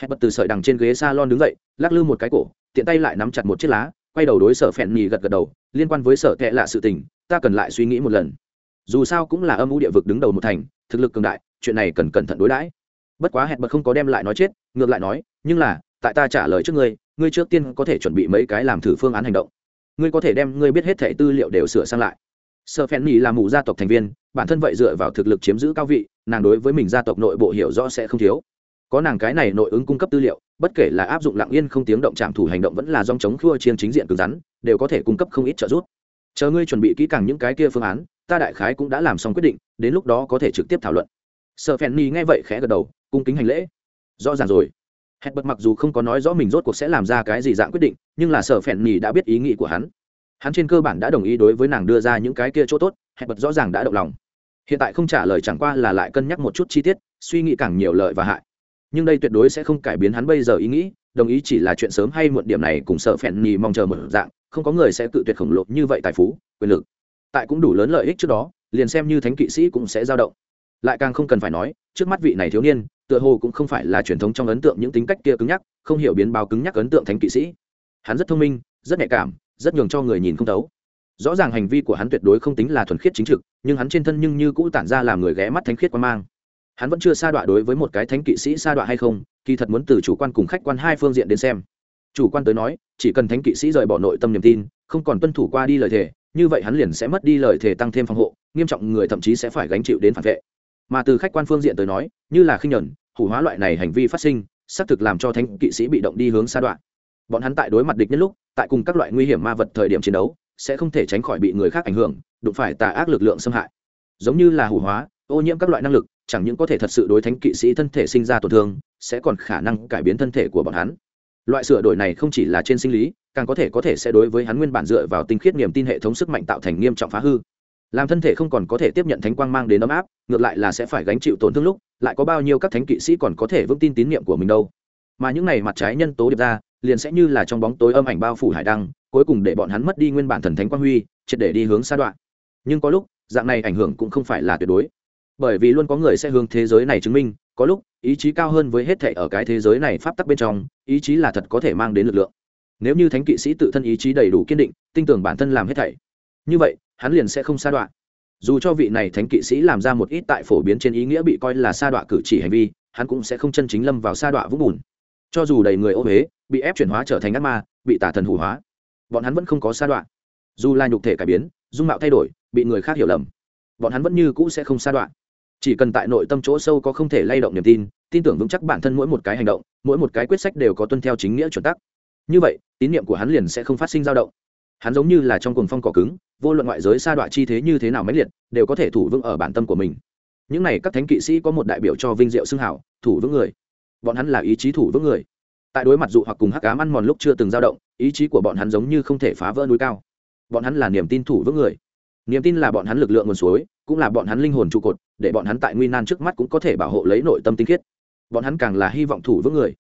S1: Hẹn bật từ sợi đằng trên ghế s a lon đứng dậy, lắc lư một cái cổ, tiện tay lại nắm chặt một chiếc lá, quay đầu đối sở phèn nhì gật gật đầu liên quan với sở kệ lạ sự tình, ta cần lại suy nghĩ một lần. Dù sao cũng là âm u địa vực đứng đầu một thành, thực lực cường đại, chuyện này cần cẩn thận đối đãi. Bất quá hẹn bật không có đem lại nói chết, ngược lại nói, nhưng là, tại ta trả lời trước ngươi ngươi trước tiên có thể chuẩn bị mấy cái làm thử phương án hành động. Ngươi có thể đem ngươi biết hết thẻ tư liệu đều sửa sang lại. Sợ phen nhì là mù gia tộc thành viên, bản thân vậy dựa vào thực lực chiếm giữ cao vị, nàng đối với mình gia tộc nội bộ hiểu rõ sẽ không thiếu. Có nàng cái này nội ứng cung cấp tư liệu bất kể là áp dụng lặng yên không tiếng động chạm thủ hành động vẫn là dòng chống khua chiên chính diện cứng rắn, đều có thể cung cấp không ít trợ giúp. Chờ ngươi chuẩn bị kỹ càng những cái kia phương án, ta đại khái cũng đã làm xong quyết định, đến lúc đó có thể trực tiếp thảo luận. Sợ phèn ni nghe vậy khẽ gật đầu, cung kính hành lễ. Rõ ràng rồi. Hẹn bật mặc dù không có nói rõ mình rốt cuộc sẽ làm ra cái gì dạng quyết định, nhưng là sở phèn ni đã biết ý nghĩ của hắn. Hắn trên cơ bản đã đồng ý đối với nàng đưa ra những cái kia chỗ tốt, hẹn bật rõ ràng đã động lòng. Hiện tại không trả lời chẳng qua là lại cân nhắc một chút chi tiết, suy nghĩ càng nhiều lợi và hại nhưng đây tuyệt đối sẽ không cải biến hắn bây giờ ý nghĩ, đồng ý chỉ là chuyện sớm hay muộn điểm này cùng sợ phèn nhì mong chờ một dạng, không có người sẽ tự tuyệt khổng lồ như vậy tài phú, quyền lực. Tại cũng đủ lớn lợi ích trước đó, liền xem như thánh kỵ sĩ cũng sẽ dao động. Lại càng không cần phải nói, trước mắt vị này thiếu niên, tựa hồ cũng không phải là truyền thống trong ấn tượng những tính cách kia cứng nhắc, không hiểu biến báo cứng nhắc ấn tượng thánh kỵ sĩ. Hắn rất thông minh, rất nhạy cảm, rất nhường cho người nhìn không thấu. Rõ ràng hành vi của hắn tuyệt đối không tính là thuần khiết chính trực, nhưng hắn trên thân nhưng như cũ tản ra làm người ghé mắt thánh khiết quan mang hắn vẫn chưa sa đọa đối với một cái thánh kỵ sĩ sa đọa hay không, kỳ thật muốn từ chủ quan cùng khách quan hai phương diện đến xem. Chủ quan tới nói, chỉ cần thánh kỵ sĩ rời bỏ nội tâm niềm tin, không còn tuân thủ qua đi lời thề, như vậy hắn liền sẽ mất đi lời thề tăng thêm phòng hộ, nghiêm trọng người thậm chí sẽ phải gánh chịu đến phản vệ. Mà từ khách quan phương diện tới nói, như là khinh nhẫn hủ hóa loại này hành vi phát sinh, xác thực làm cho thánh kỵ sĩ bị động đi hướng xa đoạn bọn hắn tại đối mặt địch nhất lúc, tại cùng các loại nguy hiểm ma vật thời điểm chiến đấu, sẽ không thể tránh khỏi bị người khác ảnh hưởng, đụng phải tà ác lực lượng xâm hại. Giống như là hủ hóa ô nhiễm các loại năng lực, chẳng những có thể thật sự đối thánh kỵ sĩ thân thể sinh ra tổn thương, sẽ còn khả năng cải biến thân thể của bọn hắn. Loại sửa đổi này không chỉ là trên sinh lý, càng có thể có thể sẽ đối với hắn nguyên bản dựa vào tinh khiết niềm tin hệ thống sức mạnh tạo thành nghiêm trọng phá hư. Làm thân thể không còn có thể tiếp nhận thánh quang mang đến ấm áp, ngược lại là sẽ phải gánh chịu tổn thương lúc, lại có bao nhiêu các thánh kỵ sĩ còn có thể vững tin tín nhiệm của mình đâu. Mà những này mặt trái nhân tố điệp ra, liền sẽ như là trong bóng tối âm ảnh bao phủ hải đăng, cuối cùng để bọn hắn mất đi nguyên bản thần thánh quang huy, triệt để đi hướng xa đoạn. Nhưng có lúc, dạng này ảnh hưởng cũng không phải là tuyệt đối bởi vì luôn có người sẽ hướng thế giới này chứng minh, có lúc, ý chí cao hơn với hết thệ ở cái thế giới này pháp tắc bên trong, ý chí là thật có thể mang đến lực lượng. Nếu như thánh kỵ sĩ tự thân ý chí đầy đủ kiên định, tin tưởng bản thân làm hết thảy, như vậy, hắn liền sẽ không sa đọa. Dù cho vị này thánh kỵ sĩ làm ra một ít tại phổ biến trên ý nghĩa bị coi là sa đọa cử chỉ hành vi, hắn cũng sẽ không chân chính lâm vào sa đọa vũng bùn. Cho dù đầy người ô huế, bị ép chuyển hóa trở thành ác ma, bị tả thần hủ hóa, bọn hắn vẫn không có sa đọa. Dù là nhục thể cải biến, dung mạo thay đổi, bị người khác hiểu lầm, bọn hắn vẫn như cũ sẽ không sa đọa chỉ cần tại nội tâm chỗ sâu có không thể lay động niềm tin tin tưởng vững chắc bản thân mỗi một cái hành động, mỗi một cái quyết sách đều có tuân theo chính nghĩa chuẩn tắc. Như vậy, tín nhiệm của hắn liền sẽ không phát sinh dao động. Hắn giống như là trong cuồng phong cỏ cứng, vô luận ngoại giới sa đoạn chi thế như thế nào mãnh liệt, đều có thể thủ vững ở bản tâm của mình. Những này các thánh kỵ sĩ có một đại biểu cho vinh diệu xưng hảo, thủ vững người. Bọn hắn là ý chí thủ vững người. Tại đối mặt dụ hoặc cùng hắc ám ăn mòn lúc chưa từng dao động, ý chí của bọn hắn giống như không thể phá vỡ núi cao. Bọn hắn là niềm tin thủ vững người. Niềm tin là bọn hắn lực lượng nguồn suối cũng là bọn hắn linh hồn trụ cột, để bọn hắn tại nguy nan trước mắt cũng có thể bảo hộ lấy nội tâm tinh khiết. Bọn hắn càng là hy vọng thủ vững người.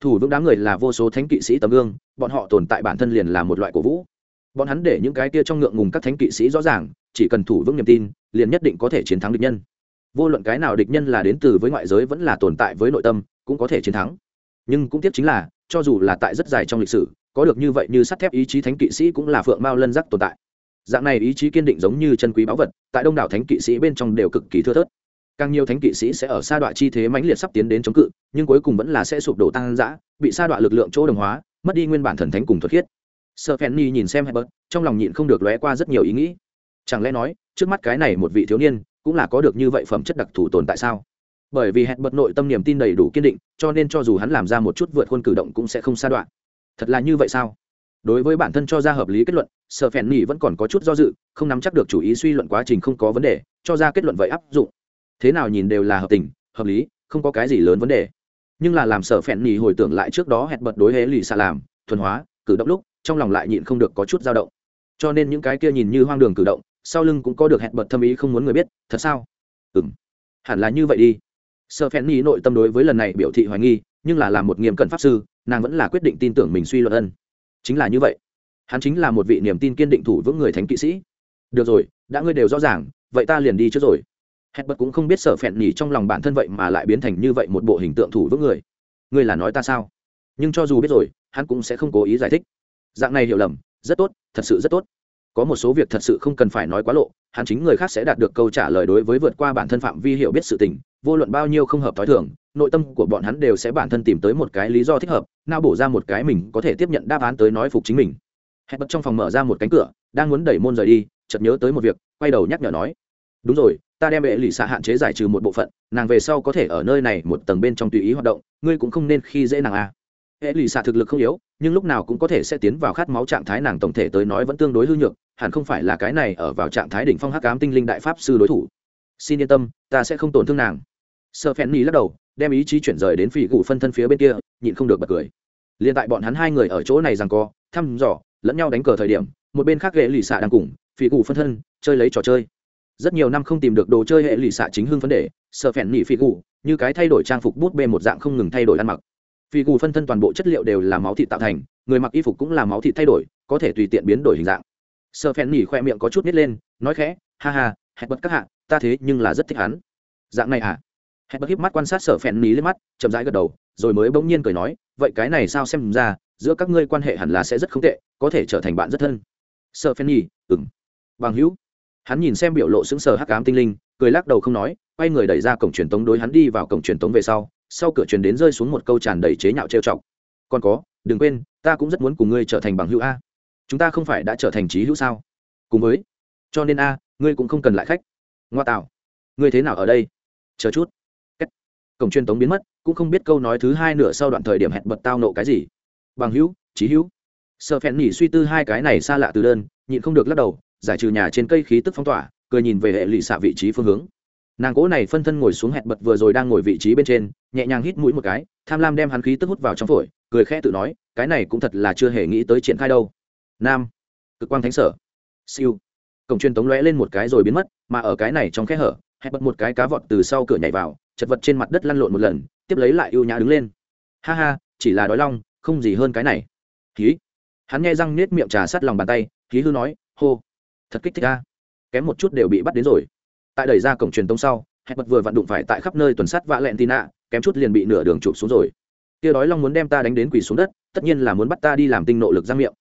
S1: Thủ vững đám người là vô số thánh kỵ sĩ tấm gương, bọn họ tồn tại bản thân liền là một loại cổ vũ. Bọn hắn để những cái kia trong ngượng ngùng các thánh kỵ sĩ rõ ràng, chỉ cần thủ vững niềm tin, liền nhất định có thể chiến thắng địch nhân. Vô luận cái nào địch nhân là đến từ với ngoại giới vẫn là tồn tại với nội tâm, cũng có thể chiến thắng. Nhưng cũng tiếc chính là, cho dù là tại rất dài trong lịch sử, có được như vậy như sắt thép ý chí thánh kỵ sĩ cũng là phượng mao lân giác tồn tại dạng này ý chí kiên định giống như chân quý báu vật, tại đông đảo thánh kỵ sĩ bên trong đều cực kỳ thưa thớt. Càng nhiều thánh kỵ sĩ sẽ ở sa đoạn chi thế mãnh liệt sắp tiến đến chống cự, nhưng cuối cùng vẫn là sẽ sụp đổ tăng giã bị sa đoạn lực lượng chỗ đồng hóa, mất đi nguyên bản thần thánh cùng thuật khiết. Sợ phen ni nhìn xem hebert trong lòng nhịn không được lóe qua rất nhiều ý nghĩ. Chẳng lẽ nói, trước mắt cái này một vị thiếu niên, cũng là có được như vậy phẩm chất đặc thù tồn tại sao? Bởi vì hẹn bật nội tâm niềm tin đầy đủ kiên định, cho nên cho dù hắn làm ra một chút vượt khuôn cử động cũng sẽ không sa đoạn thật là như vậy sao? Đối với bản thân cho ra hợp lý kết luận sợ phèn nỉ vẫn còn có chút do dự, không nắm chắc được chủ ý suy luận quá trình không có vấn đề, cho ra kết luận vậy áp dụng. Thế nào nhìn đều là hợp tình, hợp lý, không có cái gì lớn vấn đề. Nhưng là làm sợ phèn nỉ hồi tưởng lại trước đó hẹn bật đối hễ lì xạ làm, thuần hóa, cử động lúc, trong lòng lại nhịn không được có chút dao động. Cho nên những cái kia nhìn như hoang đường cử động, sau lưng cũng có được hẹn bật thâm ý không muốn người biết, thật sao? Ừ m hẳn là như vậy đi. Sợ phen ni nội tâm đối với lần này biểu thị hoài nghi, nhưng là làm một nghiêm cẩn pháp sư, nàng vẫn là quyết định tin tưởng mình suy luận ân chính là như vậy. Hắn chính là một vị niềm tin kiên định thủ vững người thánh kỵ sĩ. Được rồi, đã ngươi đều rõ ràng, vậy ta liền đi trước rồi. Hết bật cũng không biết sở phẹn nhỉ trong lòng bản thân vậy mà lại biến thành như vậy một bộ hình tượng thủ vững người. Ngươi là nói ta sao? Nhưng cho dù biết rồi, hắn cũng sẽ không cố ý giải thích. Dạng này hiểu lầm, rất tốt, thật sự rất tốt. Có một số việc thật sự không cần phải nói quá lộ, hắn chính người khác sẽ đạt được câu trả lời đối với vượt qua bản thân phạm vi hiểu biết sự tình vô luận bao nhiêu không hợp t h ó i thường, nội tâm của bọn hắn đều sẽ bản thân tìm tới một cái lý do thích hợp nao bổ ra một cái mình có thể tiếp nhận đáp án tới nói phục chính mình. Hẹn bật trong phòng mở ra một cánh cửa, đang muốn đẩy môn rời đi, chợt nhớ tới một việc, quay đầu nhắc nhở nói. Đúng rồi, ta đem bệ lụy xạ hạn chế giải trừ một bộ phận, nàng về sau có thể ở nơi này một tầng bên trong tùy ý hoạt động, ngươi cũng không nên khi dễ nàng a à. Hệ lụy xạ thực lực không yếu, nhưng lúc nào cũng có thể sẽ tiến vào khát máu trạng thái nàng tổng thể tới nói vẫn tương đối hư nhược, hẳn không phải là cái này ở vào trạng thái đỉnh phong hắc ám tinh linh đại pháp sư đối thủ. Xin yên tâm, ta sẽ không tổn thương nàng. Sơ phen ni lắc đầu, đem ý chí chuyển rời đến phỉ gù phân thân phía bên kia, nhịn không được bật cười. Liền tại bọn hắn hai người ở chỗ này rằng co, thăm dò, lẫn nhau đánh cờ thời điểm, một bên khác hệ lì xạ đang cùng, phỉ gù phân thân, chơi lấy trò chơi. Rất nhiều năm không tìm được đồ chơi hệ lì xạ chính hưng vấn đề sợ phèn nỉ phỉ gù, như cái thay đổi trang phục bút bê một dạng không ngừng thay đổi ăn mặc. Phỉ gù phân thân toàn bộ chất liệu đều là máu thịt tạo thành, người mặc y phục cũng là máu thịt thay đổi, có thể tùy tiện biến đổi hình dạng. Sợ phen nỉ khoe miệng có chút nít lên, nói khẽ, ha ha, hẹn bật các hạ, ta thế nhưng là rất thích hắn. Dạng này à? Hẹn bật híp mắt quan sát sợ phen ní lên mắt, chậm rãi gật đầu, rồi mới bỗng nhiên cười nói, vậy cái này sao xem ra, giữa các ngươi quan hệ hẳn là sẽ rất không tệ, có thể trở thành bạn rất thân. Sợ phen ní ừng bằng hữu, hắn nhìn xem biểu lộ sững sờ hắc ám tinh linh, cười lắc đầu không nói, quay người đẩy ra cổng truyền tống đối hắn đi vào cổng truyền tống về sau sau cửa truyền đến rơi xuống một câu tràn đầy chế nhạo trêu chọc. Còn có, đừng quên, ta cũng rất muốn cùng ngươi trở thành bằng hữu a. Chúng ta không phải đã trở thành trí hữu sao? Cùng với, cho nên a, ngươi cũng không cần lại khách. Ngoa tạo, ngươi thế nào ở đây? Chờ chút cổng truyền tống biến mất, cũng không biết câu nói thứ hai nửa sau đoạn thời điểm hẹn bật tao nộ cái gì. Bằng hữu trí hữu. Sợ phèn nhỉ suy tư hai cái này xa lạ từ đơn, nhịn không được lắc đầu, giải trừ nhà trên cây khí tức phong tỏa, cười nhìn về hệ lụy xạ vị trí phương hướng. Nàng cố này phân thân ngồi xuống hẹn bật vừa rồi đang ngồi vị trí bên trên, nhẹ nhàng hít mũi một cái, tham lam đem hắn khí tức hút vào trong phổi, cười khẽ tự nói, cái này cũng thật là chưa hề nghĩ tới triển khai đâu. Nam. Cực quang thánh sở. Siêu. Cổng truyền tống lóe lên một cái rồi biến mất, mà ở cái này trong khe hở, hẹn bật một cái cá vọt từ sau cửa nhảy vào chật vật trên mặt đất lăn lộn một lần, tiếp lấy lại ưu nhã đứng lên. Ha ha, chỉ là đói long, không gì hơn cái này. Khí hắn nghe răng nết miệng trà sát lòng bàn tay khí hư nói, hô, thật kích thích ca kém một chút đều bị bắt đến rồi. Tại đẩy ra cổng truyền tông sau hẹn bật vừa vặn đụng phải tại khắp nơi tuần sát vạ lẹn tì nạ kém chút liền bị nửa đường chụp xuống rồi. Tia đói long muốn đem ta đánh đến quỳ xuống đất, tất nhiên là muốn bắt ta đi làm tinh nộ lực ra miệng.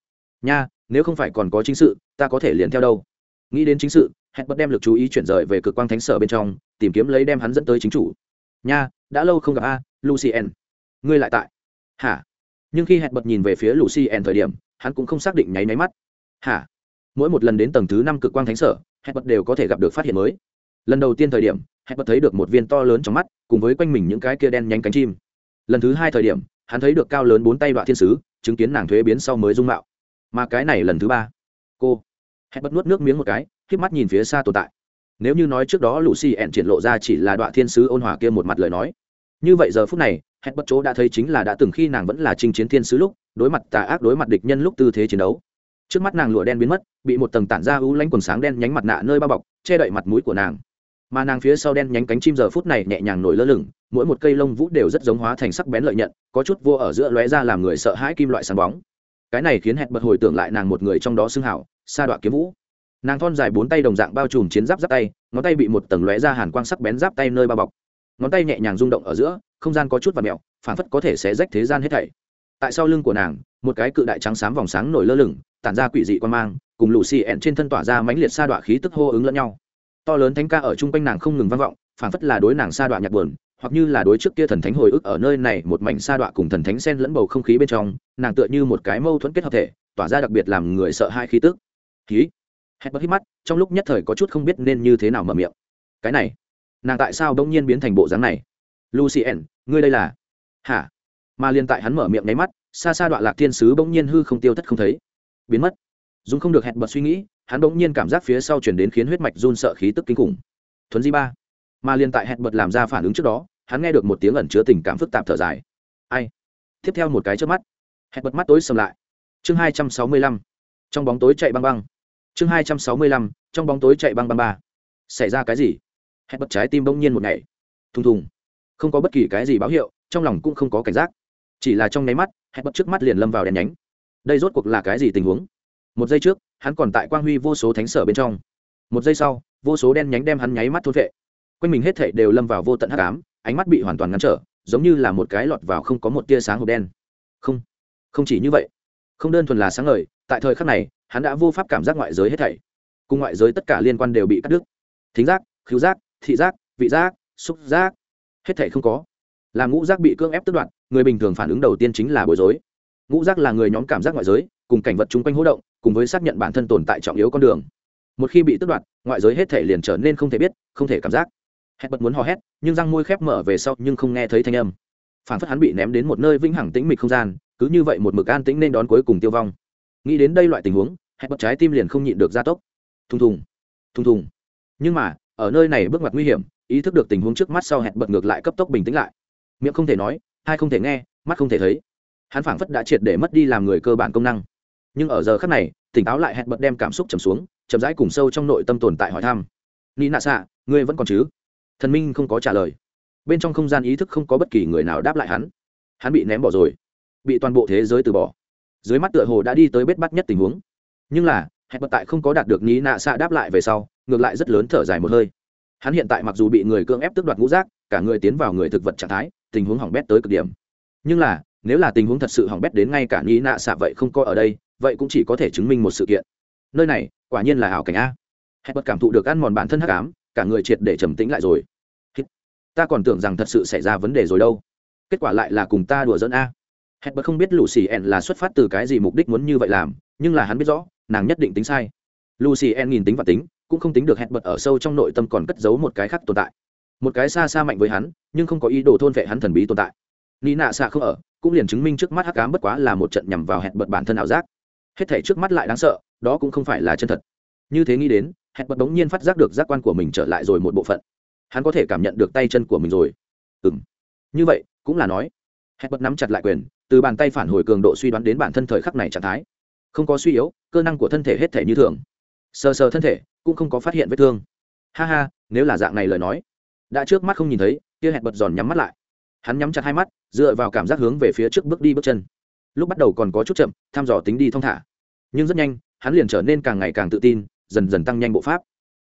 S1: Nha, nếu không phải còn có chính sự, ta có thể liền theo đâu? Nghĩ đến chính sự hẹn bật đem lực chú ý chuyển rời về cực quang thánh sở bên trong, tìm kiếm lấy đem hắn dẫn tới chính chủ nha, đã lâu không gặp a lucien ngươi lại tại? Hả? Nhưng khi hẹn bật nhìn về phía lucien thời điểm, hắn cũng không xác định nháy máy mắt. Hả? Mỗi một lần đến tầng thứ năm cực quang thánh sở, hẹn bật đều có thể gặp được phát hiện mới. Lần đầu tiên thời điểm, hẹn bật thấy được một viên to lớn trong mắt, cùng với quanh mình những cái kia đen nhánh cánh chim. Lần thứ hai thời điểm, hắn thấy được cao lớn bốn tay đoạn thiên sứ, chứng kiến nàng thuế biến sau mới dung mạo. Mà cái này lần thứ ba. Cô. Hẹn bật nuốt nước miếng một cái k mắt nhìn phía xa tồn tại nếu như nói trước đó lũ xì ẹn triển lộ ra chỉ là đoạn thiên sứ ôn hòa kia một mặt lời nói. Như vậy giờ phút này hẹn bất chỗ đã thấy chính là đã từng khi nàng vẫn là chinh chiến thiên sứ lúc, đối mặt tà ác đối mặt địch nhân lúc tư thế chiến đấu. Trước mắt nàng lụa đen biến mất, bị một tầng tản ra ưu lánh quần sáng đen nhánh mặt nạ nơi bao bọc, che đậy mặt mũi của nàng. Mà nàng phía sau đen nhánh cánh chim giờ phút này nhẹ nhàng nổi lơ lửng, mỗi một cây lông vũ đều rất giống hóa thành sắc bén lợi nhận, có chút vô ở giữa lóe ra làm người sợ hãi kim loại sáng bóng. Cái này khiến hẹn bật hồi tưởng lại nàng một người trong đó xưng hảo, sa đoạn kiếm vũ nàng thon dài bốn tay đồng dạng bao trùm chiến giáp giáp tay, ngón tay bị một tầng lóe ra hàn quang sắc bén giáp tay nơi bao bọc. Ngón tay nhẹ nhàng rung động ở giữa, không gian có chút và mẹo phản phất có thể sẽ rách thế gian hết thảy. Tại sau lưng của nàng, một cái cự đại trắng xám vòng sáng nổi lơ lửng, tản ra quỷ dị quan mang, cùng lù xì ẹn trên thân tỏa ra mãnh liệt sa đọa khí tức hô ứng lẫn nhau. To lớn thánh ca ở chung quanh nàng không ngừng vang vọng phản phất là đối nàng sa đọa nhạc buồn, hoặc như là đối trước kia thần thánh hồi ức ở nơi này một mảnh sa đọa cùng thần thánh sen lẫn bầu không khí bên trong, nàng tựa như một cái mâu thuẫn kết hợp thể, tỏa ra đặc biệt làm người sợ hai khí tức. Khí hết bất hít mắt, trong lúc nhất thời có chút không biết nên như thế nào mở miệng. Cái này, nàng tại sao đông nhiên biến thành bộ dáng này? Lucien ngươi đây là? Hả? Mà liền tại hắn mở miệng nháy mắt, xa xa đoạn lạc thiên sứ bỗng nhiên hư không tiêu thất không thấy. Biến mất. Dung không được hẹn bật suy nghĩ, hắn bỗng nhiên cảm giác phía sau chuyển đến khiến huyết mạch run sợ khí tức kinh khủng. Thuấn di ba. Mà liền tại hẹn bật làm ra phản ứng trước đó, hắn nghe được một tiếng ẩn chứa tình cảm phức tạp thở dài. Ai? Tiếp theo một cái trước mắt. Hẹn bật mắt tối sầm lại. Chương hai trăm sáu mươi lăm. Trong bóng tối chạy băng băng chương hai trăm sáu mươi lăm, trong bóng tối chạy băng băng ba. Xảy ra cái gì? Hẹn bật trái tim bỗng nhiên một ngày thùng thùng. Không có bất kỳ cái gì báo hiệu, trong lòng cũng không có cảnh giác. Chỉ là trong nháy mắt hẹn bật trước mắt liền lâm vào đèn nhánh. Đây rốt cuộc là cái gì tình huống? Một giây trước, hắn còn tại quang huy vô số thánh sở bên trong. Một giây sau, vô số đen nhánh đem hắn nháy mắt thôn vệ quanh mình hết thảy đều lâm vào vô tận hắc ám, ánh mắt bị hoàn toàn ngăn trở, giống như là một cái lọt vào không có một tia sáng hộp đen. Không không chỉ như vậy. Không đơn thuần là sáng ngời tại thời khắc này, hắn đã vô pháp cảm giác ngoại giới hết thảy. Cùng ngoại giới tất cả liên quan đều bị cắt đứt. Thính giác, khứu giác, thị giác, vị giác, xúc giác, hết thảy không có. Làm ngũ giác bị cưỡng ép tước đoạt, người bình thường phản ứng đầu tiên chính là bối rối. Ngũ giác là người nhóm cảm giác ngoại giới, cùng cảnh vật chung quanh hỗ động, cùng với xác nhận bản thân tồn tại trọng yếu con đường. Một khi bị tước đoạt, ngoại giới hết thể liền trở nên không thể biết, không thể cảm giác. Hét bật muốn hò hét, nhưng răng môi khép mở về sau nhưng không nghe thấy thanh âm. Phản phất hắn bị ném đến một nơi vĩnh hằng tĩnh mịch không gian, cứ như vậy một mực an tĩnh nên đón cuối cùng tiêu vong nghĩ đến đây loại tình huống hẹn bật trái tim liền không nhịn được gia tốc. Thùng thùng thùng thùng. Nhưng mà, ở nơi này bước ngoặt nguy hiểm, ý thức được tình huống trước mắt sau hẹn bật ngược lại cấp tốc bình tĩnh lại. Miệng không thể nói, hai không thể nghe, mắt không thể thấy. Hắn phảng phất đã triệt để mất đi làm người cơ bản công năng. Nhưng ở giờ khắc này, tỉnh táo lại hẹn bật đem cảm xúc trầm xuống, chậm rãi cùng sâu trong nội tâm tồn tại hỏi thăm. Ni nạ xạ, ngươi vẫn còn chứ? Thần minh không có trả lời. Bên trong không gian ý thức không có bất kỳ người nào đáp lại hắn. Hắn bị ném bỏ rồi. Bị toàn bộ thế giới từ bỏ dưới mắt tựa hồ đã đi tới bết bắt nhất tình huống. Nhưng là, hẹn bật tại không có đạt được ní nạ xạ đáp lại về sau, ngược lại rất lớn thở dài một hơi. Hắn hiện tại mặc dù bị người cưỡng ép tước đoạt ngũ rác cả người tiến vào người thực vật trạng thái, tình huống hỏng bét tới cực điểm. Nhưng là, nếu là tình huống thật sự hỏng bét đến ngay cả ní nạ xạ vậy không có ở đây, vậy cũng chỉ có thể chứng minh một sự kiện. Nơi này, quả nhiên là ảo cảnh a. Hẹn bật cảm thụ được ăn mòn bản thân hắc ám, cả người triệt để trầm tĩnh lại rồi. Ta còn tưởng rằng thật sự xảy ra vấn đề rồi đâu. Kết quả lại là cùng ta đùa dẫn a hẹn bất không biết lù xì ẻn là xuất phát từ cái gì mục đích muốn như vậy làm, nhưng là hắn biết rõ, nàng nhất định tính sai. Lù xì ẻn nghìn tính và tính, cũng không tính được hẹn bật ở sâu trong nội tâm còn cất giấu một cái khác tồn tại. Một cái xa xa mạnh với hắn, nhưng không có ý đồ thôn vệ hắn thần bí tồn tại. Ni nạ xạ không ở, cũng liền chứng minh trước mắt hắc ám bất quá là một trận nhằm vào hẹn bật bản thân ảo giác. Hết thể trước mắt lại đáng sợ, đó cũng không phải là chân thật. Như thế nghĩ đến, hẹn bật đống nhiên phát giác được giác quan của mình trở lại rồi một bộ phận. Hắn có thể cảm nhận được tay chân của mình rồi. Ừ m như vậy, cũng là nói, hẹn bật nắm chặt lại quyền từ bàn tay phản hồi cường độ suy đoán đến bản thân thời khắc này trạng thái. Không có suy yếu, cơ năng của thân thể hết thể như thường. Sờ sờ thân thể, cũng không có phát hiện vết thương. Ha ha, nếu là dạng này lời nói. Đã trước mắt không nhìn thấy kia hẹn bật giòn nhắm mắt lại. Hắn nhắm chặt hai mắt, dựa vào cảm giác hướng về phía trước bước đi bước chân. Lúc bắt đầu còn có chút chậm, thăm dò tính đi thong thả. Nhưng rất nhanh, hắn liền trở nên càng ngày càng tự tin, dần dần tăng nhanh bộ pháp.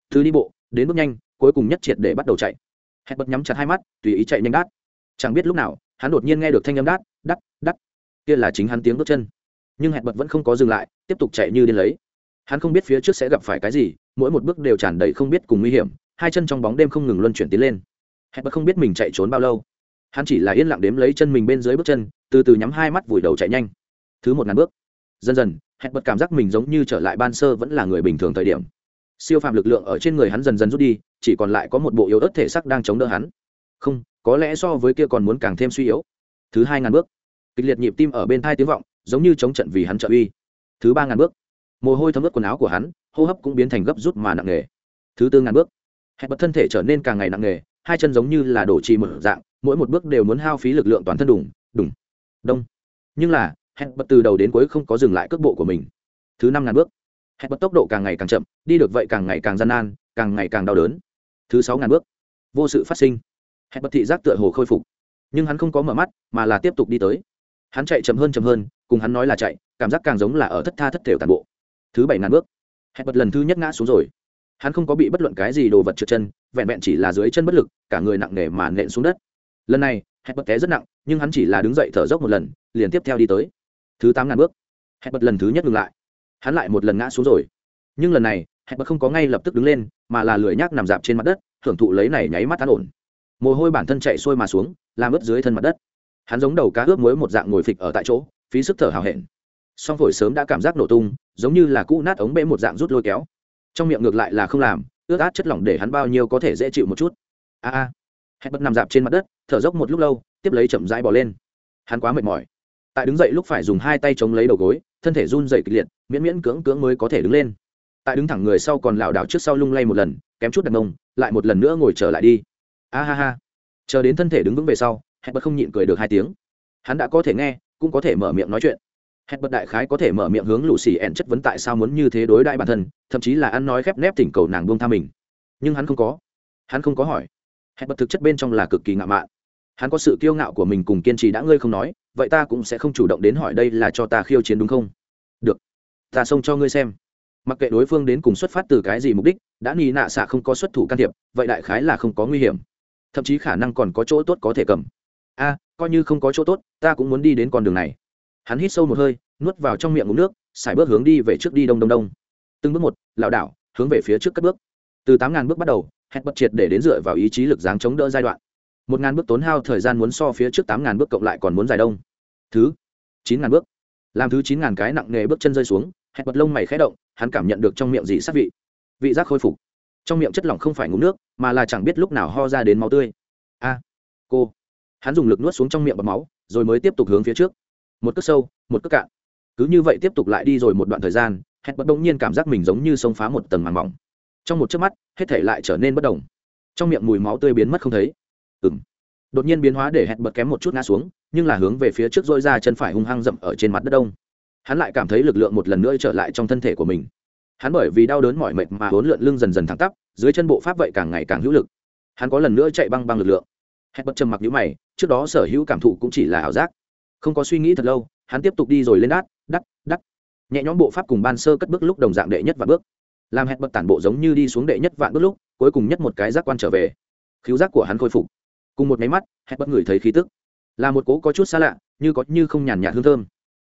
S1: Thứ đi bộ, đến bước nhanh, cuối cùng nhất triệt để bắt đầu chạy. Hẹn bật nhắm chặt hai mắt, tùy ý chạy nhanh đát. Chẳng biết lúc nào, hắn đột nhiên nghe được thanh âm đát đắt đắt. Kia là chính hắn tiếng bước chân. Nhưng hẹn bật vẫn không có dừng lại, tiếp tục chạy như điên lấy. Hắn không biết phía trước sẽ gặp phải cái gì, mỗi một bước đều tràn đầy không biết cùng nguy hiểm, hai chân trong bóng đêm không ngừng luân chuyển tiến lên. Hẹn bật không biết mình chạy trốn bao lâu. Hắn chỉ là yên lặng đếm lấy chân mình bên dưới bước chân, từ từ nhắm hai mắt vùi đầu chạy nhanh. Thứ một ngàn bước. Dần dần, hẹn bật cảm giác mình giống như trở lại ban sơ vẫn là người bình thường thời điểm. Siêu phàm lực lượng ở trên người hắn dần dần rút đi, chỉ còn lại có một bộ yếu ớt thể sắc đang chống đỡ hắn. Không, có lẽ so với kia còn muốn càng thêm suy yếu thứ hai ngàn bước. Kịch liệt nhịp tim ở bên thai tiếng vọng, giống như chống trận vì hắn trợ uy. Thứ ba ngàn bước. Mồ hôi thấm ướt quần áo của hắn, hô hấp cũng biến thành gấp rút mà nặng nề. Thứ tư ngàn bước. Hẹn bật thân thể trở nên càng ngày nặng nề, hai chân giống như là đổ trì mở dạng, mỗi một bước đều muốn hao phí lực lượng toàn thân đủng đủng đông. Nhưng là, hẹn bật từ đầu đến cuối không có dừng lại cước bộ của mình. Thứ năm ngàn bước. Hẹn bật tốc độ càng ngày càng chậm, đi được vậy càng ngày càng gian nan, càng ngày càng đau đớn. Thứ sáu ngàn bước. Vô sự phát sinh. Hẹn bật thị giác tựa hồ khôi phục nhưng hắn không có mở mắt, mà là tiếp tục đi tới. Hắn chạy chậm hơn chậm hơn, cùng hắn nói là chạy, cảm giác càng giống là ở thất tha thất thểu tàn bộ. Thứ bảy ngàn bước. Hẹn bật lần thứ nhất ngã xuống rồi. Hắn không có bị bất luận cái gì đồ vật trượt chân, vẹn vẹn chỉ là dưới chân bất lực, cả người nặng nề mà nện xuống đất. Lần này hẹn bật té rất nặng, nhưng hắn chỉ là đứng dậy thở dốc một lần, liền tiếp theo đi tới. Thứ tám ngàn bước. Hẹn bật lần thứ nhất ngừng lại. Hắn lại một lần ngã xuống rồi. Nhưng lần này hẹn bật không có ngay lập tức đứng lên, mà là lười nhác nằm dạp trên mặt đất, hưởng thụ lấy này nháy mắt tán ổn mồ hôi bản thân chạy xuôi mà xuống, làm ướt dưới thân mặt đất. Hắn giống đầu cá ướp muối một dạng ngồi phịch ở tại chỗ, phí sức thở hào hẹn. Song phổi sớm đã cảm giác nổ tung, giống như là cũ nát ống bể một dạng rút lôi kéo. Trong miệng ngược lại là không làm, ướt át chất lỏng để hắn bao nhiêu có thể dễ chịu một chút. A a. Hẹn bật nằm dạp trên mặt đất, thở dốc một lúc lâu, tiếp lấy chậm rãi bỏ lên. Hắn quá mệt mỏi. Tại đứng dậy lúc phải dùng hai tay chống lấy đầu gối, thân thể run dậy kịch liệt, miễn miễn cưỡng cưỡng mới có thể đứng lên. Tại đứng thẳng người sau còn lảo đảo trước sau lung lay một lần, kém chút đặt mông lại một lần nữa ngồi trở lại đi a ha ha. Chờ đến thân thể đứng vững về sau hẹn bật không nhịn cười được hai tiếng. Hắn đã có thể nghe, cũng có thể mở miệng nói chuyện. Hẹn bật đại khái có thể mở miệng hướng lũ xì ẻn chất vấn tại sao muốn như thế đối đại bản thân, thậm chí là ăn nói khép nép thỉnh cầu nàng buông tha mình. Nhưng hắn không có. Hắn không có hỏi. Hẹn bật thực chất bên trong là cực kỳ ngạo mạn. Hắn có sự kiêu ngạo của mình cùng kiên trì đã ngươi không nói, vậy ta cũng sẽ không chủ động đến hỏi đây là cho ta khiêu chiến đúng không? Được. Ta xông cho ngươi xem. Mặc kệ đối phương đến cùng xuất phát từ cái gì mục đích, đã nghi nạ xạ không có xuất thủ can thiệp, vậy đại khái là không có nguy hiểm thậm chí khả năng còn có chỗ tốt có thể cầm. A, coi như không có chỗ tốt, ta cũng muốn đi đến con đường này. Hắn hít sâu một hơi, nuốt vào trong miệng uống nước, xài bước hướng đi về trước đi đông đông đông. Từng bước một, lảo đảo, hướng về phía trước cất bước. Từ tám ngàn bước bắt đầu hẹn bật triệt để đến dựa vào ý chí lực dáng chống đỡ giai đoạn. Một ngàn bước tốn hao thời gian muốn so phía trước tám ngàn bước cộng lại còn muốn dài đông. Thứ chín ngàn bước. Làm thứ chín ngàn cái nặng nghề bước chân rơi xuống hẹn bật lông mày khẽ động, hắn cảm nhận được trong miệng dị sát vị. Vị giác khôi phục trong miệng chất lỏng không phải ngủ nước, mà là chẳng biết lúc nào ho ra đến máu tươi. A, cô. Hắn dùng lực nuốt xuống trong miệng bọc máu, rồi mới tiếp tục hướng phía trước. Một cước sâu, một cước cạn. Cứ như vậy tiếp tục lại đi rồi một đoạn thời gian, hẹn bật bỗng nhiên cảm giác mình giống như sông phá một tầng màng mỏng. Trong một chớp mắt, hết thể lại trở nên bất đồng. Trong miệng mùi máu tươi biến mất không thấy. Ừng đột nhiên biến hóa để hẹn bật kém một chút ngã xuống, nhưng là hướng về phía trước dôi ra chân phải hung hăng rậm ở trên mặt đất đông. Hắn lại cảm thấy lực lượng một lần nữa trở lại trong thân thể của mình hắn bởi vì đau đớn mỏi mệt mà hốn lượn lưng dần dần thẳng tắp, dưới chân bộ pháp vậy càng ngày càng hữu lực. Hắn có lần nữa chạy băng băng lực lượng. Hẹn bật trầm mặc nhũ mày, trước đó sở hữu cảm thụ cũng chỉ là ảo giác. Không có suy nghĩ thật lâu, hắn tiếp tục đi rồi lên đát đắt đắt. Nhẹ nhõm bộ pháp cùng ban sơ cất bước lúc đồng dạng đệ nhất và bước. Làm hẹn bật tản bộ giống như đi xuống đệ nhất vạn bước lúc, cuối cùng nhất một cái giác quan trở về. Khiếu giác của hắn khôi phục. Cùng một máy mắt hẹn bật ngửi thấy khí tức. Là một cố có chút xa lạ, như có như không nhàn nhạt hương thơm.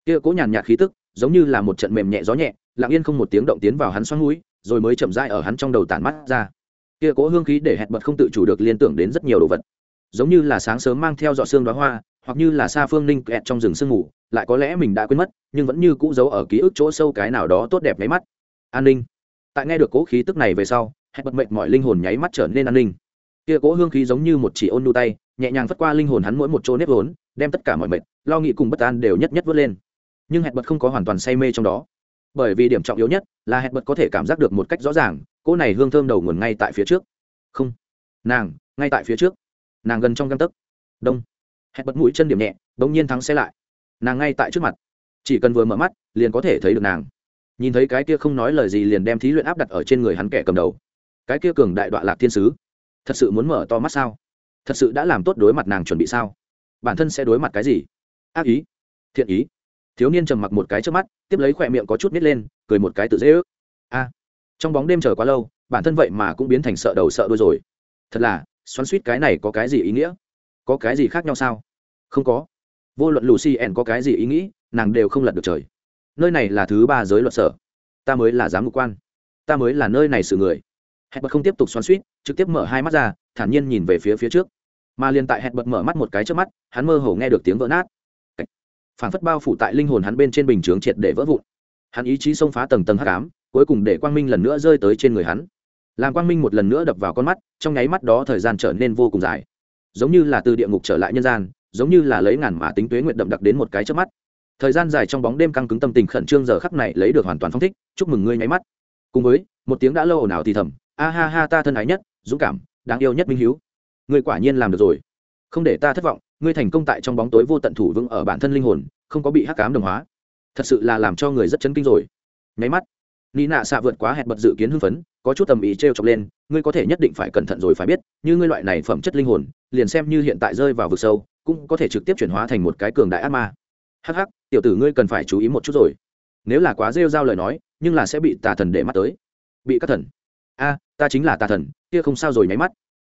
S1: Kia cố nhàn nhạt khí tức, giống như là một trận mềm nhẹ gió nhẹ lặng yên không một tiếng động tiến vào hắn xoắn mũi, rồi mới chậm rãi ở hắn trong đầu tản mắt ra. Kia cố hương khí để hẹn bật không tự chủ được liên tưởng đến rất nhiều đồ vật. Giống như là sáng sớm mang theo dọ xương đoá hoa, hoặc như là xa phương ninh kẹt trong rừng sương ngủ lại có lẽ mình đã quên mất, nhưng vẫn như cũ giấu ở ký ức chỗ sâu cái nào đó tốt đẹp nháy mắt. An ninh. Tại nghe được cố khí tức này về sau, hẹn bật mệnh mọi linh hồn nháy mắt trở nên an ninh. Kia cố hương khí giống như một chỉ ôn nu tay, nhẹ nhàng phất qua linh hồn hắn mỗi một chỗ nếp vốn, đem tất cả mọi mệt, lo nghĩ cùng bất an đều nhất nhất vớt lên. Nhưng hẹn bật không có hoàn toàn say mê trong đó bởi vì điểm trọng yếu nhất là hẹn bật có thể cảm giác được một cách rõ ràng cô này hương thơm đầu nguồn ngay tại phía trước. Không, nàng, ngay tại phía trước. Nàng gần trong găng tấc. Đông. Hẹn bật mũi chân điểm nhẹ đ ỗ n g nhiên thắng xe lại. Nàng ngay tại trước mặt. Chỉ cần vừa mở mắt, liền có thể thấy được nàng. Nhìn thấy cái kia không nói lời gì liền đem thí luyện áp đặt ở trên người hắn kẻ cầm đầu. Cái kia cường đại đoạn lạc thiên sứ. Thật sự muốn mở to mắt sao? Thật sự đã làm tốt đối mặt nàng chuẩn bị sao? Bản thân sẽ đối mặt cái gì? Ác ý. Thiện ý thiếu niên trầm mặc một cái trước mắt, tiếp lấy khỏe miệng có chút nít lên, cười một cái tự dễ ước. A, trong bóng đêm chờ quá lâu, bản thân vậy mà cũng biến thành sợ đầu sợ đôi rồi. Thật là, xoắn suýt cái này có cái gì ý nghĩa? Có cái gì khác nhau sao? Không có. Vô luận lucy ẻn có cái gì ý nghĩ, nàng đều không lật được trời. Nơi này là thứ ba giới luật sở. Ta mới là giám mục quan. Ta mới là nơi này xử người. Hẹn bật không tiếp tục xoắn suýt trực tiếp mở hai mắt ra, thản nhiên nhìn về phía phía trước. Mà liền tại hẹn bật mở mắt một cái trước mắt, hắn mơ hồ nghe được tiếng vỡ nát phản phất bao phủ tại linh hồn hắn bên trên bình chướng triệt để vỡ vụn. Hắn ý chí xông phá tầng tầng hắc ám, cuối cùng để quang minh lần nữa rơi tới trên người hắn. Làm quang minh một lần nữa đập vào con mắt, trong nháy mắt đó thời gian trở nên vô cùng dài. Giống như là từ địa ngục trở lại nhân gian, giống như là lấy ngàn mã tính tuế nguyện đậm đặc đến một cái trước mắt. Thời gian dài trong bóng đêm căng cứng tâm tình khẩn trương giờ khắc này lấy được hoàn toàn phong thích, chúc mừng ngươi nháy mắt. Cùng với, một tiếng đã lâu ồn ào thì thầm, a ha ha ta thân ái nhất, dũng cảm, đáng yêu nhất minh hiếu. Ngươi quả nhiên làm được rồi. Không để ta thất vọng ngươi thành công tại trong bóng tối vô tận thủ vững ở bản thân linh hồn, không có bị hắc cám đồng hóa. Thật sự là làm cho người rất chấn kinh rồi. Nháy mắt ni nạ xạ vượt quá hẹn bật dự kiến hưng phấn, có chút tầm ý t r e o chọc lên, ngươi có thể nhất định phải cẩn thận rồi phải biết, như ngươi loại này phẩm chất linh hồn, liền xem như hiện tại rơi vào vực sâu, cũng có thể trực tiếp chuyển hóa thành một cái cường đại ác ma. Hắc hắc, tiểu tử ngươi cần phải chú ý một chút rồi. Nếu là quá rêu giao lời nói, nhưng là sẽ bị tà thần để mắt tới. Bị các thần. A, ta chính là tà thần, kia không sao rồi nháy mắt.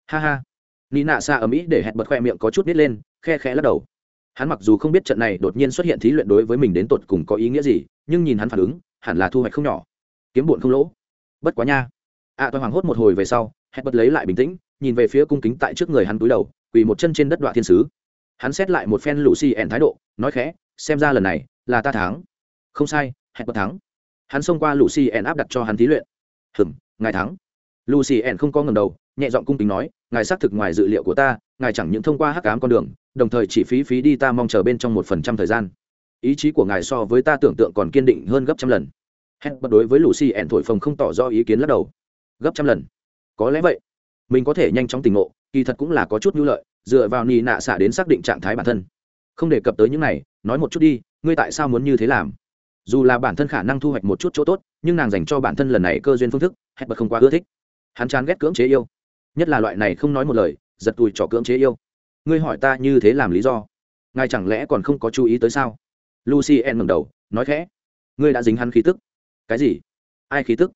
S1: Ha ha. Ni nạ xạ ở mỹ để hẹn bật khoe miệng có chút nít lên khe khẽ lắc đầu. Hắn mặc dù không biết trận này đột nhiên xuất hiện thí luyện đối với mình đến tột cùng có ý nghĩa gì nhưng nhìn hắn phản ứng hẳn là thu hoạch không nhỏ. Kiếm bụn không lỗ. Bất quá nha. Ạ, à, toàn hoàng hốt một hồi về sau hẹn bật lấy lại bình tĩnh nhìn về phía cung kính tại trước người hắn túi đầu quỳ một chân trên đất đoạn thiên sứ. Hắn xét lại một phen lũ xì ẻn thái độ nói khẽ xem ra lần này là ta thắng. Không sai hẹn bật thắng. Hắn xông qua lũ xì ẻn áp đặt cho hắn thí luyện. Hừm ngài thắng. Lũ xì ẻn không có ngầm đầu nhẹ giọng cung kính nói ngài xác thực ngoài dự liệu của ta ngài chẳng những thông qua hắc ám con đường đồng thời chỉ phí phí đi ta mong chờ bên trong một phần trăm thời gian. Ý chí của ngài so với ta tưởng tượng còn kiên định hơn gấp trăm lần. Hết bật đối với Lucy xì ẻn thổi phồng không tỏ rõ ý kiến lắc đầu. Gấp trăm lần? Có lẽ vậy. Mình có thể nhanh chóng tỉnh ngộ, kỳ thật cũng là có chút nhu lợi, dựa vào nì nạ xả đến xác định trạng thái bản thân. Không đề cập tới những này, nói một chút đi, ngươi tại sao muốn như thế làm? Dù là bản thân khả năng thu hoạch một chút chỗ tốt, nhưng nàng dành cho bản thân lần này cơ duyên phương thức, hết bật không quá ưa thích. Hắn chán ghét cưỡng chế yêu. Nhất là loại này không nói một lời, giật tùi trò cưỡng chế yêu ngươi hỏi ta như thế làm lý do? Ngài chẳng lẽ còn không có chú ý tới sao? Lucy en ngẩng đầu, nói khẽ. Ngươi đã dính hắn khí tức. Cái gì? Ai khí tức?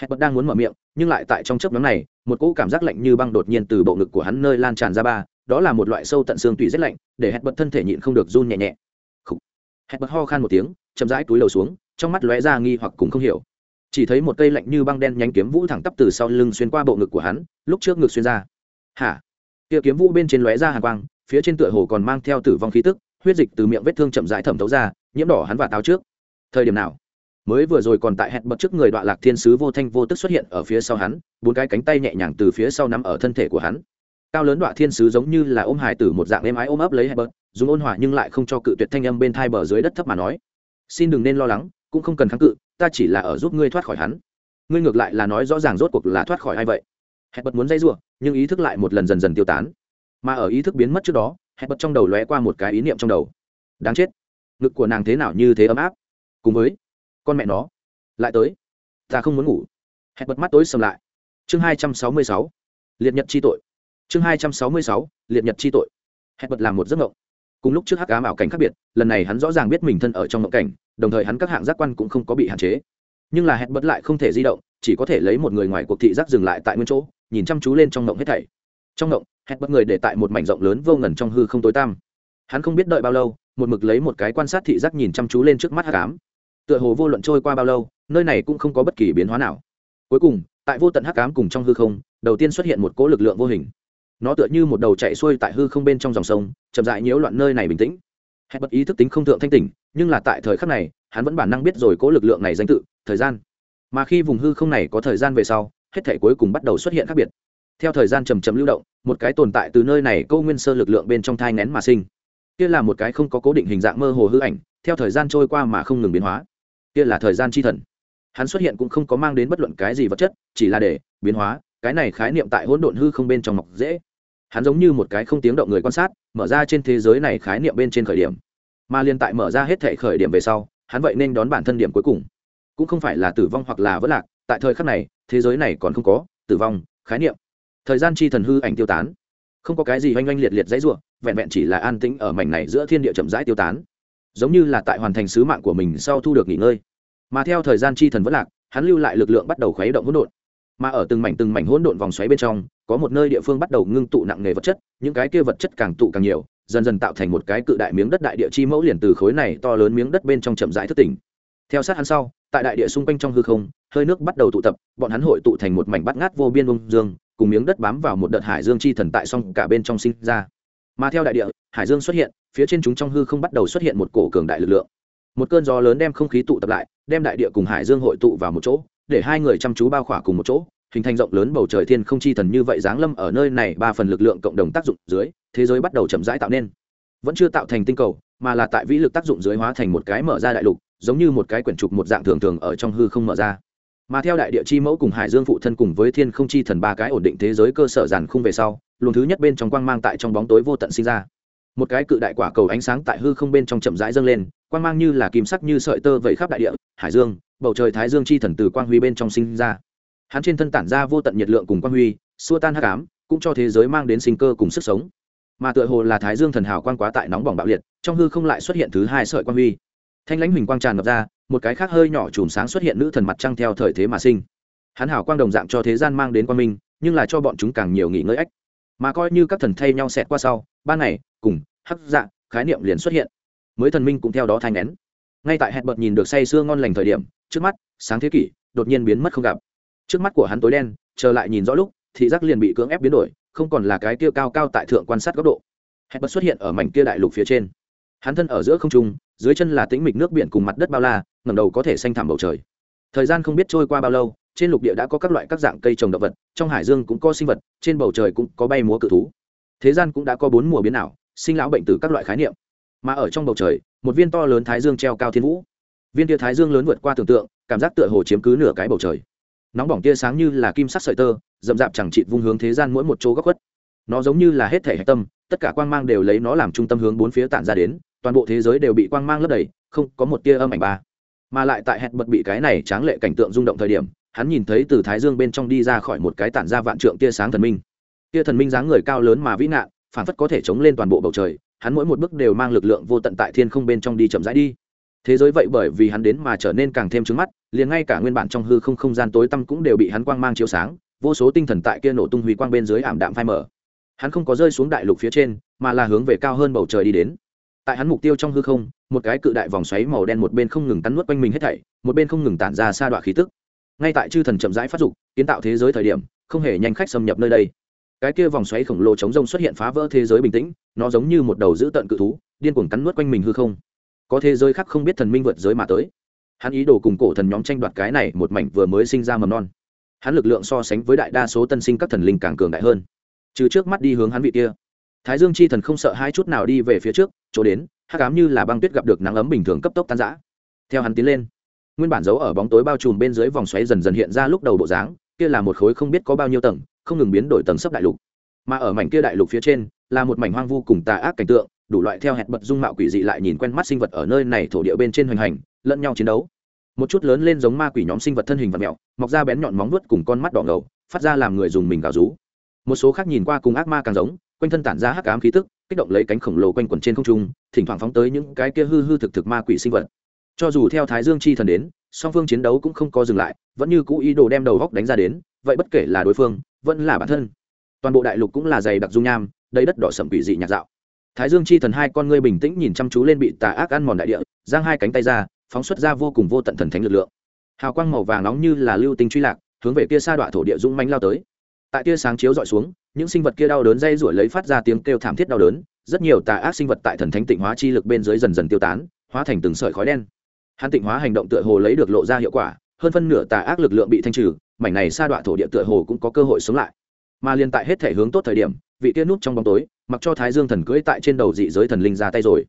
S1: Hẹn bật đang muốn mở miệng, nhưng lại tại trong chớp nhóm này, một cỗ cảm giác lạnh như băng đột nhiên từ bộ ngực của hắn nơi lan tràn ra ba, đó là một loại sâu tận xương tủy rất lạnh, để hẹn bật thân thể nhịn không được run nhẹ nhẹ. Hẹn bật ho khan một tiếng, chậm rãi túi lầu xuống, trong mắt lóe ra nghi hoặc cùng không hiểu. Chỉ thấy một cây lạnh như băng đen nhánh kiếm vũ thẳng tắp từ sau lưng xuyên qua bộ ngực của hắn, lúc trước ngực xuyên ra. Hả? Kia kiếm vũ bên trên lóe ra hàn quang, phía trên tựa hồ còn mang theo tử vong khí tức, huyết dịch từ miệng vết thương chậm rãi thẩm thấu ra, nhiễm đỏ hắn và táo trước. Thời điểm nào? Mới vừa rồi còn tại hẹn bật trước người đoạn lạc thiên sứ vô thanh vô tức xuất hiện ở phía sau hắn, bốn cái cánh tay nhẹ nhàng từ phía sau nắm ở thân thể của hắn. Cao lớn đoạn thiên sứ giống như là ôm hài tử một dạng êm ái ôm ấp lấy hẹn bật, dùng ôn hòa nhưng lại không cho cự tuyệt thanh âm bên thai bờ dưới đất thấp mà nói. Xin đừng nên lo lắng, cũng không cần kháng cự, ta chỉ là ở giúp ngươi thoát khỏi hắn. Ngươi ngược lại là nói rõ ràng rốt cuộc là thoát khỏi ai vậy? Hẹn bật muốn dây giụa nhưng ý thức lại một lần dần dần tiêu tán. Mà ở ý thức biến mất trước đó hẹn bật trong đầu lóe qua một cái ý niệm trong đầu. Đáng chết. Ngực của nàng thế nào như thế ấm áp. Cùng với con mẹ nó. Lại tới. Ta không muốn ngủ. Hẹn bật mắt tối sầm lại. Chương hai trăm sáu mươi sáu. Liệt nhật chi tội. Chương hai trăm sáu mươi sáu. Liệt nhật chi tội. Hẹn bật làm một giấc ngộng cùng lúc trước hắc ám ảo cảnh khác biệt, lần này hắn rõ ràng biết mình thân ở trong ngộng cảnh, đồng thời hắn các hạng giác quan cũng không có bị hạn chế. Nhưng là hẹn bật lại không thể di động, chỉ có thể lấy một người ngoài cuộc thị giác dừng lại tại nguyên chỗ nhìn chăm chú lên trong ngộng hết thảy. Trong ngộng, hẹn bất người để tại một mảnh rộng lớn vô ngần trong hư không tối tăm. Hắn không biết đợi bao lâu, một mực lấy một cái quan sát thị giác nhìn chăm chú lên trước mắt hắc ám. Tựa hồ vô luận trôi qua bao lâu, nơi này cũng không có bất kỳ biến hóa nào. Cuối cùng, tại vô tận hắc ám cùng trong hư không, đầu tiên xuất hiện một cỗ lực lượng vô hình. Nó tựa như một đầu chạy xuôi tại hư không bên trong dòng sông, chậm dại nhiễu loạn nơi này bình tĩnh. Hẹn bật ý thức tính không thượng thanh tỉnh, nhưng là tại thời khắc này, hắn vẫn bản năng biết rồi cỗ lực lượng này danh tự, thời gian. Mà khi vùng hư không này có thời gian về sau hết thể cuối cùng bắt đầu xuất hiện khác biệt. Theo thời gian chầm chầm lưu động, một cái tồn tại từ nơi này câu nguyên sơ lực lượng bên trong thai nén mà sinh. Kia là một cái không có cố định hình dạng mơ hồ hư ảnh, theo thời gian trôi qua mà không ngừng biến hóa. Kia là thời gian chi thần. Hắn xuất hiện cũng không có mang đến bất luận cái gì vật chất, chỉ là để biến hóa, cái này khái niệm tại hỗn độn hư không bên trong mọc dễ. Hắn giống như một cái không tiếng động người quan sát, mở ra trên thế giới này khái niệm bên trên khởi điểm. Mà liên tại mở ra hết thể khởi điểm về sau, hắn vậy nên đón bản thân điểm cuối cùng. Cũng không phải là tử vong hoặc là vỡ lạc, tại thời khắc này thế giới này còn không có, tử vong, khái niệm. Thời gian chi thần hư ảnh tiêu tán. Không có cái gì oanh oanh liệt liệt dãy ruộng vẹn vẹn chỉ là an tĩnh ở mảnh này giữa thiên địa chậm rãi tiêu tán. Giống như là tại hoàn thành sứ mạng của mình sau thu được nghỉ ngơi. Mà theo thời gian chi thần vẫn lạc, hắn lưu lại lực lượng bắt đầu khuấy động hỗn độn. Mà ở từng mảnh từng mảnh hỗn độn vòng xoáy bên trong, có một nơi địa phương bắt đầu ngưng tụ nặng nề vật chất, những cái kia vật chất càng tụ càng nhiều, dần dần tạo thành một cái cự đại miếng đất đại địa chi mẫu liền từ khối này to lớn miếng đất bên trong chậm rãi thất tỉnh. Theo sát hắn sau, tại đại địa xung quanh trong hư không hơi nước bắt đầu tụ tập, bọn hắn hội tụ thành một mảnh bắt ngát vô biên ung dương, cùng miếng đất bám vào một đợt hải dương chi thần tại song cả bên trong sinh ra. Mà theo đại địa, hải dương xuất hiện, phía trên chúng trong hư không bắt đầu xuất hiện một cổ cường đại lực lượng. Một cơn gió lớn đem không khí tụ tập lại, đem đại địa cùng hải dương hội tụ vào một chỗ, để hai người chăm chú bao khỏa cùng một chỗ, hình thành rộng lớn bầu trời thiên không chi thần như vậy giáng lâm ở nơi này ba phần lực lượng cộng đồng tác dụng dưới, thế giới bắt đầu chậm rãi tạo nên. Vẫn chưa tạo thành tinh cầu, mà là tại vĩ lực tác dụng dưới hóa thành một cái mở ra đại lục, giống như một cái quyển trục một dạng thường thường ở trong hư không mở ra mà theo đại địa chi mẫu cùng hải dương phụ thân cùng với thiên không chi thần ba cái ổn định thế giới cơ sở giàn khung về sau, luồng thứ nhất bên trong quang mang tại trong bóng tối vô tận sinh ra. Một cái cự đại quả cầu ánh sáng tại hư không bên trong chậm rãi dâng lên, quang mang như là kim sắc như sợi tơ vẫy khắp đại địa, hải dương, bầu trời thái dương chi thần từ quang huy bên trong sinh ra. Hắn trên thân tản ra vô tận nhiệt lượng cùng quang huy, xua tan hắc ám, cũng cho thế giới mang đến sinh cơ cùng sức sống. Mà tựa hồ là thái dương thần hào quang quá tại nóng bỏng bạo liệt, trong hư không lại xuất hiện thứ hai sợi quang huy. Thanh lãnh huỳnh quang tràn ngập ra một cái khác hơi nhỏ chùm sáng xuất hiện nữ thần mặt trăng theo thời thế mà sinh. Hắn hào quang đồng dạng cho thế gian mang đến quan minh, nhưng là cho bọn chúng càng nhiều nghỉ ngơi ách. Mà coi như các thần thay nhau xẹt qua sau, ban ngày, cùng, hắc dạ khái niệm liền xuất hiện. Mới thần minh cũng theo đó thanh nén. Ngay tại hẹn bật nhìn được say sưa ngon lành thời điểm, trước mắt, sáng thế kỷ, đột nhiên biến mất không gặp. Trước mắt của hắn tối đen, chờ lại nhìn rõ lúc, thị giác liền bị cưỡng ép biến đổi, không còn là cái kia cao cao tại thượng quan sát góc độ. Hẹn bật xuất hiện ở mảnh kia đại lục phía trên. Hắn thân ở giữa không trung, dưới chân là tĩnh mịch nước biển cùng mặt đất bao la ngầm đầu có thể xanh thẳm bầu trời. Thời gian không biết trôi qua bao lâu, trên lục địa đã có các loại các dạng cây trồng động vật, trong hải dương cũng có sinh vật, trên bầu trời cũng có bay múa cự thú. Thế gian cũng đã có bốn mùa biến ảo, sinh lão bệnh từ các loại khái niệm. Mà ở trong bầu trời, một viên to lớn thái dương treo cao thiên vũ. Viên tia thái dương lớn vượt qua tưởng tượng, cảm giác tựa hồ chiếm cứ nửa cái bầu trời. Nóng bỏng tia sáng như là kim sắc sợi tơ, rậm rạp chẳng chịt vung hướng thế gian mỗi một chỗ góc khuất. Nó giống như là hết thể hạch tâm, tất cả quang mang đều lấy nó làm trung tâm hướng bốn phía tản ra đến, toàn bộ thế giới đều bị quang mang lấp đầy, không có một tia âm ảnh ba mà lại tại hẹn bật bị cái này tráng lệ cảnh tượng rung động thời điểm, hắn nhìn thấy từ thái dương bên trong đi ra khỏi một cái tản ra vạn trượng tia sáng thần minh. Tia thần minh dáng người cao lớn mà vĩ nạn phản phất có thể chống lên toàn bộ bầu trời, hắn mỗi một bước đều mang lực lượng vô tận tại thiên không bên trong đi chậm rãi đi. Thế giới vậy bởi vì hắn đến mà trở nên càng thêm trứng mắt, liền ngay cả nguyên bản trong hư không không gian tối tăm cũng đều bị hắn quang mang chiếu sáng, vô số tinh thần tại kia nổ tung huy quang bên dưới ảm đạm phai mở hắn không có rơi xuống đại lục phía trên, mà là hướng về cao hơn bầu trời đi đến. Tại hắn mục tiêu trong hư không một cái cự đại vòng xoáy màu đen một bên không ngừng tắn nuốt quanh mình hết thảy, một bên không ngừng tản ra xa đoạn khí tức. Ngay tại chư thần chậm rãi phát dục, kiến tạo thế giới thời điểm, không hề nhanh khách xâm nhập nơi đây. Cái kia vòng xoáy khổng lồ chống rông xuất hiện phá vỡ thế giới bình tĩnh, nó giống như một đầu dữ tận cự thú, điên cuồng cắn nuốt quanh mình hư không. Có thế giới khác không biết thần minh vượt giới mà tới. Hắn ý đồ cùng cổ thần nhóm tranh đoạt cái này một mảnh vừa mới sinh ra mầm non. Hắn lực lượng so sánh với đại đa số tân sinh các thần linh càng cường đại hơn. Trừ trước mắt đi hướng hắn vị kia thái dương chi thần không sợ hai chút nào đi về phía trước, chỗ đến hát cám như là băng tuyết gặp được nắng ấm bình thường cấp tốc tan giã theo hắn tiến lên, nguyên bản giấu ở bóng tối bao trùm bên dưới vòng xoáy dần dần hiện ra lúc đầu bộ dáng, kia là một khối không biết có bao nhiêu tầng, không ngừng biến đổi tầng sấp đại lục. Mà ở mảnh kia đại lục phía trên, là một mảnh hoang vu cùng tà ác cảnh tượng, đủ loại theo hẹn bật dung mạo quỷ dị lại nhìn quen mắt sinh vật ở nơi này thổ địa bên trên hoành hành, lẫn nhau chiến đấu. Một chút lớn lên giống ma quỷ nhóm sinh vật thân hình vật mẹo mọc ra bén nhọn móng vuốt cùng con mắt đỏ ngầu, phát ra làm người dùng mình gào rú. Một số khác nhìn qua cùng ác ma càng giống quanh thân tản ra hắc ám khí tức, kích động lấy cánh khổng lồ quanh quẩn trên không trung, thỉnh thoảng phóng tới những cái kia hư hư thực thực ma quỷ sinh vật. Cho dù theo thái dương chi thần đến, song phương chiến đấu cũng không có dừng lại, vẫn như cũ ý đồ đem đầu góc đánh ra đến, vậy bất kể là đối phương, vẫn là bản thân. Toàn bộ đại lục cũng là dày đặc dung nham, đầy đất đỏ sậm quỷ dị nhạt dạo. Thái dương chi thần hai con ngươi bình tĩnh nhìn chăm chú lên bị tà ác ăn mòn đại địa, giang hai cánh tay ra, phóng xuất ra vô cùng vô tận thần thánh lực lượng. Hào quang màu vàng nóng như là lưu tinh truy lạc, hướng về kia sa đọa thổ địa dũng manh lao tới. Tại tia sáng chiếu dọi xuống những sinh vật kia đau đớn dây rủi lấy phát ra tiếng kêu thảm thiết đau đớn, rất nhiều tà ác sinh vật tại thần thánh tịnh hóa chi lực bên dưới dần dần tiêu tán, hóa thành từng sợi khói đen. Hắn tịnh hóa hành động tựa hồ lấy được lộ ra hiệu quả, hơn phân nửa tà ác lực lượng bị thanh trừ, mảnh này sa đọa thổ địa tựa hồ cũng có cơ hội sống lại. Mà liên tại hết thể hướng tốt thời điểm, vị kia nút trong bóng tối, mặc cho thái dương thần cưỡi tại trên đầu dị giới thần linh ra tay rồi.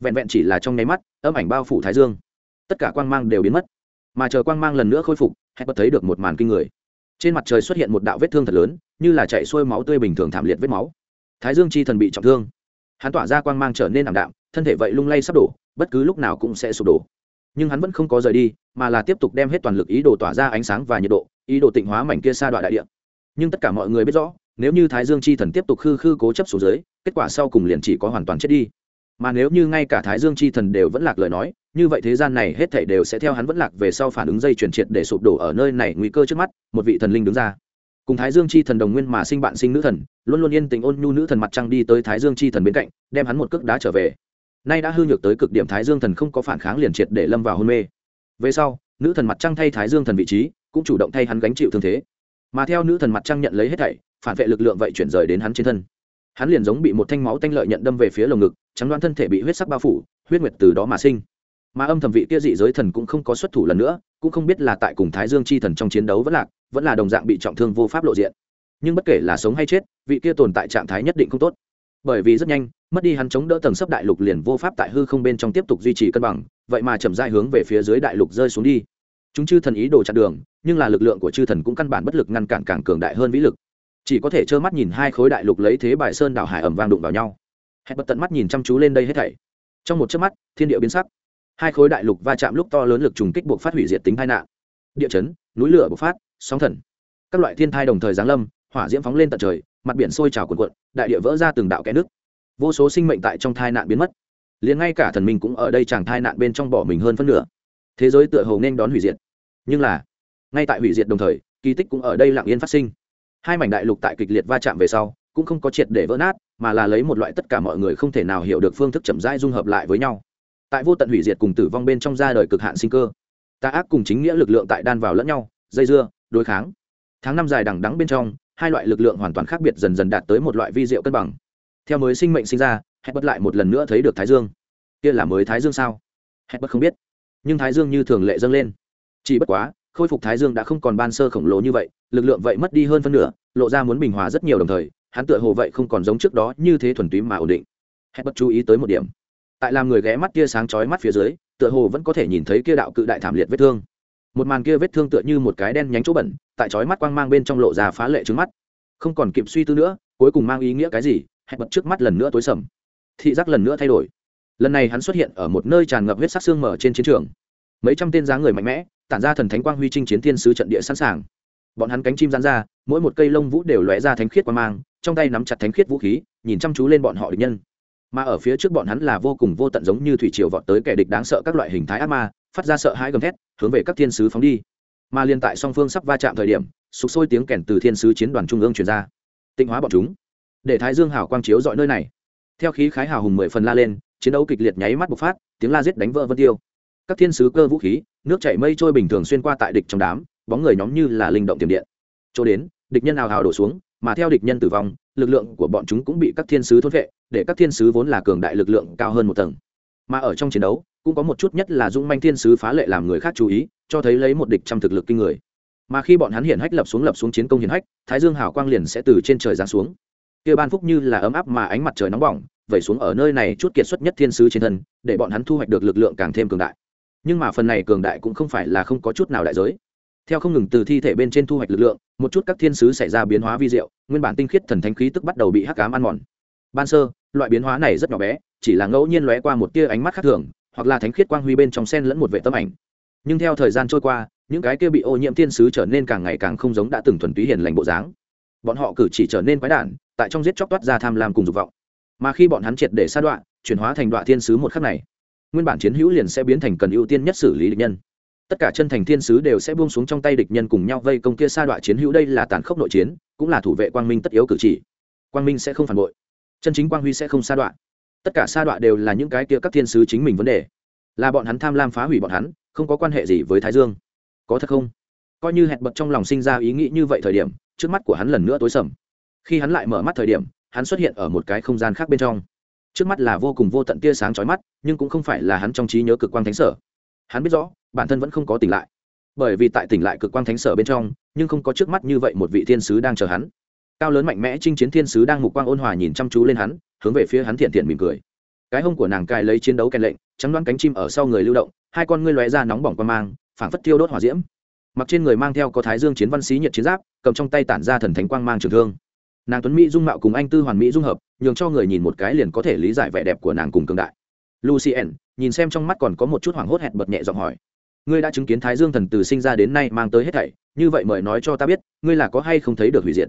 S1: Vẹn vẹn chỉ là trong nháy mắt, âm ảnh bao phủ thái dương. Tất cả quang mang đều biến mất. Mà chờ quang mang lần nữa khôi phục hãy bật thấy được một màn kinh người trên mặt trời xuất hiện một đạo vết thương thật lớn, như là chạy xuôi máu tươi bình thường thảm liệt vết máu. Thái dương chi thần bị trọng thương. Hắn tỏa ra quang mang trở nên ảm đạm, thân thể vậy lung lay sắp đổ, bất cứ lúc nào cũng sẽ sụp đổ. Nhưng hắn vẫn không có rời đi, mà là tiếp tục đem hết toàn lực ý đồ tỏa ra ánh sáng và nhiệt độ, ý đồ tịnh hóa mảnh kia xa đoạn đại địa. Nhưng tất cả mọi người biết rõ, nếu như thái dương chi thần tiếp tục khư khư cố chấp xuống dưới, kết quả sau cùng liền chỉ có hoàn toàn chết đi mà nếu như ngay cả thái dương chi thần đều vẫn lạc lời nói, như vậy thế gian này hết thảy đều sẽ theo hắn vẫn lạc về sau phản ứng dây chuyển triệt để sụp đổ ở nơi này nguy cơ trước mắt, một vị thần linh đứng ra. Cùng thái dương chi thần đồng nguyên mà sinh bạn sinh nữ thần, luôn luôn yên tình ôn nhu nữ thần mặt trăng đi tới thái dương chi thần bên cạnh, đem hắn một cước đá trở về. Nay đã hư nhược tới cực điểm thái dương thần không có phản kháng liền triệt để lâm vào hôn mê. Về sau, nữ thần mặt trăng thay thái dương thần vị trí, cũng chủ động thay hắn gánh chịu thương thế. Mà theo nữ thần mặt trăng nhận lấy hết thảy, phản vệ lực lượng vậy chuyển rời đến hắn trên thân hắn liền giống bị một thanh máu tanh lợi nhận đâm về phía lồng ngực, trắng đoán thân thể bị huyết sắc bao phủ, huyết nguyệt từ đó mà sinh. Mà âm thầm vị kia dị giới thần cũng không có xuất thủ lần nữa, cũng không biết là tại cùng thái dương chi thần trong chiến đấu vẫn lạc, vẫn là đồng dạng bị trọng thương vô pháp lộ diện. Nhưng bất kể là sống hay chết, vị kia tồn tại trạng thái nhất định không tốt. Bởi vì rất nhanh, mất đi hắn chống đỡ tầng sấp đại lục liền vô pháp tại hư không bên trong tiếp tục duy trì cân bằng, vậy mà chậm dại hướng về phía dưới đại lục rơi xuống đi. Chúng chư thần ý đồ chặn đường, nhưng là lực lượng của chư thần cũng căn bản bất lực ngăn cản càng cường đại hơn vĩ lực chỉ có thể trơ mắt nhìn hai khối đại lục lấy thế bài sơn đảo hải ẩm vang đụng vào nhau. Hẹn bật tận mắt nhìn chăm chú lên đây hết thảy. Trong một chớp mắt, thiên địa biến sắc. Hai khối đại lục va chạm lúc to lớn lực trùng kích buộc phát hủy diệt tính tai nạn. Địa chấn, núi lửa bộc phát, sóng thần. Các loại thiên thai đồng thời giáng lâm, hỏa diễm phóng lên tận trời, mặt biển sôi trào cuộn cuộn, đại địa vỡ ra từng đạo kẽ nước. Vô số sinh mệnh tại trong tai nạn biến mất. Liền ngay cả thần minh cũng ở đây chẳng tai nạn bên trong bỏ mình hơn phân nửa. Thế giới tựa hồ nên đón hủy diệt. Nhưng là, ngay tại hủy diệt đồng thời, kỳ tích cũng ở đây lặng yên phát sinh hai mảnh đại lục tại kịch liệt va chạm về sau, cũng không có triệt để vỡ nát, mà là lấy một loại tất cả mọi người không thể nào hiểu được phương thức chậm rãi dung hợp lại với nhau. Tại vô tận hủy diệt cùng tử vong bên trong ra đời cực hạn sinh cơ tà ác cùng chính nghĩa lực lượng tại đan vào lẫn nhau, dây dưa, đối kháng. Tháng năm dài đằng đắng bên trong, hai loại lực lượng hoàn toàn khác biệt dần dần đạt tới một loại vi diệu cân bằng. Theo mới sinh mệnh sinh ra hẹn bất lại một lần nữa thấy được thái dương. Kia là mới thái dương sao? Hẹn bất không biết, nhưng thái dương như thường lệ dâng lên. Chỉ bất quá khôi phục thái dương đã không còn ban sơ khổng lồ như vậy, lực lượng vậy mất đi hơn phân nửa, lộ ra muốn bình hòa rất nhiều đồng thời, hắn tựa hồ vậy không còn giống trước đó như thế thuần túy mà ổn định. Hẹn bất chú ý tới một điểm. Tại làm người ghé mắt kia sáng chói mắt phía dưới, tựa hồ vẫn có thể nhìn thấy kia đạo cự đại thảm liệt vết thương. Một màn kia vết thương tựa như một cái đen nhánh chỗ bẩn, tại chói mắt quang mang bên trong lộ ra phá lệ trứng mắt. Không còn kịp suy tư nữa, cuối cùng mang ý nghĩa cái gì hẹn bật trước mắt lần nữa tối sầm. Thị giác lần nữa thay đổi. Lần này hắn xuất hiện ở một nơi tràn ngập huyết sắc xương mở trên chiến trường mấy trăm tên dáng người mạnh mẽ, tản ra thần thánh quang huy chinh chiến thiên sứ trận địa sẵn sàng. Bọn hắn cánh chim dán ra, mỗi một cây lông vũ đều lóe ra thánh khiết quang mang, trong tay nắm chặt thánh khiết vũ khí, nhìn chăm chú lên bọn họ địch nhân. Mà ở phía trước bọn hắn là vô cùng vô tận giống như thủy triều vọt tới kẻ địch đáng sợ các loại hình thái ác ma, phát ra sợ hãi gầm thét, hướng về các thiên sứ phóng đi. Mà liên tại song phương sắp va chạm thời điểm, sục sôi tiếng kèn từ thiên sứ chiến đoàn trung ương truyền ra. Tinh hóa bọn chúng. Để thái dương hào quang chiếu dọi nơi này. Theo khí khái hào hùng mười phần la lên, chiến đấu kịch liệt nháy mắt bộc phát, tiếng la giết đánh vỡ vân tiêu các thiên sứ cơ vũ khí, nước chảy mây trôi bình thường xuyên qua tại địch trong đám, bóng người nhóm như là linh động tiềm điện. Chỗ đến, địch nhân hào hào đổ xuống, mà theo địch nhân tử vong, lực lượng của bọn chúng cũng bị các thiên sứ thôn vệ, để các thiên sứ vốn là cường đại lực lượng cao hơn một tầng. Mà ở trong chiến đấu, cũng có một chút nhất là dũng manh thiên sứ phá lệ làm người khác chú ý, cho thấy lấy một địch trăm thực lực kinh người. Mà khi bọn hắn hiển hách lập xuống lập xuống chiến công hiển hách, thái dương hào quang liền sẽ từ trên trời giáng xuống. Kia ban phúc như là ấm áp mà ánh mặt trời nóng bỏng, vẩy xuống ở nơi này chút kiệt xuất nhất thiên sứ trên thân, để bọn hắn thu hoạch được lực lượng càng thêm cường đại nhưng mà phần này cường đại cũng không phải là không có chút nào đại giới. Theo không ngừng từ thi thể bên trên thu hoạch lực lượng, một chút các thiên sứ xảy ra biến hóa vi diệu, nguyên bản tinh khiết thần thánh khí tức bắt đầu bị hắc cám ăn mòn. Ban sơ, loại biến hóa này rất nhỏ bé, chỉ là ngẫu nhiên lóe qua một tia ánh mắt khác thường, hoặc là thánh khiết quang huy bên trong sen lẫn một vệ tâm ảnh. Nhưng theo thời gian trôi qua, những cái kia bị ô nhiễm thiên sứ trở nên càng ngày càng không giống đã từng thuần túy hiền lành bộ dáng. Bọn họ cử chỉ trở nên quái đản, tại trong giết chóc toát ra tham lam cùng dục vọng. Mà khi bọn hắn triệt để sa đoạn chuyển hóa thành đoạn thiên sứ một khắc này nguyên bản chiến hữu liền sẽ biến thành cần ưu tiên nhất xử lý địch nhân. Tất cả chân thành thiên sứ đều sẽ buông xuống trong tay địch nhân cùng nhau vây công kia sa đoạn chiến hữu. Đây là tàn khốc nội chiến, cũng là thủ vệ quang minh tất yếu cử chỉ. Quang minh sẽ không phản bội. Chân chính quang huy sẽ không sa đoạn tất cả sa đoạn đều là những cái kia các thiên sứ chính mình vấn đề. Là bọn hắn tham lam phá hủy bọn hắn, không có quan hệ gì với thái dương. Có thật không? Coi như hẹn bật trong lòng sinh ra ý nghĩ như vậy thời điểm, trước mắt của hắn lần nữa tối sầm. Khi hắn lại mở mắt thời điểm, hắn xuất hiện ở một cái không gian khác bên trong trước mắt là vô cùng vô tận tia sáng chói mắt, nhưng cũng không phải là hắn trong trí nhớ cực quang thánh sở. Hắn biết rõ, bản thân vẫn không có tỉnh lại. Bởi vì tại tỉnh lại cực quang thánh sở bên trong, nhưng không có trước mắt như vậy một vị thiên sứ đang chờ hắn. Cao lớn mạnh mẽ chinh chiến thiên sứ đang mục quang ôn hòa nhìn chăm chú lên hắn, hướng về phía hắn thiện thiện mỉm cười. Cái hông của nàng cài lấy chiến đấu kèn lệnh, trắng đoán cánh chim ở sau người lưu động, hai con ngươi lóe ra nóng bỏng quan mang, phảng phất tiêu đốt hỏa diễm. Mặc trên người mang theo có thái dương chiến văn sĩ nhiệt chiến giáp, cầm trong tay tản ra thần thánh quang mang trường thương nàng tuấn mỹ dung mạo cùng anh tư hoàn mỹ dung hợp, nhường cho người nhìn một cái liền có thể lý giải vẻ đẹp của nàng cùng cường đại. Lucien, nhìn xem trong mắt còn có một chút hoảng hốt hẹn bật nhẹ giọng hỏi. Ngươi đã chứng kiến thái dương thần từ sinh ra đến nay mang tới hết thảy, như vậy mời nói cho ta biết, ngươi là có hay không thấy được hủy diệt?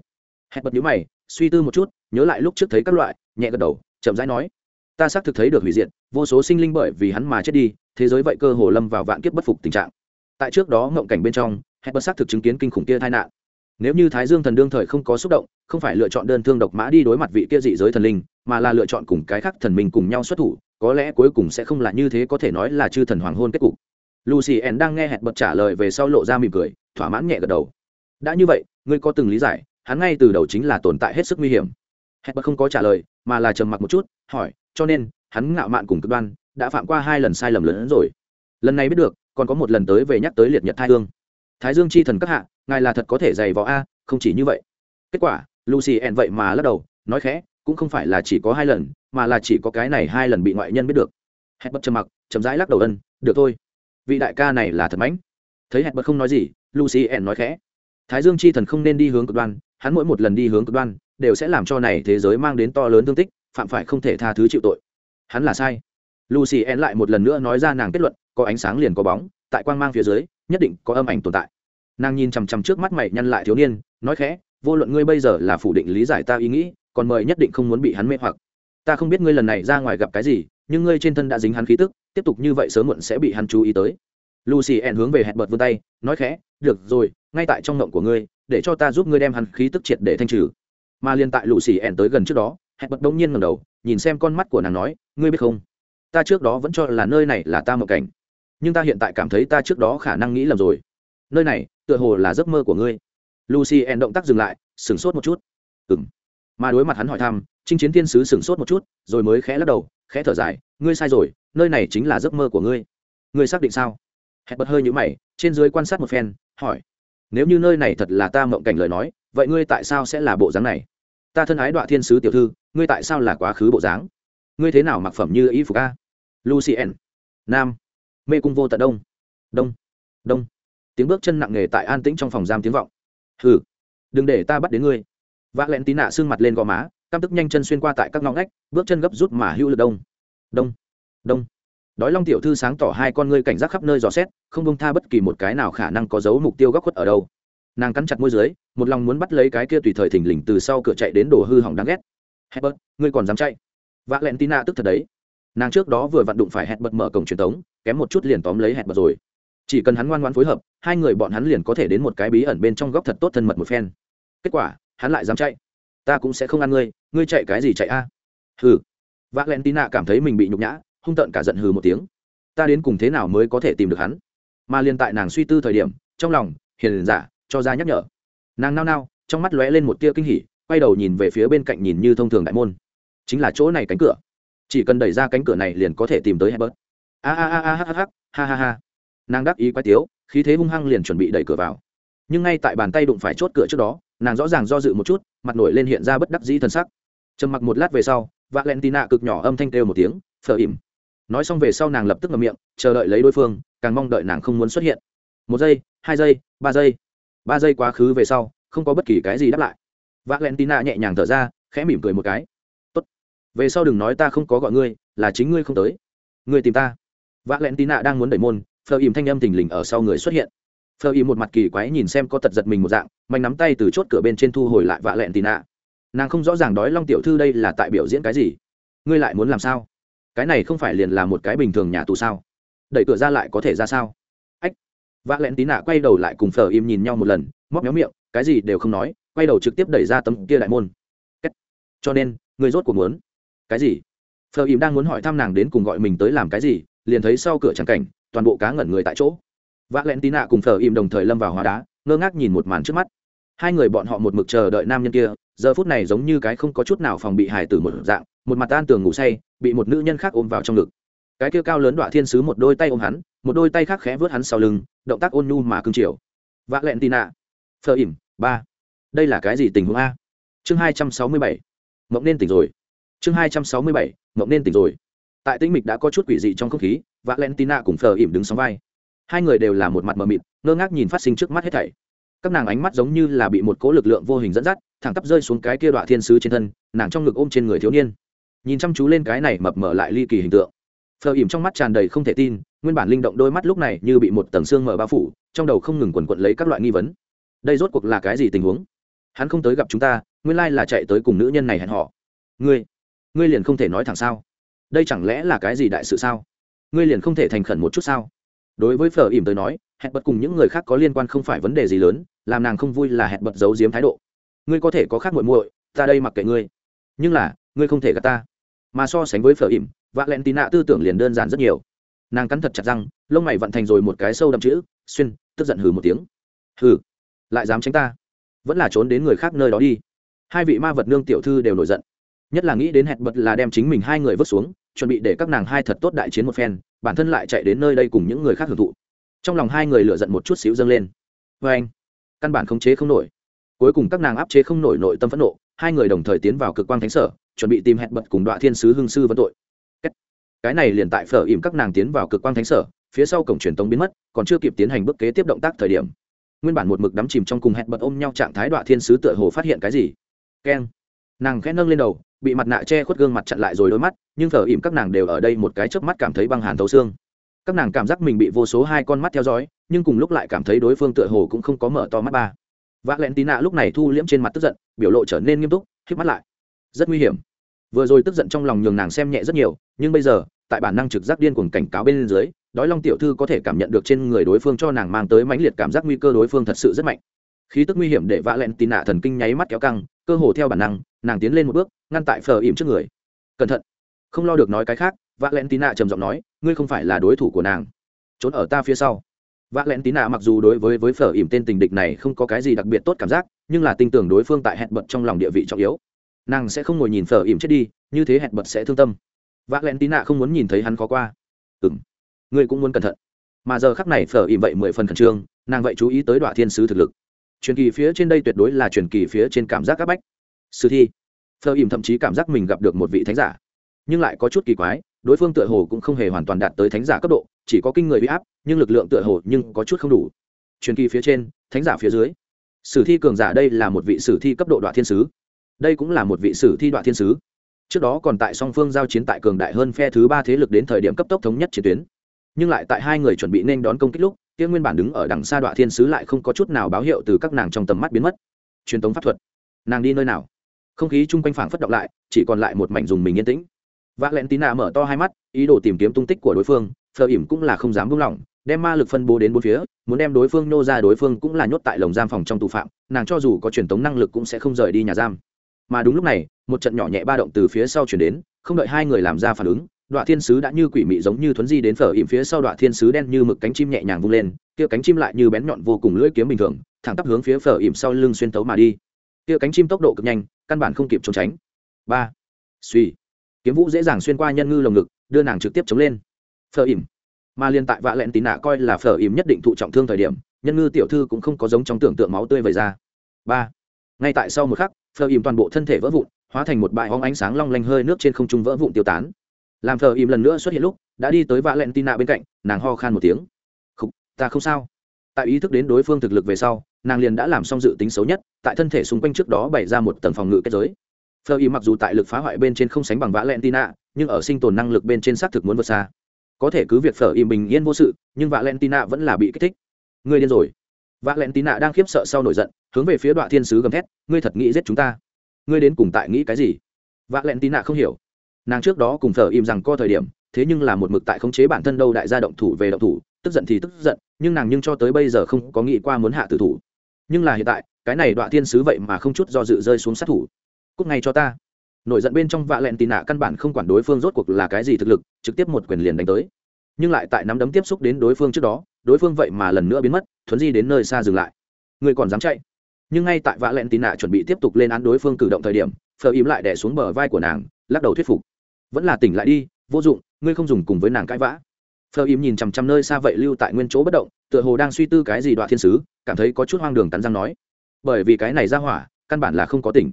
S1: Hẹn bật nhíu mày, suy tư một chút, nhớ lại lúc trước thấy các loại, nhẹ gật đầu, chậm rãi nói. Ta xác thực thấy được hủy diệt, vô số sinh linh bởi vì hắn mà chết đi, thế giới vậy cơ hồ lâm vào vạn kiếp bất phục tình trạng. Tại trước đó ngộng cảnh bên trong, hẹn bật xác thực chứng kiến kinh khủng kia tai nạn nếu như thái dương thần đương thời không có xúc động không phải lựa chọn đơn thương độc mã đi đối mặt vị kia dị giới thần linh mà là lựa chọn cùng cái khác thần mình cùng nhau xuất thủ có lẽ cuối cùng sẽ không là như thế có thể nói là chư thần hoàng hôn kết cục. Lucy En đang nghe hẹn bật trả lời về sau lộ ra mỉm cười thỏa mãn nhẹ gật đầu. Đã như vậy ngươi có từng lý giải hắn ngay từ đầu chính là tồn tại hết sức nguy hiểm. Hẹn bật không có trả lời mà là trầm mặc một chút hỏi cho nên hắn ngạo mạn cùng cực đoan đã phạm qua hai lần sai lầm lớn hơn rồi? Lần này biết được còn có một lần tới về nhắc tới liệt nhật thái Dương, thái dương chi thần các hạ ngài là thật có thể dày võ a, không chỉ như vậy. Kết quả, lucy ẹn vậy mà lắc đầu, nói khẽ, cũng không phải là chỉ có hai lần, mà là chỉ có cái này hai lần bị ngoại nhân biết được. Hẹn bật trầm mặc, chậm rãi lắc đầu ân, được thôi. Vị đại ca này là thật mãnh. Thấy hẹn bật không nói gì, lucy ẹn nói khẽ, thái dương chi thần không nên đi hướng cực đoan, hắn mỗi một lần đi hướng cực đoan, đều sẽ làm cho này thế giới mang đến to lớn thương tích, phạm phải không thể tha thứ chịu tội. Hắn là sai. Lucy ẹn lại một lần nữa nói ra nàng kết luận, có ánh sáng liền có bóng, tại quang mang phía dưới, nhất định có âm ảnh tồn tại nàng nhìn chằm chằm trước mắt mày nhăn lại thiếu niên, nói khẽ, vô luận ngươi bây giờ là phủ định lý giải ta ý nghĩ, còn mời nhất định không muốn bị hắn mê hoặc. Ta không biết ngươi lần này ra ngoài gặp cái gì, nhưng ngươi trên thân đã dính hắn khí tức, tiếp tục như vậy sớm muộn sẽ bị hắn chú ý tới. Lucy ẹn hướng về hẹn bật vươn tay, nói khẽ, được rồi, ngay tại trong ngộng của ngươi, để cho ta giúp ngươi đem hắn khí tức triệt để thanh trừ. Mà liên tại lucy ẹn tới gần trước đó, hẹn bật đông nhiên ngầm đầu, nhìn xem con mắt của nàng nói, ngươi biết không? Ta trước đó vẫn cho là nơi này là ta mộng cảnh, nhưng ta hiện tại cảm thấy ta trước đó khả năng nghĩ lầm rồi. Nơi này tựa hồ là giấc mơ của ngươi. Lucy en động tác dừng lại, sửng sốt một chút. Ừng mà đối mặt hắn hỏi thăm, chinh chiến thiên sứ sửng sốt một chút, rồi mới khẽ lắc đầu, khẽ thở dài, ngươi sai rồi, nơi này chính là giấc mơ của ngươi. Ngươi xác định sao? Hẹn bật hơi nhũ mày, trên dưới quan sát một phen, hỏi, nếu như nơi này thật là ta mộng cảnh lời nói, vậy ngươi tại sao sẽ là bộ dáng này? Ta thân ái đoạn thiên sứ tiểu thư, ngươi tại sao là quá khứ bộ dáng? Ngươi thế nào mặc phẩm như y phục a? Lucien. Nam. Mê cung vô tận đông. Đông. Đông tiếng bước chân nặng nề tại an tĩnh trong phòng giam tiếng vọng. Hừ, đừng để ta bắt đến ngươi. V ạ lẹn tí nạ xương mặt lên gò má, căm tức nhanh chân xuyên qua tại các ngõ ngách, bước chân gấp rút mà hữu lực đông. Đông đông. Đói long tiểu thư sáng tỏ hai con ngươi cảnh giác khắp nơi dò xét, không bông tha bất kỳ một cái nào khả năng có dấu mục tiêu góc khuất ở đâu. Nàng cắn chặt môi dưới, một lòng muốn bắt lấy cái kia tùy thời thình lình từ sau cửa chạy đến đổ hư hỏng đáng ghét. Hebert ngươi còn dám chạy? Vạ lẹn nạ tức thật đấy. Nàng trước đó vừa vặn đụng phải hẹn bật mở cổng truyền thống kém một chút liền tóm lấy hẹn bật rồi chỉ cần hắn ngoan ngoan phối hợp, hai người bọn hắn liền có thể đến một cái bí ẩn bên trong góc thật tốt thân mật một phen. Kết quả, hắn lại dám chạy. Ta cũng sẽ không ăn ngươi ngươi chạy cái gì chạy a? À? hừ. Vác a l cảm thấy mình bị nhục nhã, hung tợn cả giận hừ một tiếng. Ta đến cùng thế nào mới có thể tìm được hắn? Mà liền tại nàng suy tư thời điểm, trong lòng, hiền giả, cho ra nhắc nhở. Nàng nao nao, trong mắt lóe lên một tia kinh hỉ, quay đầu nhìn về phía bên cạnh nhìn như thông thường đại môn. Chính là chỗ này cánh cửa. Chỉ cần đẩy ra cánh cửa này liền có thể tìm tới hebert a a a a ha ha ha ha ha nàng đáp ý quái tiếu, khí thế hung hăng liền chuẩn bị đẩy cửa vào. Nhưng ngay tại bàn tay đụng phải chốt cửa trước đó, nàng rõ ràng do dự một chút, mặt nổi lên hiện ra bất đắc dĩ t sắc. Trầm mặc một lát về sau, valentina cực nhỏ âm thanh kêu một tiếng phờ ỉm. Nói xong về sau nàng lập tức ngậm miệng, chờ đợi lấy đối phương, càng mong đợi nàng không muốn xuất hiện. Một giây, hai giây, ba giây. Ba giây quá khứ về sau, không có bất kỳ cái gì đáp lại. Valentina nhẹ nhàng thở ra, khẽ mỉm cười một cái. Tốt. Về sau đừng nói ta không có gọi ngươi, là chính ngươi không tới. Ngươi tìm ta. Valentina đang muốn đẩy môn phờ ìm thanh âm thình lình ở sau người xuất hiện. Phờ ìm một mặt kỳ quái nhìn xem có tật giật mình một dạng mạnh nắm tay từ chốt cửa bên trên thu hồi lại vạ lẹn tì nạ. Nàng không rõ ràng đói long tiểu thư đây là tại biểu diễn cái gì. Ngươi lại muốn làm sao? Cái này không phải liền là một cái bình thường nhà tù sao? Đẩy cửa ra lại có thể ra sao? Ách! Vạ lẹn tí nạ quay đầu lại cùng phờ im nhìn nhau một lần, móc méo miệng, cái gì đều không nói, quay đầu trực tiếp đẩy ra tấm kia đại môn. Cách. cho nên người rốt cuộc muốn? Cái gì? Phờ im đang muốn hỏi thăm nàng đến cùng gọi mình tới làm cái gì, liền thấy sau cửa trắng cảnh toàn bộ cá ngẩn người tại chỗ. Vác lẹn tí nạ cùng Thờ im đồng thời lâm vào hóa đá, ngơ ngác nhìn một màn trước mắt. Hai người bọn họ một mực chờ đợi nam nhân kia, giờ phút này giống như cái không có chút nào phòng bị hài tử một dạng, một mặt tan tường ngủ say, bị một nữ nhân khác ôm vào trong ngực. Cái kia cao lớn đoạn thiên sứ một đôi tay ôm hắn, một đôi tay khác khẽ vớt hắn sau lưng, động tác ôn nhu mà cưng chiều. Vạ lẹn tì nạ phờ ỉm ba. Đây là cái gì tình huống a? Chương hai trăm sáu mươi bảy. Mộng nên tỉnh rồi. Chương hai trăm sáu mươi bảy, mộng nên tỉnh rồi. Tại tĩnh mịch đã có chút quỷ dị trong không khí valentina cùng phờ ỉm đứng sóng vai. Hai người đều là một mặt mờ mịt, ngơ ngác nhìn phát sinh trước mắt hết thảy. Các nàng ánh mắt giống như là bị một cỗ lực lượng vô hình dẫn dắt, thẳng tắp rơi xuống cái kia đoạn thiên sứ trên thân, nàng trong ngực ôm trên người thiếu niên. Nhìn chăm chú lên cái này mập mở lại ly kỳ hình tượng. Phờ ỉm trong mắt tràn đầy không thể tin, nguyên bản linh động đôi mắt lúc này như bị một tầng xương mở bao phủ, trong đầu không ngừng quần quận lấy các loại nghi vấn. Đây rốt cuộc là cái gì tình huống? Hắn không tới gặp chúng ta, nguyên lai là chạy tới cùng nữ nhân này hẹn họ ngươi ngươi liền không thể nói thẳng sao? Đây chẳng lẽ là cái gì đại sự sao? Ngươi liền không thể thành khẩn một chút sao? Đối với phở ỉm tới nói, hẹn bật cùng những người khác có liên quan không phải vấn đề gì lớn, làm nàng không vui là hẹn bật giấu giếm thái độ. Ngươi có thể có khác muội muội, ta đây mặc kệ ngươi. Nhưng là, ngươi không thể gạt ta. Mà so sánh với phở ỉm v ạ l e n tì nạ tư tưởng liền đơn giản rất nhiều. Nàng cắn thật chặt răng, lông mày vận thành rồi một cái sâu đậm chữ, xuyên, tức giận hừ một tiếng. Hừ, lại dám tránh ta. Vẫn là trốn đến người khác nơi đó đi. Hai vị ma vật nương tiểu thư đều nổi giận nhất là nghĩ đến hẹn bật là đem chính mình hai người vứt xuống, chuẩn bị để các nàng hai thật tốt đại chiến một phen, bản thân lại chạy đến nơi đây cùng những người khác hưởng thụ. Trong lòng hai người lựa giận một chút xíu dâng lên. Vê anh, căn bản khống chế không nổi. Cuối cùng các nàng áp chế không nổi nội tâm phẫn nộ, hai người đồng thời tiến vào cực quan thánh sở, chuẩn bị tìm hẹn bật cùng đoạn thiên sứ hương sư vấn tội. Cái này liền tại phở ỉm các nàng tiến vào cực quan thánh sở, phía sau cổng truyền tống biến mất, còn chưa kịp tiến hành bước kế tiếp động tác thời điểm. Nguyên bản một mực đắm chìm trong cùng hẹn bật ôm nhau trạng thái đoạn thiên sứ tựa hồ phát hiện cái gì. Keng, nàng khẽ nâng lên đầu bị mặt nạ che khuất gương mặt chặn lại rồi đôi mắt, nhưng thở ỉm các nàng đều ở đây một cái chớp mắt cảm thấy băng hàn thấu xương. Các nàng cảm giác mình bị vô số hai con mắt theo dõi, nhưng cùng lúc lại cảm thấy đối phương tựa hồ cũng không có mở to mắt ba. V ạ l ẹ n tí nạ lúc này thu liễm trên mặt tức giận, biểu lộ trở nên nghiêm túc k mắt lại. Rất nguy hiểm. Vừa rồi tức giận trong lòng nhường nàng xem nhẹ rất nhiều, nhưng bây giờ, tại bản năng trực giác điên cuồng cảnh cáo bên dưới, đói long tiểu thư có thể cảm nhận được trên người đối phương cho nàng mang tới mãnh liệt cảm giác nguy cơ đối phương thật sự rất mạnh khí tức nguy hiểm để vạ lẹn tì nạ thần kinh nháy mắt kéo căng, cơ hồ theo bản năng, nàng tiến lên một bước, ngăn tại phờ ỉm trước người. Cẩn thận. Không lo được nói cái khác, vạ lẹn tì nạ trầm giọng nói, ngươi không phải là đối thủ của nàng. Trốn ở ta phía sau. Vạ lẹn tì nạ mặc dù đối với với phở ỉm tên tình địch này không có cái gì đặc biệt tốt cảm giác, nhưng là tin tưởng đối phương tại hẹn bật trong lòng địa vị trọng yếu. Nàng sẽ không ngồi nhìn phở ỉm chết đi, như thế hẹn bật sẽ thương tâm. Vạ lẹn tì nạ không muốn nhìn thấy hắn khó qua. Ừ m ngươi cũng muốn cẩn thận. Mà giờ khắc này phở ỉm vậy mười phần khẩn trương, nàng vậy chú ý tới đoạn thiên sứ thực lực truyền kỳ phía trên đây tuyệt đối là truyền kỳ phía trên cảm giác các bách. Sử thi. Thơ ỉm thậm chí cảm giác mình gặp được một vị thánh giả. Nhưng lại có chút kỳ quái, đối phương tựa hồ cũng không hề hoàn toàn đạt tới thánh giả cấp độ, chỉ có kinh người huy áp, nhưng lực lượng tựa hồ nhưng có chút không đủ. Truyền kỳ phía trên, thánh giả phía dưới. Sử thi cường giả đây là một vị sử thi cấp độ đoạn thiên sứ. Đây cũng là một vị sử thi đoạn thiên sứ. Trước đó còn tại song phương giao chiến tại cường đại hơn phe thứ ba thế lực đến thời điểm cấp tốc thống nhất chiến tuyến. Nhưng lại tại hai người chuẩn bị nên đón công kích lúc kia nguyên bản đứng ở đằng xa đoạn thiên sứ lại không có chút nào báo hiệu từ các nàng trong tầm mắt biến mất. Truyền tống pháp thuật. Nàng đi nơi nào? Không khí chung quanh phảng phất động lại, chỉ còn lại một mảnh dùng mình yên tĩnh. Vạ lẹn tín nạ mở to hai mắt, ý đồ tìm kiếm tung tích của đối phương, phờ ỉm cũng là không dám buông lỏng, đem ma lực phân bố đến bốn phía, muốn đem đối phương nô ra đối phương cũng là nhốt tại lồng giam phòng trong tù phạm, nàng cho dù có truyền tống năng lực cũng sẽ không rời đi nhà giam. Mà đúng lúc này, một trận nhỏ nhẹ ba động từ phía sau chuyển đến, không đợi hai người làm ra phản ứng đoạn thiên sứ đã như quỷ mị giống như thuấn di đến phở ỉm phía sau đoạn thiên sứ đen như mực cánh chim nhẹ nhàng vung lên, kia cánh chim lại như bén nhọn vô cùng lưỡi kiếm bình thường, thẳng tắp hướng phía phở ỉm sau lưng xuyên tấu mà đi. Kia cánh chim tốc độ cực nhanh, căn bản không kịp trốn tránh. Ba. Suy kiếm vũ dễ dàng xuyên qua nhân ngư lồng ngực, đưa nàng trực tiếp chống lên. Phở ỉm. Mà liên tại vạ lẹn tín nạ coi là phở ỉm nhất định thụ trọng thương thời điểm, nhân ngư tiểu thư cũng không có giống trong tưởng tượng máu tươi vẩy ra. Ba. Ngay tại sau một khắc, phở ỉm toàn bộ thân thể vỡ vụn, hóa thành một bãi hóng ánh sáng long lanh hơi nước trên không trung vỡ vụn tiêu tán làm thờ im lần nữa xuất hiện lúc, đã đi tới vạ tina bên cạnh, nàng ho khan một tiếng. Không ta không sao. Tại ý thức đến đối phương thực lực về sau, nàng liền đã làm xong dự tính xấu nhất, tại thân thể xung quanh trước đó bày ra một tầng phòng ngự kết giới. Phờ im mặc dù tại lực phá hoại bên trên không sánh bằng valentina tina nhưng ở sinh tồn năng lực bên trên xác thực muốn vượt xa. Có thể cứ việc phở im bình yên vô sự, nhưng vạ tina vẫn là bị kích thích. Ngươi điên rồi. Vạ tina đang khiếp sợ sau nổi giận, hướng về phía đoạn thiên sứ gầm thét, ngươi thật nghĩ giết chúng ta. Ngươi đến cùng tại nghĩ cái gì? Vạ tina không hiểu nàng trước đó cùng thờ im rằng co thời điểm, thế nhưng là một mực tại khống chế bản thân đâu đại gia động thủ về động thủ, tức giận thì tức giận, nhưng nàng nhưng cho tới bây giờ không có nghĩ qua muốn hạ tử thủ. Nhưng là hiện tại, cái này đoạn thiên sứ vậy mà không chút do dự rơi xuống sát thủ. Cúc ngay cho ta. Nổi giận bên trong vạ lẹn tì nạ căn bản không quản đối phương rốt cuộc là cái gì thực lực, trực tiếp một quyền liền đánh tới. Nhưng lại tại nắm đấm tiếp xúc đến đối phương trước đó, đối phương vậy mà lần nữa biến mất, thuấn di đến nơi xa dừng lại. Người còn dám chạy? Nhưng ngay tại vạ lẹn tì nạ chuẩn bị tiếp tục lên án đối phương cử động thời điểm phờ im lại đẻ xuống bờ vai của nàng, lắc đầu thuyết phục vẫn là tỉnh lại đi, vô dụng, ngươi không dùng cùng với nàng cãi vã. Phờ im nhìn chằm chằm nơi xa vậy lưu tại nguyên chỗ bất động, tựa hồ đang suy tư cái gì đoạn thiên sứ, cảm thấy có chút hoang đường cắn răng nói. Bởi vì cái này ra hỏa, căn bản là không có tỉnh.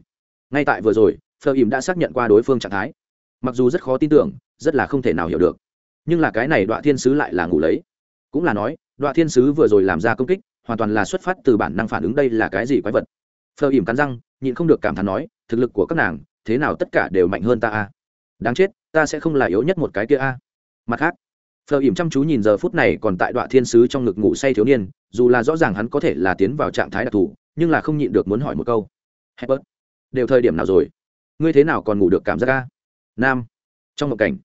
S1: Ngay tại vừa rồi, phờ im đã xác nhận qua đối phương trạng thái. Mặc dù rất khó tin tưởng, rất là không thể nào hiểu được. Nhưng là cái này đoạn thiên sứ lại là ngủ lấy. Cũng là nói, đoạn thiên sứ vừa rồi làm ra công kích, hoàn toàn là xuất phát từ bản năng phản ứng đây là cái gì quái vật. Phờ im cắn răng, nhịn không được cảm thán nói, thực lực của các nàng, thế nào tất cả đều mạnh hơn ta a đáng chết ta sẽ không là yếu nhất một cái kia a. Mặt khác phờ ỉm chăm chú nhìn giờ phút này còn tại đoạn thiên sứ trong ngực ngủ say thiếu niên dù là rõ ràng hắn có thể là tiến vào trạng thái đặc thù nhưng là không nhịn được muốn hỏi một câu. Hebert, đều thời điểm nào rồi? Ngươi thế nào còn ngủ được cảm giác a? Nam trong một cảnh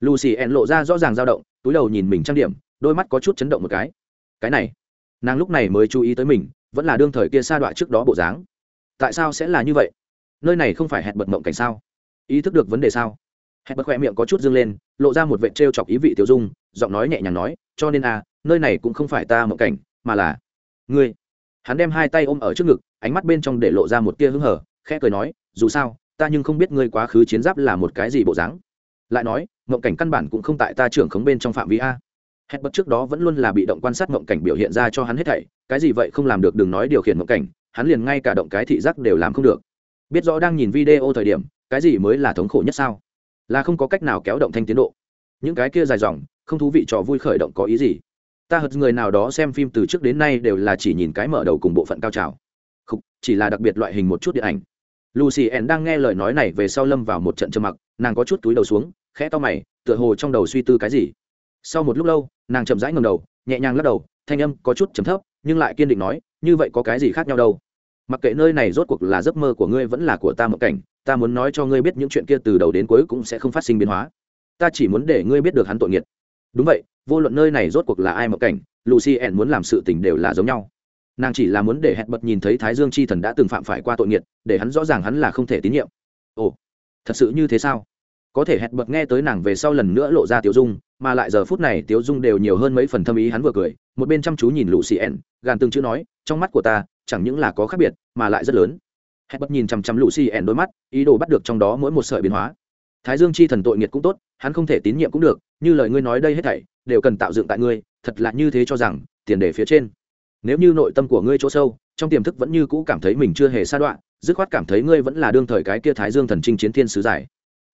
S1: lucy ẹn lộ ra rõ ràng dao động túi đầu nhìn mình trang điểm đôi mắt có chút chấn động một cái. Cái này nàng lúc này mới chú ý tới mình vẫn là đương thời kia sa đoạn trước đó bộ dáng. Tại sao sẽ là như vậy? Nơi này không phải hẹn bật mộng cảnh sao? Ý thức được vấn đề sao? Hẹn bật khoe miệng có chút dâng lên, lộ ra một vệ t r e o chọc ý vị tiêu dung, giọng nói nhẹ nhàng nói, cho nên à nơi này cũng không phải ta mộng cảnh, mà là ngươi. Hắn đem hai tay ôm ở trước ngực, ánh mắt bên trong để lộ ra một tia hứng hở, khẽ cười nói, dù sao, ta nhưng không biết ngươi quá khứ chiến giáp là một cái gì bộ dáng. Lại nói, mộng cảnh căn bản cũng không tại ta trưởng khống bên trong phạm vi a. Hẹn bật trước đó vẫn luôn là bị động quan sát mộng cảnh biểu hiện ra cho hắn hết thảy, cái gì vậy không làm được, đừng nói điều khiển mộng cảnh, hắn liền ngay cả động cái thị giác đều làm không được. Biết rõ đang nhìn video thời điểm, cái gì mới là thống khổ nhất sao? Là không có cách nào kéo động thanh tiến độ. Những cái kia dài dòng, không thú vị trò vui khởi động có ý gì? Ta hật người nào đó xem phim từ trước đến nay đều là chỉ nhìn cái mở đầu cùng bộ phận cao trào. Không chỉ là đặc biệt loại hình một chút điện ảnh. Lucy ann đang nghe lời nói này về sau lâm vào một trận trầm mặc, nàng có chút túi đầu xuống, khẽ to mày, tựa hồ trong đầu suy tư cái gì. Sau một lúc lâu, nàng chậm rãi ngầm đầu, nhẹ nhàng lắc đầu, thanh âm có chút chấm thấp, nhưng lại kiên định nói, như vậy có cái gì khác nhau đâu? Mặc kệ nơi này rốt cuộc là giấc mơ của ngươi vẫn là của ta một cảnh ta muốn nói cho ngươi biết những chuyện kia từ đầu đến cuối cũng sẽ không phát sinh biến hóa. Ta chỉ muốn để ngươi biết được hắn tội nghiệt. Đúng vậy, vô luận nơi này rốt cuộc là ai một cảnh, lucy ẻn muốn làm sự tình đều là giống nhau. Nàng chỉ là muốn để hẹn bật nhìn thấy thái dương chi thần đã từng phạm phải qua tội nghiệt, để hắn rõ ràng hắn là không thể tín nhiệm. Ồ, thật sự như thế sao? Có thể hẹn bật nghe tới nàng về sau lần nữa lộ ra tiểu dung, mà lại giờ phút này tiểu dung đều nhiều hơn mấy phần thâm ý hắn vừa cười, một bên chăm chú nhìn lũ xì ẻn, gàn từng chữ nói, trong mắt của ta, chẳng những là có khác biệt, mà lại rất lớn hết bất nhìn chằm chằm lũ xì ẻn đôi mắt, ý đồ bắt được trong đó mỗi một sợi biến hóa. Thái dương chi thần tội nghiệt cũng tốt, hắn không thể tín nhiệm cũng được, như lời ngươi nói đây hết thảy, đều cần tạo dựng tại ngươi, thật là như thế cho rằng, tiền đề phía trên. Nếu như nội tâm của ngươi chỗ sâu, trong tiềm thức vẫn như cũ cảm thấy mình chưa hề sa đoạn, dứt khoát cảm thấy ngươi vẫn là đương thời cái kia thái dương thần trinh chiến thiên sứ giải.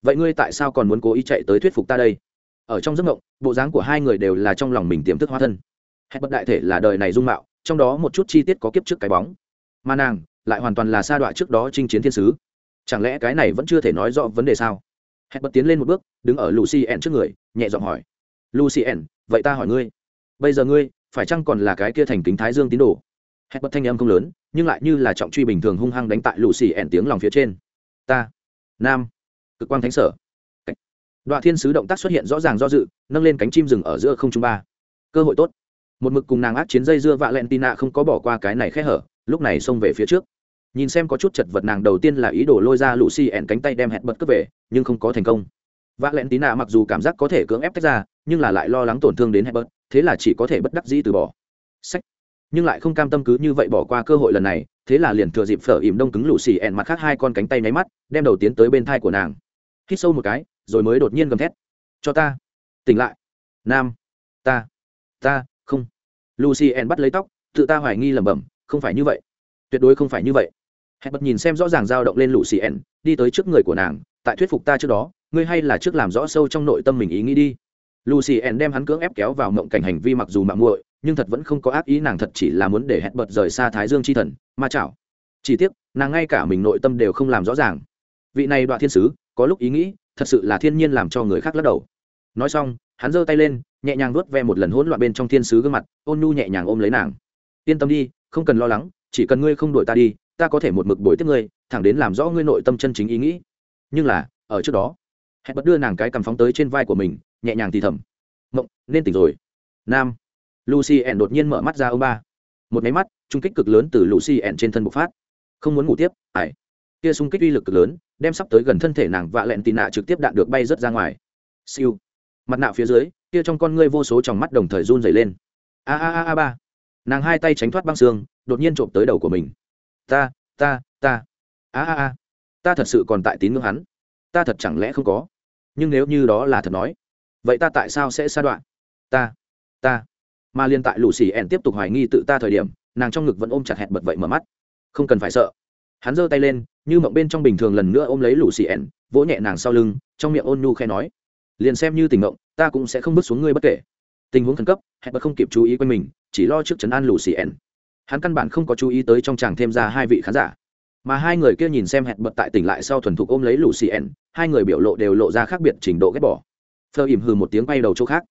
S1: Vậy ngươi tại sao còn muốn cố ý chạy tới thuyết phục ta đây? Ở trong giấc mộng, bộ dáng của hai người đều là trong lòng mình tiềm thức hóa thân. Hết bất đại thể là đời này dung mạo, trong đó một chút chi tiết có kiếp trước cái bóng. Mà nàng lại hoàn toàn là sa đoạn trước đó chinh chiến thiên sứ. Chẳng lẽ cái này vẫn chưa thể nói rõ vấn đề sao? Hẹn bất tiến lên một bước, đứng ở lucy ẩn trước người, nhẹ giọng hỏi. Lucy ẩn vậy ta hỏi ngươi, bây giờ ngươi, phải chăng còn là cái kia thành kính thái dương tín đồ? Hẹn bất thanh âm không lớn, nhưng lại như là trọng truy bình thường hung hăng đánh tại lucy ẩn tiếng lòng phía trên. Ta, nam, cực quang thánh sở. Đoạn thiên sứ động tác xuất hiện rõ ràng do dự, nâng lên cánh chim rừng ở giữa không trung ba. Cơ hội tốt. Một mực cùng nàng ác chiến dây dưa vạ len tina không có bỏ qua cái này khẽ hở, lúc này xông về phía trước nhìn xem có chút chật vật nàng đầu tiên là ý đồ lôi ra lũ xì ẻn cánh tay đem hẹn bật cướp về, nhưng không có thành công. Vạ len tina mặc dù cảm giác có thể cưỡng ép tách ra, nhưng là lại lo lắng tổn thương đến hẹn bật, thế là chỉ có thể bất đắc dĩ từ bỏ. Sách. Nhưng lại không cam tâm cứ như vậy bỏ qua cơ hội lần này, thế là liền thừa dịp phở ỉm đông cứng lũ xì ẻn mặt khác hai con cánh tay nháy mắt, đem đầu tiến tới bên thai của nàng. Hít sâu một cái, rồi mới đột nhiên gầm thét. Cho ta, tỉnh lại. Nam, ta ta, không. Lucy ann bắt lấy tóc, tự ta hoài nghi lẩm bẩm, không phải như vậy. Tuyệt đối không phải như vậy hẹn bật nhìn xem rõ ràng dao động lên lucy ann, đi tới trước người của nàng, tại thuyết phục ta trước đó, ngươi hay là trước làm rõ sâu trong nội tâm mình ý nghĩ đi. Lucy ann đem hắn cưỡng ép kéo vào mộng cảnh hành vi mặc dù mạng muội, nhưng thật vẫn không có ác ý, nàng thật chỉ là muốn để hẹn bật rời xa thái dương c h i thần, ma chảo. Chỉ tiếc, nàng ngay cả mình nội tâm đều không làm rõ ràng. Vị này đoạn thiên sứ, có lúc ý nghĩ, thật sự là thiên nhiên làm cho người khác lắc đầu. Nói xong, hắn giơ tay lên, nhẹ nhàng vuốt ve một lần hỗn loạn bên trong thiên sứ gương mặt, ôn nhu nhẹ nhàng ôm lấy nàng. Yên tâm đi, không cần lo lắng, chỉ cần ngươi không đuổi ta đi ta có thể một mực bồi tiếp ngươi, thẳng đến làm rõ ngươi nội tâm chân chính ý nghĩ. Nhưng là, ở trước đó, hẹn bật đưa nàng cái cầm phóng tới trên vai của mình, nhẹ nhàng thì thầm. Mộng, nên tỉnh rồi. Nam. Lucy ẻn đột nhiên mở mắt ra ông ba. Một máy mắt, trung kích cực lớn từ lucy ẻn trên thân bộc phát. Không muốn ngủ tiếp ải kia xung kích uy lực cực lớn, đem sắp tới gần thân thể nàng vạ lẹn tì nạ trực tiếp đạn được bay rớt ra ngoài. Siêu. Mặt nạ phía dưới, kia trong con ngươi vô số trong mắt đồng thời run dày lên. A a a a ba. Nàng hai tay tránh thoát băng xương, đột nhiên trộm tới đầu của mình ta ta ta. A a a. Ta thật sự còn tại tín ngưỡng hắn. Ta thật chẳng lẽ không có? Nhưng nếu như đó là thật nói, vậy ta tại sao sẽ sa đoạn? Ta ta. Mà liên tại lũ xì ẻn tiếp tục hoài nghi tự ta thời điểm, nàng trong ngực vẫn ôm chặt hẹn bật vậy mở mắt. Không cần phải sợ. Hắn giơ tay lên, như mộng bên trong bình thường lần nữa ôm lấy lũ xì ẻn vỗ nhẹ nàng sau lưng, trong miệng ôn nhu khe nói. Liền xem như tình mộng, ta cũng sẽ không bước xuống ngươi bất kể. Tình huống khẩn cấp, hẹn bật không kịp chú ý quanh mình, chỉ lo trước chấn an lũ xì ẻn hắn căn bản không có chú ý tới trong chàng thêm ra hai vị khán giả. Mà hai người kia nhìn xem hẹn bật tại tỉnh lại sau thuần thục ôm lấy lù xì ẻn hai người biểu lộ đều lộ ra khác biệt trình độ ghét bỏ. Phơ ỉm hừ một tiếng bay đầu chỗ khác.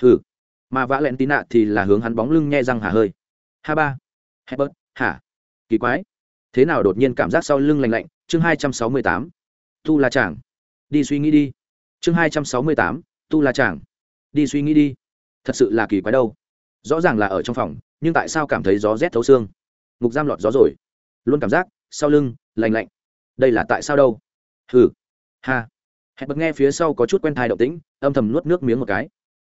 S1: Hừ. Mà vã lẹn tí nạ thì là hướng hắn bóng lưng nhe răng hà hơi. Ha ba. Hẹn bật, hả? Kỳ quái. Thế nào đột nhiên cảm giác sau lưng lạnh lạnh? Chương hai trăm sáu mươi tám. Tu là chàng. Đi suy nghĩ đi. Chương hai trăm sáu mươi tám. Tu là chàng. Đi suy nghĩ đi. Thật sự là kỳ quái đâu. Rõ ràng là ở trong phòng nhưng tại sao cảm thấy gió rét thấu xương? Ngục giam lọt gió rồi. Luôn cảm giác, sau lưng, lạnh lạnh. Đây là tại sao đâu? Hừ. Ha. Hẹn bật nghe phía sau có chút quen thai động tĩnh, âm thầm nuốt nước miếng một cái.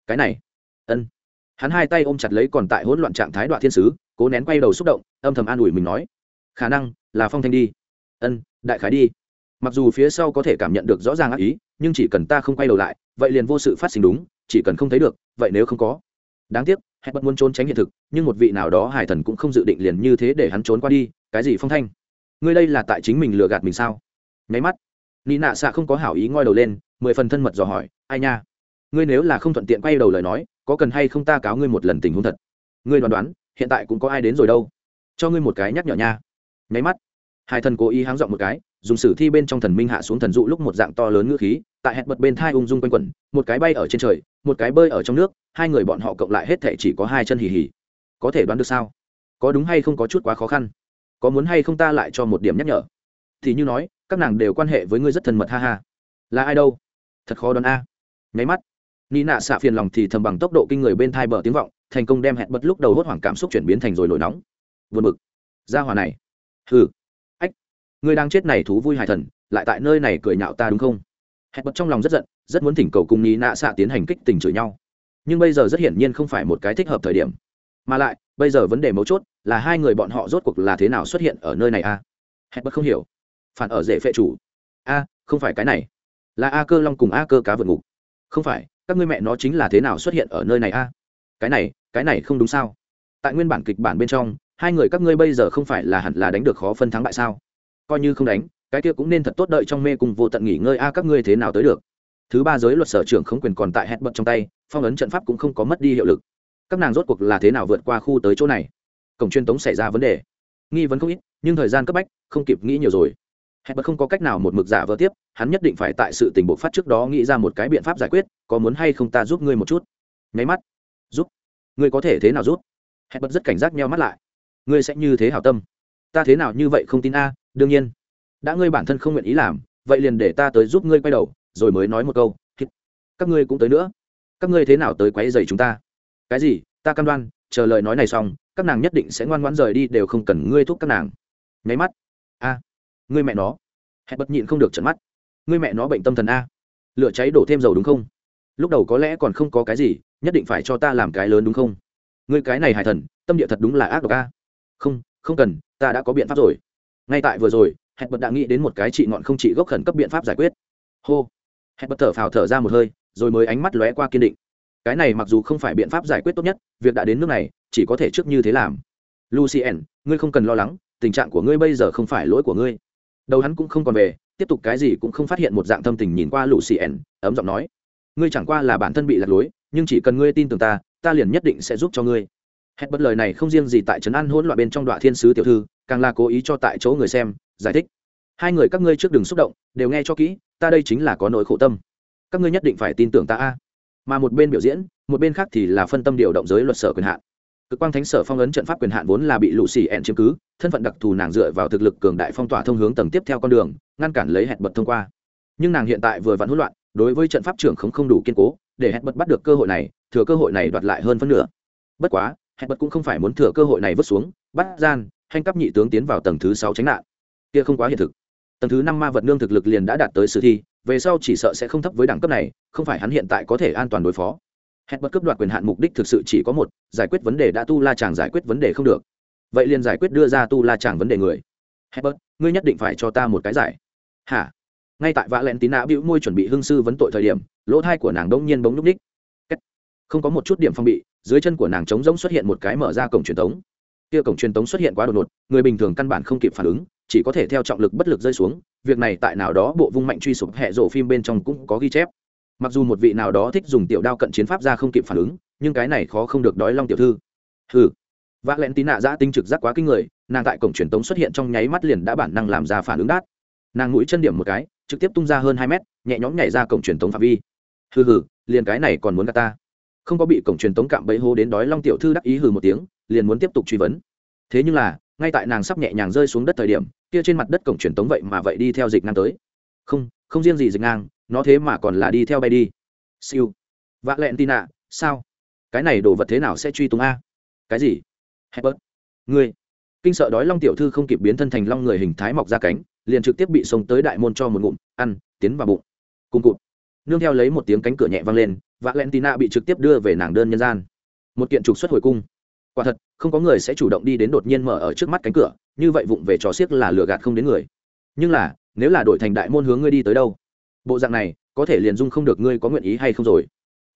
S1: Cái này. Ân. Hắn hai tay ôm chặt lấy còn tại hỗn loạn trạng thái đoạn thiên sứ, cố nén quay đầu xúc động, âm thầm an ủi mình nói. Khả năng là phong thanh đi. Ân, đại khái đi. Mặc dù phía sau có thể cảm nhận được rõ ràng ác ý, nhưng chỉ cần ta không quay đầu lại, vậy liền vô sự phát sinh đúng, chỉ cần không thấy được, vậy nếu không có đáng tiếc, hẹn bất muốn trốn tránh hiện thực, nhưng một vị nào đó hải thần cũng không dự định liền như thế để hắn trốn qua đi, cái gì phong thanh? Ngươi đây là tại chính mình lừa gạt mình sao? Nháy mắt, nị nạ xạ không có hảo ý ngoi đầu lên, mười phần thân mật dò hỏi, ai nha? Ngươi nếu là không thuận tiện quay đầu lời nói, có cần hay không ta cáo ngươi một lần tình huống thật? Ngươi đoán đoán, hiện tại cũng có ai đến rồi đâu? Cho ngươi một cái nhắc nhở nha. Nháy mắt hải thần cố ý háng dọn một cái dùng sử thi bên trong thần minh hạ xuống thần dụ lúc một dạng to lớn ngữ khí, tại hẹn bật bên thai ung dung quanh quẩn, một cái bay ở trên trời, một cái bơi ở trong nước, hai người bọn họ cộng lại hết thể chỉ có hai chân hì hì. Có thể đoán được sao? Có đúng hay không có chút quá khó khăn? Có muốn hay không ta lại cho một điểm nhắc nhở? Thì như nói, các nàng đều quan hệ với ngươi rất thân mật, ha ha. Là ai đâu? Thật khó đoán a. Nháy mắt ni nạ xạ phiền lòng thì thầm bằng tốc độ kinh người bên thai bờ tiếng vọng, thành công đem hẹn bật lúc đầu hốt hoảng cảm xúc chuyển biến thành rồi nổi nóng. Vượt mực ra hòa này. Hừ ngươi đang chết này thú vui hài thần, lại tại nơi này cười nhạo ta đúng không? Hẹn bật trong lòng rất giận, rất muốn thỉnh cầu cùng ni nạ xạ tiến hành kích tình chửi nhau. Nhưng bây giờ rất hiển nhiên không phải một cái thích hợp thời điểm. Mà lại, bây giờ vấn đề mấu chốt là hai người bọn họ rốt cuộc là thế nào xuất hiện ở nơi này a? À? hẹn bất không hiểu. Phản ở dễ phệ chủ. A, không phải cái này. Là a cơ long cùng a cơ cá vượt ngục. Không phải, các ngươi mẹ nó chính là thế nào xuất hiện ở nơi này a? Cái này cái này không đúng sao? Tại nguyên bản kịch bản bên trong, hai người các ngươi bây giờ không phải là hẳn là đánh được khó phân thắng bại sao? Coi như không đánh, cái kia cũng nên thật tốt đợi trong mê cùng vô tận nghỉ ngơi. A, các ngươi thế nào tới được? Thứ ba giới luật sở trưởng không quyền còn tại hẹn bật trong tay, phong ấn trận pháp cũng không có mất đi hiệu lực. Các nàng rốt cuộc là thế nào vượt qua khu tới chỗ này? Cổng truyền tống xảy ra vấn đề. Nghi vấn không ít, nhưng thời gian cấp bách, không kịp nghĩ nhiều rồi. Hẹn bật không có cách nào một mực giả vờ tiếp, hắn nhất định phải tại sự tình bộ phát trước đó nghĩ ra một cái biện pháp giải quyết, có muốn hay không ta giúp ngươi một chút? Nháy mắt. Giúp. Ngươi có thể thế nào giúp? Hẹn bật rất cảnh giác nheo mắt lại. Ngươi sẽ như thế hảo tâm. Ta thế nào như vậy không tin a? Đương nhiên, đã ngươi bản thân không nguyện ý làm, vậy liền để ta tới giúp ngươi quay đầu, rồi mới nói một câu các ngươi cũng tới nữa. Các ngươi thế nào tới quấy dày chúng ta? Cái gì? Ta cam đoan, chờ lời nói này xong, các nàng nhất định sẽ ngoan ngoãn rời đi, đều không cần ngươi thúc các nàng. Nháy mắt, a, ngươi mẹ nó. Hẹn bật nhịn không được trận mắt. Ngươi mẹ nó bệnh tâm thần a. Lửa cháy đổ thêm dầu đúng không? Lúc đầu có lẽ còn không có cái gì, nhất định phải cho ta làm cái lớn đúng không? Ngươi cái này hài thần, tâm địa thật đúng là ác độc a. Không không cần, ta đã có biện pháp rồi ngay tại vừa rồi hẹn bật đã nghĩ đến một cái trị ngọn không trị gốc khẩn cấp biện pháp giải quyết. Hô! Hẹn bật thở phào thở ra một hơi, rồi mới ánh mắt lóe qua kiên định. Cái này mặc dù không phải biện pháp giải quyết tốt nhất, việc đã đến nước này, chỉ có thể trước như thế làm. Lucien, ngươi không cần lo lắng, tình trạng của ngươi bây giờ không phải lỗi của ngươi. Đầu hắn cũng không còn về, tiếp tục cái gì cũng không phát hiện một dạng tâm tình nhìn qua lucien, ấm giọng nói. Ngươi chẳng qua là bản thân bị lạc lối, nhưng chỉ cần ngươi tin tưởng ta ta liền nhất định sẽ giúp cho ngươi. Hết bất lời này không riêng gì tại trấn an hỗn loạn bên trong đoạn thiên sứ tiểu thư càng là cố ý cho tại chỗ người xem, giải thích. Hai người các ngươi trước đừng xúc động, đều nghe cho kỹ, ta đây chính là có nỗi khổ tâm. Các ngươi nhất định phải tin tưởng ta a. Mà một bên biểu diễn, một bên khác thì là phân tâm điều động giới luật sở quyền hạn. Cực quang thánh sở phong ấn trận pháp quyền hạn vốn là bị lũ xì ẹn chiếm cứ, thân phận đặc thù nàng dựa vào thực lực cường đại phong tỏa thông hướng tầng tiếp theo con đường, ngăn cản lấy hẹn bật thông qua. Nhưng nàng hiện tại vừa vặn hỗn loạn, đối với trận pháp trưởng không không đủ kiên cố, để hẹn bật bắt được cơ hội này, thừa cơ hội này đoạt lại hơn phân nửa. Bất quá, hẹn bật cũng không phải muốn thừa cơ hội này vứt xuống, bắt gian hành cấp nhị tướng tiến vào tầng thứ sáu tránh nạn. Kia không quá hiện thực. Tầng thứ năm ma vật nương thực lực liền đã đạt tới sử thi, về sau chỉ sợ sẽ không thấp với đẳng cấp này, không phải hắn hiện tại có thể an toàn đối phó. Hẹn bất cấp đoạt quyền hạn mục đích thực sự chỉ có một, giải quyết vấn đề đã tu la chàng giải quyết vấn đề không được. Vậy liền giải quyết đưa ra tu la chàng vấn đề người. Hẹn bất, ngươi nhất định phải cho ta một cái giải. Hả? Ngay tại vạ lẹn tín nã bĩu môi chuẩn bị hưng sư vấn tội thời điểm, lỗ thai của nàng đông nhiên bóng núp ních không có một chút điểm phong bị, dưới chân của nàng trống rỗng xuất hiện một cái mở ra cổng truyền tống kia cổng truyền tống xuất hiện quá đột ngột, người bình thường căn bản không kịp phản ứng, chỉ có thể theo trọng lực bất lực rơi xuống, việc này tại nào đó bộ vung mạnh truy sụp hệ rộ phim bên trong cũng có ghi chép. Mặc dù một vị nào đó thích dùng tiểu đao cận chiến pháp ra không kịp phản ứng, nhưng cái này khó không được đói long tiểu thư. Hừ. Vác lén tí nạ giã tinh trực giác quá kinh người, nàng tại cổng truyền tống xuất hiện trong nháy mắt liền đã bản năng làm ra phản ứng đát. Nàng mũi chân điểm một cái, trực tiếp tung ra hơn hai mét, nhẹ nhõm nhảy ra cổng truyền tống phạm vi. Hừ hừ, liền cái này còn muốn gạt ta không có bị cổng truyền tống cạm bẫy hô đến đói long tiểu thư đắc ý hừ một tiếng, liền muốn tiếp tục truy vấn. Thế nhưng là, ngay tại nàng sắp nhẹ nhàng rơi xuống đất thời điểm, kia trên mặt đất cổng truyền tống vậy mà vậy đi theo dịch ngang tới. Không không riêng gì dịch ngang, nó thế mà còn là đi theo bay đi. Siêu. Vạ lẹn tin ạ sao? Cái này đồ vật thế nào sẽ truy tung a? Cái gì? Hebert ngươi. Kinh sợ đói long tiểu thư không kịp biến thân thành long người hình thái mọc ra cánh, liền trực tiếp bị xông tới đại môn cho một ngụm, ăn, tiến vào bụng. Cùng cụt. Nương theo lấy một tiếng cánh cửa nhẹ vang lên vạ lẹn bị trực tiếp đưa về nàng đơn nhân gian. Một kiện trục xuất hồi cung. Quả thật, không có người sẽ chủ động đi đến đột nhiên mở ở trước mắt cánh cửa, như vậy vụng về trò xiếc là lừa gạt không đến người. Nhưng là, nếu là đổi thành đại môn hướng ngươi đi tới đâu? Bộ dạng này, có thể liền dung không được ngươi có nguyện ý hay không rồi.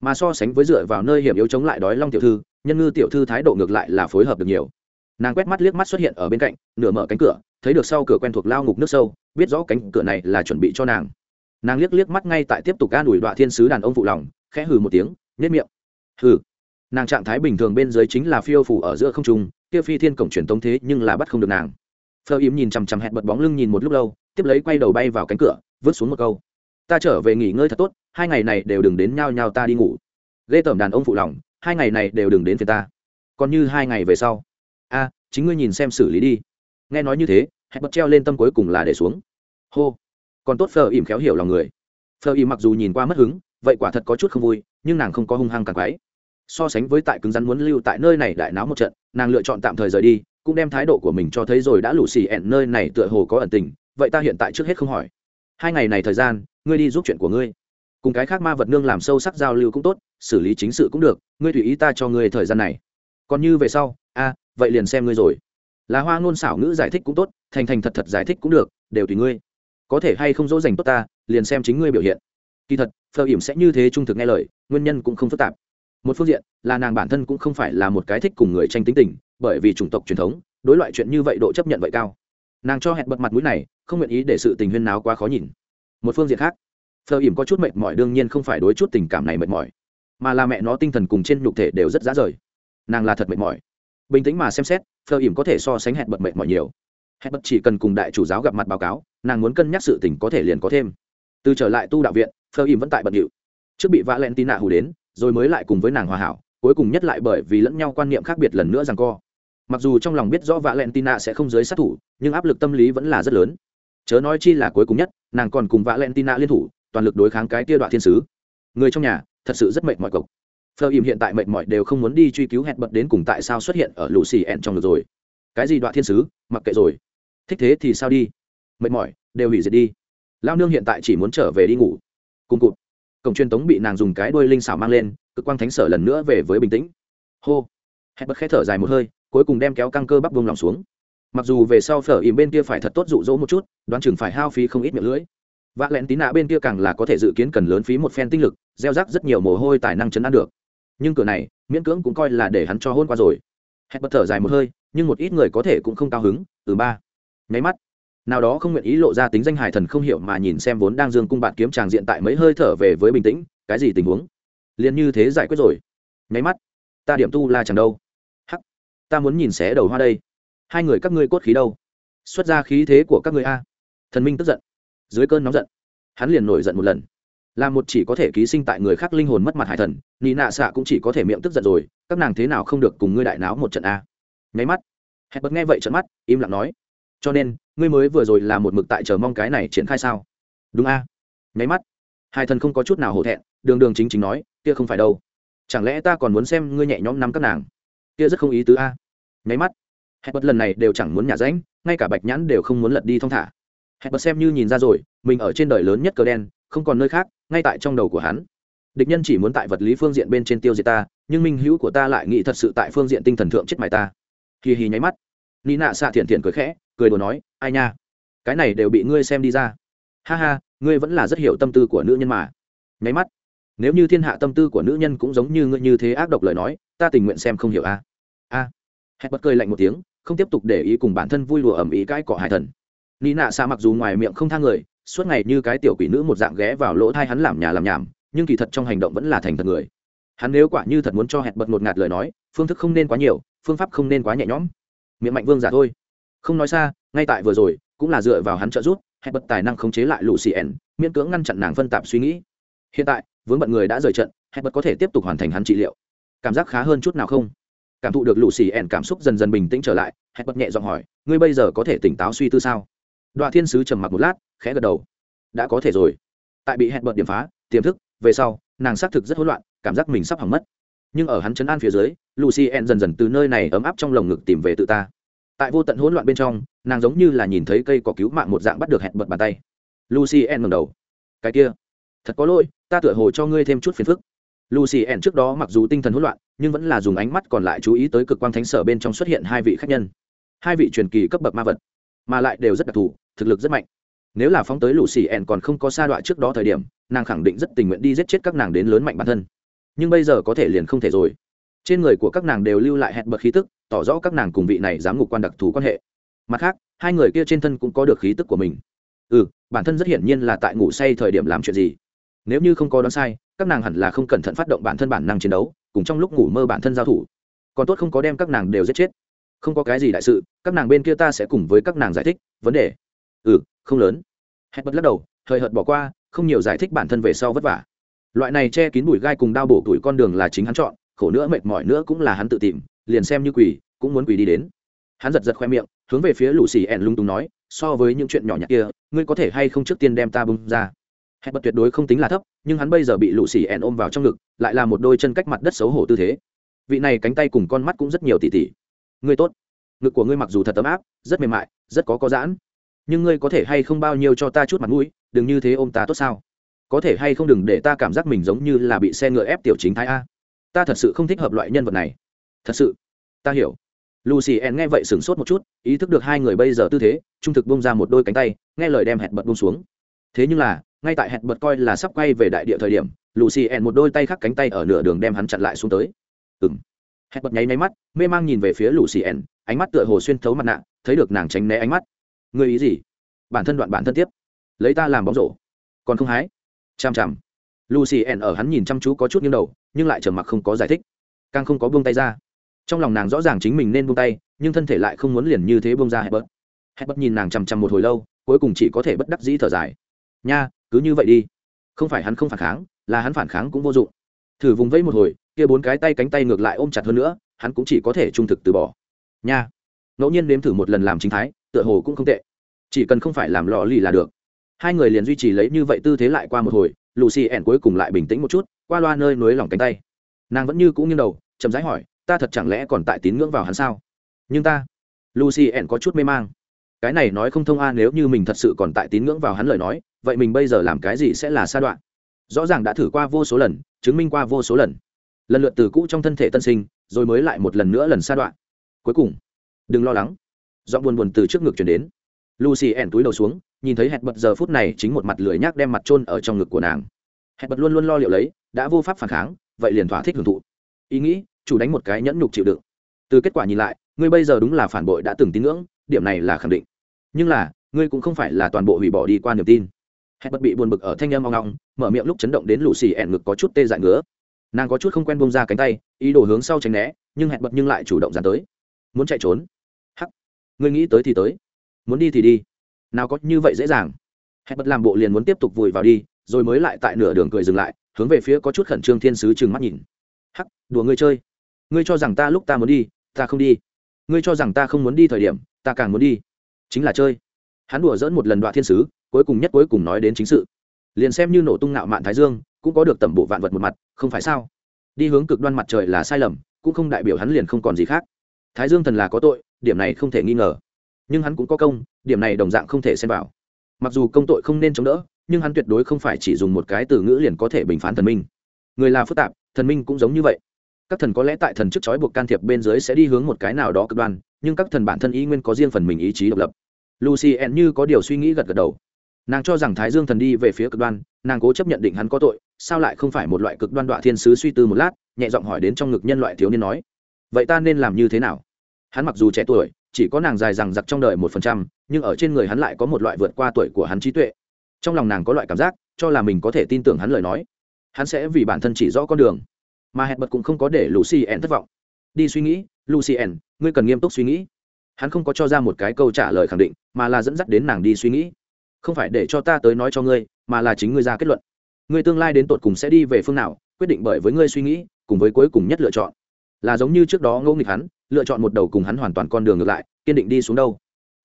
S1: Mà so sánh với dựa vào nơi hiểm yếu chống lại đói long tiểu thư, nhân ngư tiểu thư thái độ ngược lại là phối hợp được nhiều. Nàng quét mắt liếc mắt xuất hiện ở bên cạnh, nửa mở cánh cửa, thấy được sau cửa quen thuộc lao ngục nước sâu, biết rõ cánh cửa này là chuẩn bị cho nàng nàng liếc liếc mắt ngay tại tiếp tục an đuổi đoạn thiên sứ đàn ông phụ lòng, khẽ hừ một tiếng nếp miệng. Hừ. Nàng trạng thái bình thường bên dưới chính là phiêu phủ ở giữa không trung, kia phi thiên cổng truyền tống thế nhưng là bắt không được nàng. Phơ im nhìn chằm chằm hẹn bật bóng lưng nhìn một lúc lâu, tiếp lấy quay đầu bay vào cánh cửa, vứt xuống một câu. Ta trở về nghỉ ngơi thật tốt, hai ngày này đều đừng đến nhau nhau ta đi ngủ. Ghê tởm đàn ông phụ lòng, hai ngày này đều đừng đến phía ta. Còn như hai ngày về sau. A, chính ngươi nhìn xem xử lý đi. Nghe nói như thế, hẹn bật treo lên tâm cuối cùng là để xuống. Hô còn tốt phờ ìm khéo hiểu lòng người. Phờ ìm mặc dù nhìn qua mất hứng, vậy quả thật có chút không vui, nhưng nàng không có hung hăng càng quái so sánh với tại cứng rắn muốn lưu tại nơi này đại náo một trận, nàng lựa chọn tạm thời rời đi, cũng đem thái độ của mình cho thấy rồi đã lù xì ẹn nơi này tựa hồ có ẩn tình, vậy ta hiện tại trước hết không hỏi. Hai ngày này thời gian, ngươi đi giúp chuyện của ngươi. Cùng cái khác ma vật nương làm sâu sắc giao lưu cũng tốt, xử lý chính sự cũng được, ngươi tùy ý ta cho ngươi thời gian này. Còn như về sau, a, vậy liền xem ngươi rồi. Là hoa ngôn xảo ngữ giải thích cũng tốt, thành thành thật thật giải thích cũng được, đều tùy ngươi có thể hay không dỗ dành tốt ta, liền xem chính ngươi biểu hiện. Kỳ thật, phờ ỉm sẽ như thế trung thực nghe lời, nguyên nhân cũng không phức tạp. Một phương diện, là nàng bản thân cũng không phải là một cái thích cùng người tranh tính tình, bởi vì chủng tộc truyền thống, đối loại chuyện như vậy độ chấp nhận vậy cao. Nàng cho hẹn bật mặt mũi này, không nguyện ý để sự tình huyên náo quá khó nhìn. Một phương diện khác, phờ ỉm có chút mệt mỏi đương nhiên không phải đối chút tình cảm này mệt mỏi, mà là mẹ nó tinh thần cùng trên nhục thể đều rất dã rời. Nàng là thật mệt mỏi. Bình tĩnh mà xem xét, phờ ỉm có thể so sánh hẹn bật mệt mỏi nhiều hẹn bất chỉ cần cùng đại chủ giáo gặp mặt báo cáo, nàng muốn cân nhắc sự tình có thể liền có thêm. Từ trở lại tu đạo viện, phơ im vẫn tại bận điệu. Trước bị vã len tin nạ hù đến, rồi mới lại cùng với nàng hòa hảo, cuối cùng nhất lại bởi vì lẫn nhau quan niệm khác biệt lần nữa rằng co. Mặc dù trong lòng biết rõ vạ len tina sẽ không giới sát thủ, nhưng áp lực tâm lý vẫn là rất lớn. Chớ nói chi là cuối cùng nhất, nàng còn cùng vạ len tina liên thủ, toàn lực đối kháng cái tia đoạn thiên sứ. Người trong nhà, thật sự rất mệt mỏi cộc phờ im hiện tại mệt mỏi đều không muốn đi truy cứu hẹn bật đến cùng tại sao xuất hiện ở lũ xì ẹn trong được rồi. Cái gì đoạn thiên sứ? Mặc kệ rồi thích thế thì sao đi? Mệt mỏi, đều hủy diệt đi. Lao nương hiện tại chỉ muốn trở về đi ngủ. Cùng cụt. Cổng truyền tống bị nàng dùng cái đuôi linh xảo mang lên, cực quang thánh sở lần nữa về với bình tĩnh. Hô. Hẹn bật khẽ thở dài một hơi, cuối cùng đem kéo căng cơ bắp buông lòng xuống. Mặc dù về sau phở ìm bên kia phải thật tốt dụ dỗ một chút, đoán chừng phải hao phí không ít miệng lưỡi. Vạ lẹn tí nạ bên kia càng là có thể dự kiến cần lớn phí một phen tinh lực, gieo rắc rất nhiều mồ hôi tài năng chấn an được. Nhưng cửa này, miễn cưỡng cũng coi là để hắn cho hôn qua rồi. Hẹn bật thở dài một hơi, nhưng một ít người có thể cũng không cao hứng. Từ ba nháy mắt. Nào đó không nguyện ý lộ ra tính danh hải thần không hiểu mà nhìn xem vốn đang dương cung bạn kiếm tràng diện tại mấy hơi thở về với bình tĩnh, cái gì tình huống? Liền như thế giải quyết rồi. Nháy mắt, ta điểm tu la chẳng đâu. Hắc, ta muốn nhìn xé đầu hoa đây. Hai người các ngươi cốt khí đâu? Xuất ra khí thế của các ngươi a. Thần minh tức giận, dưới cơn nóng giận, hắn liền nổi giận một lần. Là một chỉ có thể ký sinh tại người khác linh hồn mất mặt hải thần, nị nạ xạ cũng chỉ có thể miệng tức giận rồi, các nàng thế nào không được cùng ngươi đại náo một trận a? Nháy mắt hẹn bật nghe vậy trận mắt, im lặng nói cho nên ngươi mới vừa rồi là một mực tại chờ mong cái này triển khai sao? Đúng a. Nháy mắt hai thần không có chút nào hổ thẹn đường đường chính chính nói kia không phải đâu. Chẳng lẽ ta còn muốn xem ngươi nhẹ nhõm nắm các nàng? Kia rất không ý tứ a. Nháy mắt hẹn bật lần này đều chẳng muốn nhả ránh, ngay cả bạch nhãn đều không muốn lật đi thong thả. Hẹn bật xem như nhìn ra rồi mình ở trên đời lớn nhất cờ đen không còn nơi khác ngay tại trong đầu của hắn. Địch nhân chỉ muốn tại vật lý phương diện bên trên tiêu diệt ta nhưng minh hữu của ta lại nghĩ thật sự tại phương diện tinh thần thượng chết mày ta. Kỳ hì nháy mắt ni nạ xạ thiện thiện cười khẽ cười đồ nói, ai nha, cái này đều bị ngươi xem đi ra. Ha ha, ngươi vẫn là rất hiểu tâm tư của nữ nhân mà. Nháy mắt, nếu như thiên hạ tâm tư của nữ nhân cũng giống như ngươi như thế ác độc lời nói, ta tình nguyện xem không hiểu a. A. Hẹn bất cười lạnh một tiếng, không tiếp tục để ý cùng bản thân vui lùa ẩm ý cãi cỏ hải thần. Ni nạ xa mặc dù ngoài miệng không thang người, suốt ngày như cái tiểu quỷ nữ một dạng ghé vào lỗ thai hắn làm nhà làm nhảm, nhưng kỳ thật trong hành động vẫn là thành thật người. Hắn nếu quả như thật muốn cho hẹn bật ngột ngạt lời nói, phương thức không nên quá nhiều, phương pháp không nên quá nhẹ nhõm. Miệng mạnh vương giả thôi không nói xa, ngay tại vừa rồi, cũng là dựa vào hắn trợ giúp, hẹn bật tài năng khống chế lại lũ xì ẻn miễn cưỡng ngăn chặn nàng phân tạp suy nghĩ. Hiện tại, vướng bận người đã rời trận, hẹn bật có thể tiếp tục hoàn thành hắn trị liệu. Cảm giác khá hơn chút nào không? Cảm thụ được lũ xì ẻn cảm xúc dần dần bình tĩnh trở lại, hẹn bật nhẹ giọng hỏi, ngươi bây giờ có thể tỉnh táo suy tư sao? Đoạn thiên sứ trầm mặc một lát, khẽ gật đầu. Đã có thể rồi. Tại bị hẹn bật điểm phá, tiềm thức, về sau, nàng xác thực rất hỗn loạn, cảm giác mình sắp hỏng mất. Nhưng ở hắn chấn an phía dưới lucy en dần dần từ nơi này ấm áp trong lồng ngực tìm về tự ta tại vô tận hỗn loạn bên trong, nàng giống như là nhìn thấy cây có cứu mạng một dạng bắt được hẹn bật bàn tay. Lucy en ngầm đầu. Cái kia, thật có lỗi, ta tựa hồ cho ngươi thêm chút phiền phức. Lucy en trước đó mặc dù tinh thần hỗn loạn, nhưng vẫn là dùng ánh mắt còn lại chú ý tới cực quang thánh sở bên trong xuất hiện hai vị khách nhân. Hai vị truyền kỳ cấp bậc ma vật, mà lại đều rất đặc thù, thực lực rất mạnh. Nếu là phóng tới Lucy xì ẻn còn không có sa đoạn trước đó thời điểm, nàng khẳng định rất tình nguyện đi giết chết các nàng đến lớn mạnh bản thân. Nhưng bây giờ có thể liền không thể rồi trên người của các nàng đều lưu lại hẹn bậc khí tức, tỏ rõ các nàng cùng vị này giám ngục quan đặc thù quan hệ. Mặt khác, hai người kia trên thân cũng có được khí tức của mình. Ừ bản thân rất hiển nhiên là tại ngủ say thời điểm làm chuyện gì. Nếu như không có đoán sai, các nàng hẳn là không cẩn thận phát động bản thân bản năng chiến đấu, cùng trong lúc ngủ mơ bản thân giao thủ. Còn tốt không có đem các nàng đều giết chết. Không có cái gì đại sự, các nàng bên kia ta sẽ cùng với các nàng giải thích, vấn đề. Ừ không lớn. Hẹn bật lắc đầu thời hợt bỏ qua, không nhiều giải thích bản thân về sau vất vả. Loại này che kín bụi gai cùng đao bổ tuổi con đường là chính hắn chọn khổ nữa mệt mỏi nữa cũng là hắn tự tìm, liền xem như quỷ cũng muốn quỷ đi đến. Hắn giật giật khoe miệng, hướng về phía lũ xì ẻn lung tung nói, so với những chuyện nhỏ nhặt kia, ngươi có thể hay không trước tiên đem ta bung ra? Hẹn bật tuyệt đối không tính là thấp, nhưng hắn bây giờ bị lũ xì ẻn ôm vào trong ngực, lại là một đôi chân cách mặt đất xấu hổ tư thế. Vị này cánh tay cùng con mắt cũng rất nhiều tỉ tỉ. Ngươi tốt. Ngực của ngươi mặc dù thật ấm áp, rất mềm mại, rất có có giãn, nhưng ngươi có thể hay không bao nhiêu cho ta chút mặt mũi, đừng như thế ôm ta tốt sao? Có thể hay không đừng để ta cảm giác mình giống như là bị xe ngựa ép tiểu chính thái a? Ta thật sự không thích hợp loại nhân vật này. Thật sự. Ta hiểu. Lucy ann nghe vậy sửng sốt một chút, ý thức được hai người bây giờ tư thế, trung thực bông ra một đôi cánh tay, nghe lời đem hẹn bật bông xuống. Thế nhưng là, ngay tại hẹn bật coi là sắp quay về đại địa thời điểm, lucy ann một đôi tay khắc cánh tay ở nửa đường đem hắn chặn lại xuống tới. Ừ m hẹn bật nháy máy mắt, mê mang nhìn về phía lucy ann, ánh mắt tựa hồ xuyên thấu mặt nạ, thấy được nàng tránh né ánh mắt. Người ý gì? Bản thân đoạn bản thân tiếp. Lấy ta làm bóng rổ. Còn không hái. Chằm chằm lucy ann ở hắn nhìn chăm chú có chút nghiêng đầu, nhưng lại trầm mặc không có giải thích. Càng không có buông tay ra. Trong lòng nàng rõ ràng chính mình nên buông tay, nhưng thân thể lại không muốn liền như thế buông ra hẹp bớt hẹp bớt nhìn nàng chằm chằm một hồi lâu, cuối cùng chỉ có thể bất đắc dĩ thở dài. Nha, cứ như vậy đi. Không phải hắn không phản kháng, là hắn phản kháng cũng vô dụng. Thử vùng vẫy một hồi, kia bốn cái tay cánh tay ngược lại ôm chặt hơn nữa, hắn cũng chỉ có thể trung thực từ bỏ. Nha. Ngẫu nhiên nếm thử một lần làm chính thái, tựa hồ cũng không tệ. Chỉ cần không phải làm lò lì là được. Hai người liền duy trì lấy như vậy tư thế lại qua một hồi lucy ẻn cuối cùng lại bình tĩnh một chút, qua loa nơi nối lỏng cánh tay. Nàng vẫn như cũng nghiêng đầu, chậm rãi hỏi, ta thật chẳng lẽ còn tại tín ngưỡng vào hắn sao? Nhưng ta, lucy ẻn có chút mê mang. Cái này nói không thông a, nếu như mình thật sự còn tại tín ngưỡng vào hắn lời nói, vậy mình bây giờ làm cái gì sẽ là sa đoạn? Rõ ràng đã thử qua vô số lần, chứng minh qua vô số lần. Lần lượt từ cũ trong thân thể tân sinh, rồi mới lại một lần nữa lần sa đoạn. Cuối cùng, đừng lo lắng. Giọng buồn buồn từ trước ngực chuyển đến. Lucy ẻn túi đầu xuống nhìn thấy hẹn bật giờ phút này chính một mặt lười nhác đem mặt trôn ở trong ngực của nàng. Hẹn bật luôn luôn lo liệu lấy, đã vô pháp phản kháng, vậy liền thỏa thích hưởng thụ. Ý nghĩ, chủ đánh một cái nhẫn nhục chịu đựng. Từ kết quả nhìn lại, ngươi bây giờ đúng là phản bội đã từng tín ngưỡng, điểm này là khẳng định. Nhưng là, ngươi cũng không phải là toàn bộ hủy bỏ đi qua niềm tin. Hẹn bật bị buồn bực ở thanh âm oong ngong mở miệng lúc chấn động đến lũ xì ẹn ngực có chút tê dại ngứa. Nàng có chút không quen bông ra cánh tay, ý đồ hướng sau tránh né, nhưng hẹn bật nhưng lại chủ động dán tới. Muốn chạy trốn. Hắc. Ngươi nghĩ tới thì tới. Muốn đi thì đi nào có như vậy dễ dàng. Hẹn bật làm bộ liền muốn tiếp tục vùi vào đi, rồi mới lại tại nửa đường cười dừng lại, hướng về phía có chút khẩn trương thiên sứ trừng mắt nhìn. Hắc, đùa ngươi chơi. Ngươi cho rằng ta lúc ta muốn đi, ta không đi. Ngươi cho rằng ta không muốn đi thời điểm, ta càng muốn đi. Chính là chơi. Hắn đùa dỡn một lần đoạn thiên sứ, cuối cùng nhất cuối cùng nói đến chính sự. Liền xem như nổ tung nạo mạn thái dương, cũng có được tẩm bộ vạn vật một mặt, không phải sao? Đi hướng cực đoan mặt trời là sai lầm, cũng không đại biểu hắn liền không còn gì khác. Thái dương thần là có tội, điểm này không thể nghi ngờ nhưng hắn cũng có công, điểm này đồng dạng không thể xem vào. Mặc dù công tội không nên chống đỡ, nhưng hắn tuyệt đối không phải chỉ dùng một cái từ ngữ liền có thể bình phán thần minh. Người là phức tạp, thần minh cũng giống như vậy. Các thần có lẽ tại thần chức trói buộc can thiệp bên dưới sẽ đi hướng một cái nào đó cực đoan, nhưng các thần bản thân ý nguyên có riêng phần mình ý chí độc lập. Lucy ẹn như có điều suy nghĩ gật gật đầu. Nàng cho rằng thái dương thần đi về phía cực đoan, nàng cố chấp nhận định hắn có tội, sao lại không phải một loại cực đoan đoạ thiên sứ suy tư một lát, nhẹ giọng hỏi đến trong ngực nhân loại thiếu niên nói, vậy ta nên làm như thế nào? Hắn mặc dù trẻ tuổi chỉ có nàng dài rằng giặc trong đời một phần trăm, nhưng ở trên người hắn lại có một loại vượt qua tuổi của hắn trí tuệ. Trong lòng nàng có loại cảm giác, cho là mình có thể tin tưởng hắn lời nói. Hắn sẽ vì bản thân chỉ rõ con đường. Mà hẹn bật cũng không có để lucy ẻn thất vọng. Đi suy nghĩ, lucy ẻn ngươi cần nghiêm túc suy nghĩ. Hắn không có cho ra một cái câu trả lời khẳng định, mà là dẫn dắt đến nàng đi suy nghĩ. Không phải để cho ta tới nói cho ngươi, mà là chính ngươi ra kết luận. Ngươi tương lai đến tột cùng sẽ đi về phương nào, quyết định bởi với ngươi suy nghĩ, cùng với cuối cùng nhất lựa chọn là giống như trước đó ngẫu nghịch hắn, lựa chọn một đầu cùng hắn hoàn toàn con đường ngược lại, kiên định đi xuống đâu.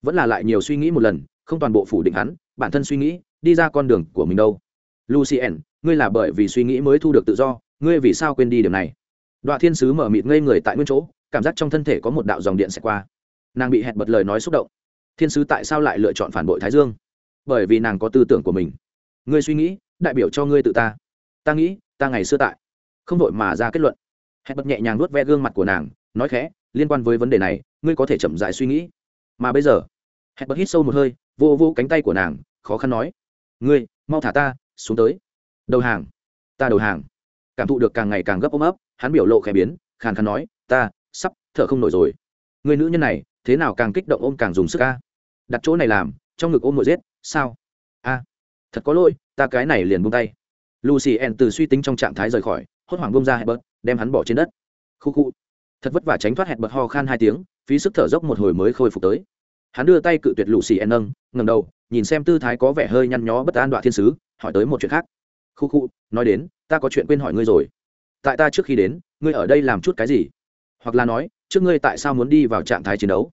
S1: Vẫn là lại nhiều suy nghĩ một lần, không toàn bộ phủ định hắn, bản thân suy nghĩ, đi ra con đường của mình đâu. Lucien, ngươi là bởi vì suy nghĩ mới thu được tự do, ngươi vì sao quên đi điều này? Đoạn thiên sứ mở mịt ngây người tại nguyên chỗ, cảm giác trong thân thể có một đạo dòng điện xẹt qua. Nàng bị hẹn bật lời nói xúc động. Thiên sứ tại sao lại lựa chọn phản bội thái dương? Bởi vì nàng có tư tưởng của mình. Ngươi suy nghĩ, đại biểu cho ngươi tự ta. Ta nghĩ, ta ngày xưa tại. Không đội mà ra kết luận hẹn bật nhẹ nhàng nuốt ve gương mặt của nàng, nói khẽ, liên quan với vấn đề này, ngươi có thể chậm dại suy nghĩ. Mà bây giờ, hẹn bật hít sâu một hơi, vô vô cánh tay của nàng, khó khăn nói, ngươi, mau thả ta, xuống tới. Đầu hàng, ta đầu hàng. Cảm thụ được càng ngày càng gấp ôm ấp, hắn biểu lộ khẽ biến, khàn khàn nói, ta, sắp thở không nổi rồi. Người nữ nhân này, thế nào càng kích động ôm càng dùng sức ca đặt chỗ này làm, trong ngực ôm nội giết, sao? A, thật có lỗi, ta cái này liền buông tay. Lucy ann từ suy tính trong trạng thái rời khỏi, hốt hoảng bông ra hebert đem hắn bỏ trên đất. Khu khu. Thật vất vả tránh thoát hẹn bật ho khan hai tiếng, phí sức thở dốc một hồi mới khôi phục tới. Hắn đưa tay cự tuyệt lũ xì en nâng ngầm đầu, nhìn xem tư thái có vẻ hơi nhăn nhó bất an đoạn thiên sứ, hỏi tới một chuyện khác. Khu khu, nói đến, ta có chuyện quên hỏi ngươi rồi. Tại ta trước khi đến, ngươi ở đây làm chút cái gì? Hoặc là nói, trước ngươi tại sao muốn đi vào trạng thái chiến đấu?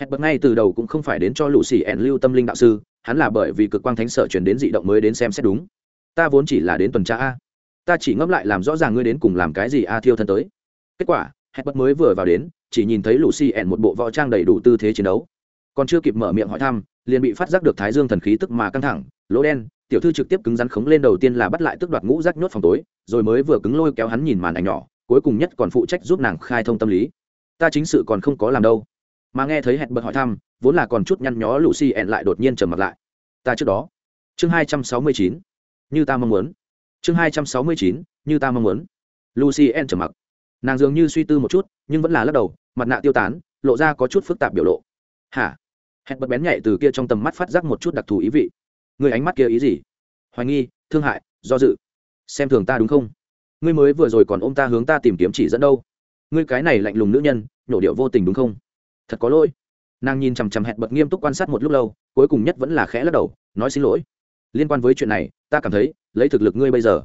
S1: Hẹn bật ngay từ đầu cũng không phải đến cho lũ xì ẻn lưu tâm linh đạo sư, hắn là bởi vì cực quang thánh sở chuyển đến dị động mới đến xem xét đúng. Ta vốn chỉ là đến tuần tra a ta chỉ ngẫm lại làm rõ ràng ngươi đến cùng làm cái gì a thiêu thân tới. Kết quả, hẹn bật mới vừa vào đến, chỉ nhìn thấy lũ xì ẻn một bộ võ trang đầy đủ tư thế chiến đấu. Còn chưa kịp mở miệng hỏi thăm, liền bị phát giác được thái dương thần khí tức mà căng thẳng, lỗ đen, tiểu thư trực tiếp cứng rắn khống lên đầu tiên là bắt lại tức đoạt ngũ rác nhốt phòng tối, rồi mới vừa cứng lôi kéo hắn nhìn màn ảnh nhỏ, cuối cùng nhất còn phụ trách giúp nàng khai thông tâm lý. Ta chính sự còn không có làm đâu. Mà nghe thấy hẹn bật hỏi thăm, vốn là còn chút nhăn nhó lũ xì ẹn lại đột nhiên trầm mặt lại. Ta trước đó. Chương hai trăm sáu mươi chín. Như ta mong muốn chương hai trăm sáu mươi chín, như ta mong muốn. Lucy en trầm mặc. Nàng dường như suy tư một chút, nhưng vẫn là lắc đầu, mặt nạ tiêu tán, lộ ra có chút phức tạp biểu lộ. Hả? Hẹn bật bén nhạy từ kia trong tầm mắt phát giác một chút đặc thù ý vị. Người ánh mắt kia ý gì? Hoài nghi, thương hại, do dự. Xem thường ta đúng không? Ngươi mới vừa rồi còn ôm ta hướng ta tìm kiếm chỉ dẫn đâu. Ngươi cái này lạnh lùng nữ nhân, nhổ điệu vô tình đúng không? Thật có lỗi. Nàng nhìn chằm chằm hẹn bật nghiêm túc quan sát một lúc lâu, cuối cùng nhất vẫn là khẽ lắc đầu, nói xin lỗi liên quan với chuyện này, ta cảm thấy, lấy thực lực ngươi bây giờ,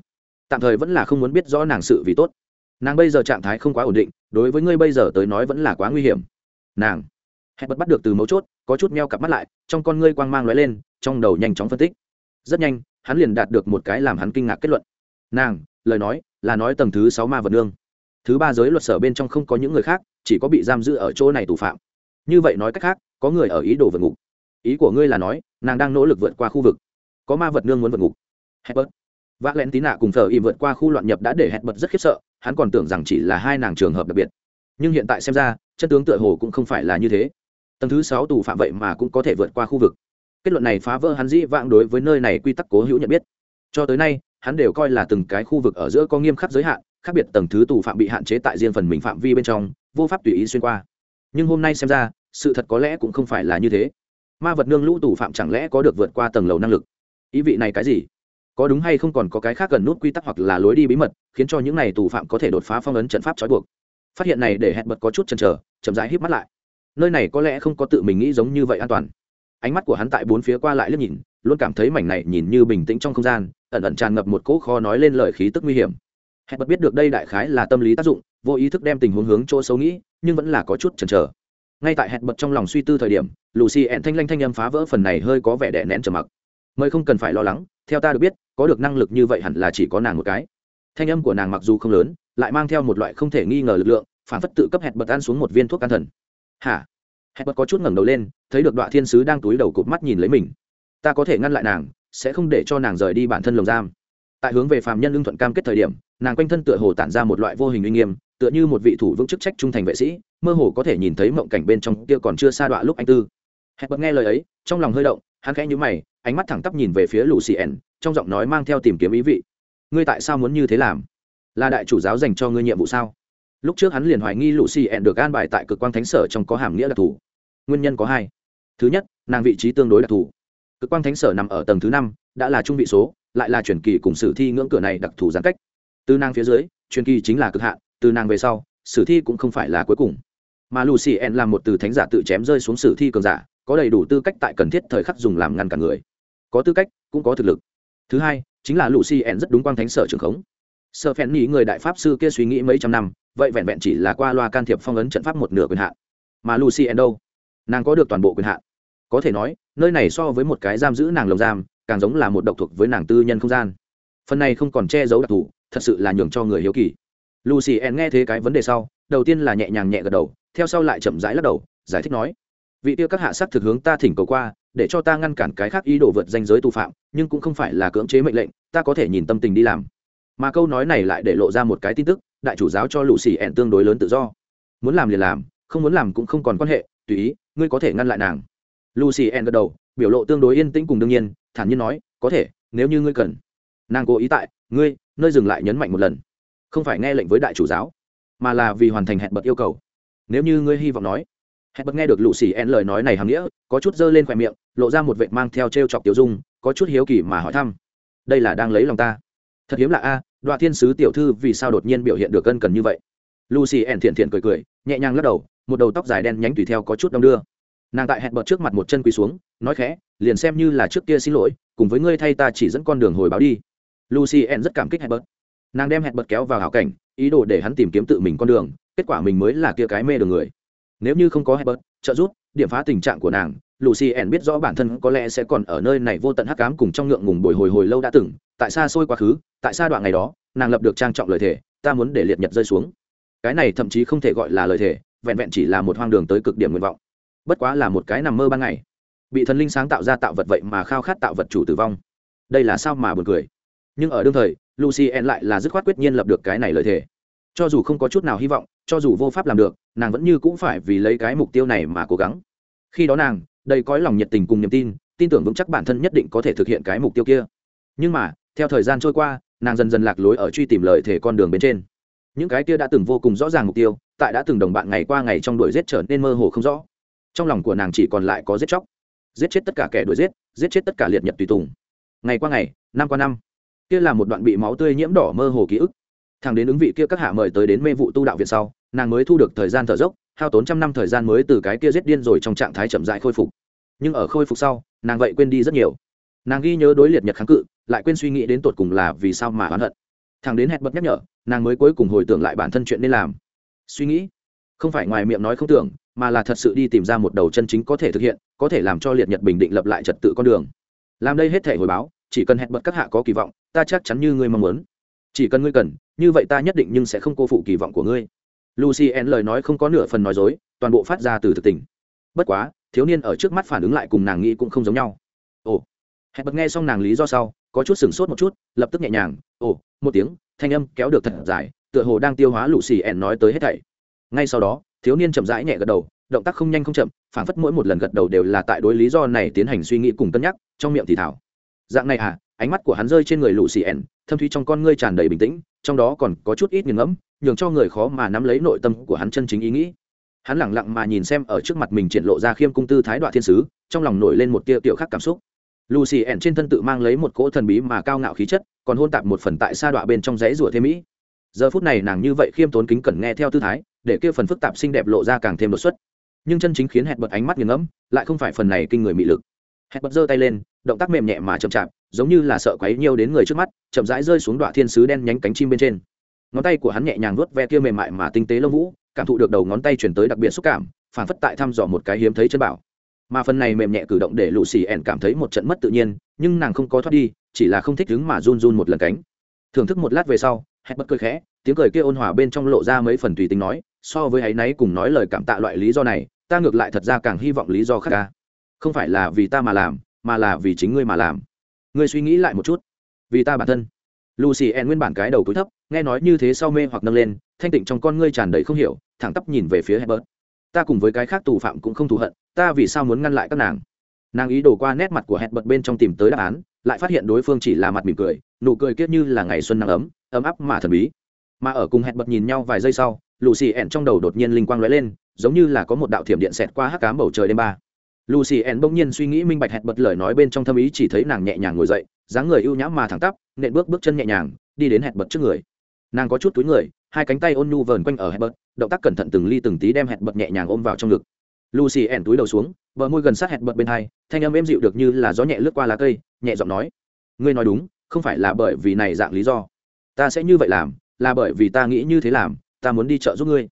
S1: tạm thời vẫn là không muốn biết rõ nàng sự vì tốt. Nàng bây giờ trạng thái không quá ổn định, đối với ngươi bây giờ tới nói vẫn là quá nguy hiểm. Nàng, hẹn bật bắt được từ mấu chốt, có chút meo cặp mắt lại, trong con ngươi quang mang lóe lên, trong đầu nhanh chóng phân tích. Rất nhanh, hắn liền đạt được một cái làm hắn kinh ngạc kết luận. Nàng, lời nói, là nói tầng thứ sáu ma vật nương. Thứ ba giới luật sở bên trong không có những người khác, chỉ có bị giam giữ ở chỗ này tù phạm. Như vậy nói cách khác, có người ở ý đồ vượt ngục. Ý của ngươi là nói, nàng đang nỗ lực vượt qua khu vực có ma vật nương muốn vượt ngục. Hebert vác lén tí nạ cùng thờ im vượt qua khu loạn nhập đã để hẹn bớt rất khiếp sợ, hắn còn tưởng rằng chỉ là hai nàng trường hợp đặc biệt. Nhưng hiện tại xem ra, chân tướng tựa hồ cũng không phải là như thế. Tầng thứ sáu tù phạm vậy mà cũng có thể vượt qua khu vực. Kết luận này phá vỡ hắn dĩ vãng đối với nơi này quy tắc cố hữu nhận biết. Cho tới nay, hắn đều coi là từng cái khu vực ở giữa có nghiêm khắc giới hạn, khác biệt tầng thứ tù phạm bị hạn chế tại riêng phần mình phạm vi bên trong, vô pháp tùy ý xuyên qua. Nhưng hôm nay xem ra, sự thật có lẽ cũng không phải là như thế. Ma vật nương lũ tù phạm chẳng lẽ có được vượt qua tầng lầu năng lực? Ý vị này cái gì? Có đúng hay không còn có cái khác gần nút quy tắc hoặc là lối đi bí mật, khiến cho những này tù phạm có thể đột phá phong ấn trận pháp trói buộc? Phát hiện này để hẹn bật có chút chần chờ, chậm rãi híp mắt lại. Nơi này có lẽ không có tự mình nghĩ giống như vậy an toàn. Ánh mắt của hắn tại bốn phía qua lại liếc nhìn, luôn cảm thấy mảnh này nhìn như bình tĩnh trong không gian, ẩn ẩn tràn ngập một cỗ kho nói lên lời khí tức nguy hiểm. Hẹn bật biết được đây đại khái là tâm lý tác dụng, vô ý thức đem tình huống hướng chỗ xấu nghĩ, nhưng vẫn là có chút chần chờ. Ngay tại hẹn bật trong lòng suy tư thời điểm, lucy ẹn thanh lanh thanh âm phá vỡ phần này hơi có vẻ đẻ nén trầm mặc mời không cần phải lo lắng, theo ta được biết, có được năng lực như vậy hẳn là chỉ có nàng một cái. Thanh âm của nàng mặc dù không lớn, lại mang theo một loại không thể nghi ngờ lực lượng, phản phất tự cấp hẹn bật ăn xuống một viên thuốc an thần. Hả? Hẹn bật có chút ngẩng đầu lên, thấy được đoạn thiên sứ đang túi đầu cụp mắt nhìn lấy mình. Ta có thể ngăn lại nàng, sẽ không để cho nàng rời đi bản thân lồng giam. Tại hướng về phạm nhân lương thuận cam kết thời điểm, nàng quanh thân tựa hồ tản ra một loại vô hình uy nghiêm, tựa như một vị thủ vững chức trách trung thành vệ sĩ, mơ hồ có thể nhìn thấy mộng cảnh bên trong kia còn chưa xa đoạn lúc anh tư. Hẹn bật nghe lời ấy, trong lòng hơi động hắn khẽ nhíu mày, ánh mắt thẳng tắp nhìn về phía lucien, trong giọng nói mang theo tìm kiếm ý vị. Ngươi tại sao muốn như thế làm? Là đại chủ giáo dành cho ngươi nhiệm vụ sao? Lúc trước hắn liền hoài nghi lucien được an bài tại cực quang thánh sở trong có hàm nghĩa đặc thù. Nguyên nhân có hai. Thứ nhất, nàng vị trí tương đối đặc thù. Cực quang thánh sở nằm ở tầng thứ năm, đã là trung vị số, lại là truyền kỳ cùng sử thi ngưỡng cửa này đặc thù giãn cách. Từ nàng phía dưới, truyền kỳ chính là cực hạn, từ nàng về sau, sử thi cũng không phải là cuối cùng. Mà lucien là một từ thánh giả tự chém rơi xuống sử thi cường giả có đầy đủ tư cách tại cần thiết thời khắc dùng làm ngăn cả người. Có tư cách, cũng có thực lực. Thứ hai, chính là lucien rất đúng quang thánh sở trường khống. Sợ phèn nghĩ người đại pháp sư kia suy nghĩ mấy trăm năm, vậy vẹn vẹn chỉ là qua loa can thiệp phong ấn trận pháp một nửa quyền hạn. Mà lucien đâu? Nàng có được toàn bộ quyền hạn. Có thể nói, nơi này so với một cái giam giữ nàng lồng giam, càng giống là một độc thuộc với nàng tư nhân không gian. Phần này không còn che giấu đặc thù, thật sự là nhường cho người hiếu kỳ. Lucy en nghe thế cái vấn đề sau, đầu tiên là nhẹ nhàng nhẹ gật đầu, theo sau lại chậm rãi lắc đầu, giải thích nói vị tiêu các hạ sắc thực hướng ta thỉnh cầu qua, để cho ta ngăn cản cái khác ý đồ vượt danh giới tù phạm, nhưng cũng không phải là cưỡng chế mệnh lệnh, ta có thể nhìn tâm tình đi làm. Mà câu nói này lại để lộ ra một cái tin tức, đại chủ giáo cho lũ xì ẹn tương đối lớn tự do. Muốn làm liền làm, không muốn làm cũng không còn quan hệ, tùy ý, ngươi có thể ngăn lại nàng. Lucy en gật đầu, biểu lộ tương đối yên tĩnh cùng đương nhiên, thản nhiên nói, có thể, nếu như ngươi cần. Nàng cố ý tại, ngươi, nơi dừng lại nhấn mạnh một lần. Không phải nghe lệnh với đại chủ giáo, mà là vì hoàn thành hẹn bật yêu cầu. Nếu như ngươi hy vọng nói hẹn bật nghe được lũ xì en lời nói này hàm nghĩa, có chút dơ lên khoe miệng, lộ ra một vệ mang theo t r e o chọc tiểu dung, có chút hiếu kỳ mà hỏi thăm. Đây là đang lấy lòng ta. Thật hiếm là a đoạn thiên sứ tiểu thư vì sao đột nhiên biểu hiện được cân cần như vậy? Lucy ẻn thiện thiện cười cười, nhẹ nhàng lắc đầu, một đầu tóc dài đen nhánh tùy theo có chút đông đưa. Nàng tại hẹn bật trước mặt một chân quỳ xuống, nói khẽ, liền xem như là trước kia xin lỗi, cùng với ngươi thay ta chỉ dẫn con đường hồi báo đi. Lucy ẻn rất cảm kích hẹn bật. Nàng đem hẹn bật kéo vào hảo cảnh, ý đồ để hắn tìm kiếm tự mình con đường, kết quả mình mới là kia cái mê đường người nếu như không có hẹn bật trợ giúp, điểm phá tình trạng của nàng, lucy ẻn biết rõ bản thân có lẽ sẽ còn ở nơi này vô tận hắc cám cùng trong ngượng ngùng bồi hồi hồi lâu đã từng, tại xa xôi quá khứ, tại xa đoạn ngày đó, nàng lập được trang trọng lời thề, ta muốn để liệt nhật rơi xuống. Cái này thậm chí không thể gọi là lời thề, vẹn vẹn chỉ là một hoang đường tới cực điểm nguyện vọng. Bất quá là một cái nằm mơ ban ngày. Bị thần linh sáng tạo ra tạo vật vậy mà khao khát tạo vật chủ tử vong. Đây là sao mà buồn cười. Nhưng ở đương thời, lucy en lại là dứt khoát quyết nhiên lập được cái này lời thề cho dù không có chút nào hy vọng, cho dù vô pháp làm được, nàng vẫn như cũng phải vì lấy cái mục tiêu này mà cố gắng. Khi đó nàng, đầy cõi lòng nhiệt tình cùng niềm tin tin tưởng vững chắc bản thân nhất định có thể thực hiện cái mục tiêu kia. Nhưng mà, theo thời gian trôi qua, nàng dần dần lạc lối ở truy tìm lời thể con đường bên trên. Những cái kia đã từng vô cùng rõ ràng mục tiêu, tại đã từng đồng bạn ngày qua ngày trong đuổi giết trở nên mơ hồ không rõ. Trong lòng của nàng chỉ còn lại có giết chóc. Giết chết tất cả kẻ đuổi giết giết chết tất cả liệt nhật tùy tùng. Ngày qua ngày, năm qua năm, kia là một đoạn bị máu tươi nhiễm đỏ mơ hồ ký ức thằng đến ứng vị kia các hạ mời tới đến mê vụ tu đạo viện sau, nàng mới thu được thời gian thở dốc, hao tốn trăm năm thời gian mới từ cái kia giết điên rồi trong trạng thái chậm dại khôi phục. Nhưng ở khôi phục sau, nàng vậy quên đi rất nhiều. Nàng ghi nhớ đối liệt nhật kháng cự, lại quên suy nghĩ đến tột cùng là vì sao mà oán hận. Thằng đến hẹn bật nhắc nhở, nàng mới cuối cùng hồi tưởng lại bản thân chuyện nên làm. Suy nghĩ, không phải ngoài miệng nói không tưởng, mà là thật sự đi tìm ra một đầu chân chính có thể thực hiện, có thể làm cho liệt nhật bình định lập lại trật tự con đường. Làm đây hết thể hồi báo, chỉ cần hẹn bật các hạ có kỳ vọng, ta chắc chắn như ngươi mong muốn chỉ cần ngươi cần, như vậy ta nhất định nhưng sẽ không cô phụ kỳ vọng của ngươi. Lucien lời nói không có nửa phần nói dối, toàn bộ phát ra từ thực tình. Bất quá, thiếu niên ở trước mắt phản ứng lại cùng nàng nghĩ cũng không giống nhau. Ồ. Hẹn bật nghe xong nàng lý do sau, có chút sửng sốt một chút, lập tức nhẹ nhàng, ồ, một tiếng, thanh âm kéo được thật dài, tựa hồ đang tiêu hóa lũ xì ẻn nói tới hết thảy. Ngay sau đó, thiếu niên chậm rãi nhẹ gật đầu, động tác không nhanh không chậm phản phất mỗi một lần gật đầu đều là tại đối lý do này tiến hành suy nghĩ cùng cân nhắc, trong miệng thì thảo. Dạng này à ánh mắt của hắn rơi trên người lũ xì ẻn, thâm thúy trong con ngươi tràn đầy bình tĩnh, trong đó còn có chút ít nghiền ngẫm, nhường cho người khó mà nắm lấy nội tâm của hắn chân chính ý nghĩ. Hắn lẳng lặng mà nhìn xem ở trước mặt mình triển lộ ra khiêm cung tư thái đoạn thiên sứ, trong lòng nổi lên một tia tiểu khắc cảm xúc. Lucy ẻn trên thân tự mang lấy một cỗ thần bí mà cao ngạo khí chất, còn hôn tạp một phần tại sa đọa bên trong dãy rủa thêm mỹ. Giờ phút này nàng như vậy khiêm tốn kính cẩn nghe theo tư thái, để kia phần phức tạp xinh đẹp lộ ra càng thêm đột xuất. Nhưng chân chính khiến hẹn bật ánh mắt nghiền ngẫm, lại không phải phần này kinh người mị lực. Hẹn bật giơ tay lên động tác mềm nhẹ mà chậm chạp, giống như là sợ quấy nhiều đến người trước mắt, chậm rãi rơi xuống đoạn thiên sứ đen nhánh cánh chim bên trên. Ngón tay của hắn nhẹ nhàng vuốt ve kia mềm mại mà tinh tế lông vũ, cảm thụ được đầu ngón tay chuyển tới đặc biệt xúc cảm, phản phất tại thăm dò một cái hiếm thấy chân bảo. Mà phần này mềm nhẹ cử động để lũ xì ẻn cảm thấy một trận mất tự nhiên, nhưng nàng không có thoát đi, chỉ là không thích đứng mà run run một lần cánh. Thưởng thức một lát về sau hét bất cười khẽ, tiếng cười kia ôn hòa bên trong lộ ra mấy phần tùy tính nói, so với áy náy cùng nói lời cảm tạ loại lý do này, ta ngược lại thật ra càng hy vọng lý do khác ca không phải là vì ta mà làm mà là vì chính ngươi mà làm. Ngươi suy nghĩ lại một chút. Vì ta bản thân. Lucy en nguyên bản cái đầu cúi thấp, nghe nói như thế sau mê hoặc nâng lên, thanh tịnh trong con ngươi tràn đầy không hiểu, thẳng tắp nhìn về phía hebert ta cùng với cái khác tù phạm cũng không thù hận, ta vì sao muốn ngăn lại các nàng? Nàng ý đồ qua nét mặt của hẹn bật bên trong tìm tới đáp án, lại phát hiện đối phương chỉ là mặt mỉm cười, nụ cười kiết như là ngày xuân nắng ấm ấm áp mà thần bí. Mà ở cùng hẹn bật nhìn nhau vài giây sau, lucy ẹn trong đầu đột nhiên linh quang lóe lên, giống như là có một đạo thiểm điện xẹt qua hắc cám bầu trời đêm ba lucy ẹn bỗng nhiên suy nghĩ minh bạch hẹn bật lời nói bên trong thâm ý, chỉ thấy nàng nhẹ nhàng ngồi dậy, dáng người ưu nhã mà thẳng tắp, nện bước bước chân nhẹ nhàng, đi đến hẹn bật trước người. Nàng có chút túi người, hai cánh tay ôn nhu vờn quanh ở hẹn bật, động tác cẩn thận từng ly từng tí đem hẹn bật nhẹ nhàng ôm vào trong ngực. Lucy ẻn túi đầu xuống, bờ môi gần sát hẹn bật bên hai, thanh âm êm dịu được như là gió nhẹ lướt qua lá cây, nhẹ giọng nói, ngươi nói đúng, không phải là bởi vì này dạng lý do. Ta sẽ như vậy làm, là bởi vì ta nghĩ như thế làm, ta muốn đi chợ giúp ngươi.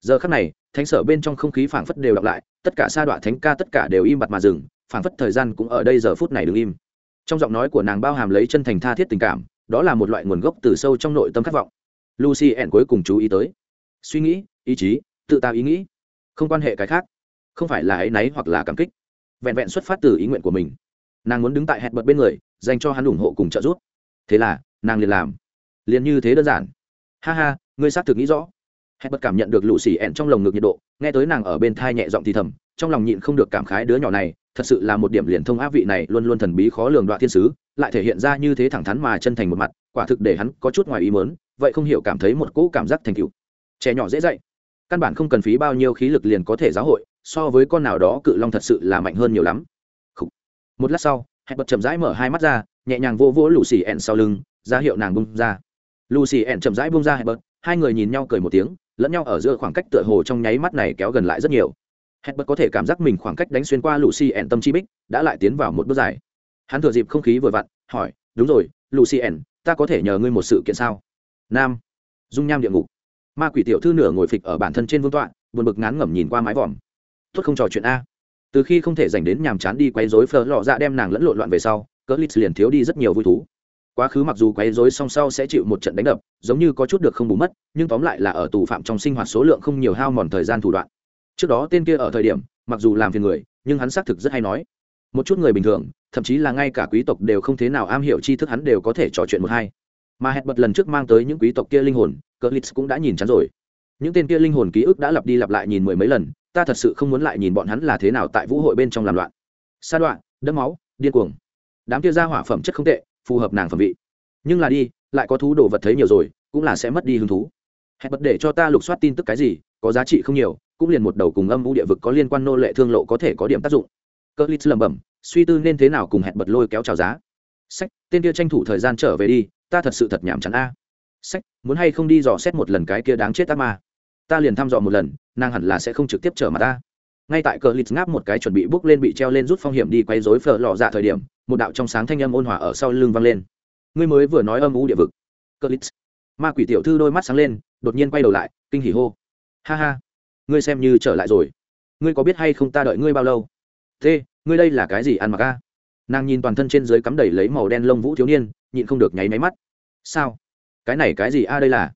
S1: Giờ khắc này, thánh sở bên trong không khí phảng phất đều đọc lại tất cả sa đoạn thánh ca tất cả đều im bặt mà dừng, phảng phất thời gian cũng ở đây giờ phút này đứng im. Trong giọng nói của nàng bao hàm lấy chân thành tha thiết tình cảm, đó là một loại nguồn gốc từ sâu trong nội tâm khát vọng. Lucy ẻn cuối cùng chú ý tới. Suy nghĩ, ý chí, tự ta ý nghĩ. Không quan hệ cái khác. Không phải là áy náy hoặc là cảm kích. Vẹn vẹn xuất phát từ ý nguyện của mình. Nàng muốn đứng tại hẹn bật bên người, dành cho hắn ủng hộ cùng trợ giúp. Thế là, nàng liền làm. Liền như thế đơn giản. Ha ha, ngươi xác thực nghĩ rõ hẹn bật cảm nhận được lũ xì ẹn trong lồng ngực nhiệt độ, nghe tới nàng ở bên thai nhẹ giọng thì thầm, trong lòng nhịn không được cảm khái đứa nhỏ này, thật sự là một điểm liền thông áp vị này, luôn luôn thần bí khó lường đoạn thiên sứ, lại thể hiện ra như thế thẳng thắn mà chân thành một mặt, quả thực để hắn có chút ngoài ý mớn vậy không hiểu cảm thấy một cỗ cảm giác thành cựu trẻ nhỏ dễ dạy, căn bản không cần phí bao nhiêu khí lực liền có thể giáo hội, so với con nào đó cự long thật sự là mạnh hơn nhiều lắm. Một lát sau hẹn bật chậm rãi mở hai mắt ra, nhẹ nhàng vô vỗ lù xì ẹn sau lưng, ra hiệu nàng bung ra. Lucy ẻn chậm rãi bung ra hebert hai người nhìn nhau cười một tiếng lẫn nhau ở giữa khoảng cách tựa hồ trong nháy mắt này kéo gần lại rất nhiều. Hebert có thể cảm giác mình khoảng cách đánh xuyên qua lucy ẻn tâm chi bích đã lại tiến vào một bước dài. Hắn thừa dịp không khí vừa vặn, hỏi, đúng rồi, lucy ẻn ta có thể nhờ ngươi một sự kiện sao? Nam, dung nham địa ngục. Ma quỷ tiểu thư nửa ngồi phịch ở bản thân trên vương tọa, buồn bực ngán ngẩm nhìn qua mái vòm. Tốt không trò chuyện a. Từ khi không thể dành đến nhàm chán đi quấy rối phở lọ dạ đem nàng lẫn lộn loạn về sau cỡ lít liền thiếu đi rất nhiều vui thú quá khứ mặc dù quấy rối song sau sẽ chịu một trận đánh đập, giống như có chút được không bù mất, nhưng tóm lại là ở tù phạm trong sinh hoạt số lượng không nhiều hao mòn thời gian thủ đoạn. Trước đó tên kia ở thời điểm, mặc dù làm phiền người, nhưng hắn xác thực rất hay nói. Một chút người bình thường, thậm chí là ngay cả quý tộc đều không thế nào am hiểu tri thức hắn đều có thể trò chuyện một hai. Mà hẹn bật lần trước mang tới những quý tộc kia linh hồn cỡ lít cũng đã nhìn chắn rồi. Những tên kia linh hồn ký ức đã lặp đi lặp lại nhìn mười mấy lần, ta thật sự không muốn lại nhìn bọn hắn là thế nào tại vũ hội bên trong làm loạn. Sa đoạn, đẫm máu, điên cuồng. Đám kia ra hỏa phẩm chất không tệ phù hợp nàng phẩm vị. Nhưng là đi, lại có thú đồ vật thấy nhiều rồi, cũng là sẽ mất đi hứng thú. Hẹn bật để cho ta lục soát tin tức cái gì, có giá trị không nhiều, cũng liền một đầu cùng âm vũ địa vực có liên quan nô lệ thương lộ có thể có điểm tác dụng. Cơ lít lẩm bẩm, suy tư nên thế nào cùng hẹn bật lôi kéo trào giá. Sách, tên kia tranh thủ thời gian trở về đi, ta thật sự thật nhảm chán a. Sách, muốn hay không đi dò xét một lần cái kia đáng chết ác ma. Ta liền thăm dò một lần, nàng hẳn là sẽ không trực tiếp trở mà ta. Ngay tại cờ lít ngáp một cái chuẩn bị bước lên bị treo lên rút phong hiểm đi quay dối phở lò dạ thời điểm một đạo trong sáng thanh âm ôn hòa ở sau lưng vang lên. Ngươi mới vừa nói âm u địa vực. Cờ lít ma quỷ tiểu thư đôi mắt sáng lên, đột nhiên quay đầu lại, kinh hỉ hô. Ha ha. Ngươi xem như trở lại rồi. Ngươi có biết hay không ta đợi ngươi bao lâu? Thế, ngươi đây là cái gì ăn mặc a? Nàng nhìn toàn thân trên dưới cắm đầy lấy màu đen lông vũ thiếu niên, nhịn không được nháy máy mắt. Sao? Cái này cái gì a đây là?